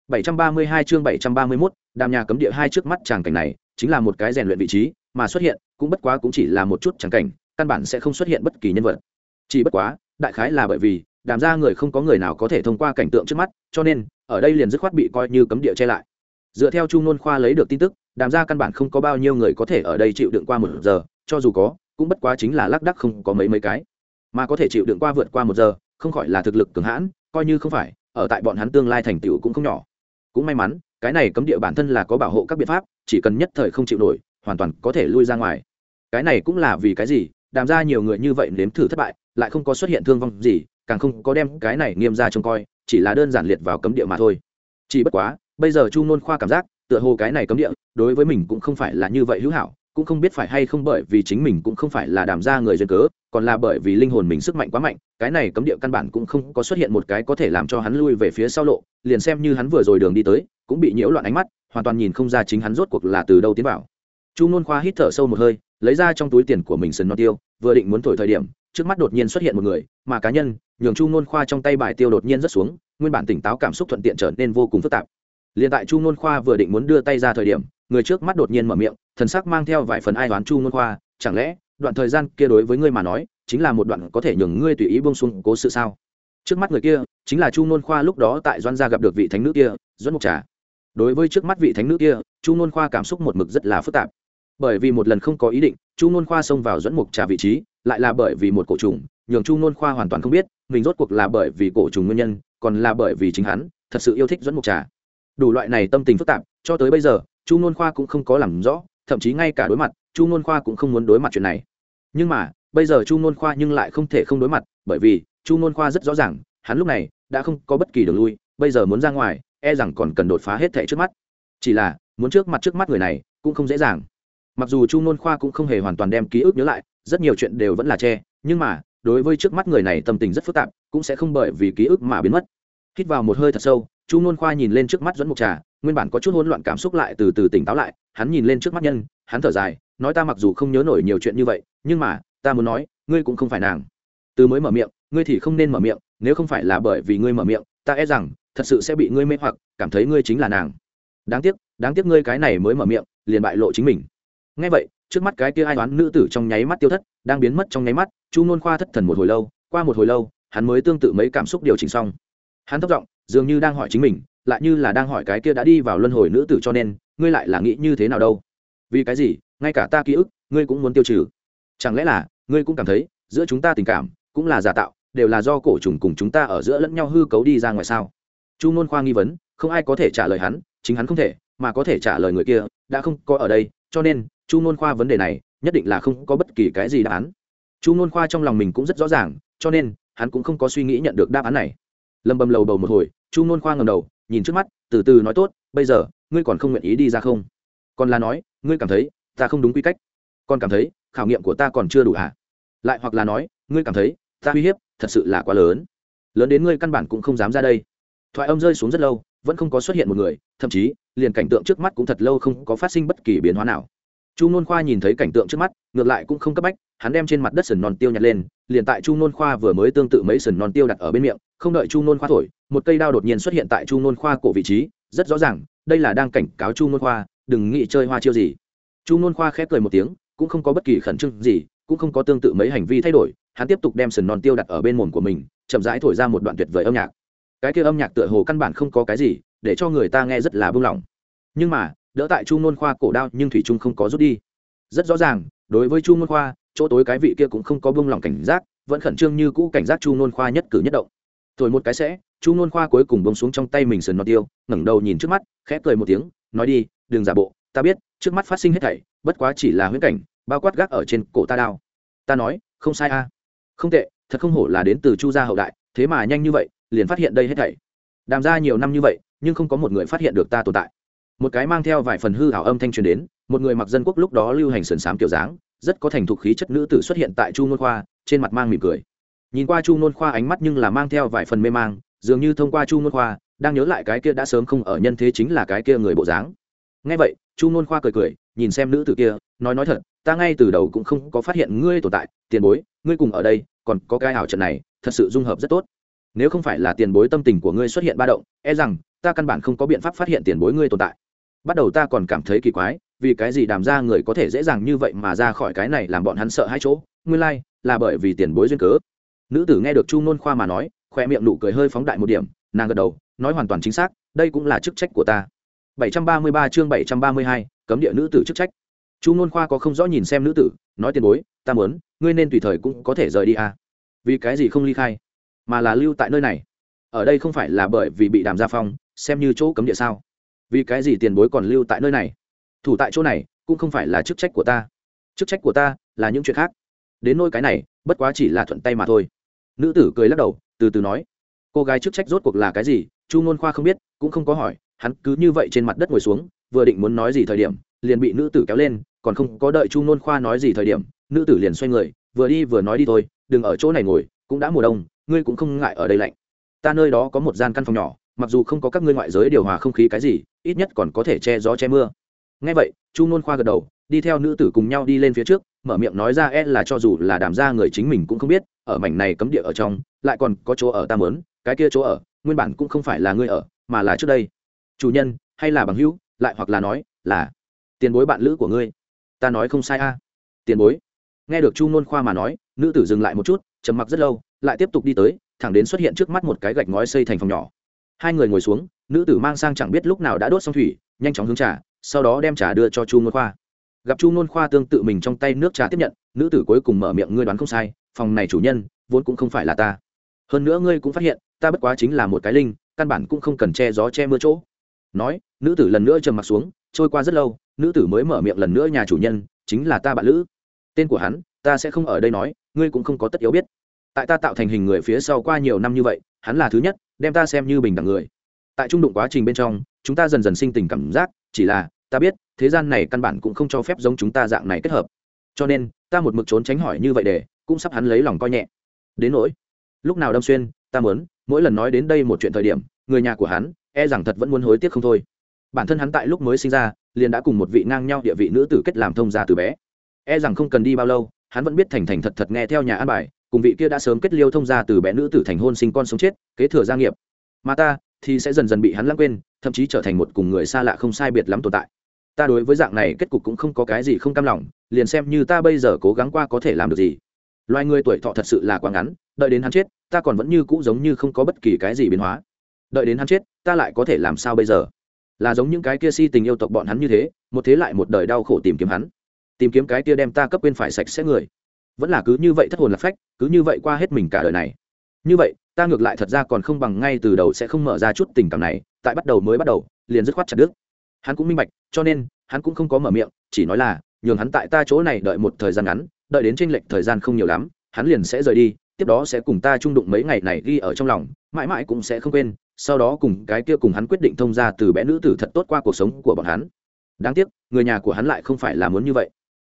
732 chương 731, đàm nhà cấm địa hai trước mắt chàng cảnh này chính là một cái rèn luyện vị trí, mà xuất hiện cũng bất quá cũng chỉ là một chút chẳng cảnh, căn bản sẽ không xuất hiện bất kỳ nhân vật. Chỉ bất quá, đại khái là bởi vì, đàm ra người không có người nào có thể thông qua cảnh tượng trước mắt, cho nên, ở đây liền dứt khoát bị coi như cấm địa che lại. Dựa theo chu nôn khoa lấy được tin tức, đàm ra căn bản không có bao nhiêu người có thể ở đây chịu đựng qua một giờ, cho dù có, cũng bất quá chính là lác đắc không có mấy mấy cái. Mà có thể chịu đựng qua vượt qua một giờ, không khỏi là thực lực cường hãn, coi như không phải, ở tại bọn hắn tương lai thành tựu cũng không nhỏ. Cũng may mắn cái này cấm địa bản thân là có bảo hộ các biện pháp, chỉ cần nhất thời không chịu nổi, hoàn toàn có thể lui ra ngoài. Cái này cũng là vì cái gì? Đàm ra nhiều người như vậy nếm thử thất bại, lại không có xuất hiện thương vong gì, càng không có đem cái này nghiêm ra trông coi, chỉ là đơn giản liệt vào cấm địa mà thôi. Chỉ bất quá, bây giờ chu nôn khoa cảm giác, tựa hồ cái này cấm địa, đối với mình cũng không phải là như vậy hữu hảo cũng không biết phải hay không bởi vì chính mình cũng không phải là đàm gia người duyên cớ, còn là bởi vì linh hồn mình sức mạnh quá mạnh, cái này cấm địa căn bản cũng không có xuất hiện một cái có thể làm cho hắn lui về phía sau lộ, liền xem như hắn vừa rồi đường đi tới, cũng bị nhiễu loạn ánh mắt, hoàn toàn nhìn không ra chính hắn rốt cuộc là từ đâu tiến vào. Chu nôn khoa hít thở sâu một hơi, lấy ra trong túi tiền của mình sần non tiêu, vừa định muốn thổi thời điểm, trước mắt đột nhiên xuất hiện một người, mà cá nhân, nhường chu nôn khoa trong tay bài tiêu đột nhiên rất xuống, nguyên bản tỉnh táo cảm xúc thuận tiện trở nên vô cùng phức tạp. Liền tại chu nôn khoa vừa định muốn đưa tay ra thời điểm người trước mắt đột nhiên mở miệng, thần sắc mang theo vài phần ai đoán chu ngôn khoa, chẳng lẽ, đoạn thời gian kia đối với ngươi mà nói, chính là một đoạn có thể nhường ngươi tùy ý bông xuống cố sự sao? Trước mắt người kia, chính là chu ngôn khoa lúc đó tại doan gia gặp được vị thánh nữ kia, Doãn mục trà. Đối với trước mắt vị thánh nữ kia, chu ngôn khoa cảm xúc một mực rất là phức tạp. Bởi vì một lần không có ý định, chu ngôn khoa xông vào dẫn mục trà vị trí, lại là bởi vì một cổ trùng, nhường chu ngôn khoa hoàn toàn không biết, mình rốt cuộc là bởi vì cổ trùng nguyên nhân, còn là bởi vì chính hắn, thật sự yêu thích dẫn mục trà. Đủ loại này tâm tình phức tạp, cho tới bây giờ chu nôn khoa cũng không có làm rõ, thậm chí ngay cả đối mặt, chu nôn khoa cũng không muốn đối mặt chuyện này. Nhưng mà, bây giờ chu nôn khoa nhưng lại không thể không đối mặt, bởi vì chu nôn khoa rất rõ ràng, hắn lúc này đã không có bất kỳ đường lui, bây giờ muốn ra ngoài e rằng còn cần đột phá hết thẻ trước mắt. Chỉ là, muốn trước mặt trước mắt người này cũng không dễ dàng. Mặc dù chu nôn khoa cũng không hề hoàn toàn đem ký ức nhớ lại, rất nhiều chuyện đều vẫn là che, nhưng mà, đối với trước mắt người này tâm tình rất phức tạp, cũng sẽ không bởi vì ký ức mà biến mất. Hít vào một hơi thật sâu, chu nôn khoa nhìn lên trước mắt dẫn mục trà nguyên bản có chút hỗn loạn cảm xúc lại từ từ tỉnh táo lại, hắn nhìn lên trước mắt nhân, hắn thở dài, nói ta mặc dù không nhớ nổi nhiều chuyện như vậy, nhưng mà, ta muốn nói, ngươi cũng không phải nàng. Từ mới mở miệng, ngươi thì không nên mở miệng, nếu không phải là bởi vì ngươi mở miệng, ta e rằng, thật sự sẽ bị ngươi mê hoặc, cảm thấy ngươi chính là nàng. Đáng tiếc đáng tiếc ngươi cái này mới mở miệng, liền bại lộ chính mình. Ngay vậy, trước mắt cái kia ai đoán nữ tử trong nháy mắt tiêu thất, đang biến mất trong nháy mắt, chu nôn khoa thất thần một hồi lâu, qua một hồi lâu, hắn mới tương tự mấy cảm xúc điều chỉnh xong. Hắn thất vọng dường như đang hỏi chính mình lại như là đang hỏi cái kia đã đi vào luân hồi nữ tử cho nên, ngươi lại là nghĩ như thế nào đâu? Vì cái gì? Ngay cả ta ký ức, ngươi cũng muốn tiêu trừ. Chẳng lẽ là, ngươi cũng cảm thấy, giữa chúng ta tình cảm, cũng là giả tạo, đều là do cổ trùng cùng chúng ta ở giữa lẫn nhau hư cấu đi ra ngoài sao? Chu nôn khoa nghi vấn, không ai có thể trả lời hắn, chính hắn không thể, mà có thể trả lời người kia, đã không có ở đây, cho nên, chu nôn khoa vấn đề này, nhất định là không có bất kỳ cái gì đáp án. Chu nôn khoa trong lòng mình cũng rất rõ ràng, cho nên, hắn cũng không có suy nghĩ nhận được đáp án này. Lầm bầm lầu bầu một hồi, chu nôn khoa ngầm đầu nhìn trước mắt, từ từ nói tốt, bây giờ, ngươi còn không nguyện ý đi ra không? Còn là nói, ngươi cảm thấy, ta không đúng quy cách. Còn cảm thấy, khảo nghiệm của ta còn chưa đủ hả lại hoặc là nói, ngươi cảm thấy, ta uy hiếp thật sự là quá lớn. Lớn đến ngươi căn bản cũng không dám ra đây. Thoại âm rơi xuống rất lâu, vẫn không có xuất hiện một người, thậm chí, liền cảnh tượng trước mắt cũng thật lâu không có phát sinh bất kỳ biến hóa nào. Chu nôn khoa nhìn thấy cảnh tượng trước mắt, ngược lại cũng không cấp bách, hắn đem trên mặt đất sần non tiêu nhặt lên, liền tại chu nôn khoa vừa mới tương tự mấy sần non tiêu đặt ở bên miệng không đợi chu nôn khoa thổi, một cây đao đột nhiên xuất hiện tại chu nôn khoa cổ vị trí, rất rõ ràng, đây là đang cảnh cáo chu nôn khoa, đừng nghĩ chơi hoa chiêu gì. Chu nôn khoa khép cười một tiếng, cũng không có bất kỳ khẩn trương gì, cũng không có tương tự mấy hành vi thay đổi, hắn tiếp tục đem sần non tiêu đặt ở bên mồm của mình, chậm rãi thổi ra một đoạn tuyệt vời âm nhạc. Cái kia âm nhạc tựa hồ căn bản không có cái gì, để cho người ta nghe rất là buông lỏng. Nhưng mà, đỡ tại chu nôn khoa cổ đao nhưng thủy trung không có rút đi. Rất rõ ràng, đối với chu nôn khoa, chỗ tối cái vị kia cũng không có buông lỏng cảnh giác, vẫn khẩn trương như cũ cảnh giác chu nôn khoa nhất cử nhất động thổi một cái sẽ, chu nôn khoa cuối cùng bông xuống trong tay mình sườn nó tiêu, ngẩng đầu nhìn trước mắt, khẽ cười một tiếng, nói đi, đừng giả bộ, ta biết, trước mắt phát sinh hết thảy, bất quá chỉ là huyễn cảnh, bao quát gác ở trên cổ ta đao. Ta nói, không sai a. Không tệ, thật không hổ là đến từ chu gia hậu đại, thế mà nhanh như vậy, liền phát hiện đây hết thảy. Đàm ra nhiều năm như vậy, nhưng không có một người phát hiện được ta tồn tại. Một cái mang theo vài phần hư ảo âm thanh truyền đến, một người mặc dân quốc lúc đó lưu hành sườn xám kiểu dáng, rất có thành thục khí chất nữ tử xuất hiện tại chu nôn khoa, trên mặt mang mỉm cười nhìn qua chu nôn khoa ánh mắt nhưng là mang theo vài phần mê mang dường như thông qua chu nôn khoa đang nhớ lại cái kia đã sớm không ở nhân thế chính là cái kia người bộ dáng. Ngay vậy chu nôn khoa cười cười nhìn xem nữ tử kia nói nói thật ta ngay từ đầu cũng không có phát hiện ngươi tồn tại tiền bối ngươi cùng ở đây còn có cái ảo trận này thật sự dung hợp rất tốt. Nếu không phải là tiền bối tâm tình của ngươi xuất hiện ba động e rằng ta căn bản không có biện pháp phát hiện tiền bối ngươi tồn tại. Bắt đầu ta còn cảm thấy kỳ quái vì cái gì đàm ra người có thể dễ dàng như vậy mà ra khỏi cái này làm bọn hắn sợ hai chỗ nguyên lai、like, là bởi vì tiền bối duyên cớ nữ tử nghe được chu nôn khoa mà nói khoe miệng nụ cười hơi phóng đại một điểm nàng gật đầu nói hoàn toàn chính xác đây cũng là chức trách của ta. 733 chương 732, cấm địa nữ tử chức trách. Chu nôn khoa có không rõ nhìn xem nữ tử nói tiền bối ta muốn ngươi nên tùy thời cũng có thể rời đi à. vì cái gì không ly khai mà là lưu tại nơi này? Ở đây không phải là bởi vì bị đàm gia phong xem như chỗ cấm địa sao? Vì cái gì tiền bối còn lưu tại nơi này? Thủ tại chỗ này cũng không phải là chức trách của ta. Chức trách của ta là những chuyện khác. Đến nôi cái này bất quá chỉ là thuận tay mà thôi nữ tử cười lắc đầu, từ từ nói, cô gái chức trách rốt cuộc là cái gì? Chu ngôn khoa không biết, cũng không có hỏi, hắn cứ như vậy trên mặt đất ngồi xuống, vừa định muốn nói gì thời điểm, liền bị nữ tử kéo lên, còn không có đợi chu ngôn khoa nói gì thời điểm, nữ tử liền xoay người, vừa đi vừa nói đi thôi, đừng ở chỗ này ngồi, cũng đã mùa đông, ngươi cũng không ngại ở đây lạnh. Ta nơi đó có một gian căn phòng nhỏ, mặc dù không có các ngươi ngoại giới điều hòa không khí cái gì, ít nhất còn có thể che gió che mưa. Ngay vậy, chu nôn khoa gật đầu, đi theo nữ tử cùng nhau đi lên phía trước, mở miệng nói ra e là cho dù là đàm ra người chính mình cũng không biết ở mảnh này cấm địa ở trong, lại còn có chỗ ở ta mớn cái kia chỗ ở, nguyên bản cũng không phải là ngươi ở, mà là trước đây. Chủ nhân, hay là bằng hữu, lại hoặc là nói, là tiền bối bạn lữ của ngươi. Ta nói không sai a. Tiền bối. Nghe được chu nôn khoa mà nói, nữ tử dừng lại một chút, trầm mặc rất lâu, lại tiếp tục đi tới, thẳng đến xuất hiện trước mắt một cái gạch ngói xây thành phòng nhỏ. Hai người ngồi xuống, nữ tử mang sang chẳng biết lúc nào đã đốt xong thủy, nhanh chóng hướng trà, sau đó đem trà đưa cho chu nôn khoa. Gặp chu nôn khoa tương tự mình trong tay nước trà tiếp nhận, nữ tử cuối cùng mở miệng, ngươi đoán không sai phòng này chủ nhân, vốn cũng không phải là ta. Hơn nữa ngươi cũng phát hiện, ta bất quá chính là một cái linh, căn bản cũng không cần che gió che mưa chỗ. Nói, nữ tử lần nữa trầm m ặ t xuống, trôi qua rất lâu, nữ tử mới mở miệng lần nữa, nhà chủ nhân, chính là ta bạn lữ. Tên của hắn, ta sẽ không ở đây nói, ngươi cũng không có tất yếu biết. Tại ta tạo thành hình người phía sau qua nhiều năm như vậy, hắn là thứ nhất, đem ta xem như bình đẳng người. Tại trung đụng quá trình bên trong, chúng ta dần dần sinh tình cảm giác, chỉ là, ta biết, thế gian này căn bản cũng không cho phép giống chúng ta dạng này kết hợp. Cho nên, ta một mực trốn tránh hỏi như vậy để cũng sắp hắn lấy lòng coi nhẹ. Đến nỗi, lúc nào đâm xuyên, ta muốn, mỗi lần nói đến đây một chuyện thời điểm, người nhà của hắn e rằng thật vẫn muốn hối tiếc không thôi. Bản thân hắn tại lúc mới sinh ra, liền đã cùng một vị ngang nhau địa vị nữ tử kết làm thông gia từ bé. E rằng không cần đi bao lâu, hắn vẫn biết thành thành thật thật nghe theo nhà an bài, cùng vị kia đã sớm kết liêu thông gia từ bé nữ tử thành hôn sinh con sống chết, kế thừa gia nghiệp. Mà ta, thì sẽ dần dần bị hắn lãng quên, thậm chí trở thành một cùng người xa lạ không sai biệt lắm tồn tại. Ta đối với dạng này kết cục cũng không có cái gì không cam lòng, liền xem như ta bây giờ cố gắng qua có thể làm được gì loài người tuổi thọ thật sự là quá ngắn, đợi đến hắn chết, ta còn vẫn như cũ giống như không có bất kỳ cái gì biến hóa. Đợi đến hắn chết, ta lại có thể làm sao bây giờ? Là giống những cái kia si tình yêu tộc bọn hắn như thế, một thế lại một đời đau khổ tìm kiếm hắn. Tìm kiếm cái kia đem ta cấp quên phải sạch sẽ người. Vẫn là cứ như vậy thất hồn lạc phách, cứ như vậy qua hết mình cả đời này. Như vậy, ta ngược lại thật ra còn không bằng ngay từ đầu sẽ không mở ra chút tình cảm này, tại bắt đầu mới bắt đầu, liền dứt khoát chặt đứt. Hắn cũng minh bạch, cho nên, hắn cũng không có mở miệng, chỉ nói là, nhường hắn tại ta chỗ này đợi một thời gian ngắn đợi đến tranh lệch thời gian không nhiều lắm, hắn liền sẽ rời đi, tiếp đó sẽ cùng ta chung đụng mấy ngày này ghi ở trong lòng, mãi mãi cũng sẽ không quên, sau đó cùng cái kia cùng hắn quyết định thông ra từ bé nữ tử thật tốt qua cuộc sống của bọn hắn. Đáng tiếc, người nhà của hắn lại không phải là muốn như vậy.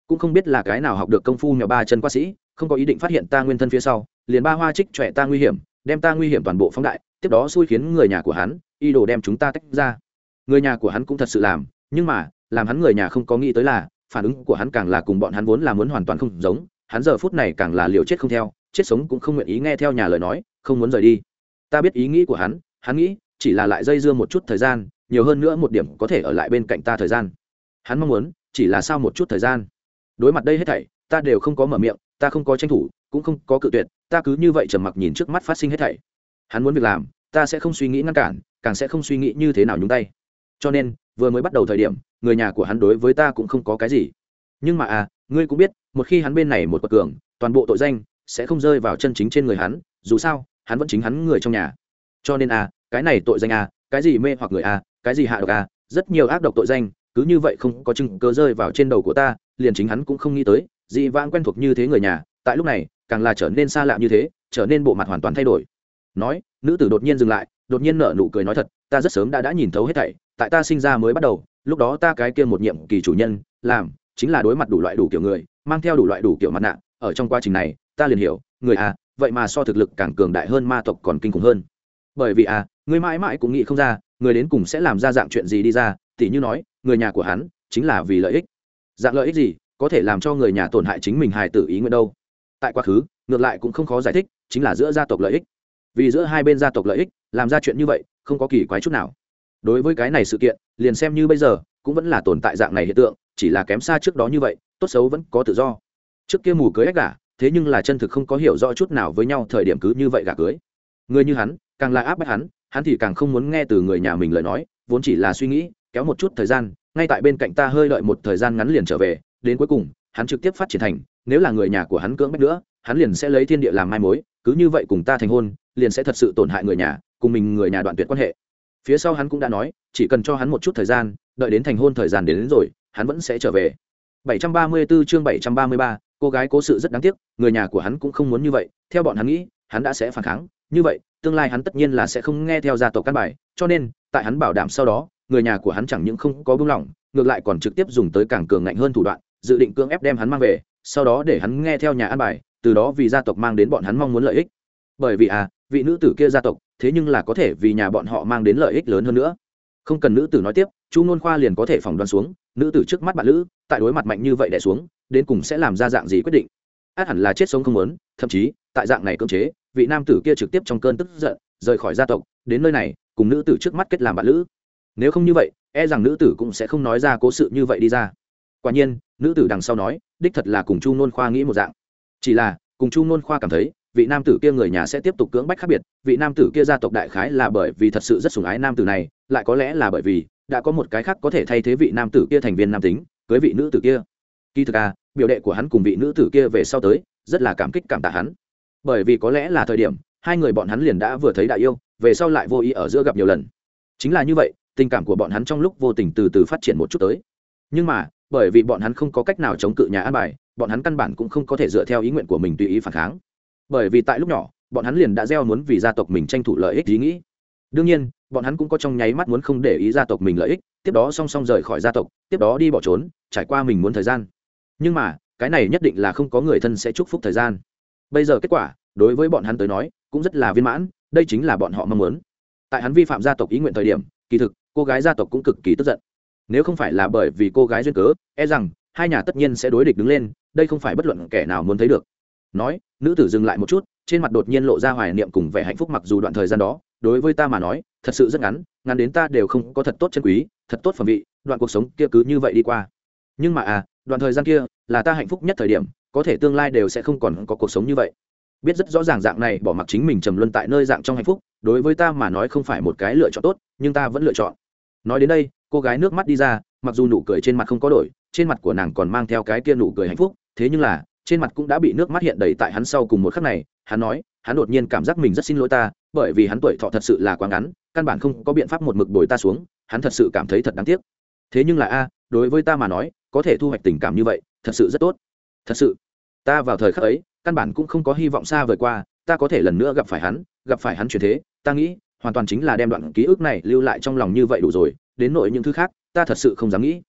Cũng không biết là cái nào học được công phu mèo ba chân qua sĩ, không có ý định phát hiện ta nguyên thân phía sau, liền ba hoa trích trẻ ta nguy hiểm, đem ta nguy hiểm toàn bộ phóng đại, tiếp đó xui khiến người nhà của hắn y đồ đem chúng ta tách ra. Người nhà của hắn cũng thật sự làm, nhưng mà, làm hắn người nhà không có nghĩ tới là phản ứng của hắn càng là cùng bọn hắn vốn là muốn hoàn toàn không giống, hắn giờ phút này càng là liều chết không theo, chết sống cũng không nguyện ý nghe theo nhà lời nói, không muốn rời đi. Ta biết ý nghĩ của hắn hắn nghĩ, chỉ là lại dây dưa một chút thời gian, nhiều hơn nữa một điểm có thể ở lại bên cạnh ta thời gian. Hắn mong muốn, chỉ là sau một chút thời gian. Đối mặt đây hết thảy, ta đều không có mở miệng, ta không có tranh thủ, cũng không có cự tuyệt, ta cứ như vậy trầm mặc nhìn trước mắt phát sinh hết thảy. Hắn muốn việc làm, ta sẽ không suy nghĩ ngăn cản, càng sẽ không suy nghĩ như thế nào nhúng tay. Cho nên vừa mới bắt đầu thời điểm, người nhà của hắn đối với ta cũng không có cái gì. Nhưng mà à ngươi cũng biết, một khi hắn bên này một bậc cường, toàn bộ tội danh sẽ không rơi vào chân chính trên người hắn, dù sao, hắn vẫn chính hắn người trong nhà. Cho nên à cái này tội danh à cái gì mê hoặc người à cái gì hạ độc à rất nhiều ác độc tội danh, cứ như vậy không có chứng cơ rơi vào trên đầu của ta, liền chính hắn cũng không nghĩ tới, dị vãng quen thuộc như thế người nhà, tại lúc này, càng là trở nên xa lạ như thế, trở nên bộ mặt hoàn toàn thay đổi. Nói, nữ tử đột nhiên dừng lại, đột nhiên nở nụ cười nói thật, ta rất sớm đã đã nhìn thấu hết thảy tại ta sinh ra mới bắt đầu, lúc đó ta cái kia một nhiệm kỳ chủ nhân, làm, chính là đối mặt đủ loại đủ kiểu người, mang theo đủ loại đủ kiểu mặt nạ, ở trong quá trình này, ta liền hiểu, người à vậy mà so thực lực càng cường đại hơn ma tộc còn kinh khủng hơn. Bởi vì à người mãi mãi cũng nghĩ không ra, người đến cùng sẽ làm ra dạng chuyện gì đi ra, tỉ như nói, người nhà của hắn, chính là vì lợi ích. Dạng lợi ích gì, có thể làm cho người nhà tổn hại chính mình hài tử ý nguyện đâu. Tại quá khứ, ngược lại cũng không khó giải thích, chính là giữa gia tộc lợi ích. Vì giữa hai bên gia tộc lợi ích, làm ra chuyện như vậy, không có kỳ quái chút nào đối với cái này sự kiện, liền xem như bây giờ, cũng vẫn là tồn tại dạng này hiện tượng, chỉ là kém xa trước đó như vậy, tốt xấu vẫn có tự do. Trước kia mù cưới ách gả, thế nhưng là chân thực không có hiểu rõ chút nào với nhau, thời điểm cứ như vậy gả cưới. Người như hắn, càng là áp bách hắn hắn thì càng không muốn nghe từ người nhà mình lời nói, vốn chỉ là suy nghĩ, kéo một chút thời gian, ngay tại bên cạnh ta hơi đợi một thời gian ngắn liền trở về, đến cuối cùng, hắn trực tiếp phát triển thành, nếu là người nhà của hắn cưỡng bách nữa, hắn liền sẽ lấy thiên địa làm mai mối, cứ như vậy cùng ta thành hôn, liền sẽ thật sự tổn hại người nhà, cùng mình người nhà đoạn tuyệt quan hệ phía sau hắn cũng đã nói chỉ cần cho hắn một chút thời gian đợi đến thành hôn thời gian đến, đến rồi hắn vẫn sẽ trở về. 734 chương 733, cô gái cố sự rất đáng tiếc người nhà của hắn cũng không muốn như vậy theo bọn hắn nghĩ hắn đã sẽ phản kháng. Như vậy tương lai hắn tất nhiên là sẽ không nghe theo gia tộc căn bài cho nên tại hắn bảo đảm sau đó người nhà của hắn chẳng những không có buông lỏng ngược lại còn trực tiếp dùng tới càng cường ngạnh hơn thủ đoạn dự định cưỡng ép đem hắn mang về sau đó để hắn nghe theo nhà an bài từ đó vì gia tộc mang đến bọn hắn mong muốn lợi ích bởi vì à vị nữ tử kia gia tộc, thế nhưng là có thể vì nhà bọn họ mang đến lợi ích lớn hơn nữa. Không cần nữ tử nói tiếp, chu nôn khoa liền có thể phỏng đoán xuống, nữ tử trước mắt bạn lữ, tại đối mặt mạnh như vậy đẻ xuống, đến cùng sẽ làm ra dạng gì quyết định. Át hẳn là chết sống không muốn, thậm chí, tại dạng này cưỡng chế, vị nam tử kia trực tiếp trong cơn tức giận, rời khỏi gia tộc, đến nơi này, cùng nữ tử trước mắt kết làm bạn lữ. Nếu không như vậy e rằng nữ tử cũng sẽ không nói ra cố sự như vậy đi ra. Quả nhiên, nữ tử đằng sau nói, đích thật là cùng chu nôn khoa nghĩ một dạng. Chỉ là, cùng chu nôn khoa cảm thấy vị nam tử kia người nhà sẽ tiếp tục cưỡng bách khác biệt, vị nam tử kia gia tộc đại khái là bởi vì thật sự rất sủng ái nam tử này, lại có lẽ là bởi vì đã có một cái khác có thể thay thế vị nam tử kia thành viên nam tính, cưới vị nữ tử kia. Kỳ thực à biểu đệ của hắn cùng vị nữ tử kia về sau tới, rất là cảm kích cảm tạ hắn. Bởi vì có lẽ là thời điểm, hai người bọn hắn liền đã vừa thấy đại yêu, về sau lại vô ý ở giữa gặp nhiều lần. Chính là như vậy, tình cảm của bọn hắn trong lúc vô tình từ từ phát triển một chút tới. Nhưng mà, bởi vì bọn hắn không có cách nào chống cự nhà an bài, bọn hắn căn bản cũng không có thể dựa theo ý nguyện của mình tùy ý phản kháng bởi vì tại lúc nhỏ, bọn hắn liền đã gieo muốn vì gia tộc mình tranh thủ lợi ích ý nghĩ. Đương nhiên, bọn hắn cũng có trong nháy mắt muốn không để ý gia tộc mình lợi ích, tiếp đó song song rời khỏi gia tộc, tiếp đó đi bỏ trốn, trải qua mình muốn thời gian. Nhưng mà, cái này nhất định là không có người thân sẽ chúc phúc thời gian. Bây giờ kết quả, đối với bọn hắn tới nói, cũng rất là viên mãn, đây chính là bọn họ mong muốn. Tại hắn vi phạm gia tộc ý nguyện thời điểm, kỳ thực, cô gái gia tộc cũng cực kỳ tức giận. Nếu không phải là bởi vì cô gái duyên cớ e rằng, hai nhà tất nhiên sẽ đối địch đứng lên, đây không phải bất luận kẻ nào muốn thấy được nói, nữ tử dừng lại một chút. Trên mặt đột nhiên lộ ra hoài niệm cùng vẻ hạnh phúc mặc dù đoạn thời gian đó, đối với ta mà nói, thật sự rất ngắn ngắn đến ta đều không có thật tốt chân quý, thật tốt phẩm vị, đoạn cuộc sống kia cứ như vậy đi qua. Nhưng mà à đoạn thời gian kia là ta hạnh phúc nhất thời điểm, có thể tương lai đều sẽ không còn có cuộc sống như vậy. Biết rất rõ ràng dạng này bỏ mặc chính mình trầm luân tại nơi dạng trong hạnh phúc, đối với ta mà nói không phải một cái lựa chọn tốt, nhưng ta vẫn lựa chọn. Nói đến đây, cô gái nước mắt đi ra, mặc dù nụ cười trên mặt không có đổi, trên mặt của nàng còn mang theo cái kia nụ cười hạnh phúc, thế nhưng là trên mặt cũng đã bị nước mắt hiện đầy tại hắn sau cùng một khắc này, hắn nói, hắn đột nhiên cảm giác mình rất xin lỗi ta, bởi vì hắn tuổi thọ thật sự là quá ngắn, căn bản không có biện pháp một mực bồi ta xuống, hắn thật sự cảm thấy thật đáng tiếc. Thế nhưng là a, đối với ta mà nói, có thể thu hoạch tình cảm như vậy, thật sự rất tốt. Thật sự, ta vào thời khắc ấy, căn bản cũng không có hy vọng xa vời qua, ta có thể lần nữa gặp phải hắn, gặp phải hắn chuyển thế, ta nghĩ, hoàn toàn chính là đem đoạn ký ức này lưu lại trong lòng như vậy đủ rồi, đến nội những thứ khác, ta thật sự không dám nghĩ.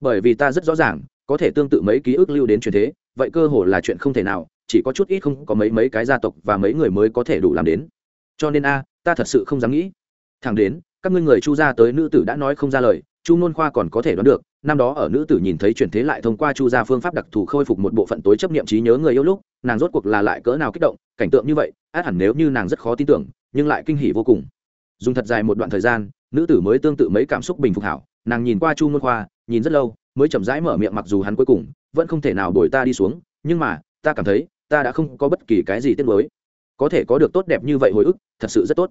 Bởi vì ta rất rõ ràng, có thể tương tự mấy ký ức lưu đến chuyển thế vậy cơ hồ là chuyện không thể nào, chỉ có chút ít không có mấy mấy cái gia tộc và mấy người mới có thể đủ làm đến. Cho nên a, ta thật sự không dám nghĩ. Thẳng đến, các ngươi người chu gia tới nữ tử đã nói không ra lời, chu nôn khoa còn có thể đoán được, năm đó ở nữ tử nhìn thấy chuyển thế lại thông qua chu gia phương pháp đặc thù khôi phục một bộ phận tối chấp niệm trí nhớ người yêu lúc, nàng rốt cuộc là lại cỡ nào kích động, cảnh tượng như vậy át hẳn nếu như nàng rất khó tin tưởng, nhưng lại kinh hỉ vô cùng. Dùng thật dài một đoạn thời gian, nữ tử mới tương tự mấy cảm xúc bình phục hảo, nàng nhìn qua chu nôn khoa, nhìn rất lâu, mới chậm rãi mở miệng mặc dù hắn cuối cùng vẫn không thể nào đổi ta đi xuống, nhưng mà, ta cảm thấy, ta đã không có bất kỳ cái gì tiếc mới có thể có được tốt đẹp như vậy hồi ức, thật sự rất tốt.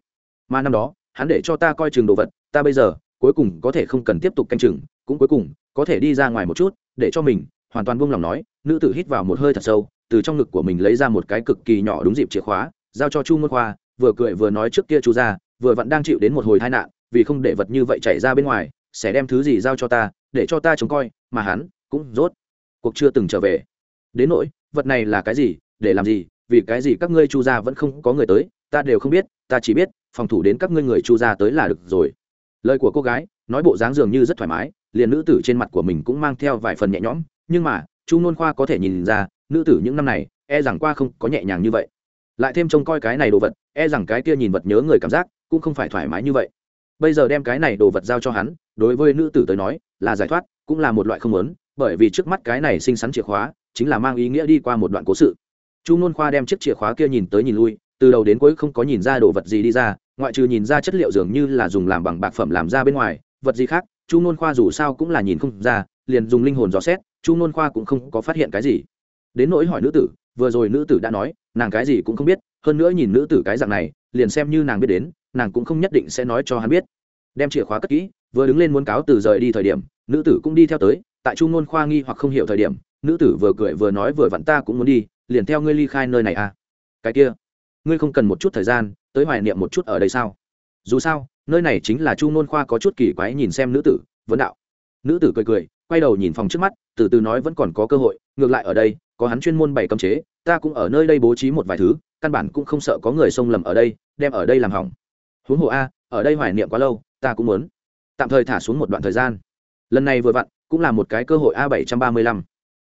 Mà năm đó, hắn để cho ta coi chừng đồ vật, ta bây giờ, cuối cùng có thể không cần tiếp tục canh chừng, cũng cuối cùng, có thể đi ra ngoài một chút, để cho mình, hoàn toàn buông lòng nói, nữ tử hít vào một hơi thật sâu, từ trong ngực của mình lấy ra một cái cực kỳ nhỏ đúng dịp chìa khóa, giao cho chu môn khoa, vừa cười vừa nói trước kia chu ra vừa vẫn đang chịu đến một hồi tai nạn, vì không để vật như vậy chảy ra bên ngoài, sẽ đem thứ gì giao cho ta, để cho ta trông coi, mà hắn cũng rốt cuộc chưa từng trở về. Đến nỗi, vật này là cái gì, để làm gì, vì cái gì các ngươi chu gia vẫn không có người tới, ta đều không biết, ta chỉ biết, phòng thủ đến các ngươi người chu gia tới là được rồi. Lời của cô gái, nói bộ dáng dường như rất thoải mái, liền nữ tử trên mặt của mình cũng mang theo vài phần nhẹ nhõm, nhưng mà, chu nôn khoa có thể nhìn ra, nữ tử những năm này e rằng qua không có nhẹ nhàng như vậy. Lại thêm trông coi cái này đồ vật e rằng cái kia nhìn vật nhớ người cảm giác, cũng không phải thoải mái như vậy. Bây giờ đem cái này đồ vật giao cho hắn, đối với nữ tử tới nói, là giải thoát, cũng là một loại không lớn bởi vì trước mắt cái này xinh xắn chìa khóa chính là mang ý nghĩa đi qua một đoạn cố sự. Chu nôn khoa đem chiếc chìa khóa kia nhìn tới nhìn lui, từ đầu đến cuối không có nhìn ra đồ vật gì đi ra, ngoại trừ nhìn ra chất liệu dường như là dùng làm bằng bạc phẩm làm ra bên ngoài, vật gì khác, chu nôn khoa dù sao cũng là nhìn không ra, liền dùng linh hồn dò xét, chu nôn khoa cũng không có phát hiện cái gì. Đến nỗi hỏi nữ tử, vừa rồi nữ tử đã nói, nàng cái gì cũng không biết, hơn nữa nhìn nữ tử cái dạng này, liền xem như nàng biết đến, nàng cũng không nhất định sẽ nói cho hắn biết. Đem chìa khóa cất kỹ, vừa đứng lên muốn cáo từ rời đi thời điểm, nữ tử cũng đi theo tới tại chu ngôn khoa nghi hoặc không hiểu thời điểm, nữ tử vừa cười vừa nói vừa vặn ta cũng muốn đi, liền theo ngươi ly khai nơi này à? Cái kia, ngươi không cần một chút thời gian, tới hoài niệm một chút ở đây sao? Dù sao, nơi này chính là chu ngôn khoa có chút kỳ quái nhìn xem nữ tử, vấn đạo. Nữ tử cười cười, quay đầu nhìn phòng trước mắt, từ từ nói vẫn còn có cơ hội, ngược lại ở đây, có hắn chuyên môn bày cấm chế, ta cũng ở nơi đây bố trí một vài thứ, căn bản cũng không sợ có người xông lầm ở đây, đem ở đây làm hỏng. Huống hồ a, ở đây hoài niệm quá lâu, ta cũng muốn. Tạm thời thả xuống một đoạn thời gian. Lần này vừa vặn cũng là một cái cơ hội a bảy trăm ba mươi lăm.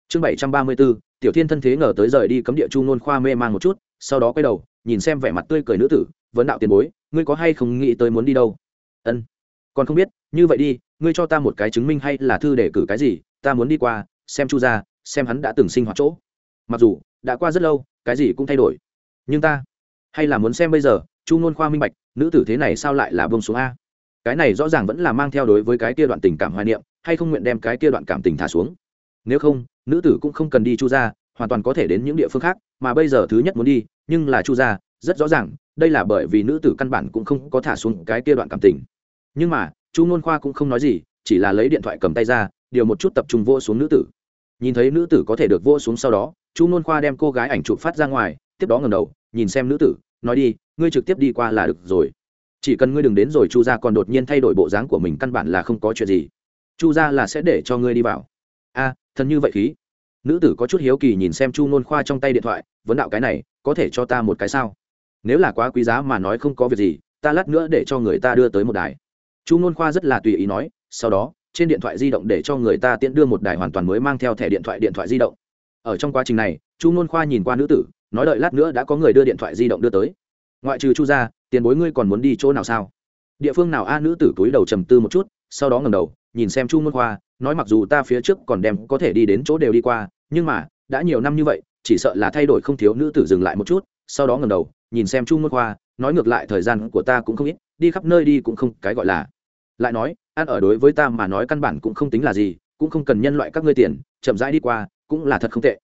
Chương bảy trăm ba mươi bốn tiểu thiên thân thế ngờ tới rời đi cấm địa chu nôn khoa mê man một chút, sau đó quay đầu, nhìn xem vẻ mặt tươi cười nữ tử, vấn đạo tiền bối, ngươi có hay không nghĩ tới muốn đi đâu? Ân, còn không biết, như vậy đi, ngươi cho ta một cái chứng minh hay là thư để cử cái gì, ta muốn đi qua, xem chu ra xem hắn đã từng sinh hoạt chỗ. Mặc dù, đã qua rất lâu, cái gì cũng thay đổi. Nhưng ta, hay là muốn xem bây giờ, chu nôn khoa minh bạch, nữ tử thế này sao lại là bông xuống a? Cái này rõ ràng vẫn là mang theo đối với cái kia đoạn tình cảm hoài niệm hay không nguyện đem cái kia đoạn cảm tình thả xuống? Nếu không, nữ tử cũng không cần đi chu ra hoàn toàn có thể đến những địa phương khác, mà bây giờ thứ nhất muốn đi, nhưng là chu ra rất rõ ràng, đây là bởi vì nữ tử căn bản cũng không có thả xuống cái kia đoạn cảm tình. Nhưng mà, chu n khoa cũng không nói gì, chỉ là lấy điện thoại cầm tay ra, điều một chút tập trung vô xuống nữ tử. Nhìn thấy nữ tử có thể được vô xuống sau đó, chu n khoa đem cô gái ảnh chụp phát ra ngoài, tiếp đó ngầm đầu, nhìn xem nữ tử, nói đi, ngươi trực tiếp đi qua là được rồi. Chỉ cần ngươi đừng đến rồi chu gia còn đột nhiên thay đổi bộ dáng của mình căn bản là không có chuyện gì chu gia là sẽ để cho ngươi đi vào. A à, thân như vậy khí. Nữ tử có chút hiếu kỳ nhìn xem chu nôn khoa trong tay điện thoại vấn đạo cái này có thể cho ta một cái sao? Nếu là quá quý giá mà nói không có việc gì ta lát nữa để cho người ta đưa tới một đài. Chu nôn khoa rất là tùy ý nói sau đó trên điện thoại di động để cho người ta tiễn đưa một đài hoàn toàn mới mang theo thẻ điện thoại điện thoại di động. Ở trong quá trình này chu nôn khoa nhìn qua nữ tử nói đợi lát nữa đã có người đưa điện thoại di động đưa tới. Ngoại trừ chu ra tiền bối ngươi còn muốn đi chỗ nào sao? Địa phương nào? A nữ tử túi đầu trầm tư một chút sau đó ngầm đầu nhìn xem chu nôn khoa, nói mặc dù ta phía trước còn đem có thể đi đến chỗ đều đi qua, nhưng mà, đã nhiều năm như vậy, chỉ sợ là thay đổi không thiếu nữ tử dừng lại một chút, sau đó ngầm đầu, nhìn xem chu nôn khoa, nói ngược lại thời gian của ta cũng không ít, đi khắp nơi đi cũng không cái gọi là. Lại nói, ăn ở đối với ta mà nói căn bản cũng không tính là gì, cũng không cần nhân loại các ngươi tiền, chậm rãi đi qua, cũng là thật không tệ.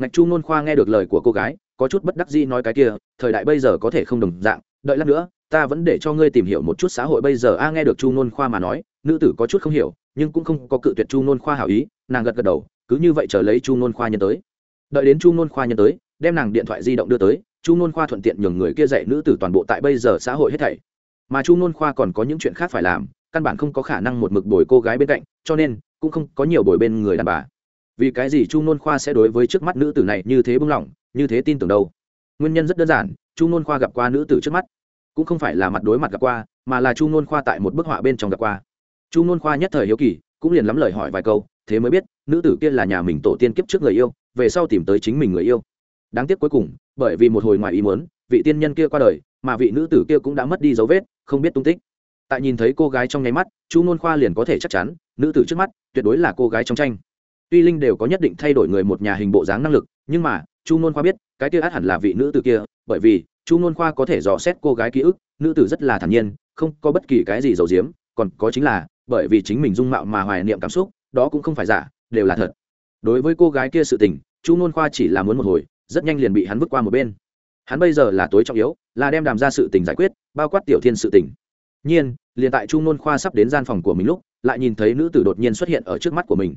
Ngạch chu nôn khoa nghe được lời của cô gái, có chút bất đắc dĩ nói cái kia, thời đại bây giờ có thể không đồng dạng, đợi lát nữa, ta vẫn để cho ngươi tìm hiểu một chút xã hội bây giờ. A, nghe được chu nôn khoa mà nói nữ tử có chút không hiểu, nhưng cũng không có cự tuyệt chu nôn khoa hảo ý, nàng gật gật đầu, cứ như vậy chờ lấy chu nôn khoa nhân tới. Đợi đến chu nôn khoa nhân tới, đem nàng điện thoại di động đưa tới, chu nôn khoa thuận tiện nhường người kia dạy nữ tử toàn bộ tại bây giờ xã hội hết thảy. Mà chu nôn khoa còn có những chuyện khác phải làm, căn bản không có khả năng một mực bồi cô gái bên cạnh, cho nên cũng không có nhiều bồi bên người đàn bà. Vì cái gì chu nôn khoa sẽ đối với trước mắt nữ tử này như thế bưng lỏng như thế tin tưởng đâu? Nguyên nhân rất đơn giản, chu nôn khoa gặp qua nữ tử trước mắt. Cũng không phải là mặt đối mặt gặp qua, mà là chu nôn khoa tại một bức họa bên trong gặp qua chu nôn khoa nhất thời hiếu kỳ, cũng liền lắm lời hỏi vài câu, thế mới biết, nữ tử kia là nhà mình tổ tiên kiếp trước người yêu, về sau tìm tới chính mình người yêu. Đáng tiếc cuối cùng, bởi vì một hồi ngoài ý muốn, vị tiên nhân kia qua đời, mà vị nữ tử kia cũng đã mất đi dấu vết, không biết tung tích. Tại nhìn thấy cô gái trong nháy mắt, chu nôn khoa liền có thể chắc chắn, nữ tử trước mắt, tuyệt đối là cô gái trong tranh. Tuy linh đều có nhất định thay đổi người một nhà hình bộ dáng năng lực, nhưng mà, chu nôn khoa biết, cái kia át hẳn là vị nữ tử kia, bởi vì, chu nôn khoa có thể dò xét cô gái ký ức, nữ tử rất là thản nhiên, không có bất kỳ cái gì giấu giếm, còn có chính là bởi vì chính mình dung mạo mà hoài niệm cảm xúc, đó cũng không phải giả, đều là thật. Đối với cô gái kia sự tình, chu nôn khoa chỉ là muốn một hồi, rất nhanh liền bị hắn vứt qua một bên. Hắn bây giờ là tối trọng yếu, là đem đàm ra sự tình giải quyết, bao quát tiểu thiên sự tình. Nhiên, liền tại chu nôn khoa sắp đến gian phòng của mình lúc, lại nhìn thấy nữ tử đột nhiên xuất hiện ở trước mắt của mình.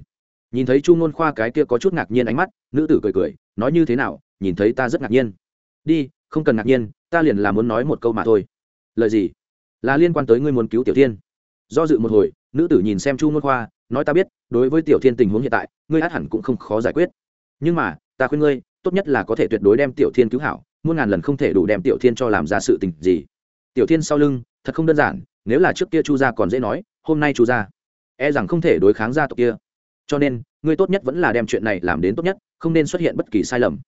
Nhìn thấy chu nôn khoa cái kia có chút ngạc nhiên ánh mắt, nữ tử cười cười, nói như thế nào, nhìn thấy ta rất ngạc nhiên. Đi, không cần ngạc nhiên, ta liền là muốn nói một câu mà thôi. Lời gì? Là liên quan tới ngươi muốn cứu tiểu thiên do dự một hồi, nữ tử nhìn xem chu nôn khoa, nói ta biết, đối với tiểu thiên tình huống hiện tại, ngươi át hẳn cũng không khó giải quyết. Nhưng mà, ta khuyên ngươi, tốt nhất là có thể tuyệt đối đem tiểu thiên cứu hảo, muôn ngàn lần không thể đủ đem tiểu thiên cho làm ra sự tình gì. Tiểu thiên sau lưng, thật không đơn giản, nếu là trước kia chu gia còn dễ nói, hôm nay chu gia e rằng không thể đối kháng gia tộc kia. Cho nên, ngươi tốt nhất vẫn là đem chuyện này làm đến tốt nhất, không nên xuất hiện bất kỳ sai lầm.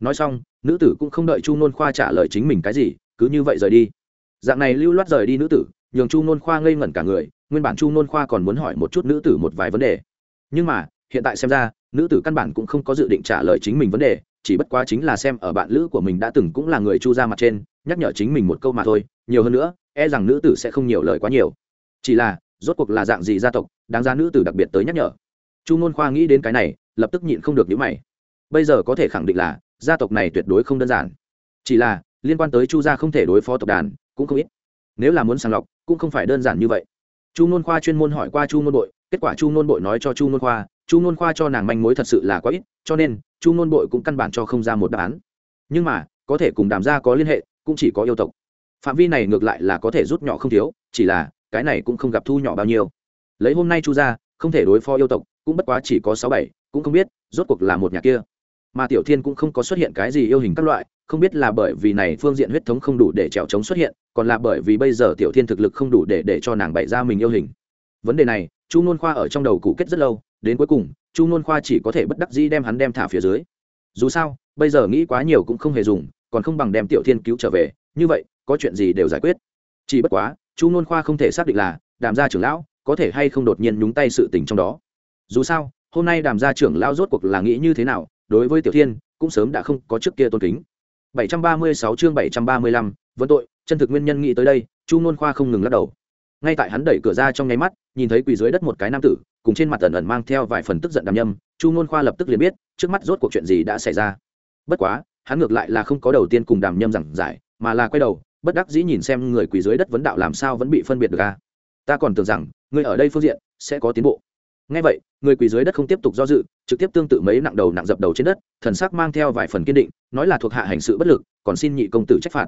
Nói xong, nữ tử cũng không đợi chu nôn khoa trả lời chính mình cái gì, cứ như vậy rời đi. Dạng này lưu loát rời đi nữ tử nhường chu nôn khoa ngây ngẩn cả người, nguyên bản chu nôn khoa còn muốn hỏi một chút nữ tử một vài vấn đề. Nhưng mà, hiện tại xem ra, nữ tử căn bản cũng không có dự định trả lời chính mình vấn đề, chỉ bất quá chính là xem ở bạn lữ của mình đã từng cũng là người chu ra mặt trên, nhắc nhở chính mình một câu mà thôi, nhiều hơn nữa e rằng nữ tử sẽ không nhiều lời quá nhiều. Chỉ là, rốt cuộc là dạng gì gia tộc, đáng ra nữ tử đặc biệt tới nhắc nhở. Chu ngôn khoa nghĩ đến cái này, lập tức nhịn không được nhữ mày. Bây giờ có thể khẳng định là, gia tộc này tuyệt đối không đơn giản. Chỉ là, liên quan tới chu gia không thể đối phó tộc đàn, cũng không ít. Nếu là muốn sàng lọc cũng không phải đơn giản như vậy. Chu Nôn khoa chuyên môn hỏi qua chu Nôn bội, kết quả chu Nôn bội nói cho chu Nôn khoa, chu Nôn khoa cho nàng manh mối thật sự là quá ít, cho nên chu Nôn bội cũng căn bản cho không ra một đáp án. Nhưng mà, có thể cùng đàm gia có liên hệ, cũng chỉ có yêu tộc. Phạm vi này ngược lại là có thể rút nhỏ không thiếu, chỉ là cái này cũng không gặp thu nhỏ bao nhiêu. Lấy hôm nay chu gia không thể đối phó yêu tộc, cũng bất quá chỉ có sáu bảy, cũng không biết, rốt cuộc là một nhà kia. Mà tiểu thiên cũng không có xuất hiện cái gì yêu hình các loại không biết là bởi vì này phương diện huyết thống không đủ để trèo chống xuất hiện, còn là bởi vì bây giờ tiểu thiên thực lực không đủ để để cho nàng bày ra mình yêu hình. Vấn đề này, chu nôn khoa ở trong đầu cụ kết rất lâu, đến cuối cùng, chu nôn khoa chỉ có thể bất đắc dĩ đem hắn đem thả phía dưới. Dù sao, bây giờ nghĩ quá nhiều cũng không hề dùng, còn không bằng đem tiểu thiên cứu trở về, như vậy, có chuyện gì đều giải quyết. Chỉ bất quá, chu nôn khoa không thể xác định là, đàm gia trưởng lão, có thể hay không đột nhiên nhúng tay sự tình trong đó. Dù sao, hôm nay đàm gia trưởng lão rốt cuộc là nghĩ như thế nào, đối với tiểu thiên, cũng sớm đã không có trước kia tôn kính. 736 chương 735, vấn tội chân thực nguyên nhân nghĩ tới đây chu nôn khoa không ngừng lắc đầu. Ngay tại hắn đẩy cửa ra trong nháy mắt nhìn thấy quỳ dưới đất một cái nam tử cùng trên mặt ẩn ẩn mang theo vài phần tức giận đăm nhâm chu nôn khoa lập tức liền biết trước mắt rốt cuộc chuyện gì đã xảy ra. Bất quá hắn ngược lại là không có đầu tiên cùng đàm nhâm giảng giải mà là quay đầu bất đắc dĩ nhìn xem người quỳ dưới đất vấn đạo làm sao vẫn bị phân biệt được a ta còn tưởng rằng người ở đây phương diện sẽ có tiến bộ ngay vậy, người quỳ dưới đất không tiếp tục do dự, trực tiếp tương tự mấy nặng đầu nặng dập đầu trên đất, thần sắc mang theo vài phần kiên định, nói là thuộc hạ hành sự bất lực, còn xin nhị công tử trách phạt.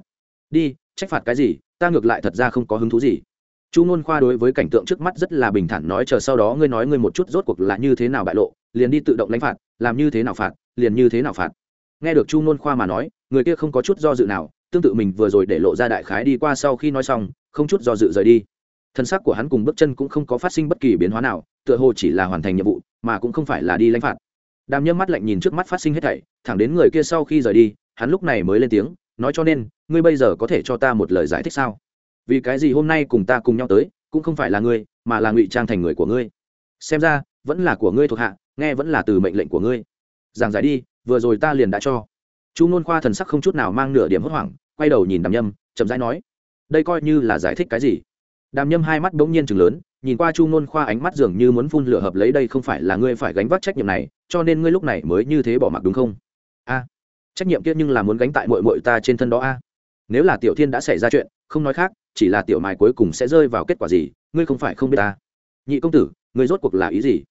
Đi, trách phạt cái gì, ta ngược lại thật ra không có hứng thú gì. Chu ngôn khoa đối với cảnh tượng trước mắt rất là bình thản nói, chờ sau đó ngươi nói ngươi một chút rốt cuộc là như thế nào bại lộ, liền đi tự động lãnh phạt, làm như thế nào phạt, liền như thế nào phạt. Nghe được chu ngôn khoa mà nói, người kia không có chút do dự nào, tương tự mình vừa rồi để lộ ra đại khái đi qua sau khi nói xong, không chút do dự rời đi. Thân xác của hắn cùng bước chân cũng không có phát sinh bất kỳ biến hóa nào tựa hồ chỉ là hoàn thành nhiệm vụ, mà cũng không phải là đi lãnh phạt. Đàm nhâm mắt lạnh nhìn trước mắt phát sinh hết thảy, thẳng đến người kia sau khi rời đi, hắn lúc này mới lên tiếng, nói cho nên, ngươi bây giờ có thể cho ta một lời giải thích sao? Vì cái gì hôm nay cùng ta cùng nhau tới, cũng không phải là ngươi, mà là ngụy trang thành người của ngươi. Xem ra, vẫn là của ngươi thuộc hạ, nghe vẫn là từ mệnh lệnh của ngươi. Giảng giải đi, vừa rồi ta liền đã cho. Chu nôn khoa thần sắc không chút nào mang nửa điểm hốt hoảng, quay đầu nhìn đàm nhâm, chậm rãi nói, đây coi như là giải thích cái gì? Đàm nhâm hai mắt bỗng nhiên chừng lớn nhìn qua chu nôn khoa ánh mắt dường như muốn phun lửa hợp lấy đây không phải là ngươi phải gánh vác trách nhiệm này, cho nên ngươi lúc này mới như thế bỏ mặc đúng không? A, trách nhiệm kia nhưng là muốn gánh tại mội mội ta trên thân đó a. Nếu là tiểu thiên đã xảy ra chuyện, không nói khác, chỉ là tiểu mài cuối cùng sẽ rơi vào kết quả gì, ngươi không phải không biết ta. Nhị công tử, ngươi rốt cuộc là ý gì?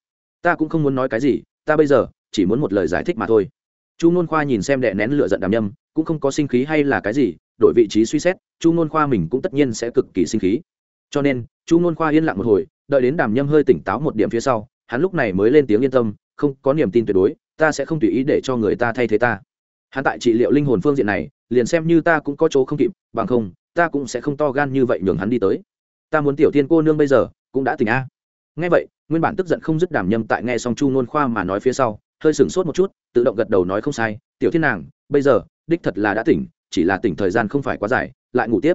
Ta cũng không muốn nói cái gì, ta bây giờ chỉ muốn một lời giải thích mà thôi. Chu nôn khoa nhìn xem đệ nén lựa giận đàm nhâm, cũng không có sinh khí hay là cái gì, đổi vị trí suy xét, chu nôn khoa mình cũng tất nhiên sẽ cực kỳ sinh khí cho nên, chu nôn khoa yên lặng một hồi, đợi đến đàm nhâm hơi tỉnh táo một điểm phía sau, hắn lúc này mới lên tiếng yên tâm, không, có niềm tin tuyệt đối, ta sẽ không tùy ý để cho người ta thay thế ta. Hắn tại trị liệu linh hồn phương diện này, liền xem như ta cũng có chỗ không kịp, bằng không, ta cũng sẽ không to gan như vậy nhường hắn đi tới. Ta muốn tiểu tiên cô nương bây giờ, cũng đã tỉnh a. Nghe vậy, nguyên bản tức giận không dứt đàm nhâm tại nghe xong chu nôn khoa mà nói phía sau, hơi sửng sốt một chút, tự động gật đầu nói không sai, tiểu thiên nàng, bây giờ, đích thật là đã tỉnh, chỉ là tỉnh thời gian không phải quá dài, lại ngủ tiếp.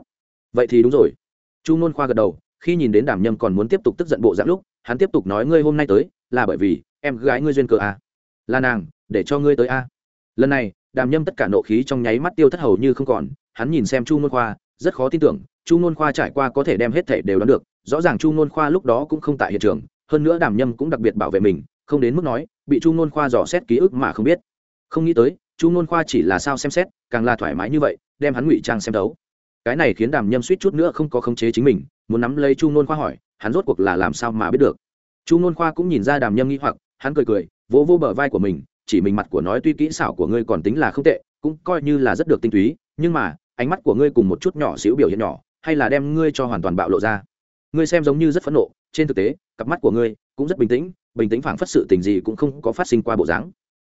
Vậy thì đúng rồi chu nôn khoa gật đầu, khi nhìn đến đàm nhâm còn muốn tiếp tục tức giận bộ dạng lúc, hắn tiếp tục nói ngươi hôm nay tới, là bởi vì em gái ngươi duyên cờ a à? là nàng, để cho ngươi tới a lần này đàm nhâm tất cả nộ khí trong nháy mắt tiêu thất hầu như không còn, hắn nhìn xem chu nôn khoa, rất khó tin tưởng, chu nôn khoa trải qua có thể đem hết thể đều đoán được, rõ ràng chu nôn khoa lúc đó cũng không tại hiện trường, hơn nữa đàm nhâm cũng đặc biệt bảo vệ mình, không đến mức nói, bị chu nôn khoa dò xét ký ức mà không biết. Không nghĩ tới, chu nôn khoa chỉ là sao xem xét, càng là thoải mái như vậy, đem hắn ngụy trang xem đấu cái này khiến đàm nhâm suýt chút nữa không có khống chế chính mình, muốn nắm lấy chu nôn khoa hỏi, hắn rốt cuộc là làm sao mà biết được? Chu nôn khoa cũng nhìn ra đàm nhâm nghĩ hoặc, hắn cười cười, vỗ vỗ bờ vai của mình, chỉ mình mặt của nói tuy kỹ xảo của ngươi còn tính là không tệ, cũng coi như là rất được tinh túy, nhưng mà, ánh mắt của ngươi cùng một chút nhỏ xíu biểu hiện nhỏ, hay là đem ngươi cho hoàn toàn bạo lộ ra? Ngươi xem giống như rất phẫn nộ, trên thực tế, cặp mắt của ngươi cũng rất bình tĩnh bình tĩnh phảng phất sự tình gì cũng không có phát sinh qua bộ dáng.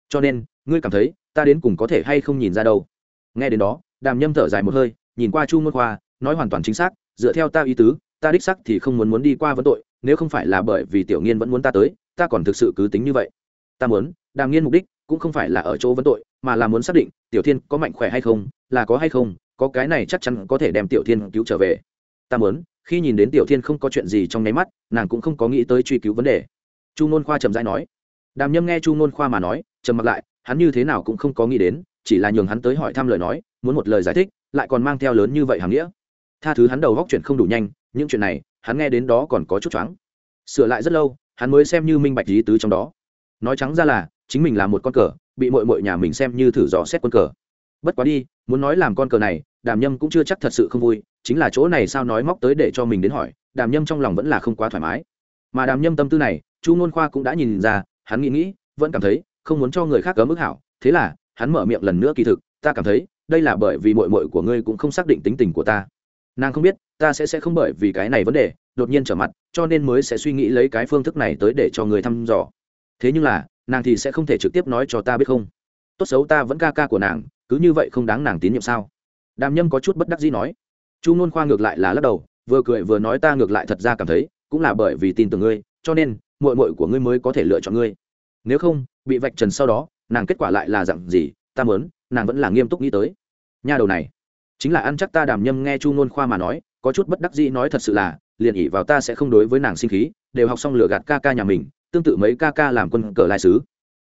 Cho nên, ngươi cảm thấy ta đến cùng có thể hay không nhìn ra đâu? Nghe đến đó, đàm nhâm thở dài một hơi nhìn qua chu môn khoa, nói hoàn toàn chính xác, dựa theo ta ý tứ, ta đích sắc thì không muốn muốn đi qua vấn tội, nếu không phải là bởi vì tiểu nghiên vẫn muốn ta tới, ta còn thực sự cứ tính như vậy. Ta muốn, đàm nghiên mục đích cũng không phải là ở chỗ vấn tội, mà là muốn xác định tiểu thiên có mạnh khỏe hay không, là có hay không, có cái này chắc chắn có thể đem tiểu thiên cứu trở về. Ta muốn, khi nhìn đến tiểu thiên không có chuyện gì trong nháy mắt, nàng cũng không có nghĩ tới truy cứu vấn đề. Chu nôn khoa trầm dãi nói. Đàm nhâm nghe chu nôn khoa mà nói, trầm mặc lại, hắn như thế nào cũng không có nghĩ đến, chỉ là nhường hắn tới hỏi thăm lời nói, muốn một lời giải thích lại còn mang theo lớn như vậy hàm nghĩa. Tha thứ hắn đầu góc chuyện không đủ nhanh, những chuyện này, hắn nghe đến đó còn có chút choáng. Sửa lại rất lâu, hắn mới xem như minh bạch lý tứ trong đó. Nói trắng ra là, chính mình là một con cờ, bị mội mội nhà mình xem như thử dò xét quân cờ. Bất quá đi, muốn nói làm con cờ này, đàm nhâm cũng chưa chắc thật sự không vui, chính là chỗ này sao nói móc tới để cho mình đến hỏi, đàm nhâm trong lòng vẫn là không quá thoải mái. Mà đàm nhâm tâm tư này, chu ngôn khoa cũng đã nhìn ra, hắn nghĩ nghĩ, vẫn cảm thấy, không muốn cho người khác cấm ức hảo, thế là, hắn mở miệng lần nữa kỳ thực, ta cảm thấy đây là bởi vì mội mội của ngươi cũng không xác định tính tình của ta. Nàng không biết, ta sẽ sẽ không bởi vì cái này vấn đề, đột nhiên trở mặt, cho nên mới sẽ suy nghĩ lấy cái phương thức này tới để cho người thăm dò. Thế nhưng là, nàng thì sẽ không thể trực tiếp nói cho ta biết không? Tốt xấu ta vẫn ca ca của nàng, cứ như vậy không đáng nàng tín nhiệm sao? Đàm nhâm có chút bất đắc dĩ nói. Chu n khoa ngược lại là lắc đầu, vừa cười vừa nói ta ngược lại thật ra cảm thấy, cũng là bởi vì tin tưởng ngươi, cho nên mội mội của ngươi mới có thể lựa chọn ngươi. Nếu không, bị vạch trần sau đó, nàng kết quả lại là dặn gì, ta mớn nàng vẫn là nghiêm túc nghĩ tới. Nhà đầu này, chính là ăn chắc ta đàm nhâm nghe chu ngôn khoa mà nói, có chút bất đắc dĩ nói thật sự là, liền ỉ vào ta sẽ không đối với nàng sinh khí, đều học xong lừa gạt ca ca nhà mình, tương tự mấy ca ca làm quân cờ lai sứ.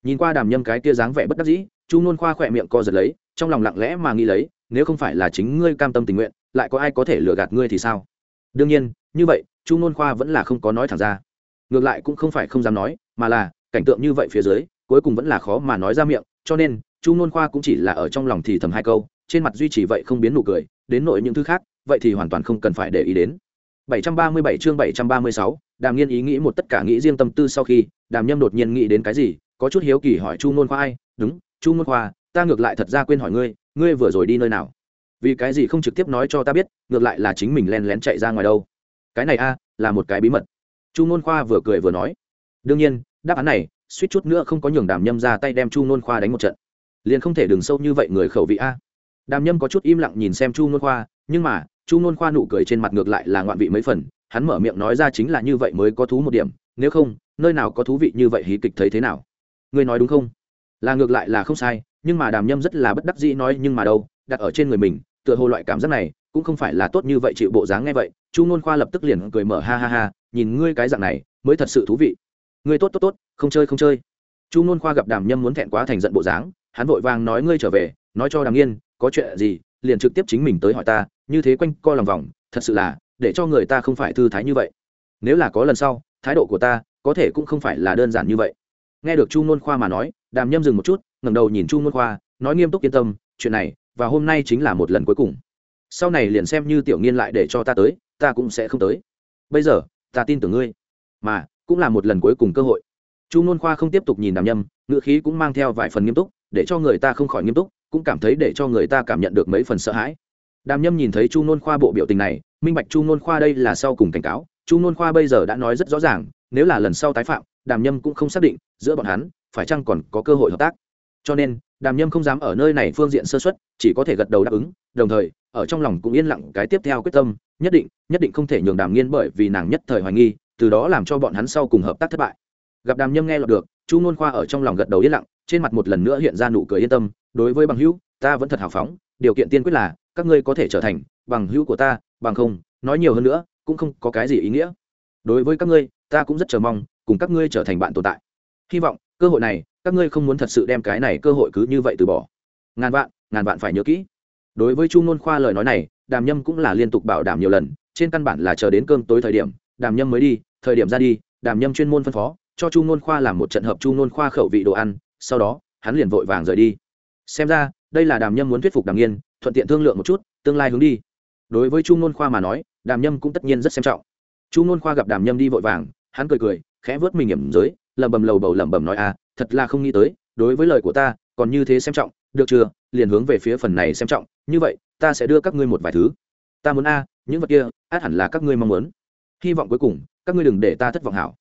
Nhìn qua đàm nhâm cái kia dáng vẻ bất đắc dĩ, chu ngôn khoa khỏe miệng co giật lấy, trong lòng lặng lẽ mà nghĩ lấy, nếu không phải là chính ngươi cam tâm tình nguyện, lại có ai có thể lừa gạt ngươi thì sao? Đương nhiên, như vậy, chu ngôn khoa vẫn là không có nói thẳng ra. Ngược lại cũng không phải không dám nói, mà là, cảnh tượng như vậy phía dưới, cuối cùng vẫn là khó mà nói ra miệng, cho nên chu nôn khoa cũng chỉ là ở trong lòng thì thầm hai câu trên mặt duy trì vậy không biến nụ cười đến nội những thứ khác vậy thì hoàn toàn không cần phải để ý đến 737 chương 736, Đàm Nghiên ý nghĩ một tất cả nghĩ riêng tâm tư sau khi, Đàm Nhâm đột nhiên nghĩ đến cái gì, có chút hiếu kỳ hỏi Chu Nôn Khoa ai, "Đúng, Chu Nôn Khoa, ta ngược lại thật ra quên hỏi ngươi, ngươi vừa rồi đi nơi nào?" Vì cái gì không trực tiếp nói cho ta biết, ngược lại là chính mình lén lén chạy ra ngoài đâu? Cái này a, là một cái bí mật. Chu Nôn Khoa vừa cười vừa nói. Đương nhiên, đáp án này, suýt chút nữa không có nhường Đàm Nhâm ra tay đem Chu Nôn Khoa đánh một trận. Liền không thể đường sâu như vậy người khẩu vị a. Đàm Nhâm có chút im lặng nhìn xem Chu Nôn Khoa, nhưng mà, chu nôn khoa nụ cười trên mặt ngược lại là ngoạn vị mấy phần hắn mở miệng nói ra chính là như vậy mới có thú một điểm nếu không nơi nào có thú vị như vậy hí kịch thấy thế nào? Ngươi nói đúng không? Là ngược lại là không sai nhưng mà đàm nhâm rất là bất đắc dĩ nói nhưng mà đâu đặt ở trên người mình tựa hồ loại cảm giác này cũng không phải là tốt như vậy chịu bộ dáng nghe vậy chu nôn khoa lập tức liền cười mở ha ha ha nhìn ngươi cái dạng này mới thật sự thú vị. Ngươi tốt tốt tốt không chơi không chơi. Chu nôn khoa gặp đàm nhâm muốn thẹn quá thành giận bộ dáng hắn vội vàng nói ngươi trở về, nói cho đàm nghiên, có chuyện gì, liền trực tiếp chính mình tới hỏi ta, như thế quanh co lòng vòng, thật sự là, để cho người ta không phải thư thái như vậy. Nếu là có lần sau, thái độ của ta, có thể cũng không phải là đơn giản như vậy. Nghe được chu nôn khoa mà nói, đàm nhâm dừng một chút, ngẩng đầu nhìn chu nôn khoa, nói nghiêm túc yên tâm, chuyện này, và hôm nay chính là một lần cuối cùng. Sau này liền xem như tiểu nghiên lại để cho ta tới, ta cũng sẽ không tới. Bây giờ, ta tin tưởng ngươi. Mà, cũng là một lần cuối cùng cơ hội. Chu nôn khoa không tiếp tục nhìn đàm nhâm ngựa khí cũng mang theo vài phần nghiêm túc để cho người ta không khỏi nghiêm túc, cũng cảm thấy để cho người ta cảm nhận được mấy phần sợ hãi. Đàm nhâm nhìn thấy chu nôn khoa bộ biểu tình này, minh bạch chu nôn khoa đây là sau cùng cảnh cáo. Chu nôn khoa bây giờ đã nói rất rõ ràng, nếu là lần sau tái phạm, đàm nhâm cũng không xác định giữa bọn hắn phải chăng còn có cơ hội hợp tác. Cho nên, đàm nhâm không dám ở nơi này phương diện sơ xuất chỉ có thể gật đầu đáp ứng, đồng thời, ở trong lòng cũng yên lặng cái tiếp theo quyết tâm, nhất định nhất định không thể nhường đàm nghiên bởi vì nàng nhất thời hoài nghi, từ đó làm cho bọn hắn sau cùng hợp tác thất bại. Gặp đàm nhâm nghe lọt được chu nôn khoa ở trong lòng gật đầu yên lặng, trên mặt một lần nữa hiện ra nụ cười yên tâm, đối với bằng hữu, ta vẫn thật hào phóng, điều kiện tiên quyết là, các ngươi có thể trở thành bằng hữu của ta, bằng không, nói nhiều hơn nữa, cũng không có cái gì ý nghĩa. Đối với các ngươi, ta cũng rất chờ mong, cùng các ngươi trở thành bạn tồn tại. Hy vọng, cơ hội này, các ngươi không muốn thật sự đem cái này cơ hội cứ như vậy từ bỏ. Ngàn vạn ngàn vạn phải nhớ kỹ. Đối với chu ngôn khoa lời nói này, đàm nhâm cũng là liên tục bảo đảm nhiều lần, trên căn bản là chờ đến cơm tối thời điểm, đàm nhâm mới đi, thời điểm ra đi, đàm nhâm chuyên môn phân phó cho chu ngôn khoa làm một trận hợp chu ngôn khoa khẩu vị đồ ăn, sau đó, hắn liền vội vàng rời đi. Xem ra, đây là đàm nhâm muốn thuyết phục đàm nghiên, thuận tiện thương lượng một chút, tương lai hướng đi. Đối với chu ngôn khoa mà nói, đàm nhâm cũng tất nhiên rất xem trọng. Chu ngôn khoa gặp đàm nhâm đi vội vàng, hắn cười cười, khẽ vớt mình hiểm giới, lẩm bẩm lầu bầu lẩm bẩm nói à thật là không nghĩ tới, đối với lời của ta, còn như thế xem trọng, được chưa? Liền hướng về phía phần này xem trọng, như vậy, ta sẽ đưa các ngươi một vài thứ. Ta muốn a, những vật kia, át hẳn là các ngươi mong muốn. Hy vọng cuối cùng, các ngươi đừng để ta thất vọng hảo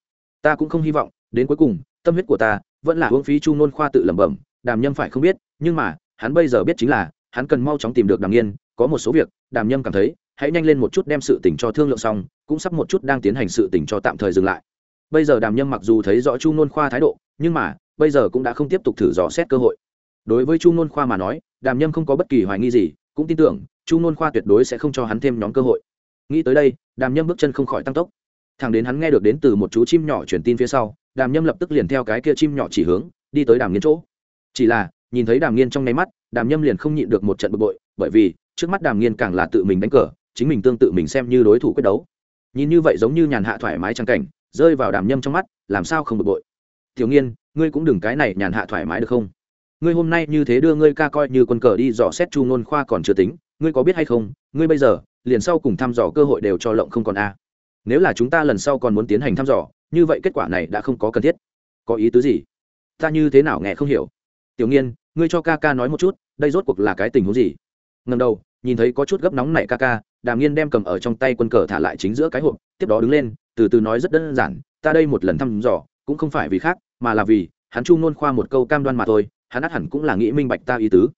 ta cũng không hy vọng, đến cuối cùng, tâm huyết của ta vẫn là uống phí chu nôn khoa tự lẩm bẩm, đàm nhâm phải không biết, nhưng mà, hắn bây giờ biết chính là, hắn cần mau chóng tìm được đàm nghiên, có một số việc, đàm nhâm cảm thấy, hãy nhanh lên một chút đem sự tình cho thương lượng xong, cũng sắp một chút đang tiến hành sự tình cho tạm thời dừng lại. Bây giờ đàm nhâm mặc dù thấy rõ chu nôn khoa thái độ, nhưng mà, bây giờ cũng đã không tiếp tục thử dò xét cơ hội. Đối với chu nôn khoa mà nói, đàm nhâm không có bất kỳ hoài nghi gì, cũng tin tưởng, chu nôn khoa tuyệt đối sẽ không cho hắn thêm nhóm cơ hội. Nghĩ tới đây, đàm nhâm bước chân không khỏi tăng tốc thằng đến hắn nghe được đến từ một chú chim nhỏ truyền tin phía sau, đàm nhâm lập tức liền theo cái kia chim nhỏ chỉ hướng, đi tới đàm nghiên chỗ. Chỉ là, nhìn thấy đàm nghiên trong nháy mắt, đàm nhâm liền không nhịn được một trận bực bội, bởi vì, trước mắt đàm nghiên càng là tự mình đánh cờ, chính mình tương tự mình xem như đối thủ quyết đấu. Nhìn như vậy giống như nhàn hạ thoải mái trang cảnh, rơi vào đàm nhâm trong mắt, làm sao không bực bội? Thiếu nghiên, ngươi cũng đừng cái này nhàn hạ thoải mái được không? Ngươi hôm nay như thế đưa ngươi ca coi như quân cờ đi dò xét chu nôn khoa còn chưa tính, ngươi có biết hay không, ngươi bây giờ, liền sau cùng thăm dò cơ hội đều cho lộng không còn a nếu là chúng ta lần sau còn muốn tiến hành thăm dò, như vậy kết quả này đã không có cần thiết. Có ý tứ gì? Ta như thế nào nghe không hiểu. Tiểu nghiên, ngươi cho ca ca nói một chút, đây rốt cuộc là cái tình huống gì? Ngần đầu, nhìn thấy có chút gấp nóng này ca ca, đàm nghiên đem cầm ở trong tay quân cờ thả lại chính giữa cái hộp, tiếp đó đứng lên, từ từ nói rất đơn giản, ta đây một lần thăm dò, cũng không phải vì khác, mà là vì, hắn chu nôn khoa một câu cam đoan mà thôi, hắn át hẳn cũng là nghĩ minh bạch ta ý tứ.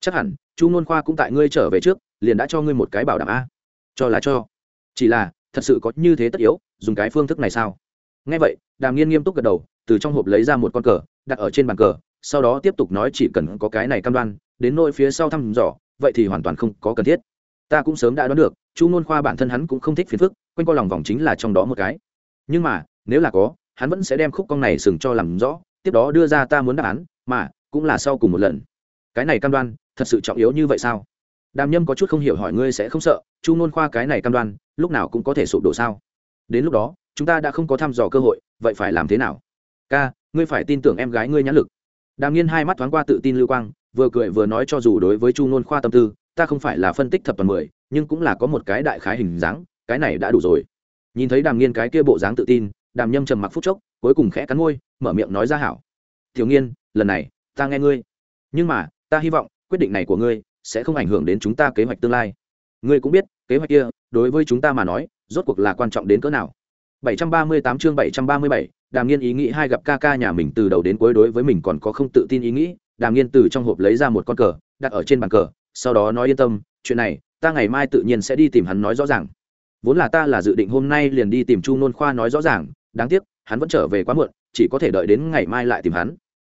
Chắc hẳn, chu nôn khoa cũng tại ngươi trở về trước, liền đã cho ngươi một cái bảo đảm a. Cho là cho. Chỉ là thật sự có như thế tất yếu, dùng cái phương thức này sao? Nghe vậy, đàm nghiên nghiêm túc gật đầu, từ trong hộp lấy ra một con cờ, đặt ở trên bàn cờ, sau đó tiếp tục nói chỉ cần có cái này cam đoan, đến nỗi phía sau thăm dò, vậy thì hoàn toàn không có cần thiết. Ta cũng sớm đã đoán được, chu nôn khoa bản thân hắn cũng không thích phiền phức, quanh co lòng vòng chính là trong đó một cái. Nhưng mà, nếu là có, hắn vẫn sẽ đem khúc con này sừng cho làm rõ, tiếp đó đưa ra ta muốn đáp án, mà, cũng là sau cùng một lần. Cái này cam đoan, thật sự trọng yếu như vậy sao? Đàm nhâm có chút không hiểu hỏi ngươi sẽ không sợ, chu nôn khoa cái này cam đoan, lúc nào cũng có thể sụp đổ sao? Đến lúc đó, chúng ta đã không có thăm dò cơ hội, vậy phải làm thế nào? Ca, ngươi phải tin tưởng em gái ngươi nhãn lực. Đàm nghiên hai mắt thoáng qua tự tin lưu quang, vừa cười vừa nói cho dù đối với chu nôn khoa tâm tư, ta không phải là phân tích thập toàn mười, nhưng cũng là có một cái đại khái hình dáng, cái này đã đủ rồi. Nhìn thấy đàm nghiên cái kia bộ dáng tự tin, đàm nhâm trầm mặc phút chốc, cuối cùng khẽ cắn môi, mở miệng nói ra hảo. Thiếu nghiên, lần này ta nghe ngươi. Nhưng mà, ta hy vọng quyết định này của ngươi sẽ không ảnh hưởng đến chúng ta kế hoạch tương lai. Ngươi cũng biết kế hoạch kia đối với chúng ta mà nói rốt cuộc là quan trọng đến cỡ nào. 738 chương 737, đàm nghiên ý nghĩ hai gặp ca ca nhà mình từ đầu đến cuối đối với mình còn có không tự tin ý nghĩ đàm nghiên từ trong hộp lấy ra một con cờ đặt ở trên bàn cờ sau đó nói yên tâm chuyện này ta ngày mai tự nhiên sẽ đi tìm hắn nói rõ ràng. Vốn là ta là dự định hôm nay liền đi tìm chu nôn khoa nói rõ ràng đáng tiếc hắn vẫn trở về quá muộn chỉ có thể đợi đến ngày mai lại tìm hắn.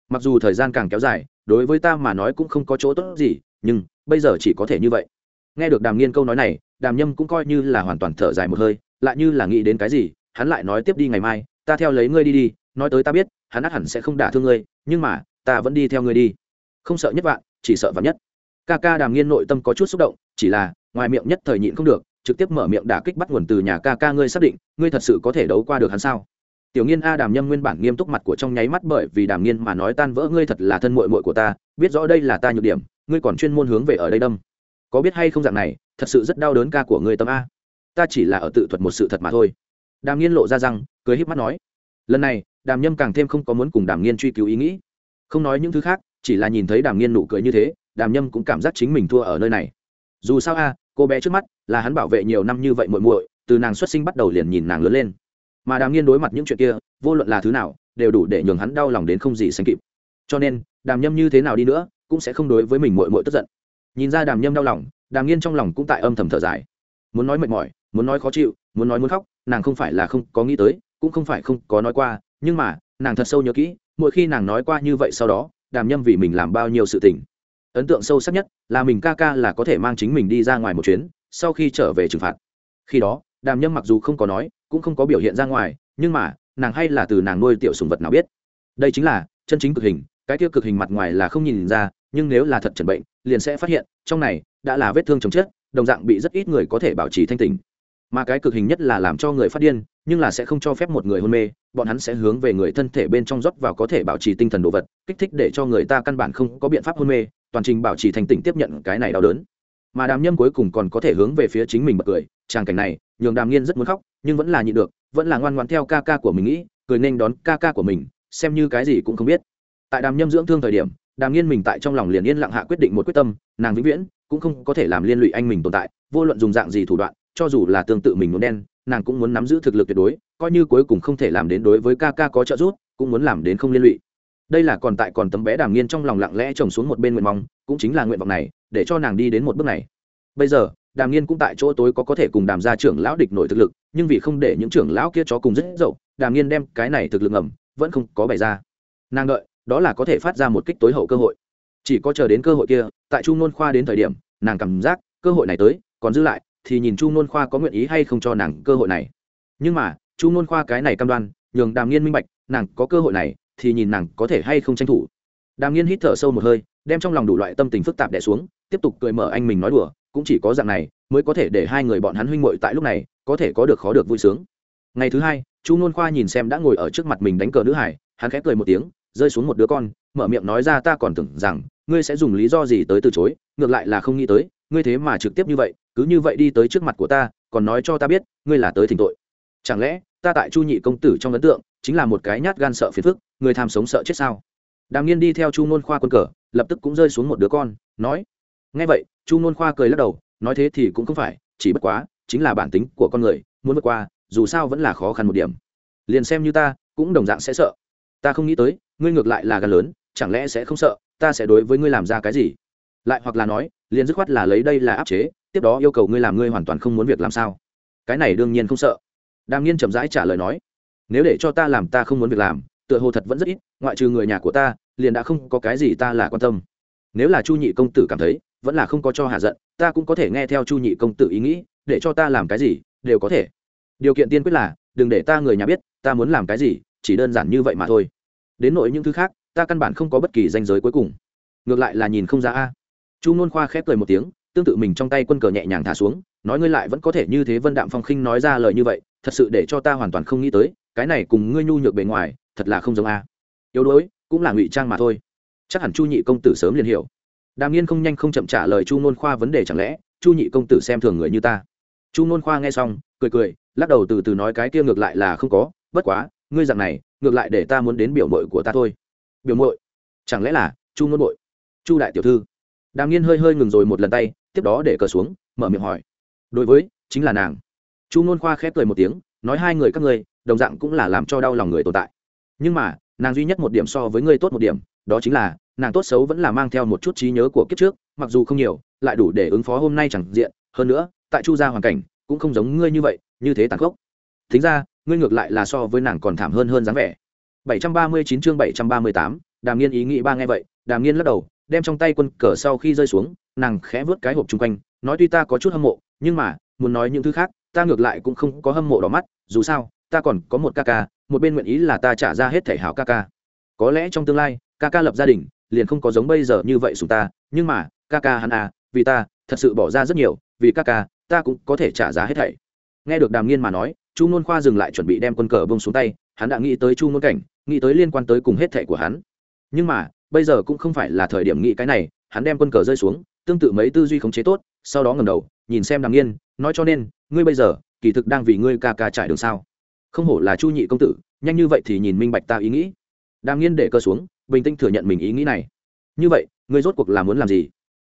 Mặc dù thời gian càng kéo dài đối với ta mà nói cũng không có chỗ tốt gì nhưng bây giờ chỉ có thể như vậy. Nghe được đàm nghiên câu nói này, đàm nhâm cũng coi như là hoàn toàn thở dài một hơi, lại như là nghĩ đến cái gì, hắn lại nói tiếp đi ngày mai, ta theo lấy ngươi đi đi, nói tới ta biết, hắn ắt hẳn sẽ không đả thương ngươi, nhưng mà, ta vẫn đi theo ngươi đi. Không sợ nhất vạn, chỉ sợ vạn nhất. Ca ca đàm nghiên nội tâm có chút xúc động, chỉ là, ngoài miệng nhất thời nhịn không được, trực tiếp mở miệng đả kích bắt nguồn từ nhà ca ca ngươi xác định, ngươi thật sự có thể đấu qua được hắn sao? Tiểu nghiên a đàm nhâm nguyên bản nghiêm túc mặt của trong nháy mắt bởi vì đàm nghiên mà nói tan vỡ ngươi thật là thân mội mội của ta, biết rõ đây là ta nhược điểm ngươi còn chuyên môn hướng về ở đây đâm. Có biết hay không dạng này thật sự rất đau đớn ca của ngươi tâm a. Ta chỉ là ở tự thuật một sự thật mà thôi. Đàm nghiên lộ ra rằng, cười híp mắt nói. Lần này đàm nhâm càng thêm không có muốn cùng đàm nghiên truy cứu ý nghĩ. Không nói những thứ khác chỉ là nhìn thấy đàm nghiên nụ cười như thế đàm nhâm cũng cảm giác chính mình thua ở nơi này. Dù sao a cô bé trước mắt là hắn bảo vệ nhiều năm như vậy muội muội từ nàng xuất sinh bắt đầu liền nhìn nàng lớn lên. Mà đàm nghiên đối mặt những chuyện kia vô luận là thứ nào đều đủ để nhường hắn đau lòng đến không gì sánh kịp. Cho nên đàm nhâm như thế nào đi nữa cũng sẽ không đối với mình muội muội tức giận. Nhìn ra đàm nhâm đau lòng, đàm nghiên trong lòng cũng tại âm thầm thở dài. Muốn nói mệt mỏi, muốn nói khó chịu, muốn nói muốn khóc, nàng không phải là không có nghĩ tới, cũng không phải không có nói qua, nhưng mà, nàng thật sâu nhớ kỹ, mỗi khi nàng nói qua như vậy sau đó, đàm nhâm vì mình làm bao nhiêu sự tình. Ấn tượng sâu sắc nhất là mình ca ca là có thể mang chính mình đi ra ngoài một chuyến, sau khi trở về trừng phạt. Khi đó, đàm nhâm mặc dù không có nói, cũng không có biểu hiện ra ngoài, nhưng mà, nàng hay là từ nàng nuôi tiểu sùng vật nào biết. Đây chính là chân chính cực hình cái tiêu cực hình mặt ngoài là không nhìn ra, nhưng nếu là thật chẩn bệnh, liền sẽ phát hiện, trong này đã là vết thương chồng chết, đồng dạng bị rất ít người có thể bảo trì thanh tình mà cái cực hình nhất là làm cho người phát điên, nhưng là sẽ không cho phép một người hôn mê, bọn hắn sẽ hướng về người thân thể bên trong rót vào có thể bảo trì tinh thần đồ vật, kích thích để cho người ta căn bản không có biện pháp hôn mê, toàn trình bảo trì thành tỉnh tiếp nhận cái này đau đớn. Mà đàm nhâm cuối cùng còn có thể hướng về phía chính mình bật cười, tràng cảnh này, nhường đàm nghiên rất muốn khóc, nhưng vẫn là nhịn được, vẫn là ngoan ngoan theo ca ca của mình nghĩ, cười nên đón ca ca của mình, xem như cái gì cũng không biết tại đàm nhâm dưỡng thương thời điểm, đàm nghiên mình tại trong lòng liền yên lặng hạ quyết định một quyết tâm, nàng vĩnh viễn cũng không có thể làm liên lụy anh mình tồn tại, vô luận dùng dạng gì thủ đoạn, cho dù là tương tự mình muốn đen, nàng cũng muốn nắm giữ thực lực tuyệt đối, coi như cuối cùng không thể làm đến đối với ca ca có trợ giúp, cũng muốn làm đến không liên lụy. Đây là còn tại còn tấm bé đàm nghiên trong lòng lặng lẽ trồng xuống một bên nguyện mong, cũng chính là nguyện vọng này, để cho nàng đi đến một bước này. Bây giờ, đàm nghiên cũng tại chỗ tối có có thể cùng đàm gia trưởng lão địch nổi thực lực, nhưng vì không để những trưởng lão kia chó cùng rất dậu, đàm nghiên đem cái này thực lực ngầm vẫn không có bày ra. Nàng đợi đó là có thể phát ra một kích tối hậu cơ hội. Chỉ có chờ đến cơ hội kia, tại chu nôn khoa đến thời điểm, nàng cảm giác cơ hội này tới, còn giữ lại, thì nhìn chu nôn khoa có nguyện ý hay không cho nàng cơ hội này. Nhưng mà, chu nôn khoa cái này cam đoan, nhường đàm nghiên minh bạch, nàng có cơ hội này, thì nhìn nàng có thể hay không tranh thủ. Đàm nghiên hít thở sâu một hơi, đem trong lòng đủ loại tâm tình phức tạp đẻ xuống, tiếp tục cười mở anh mình nói đùa, cũng chỉ có dạng này, mới có thể để hai người bọn hắn huynh muội tại lúc này, có thể có được khó được vui sướng. Ngày thứ hai, chu nôn khoa nhìn xem đã ngồi ở trước mặt mình đánh cờ nữ hải, hắn khẽ cười một tiếng rơi xuống một đứa con, mở miệng nói ra ta còn tưởng rằng, ngươi sẽ dùng lý do gì tới từ chối, ngược lại là không nghĩ tới, ngươi thế mà trực tiếp như vậy, cứ như vậy đi tới trước mặt của ta, còn nói cho ta biết, ngươi là tới thỉnh tội. Chẳng lẽ, ta tại chu nhị công tử trong ấn tượng, chính là một cái nhát gan sợ phiền phức, người tham sống sợ chết sao? Đàm nghiên đi theo chu nôn khoa quân cờ, lập tức cũng rơi xuống một đứa con, nói ngay vậy, chu nôn khoa cười lắc đầu, nói thế thì cũng không phải, chỉ bất quá, chính là bản tính của con người, muốn vượt qua, dù sao vẫn là khó khăn một điểm. Liền xem như ta, cũng đồng dạng sẽ sợ. Ta không nghĩ tới ngươi ngược lại là gan lớn, chẳng lẽ sẽ không sợ, ta sẽ đối với ngươi làm ra cái gì? Lại hoặc là nói, liền dứt khoát là lấy đây là áp chế, tiếp đó yêu cầu ngươi làm ngươi hoàn toàn không muốn việc làm sao? Cái này đương nhiên không sợ. Đàm nghiên chậm rãi trả lời nói, nếu để cho ta làm ta không muốn việc làm, tựa hồ thật vẫn rất ít, ngoại trừ người nhà của ta, liền đã không có cái gì ta là quan tâm. Nếu là chu nhị công tử cảm thấy, vẫn là không có cho hạ giận, ta cũng có thể nghe theo chu nhị công tử ý nghĩ, để cho ta làm cái gì, đều có thể. Điều kiện tiên quyết là, đừng để ta người nhà biết, ta muốn làm cái gì, chỉ đơn giản như vậy mà thôi đến nội những thứ khác, ta căn bản không có bất kỳ danh giới cuối cùng. Ngược lại là nhìn không ra a. Chu nôn khoa khép cười một tiếng, tương tự mình trong tay quân cờ nhẹ nhàng thả xuống, nói ngươi lại vẫn có thể như thế vân đạm phong khinh nói ra lời như vậy, thật sự để cho ta hoàn toàn không nghĩ tới, cái này cùng ngươi nhu nhược bề ngoài, thật là không giống a. Yếu đuối, cũng là ngụy trang mà thôi. Chắc hẳn chu nhị công tử sớm liền hiểu. Đàm nghiên không nhanh không chậm trả lời chu nôn khoa vấn đề chẳng lẽ, chu nhị công tử xem thường người như ta. Chu nôn khoa nghe xong, cười cười, lắc đầu từ từ nói cái kia ngược lại là không có, bất quá, ngươi dạng này ngược lại để ta muốn đến biểu mội của ta thôi. Biểu mội? Chẳng lẽ là chu ngôn mội chu đại tiểu thư. Đàm nghiên hơi hơi ngừng rồi một lần tay, tiếp đó để cờ xuống, mở miệng hỏi. Đối với, chính là nàng. Chu ngôn khoa khép cười một tiếng, nói hai người các ngươi, đồng dạng cũng là làm cho đau lòng người tồn tại. Nhưng mà, nàng duy nhất một điểm so với ngươi tốt một điểm, đó chính là, nàng tốt xấu vẫn là mang theo một chút trí nhớ của kiếp trước, mặc dù không nhiều, lại đủ để ứng phó hôm nay chẳng diện. Hơn nữa, tại chu gia hoàn cảnh, cũng không giống ngươi như vậy, như thế tàn khốc. Thính ra ngươi ngược lại là so với nàng còn thảm hơn hơn dáng vẻ. 739 chương 738, đàm nghiên ý nghĩ ba nghe vậy đàm nghiên lắc đầu đem trong tay quân cờ sau khi rơi xuống nàng khẽ vớt cái hộp chung quanh nói tuy ta có chút hâm mộ nhưng mà muốn nói những thứ khác ta ngược lại cũng không có hâm mộ đỏ mắt dù sao ta còn có một ca ca một bên nguyện ý là ta trả ra hết thể hảo ca ca. Có lẽ trong tương lai ca ca lập gia đình liền không có giống bây giờ như vậy sùng ta nhưng mà ca ca hắn à vì ta thật sự bỏ ra rất nhiều vì ca ca ta cũng có thể trả giá hết thảy. Nghe được đàm nghiên mà nói chu nôn khoa dừng lại chuẩn bị đem quân cờ bông xuống tay, hắn đã nghĩ tới chu nôn cảnh, nghĩ tới liên quan tới cùng hết thảy của hắn. Nhưng mà, bây giờ cũng không phải là thời điểm nghĩ cái này, hắn đem quân cờ rơi xuống, tương tự mấy tư duy khống chế tốt, sau đó ngầm đầu, nhìn xem đằng nghiên, nói cho nên, ngươi bây giờ, kỳ thực đang vì ngươi ca ca trải đường sao. Không hổ là chu nhị công tử, nhanh như vậy thì nhìn minh bạch ta ý nghĩ. Đàm nghiên để cờ xuống, bình tĩnh thừa nhận mình ý nghĩ này. Như vậy, ngươi rốt cuộc là muốn làm gì?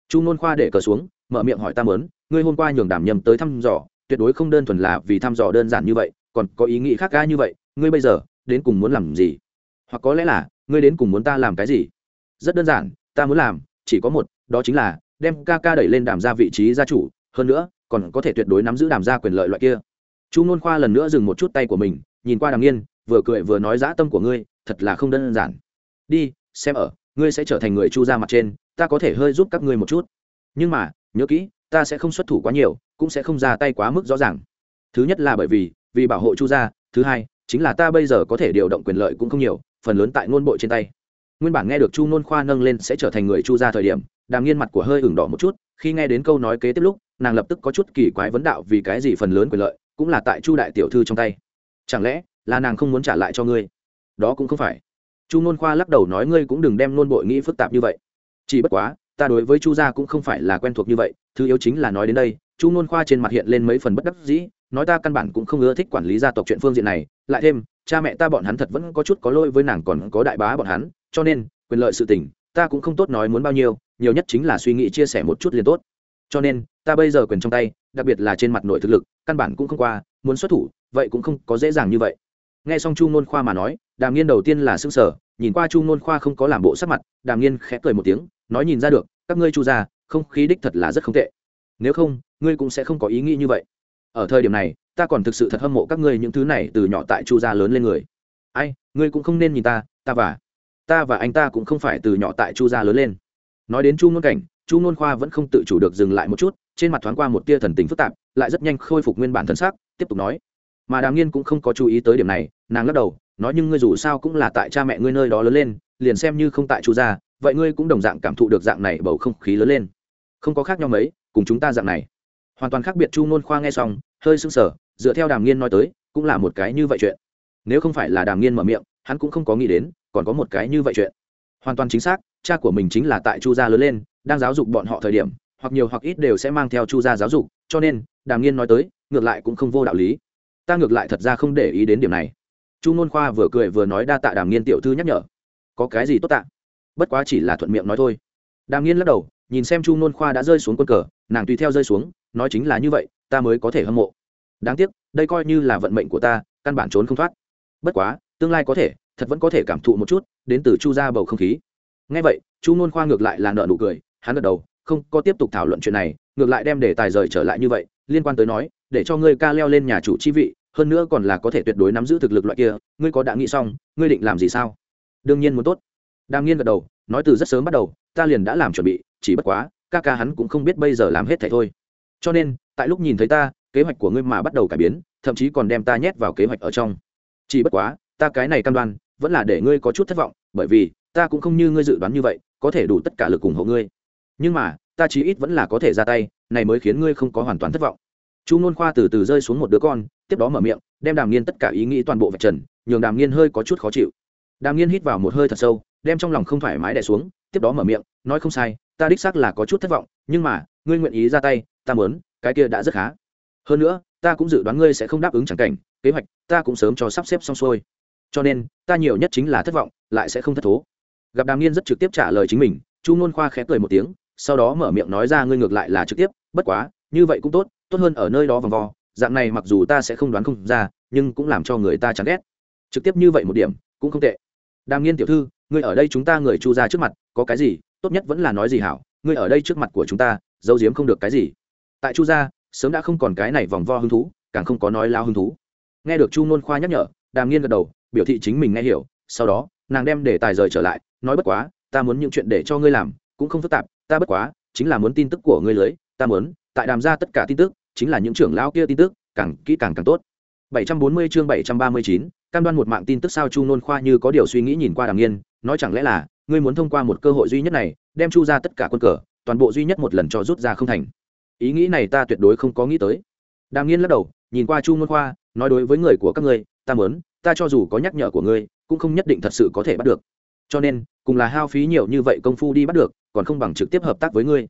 Chu nôn khoa để cờ xuống, mở miệng hỏi ta mớn ngươi hôm qua nhường đảm nhầm tới thăm dò tuyệt đối không đơn thuần là vì thăm dò đơn giản như vậy, còn có ý nghĩ khác ga như vậy, ngươi bây giờ đến cùng muốn làm gì? Hoặc có lẽ là, ngươi đến cùng muốn ta làm cái gì? Rất đơn giản, ta muốn làm, chỉ có một, đó chính là, đem ca ca đẩy lên đàm ra vị trí gia chủ, hơn nữa, còn có thể tuyệt đối nắm giữ đàm ra quyền lợi loại kia. Chu nôn khoa lần nữa dừng một chút tay của mình, nhìn qua đàm nghiên, vừa cười vừa nói dã tâm của ngươi, thật là không đơn giản. Đi, xem ở, ngươi sẽ trở thành người chu ra mặt trên, ta có thể hơi giúp các ngươi một chút. Nhưng mà, nhớ kỹ ta sẽ không xuất thủ quá nhiều, cũng sẽ không ra tay quá mức rõ ràng. Thứ nhất là bởi vì vì bảo hộ chu gia, thứ hai, chính là ta bây giờ có thể điều động quyền lợi cũng không nhiều, phần lớn tại ngôn bộ trên tay. Nguyên bản nghe được chu nôn khoa nâng lên sẽ trở thành người chu gia thời điểm đàm nghiên mặt của hơi ửng đỏ một chút, khi nghe đến câu nói kế tiếp lúc, nàng lập tức có chút kỳ quái vấn đạo vì cái gì phần lớn quyền lợi cũng là tại chu đại tiểu thư trong tay. Chẳng lẽ là nàng không muốn trả lại cho ngươi? Đó cũng không phải. Chu nôn khoa lắc đầu nói ngươi cũng đừng đem nôn bội nghĩ phức tạp như vậy. Chỉ bất quá ta đối với chu gia cũng không phải là quen thuộc như vậy, thứ yếu chính là nói đến đây, chu nôn khoa trên mặt hiện lên mấy phần bất đắc dĩ, nói ta căn bản cũng không ưa thích quản lý gia tộc chuyện phương diện này, lại thêm, cha mẹ ta bọn hắn thật vẫn có chút có lỗi với nàng còn có đại bá bọn hắn, cho nên, quyền lợi sự tình, ta cũng không tốt nói muốn bao nhiêu, nhiều nhất chính là suy nghĩ chia sẻ một chút liền tốt. Cho nên, ta bây giờ quyền trong tay, đặc biệt là trên mặt nội thực lực, căn bản cũng không qua, muốn xuất thủ, vậy cũng không có dễ dàng như vậy. Nghe xong chu nôn khoa mà nói, đàm nghiên đầu tiên là s ư n g sở nhìn qua chu nôn khoa không có làm bộ sắc mặt, đàm nghiên khẽ cười một tiếng nói nhìn ra được, các ngươi chu ra không khí đích thật là rất không tệ. Nếu không, ngươi cũng sẽ không có ý nghĩ như vậy. Ở thời điểm này, ta còn thực sự thật hâm mộ các ngươi những thứ này từ nhỏ tại chu gia lớn lên người. Ai, ngươi cũng không nên nhìn ta ta và ta và anh ta cũng không phải từ nhỏ tại chu gia lớn lên. Nói đến chu ngôn cảnh, chu ngôn khoa vẫn không tự chủ được dừng lại một chút, trên mặt thoáng qua một tia thần tình phức tạp, lại rất nhanh khôi phục nguyên bản thân xác tiếp tục nói. Mà đàm nghiên cũng không có chú ý tới điểm này, nàng lắc đầu, nói nhưng ngươi dù sao cũng là tại cha mẹ ngươi nơi đó lớn lên, liền xem như không tại chu gia vậy ngươi cũng đồng dạng cảm thụ được dạng này bầu không khí lớn lên. Không có khác nhau mấy, cùng chúng ta dạng này. Hoàn toàn khác biệt chu nôn khoa nghe xong, hơi sưng sở dựa theo đàm nghiên nói tới, cũng là một cái như vậy chuyện. Nếu không phải là đàm nghiên mở miệng, hắn cũng không có nghĩ đến, còn có một cái như vậy chuyện. Hoàn toàn chính xác, cha của mình chính là tại chu gia lớn lên, đang giáo dục bọn họ thời điểm, hoặc nhiều hoặc ít đều sẽ mang theo chu gia giáo dục, cho nên, đàm nghiên nói tới, ngược lại cũng không vô đạo lý. Ta ngược lại thật ra không để ý đến điểm này. Chu ngôn khoa vừa cười vừa nói đa tạ đàm nghiên tiểu thư nhắc nhở. Có cái gì tốt tạ? Bất quá chỉ là thuận miệng nói thôi. Đàm nghiên lắc đầu, nhìn xem chu nôn khoa đã rơi xuống quân cờ, nàng tùy theo rơi xuống, nói chính là như vậy, ta mới có thể hâm mộ. Đáng tiếc, đây coi như là vận mệnh của ta, căn bản trốn không thoát. Bất quá, tương lai có thể, thật vẫn có thể cảm thụ một chút, đến từ chu ra bầu không khí. Ngay vậy, chu nôn khoa ngược lại là nợ nụ cười, hắn gật đầu, không có tiếp tục thảo luận chuyện này, ngược lại đem đề tài rời trở lại như vậy, liên quan tới nói, để cho ngươi ca leo lên nhà chủ chi vị, hơn nữa còn là có thể tuyệt đối nắm giữ thực lực loại kia, ngươi có đã nghĩ xong, ngươi định làm gì sao? Đương nhiên muốn tốt đàm nghiên gật đầu, nói từ rất sớm bắt đầu, ta liền đã làm chuẩn bị, chỉ bất quá, ca ca hắn cũng không biết bây giờ làm hết thảy thôi. Cho nên, tại lúc nhìn thấy ta, kế hoạch của ngươi mà bắt đầu cải biến, thậm chí còn đem ta nhét vào kế hoạch ở trong. Chỉ bất quá, ta cái này cam đoan, vẫn là để ngươi có chút thất vọng, bởi vì, ta cũng không như ngươi dự đoán như vậy, có thể đủ tất cả lực ủng hộ ngươi. Nhưng mà, ta chí ít vẫn là có thể ra tay, này mới khiến ngươi không có hoàn toàn thất vọng. Chu nôn khoa từ từ rơi xuống một đứa con, tiếp đó mở miệng, đem đàm nghiên tất cả ý nghĩ toàn bộ vạch trần, nhường đàm nghiên hơi có chút khó chịu. Đàm nghiên hít vào một hơi thật sâu đem trong lòng không thoải mái đè xuống, tiếp đó mở miệng, nói không sai, ta đích xác là có chút thất vọng, nhưng mà, ngươi nguyện ý ra tay, ta mớn cái kia đã rất khá. Hơn nữa, ta cũng dự đoán ngươi sẽ không đáp ứng chẳng cảnh, kế hoạch ta cũng sớm cho sắp xếp xong xuôi. Cho nên, ta nhiều nhất chính là thất vọng, lại sẽ không thất thố. Gặp đàm nghiên rất trực tiếp trả lời chính mình, chu nôn khoa khẽ cười một tiếng, sau đó mở miệng nói ra ngươi ngược lại là trực tiếp, bất quá, như vậy cũng tốt tốt hơn ở nơi đó vòng vo, dạng này mặc dù ta sẽ không đoán không ra, nhưng cũng làm cho người ta chán ghét. Trực tiếp như vậy một điểm, cũng không tệ. Đàm nghiên tiểu thư ngươi ở đây chúng ta người chu ra trước mặt có cái gì tốt nhất vẫn là nói gì hảo ngươi ở đây trước mặt của chúng ta giấu giếm không được cái gì. Tại chu gia sớm đã không còn cái này vòng vo hứng thú càng không có nói lao hứng thú. Nghe được chu nôn khoa nhắc nhở đàm nghiên gật đầu biểu thị chính mình nghe hiểu sau đó nàng đem để tài rời trở lại nói bất quá ta muốn những chuyện để cho ngươi làm cũng không phức tạp ta bất quá chính là muốn tin tức của ngươi lưới ta muốn tại đàm ra tất cả tin tức chính là những trưởng lão kia tin tức càng kỹ càng càng tốt. 740 chương 739, cam đoan một mạng tin tức sao chu nôn khoa như có điều suy nghĩ nhìn qua đàm nghiên nói chẳng lẽ là, ngươi muốn thông qua một cơ hội duy nhất này, đem chu ra tất cả quân cờ, toàn bộ duy nhất một lần cho rút ra không thành. Ý nghĩ này ta tuyệt đối không có nghĩ tới. Đàm nghiên lắc đầu, nhìn qua chu ngôn khoa, nói đối với người của các ngươi, ta muốn, ta cho dù có nhắc nhở của ngươi, cũng không nhất định thật sự có thể bắt được. Cho nên, cùng là hao phí nhiều như vậy công phu đi bắt được, còn không bằng trực tiếp hợp tác với ngươi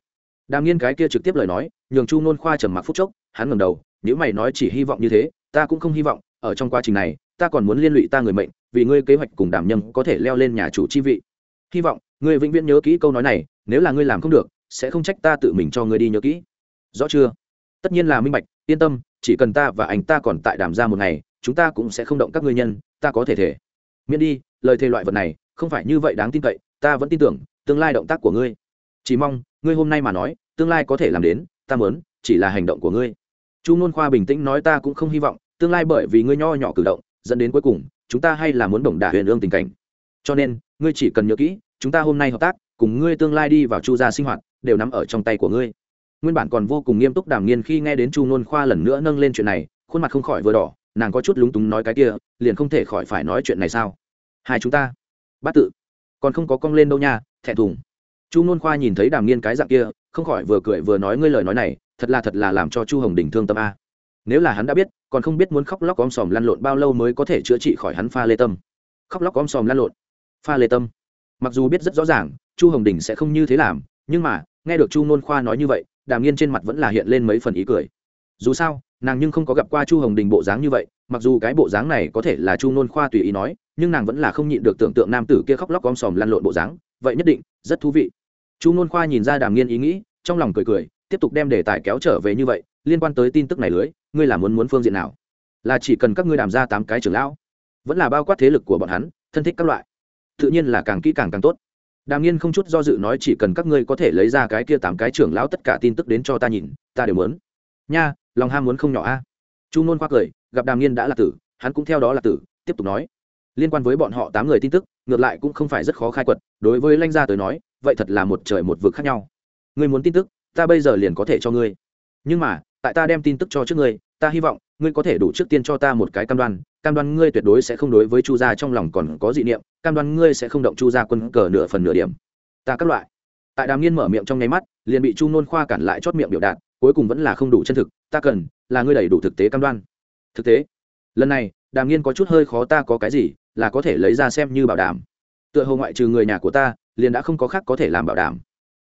đàm nghiên cái kia trực tiếp lời nói, nhường chu nôn khoa trầm mặc phút chốc, hắn ngầm đầu nếu mày nói chỉ hy vọng như thế, ta cũng không hy vọng, ở trong quá trình này, ta còn muốn liên lụy ta người mệnh, vì ngươi kế hoạch cùng đảm nhâm có thể leo lên nhà chủ chi vị. Hy vọng, ngươi vĩnh viễn nhớ kỹ câu nói này, nếu là ngươi làm không được, sẽ không trách ta tự mình cho ngươi đi nhớ kỹ. Rõ chưa? Tất nhiên là minh bạch, yên tâm, chỉ cần ta và anh ta còn tại đàm ra một ngày, chúng ta cũng sẽ không động các ngươi nhân, ta có thể thể. Miễn đi, lời thề loại vật này, không phải như vậy đáng tin cậy, ta vẫn tin tưởng, tương lai động tác của ngươi. Chỉ mong ngươi hôm nay mà nói, tương lai có thể làm đến, ta muốn, chỉ là hành động của ngươi. Chu nôn khoa bình tĩnh nói ta cũng không hy vọng, tương lai bởi vì ngươi nho nhỏ cử động, dẫn đến cuối cùng, chúng ta hay là muốn đồng đả huyền ương tình cảnh. Cho nên, ngươi chỉ cần nhớ kỹ, chúng ta hôm nay hợp tác, cùng ngươi tương lai đi vào chu gia sinh hoạt, đều nằm ở trong tay của ngươi. Nguyên bản còn vô cùng nghiêm túc đàm nghiên khi nghe đến chu nôn khoa lần nữa nâng lên chuyện này, khuôn mặt không khỏi vừa đỏ, nàng có chút lúng túng nói cái kia, liền không thể khỏi phải nói chuyện này sao? Hai chúng ta. Bắt tự. Còn không có cong lên đâu nha, thẹn thùng chu nôn khoa nhìn thấy đàm nghiên cái dạng kia, không khỏi vừa cười vừa nói ngươi lời nói này, thật là thật là làm cho chu hồng đình thương tâm a. Nếu là hắn đã biết, còn không biết muốn khóc lóc om sòm lăn lộn bao lâu mới có thể chữa trị khỏi hắn pha lê tâm. Khóc lóc om sòm lăn lộn. Pha lê tâm. Mặc dù biết rất rõ ràng, chu hồng đình sẽ không như thế làm, nhưng mà, nghe được chu nôn khoa nói như vậy, đàm nghiên trên mặt vẫn là hiện lên mấy phần ý cười. Dù sao, nàng nhưng không có gặp qua chu hồng đình bộ dáng như vậy, mặc dù cái bộ dáng này có thể là chu nôn khoa tùy ý nói, nhưng nàng vẫn là không nhịn được tưởng tượng nam tử kia khóc lóc om sòm lăn lộn bộ dáng vậy nhất định, rất thú vị. Chu nôn khoa nhìn ra đàm nghiên ý nghĩ, trong lòng cười cười, tiếp tục đem đề tài kéo trở về như vậy, liên quan tới tin tức này lưới, ngươi là muốn muốn phương diện nào? Là chỉ cần các ngươi đàm ra tám cái trưởng lão, vẫn là bao quát thế lực của bọn hắn, thân thích các loại, tự nhiên là càng kỹ càng càng tốt. Đàm nghiên không chút do dự nói chỉ cần các ngươi có thể lấy ra cái kia tám cái trưởng lão tất cả tin tức đến cho ta nhìn, ta đều muốn. Nha, lòng ham muốn không nhỏ a. Chu nôn khoa cười, gặp đàm nghiên đã là tử, hắn cũng theo đó là tử, tiếp tục nói liên quan với bọn họ tám người tin tức, ngược lại cũng không phải rất khó khai quật, đối với Lanh gia tới nói, vậy thật là một trời một vực khác nhau. Ngươi muốn tin tức, ta bây giờ liền có thể cho ngươi. Nhưng mà, tại ta đem tin tức cho trước ngươi, ta hy vọng, ngươi có thể đủ trước tiên cho ta một cái cam đoan cam đoan ngươi tuyệt đối sẽ không đối với chu gia trong lòng còn có dị niệm, cam đoan ngươi sẽ không động chu gia quân cờ nửa phần nửa điểm. Ta các loại. Tại đàm nghiên mở miệng trong nháy mắt, liền bị chu nôn khoa cản lại chót miệng biểu đạt, cuối cùng vẫn là không đủ chân thực, ta cần là ngươi đầy đủ thực tế cam đoan. Thực tế. Lần này, đàm nghiên có chút hơi khó ta có cái gì là có thể lấy ra xem như bảo đảm. Tựa hồ ngoại trừ người nhà của ta, liền đã không có khác có thể làm bảo đảm.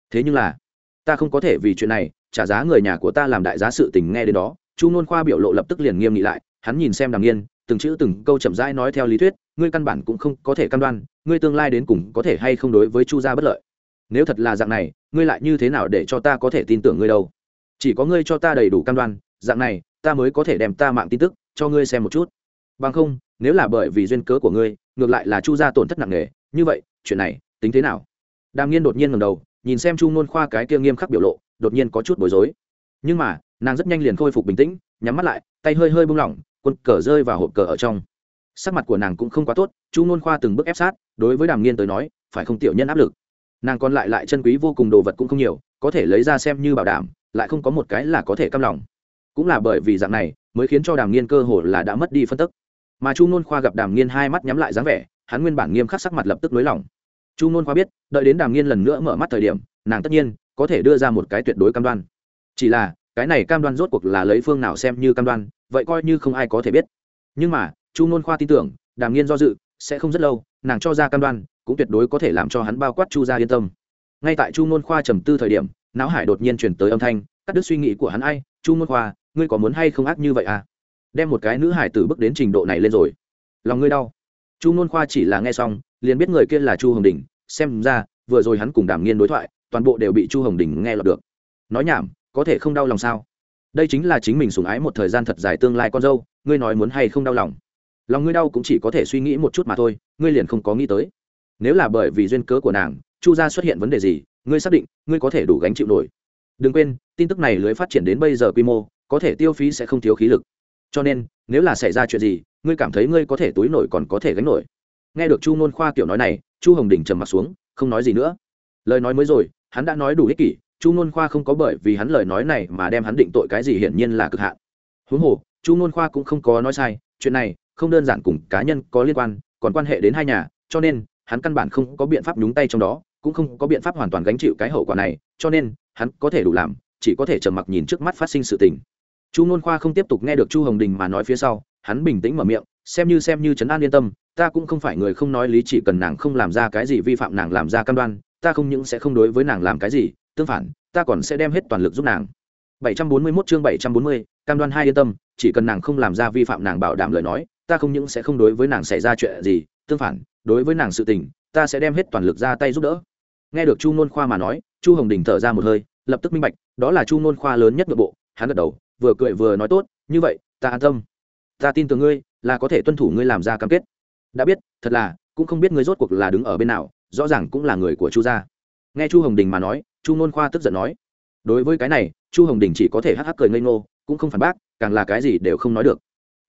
Thế nhưng là, ta không có thể vì chuyện này trả giá người nhà của ta làm đại giá sự tình nghe đến đó. Chu nôn khoa biểu lộ lập tức liền nghiêm nghị lại, hắn nhìn xem đàm nghiên, từng chữ từng câu chậm rãi nói theo lý thuyết, ngươi căn bản cũng không có thể căn đoan, ngươi tương lai đến cùng có thể hay không đối với chu gia bất lợi. Nếu thật là dạng này, ngươi lại như thế nào để cho ta có thể tin tưởng ngươi đâu? Chỉ có ngươi cho ta đầy đủ căn đoan, dạng này, ta mới có thể đem ta mạng tin tức cho ngươi xem một chút. Bằng không nếu là bởi vì duyên cớ của ngươi, ngược lại là chu gia tổn thất nặng nề, như vậy, chuyện này, tính thế nào? Đàm nghiên đột nhiên ngầm đầu, nhìn xem chu nôn khoa cái kia nghiêm khắc biểu lộ, đột nhiên có chút bối rối. Nhưng mà, nàng rất nhanh liền khôi phục bình tĩnh, nhắm mắt lại, tay hơi hơi bung lỏng, quân cờ rơi vào hộp cờ ở trong. Sắc mặt của nàng cũng không quá tốt, chu nôn khoa từng bước ép sát, đối với đàm nghiên tới nói, phải không tiểu nhân áp lực? Nàng còn lại lại chân quý vô cùng đồ vật cũng không nhiều, có thể lấy ra xem như bảo đảm, lại không có một cái là có thể căm lòng. Cũng là bởi vì dạng này, mới khiến cho đàm nghiên cơ hồ là đã mất đi phân tức mà chu nôn khoa gặp đàm nghiên hai mắt nhắm lại dáng vẻ hắn nguyên bản nghiêm khắc sắc mặt lập tức nới lỏng chu nôn khoa biết đợi đến đàm nghiên lần nữa mở mắt thời điểm nàng tất nhiên có thể đưa ra một cái tuyệt đối cam đoan chỉ là cái này cam đoan rốt cuộc là lấy phương nào xem như cam đoan vậy coi như không ai có thể biết nhưng mà chu nôn khoa tin tưởng đàm nghiên do dự sẽ không rất lâu nàng cho ra cam đoan cũng tuyệt đối có thể làm cho hắn bao quát chu ra yên tâm ngay tại chu nôn khoa trầm tư thời điểm não hải đột nhiên chuyển tới âm thanh cắt đứt suy nghĩ của hắn ai chu nôn khoa ngươi có muốn hay không ác như vậy à đem một cái nữ hải tử bước đến trình độ này lên rồi. Lòng ngươi đau. Chu nôn khoa chỉ là nghe xong, liền biết người kia là chu hồng đình xem ra, vừa rồi hắn cùng đàm nghiên đối thoại, toàn bộ đều bị chu hồng đình nghe lọt được. Nói nhảm, có thể không đau lòng sao? Đây chính là chính mình sùng ái một thời gian thật dài tương lai con dâu, ngươi nói muốn hay không đau lòng? Lòng ngươi đau cũng chỉ có thể suy nghĩ một chút mà thôi, ngươi liền không có nghĩ tới. Nếu là bởi vì duyên cớ của nàng, chu gia xuất hiện vấn đề gì, ngươi xác định, ngươi có thể đủ gánh chịu nổi. Đừng quên, tin tức này lưới phát triển đến bây giờ quy mô, có thể tiêu phí sẽ không thiếu khí lực cho nên, nếu là xảy ra chuyện gì, ngươi cảm thấy ngươi có thể túi nổi còn có thể gánh nổi. Nghe được chu nôn khoa kiểu nói này, chu hồng đình trầm m ặ t xuống, không nói gì nữa. Lời nói mới rồi, hắn đã nói đủ ích kỷ, chu nôn khoa không có bởi vì hắn lời nói này mà đem hắn định tội cái gì hiển nhiên là cực hạn. Huống hồ, chu nôn khoa cũng không có nói sai, chuyện này không đơn giản cùng cá nhân có liên quan, còn quan hệ đến hai nhà, cho nên, hắn căn bản không có biện pháp nhúng tay trong đó, cũng không có biện pháp hoàn toàn gánh chịu cái hậu quả này, cho nên, hắn có thể đủ làm, chỉ có thể trầm mặc nhìn trước mắt phát sinh sự tình chu nôn khoa không tiếp tục nghe được chu hồng đình mà nói phía sau hắn bình tĩnh mở miệng xem như xem như trấn an yên tâm ta cũng không phải người không nói lý chỉ cần nàng không làm ra cái gì vi phạm nàng làm ra cam đoan ta không những sẽ không đối với nàng làm cái gì tương phản ta còn sẽ đem hết toàn lực giúp nàng. 741 chương 740, cam đoan hai yên tâm chỉ cần nàng không làm ra vi phạm nàng bảo đảm lời nói ta không những sẽ không đối với nàng xảy ra chuyện gì tương phản đối với nàng sự tình ta sẽ đem hết toàn lực ra tay giúp đỡ. Nghe được chu nôn khoa mà nói chu hồng đình thở ra một hơi lập tức minh bạch đó là chu nôn khoa lớn nhất nội bộ hắn gật đầu vừa cười vừa nói tốt, như vậy, ta an tâm. Ta tin tưởng ngươi là có thể tuân thủ ngươi làm ra cam kết. Đã biết, thật là, cũng không biết ngươi rốt cuộc là đứng ở bên nào, rõ ràng cũng là người của chu gia. Nghe chu hồng đình mà nói, chu nôn khoa tức giận nói, đối với cái này, chu hồng đình chỉ có thể hắc hắc cười ngây ngô, cũng không phản bác, càng là cái gì đều không nói được.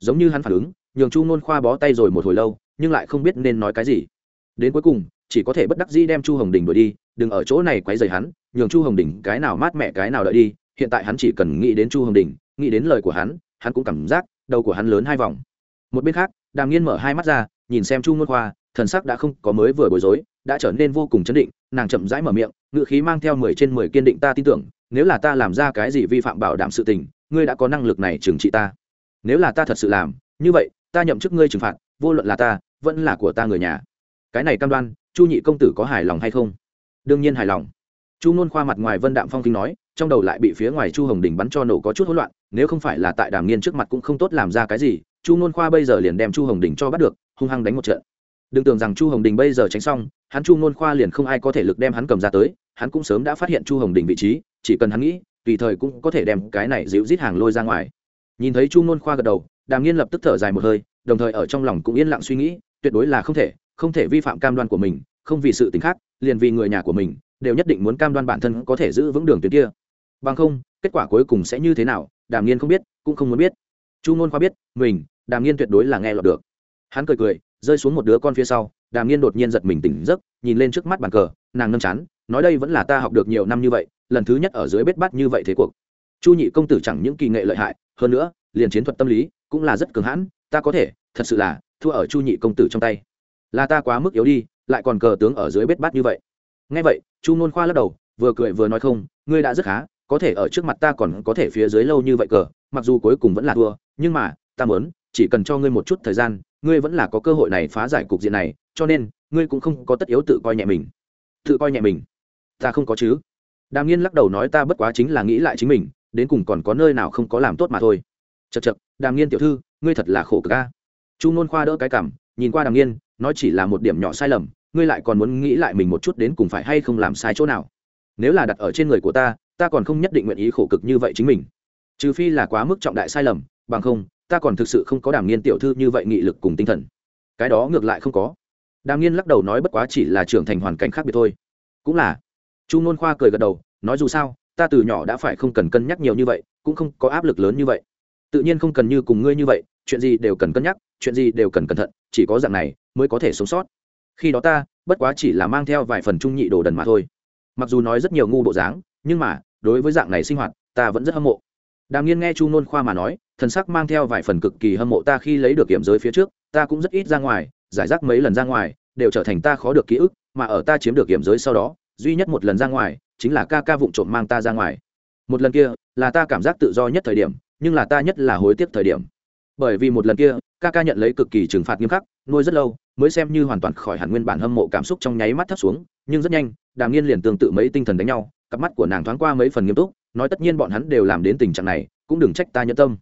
Giống như hắn phản ứng, nhường chu nôn khoa bó tay rồi một hồi lâu, nhưng lại không biết nên nói cái gì. Đến cuối cùng, chỉ có thể bất đắc dĩ đem chu hồng đình đuổi đi, đừng ở chỗ này quấy rầy hắn, nhường chu hồng đình cái nào mát mẹ cái nào đợi đi hiện tại hắn chỉ cần nghĩ đến chu hồng đình, nghĩ đến lời của hắn hắn cũng cảm giác đầu của hắn lớn hai vòng. Một bên khác, đàm nghiên mở hai mắt ra, nhìn xem chu ngôn khoa, thần sắc đã không có mới vừa bối rối, đã trở nên vô cùng chấn định, nàng chậm rãi mở miệng ngự khí mang theo mười trên mười kiên định ta tin tưởng, nếu là ta làm ra cái gì vi phạm bảo đảm sự tình, ngươi đã có năng lực này trừng trị ta. Nếu là ta thật sự làm, như vậy, ta nhậm chức ngươi trừng phạt, vô luận là ta, vẫn là của ta người nhà. Cái này cam đoan, chu nhị công tử có hài lòng hay không? Đương nhiên hài lòng. Chu nôn khoa mặt ngoài vân đạm phong kinh nói trong đầu lại bị phía ngoài chu hồng đình bắn cho nổ có chút hỗn loạn, nếu không phải là tại đàm nghiên trước mặt cũng không tốt làm ra cái gì, chu nôn khoa bây giờ liền đem chu hồng đình cho bắt được, hung hăng đánh một trận. Đừng tưởng rằng chu hồng đình bây giờ tránh xong, hắn chu nôn khoa liền không ai có thể lực đem hắn cầm ra tới, hắn cũng sớm đã phát hiện chu hồng đình vị trí, chỉ cần hắn nghĩ, tùy thời cũng có thể đem cái này dịu rít hàng lôi ra ngoài. Nhìn thấy chu nôn khoa gật đầu, đàm nghiên lập tức thở dài một hơi, đồng thời ở trong lòng cũng yên lặng suy nghĩ, tuyệt đối là không thể không thể vi phạm cam đoan của mình, không vì sự t khác, liền vì người nhà của mình, đều nhất định muốn cam đoan bản thân có thể giữ vững đường tuyến kia bằng không, kết quả cuối cùng sẽ như thế nào, đàm nghiên không biết, cũng không muốn biết. Chu ngôn khoa biết, mình, đàm nghiên tuyệt đối là nghe lọt được. Hắn cười cười, rơi xuống một đứa con phía sau, đàm nghiên đột nhiên giật mình tỉnh giấc, nhìn lên trước mắt bàn cờ, nàng nâm chán, nói đây vẫn là ta học được nhiều năm như vậy, lần thứ nhất ở dưới bết bắt như vậy thế cuộc. Chu nhị công tử chẳng những kỳ nghệ lợi hại, hơn nữa, liền chiến thuật tâm lý, cũng là rất cường hãn, ta có thể, thật sự là, thua ở chu nhị công tử trong tay. Là ta quá mức yếu đi, lại còn cờ tướng ở dưới bết bát như vậy. Ngay vậy, chu nôn khoa lắc đầu, vừa cười vừa nói không, ngươi đã rất khá có thể ở trước mặt ta còn có thể phía dưới lâu như vậy cờ, mặc dù cuối cùng vẫn là thua, nhưng mà, ta muốn, chỉ cần cho ngươi một chút thời gian, ngươi vẫn là có cơ hội này phá giải cục diện này, cho nên, ngươi cũng không có tất yếu tự coi nhẹ mình. Tự coi nhẹ mình? Ta không có chứ. Đàm nghiên lắc đầu nói ta bất quá chính là nghĩ lại chính mình, đến cùng còn có nơi nào không có làm tốt mà thôi. Chật chật đàm nghiên tiểu thư, ngươi thật là khổ cực ca chu nôn khoa đỡ cái cảm, nhìn qua đàm nghiên, nói chỉ là một điểm nhỏ sai lầm, ngươi lại còn muốn nghĩ lại mình một chút đến cùng phải hay không làm sai chỗ nào. Nếu là đặt ở trên người của ta ta còn không nhất định nguyện ý khổ cực như vậy chính mình. Trừ phi là quá mức trọng đại sai lầm, bằng không, ta còn thực sự không có đàm nghiên tiểu thư như vậy nghị lực cùng tinh thần. Cái đó ngược lại không có. Đàm nghiên lắc đầu nói bất quá chỉ là trưởng thành hoàn cảnh khác biệt thôi. Cũng là. Chu nôn khoa cười gật đầu, nói dù sao, ta từ nhỏ đã phải không cần cân nhắc nhiều như vậy, cũng không có áp lực lớn như vậy. Tự nhiên không cần như cùng ngươi như vậy, chuyện gì đều cần cân nhắc, chuyện gì đều cần cẩn thận, chỉ có dạng này mới có thể sống sót. Khi đó ta, bất quá chỉ là mang theo vài phần trung nhị đồ đần mà thôi. Mặc dù nói rất nhiều ngu bộ dáng, nhưng mà đối với dạng này sinh hoạt, ta vẫn rất hâm mộ. Đàm nghiên nghe chu nôn khoa mà nói, thần sắc mang theo vài phần cực kỳ hâm mộ ta khi lấy được kiểm giới phía trước, ta cũng rất ít ra ngoài, giải rác mấy lần ra ngoài, đều trở thành ta khó được ký ức, mà ở ta chiếm được kiểm giới sau đó, duy nhất một lần ra ngoài, chính là ca ca vụng trộm mang ta ra ngoài. Một lần kia, là ta cảm giác tự do nhất thời điểm, nhưng là ta nhất là hối tiếc thời điểm. Bởi vì một lần kia, ca ca nhận lấy cực kỳ trừng phạt nghiêm khắc, nuôi rất lâu, mới xem như hoàn toàn khỏi hẳn nguyên bản hâm mộ cảm xúc trong nháy mắt thấp xuống, nhưng rất nhanh, đàm nghiên liền tương tự mấy tinh thần đánh nhau cặp mắt của nàng thoáng qua mấy phần nghiêm túc, nói tất nhiên bọn hắn đều làm đến tình trạng này, cũng đừng trách ta nhẫn tâm.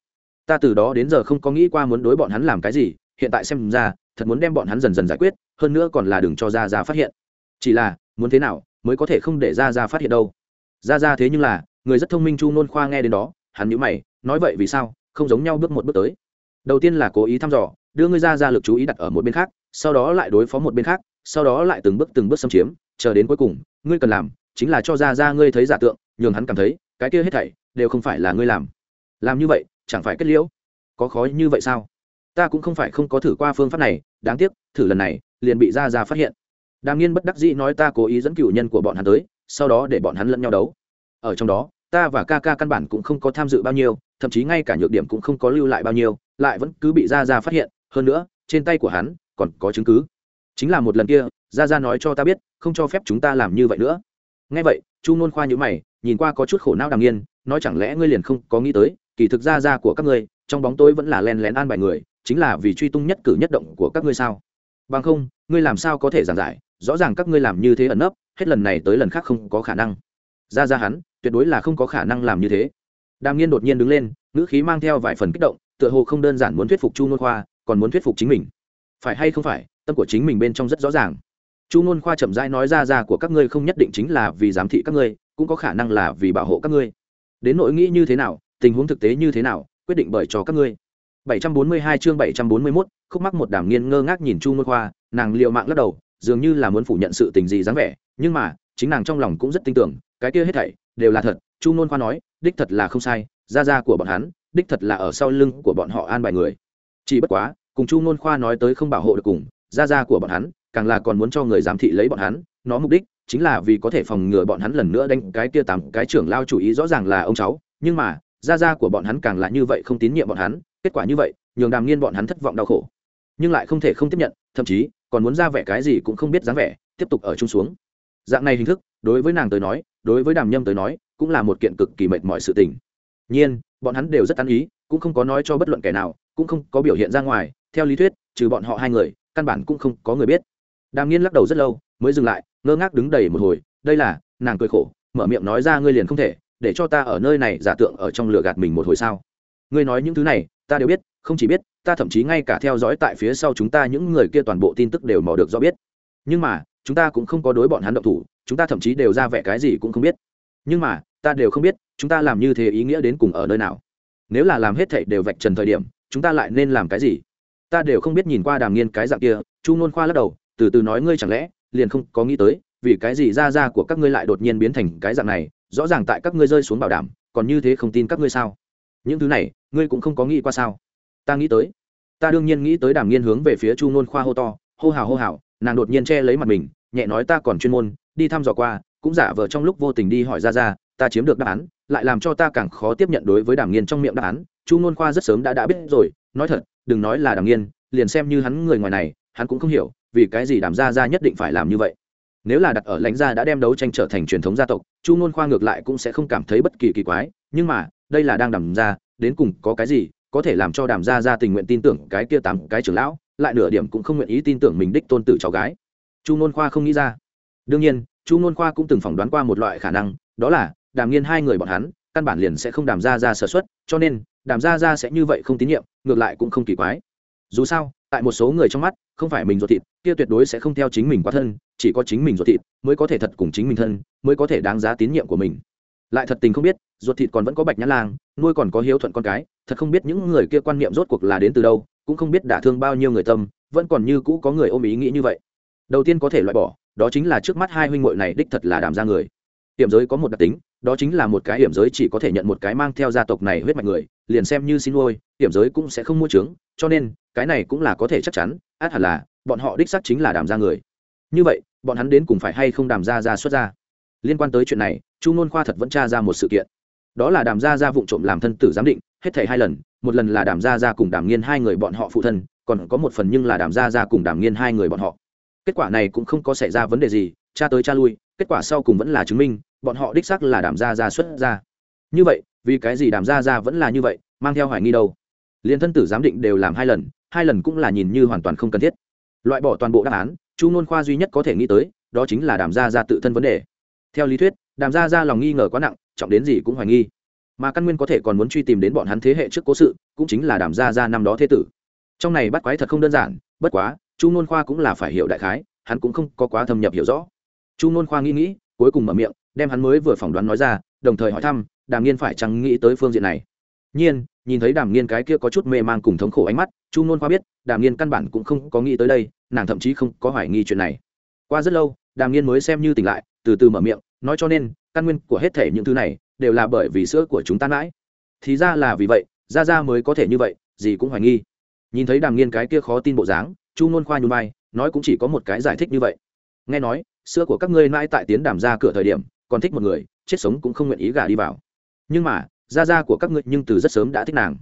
Ta từ đó đến giờ không có nghĩ qua muốn đối bọn hắn làm cái gì, hiện tại xem ra, thật muốn đem bọn hắn dần dần giải quyết, hơn nữa còn là đừng cho ra ra phát hiện. Chỉ là, muốn thế nào, mới có thể không để ra ra phát hiện đâu. Ra ra thế nhưng là, người rất thông minh chu nôn khoa nghe đến đó, hắn nhữ mày, nói vậy vì sao, không giống nhau bước một bước tới. Đầu tiên là cố ý thăm dò, đưa ngươi ra ra lực chú ý đặt ở một bên khác, sau đó lại đối phó một bên khác, sau đó lại từng bước từng bước xâm chiếm, chờ đến cuối cùng, ngươi cần làm chính là cho ra ra ngươi thấy giả tượng, nhường hắn cảm thấy, cái kia hết thảy đều không phải là ngươi làm. Làm như vậy, chẳng phải kết liễu? Có khó như vậy sao? Ta cũng không phải không có thử qua phương pháp này, đáng tiếc, thử lần này, liền bị ra ra phát hiện. Đàm nghiên bất đắc dĩ nói ta cố ý dẫn cựu nhân của bọn hắn tới, sau đó để bọn hắn lẫn nhau đấu. Ở trong đó, ta và ca ca căn bản cũng không có tham dự bao nhiêu, thậm chí ngay cả nhược điểm cũng không có lưu lại bao nhiêu, lại vẫn cứ bị ra ra phát hiện. Hơn nữa, trên tay của hắn còn có chứng cứ. Chính là một lần kia, ra ra nói cho ta biết, không cho phép chúng ta làm như vậy nữa ngay vậy, chu nôn khoa nhữ mày, nhìn qua có chút khổ não đàm nghiên, nói chẳng lẽ ngươi liền không có nghĩ tới, kỳ thực ra ra của các ngươi, trong bóng tối vẫn là len lén an bài người, chính là vì truy tung nhất cử nhất động của các ngươi sao? Bằng không, ngươi làm sao có thể giảng giải, rõ ràng các ngươi làm như thế ẩn nấp, hết lần này tới lần khác không có khả năng. Ra ra hắn, tuyệt đối là không có khả năng làm như thế. Đàm nghiên đột nhiên đứng lên, ngữ khí mang theo vài phần kích động, tựa hồ không đơn giản muốn thuyết phục chu nôn khoa, còn muốn thuyết phục chính mình. Phải hay không phải, tâm của chính mình bên trong rất rõ ràng chu nôn khoa chậm rãi nói ra ra của các ngươi không nhất định chính là vì giám thị các ngươi cũng có khả năng là vì bảo hộ các ngươi. Đến nội nghĩ như thế nào tình huống thực tế như thế nào quyết định bởi cho các ngươi. 742 chương 741, khúc mắc một đàm nghiên ngơ ngác nhìn chu môn khoa nàng liều mạng lắc đầu dường như là muốn phủ nhận sự tình gì dáng vẻ nhưng mà chính nàng trong lòng cũng rất tin tưởng cái kia hết thảy đều là thật chu môn khoa nói đích thật là không sai gia gia của bọn hắn đích thật là ở sau lưng của bọn họ an bài người. Chỉ bất quá cùng chu môn khoa nói tới không bảo hộ được cùng gia gia của bọn hắn càng là còn muốn cho người giám thị lấy bọn hắn, nó mục đích chính là vì có thể phòng ngừa bọn hắn lần nữa đánh cái kia tám cái trưởng lao chủ ý rõ ràng là ông cháu, nhưng mà, gia gia của bọn hắn càng là như vậy không tín nhiệm bọn hắn, kết quả như vậy, nhường đàm nghiên bọn hắn thất vọng đau khổ. Nhưng lại không thể không tiếp nhận, thậm chí, còn muốn ra vẻ cái gì cũng không biết dáng vẻ, tiếp tục ở chung xuống. Dạng này hình thức, đối với nàng tới nói, đối với đàm nhâm tới nói, cũng là một kiện cực kỳ mệt mỏi sự tình. Nhiên, bọn hắn đều rất ăn ý, cũng không có nói cho bất luận kẻ nào, cũng không có biểu hiện ra ngoài, theo lý thuyết, trừ bọn họ hai người, căn bản cũng không có người biết đàm nghiên lắc đầu rất lâu, mới dừng lại, ngơ ngác đứng đầy một hồi, đây là nàng cười khổ, mở miệng nói ra, ngươi liền không thể, để cho ta ở nơi này giả tượng ở trong lửa gạt mình một hồi sao? Ngươi nói những thứ này, ta đều biết, không chỉ biết, ta thậm chí ngay cả theo dõi tại phía sau chúng ta những người kia toàn bộ tin tức đều mò được do biết. Nhưng mà, chúng ta cũng không có đối bọn hắn động thủ, chúng ta thậm chí đều ra vẻ cái gì cũng không biết. Nhưng mà, ta đều không biết, chúng ta làm như thế ý nghĩa đến cùng ở nơi nào. Nếu là làm hết thảy đều vạch trần thời điểm, chúng ta lại nên làm cái gì? Ta đều không biết nhìn qua đàm nghiên cái dạng kia. Chu ngôn khoa lắc đầu từ từ nói ngươi chẳng lẽ liền không có nghĩ tới, vì cái gì ra ra của các ngươi lại đột nhiên biến thành cái dạng này, rõ ràng tại các ngươi rơi xuống bảo đảm, còn như thế không tin các ngươi sao? Những thứ này, ngươi cũng không có nghĩ qua sao? Ta nghĩ tới. Ta đương nhiên nghĩ tới đàm nghiên hướng về phía chu ngôn khoa hô to, hô hào hô hào, nàng đột nhiên che lấy mặt mình, nhẹ nói ta còn chuyên môn, đi thăm dò qua, cũng giả vờ trong lúc vô tình đi hỏi ra ra ta chiếm được đáp án, lại làm cho ta càng khó tiếp nhận đối với đàm nghiên trong miệng đáp án. Chu ngôn khoa rất sớm đã đã biết rồi, nói thật, đừng nói là đàm nghiên, liền xem như hắn người ngoài này, hắn cũng không hiểu vì cái gì đàm gia gia nhất định phải làm như vậy? Nếu là đặt ở lãnh gia đã đem đấu tranh trở thành truyền thống gia tộc, chu ngôn khoa ngược lại cũng sẽ không cảm thấy bất kỳ kỳ quái, nhưng mà, đây là đang đàm gia, đến cùng có cái gì có thể làm cho đàm gia gia tình nguyện tin tưởng cái kia tám cái trưởng lão, lại nửa điểm cũng không nguyện ý tin tưởng mình đích tôn tử cháu gái. Chu ngôn khoa không nghĩ ra. Đương nhiên, chu ngôn khoa cũng từng phỏng đoán qua một loại khả năng, đó là, đàm nghiên hai người bọn hắn, căn bản liền sẽ không đàm ra ra sở xuất, cho nên, đàm ra ra sẽ như vậy không tín nhiệm, ngược lại cũng không kỳ quái. Dù sao, tại một số người trong mắt không phải mình ruột thịt, kia tuyệt đối sẽ không theo chính mình quá thân, chỉ có chính mình ruột thịt mới có thể thật cùng chính mình thân, mới có thể đáng giá tín nhiệm của mình. Lại thật tình không biết, ruột thịt còn vẫn có bạch nhã lang, nuôi còn có hiếu thuận con cái, thật không biết những người kia quan niệm rốt cuộc là đến từ đâu, cũng không biết đả thương bao nhiêu người tâm, vẫn còn như cũ có người ôm ý nghĩ như vậy. Đầu tiên có thể loại bỏ, đó chính là trước mắt hai huynh muội này đích thật là đàm ra người. Hiểm giới có một đặc tính, đó chính là một cái hiểm giới chỉ có thể nhận một cái mang theo gia tộc này huyết mạch người, liền xem như xin nuôi, hiểm giới cũng sẽ không mua trướng, cho nên cái này cũng là có thể chắc chắn, át hẳn là, bọn họ đích xác chính là đàm ra người. Như vậy, bọn hắn đến cùng phải hay không đàm ra ra xuất ra liên quan tới chuyện này, chu nôn khoa thật vẫn tra ra một sự kiện. Đó là đàm gia ra vụ trộm làm thân tử giám định, hết thảy hai lần, một lần là đàm gia ra cùng đàm nghiên hai người bọn họ phụ thân, còn có một phần nhưng là đàm gia ra cùng đàm nghiên hai người bọn họ. Kết quả này cũng không có xảy ra vấn đề gì cha tới cha lui, kết quả sau cùng vẫn là chứng minh, bọn họ đích xác là đàm gia gia xuất ra như vậy, vì cái gì đàm gia gia vẫn là như vậy, mang theo hoài nghi đâu? Liền thân tử giám định đều làm hai lần hai lần cũng là nhìn như hoàn toàn không cần thiết. Loại bỏ toàn bộ đáp án, chu nôn khoa duy nhất có thể nghĩ tới, đó chính là đàm gia gia tự thân vấn đề. Theo lý thuyết, đàm gia gia lòng nghi ngờ quá nặng, trọng đến gì cũng hoài nghi. Mà căn nguyên có thể còn muốn truy tìm đến bọn hắn thế hệ trước cố sự, cũng chính là đàm gia gia năm đó thế tử. Trong này bắt quái thật không đơn giản, bất quá, chu nôn khoa cũng là phải hiểu đại khái, hắn cũng không có quá thâm nhập hiểu rõ. Chu nôn khoa nghĩ nghĩ, cuối cùng mở miệng, đem hắn mới vừa phỏng đoán nói ra, đồng thời hỏi thăm, đàm nghiên phải chăng nghĩ tới phương diện này. Nhiên nhìn thấy đàm nghiên cái kia có chút mê mang cùng thống khổ ánh mắt, chu nôn khoa biết, đàm nghiên căn bản cũng không có nghĩ tới đây, nàng thậm chí không có hoài nghi chuyện này. Qua rất lâu, đàm nghiên mới xem như tỉnh lại, từ từ mở miệng, nói cho nên, căn nguyên của hết thể những thứ này, đều là bởi vì sữa của chúng ta mãi. Thì ra là vì vậy ra ra mới có thể như vậy, gì cũng hoài nghi. Nhìn thấy đàm nghiên cái kia khó tin bộ dáng, chu nôn khoa nhún vai, nói cũng chỉ có một cái giải thích như vậy. Nghe nói, sữa của các ngươi mãi tại tiến đàm ra cửa thời điểm, còn thích một người, chết sống cũng không nguyện ý gả đi vào. Nhưng mà gia gia của các ngươi nhưng từ rất sớm đã thích nàng.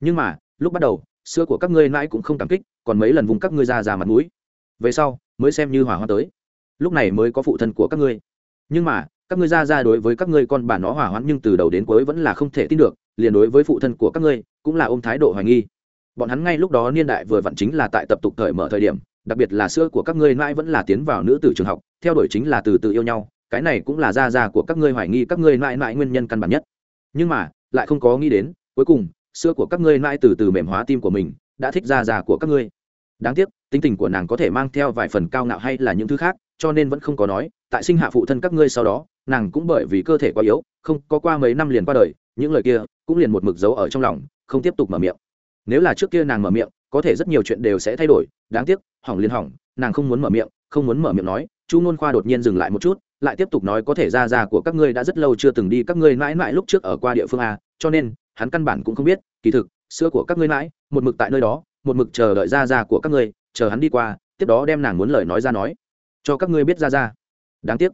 Nhưng mà, lúc bắt đầu sữa của các ngươi mãi cũng không cảm kích, còn mấy lần vùng các ngươi ra ra mặt mũi. Về sau, mới xem như hỏa hoa tới. Lúc này mới có phụ thân của các ngươi. Nhưng mà, các ngươi ra ra đối với các ngươi con bản nó hỏa hoãn nhưng từ đầu đến cuối vẫn là không thể tin được, liền đối với phụ thân của các ngươi, cũng là ôm thái độ hoài nghi. Bọn hắn ngay lúc đó niên đại vừa vặn chính là tại tập tục thời mở thời điểm, đặc biệt là sữa của các ngươi mãi vẫn là tiến vào nữ tử trường học, theo đuổi chính là từ từ yêu nhau, cái này cũng là gia gia của các ngươi hoài nghi các ngươi mãi mãi nguyên nhân căn bản nhất nhưng mà, lại không có nghĩ đến, cuối cùng sữa của các ngươi mãi từ từ mềm hóa tim của mình, đã thích ra già của các ngươi. Đáng tiếc, tính tình của nàng có thể mang theo vài phần cao ngạo hay là những thứ khác, cho nên vẫn không có nói, tại sinh hạ phụ thân các ngươi sau đó, nàng cũng bởi vì cơ thể quá yếu, không có qua mấy năm liền qua đời, những lời kia cũng liền một mực dấu ở trong lòng, không tiếp tục mở miệng. Nếu là trước kia nàng mở miệng, có thể rất nhiều chuyện đều sẽ thay đổi, đáng tiếc, hỏng liền hỏng, nàng không muốn mở miệng, không muốn mở miệng nói, chu nôn khoa đột nhiên dừng lại một chút lại tiếp tục nói có thể ra ra của các ngươi đã rất lâu chưa từng đi các ngươi mãi mãi lúc trước ở qua địa phương a, cho nên, hắn căn bản cũng không biết, kỳ thực, sữa của các ngươi mãi, một mực tại nơi đó, một mực chờ đợi ra ra của các ngươi, chờ hắn đi qua, tiếp đó đem nàng muốn lời nói ra nói, cho các ngươi biết ra ra. Đáng tiếc.